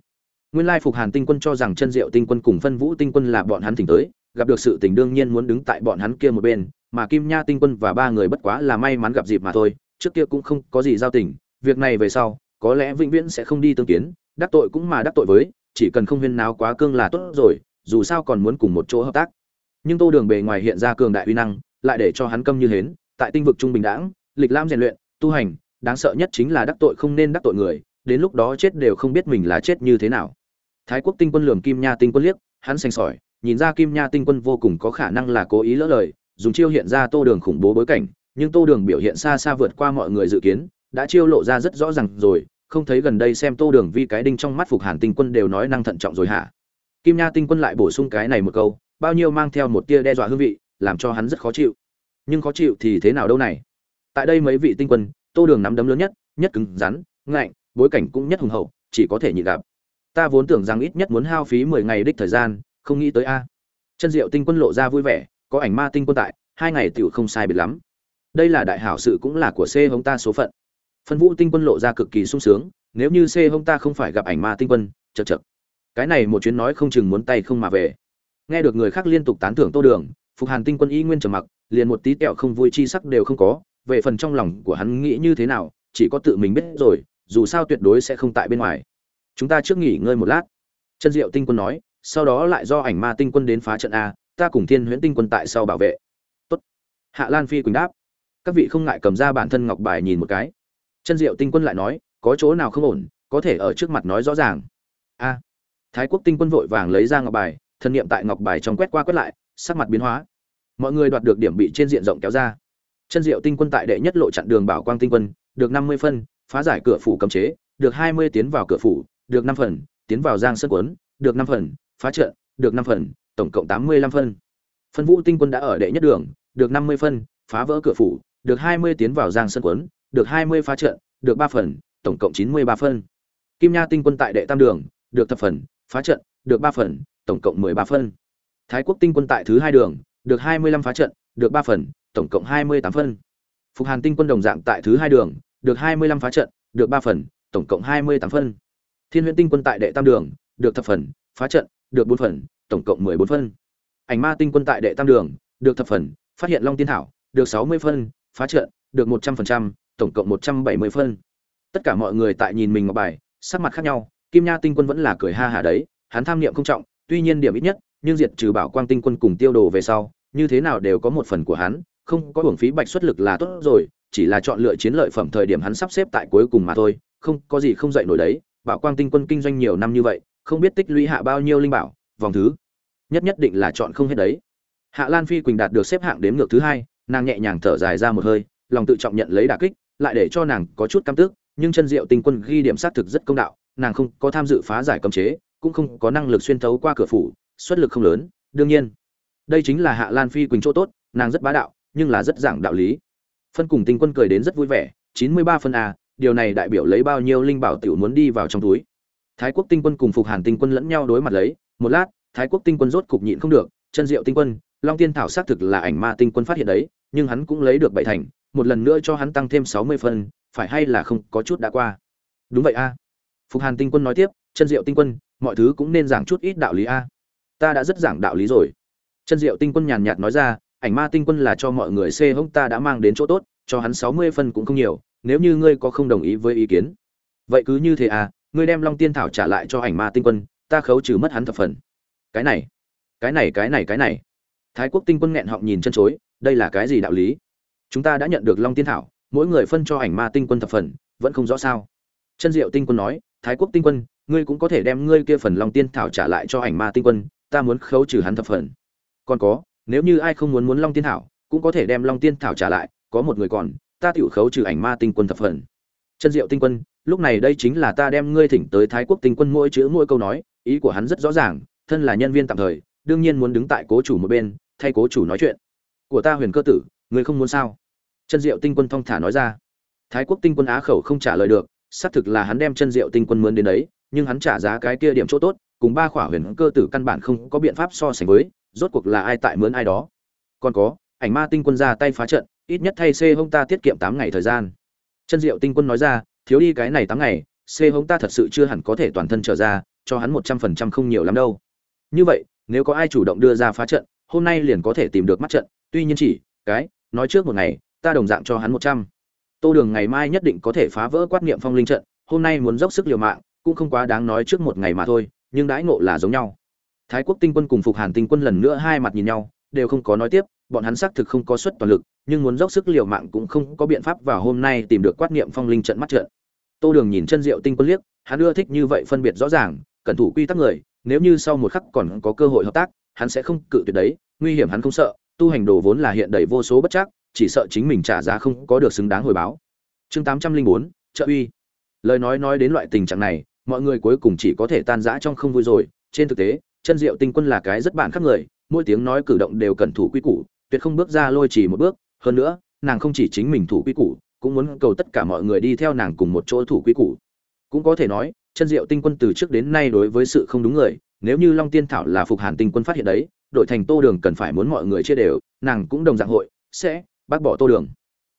Nguyên lai phục hàn tinh quân cho rằng chân diệu tinh quân cùng phân vũ tinh quân là bọn hắn thỉnh tới, gặp được sự tình đương nhiên muốn đứng tại bọn hắn kia một bên, mà kim nha tinh quân và ba người bất quá là may mắn gặp dịp mà thôi, trước kia cũng không có gì giao tình việc này về sau, có lẽ vĩnh viễn sẽ không đi tương kiến, đắc tội cũng mà đắc tội với, chỉ cần không huyên náo quá cương là tốt rồi, dù sao còn muốn cùng một chỗ hợp tác. Nhưng tô đường bề ngoài hiện ra cường đại uy năng, lại để cho hắn câm như hến, tại tinh vực trung bình đãng, lịch lam rèn luyện, tu hành, đáng sợ nhất chính là đắc tội không nên đắc tội người, đến lúc đó chết đều không biết mình là chết như thế nào. Thái quốc tinh quân lường kim nha tinh quân liếc, hắn xanh sỏi, nhìn ra kim nha tinh quân vô cùng có khả năng là cố ý lỡ lời, dùng chiêu hiện ra tô đường khủng bố bối cảnh, nhưng tô đường biểu hiện xa xa vượt qua mọi người dự kiến đã chiêu lộ ra rất rõ ràng rồi, không thấy gần đây xem tô đường vi cái đinh trong mắt phục hàn tinh quân đều nói năng thận trọng rồi hả? Kim nha tinh quân lại bổ sung cái này một câu, bao nhiêu mang theo một tia đe dọa hương vị, làm cho hắn rất khó chịu. Nhưng khó chịu thì thế nào đâu này? Tại đây mấy vị tinh quân, tô đường nắm đấm lớn nhất nhất cứng rắn, ngạnh, bối cảnh cũng nhất hùng hậu, chỉ có thể nhịn gặp. Ta vốn tưởng rằng ít nhất muốn hao phí mười ngày đích thời gian, không nghĩ tới a. Chân diệu tinh quân lộ ra vui vẻ, có ảnh ma tinh quân tại, hai ngày tựu không sai biệt lắm. Đây là đại hảo sự cũng là của c hống ta số phận phân vũ tinh quân lộ ra cực kỳ sung sướng, nếu như c hông ta không phải gặp ảnh ma tinh quân chật chật cái này một chuyến nói không chừng muốn tay không mà về. Nghe được người khác liên tục tán thưởng tô đường, phục hàn tinh quân y nguyên trầm mặc, liền một tí tẹo không vui chi sắc đều không có, về phần trong lòng của hắn nghĩ như thế nào, chỉ có tự mình biết rồi, dù sao tuyệt đối sẽ không tại bên ngoài. Chúng ta trước nghỉ ngơi một lát. Chân diệu tinh quân nói, sau đó lại do ảnh ma tinh quân đến phá trận a, ta cùng thiên huyễn tinh quân tại sau bảo vệ. Tốt. hạ lan phi quỳnh đáp. Các vị không ngại cầm ra bản thân ngọc bài nhìn một cái chân diệu tinh quân lại nói, có chỗ nào không ổn, có thể ở trước mặt nói rõ ràng. A. Thái quốc tinh quân vội vàng lấy ra ngọc bài, thân nhiệm tại ngọc bài trong quét qua quét lại, sắc mặt biến hóa. Mọi người đoạt được điểm bị trên diện rộng kéo ra. Chân diệu tinh quân tại đệ nhất lộ chặn đường bảo quang tinh quân, được năm mươi phân, phá giải cửa phủ cấm chế, được hai mươi tiến vào cửa phủ, được năm phần, tiến vào giang sơn quấn, được năm phần, phá trận, được năm phần, tổng cộng tám mươi lăm phân. Phân vũ tinh quân đã ở đệ nhất đường, được năm mươi phân, phá vỡ cửa phủ, được hai mươi tiến vào giang sơn quấn được 20 phá trận, được 3 phần, tổng cộng 93 phân. Kim Nha tinh quân tại đệ tam đường, được thập phần, phá trận, được 3 phần, tổng cộng 13 phân. Thái quốc tinh quân tại thứ hai đường, được 25 phá trận, được 3 phần, tổng cộng 28 phân. Phục Hàn tinh quân đồng dạng tại thứ hai đường, được 25 phá trận, được 3 phần, tổng cộng 28 phân. Thiên Huyền tinh quân tại đệ tam đường, được thập phần, phá trận, được 4 phần, tổng cộng 14 phân. Ảnh Ma tinh quân tại đệ tam đường, được thập phần, phát hiện Long Tiên thảo, được 60 phân, phá trận, được 100%, tổng cộng một trăm bảy mươi phân. Tất cả mọi người tại nhìn mình ngọc bài, sắc mặt khác nhau, kim nha tinh quân vẫn là cười ha hả đấy, hắn tham niệm không trọng, tuy nhiên điểm ít nhất, nhưng diệt trừ bảo quang tinh quân cùng tiêu đồ về sau, như thế nào đều có một phần của hắn, không có hưởng phí bạch xuất lực là tốt rồi, chỉ là chọn lựa chiến lợi phẩm thời điểm hắn sắp xếp tại cuối cùng mà thôi, không có gì không dậy nổi đấy, bảo quang tinh quân kinh doanh nhiều năm như vậy, không biết tích lũy hạ bao nhiêu linh bảo, vòng thứ, nhất nhất định là chọn không hết đấy. Hạ lan phi quỳnh đạt được xếp hạng đếm ngược thứ hai, nàng nhẹ nhàng thở dài ra một hơi, lòng tự trọng nhận lấy đả kích lại để cho nàng có chút căm tức, nhưng chân diệu tinh quân ghi điểm xác thực rất công đạo, nàng không có tham dự phá giải cấm chế, cũng không có năng lực xuyên thấu qua cửa phủ, xuất lực không lớn, đương nhiên. Đây chính là hạ lan phi quỳnh chỗ tốt, nàng rất bá đạo, nhưng là rất giảng đạo lý. Phân cùng tinh quân cười đến rất vui vẻ, chín mươi ba phân a, điều này đại biểu lấy bao nhiêu linh bảo tiểu muốn đi vào trong túi. Thái quốc tinh quân cùng phục hàn tinh quân lẫn nhau đối mặt lấy, một lát, thái quốc tinh quân rốt cục nhịn không được, chân diệu tinh quân, long tiên thảo xác thực là ảnh ma tinh quân phát hiện đấy, nhưng hắn cũng lấy được bảy thành một lần nữa cho hắn tăng thêm sáu mươi phân, phải hay là không, có chút đã qua. Đúng vậy a. Phục hàn tinh quân nói tiếp chân diệu tinh quân, mọi thứ cũng nên giảng chút ít đạo lý a. Ta đã rất giảng đạo lý rồi. Chân diệu tinh quân nhàn nhạt nói ra, ảnh ma tinh quân là cho mọi người xê hông, ta đã mang đến chỗ tốt, cho hắn sáu mươi phân cũng không nhiều, nếu như ngươi có không đồng ý với ý kiến. Vậy cứ như thế à ngươi đem long tiên thảo trả lại cho ảnh ma tinh quân, ta khấu trừ mất hắn thập phần. Cái này cái này cái này cái này. Thái quốc tinh quân nghẹn họng nhìn chân chối, đây là cái gì đạo lý? Chúng ta đã nhận được long tiên thảo, mỗi người phân cho ảnh ma tinh quân thập phần, vẫn không rõ sao? Chân diệu tinh quân nói, thái quốc tinh quân, ngươi cũng có thể đem ngươi kia phần long tiên thảo trả lại cho ảnh ma tinh quân, ta muốn khấu trừ hắn thập phần. Còn có, nếu như ai không muốn muốn long tiên thảo, cũng có thể đem long tiên thảo trả lại, có một người còn, ta tiểu khấu trừ ảnh ma tinh quân thập phần. Chân diệu tinh quân, lúc này đây chính là ta đem ngươi thỉnh tới thái quốc tinh quân mỗi chữ mỗi câu nói, ý của hắn rất rõ ràng, thân là nhân viên tạm thời, đương nhiên muốn đứng tại cố chủ một bên, thay cố chủ nói chuyện. Của ta huyền cơ tử người không muốn sao? Chân diệu tinh quân thong thả nói ra. Thái quốc tinh quân á khẩu không trả lời được, xác thực là hắn đem chân diệu tinh quân mướn đến đấy, nhưng hắn trả giá cái kia điểm chỗ tốt, cùng ba khỏa huyền cơ tử căn bản không có biện pháp so sánh với, rốt cuộc là ai tại mướn ai đó. Còn có, ảnh ma tinh quân ra tay phá trận, ít nhất thay c hông ta tiết kiệm tám ngày thời gian. Chân diệu tinh quân nói ra, thiếu đi cái này tám ngày, c hông ta thật sự chưa hẳn có thể toàn thân trở ra, cho hắn một trăm phần trăm không nhiều lắm đâu. Như vậy, nếu có ai chủ động đưa ra phá trận, hôm nay liền có thể tìm được mắt trận, tuy nhiên chỉ cái, nói trước một ngày, ta đồng dạng cho hắn một trăm. Tô đường ngày mai nhất định có thể phá vỡ quát niệm phong linh trận, hôm nay muốn dốc sức liều mạng, cũng không quá đáng nói trước một ngày mà thôi, nhưng đãi ngộ là giống nhau. Thái quốc tinh quân cùng phục hàn tinh quân lần nữa hai mặt nhìn nhau, đều không có nói tiếp, bọn hắn xác thực không có suất toàn lực, nhưng muốn dốc sức liều mạng cũng không có biện pháp vào hôm nay tìm được quát niệm phong linh trận mắt trận tô đường nhìn chân diệu tinh quân liếc, hắn ưa thích như vậy phân biệt rõ ràng, cẩn thủ quy tắc người, nếu như sau một khắc còn có cơ hội hợp tác, hắn sẽ không cự tuyệt đấy, nguy hiểm hắn không sợ tu hành đồ vốn là hiện đầy vô số bất chắc, chỉ sợ chính mình trả giá không có được xứng đáng hồi báo. Chương tám trăm linh bốn, trợ uy. Lời nói nói đến loại tình trạng này, mọi người cuối cùng chỉ có thể tan rã trong không vui rồi. Trên thực tế, chân diệu tinh quân là cái rất bản khác người, mỗi tiếng nói cử động đều cần thủ quy củ, tuyệt không bước ra lôi chỉ một bước. Hơn nữa, nàng không chỉ chính mình thủ quy củ, cũng muốn cầu tất cả mọi người đi theo nàng cùng một chỗ thủ quy củ. Cũng có thể nói, chân diệu tinh quân từ trước đến nay đối với sự không đúng người, nếu như long tiên thảo là phục hàn tinh quân phát hiện đấy đội thành tô đường cần phải muốn mọi người chia đều, nàng cũng đồng dạng hội, sẽ bác bỏ tô đường.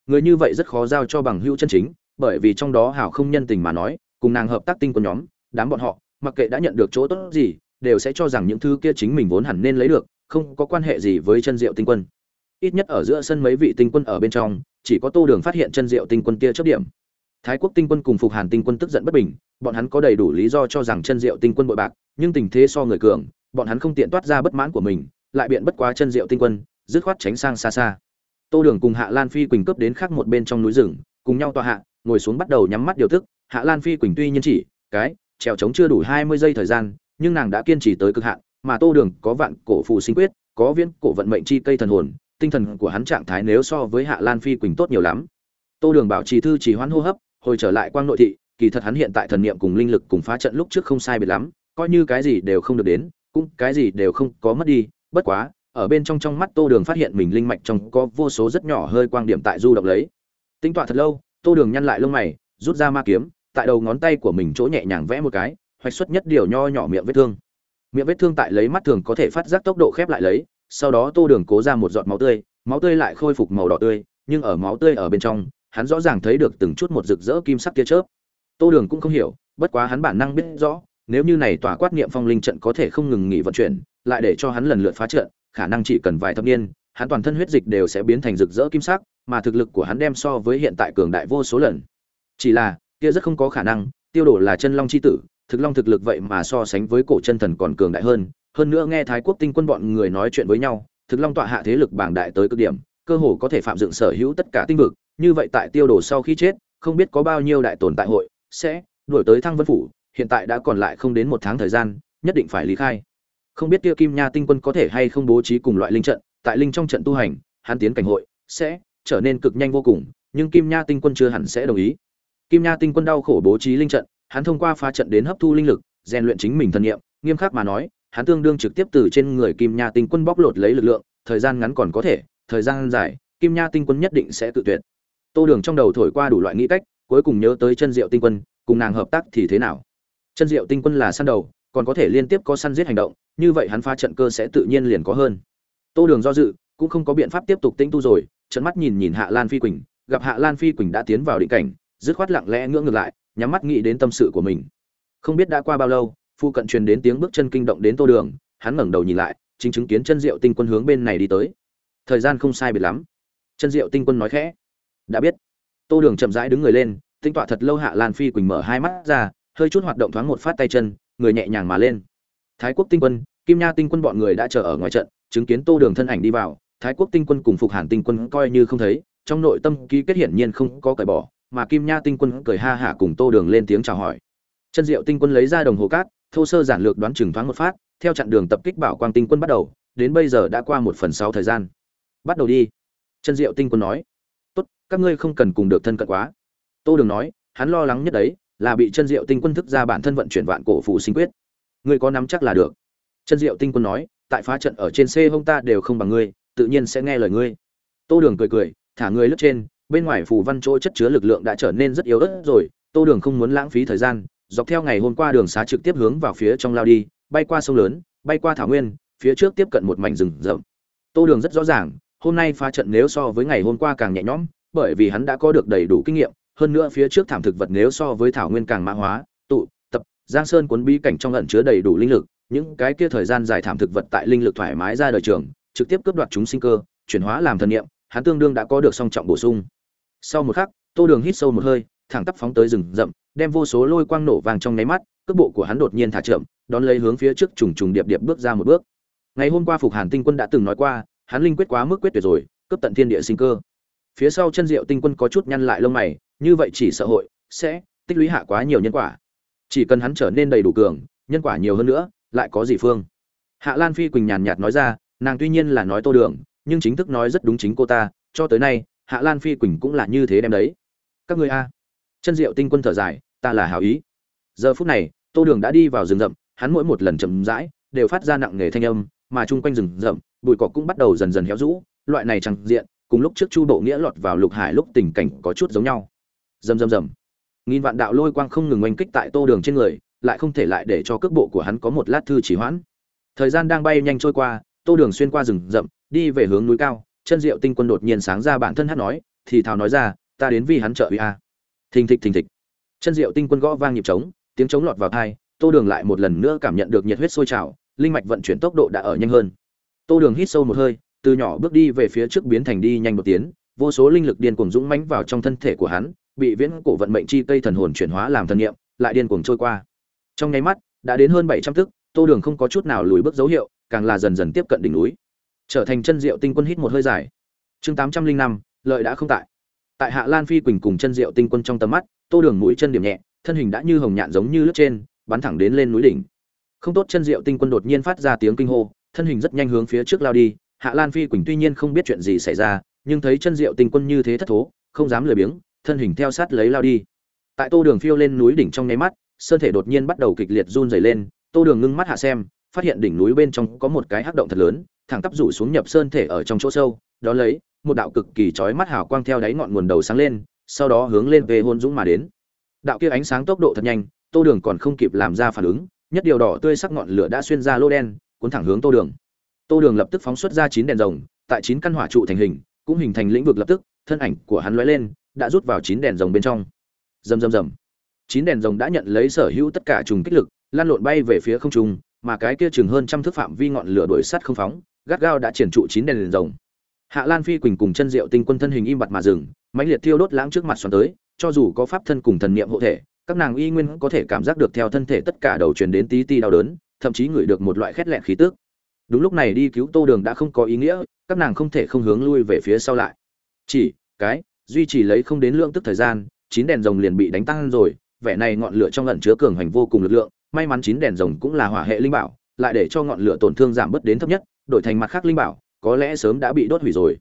Người như vậy rất khó giao cho bằng hữu chân chính, bởi vì trong đó hảo không nhân tình mà nói, cùng nàng hợp tác tinh của nhóm, đám bọn họ, mặc kệ đã nhận được chỗ tốt gì, đều sẽ cho rằng những thứ kia chính mình vốn hẳn nên lấy được, không có quan hệ gì với chân diệu tinh quân. Ít nhất ở giữa sân mấy vị tinh quân ở bên trong, chỉ có tô đường phát hiện chân diệu tinh quân kia chấp điểm. Thái quốc tinh quân cùng phục hàn tinh quân tức giận bất bình, bọn hắn có đầy đủ lý do cho rằng chân diệu tinh quân bội bạc, nhưng tình thế so người cường bọn hắn không tiện toát ra bất mãn của mình, lại biện bất quá chân diệu tinh quân, dứt khoát tránh sang xa xa. Tô đường cùng hạ lan phi quỳnh cướp đến khác một bên trong núi rừng, cùng nhau tọa hạ, ngồi xuống bắt đầu nhắm mắt điều thức. Hạ lan phi quỳnh tuy nhiên chỉ, cái, trèo trống chưa đủ hai mươi giây thời gian, nhưng nàng đã kiên trì tới cực hạn, mà tô đường có vạn cổ phù sinh quyết, có viên cổ vận mệnh chi cây thần hồn, tinh thần của hắn trạng thái nếu so với hạ lan phi quỳnh tốt nhiều lắm. Tô đường bảo trì thư chỉ hoãn hô hấp, hồi trở lại quang nội thị, kỳ thật hắn hiện tại thần niệm cùng linh lực cùng phá trận lúc trước không sai biệt lắm, coi như cái gì đều không được đến cũng cái gì đều không có mất đi, bất quá, ở bên trong trong mắt tô đường phát hiện mình linh mạch trong có vô số rất nhỏ hơi quang điểm tại du động lấy. Tính tọa thật lâu, tô đường nhăn lại lông mày, rút ra ma kiếm, tại đầu ngón tay của mình chỗ nhẹ nhàng vẽ một cái, hoạch xuất nhất điều nho nhỏ miệng vết thương. Miệng vết thương tại lấy mắt thường có thể phát giác tốc độ khép lại lấy, sau đó tô đường cố ra một giọt máu tươi máu tươi lại khôi phục màu đỏ tươi, nhưng ở máu tươi ở bên trong, hắn rõ ràng thấy được từng chút một rực rỡ kim sắc tia chớp. Tô đường cũng không hiểu, bất quá hắn bản năng biết rõ nếu như này tỏa quát niệm phong linh trận có thể không ngừng nghỉ vận chuyển, lại để cho hắn lần lượt phá trận, khả năng chỉ cần vài thập niên, hắn toàn thân huyết dịch đều sẽ biến thành rực rỡ kim sắc, mà thực lực của hắn đem so với hiện tại cường đại vô số lần. Chỉ là, kia rất không có khả năng, tiêu đổ là chân long chi tử, thực long thực lực vậy mà so sánh với cổ chân thần còn cường đại hơn. Hơn nữa nghe thái quốc tinh quân bọn người nói chuyện với nhau, thực long tọa hạ thế lực bảng đại tới cực điểm, cơ hồ có thể phạm dựng sở hữu tất cả tinh vực. Như vậy tại tiêu đổ sau khi chết, không biết có bao nhiêu đại tồn tại hội sẽ đuổi tới thăng vân phủ hiện tại đã còn lại không đến một tháng thời gian, nhất định phải lý khai. Không biết kia kim nha tinh quân có thể hay không bố trí cùng loại linh trận, tại linh trong trận tu hành, hắn tiến cảnh hội, sẽ trở nên cực nhanh vô cùng, nhưng kim nha tinh quân chưa hẳn sẽ đồng ý. Kim nha tinh quân đau khổ bố trí linh trận, hắn thông qua phá trận đến hấp thu linh lực, rèn luyện chính mình thân nhiệm, nghiêm khắc mà nói, hắn tương đương trực tiếp từ trên người kim nha tinh quân bóc lột lấy lực lượng, thời gian ngắn còn có thể, thời gian dài, kim nha tinh quân nhất định sẽ tự tuyệt. Tô đường trong đầu thổi qua đủ loại nghĩ cách, cuối cùng nhớ tới chân diệu tinh quân, cùng nàng hợp tác thì thế nào? Chân diệu tinh quân là săn đầu, còn có thể liên tiếp có săn giết hành động, như vậy hắn phá trận cơ sẽ tự nhiên liền có hơn. Tô đường do dự, cũng không có biện pháp tiếp tục tinh tu rồi trận mắt nhìn nhìn hạ lan phi quỳnh, gặp hạ lan phi quỳnh đã tiến vào định cảnh, dứt khoát lặng lẽ ngưỡng ngược lại, nhắm mắt nghĩ đến tâm sự của mình. Không biết đã qua bao lâu, phu cận truyền đến tiếng bước chân kinh động đến tô đường, hắn ngẩng đầu nhìn lại, chính chứng kiến chân diệu tinh quân hướng bên này đi tới. Thời gian không sai biệt lắm. Chân diệu tinh quân nói khẽ. Đã biết. Tô đường chậm rãi đứng người lên tinh tọa thật lâu hạ lan phi quỳnh mở hai mắt ra hơi chút hoạt động thoáng một phát tay chân, người nhẹ nhàng mà lên. Thái quốc tinh quân, kim nha tinh quân bọn người đã chờ ở ngoài trận, chứng kiến tô đường thân ảnh đi vào, thái quốc tinh quân cùng phục hàn tinh quân coi như không thấy, trong nội tâm ký kết hiển nhiên không có cởi bỏ, mà kim nha tinh quân cười ha hả cùng tô đường lên tiếng chào hỏi. Chân diệu tinh quân lấy ra đồng hồ cát, thô sơ giản lược đoán chừng thoáng một phát, theo chặn đường tập kích bảo quang tinh quân bắt đầu, đến bây giờ đã qua một phần sáu thời gian. Bắt đầu đi. Chân diệu tinh quân nói. Tốt, các ngươi không cần cùng được thân cận quá. Tô đường nói, hắn lo lắng nhất đấy là bị chân diệu tinh quân thức ra bản thân vận chuyển vạn cổ phụ sinh quyết. Ngươi có nắm chắc là được. Chân diệu tinh quân nói, tại phá trận ở trên xe hông ta đều không bằng ngươi, tự nhiên sẽ nghe lời ngươi. Tô đường cười cười, thả người lướt trên, bên ngoài phù văn chỗ chất chứa lực lượng đã trở nên rất yếu ớt rồi, tô đường không muốn lãng phí thời gian, dọc theo ngày hôm qua đường xá trực tiếp hướng vào phía trong lao đi, bay qua sông lớn, bay qua thảo nguyên, phía trước tiếp cận một mảnh rừng rậm. Tô đường rất rõ ràng, hôm nay phá trận nếu so với ngày hôm qua càng nhẹ nhõm, bởi vì hắn đã có được đầy đủ kinh nghiệm hơn nữa phía trước thảm thực vật nếu so với thảo nguyên càng mã hóa, tụ, tập, giang sơn cuốn bí cảnh trong ẩn chứa đầy đủ linh lực, những cái kia thời gian dài thảm thực vật tại linh lực thoải mái ra đời trường, trực tiếp cướp đoạt chúng sinh cơ, chuyển hóa làm thần niệm, hắn tương đương đã có được song trọng bổ sung. Sau một khắc, tô đường hít sâu một hơi, thẳng tắp phóng tới rừng rậm, đem vô số lôi quang nổ vàng trong nháy mắt, cước bộ của hắn đột nhiên thả chậm, đón lấy hướng phía trước trùng trùng điệp điệp bước ra một bước. Ngày hôm qua phục hàn tinh quân đã từng nói qua, hắn linh quyết quá mức quyết tuyệt rồi, cướp tận thiên địa sinh cơ. Phía sau chân diệu tinh quân có chút nhăn lại lông mày như vậy chỉ sợ hội sẽ tích lũy hạ quá nhiều nhân quả. Chỉ cần hắn trở nên đầy đủ cường, nhân quả nhiều hơn nữa, lại có gì phương? Hạ lan phi quỳnh nhàn nhạt nói ra, nàng tuy nhiên là nói tô đường, nhưng chính thức nói rất đúng chính cô ta, cho tới nay, hạ lan phi quỳnh cũng là như thế đem đấy. Các người a. Chân diệu tinh quân thở dài, ta là hảo ý. Giờ phút này, tô đường đã đi vào rừng rậm, hắn mỗi một lần chậm rãi đều phát ra nặng nề thanh âm, mà chung quanh rừng rậm, bụi cỏ cũng bắt đầu dần dần héo rũ, loại này chẳng diện, cùng lúc trước chu độ nghĩa lọt vào lục hải lúc tình cảnh có chút giống nhau rầm rầm rầm. Nghìn vạn đạo lôi quang không ngừng oanh kích tại tô đường trên người lại không thể lại để cho cước bộ của hắn có một lát thư chỉ hoãn. Thời gian đang bay nhanh trôi qua tô đường xuyên qua rừng rậm đi về hướng núi cao chân diệu tinh quân đột nhiên sáng ra bản thân hát nói thì thào nói ra ta đến vì hắn trợ uy a. Thình thịch thình thịch. Chân diệu tinh quân gõ vang nhịp trống tiếng trống lọt vào tai, tô đường lại một lần nữa cảm nhận được nhiệt huyết sôi trào linh mạch vận chuyển tốc độ đã ở nhanh hơn. Tô đường hít sâu một hơi từ nhỏ bước đi về phía trước biến thành đi nhanh một tiến vô số linh lực điên cuồng dũng mãnh vào trong thân thể của hắn bị viễn cổ vận mệnh chi cây thần hồn chuyển hóa làm thần niệm, lại điên cuồng trôi qua. Trong nháy mắt, đã đến hơn bảy trăm tức tô đường không có chút nào lùi bước dấu hiệu, càng là dần dần tiếp cận đỉnh núi. Trở thành chân diệu tinh quân hít một hơi dài. Chương tám trăm linh năm, lợi đã không tại. Tại hạ lan phi quỳnh cùng chân diệu tinh quân trong tầm mắt, tô đường mũi chân điểm nhẹ, thân hình đã như hồng nhạn giống như lướt trên, bắn thẳng đến lên núi đỉnh. Không tốt, chân diệu tinh quân đột nhiên phát ra tiếng kinh hô, thân hình rất nhanh hướng phía trước lao đi. Hạ lan phi quỳnh tuy nhiên không biết chuyện gì xảy ra, nhưng thấy chân diệu tinh quân như thế thất thố, không dám lười biếng thân hình theo sát lấy lao đi. Tại tô đường phiêu lên núi đỉnh trong nháy mắt, sơn thể đột nhiên bắt đầu kịch liệt run rẩy lên, tô đường ngưng mắt hạ xem, phát hiện đỉnh núi bên trong có một cái hắc động thật lớn, thẳng tắp rủ xuống nhập sơn thể ở trong chỗ sâu, đó lấy, một đạo cực kỳ chói mắt hào quang theo đáy ngọn nguồn đầu sáng lên, sau đó hướng lên về hôn dũng mà đến. Đạo kia ánh sáng tốc độ thật nhanh, tô đường còn không kịp làm ra phản ứng, nhất điều đỏ tươi sắc ngọn lửa đã xuyên ra lô đen, cuốn thẳng hướng tô đường. Tô đường lập tức phóng xuất ra chín đèn rồng, tại chín căn hỏa trụ thành hình, cũng hình thành lĩnh vực lập tức, thân ảnh của hắn lóe lên đã rút vào chín đèn rồng bên trong. Rầm rầm rầm. Chín đèn rồng đã nhận lấy sở hữu tất cả trùng kích lực, lan lộn bay về phía không trung, mà cái kia chừng hơn trăm thước phạm vi ngọn lửa đuổi sắt không phóng, gắt gao đã triển trụ chín đèn rồng. Hạ lan phi quỳnh cùng chân diệu tinh quân thân hình im bặt mà dừng, mãnh liệt thiêu đốt lãng trước mặt xoắn tới, cho dù có pháp thân cùng thần niệm hộ thể, các nàng y nguyên có thể cảm giác được theo thân thể tất cả đầu truyền đến tí ti đau đớn, thậm chí ngửi được một loại khét lẹn khí tức. Đúng lúc này đi cứu tô đường đã không có ý nghĩa, các nàng không thể không hướng lui về phía sau lại. Chỉ, cái duy trì lấy không đến lượng tức thời gian, chín đèn rồng liền bị đánh tăng rồi, vẻ này ngọn lửa trong lẩn chứa cường hành vô cùng lực lượng, may mắn chín đèn rồng cũng là hỏa hệ linh bảo, lại để cho ngọn lửa tổn thương giảm bớt đến thấp nhất, đổi thành mặt khác linh bảo, có lẽ sớm đã bị đốt hủy rồi.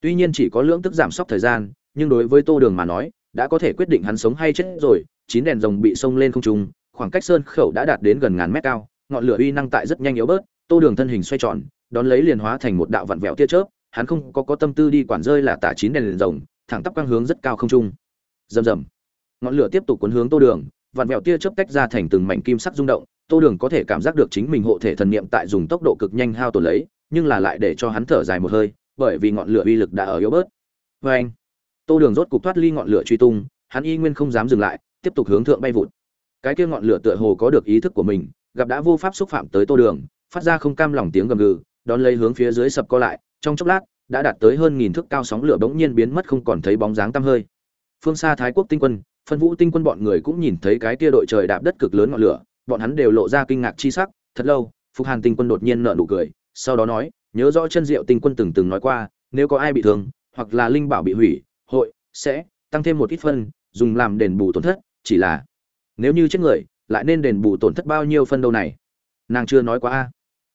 Tuy nhiên chỉ có lượng tức giảm sốc thời gian, nhưng đối với tô đường mà nói, đã có thể quyết định hắn sống hay chết rồi, chín đèn rồng bị xông lên không trung, khoảng cách sơn khẩu đã đạt đến gần ngàn mét cao, ngọn lửa uy năng tại rất nhanh yếu bớt, tô đường thân hình xoay tròn, đón lấy liền hóa thành một đạo vặn vẹo tia chớp, hắn không có có tâm tư đi quản rơi là tả chín đèn rồng thẳng tắp quang hướng rất cao không trung. Rầm rầm. Ngọn lửa tiếp tục cuốn hướng tô đường vặn vẹo tia chớp tách ra thành từng mảnh kim sắc rung động, tô đường có thể cảm giác được chính mình hộ thể thần niệm tại dùng tốc độ cực nhanh hao tổn lấy, nhưng là lại để cho hắn thở dài một hơi, bởi vì ngọn lửa uy lực đã ở yếu bớt. Vê anh, tô đường rốt cục thoát ly ngọn lửa truy tung, hắn y nguyên không dám dừng lại, tiếp tục hướng thượng bay vụt. Cái kia ngọn lửa tựa hồ có được ý thức của mình, gặp đã vô pháp xúc phạm tới tô đường, phát ra không cam lòng tiếng gầm gừ, đón lấy hướng phía dưới sập co lại, trong chốc lát đã đạt tới hơn nghìn thước cao sóng lửa bỗng nhiên biến mất không còn thấy bóng dáng tăm hơi. Phương xa thái quốc tinh quân, phân vũ tinh quân bọn người cũng nhìn thấy cái kia đội trời đạp đất cực lớn ngọn lửa, bọn hắn đều lộ ra kinh ngạc chi sắc. Thật lâu, phục hàn tinh quân đột nhiên nở nụ cười, sau đó nói, nhớ rõ chân diệu tinh quân từng từng nói qua, nếu có ai bị thương, hoặc là linh bảo bị hủy, hội sẽ tăng thêm một ít phân, dùng làm đền bù tổn thất, chỉ là nếu như chết người, lại nên đền bù tổn thất bao nhiêu phân đâu này? Nàng chưa nói quá a.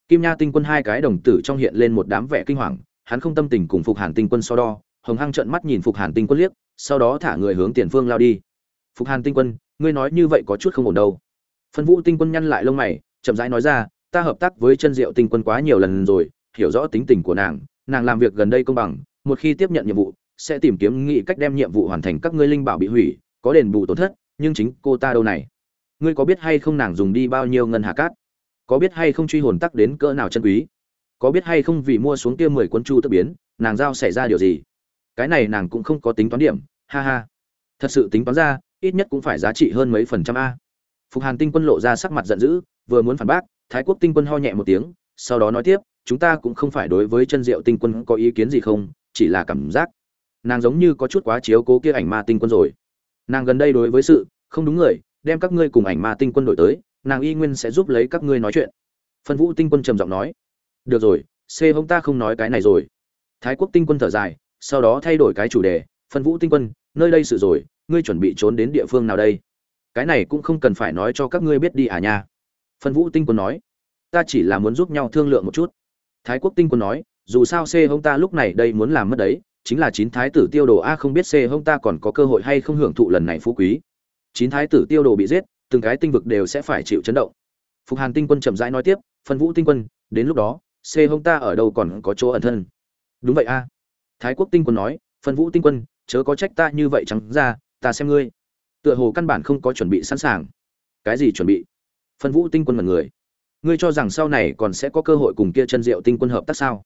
Kim nha tinh quân hai cái đồng tử trong hiện lên một đám vẻ kinh hoàng hắn không tâm tình cùng phục hàn tinh quân so đo, hồng hăng trợn mắt nhìn phục hàn tinh quân liếc, sau đó thả người hướng tiền phương lao đi. Phục hàn tinh quân, ngươi nói như vậy có chút không ổn đâu. Phân vũ tinh quân nhăn lại lông mày, chậm rãi nói ra, ta hợp tác với chân diệu tinh quân quá nhiều lần rồi, hiểu rõ tính tình của nàng nàng làm việc gần đây công bằng, một khi tiếp nhận nhiệm vụ, sẽ tìm kiếm nghị cách đem nhiệm vụ hoàn thành các ngươi linh bảo bị hủy, có đền bù tổn thất, nhưng chính cô ta đâu này? Ngươi có biết hay không nàng dùng đi bao nhiêu ngân hà cát? Có biết hay không truy hồn tắc đến cỡ nào chân quý? Có biết hay không vì mua xuống kia mười quân chu tức biến, nàng giao xảy ra điều gì? Cái này nàng cũng không có tính toán điểm, ha ha. Thật sự tính toán ra, ít nhất cũng phải giá trị hơn mấy phần trăm a. Phục hàn tinh quân lộ ra sắc mặt giận dữ, vừa muốn phản bác, thái quốc tinh quân ho nhẹ một tiếng, sau đó nói tiếp, chúng ta cũng không phải đối với chân diệu tinh quân có ý kiến gì không, chỉ là cảm giác nàng giống như có chút quá chiếu cố kia ảnh ma tinh quân rồi. Nàng gần đây đối với sự không đúng người, đem các ngươi cùng ảnh ma tinh quân đổi tới, nàng y nguyên sẽ giúp lấy các ngươi nói chuyện. Phân vũ tinh quân trầm giọng nói được rồi, c hông ta không nói cái này rồi. Thái quốc tinh quân thở dài, sau đó thay đổi cái chủ đề, phân vũ tinh quân, nơi đây sự rồi, ngươi chuẩn bị trốn đến địa phương nào đây? Cái này cũng không cần phải nói cho các ngươi biết đi à nha. Phân vũ tinh quân nói, ta chỉ là muốn giúp nhau thương lượng một chút. Thái quốc tinh quân nói, dù sao c hông ta lúc này đây muốn làm mất đấy, chính là chín thái tử tiêu đồ a không biết c hông ta còn có cơ hội hay không hưởng thụ lần này phú quý. Chín thái tử tiêu đồ bị giết, từng cái tinh vực đều sẽ phải chịu chấn động. Phục hàn tinh quân chậm rãi nói tiếp, phân vũ tinh quân, đến lúc đó c hông ta ở đâu còn có chỗ ẩn thân? Đúng vậy a. Thái quốc tinh quân nói, phân vũ tinh quân, chớ có trách ta như vậy trắng ra, ta xem ngươi. Tựa hồ căn bản không có chuẩn bị sẵn sàng. Cái gì chuẩn bị? Phân vũ tinh quân mật người. Ngươi cho rằng sau này còn sẽ có cơ hội cùng kia chân diệu tinh quân hợp tác sao?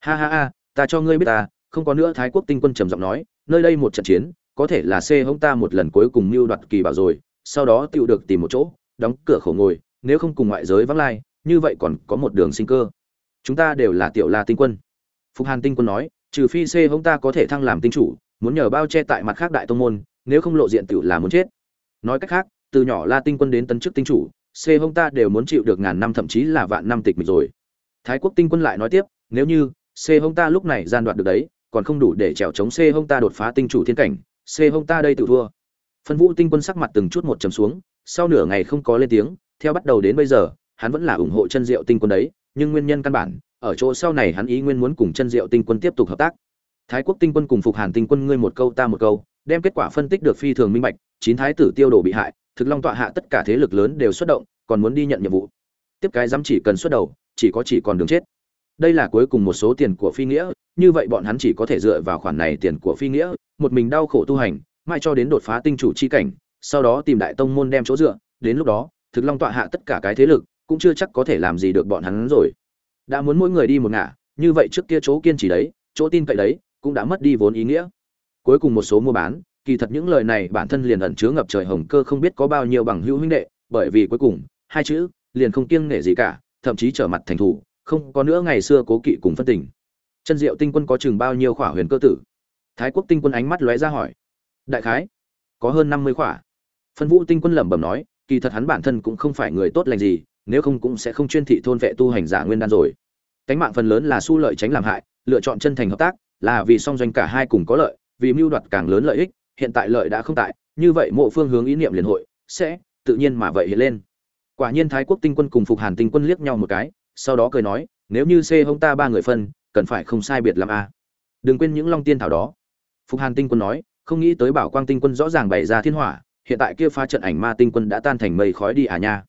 Ha ha ha, ta cho ngươi biết ta, không có nữa thái quốc tinh quân trầm giọng nói, nơi đây một trận chiến, có thể là c hông ta một lần cuối cùng mưu đoạt kỳ bảo rồi, sau đó tựu được tìm một chỗ, đóng cửa khổ ngồi, nếu không cùng ngoại giới vắng lai, như vậy còn có một đường sinh cơ chúng ta đều là tiểu la tinh quân. Phục hàn tinh quân nói, trừ phi c hông ta có thể thăng làm tinh chủ, muốn nhờ bao che tại mặt khác đại tông môn, nếu không lộ diện tiểu là muốn chết. Nói cách khác, từ nhỏ la tinh quân đến tân chức tinh chủ, c hông ta đều muốn chịu được ngàn năm thậm chí là vạn năm tịch mịch rồi. Thái quốc tinh quân lại nói tiếp, nếu như c hông ta lúc này gian đoạt được đấy, còn không đủ để trèo chống c hông ta đột phá tinh chủ thiên cảnh, c hông ta đây tự thua. Phân vũ tinh quân sắc mặt từng chút một trầm xuống, sau nửa ngày không có lên tiếng, theo bắt đầu đến bây giờ, hắn vẫn là ủng hộ chân diệu tinh quân đấy nhưng nguyên nhân căn bản, ở chỗ sau này hắn ý nguyên muốn cùng chân diệu tinh quân tiếp tục hợp tác. Thái quốc tinh quân cùng phục hàn tinh quân ngươi một câu ta một câu, đem kết quả phân tích được phi thường minh bạch, chín thái tử tiêu đổ bị hại, thực long tọa hạ tất cả thế lực lớn đều xuất động, còn muốn đi nhận nhiệm vụ. Tiếp cái dám chỉ cần xuất đầu, chỉ có chỉ còn đường chết. Đây là cuối cùng một số tiền của phi nghĩa, như vậy bọn hắn chỉ có thể dựa vào khoản này tiền của phi nghĩa, một mình đau khổ tu hành mai cho đến đột phá tinh chủ chi cảnh, sau đó tìm đại tông môn đem chỗ dựa, đến lúc đó, thực long tọa hạ tất cả cái thế lực cũng chưa chắc có thể làm gì được bọn hắn rồi. Đã muốn mỗi người đi một ngả, như vậy trước kia chỗ kiên trì đấy, chỗ tin cậy đấy, cũng đã mất đi vốn ý nghĩa. Cuối cùng một số mua bán, kỳ thật những lời này bản thân liền ẩn chứa ngập trời hồng cơ không biết có bao nhiêu bằng hữu huynh đệ, bởi vì cuối cùng, hai chữ, liền không kiêng nể gì cả, thậm chí trở mặt thành thủ, không có nữa ngày xưa cố kỵ cùng phân tình. Chân diệu tinh quân có chừng bao nhiêu khỏa huyền cơ tử? Thái quốc tinh quân ánh mắt lóe ra hỏi. Đại khái, có hơn năm mươi khỏa. Phân vũ tinh quân lẩm bẩm nói, kỳ thật hắn bản thân cũng không phải người tốt lành gì nếu không cũng sẽ không chuyên thị thôn vệ tu hành giả nguyên đan rồi. Cánh mạng phần lớn là su lợi tránh làm hại, lựa chọn chân thành hợp tác, là vì song doanh cả hai cùng có lợi, vì mưu đoạt càng lớn lợi ích, hiện tại lợi đã không tại, như vậy mộ phương hướng ý niệm liền hội, sẽ, tự nhiên mà vậy hiện lên. Quả nhiên thái quốc tinh quân cùng phục hàn tinh quân liếc nhau một cái, sau đó cười nói, nếu như c hông ta ba người phân, cần phải không sai biệt làm a. Đừng quên những long tiên thảo đó. Phục hàn tinh quân nói, không nghĩ tới bảo quang tinh quân rõ ràng bày ra thiên hỏa, hiện tại kia pha trận ảnh ma tinh quân đã tan thành mây khói đi à nha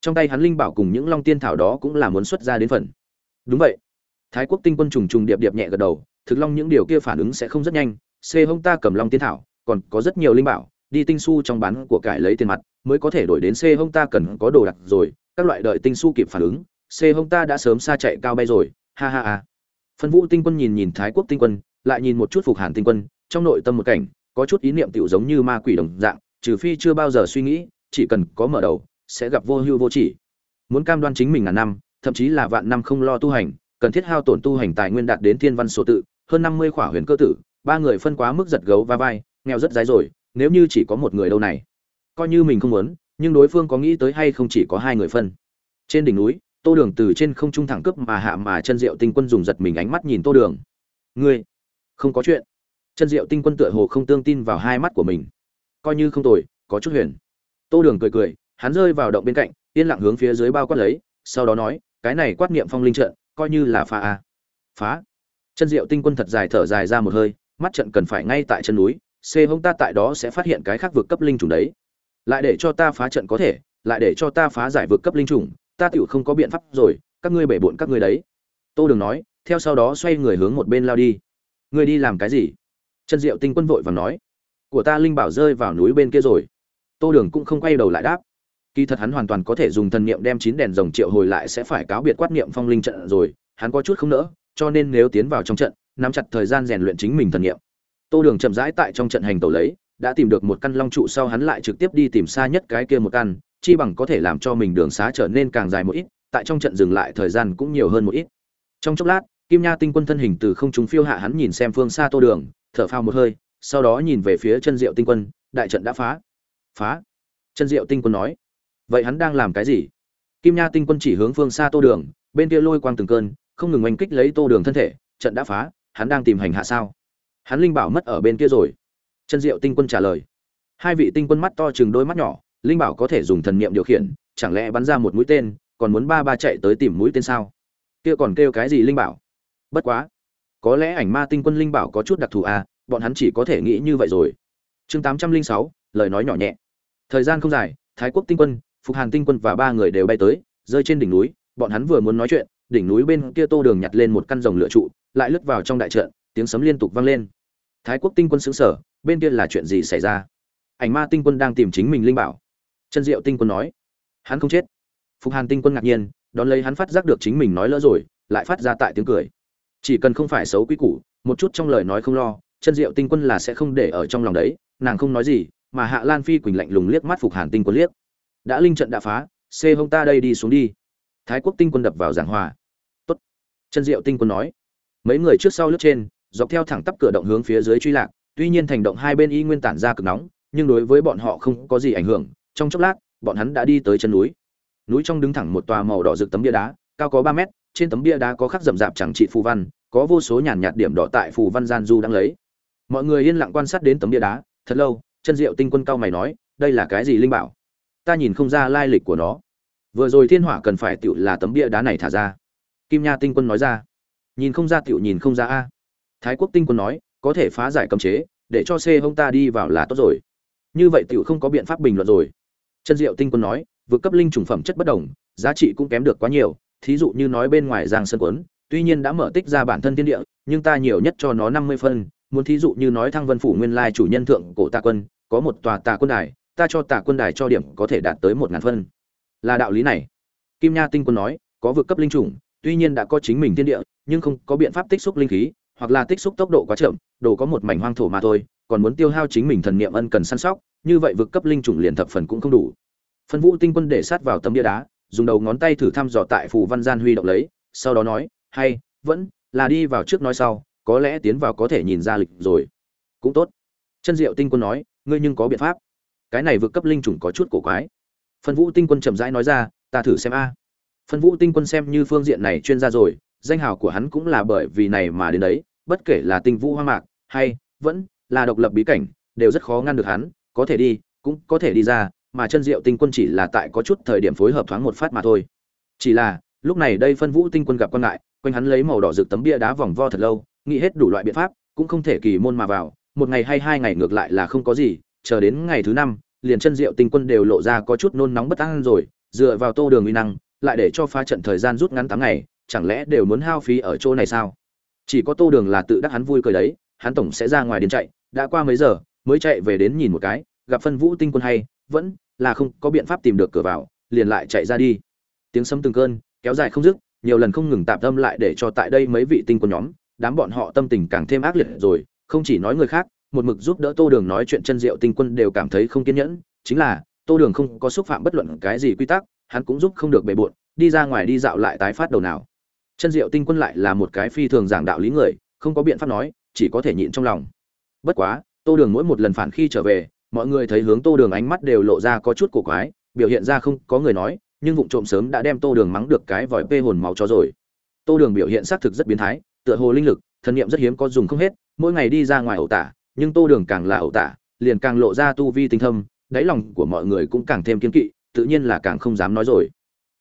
trong tay hắn linh bảo cùng những long tiên thảo đó cũng là muốn xuất ra đến phần. Đúng vậy. Thái quốc tinh quân trùng trùng điệp điệp nhẹ gật đầu, thực long những điều kia phản ứng sẽ không rất nhanh. C hông ta cầm long tiên thảo, còn có rất nhiều linh bảo, đi tinh su trong bán của cải lấy tiền mặt, mới có thể đổi đến c hông ta cần có đồ đặc rồi, các loại đợi tinh su kịp phản ứng, c hông ta đã sớm xa chạy cao bay rồi, ha ha ha. Phân vũ tinh quân nhìn nhìn thái quốc tinh quân, lại nhìn một chút phục hàn tinh quân, trong nội tâm một cảnh, có chút ý niệm tiểu giống như ma quỷ đồng dạng, trừ phi chưa bao giờ suy nghĩ, chỉ cần có mở đầu sẽ gặp vô hưu vô chỉ. Muốn cam đoan chính mình ngàn năm, thậm chí là vạn năm không lo tu hành, cần thiết hao tổn tu hành tài nguyên đạt đến thiên văn số tự, hơn năm mươi khỏa huyền cơ tử, ba người phân quá mức giật gấu và vai, nghèo rất dái rồi, nếu như chỉ có một người đâu này. Coi như mình không muốn, nhưng đối phương có nghĩ tới hay không chỉ có hai người phân. Trên đỉnh núi, tô đường từ trên không trung thẳng cướp mà hạ mà chân diệu tinh quân dùng giật mình ánh mắt nhìn tô đường. Ngươi, không có chuyện. Chân diệu tinh quân tựa hồ không tương tin vào hai mắt của mình. Coi như không tồi, có chút huyền. Tô đường cười cười hắn rơi vào động bên cạnh, yên lặng hướng phía dưới bao quát lấy, sau đó nói, cái này quát niệm phong linh trận, coi như là phá a. Phá? Chân diệu tinh quân thật dài thở dài ra một hơi, mắt trận cần phải ngay tại chân núi c hông ta tại đó sẽ phát hiện cái khác vượt cấp linh trùng đấy. Lại để cho ta phá trận có thể, lại để cho ta phá giải vượt cấp linh trùng ta tựu không có biện pháp rồi, các ngươi bể bộn các ngươi đấy. Tô đường nói, theo sau đó xoay người hướng một bên lao đi. Ngươi đi làm cái gì? Chân diệu tinh quân vội và nói. Của ta linh bảo rơi vào núi bên kia rồi. Tô đường cũng không quay đầu lại đáp kỳ thật hắn hoàn toàn có thể dùng thần niệm đem chín đèn rồng triệu hồi lại sẽ phải cáo biệt quát niệm phong linh trận rồi, hắn có chút không nỡ, cho nên nếu tiến vào trong trận, nắm chặt thời gian rèn luyện chính mình thần niệm. Tô đường chậm rãi tại trong trận hành tẩu lấy, đã tìm được một căn long trụ sau hắn lại trực tiếp đi tìm xa nhất cái kia một căn, chi bằng có thể làm cho mình đường xá trở nên càng dài một ít, tại trong trận dừng lại thời gian cũng nhiều hơn một ít. Trong chốc lát, kim nha tinh quân thân hình từ không trung phiêu hạ hắn nhìn xem phương xa tô đường, thở phào một hơi, sau đó nhìn về phía chân diệu tinh quân, đại trận đã phá. Phá. Chân diệu tinh quân nói vậy hắn đang làm cái gì? Kim nha tinh quân chỉ hướng phương xa tô đường, bên kia lôi quang từng cơn, không ngừng oanh kích lấy tô đường thân thể, trận đã phá, hắn đang tìm hành hạ sao? Hắn linh bảo mất ở bên kia rồi. Chân diệu tinh quân trả lời. Hai vị tinh quân mắt to chừng đôi mắt nhỏ, linh bảo có thể dùng thần niệm điều khiển, chẳng lẽ bắn ra một mũi tên, còn muốn ba ba chạy tới tìm mũi tên sao? Kia còn kêu cái gì linh bảo? Bất quá. Có lẽ ảnh ma tinh quân linh bảo có chút đặc thù à bọn hắn chỉ có thể nghĩ như vậy rồi. Chương tám trăm linh sáu, lời nói nhỏ nhẹ. Thời gian không dài, thái quốc tinh quân phục hàn tinh quân và ba người đều bay tới, rơi trên đỉnh núi, bọn hắn vừa muốn nói chuyện, đỉnh núi bên kia tô đường nhặt lên một căn rồng lửa trụ, lại lướt vào trong đại trận, tiếng sấm liên tục vang lên. Thái quốc tinh quân xứng sở bên kia là chuyện gì xảy ra? Ảnh ma tinh quân đang tìm chính mình linh bảo. Chân diệu tinh quân nói, hắn không chết. Phục hàn tinh quân ngạc nhiên, đón lấy hắn phát giác được chính mình nói lỡ rồi, lại phát ra tại tiếng cười. Chỉ cần không phải xấu quý củ, một chút trong lời nói không lo, chân diệu tinh quân là sẽ không để ở trong lòng đấy, nàng không nói gì, mà hạ lan phi quỳnh lạnh lùng liếc mắt phục hàn tinh quân liếc đã linh trận đã phá xê hông ta đây đi xuống đi. Thái quốc tinh quân đập vào giảng hòa. Tốt. Chân diệu tinh quân nói. Mấy người trước sau lướt trên, dọc theo thẳng tắp cửa động hướng phía dưới truy lạc, tuy nhiên thành động hai bên y nguyên tản ra cực nóng, nhưng đối với bọn họ không có gì ảnh hưởng. Trong chốc lát, bọn hắn đã đi tới chân núi. Núi trong đứng thẳng một tòa màu đỏ rực tấm bia đá, cao có ba mét, trên tấm bia đá có khắc rậm rạp chẳng trị phù văn, có vô số nhàn nhạt điểm đỏ tại phù văn gian du đang lấy. Mọi người yên lặng quan sát đến tấm bia đá, thật lâu chân diệu tinh quân cao mày nói, đây là cái gì linh bảo? Ta nhìn không ra lai lịch của nó. Vừa rồi thiên hỏa cần phải tựu là tấm bia đá này thả ra. Kim nha tinh quân nói ra. Nhìn không ra tựu nhìn không ra a. Thái quốc tinh quân nói, có thể phá giải cấm chế, để cho c hông ta đi vào là tốt rồi. Như vậy tựu không có biện pháp bình luận rồi. Chân diệu tinh quân nói, vượt cấp linh trùng phẩm chất bất đồng, giá trị cũng kém được quá nhiều. Thí dụ như nói bên ngoài giang sơn quấn, tuy nhiên đã mở tích ra bản thân thiên địa, nhưng ta nhiều nhất cho nó năm mươi phân. Muốn thí dụ như nói thăng vân phủ nguyên lai chủ nhân thượng cổ tạ quân, có một tòa tạ quân đài ta cho tạ quân đài cho điểm có thể đạt tới một ngàn phân. Là đạo lý này. Kim nha tinh quân nói, có vượt cấp linh chủng, tuy nhiên đã có chính mình thiên địa, nhưng không có biện pháp tích xúc linh khí, hoặc là tích xúc tốc độ quá chậm, đồ có một mảnh hoang thổ mà thôi, còn muốn tiêu hao chính mình thần niệm ân cần săn sóc, như vậy vượt cấp linh chủng liền thập phần cũng không đủ. Phân vũ tinh quân để sát vào tấm bia đá, dùng đầu ngón tay thử thăm dò tại phù văn gian huy động lấy, sau đó nói, hay, vẫn là đi vào trước nói sau, có lẽ tiến vào có thể nhìn ra lịch rồi. Cũng tốt. Chân diệu tinh quân nói, ngươi nhưng có biện pháp cái này vượt cấp linh trùng có chút cổ quái. Phân vũ tinh quân chậm rãi nói ra, ta thử xem a. Phân vũ tinh quân xem như phương diện này chuyên gia rồi, danh hào của hắn cũng là bởi vì này mà đến đấy, bất kể là tinh vũ hoa mạc hay vẫn là độc lập bí cảnh, đều rất khó ngăn được hắn, có thể đi, cũng có thể đi ra, mà chân diệu tinh quân chỉ là tại có chút thời điểm phối hợp thoáng một phát mà thôi. Chỉ là, lúc này đây phân vũ tinh quân gặp quan ngại, quanh hắn lấy màu đỏ rực tấm bia đá vòng vo thật lâu, nghĩ hết đủ loại biện pháp, cũng không thể kỳ môn mà vào, một ngày hay hai ngày ngược lại là không có gì, chờ đến ngày thứ năm liền chân diệu tinh quân đều lộ ra có chút nôn nóng bất an rồi, dựa vào tô đường uy năng, lại để cho phá trận thời gian rút ngắn tám ngày, chẳng lẽ đều muốn hao phí ở chỗ này sao? Chỉ có tô đường là tự đắc hắn vui cười đấy, hắn tổng sẽ ra ngoài đến chạy, đã qua mấy giờ, mới chạy về đến nhìn một cái, gặp phân vũ tinh quân hay, vẫn là không có biện pháp tìm được cửa vào, liền lại chạy ra đi. Tiếng sấm từng cơn, kéo dài không dứt, nhiều lần không ngừng tạm tâm lại để cho tại đây mấy vị tinh quân nhóm, đám bọn họ tâm tình càng thêm ác liệt rồi, không chỉ nói người khác một mực giúp đỡ tô đường nói chuyện chân diệu tinh quân đều cảm thấy không kiên nhẫn, chính là, tô đường không có xúc phạm bất luận cái gì quy tắc, hắn cũng giúp không được bề bộn, đi ra ngoài đi dạo lại tái phát đầu nào. Chân diệu tinh quân lại là một cái phi thường giảng đạo lý người, không có biện pháp nói, chỉ có thể nhịn trong lòng. Bất quá, tô đường mỗi một lần phản khi trở về, mọi người thấy hướng tô đường ánh mắt đều lộ ra có chút cổ quái, biểu hiện ra không có người nói, nhưng vụng trộm sớm đã đem tô đường mắng được cái vòi phê hồn máu cho rồi. Tô đường biểu hiện xác thực rất biến thái, tựa hồ linh lực, thần niệm rất hiếm có dùng không hết, mỗi ngày đi ra ngoài ẩu tả nhưng tô đường càng là ẩu tả, liền càng lộ ra tu vi tinh thâm, đáy lòng của mọi người cũng càng thêm kiên kỵ, tự nhiên là càng không dám nói rồi.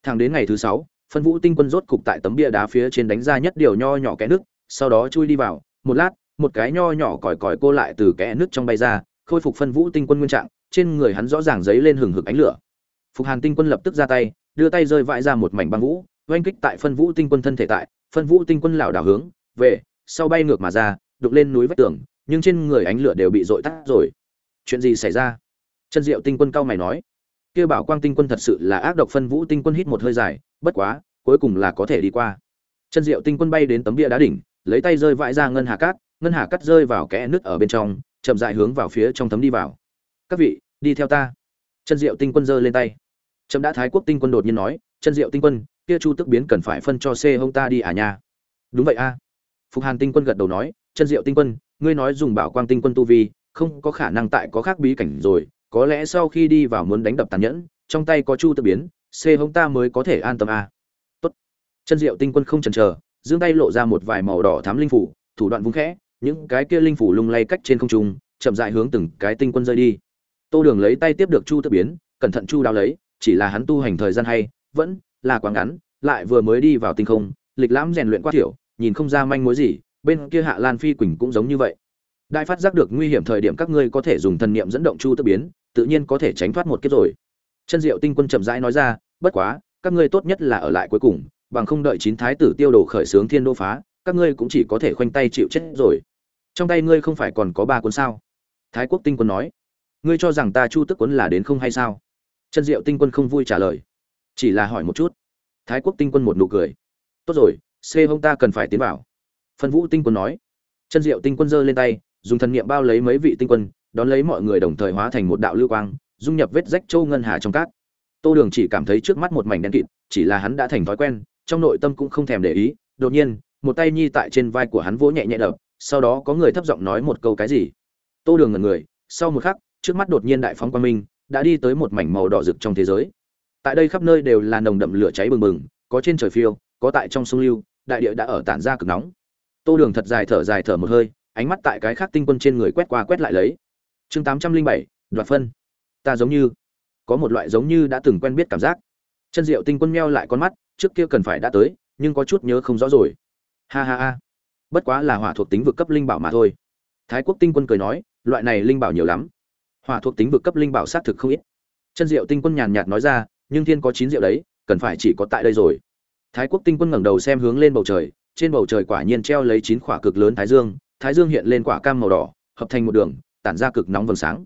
Thẳng đến ngày thứ sáu, phân vũ tinh quân rốt cục tại tấm bia đá phía trên đánh ra nhất điều nho nhỏ kẽ nước sau đó chui đi vào, một lát, một cái nho nhỏ còi còi cô lại từ kẽ nước trong bay ra, khôi phục phân vũ tinh quân nguyên trạng, trên người hắn rõ ràng giấy lên hừng hực ánh lửa. Phục hàn tinh quân lập tức ra tay, đưa tay rơi vãi ra một mảnh băng vũ, oanh kích tại phân vũ tinh quân thân thể tại, phân vũ tinh quân lảo đảo hướng, về, sau bay ngược mà ra đục lên núi vách tường nhưng trên người ánh lửa đều bị dội tắt rồi. Chuyện gì xảy ra? Chân diệu tinh quân cao mày nói. Kia bảo quang tinh quân thật sự là ác độc phân vũ tinh quân hít một hơi dài, bất quá, cuối cùng là có thể đi qua. Chân diệu tinh quân bay đến tấm bia đá đỉnh, lấy tay rơi vãi ra ngân hà cát, ngân hà cắt rơi vào kẽ nứt ở bên trong, chậm dại hướng vào phía trong tấm đi vào. Các vị, đi theo ta. Chân diệu tinh quân giơ lên tay. Trâm đã thái quốc tinh quân đột nhiên nói chân diệu tinh quân, kia chu tức biến cần phải phân cho c hông ta đi à nha. Đúng vậy a. Phục hàn tinh quân gật đầu nói chân diệu tinh quân ngươi nói dùng bảo quang tinh quân tu vi, không có khả năng tại có khác bí cảnh rồi, có lẽ sau khi đi vào muốn đánh đập tàn nhẫn, trong tay có chu tự biến c hống ta mới có thể an tâm a. Tốt. Chân diệu tinh quân không chần chờ, giương tay lộ ra một vài màu đỏ thám linh phủ, thủ đoạn vung khẽ, những cái kia linh phủ lung lay cách trên không trung, chậm rãi hướng từng cái tinh quân rơi đi. Tô đường lấy tay tiếp được chu tự biến, cẩn thận chu đáo lấy, chỉ là hắn tu hành thời gian hay, vẫn là quá ngắn, lại vừa mới đi vào tinh không, lịch lãm rèn luyện quá thiểu, nhìn không ra manh mối gì bên kia hạ lan phi quỳnh cũng giống như vậy. Đại phát giác được nguy hiểm thời điểm các ngươi có thể dùng thần niệm dẫn động chu tức biến, tự nhiên có thể tránh thoát một kiếp rồi. Chân diệu tinh quân chậm rãi nói ra, bất quá, các ngươi tốt nhất là ở lại cuối cùng, bằng không đợi chín thái tử tiêu đồ khởi sướng thiên đô phá, các ngươi cũng chỉ có thể khoanh tay chịu chết rồi. Trong tay ngươi không phải còn có ba cuốn sao? Thái quốc tinh quân nói. Ngươi cho rằng ta chu tức cuốn là đến không hay sao? Chân diệu tinh quân không vui trả lời. Chỉ là hỏi một chút. Thái quốc tinh quân một nụ cười. Tốt rồi xê hông ta cần phải tiến vào phân vũ tinh quân nói. Chân diệu tinh quân giơ lên tay, dùng thần niệm bao lấy mấy vị tinh quân, đón lấy mọi người đồng thời hóa thành một đạo lưu quang, dung nhập vết rách châu ngân hà trong cát. Tô đường chỉ cảm thấy trước mắt một mảnh đen kịt, chỉ là hắn đã thành thói quen, trong nội tâm cũng không thèm để ý. Đột nhiên, một tay nhi tại trên vai của hắn vỗ nhẹ nhẹ đập, sau đó có người thấp giọng nói một câu cái gì. Tô đường ngẩn người, sau một khắc, trước mắt đột nhiên đại phóng quang minh, đã đi tới một mảnh màu đỏ rực trong thế giới. Tại đây khắp nơi đều là nồng đậm lửa cháy bừng bừng, có trên trời phiêu, có tại trong sông lưu, đại địa đã ở tản ra cực nóng tô đường thật dài thở dài thở một hơi, ánh mắt tại cái khác tinh quân trên người quét qua quét lại lấy. Chương tám trăm linh bảy, đoạt phân. Ta giống như, có một loại giống như đã từng quen biết cảm giác. Chân diệu tinh quân meo lại con mắt, trước kia cần phải đã tới, nhưng có chút nhớ không rõ rồi. Ha ha ha. Bất quá là hỏa thuộc tính vực cấp linh bảo mà thôi. Thái quốc tinh quân cười nói, loại này linh bảo nhiều lắm. Hỏa thuộc tính vực cấp linh bảo xác thực không ít. Chân diệu tinh quân nhàn nhạt nói ra, nhưng thiên có chín diệu đấy, cần phải chỉ có tại đây rồi. Thái quốc tinh quân ngẩng đầu xem hướng lên bầu trời trên bầu trời quả nhiên treo lấy chín quả cực lớn thái dương thái dương hiện lên quả cam màu đỏ, hợp thành một đường, tản ra cực nóng vầng sáng.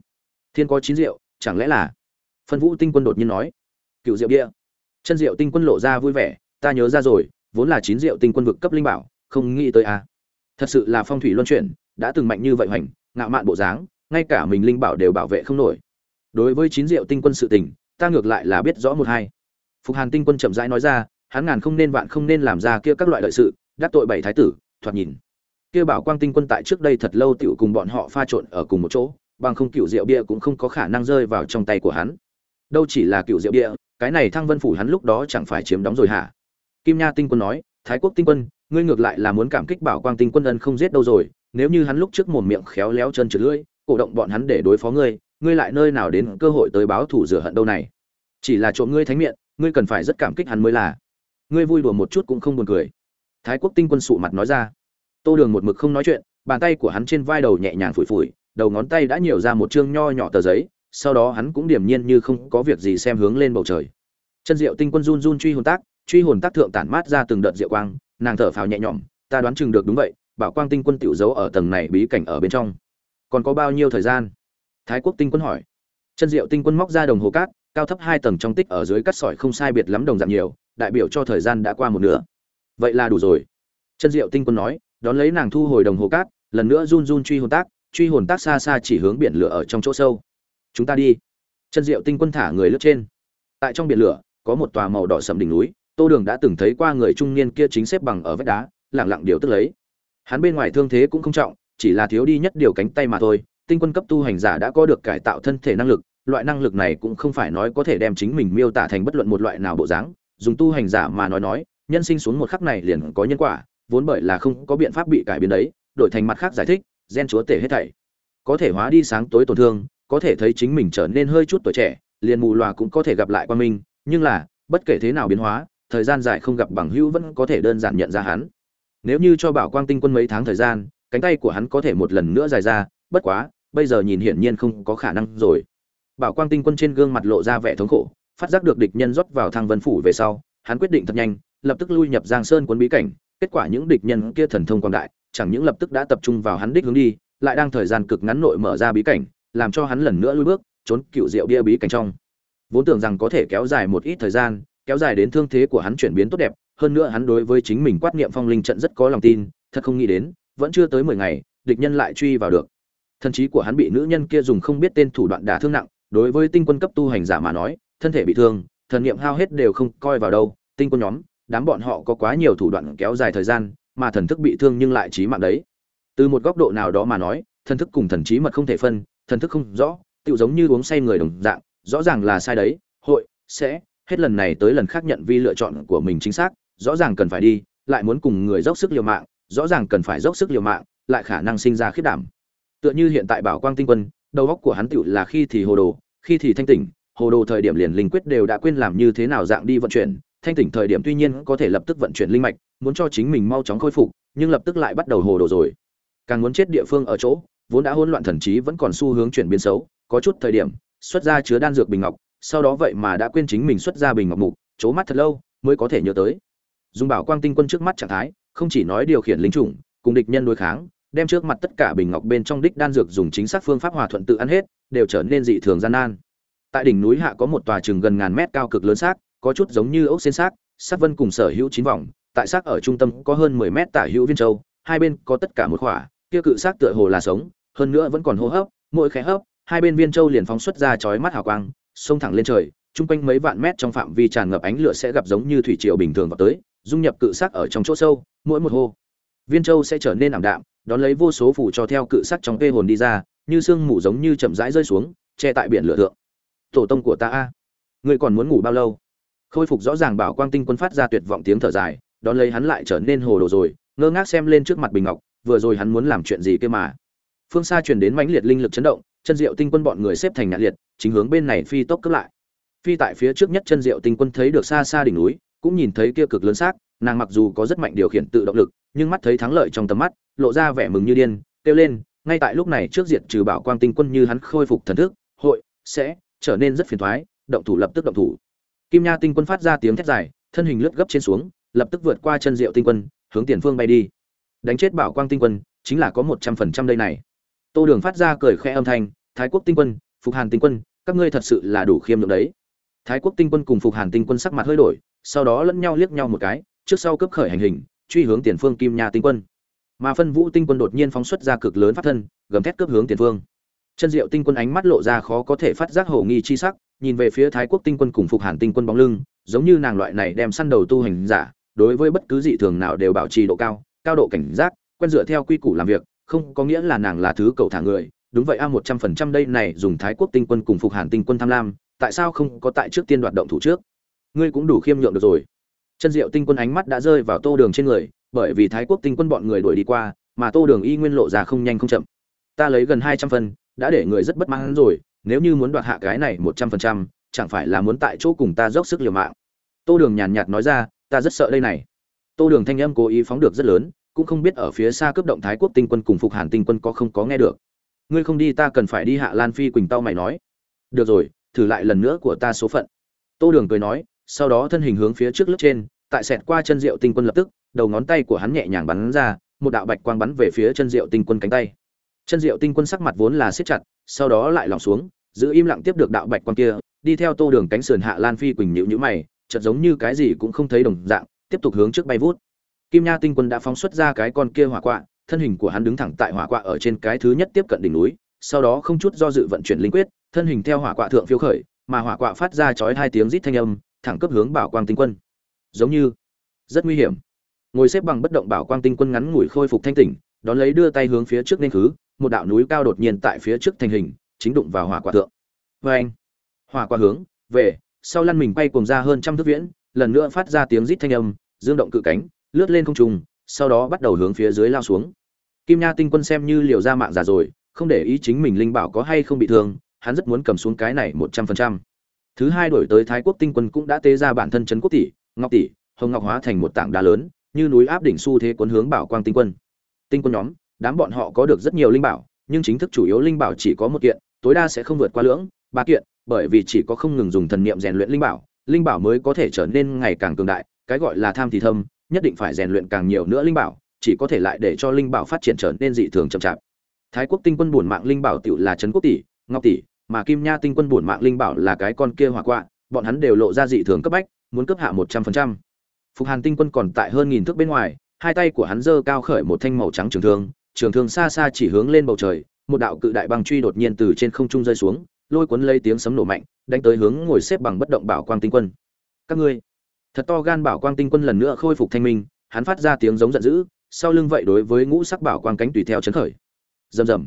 Thiên có chín diệu, chẳng lẽ là? Phân vũ tinh quân đột nhiên nói. Cựu diệu bia chân diệu tinh quân lộ ra vui vẻ, ta nhớ ra rồi, vốn là chín diệu tinh quân vực cấp linh bảo, không nghĩ tới a. À. thật sự là phong thủy luân chuyển, đã từng mạnh như vậy hoành, ngạo mạn bộ dáng, ngay cả mình linh bảo đều bảo vệ không nổi. Đối với chín diệu tinh quân sự tình, ta ngược lại là biết rõ một hai. Phục hàn tinh quân chậm rãi nói ra, hắn ngàn không nên vạn không nên làm ra kia các loại lợi sự đắc tội bảy thái tử, thoạt nhìn. Kia bảo quang tinh quân tại trước đây thật lâu tiểu cùng bọn họ pha trộn ở cùng một chỗ, bằng không cựu rượu bia cũng không có khả năng rơi vào trong tay của hắn. Đâu chỉ là cựu rượu bia, cái này thăng vân phủ hắn lúc đó chẳng phải chiếm đóng rồi hả? Kim nha tinh quân nói, thái quốc tinh quân, ngươi ngược lại là muốn cảm kích bảo quang tinh quân ân không giết đâu rồi, nếu như hắn lúc trước mồm miệng khéo léo chân trượt lưỡi, cổ động bọn hắn để đối phó ngươi ngươi lại nơi nào đến cơ hội tới báo thủ rửa hận đâu này? Chỉ là trộm ngươi thánh miệng ngươi cần phải rất cảm kích hắn mới là. Ngươi vui đùa một chút cũng không buồn cười thái quốc tinh quân sụ mặt nói ra. Tô đường một mực không nói chuyện, bàn tay của hắn trên vai đầu nhẹ nhàng phủi phủi, đầu ngón tay đã nhiều ra một chương nho nhỏ tờ giấy, sau đó hắn cũng điềm nhiên như không có việc gì xem hướng lên bầu trời. Chân diệu tinh quân run run truy hồn tác, truy hồn tác thượng tản mát ra từng đợt diệu quang, nàng thở phào nhẹ nhõm, ta đoán chừng được đúng vậy, bảo quang tinh quân tiểu giấu ở tầng này bí cảnh ở bên trong. Còn có bao nhiêu thời gian? Thái quốc tinh quân hỏi. Chân diệu tinh quân móc ra đồng hồ cát, cao thấp hai tầng trong tích ở dưới cắt sỏi không sai biệt lắm đồng dạng nhiều, đại biểu cho thời gian đã qua một nửa vậy là đủ rồi. Chân diệu tinh quân nói, đón lấy nàng thu hồi đồng hồ cát, lần nữa run run truy hồn tác, truy hồn tác xa xa chỉ hướng biển lửa ở trong chỗ sâu. Chúng ta đi. Chân diệu tinh quân thả người lướt trên. Tại trong biển lửa, có một tòa màu đỏ sầm đỉnh núi, tô đường đã từng thấy qua người trung niên kia chính xếp bằng ở vách đá lẳng lặng điều tức lấy. Hắn bên ngoài thương thế cũng không trọng, chỉ là thiếu đi nhất điều cánh tay mà thôi. Tinh quân cấp tu hành giả đã có được cải tạo thân thể năng lực, loại năng lực này cũng không phải nói có thể đem chính mình miêu tả thành bất luận một loại nào bộ dáng. Dùng tu hành giả mà nói nói nhân sinh xuống một khắc này liền có nhân quả, vốn bởi là không có biện pháp bị cải biến đấy, đổi thành mặt khác giải thích, gen chúa tể hết thảy. Có thể hóa đi sáng tối tổn thương, có thể thấy chính mình trở nên hơi chút tuổi trẻ, liền mù loà cũng có thể gặp lại quan minh nhưng là, bất kể thế nào biến hóa, thời gian dài không gặp bằng hữu vẫn có thể đơn giản nhận ra hắn. Nếu như cho bảo quang tinh quân mấy tháng thời gian, cánh tay của hắn có thể một lần nữa dài ra, bất quá, bây giờ nhìn hiển nhiên không có khả năng rồi. Bảo quang tinh quân trên gương mặt lộ ra vẻ thống khổ, phát giác được địch nhân rót vào thang vân phủ về sau, hắn quyết định thật nhanh lập tức lui nhập giang sơn cuốn bí cảnh, kết quả những địch nhân kia thần thông quang đại, chẳng những lập tức đã tập trung vào hắn đích hướng đi, lại đang thời gian cực ngắn nội mở ra bí cảnh, làm cho hắn lần nữa lui bước, trốn cựu diệu bia bí cảnh trong. Vốn tưởng rằng có thể kéo dài một ít thời gian, kéo dài đến thương thế của hắn chuyển biến tốt đẹp, hơn nữa hắn đối với chính mình quát niệm phong linh trận rất có lòng tin, thật không nghĩ đến, vẫn chưa tới mười ngày, địch nhân lại truy vào được. Thần trí của hắn bị nữ nhân kia dùng không biết tên thủ đoạn đả thương nặng, đối với tinh quân cấp tu hành giả mà nói, thân thể bị thương, thần niệm hao hết đều không coi vào đâu, tinh quân nhóm đám bọn họ có quá nhiều thủ đoạn kéo dài thời gian, mà thần thức bị thương nhưng lại trí mạng đấy. Từ một góc độ nào đó mà nói, thần thức cùng thần trí mật không thể phân, thần thức không rõ tự giống như uống say người đồng dạng, rõ ràng là sai đấy, hội, sẽ, hết lần này tới lần khác nhận vi lựa chọn của mình chính xác, rõ ràng cần phải đi, lại muốn cùng người dốc sức liều mạng, rõ ràng cần phải dốc sức liều mạng, lại khả năng sinh ra khiếp đảm. Tựa như hiện tại bảo quang tinh quân, đầu óc của hắn tựu là khi thì hồ đồ, khi thì thanh tỉnh, hồ đồ thời điểm liền linh quyết đều đã quên làm như thế nào dạng đi vận chuyển thanh tỉnh thời điểm tuy nhiên có thể lập tức vận chuyển linh mạch, muốn cho chính mình mau chóng khôi phục, nhưng lập tức lại bắt đầu hồ đồ rồi. Càng muốn chết địa phương ở chỗ, vốn đã hỗn loạn thần trí vẫn còn xu hướng chuyển biến xấu, có chút thời điểm, xuất ra chứa đan dược bình ngọc, sau đó vậy mà đã quên chính mình xuất ra bình ngọc mục, chố mắt thật lâu, mới có thể nhớ tới. Dùng bảo quang tinh quân trước mắt trạng thái, không chỉ nói điều khiển linh chủng, cùng địch nhân đối kháng, đem trước mặt tất cả bình ngọc bên trong đích đan dược dùng chính xác phương pháp hòa thuận tự ăn hết, đều trở nên dị thường gian nan. Tại đỉnh núi hạ có một tòa chừng gần ngàn mét cao cực lớn xác có chút giống như ốc xên xác, sắc vân cùng sở hữu chín vòng, tại xác ở trung tâm có hơn mười mét tả hữu viên châu, hai bên có tất cả một khỏa, kia cự xác tựa hồ là sống, hơn nữa vẫn còn hô hấp, mỗi khẽ hấp, hai bên viên châu liền phóng xuất ra chói mắt hào quang xông thẳng lên trời, chung quanh mấy vạn mét trong phạm vi tràn ngập ánh lửa sẽ gặp giống như thủy triều bình thường vào tới, dung nhập cự xác ở trong chỗ sâu, mỗi một hô, viên châu sẽ trở nên ảm đạm, đón lấy vô số phủ cho theo cự sắc trong vê hồn đi ra, như sương mù giống như chậm rãi rơi xuống, che tại biển lửa thượng. Tổ tông của ta a, ngươi còn muốn ngủ bao lâu? Khôi phục rõ ràng bảo quang tinh quân phát ra tuyệt vọng tiếng thở dài, đón lấy hắn lại trở nên hồ đồ rồi, ngơ ngác xem lên trước mặt bình ngọc, vừa rồi hắn muốn làm chuyện gì kia mà. Phương xa truyền đến mãnh liệt linh lực chấn động, chân diệu tinh quân bọn người xếp thành nhạn liệt, chính hướng bên này phi tốc cướp lại. Phi tại phía trước nhất chân diệu tinh quân thấy được xa xa đỉnh núi, cũng nhìn thấy kia cực lớn xác, nàng mặc dù có rất mạnh điều khiển tự động lực, nhưng mắt thấy thắng lợi trong tầm mắt, lộ ra vẻ mừng như điên, kêu lên, ngay tại lúc này trước diện trừ bảo quang tinh quân như hắn khôi phục thần thức, hội, sẽ, trở nên rất phiền thoái, động thủ lập tức động thủ kim nha tinh quân phát ra tiếng thét dài, thân hình lướt gấp trên xuống, lập tức vượt qua chân diệu tinh quân, hướng tiền phương bay đi. Đánh chết bảo quang tinh quân, chính là có một trăm phần trăm đây này. Tô đường phát ra cười khẽ âm thanh, thái quốc tinh quân, phục hàn tinh quân, các ngươi thật sự là đủ khiêm lượng đấy. Thái quốc tinh quân cùng phục hàn tinh quân sắc mặt hơi đổi, sau đó lẫn nhau liếc nhau một cái, trước sau cấp khởi hành hình, truy hướng tiền phương kim nha tinh quân. Mà phân vũ tinh quân đột nhiên phóng xuất ra cực lớn pháp thân, gầm thét cướp hướng tiền phương. Chân diệu tinh quân ánh mắt lộ ra khó có thể phát giác hồ nghi chi sắc nhìn về phía thái quốc tinh quân cùng phục hàn tinh quân bóng lưng giống như nàng loại này đem săn đầu tu hành giả đối với bất cứ dị thường nào đều bảo trì độ cao cao độ cảnh giác quen dựa theo quy củ làm việc không có nghĩa là nàng là thứ cầu thả người. Đúng vậy a một trăm phần trăm đây này dùng thái quốc tinh quân cùng phục hàn tinh quân tham lam tại sao không có tại trước tiên đoạt động thủ trước? Ngươi cũng đủ khiêm nhượng được rồi. Chân diệu tinh quân ánh mắt đã rơi vào tô đường trên người bởi vì thái quốc tinh quân bọn người đuổi đi qua mà tô đường y nguyên lộ ra không nhanh không chậm. Ta lấy gần hai trăm phần, đã để người rất bất mãn rồi nếu như muốn đoạt hạ cái này một trăm phần trăm, chẳng phải là muốn tại chỗ cùng ta dốc sức liều mạng. Tô đường nhàn nhạt nói ra, ta rất sợ đây này. Tô đường thanh âm cố ý phóng được rất lớn, cũng không biết ở phía xa cướp động thái quốc tinh quân cùng phục hàn tinh quân có không có nghe được. Ngươi không đi ta cần phải đi hạ lan phi quỳnh tao mày nói. Được rồi, thử lại lần nữa của ta số phận. Tô đường cười nói, sau đó thân hình hướng phía trước lớp trên, tại xẹt qua chân rượu tinh quân lập tức, đầu ngón tay của hắn nhẹ nhàng bắn ra, một đạo bạch quang bắn về phía chân rượu tinh quân cánh tay. Chân rượu tinh quân sắc mặt vốn là siết chặt, sau đó lại lỏng xuống giữ im lặng tiếp được đạo bạch quan kia, đi theo tô đường cánh sườn hạ lan phi quỳnh nhịu nhữ mày, chợt giống như cái gì cũng không thấy đồng dạng, tiếp tục hướng trước bay vút. Kim nha tinh quân đã phóng xuất ra cái con kia hỏa quạ, thân hình của hắn đứng thẳng tại hỏa quạ ở trên cái thứ nhất tiếp cận đỉnh núi, sau đó không chút do dự vận chuyển linh quyết, thân hình theo hỏa quạ thượng phiêu khởi, mà hỏa quạ phát ra chói hai tiếng rít thanh âm, thẳng cấp hướng bảo quang tinh quân. Giống như, rất nguy hiểm. Ngồi xếp bằng bất động bảo quang tinh quân ngắn ngủi khôi phục thanh tỉnh, đón lấy đưa tay hướng phía trước nên khứ, một đạo núi cao đột nhiên tại phía trước thành hình chính đụng vào hỏa quả thượng. Vê anh, hỏa quả hướng, về, sau lăn mình bay cuồng ra hơn trăm thước viễn, lần nữa phát ra tiếng rít thanh âm, dương động cự cánh, lướt lên không trung, sau đó bắt đầu hướng phía dưới lao xuống. Kim nha tinh quân xem như liều ra mạng giả rồi, không để ý chính mình linh bảo có hay không bị thương, hắn rất muốn cầm xuống cái này một trăm phần trăm. Thứ hai đổi tới thái quốc tinh quân cũng đã tế ra bản thân trấn quốc tỷ, ngọc tỷ, hồng ngọc hóa thành một tảng đá lớn, như núi áp đỉnh xu thế cuốn hướng bảo quang tinh quân. Tinh quân nhóm, đám bọn họ có được rất nhiều linh bảo, nhưng chính thức chủ yếu linh bảo chỉ có một kiện tối đa sẽ không vượt qua lưỡng, ba kiện, bởi vì chỉ có không ngừng dùng thần niệm rèn luyện linh bảo linh bảo mới có thể trở nên ngày càng cường đại, cái gọi là tham thì thâm, nhất định phải rèn luyện càng nhiều nữa linh bảo, chỉ có thể lại để cho linh bảo phát triển trở nên dị thường chậm chạp. Thái quốc tinh quân bổn mạng linh bảo tiểu là trấn quốc tỷ, ngọc tỷ, mà kim nha tinh quân bổn mạng linh bảo là cái con kia hỏa quạ, bọn hắn đều lộ ra dị thường cấp bách, muốn cấp hạ một trăm phần trăm. Phục hàn tinh quân còn tại hơn nghìn thước bên ngoài, hai tay của hắn giơ cao khởi một thanh màu trắng trường thương trường thương xa xa chỉ hướng lên bầu trời một đạo cự đại băng truy đột nhiên từ trên không trung rơi xuống, lôi cuốn lấy tiếng sấm nổ mạnh, đánh tới hướng ngồi xếp bằng bất động bảo quang tinh quân. Các ngươi, thật to gan bảo quang tinh quân lần nữa khôi phục thanh minh, hắn phát ra tiếng giống giận dữ, sau lưng vậy đối với ngũ sắc bảo quang cánh tùy theo chấn khởi. Rầm rầm.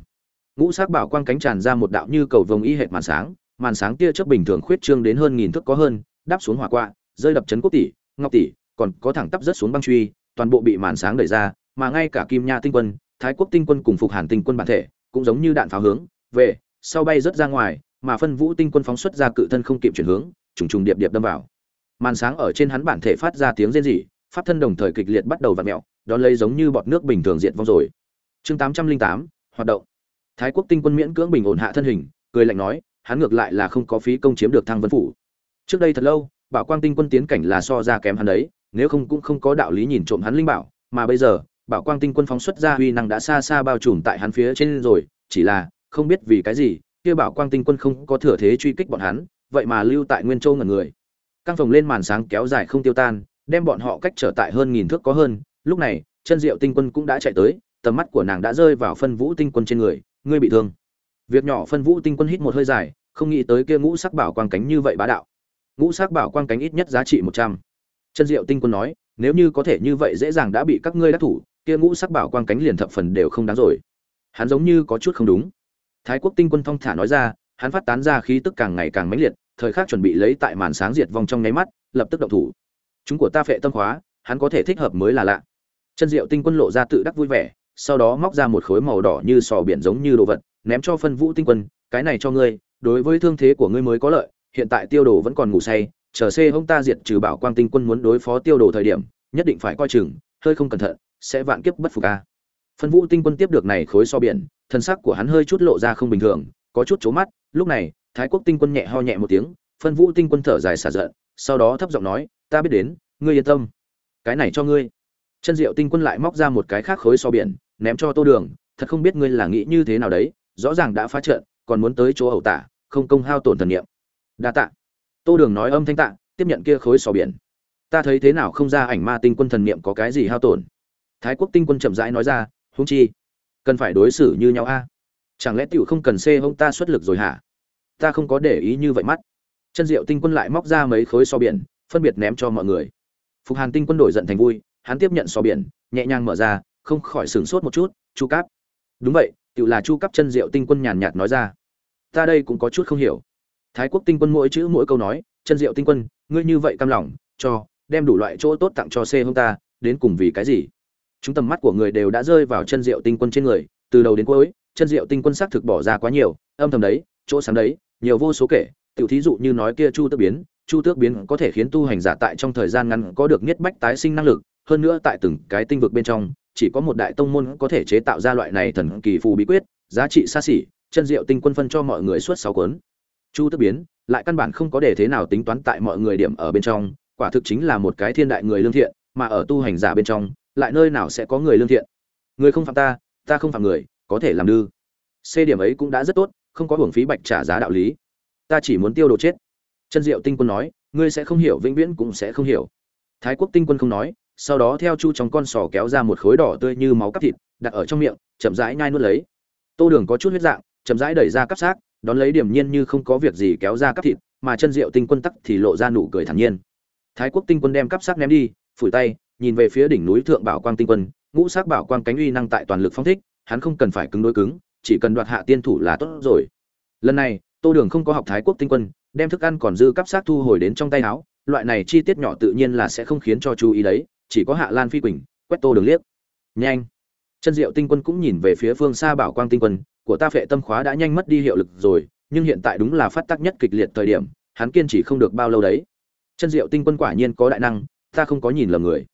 Ngũ sắc bảo quang cánh tràn ra một đạo như cầu vồng y hệt màn sáng màn sáng kia trước bình thường khuyết trương đến hơn nghìn thước có hơn, đáp xuống hỏa quạ, rơi đập chấn quốc tỷ, ngọc tỷ, còn có thẳng tắp rất xuống băng truy, toàn bộ bị màn sáng đẩy ra, mà ngay cả kim nha tinh quân, thái quốc tinh quân cùng phục hàn tinh quân bản thể cũng giống như đạn pháo hướng, về, sau bay rất ra ngoài, mà phân vũ tinh quân phóng xuất ra cự thân không kịp chuyển hướng, trùng trùng điệp điệp đâm vào. Màn sáng ở trên hắn bản thể phát ra tiếng rên rỉ, pháp thân đồng thời kịch liệt bắt đầu vặn mẹo đón lấy giống như bọt nước bình thường diện vong rồi. Chương tám trăm linh tám, hoạt động. Thái quốc tinh quân miễn cưỡng bình ổn hạ thân hình, cười lạnh nói, hắn ngược lại là không có phí công chiếm được thăng vân phủ. Trước đây thật lâu, bảo quang tinh quân tiến cảnh là so ra kém hắn đấy, nếu không cũng không có đạo lý nhìn trộm hắn linh bảo, mà bây giờ bảo quang tinh quân phóng xuất ra uy năng đã xa xa bao trùm tại hắn phía trên rồi, chỉ là, không biết vì cái gì, kia bảo quang tinh quân không có thừa thế truy kích bọn hắn, vậy mà lưu tại nguyên châu ngẩn người. Căng phòng lên màn sáng kéo dài không tiêu tan, đem bọn họ cách trở tại hơn nghìn thước có hơn, lúc này, chân diệu tinh quân cũng đã chạy tới, tầm mắt của nàng đã rơi vào phân vũ tinh quân trên người, ngươi bị thương. Việc nhỏ phân vũ tinh quân hít một hơi dài, không nghĩ tới kia ngũ sắc bảo quang cánh như vậy bá đạo. Ngũ sắc bảo quang cánh ít nhất giá trị một trăm. Chân diệu tinh quân nói, nếu như có thể như vậy dễ dàng đã bị các ngươi đắc thủ kia ngũ sắc bảo quang cánh liền thập phần đều không đáng rồi. Hắn giống như có chút không đúng. Thái quốc tinh quân thong thả nói ra, hắn phát tán ra khí tức càng ngày càng mãnh liệt, thời khắc chuẩn bị lấy tại màn sáng diệt vong trong nháy mắt, lập tức động thủ. Chúng của ta phệ tâm khóa hắn có thể thích hợp mới là lạ. Chân diệu tinh quân lộ ra tự đắc vui vẻ, sau đó móc ra một khối màu đỏ như sò biển giống như đồ vật, ném cho phân vũ tinh quân, cái này cho ngươi, đối với thương thế của ngươi mới có lợi, hiện tại tiêu đồ vẫn còn ngủ say, chờ c hông ta diệt trừ bảo quang tinh quân muốn đối phó tiêu đồ thời điểm, nhất định phải coi chừng, hơi không cẩn thận sẽ vạn kiếp bất phục a. Phân vũ tinh quân tiếp được này khối so biển, thân sắc của hắn hơi chút lộ ra không bình thường, có chút chố mắt. Lúc này, thái quốc tinh quân nhẹ ho nhẹ một tiếng, phân vũ tinh quân thở dài xả giận, sau đó thấp giọng nói, ta biết đến, ngươi yên tâm. Cái này cho ngươi. Chân diệu tinh quân lại móc ra một cái khác khối so biển, ném cho tô đường, thật không biết ngươi là nghĩ như thế nào đấy, rõ ràng đã phá trận, còn muốn tới chỗ ẩu tả, không công hao tổn thần niệm. Đa tạ. Tô đường nói âm thanh tạ, tiếp nhận kia khối so biển. Ta thấy thế nào không ra ảnh ma tinh quân thần niệm có cái gì hao tổn? Thái quốc tinh quân chậm rãi nói ra húng chi, cần phải đối xử như nhau a. Chẳng lẽ tiểu không cần xê hông ta xuất lực rồi hả? Ta không có để ý như vậy mắt. Chân diệu tinh quân lại móc ra mấy khối so biển, phân biệt ném cho mọi người. Phục hàn tinh quân đổi giận thành vui, hắn tiếp nhận so biển, nhẹ nhàng mở ra, không khỏi sửng sốt một chút, chu cáp. Đúng vậy tự là chu cáp, chân diệu tinh quân nhàn nhạt nói ra. Ta đây cũng có chút không hiểu. Thái quốc tinh quân mỗi chữ mỗi câu nói, chân diệu tinh quân, ngươi như vậy cam lòng, cho, đem đủ loại chỗ tốt tặng cho c hông ta, đến cùng vì cái gì? Chúng tầm mắt của người đều đã rơi vào chân diệu tinh quân trên người, từ đầu đến cuối, chân diệu tinh quân xác thực bỏ ra quá nhiều, âm thầm đấy, chỗ sáng đấy, nhiều vô số kể, tiểu thí dụ như nói kia chu tước biến, chu tước biến có thể khiến tu hành giả tại trong thời gian ngắn có được nhất bách tái sinh năng lực, hơn nữa tại từng cái tinh vực bên trong, chỉ có một đại tông môn có thể chế tạo ra loại này thần kỳ phù bí quyết, giá trị xa xỉ, chân diệu tinh quân phân cho mọi người suốt sáu cuốn. Chu tước biến, lại căn bản không có để thế nào tính toán tại mọi người điểm ở bên trong, quả thực chính là một cái thiên đại người lương thiện, mà ở tu hành giả bên trong lại nơi nào sẽ có người lương thiện? Người không phạm ta ta không phạm người, có thể làm đư. C điểm ấy cũng đã rất tốt, không có hưởng phí bạch trả giá đạo lý. Ta chỉ muốn tiêu đồ chết. Chân diệu tinh quân nói, ngươi sẽ không hiểu, vĩnh viễn cũng sẽ không hiểu. Thái quốc tinh quân không nói, sau đó theo chu trong con sò kéo ra một khối đỏ tươi như máu cắp thịt, đặt ở trong miệng, chậm rãi nhai nuốt lấy. Tô đường có chút huyết dạng, chậm rãi đẩy ra cắp xác, đón lấy điểm nhiên như không có việc gì kéo ra cắp thịt, mà chân diệu tinh quân tắc thì lộ ra nụ cười thản nhiên. Thái quốc tinh quân đem cắp xác ném đi, phủi tay nhìn về phía đỉnh núi thượng bảo quang tinh quân, ngũ sắc bảo quang cánh uy năng tại toàn lực phong thích, hắn không cần phải cứng đối cứng, chỉ cần đoạt hạ tiên thủ là tốt rồi. Lần này, tô đường không có học thái quốc tinh quân, đem thức ăn còn dư cắp xác thu hồi đến trong tay áo, loại này chi tiết nhỏ tự nhiên là sẽ không khiến cho chú ý đấy, chỉ có hạ lan phi quỳnh, quét tô đường liếc. Nhanh. Chân diệu tinh quân cũng nhìn về phía phương xa bảo quang tinh quân, của ta phệ tâm khóa đã nhanh mất đi hiệu lực rồi, nhưng hiện tại đúng là phát tác nhất kịch liệt thời điểm, hắn kiên trì không được bao lâu đấy. Chân diệu tinh quân quả nhiên có đại năng, ta không có nhìn lầm người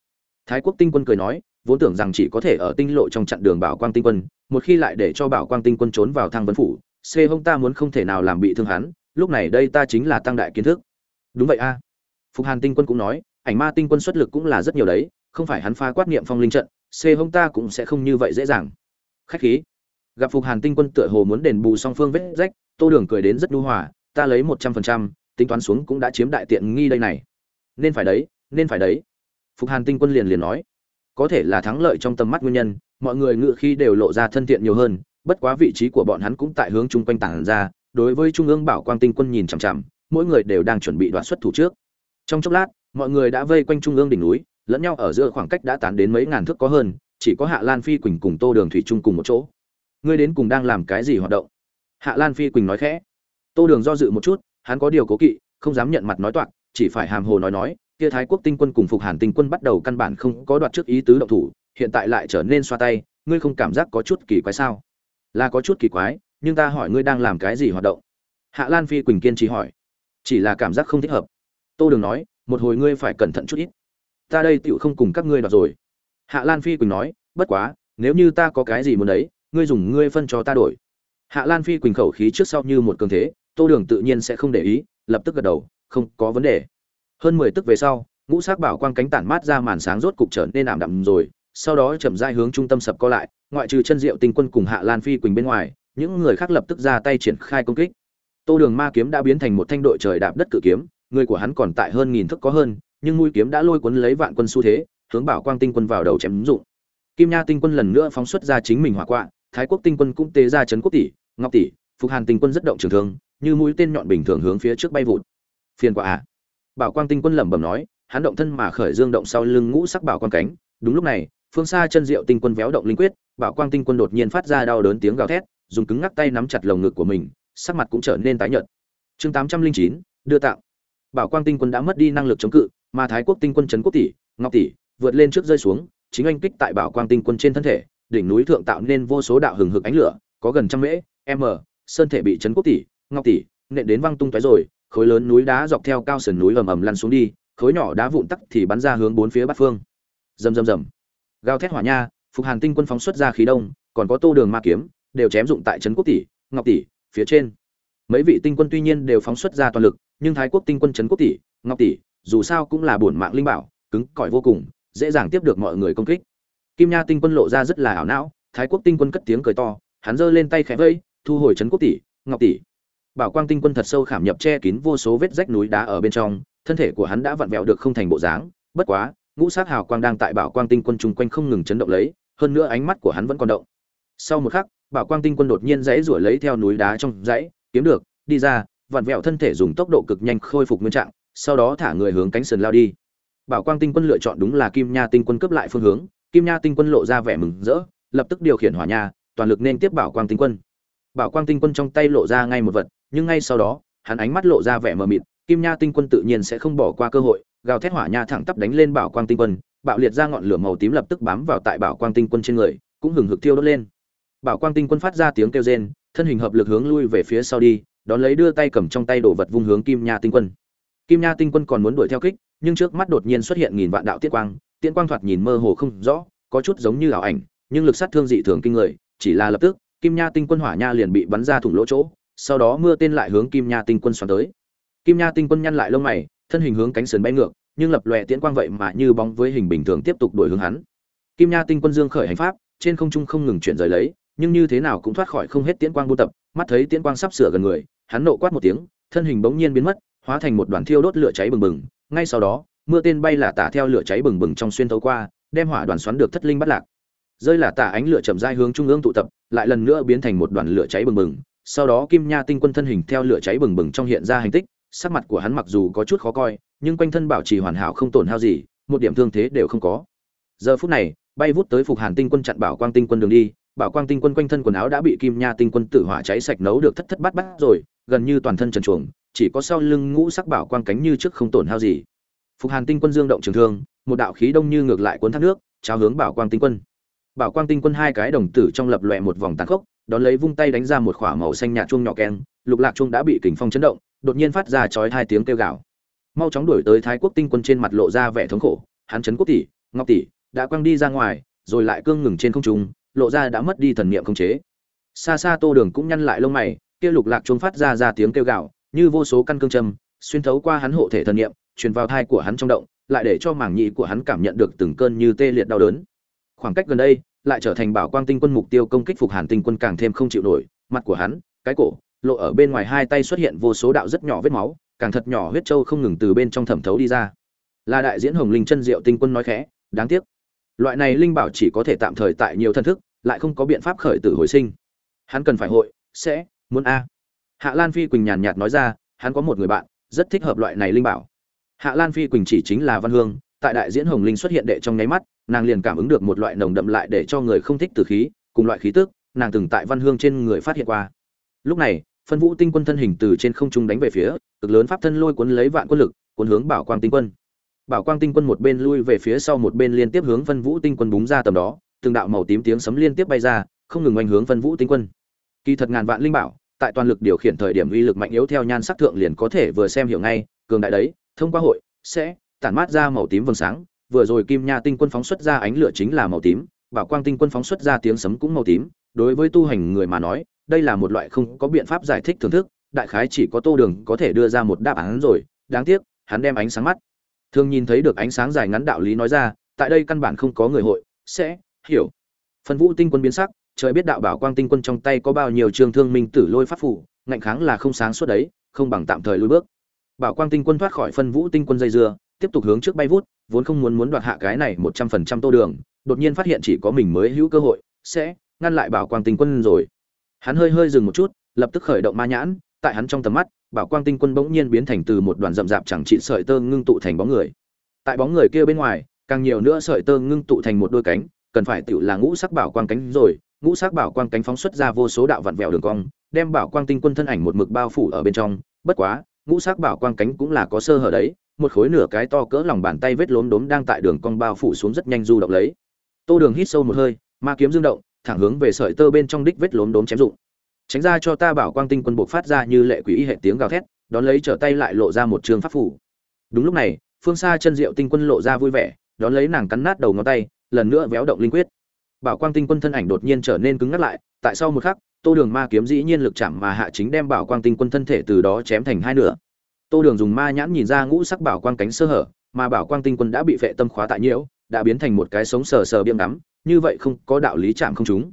thái quốc tinh quân cười nói, vốn tưởng rằng chỉ có thể ở tinh lộ trong chặn đường bảo quang tinh quân, một khi lại để cho bảo quang tinh quân trốn vào thang vấn phủ xê hông ta muốn không thể nào làm bị thương hắn, lúc này đây ta chính là tăng đại kiến thức. Đúng vậy a. Phục hàn tinh quân cũng nói, ảnh ma tinh quân xuất lực cũng là rất nhiều đấy, không phải hắn phá quát niệm phong linh trận xê hông ta cũng sẽ không như vậy dễ dàng. Khách khí. Gặp phục hàn tinh quân tựa hồ muốn đền bù song phương vết rách, tô đường cười đến rất nhu hòa, ta lấy một trăm phần trăm, tính toán xuống cũng đã chiếm đại tiện nghi đây này. Nên phải đấy, nên phải đấy phục hàn tinh quân liền liền nói, có thể là thắng lợi trong tầm mắt nguyên nhân, mọi người ngựa khi đều lộ ra thân thiện nhiều hơn, bất quá vị trí của bọn hắn cũng tại hướng chung quanh tảng ra, đối với trung ương bảo quang tinh quân nhìn chằm chằm, mỗi người đều đang chuẩn bị đoạt xuất thủ trước. Trong chốc lát, mọi người đã vây quanh trung ương đỉnh núi, lẫn nhau ở giữa khoảng cách đã tán đến mấy ngàn thước có hơn, chỉ có hạ lan phi quỳnh cùng tô đường thủy chung cùng một chỗ. Ngươi đến cùng đang làm cái gì hoạt động? Hạ lan phi quỳnh nói khẽ. Tô đường do dự một chút, hắn có điều cố kỵ, không dám nhận mặt nói toạc, chỉ phải hàm hồ nói nói kia thái quốc tinh quân cùng phục hàn tinh quân bắt đầu căn bản không có đoạt trước ý tứ động thủ, hiện tại lại trở nên xoa tay, ngươi không cảm giác có chút kỳ quái sao? Là có chút kỳ quái, nhưng ta hỏi ngươi đang làm cái gì hoạt động? Hạ lan phi quỳnh kiên trì hỏi. Chỉ là cảm giác không thích hợp. Tô đường nói, một hồi ngươi phải cẩn thận chút ít. Ta đây tựu không cùng các ngươi đoạt rồi. Hạ lan phi quỳnh nói, bất quá, nếu như ta có cái gì muốn đấy, ngươi dùng ngươi phân cho ta đổi. Hạ lan phi quỳnh khẩu khí trước sau như một cường thế, tô đường tự nhiên sẽ không để ý, lập tức gật đầu, không có vấn đề hơn mười tức về sau, ngũ sắc bảo quang cánh tản mát ra màn sáng rốt cục trở nên ảm đạm rồi, sau đó chậm rãi hướng trung tâm sập co lại, ngoại trừ chân diệu tinh quân cùng hạ lan phi quỳnh bên ngoài, những người khác lập tức ra tay triển khai công kích. Tô đường ma kiếm đã biến thành một thanh đội trời đạp đất cự kiếm, người của hắn còn tại hơn nghìn thức có hơn, nhưng mũi kiếm đã lôi cuốn lấy vạn quân xu thế, hướng bảo quang tinh quân vào đầu chém dụng. Kim nha tinh quân lần nữa phóng xuất ra chính mình hỏa quạ, thái quốc tinh quân cũng tế ra trấn quốc tỷ, ngọc tỷ, phục hàn tinh quân rất động trường thương, như mũi tên nhọn bình thường hướng phía trước bay vụt. Phiền quả à bảo quang tinh quân lẩm bẩm nói, hắn động thân mà khởi dương động sau lưng ngũ sắc bảo quang cánh đúng lúc này, phương xa chân diệu tinh quân véo động linh quyết, bảo quang tinh quân đột nhiên phát ra đau đớn tiếng gào thét, dùng cứng ngắc tay nắm chặt lồng ngực của mình, sắc mặt cũng trở nên tái nhợt chương tám trăm linh chín, đưa tặng. bảo quang tinh quân đã mất đi năng lực chống cự, mà thái quốc tinh quân trấn quốc tỷ, ngọc tỷ, vượt lên trước rơi xuống, chính anh kích tại bảo quang tinh quân trên thân thể, đỉnh núi thượng tạo nên vô số đạo hừng hực ánh lửa, có gần trăm mễ, m, sơn thể bị chấn quốc tỷ, ngọc tỷ, nện đến văng tung tóe rồi khối lớn núi đá dọc theo cao sườn núi ầm ầm lăn xuống đi, khối nhỏ đá vụn tắc thì bắn ra hướng bốn phía bát phương. Rầm rầm rầm. Gào thét hỏa nha, phục hàn tinh quân phóng xuất ra khí đông, còn có tô đường ma kiếm, đều chém dụng tại trấn quốc tỷ, ngọc tỷ, phía trên. Mấy vị tinh quân tuy nhiên đều phóng xuất ra toàn lực, nhưng thái quốc tinh quân trấn quốc tỷ, ngọc tỷ, dù sao cũng là bổn mạng linh bảo, cứng cỏi vô cùng, dễ dàng tiếp được mọi người công kích. Kim nha tinh quân lộ ra rất là ảo não, thái quốc tinh quân cất tiếng cười to, hắn giơ lên tay khẽ vẫy thu hồi trấn quốc tỷ, ngọc tỷ bảo quang tinh quân thật sâu khảm nhập che kín vô số vết rách núi đá ở bên trong, thân thể của hắn đã vặn vẹo được không thành bộ dáng, bất quá, ngũ sát hào quang đang tại bảo quang tinh quân chung quanh không ngừng chấn động lấy, hơn nữa ánh mắt của hắn vẫn còn động. Sau một khắc, bảo quang tinh quân đột nhiên dãy rủa lấy theo núi đá trong dãy kiếm được, đi ra, vặn vẹo thân thể dùng tốc độ cực nhanh khôi phục nguyên trạng, sau đó thả người hướng cánh sườn lao đi. Bảo quang tinh quân lựa chọn đúng là kim nha tinh quân cướp lại phương hướng, kim nha tinh quân lộ ra vẻ mừng rỡ, lập tức điều khiển hỏa nha, toàn lực nên tiếp bảo quang tinh quân. Bảo quang tinh quân trong tay lộ ra ngay một vật nhưng ngay sau đó, hắn ánh mắt lộ ra vẻ mờ mịt, kim nha tinh quân tự nhiên sẽ không bỏ qua cơ hội, gào thét hỏa nha thẳng tắp đánh lên bảo quang tinh quân, bạo liệt ra ngọn lửa màu tím lập tức bám vào tại bảo quang tinh quân trên người, cũng hừng hực thiêu đốt lên. Bảo quang tinh quân phát ra tiếng kêu rên, thân hình hợp lực hướng lui về phía sau đi, đón lấy đưa tay cầm trong tay đồ vật vung hướng kim nha tinh quân. Kim nha tinh quân còn muốn đuổi theo kích, nhưng trước mắt đột nhiên xuất hiện nghìn vạn đạo tiết quang, tiễn quang thoạt nhìn mơ hồ không rõ, có chút giống như ảo ảnh, nhưng lực sát thương dị thường kinh người, chỉ là lập tức, kim nha tinh quân hỏa nha liền bị bắn ra thủng lỗ chỗ sau đó mưa tên lại hướng kim nha tinh quân xoắn tới. Kim nha tinh quân nhăn lại lông mày, thân hình hướng cánh sườn bay ngược, nhưng lập lòe tiễn quang vậy mà như bóng với hình bình thường tiếp tục đuổi hướng hắn. Kim nha tinh quân dương khởi hành pháp, trên không trung không ngừng chuyển rời lấy, nhưng như thế nào cũng thoát khỏi không hết tiễn quang buôn tập, mắt thấy tiễn quang sắp sửa gần người, hắn nộ quát một tiếng, thân hình bỗng nhiên biến mất, hóa thành một đoàn thiêu đốt lửa cháy bừng bừng. Ngay sau đó, mưa tên bay là tả theo lửa cháy bừng bừng trong xuyên thấu qua, đem hỏa đoàn xoắn được thất linh bắt lạc. Rơi là tả ánh lửa chậm rãi hướng trung ương tụ tập, lại lần nữa biến thành một đoàn lửa cháy bừng bừng sau đó kim nha tinh quân thân hình theo lửa cháy bừng bừng trong hiện ra hành tích, sắc mặt của hắn mặc dù có chút khó coi, nhưng quanh thân bảo trì hoàn hảo không tổn hao gì, một điểm thương thế đều không có. Giờ phút này, bay vút tới phục hàn tinh quân chặn bảo quang tinh quân đường đi, bảo quang tinh quân quanh thân quần áo đã bị kim nha tinh quân tử hỏa cháy sạch nấu được thất thất bát bát rồi, gần như toàn thân trần chuồng chỉ có sau lưng ngũ sắc bảo quang cánh như trước không tổn hao gì. Phục hàn tinh quân dương động trường thương, một đạo khí đông như ngược lại cuốn thác nước, trao hướng bảo quang tinh quân. Bảo quang tinh quân hai cái đồng tử trong lập lòe một vòng tàn khốc đón lấy vung tay đánh ra một khỏa màu xanh nhạt chuông nhỏ keng, lục lạc chuông đã bị kình phong chấn động, đột nhiên phát ra chói hai tiếng kêu gào. Mau chóng đuổi tới thái quốc tinh quân trên mặt lộ ra vẻ thống khổ, hắn chấn quốc tỷ, ngọc tỷ, đã quăng đi ra ngoài, rồi lại cương ngừng trên không trung, lộ ra đã mất đi thần niệm không chế. Xa xa tô đường cũng nhăn lại lông mày, kia lục lạc chuông phát ra ra tiếng kêu gào, như vô số căn cương châm, xuyên thấu qua hắn hộ thể thần niệm, truyền vào thai của hắn trong động, lại để cho mảng nhị của hắn cảm nhận được từng cơn như tê liệt đau đớn. Khoảng cách gần đây lại trở thành bảo quang tinh quân mục tiêu công kích phục hàn tinh quân càng thêm không chịu nổi. Mặt của hắn, cái cổ, lộ ở bên ngoài hai tay xuất hiện vô số đạo rất nhỏ vết máu, càng thật nhỏ huyết trâu không ngừng từ bên trong thẩm thấu đi ra. Là đại diễn hồng linh chân diệu tinh quân nói khẽ, đáng tiếc. Loại này linh bảo chỉ có thể tạm thời tại nhiều thân thức, lại không có biện pháp khởi tử hồi sinh. Hắn cần phải hội, sẽ, muốn a. Hạ lan phi quỳnh nhàn nhạt nói ra, hắn có một người bạn, rất thích hợp loại này linh bảo. Hạ lan phi quỳnh chỉ chính là văn hương tại đại diễn hồng linh xuất hiện đệ trong nháy mắt, nàng liền cảm ứng được một loại nồng đậm lại để cho người không thích từ khí, cùng loại khí tức, nàng từng tại văn hương trên người phát hiện qua. Lúc này, phân vũ tinh quân thân hình từ trên không trung đánh về phía, cực lớn pháp thân lôi cuốn lấy vạn quân lực, cuốn hướng bảo quang tinh quân. Bảo quang tinh quân một bên lui về phía sau một bên liên tiếp hướng phân vũ tinh quân búng ra tầm đó, từng đạo màu tím tiếng sấm liên tiếp bay ra, không ngừng oanh hướng phân vũ tinh quân. Kỳ thật ngàn vạn linh bảo, tại toàn lực điều khiển thời điểm uy lực mạnh yếu theo nhan sắc thượng liền có thể vừa xem hiểu ngay, cường đại đấy, thông qua hội, sẽ tản mát ra màu tím vầng sáng, vừa rồi kim nha tinh quân phóng xuất ra ánh lửa chính là màu tím, bảo quang tinh quân phóng xuất ra tiếng sấm cũng màu tím. Đối với tu hành người mà nói, đây là một loại không có biện pháp giải thích thưởng thức, đại khái chỉ có tô đường có thể đưa ra một đáp án rồi. Đáng tiếc, hắn đem ánh sáng mắt. Thường nhìn thấy được ánh sáng dài ngắn đạo lý nói ra, tại đây căn bản không có người hội, sẽ hiểu. Phân vũ tinh quân biến sắc, trời biết đạo bảo quang tinh quân trong tay có bao nhiêu trường thương minh tử lôi pháp phủ, ngạnh kháng là không sáng suốt đấy, không bằng tạm thời lùi bước. Bảo quang tinh quân thoát khỏi phân vũ tinh quân dây dưa tiếp tục hướng trước bay vút, vốn không muốn muốn đoạt hạ cái này một trăm phần trăm tô đường, đột nhiên phát hiện chỉ có mình mới hữu cơ hội, sẽ ngăn lại bảo quang tinh quân rồi. Hắn hơi hơi dừng một chút, lập tức khởi động ma nhãn, tại hắn trong tầm mắt, bảo quang tinh quân bỗng nhiên biến thành từ một đoàn rậm rạp chẳng trị sợi tơ ngưng tụ thành bóng người. Tại bóng người kia bên ngoài, càng nhiều nữa sợi tơ ngưng tụ thành một đôi cánh, cần phải tựu là ngũ sắc bảo quang cánh rồi, ngũ sắc bảo quang cánh phóng xuất ra vô số đạo vặn vẹo đường cong, đem bảo quang tinh quân thân ảnh một mực bao phủ ở bên trong, bất quá ngũ sắc bảo quang cánh cũng là có sơ hở đấy, một khối nửa cái to cỡ lòng bàn tay vết lốm đốm đang tại đường cong bao phủ xuống rất nhanh du động lấy. Tô đường hít sâu một hơi, ma kiếm dương động, thẳng hướng về sợi tơ bên trong đích vết lốm đốm chém dụng. Tránh ra cho ta bảo quang tinh quân buộc phát ra như lệ quỷ y hệ tiếng gào thét, đón lấy trở tay lại lộ ra một trường pháp phủ. Đúng lúc này, phương xa chân diệu tinh quân lộ ra vui vẻ, đón lấy nàng cắn nát đầu ngón tay, lần nữa véo động linh quyết. Bảo quang tinh quân thân ảnh đột nhiên trở nên cứng ngắt lại, tại sau một khắc tô đường ma kiếm dĩ nhiên lực chạm mà hạ chính đem bảo quang tinh quân thân thể từ đó chém thành hai nửa. Tô đường dùng ma nhãn nhìn ra ngũ sắc bảo quang cánh sơ hở, mà bảo quang tinh quân đã bị vệ tâm khóa tại nhiễu, đã biến thành một cái sống sờ sờ biếng ngắm, như vậy không có đạo lý chạm không chúng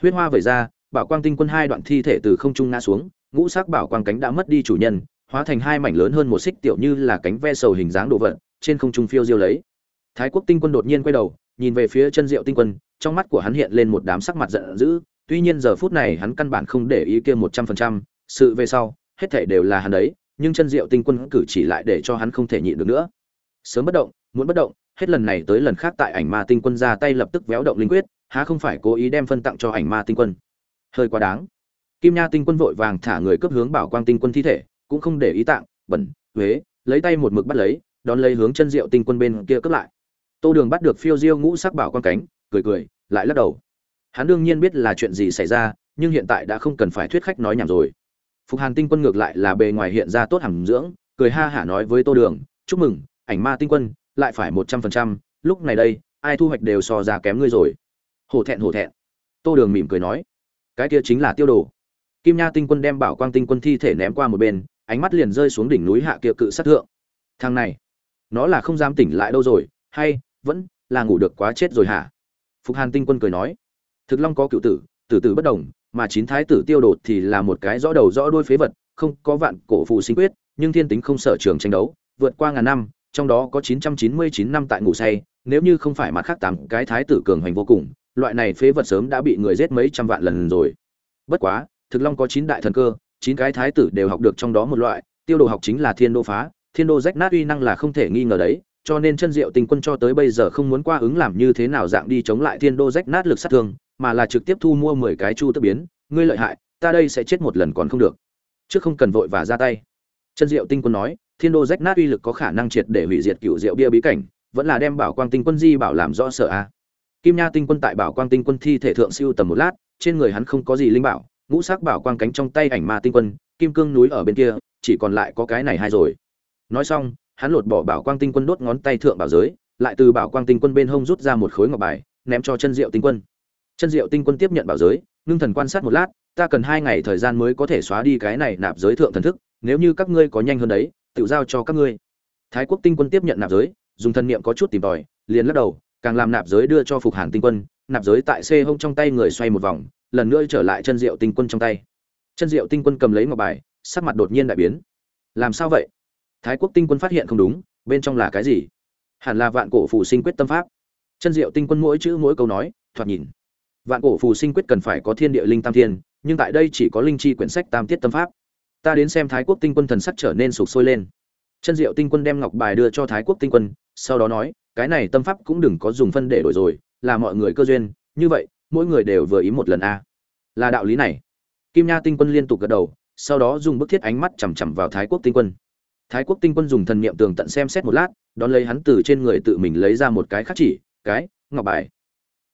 huyết hoa vẩy ra, bảo quang tinh quân hai đoạn thi thể từ không trung ngã xuống, ngũ sắc bảo quang cánh đã mất đi chủ nhân, hóa thành hai mảnh lớn hơn một xích tiểu như là cánh ve sầu hình dáng đồ vật, trên không trung phiêu diêu lấy. Thái quốc tinh quân đột nhiên quay đầu, nhìn về phía chân diệu tinh quân, trong mắt của hắn hiện lên một đám sắc mặt giận dữ tuy nhiên giờ phút này hắn căn bản không để ý kia một trăm phần trăm, sự về sau, hết thể đều là hắn đấy, nhưng chân diệu tinh quân cử chỉ lại để cho hắn không thể nhịn được nữa. Sớm bất động, muốn bất động, hết lần này tới lần khác tại ảnh ma tinh quân ra tay lập tức véo động linh quyết, há không phải cố ý đem phân tặng cho ảnh ma tinh quân. Hơi quá đáng. Kim nha tinh quân vội vàng thả người cấp hướng bảo quang tinh quân thi thể, cũng không để ý tạng, bẩn, huế, lấy tay một mực bắt lấy, đón lấy hướng chân diệu tinh quân bên kia cướp lại. Tô đường bắt được phiêu diêu ngũ sắc bảo quang cánh, cười cười, lại lắc đầu hắn đương nhiên biết là chuyện gì xảy ra, nhưng hiện tại đã không cần phải thuyết khách nói nhảm rồi. Phục hàn tinh quân ngược lại là bề ngoài hiện ra tốt hàm dưỡng, cười ha hả nói với tô đường, chúc mừng, ảnh ma tinh quân, lại phải một trăm phần trăm, lúc này đây, ai thu hoạch đều so ra kém ngươi rồi. Hổ thẹn hổ thẹn. Tô đường mỉm cười nói, cái kia chính là tiêu đồ. Kim nha tinh quân đem bảo quang tinh quân thi thể ném qua một bên, ánh mắt liền rơi xuống đỉnh núi hạ kia cự sát thượng. Thằng này, nó là không dám tỉnh lại đâu rồi, hay, vẫn là ngủ được quá chết rồi hả? Phục hàn tinh quân cười nói thực long có cựu tử tử tử bất đồng, mà chín thái tử tiêu đột thì là một cái rõ đầu rõ đuôi phế vật, không có vạn cổ phù sinh quyết, nhưng thiên tính không sở trường tranh đấu, vượt qua ngàn năm, trong đó có 999 năm tại ngủ say, nếu như không phải mặt khác tám cái thái tử cường hành vô cùng, loại này phế vật sớm đã bị người giết mấy trăm vạn lần rồi. Bất quá, thực long có chín đại thần cơ, chín cái thái tử đều học được trong đó một loại, tiêu đồ học chính là thiên đô phá, thiên đô rách nát uy năng là không thể nghi ngờ đấy, cho nên chân diệu tình quân cho tới bây giờ không muốn qua ứng làm như thế nào dạng đi chống lại thiên đô rách nát lực sát thương mà là trực tiếp thu mua mười cái chu tức biến, ngươi lợi hại, ta đây sẽ chết một lần còn không được. Trước không cần vội và ra tay. Chân diệu tinh quân nói, thiên đô rách nát uy lực có khả năng triệt để hủy diệt cựu diệu bia bí cảnh, vẫn là đem bảo quang tinh quân di bảo làm rõ sợ a. Kim nha tinh quân tại bảo quang tinh quân thi thể thượng siêu tầm một lát, trên người hắn không có gì linh bảo, ngũ sắc bảo quang cánh trong tay ảnh ma tinh quân, kim cương núi ở bên kia, chỉ còn lại có cái này hai rồi. Nói xong, hắn lột bỏ bảo quang tinh quân đốt ngón tay thượng bảo giới, lại từ bảo quang tinh quân bên hông rút ra một khối ngọc bài, ném cho chân diệu tinh quân chân diệu tinh quân tiếp nhận bảo giới, ngưng thần quan sát một lát, ta cần hai ngày thời gian mới có thể xóa đi cái này nạp giới thượng thần thức, nếu như các ngươi có nhanh hơn đấy, tự giao cho các ngươi. Thái quốc tinh quân tiếp nhận nạp giới, dùng thần niệm có chút tìm tòi, liền lắc đầu, càng làm nạp giới đưa cho phục hàn tinh quân, nạp giới tại xê hông trong tay người xoay một vòng, lần nữa trở lại chân diệu tinh quân trong tay. Chân diệu tinh quân cầm lấy ngọc bài, sắc mặt đột nhiên đại biến. Làm sao vậy? Thái quốc tinh quân phát hiện không đúng, bên trong là cái gì? Hẳn là vạn cổ phủ sinh quyết tâm pháp. Chân diệu tinh quân mỗi chữ mỗi câu nói, thoạt nhìn vạn cổ phù sinh quyết cần phải có thiên địa linh tam thiên, nhưng tại đây chỉ có linh chi quyển sách tam tiết tâm pháp. Ta đến xem thái quốc tinh quân thần sắc trở nên sụp sôi lên. Chân diệu tinh quân đem ngọc bài đưa cho thái quốc tinh quân, sau đó nói, cái này tâm pháp cũng đừng có dùng phân để đổi rồi, là mọi người cơ duyên, như vậy, mỗi người đều vừa ý một lần a. Là đạo lý này. Kim nha tinh quân liên tục gật đầu, sau đó dùng bức thiết ánh mắt chằm chằm vào thái quốc tinh quân. Thái quốc tinh quân dùng thần niệm tường tận xem xét một lát, đón lấy hắn từ trên người tự mình lấy ra một cái khắc chỉ, cái, ngọc bài.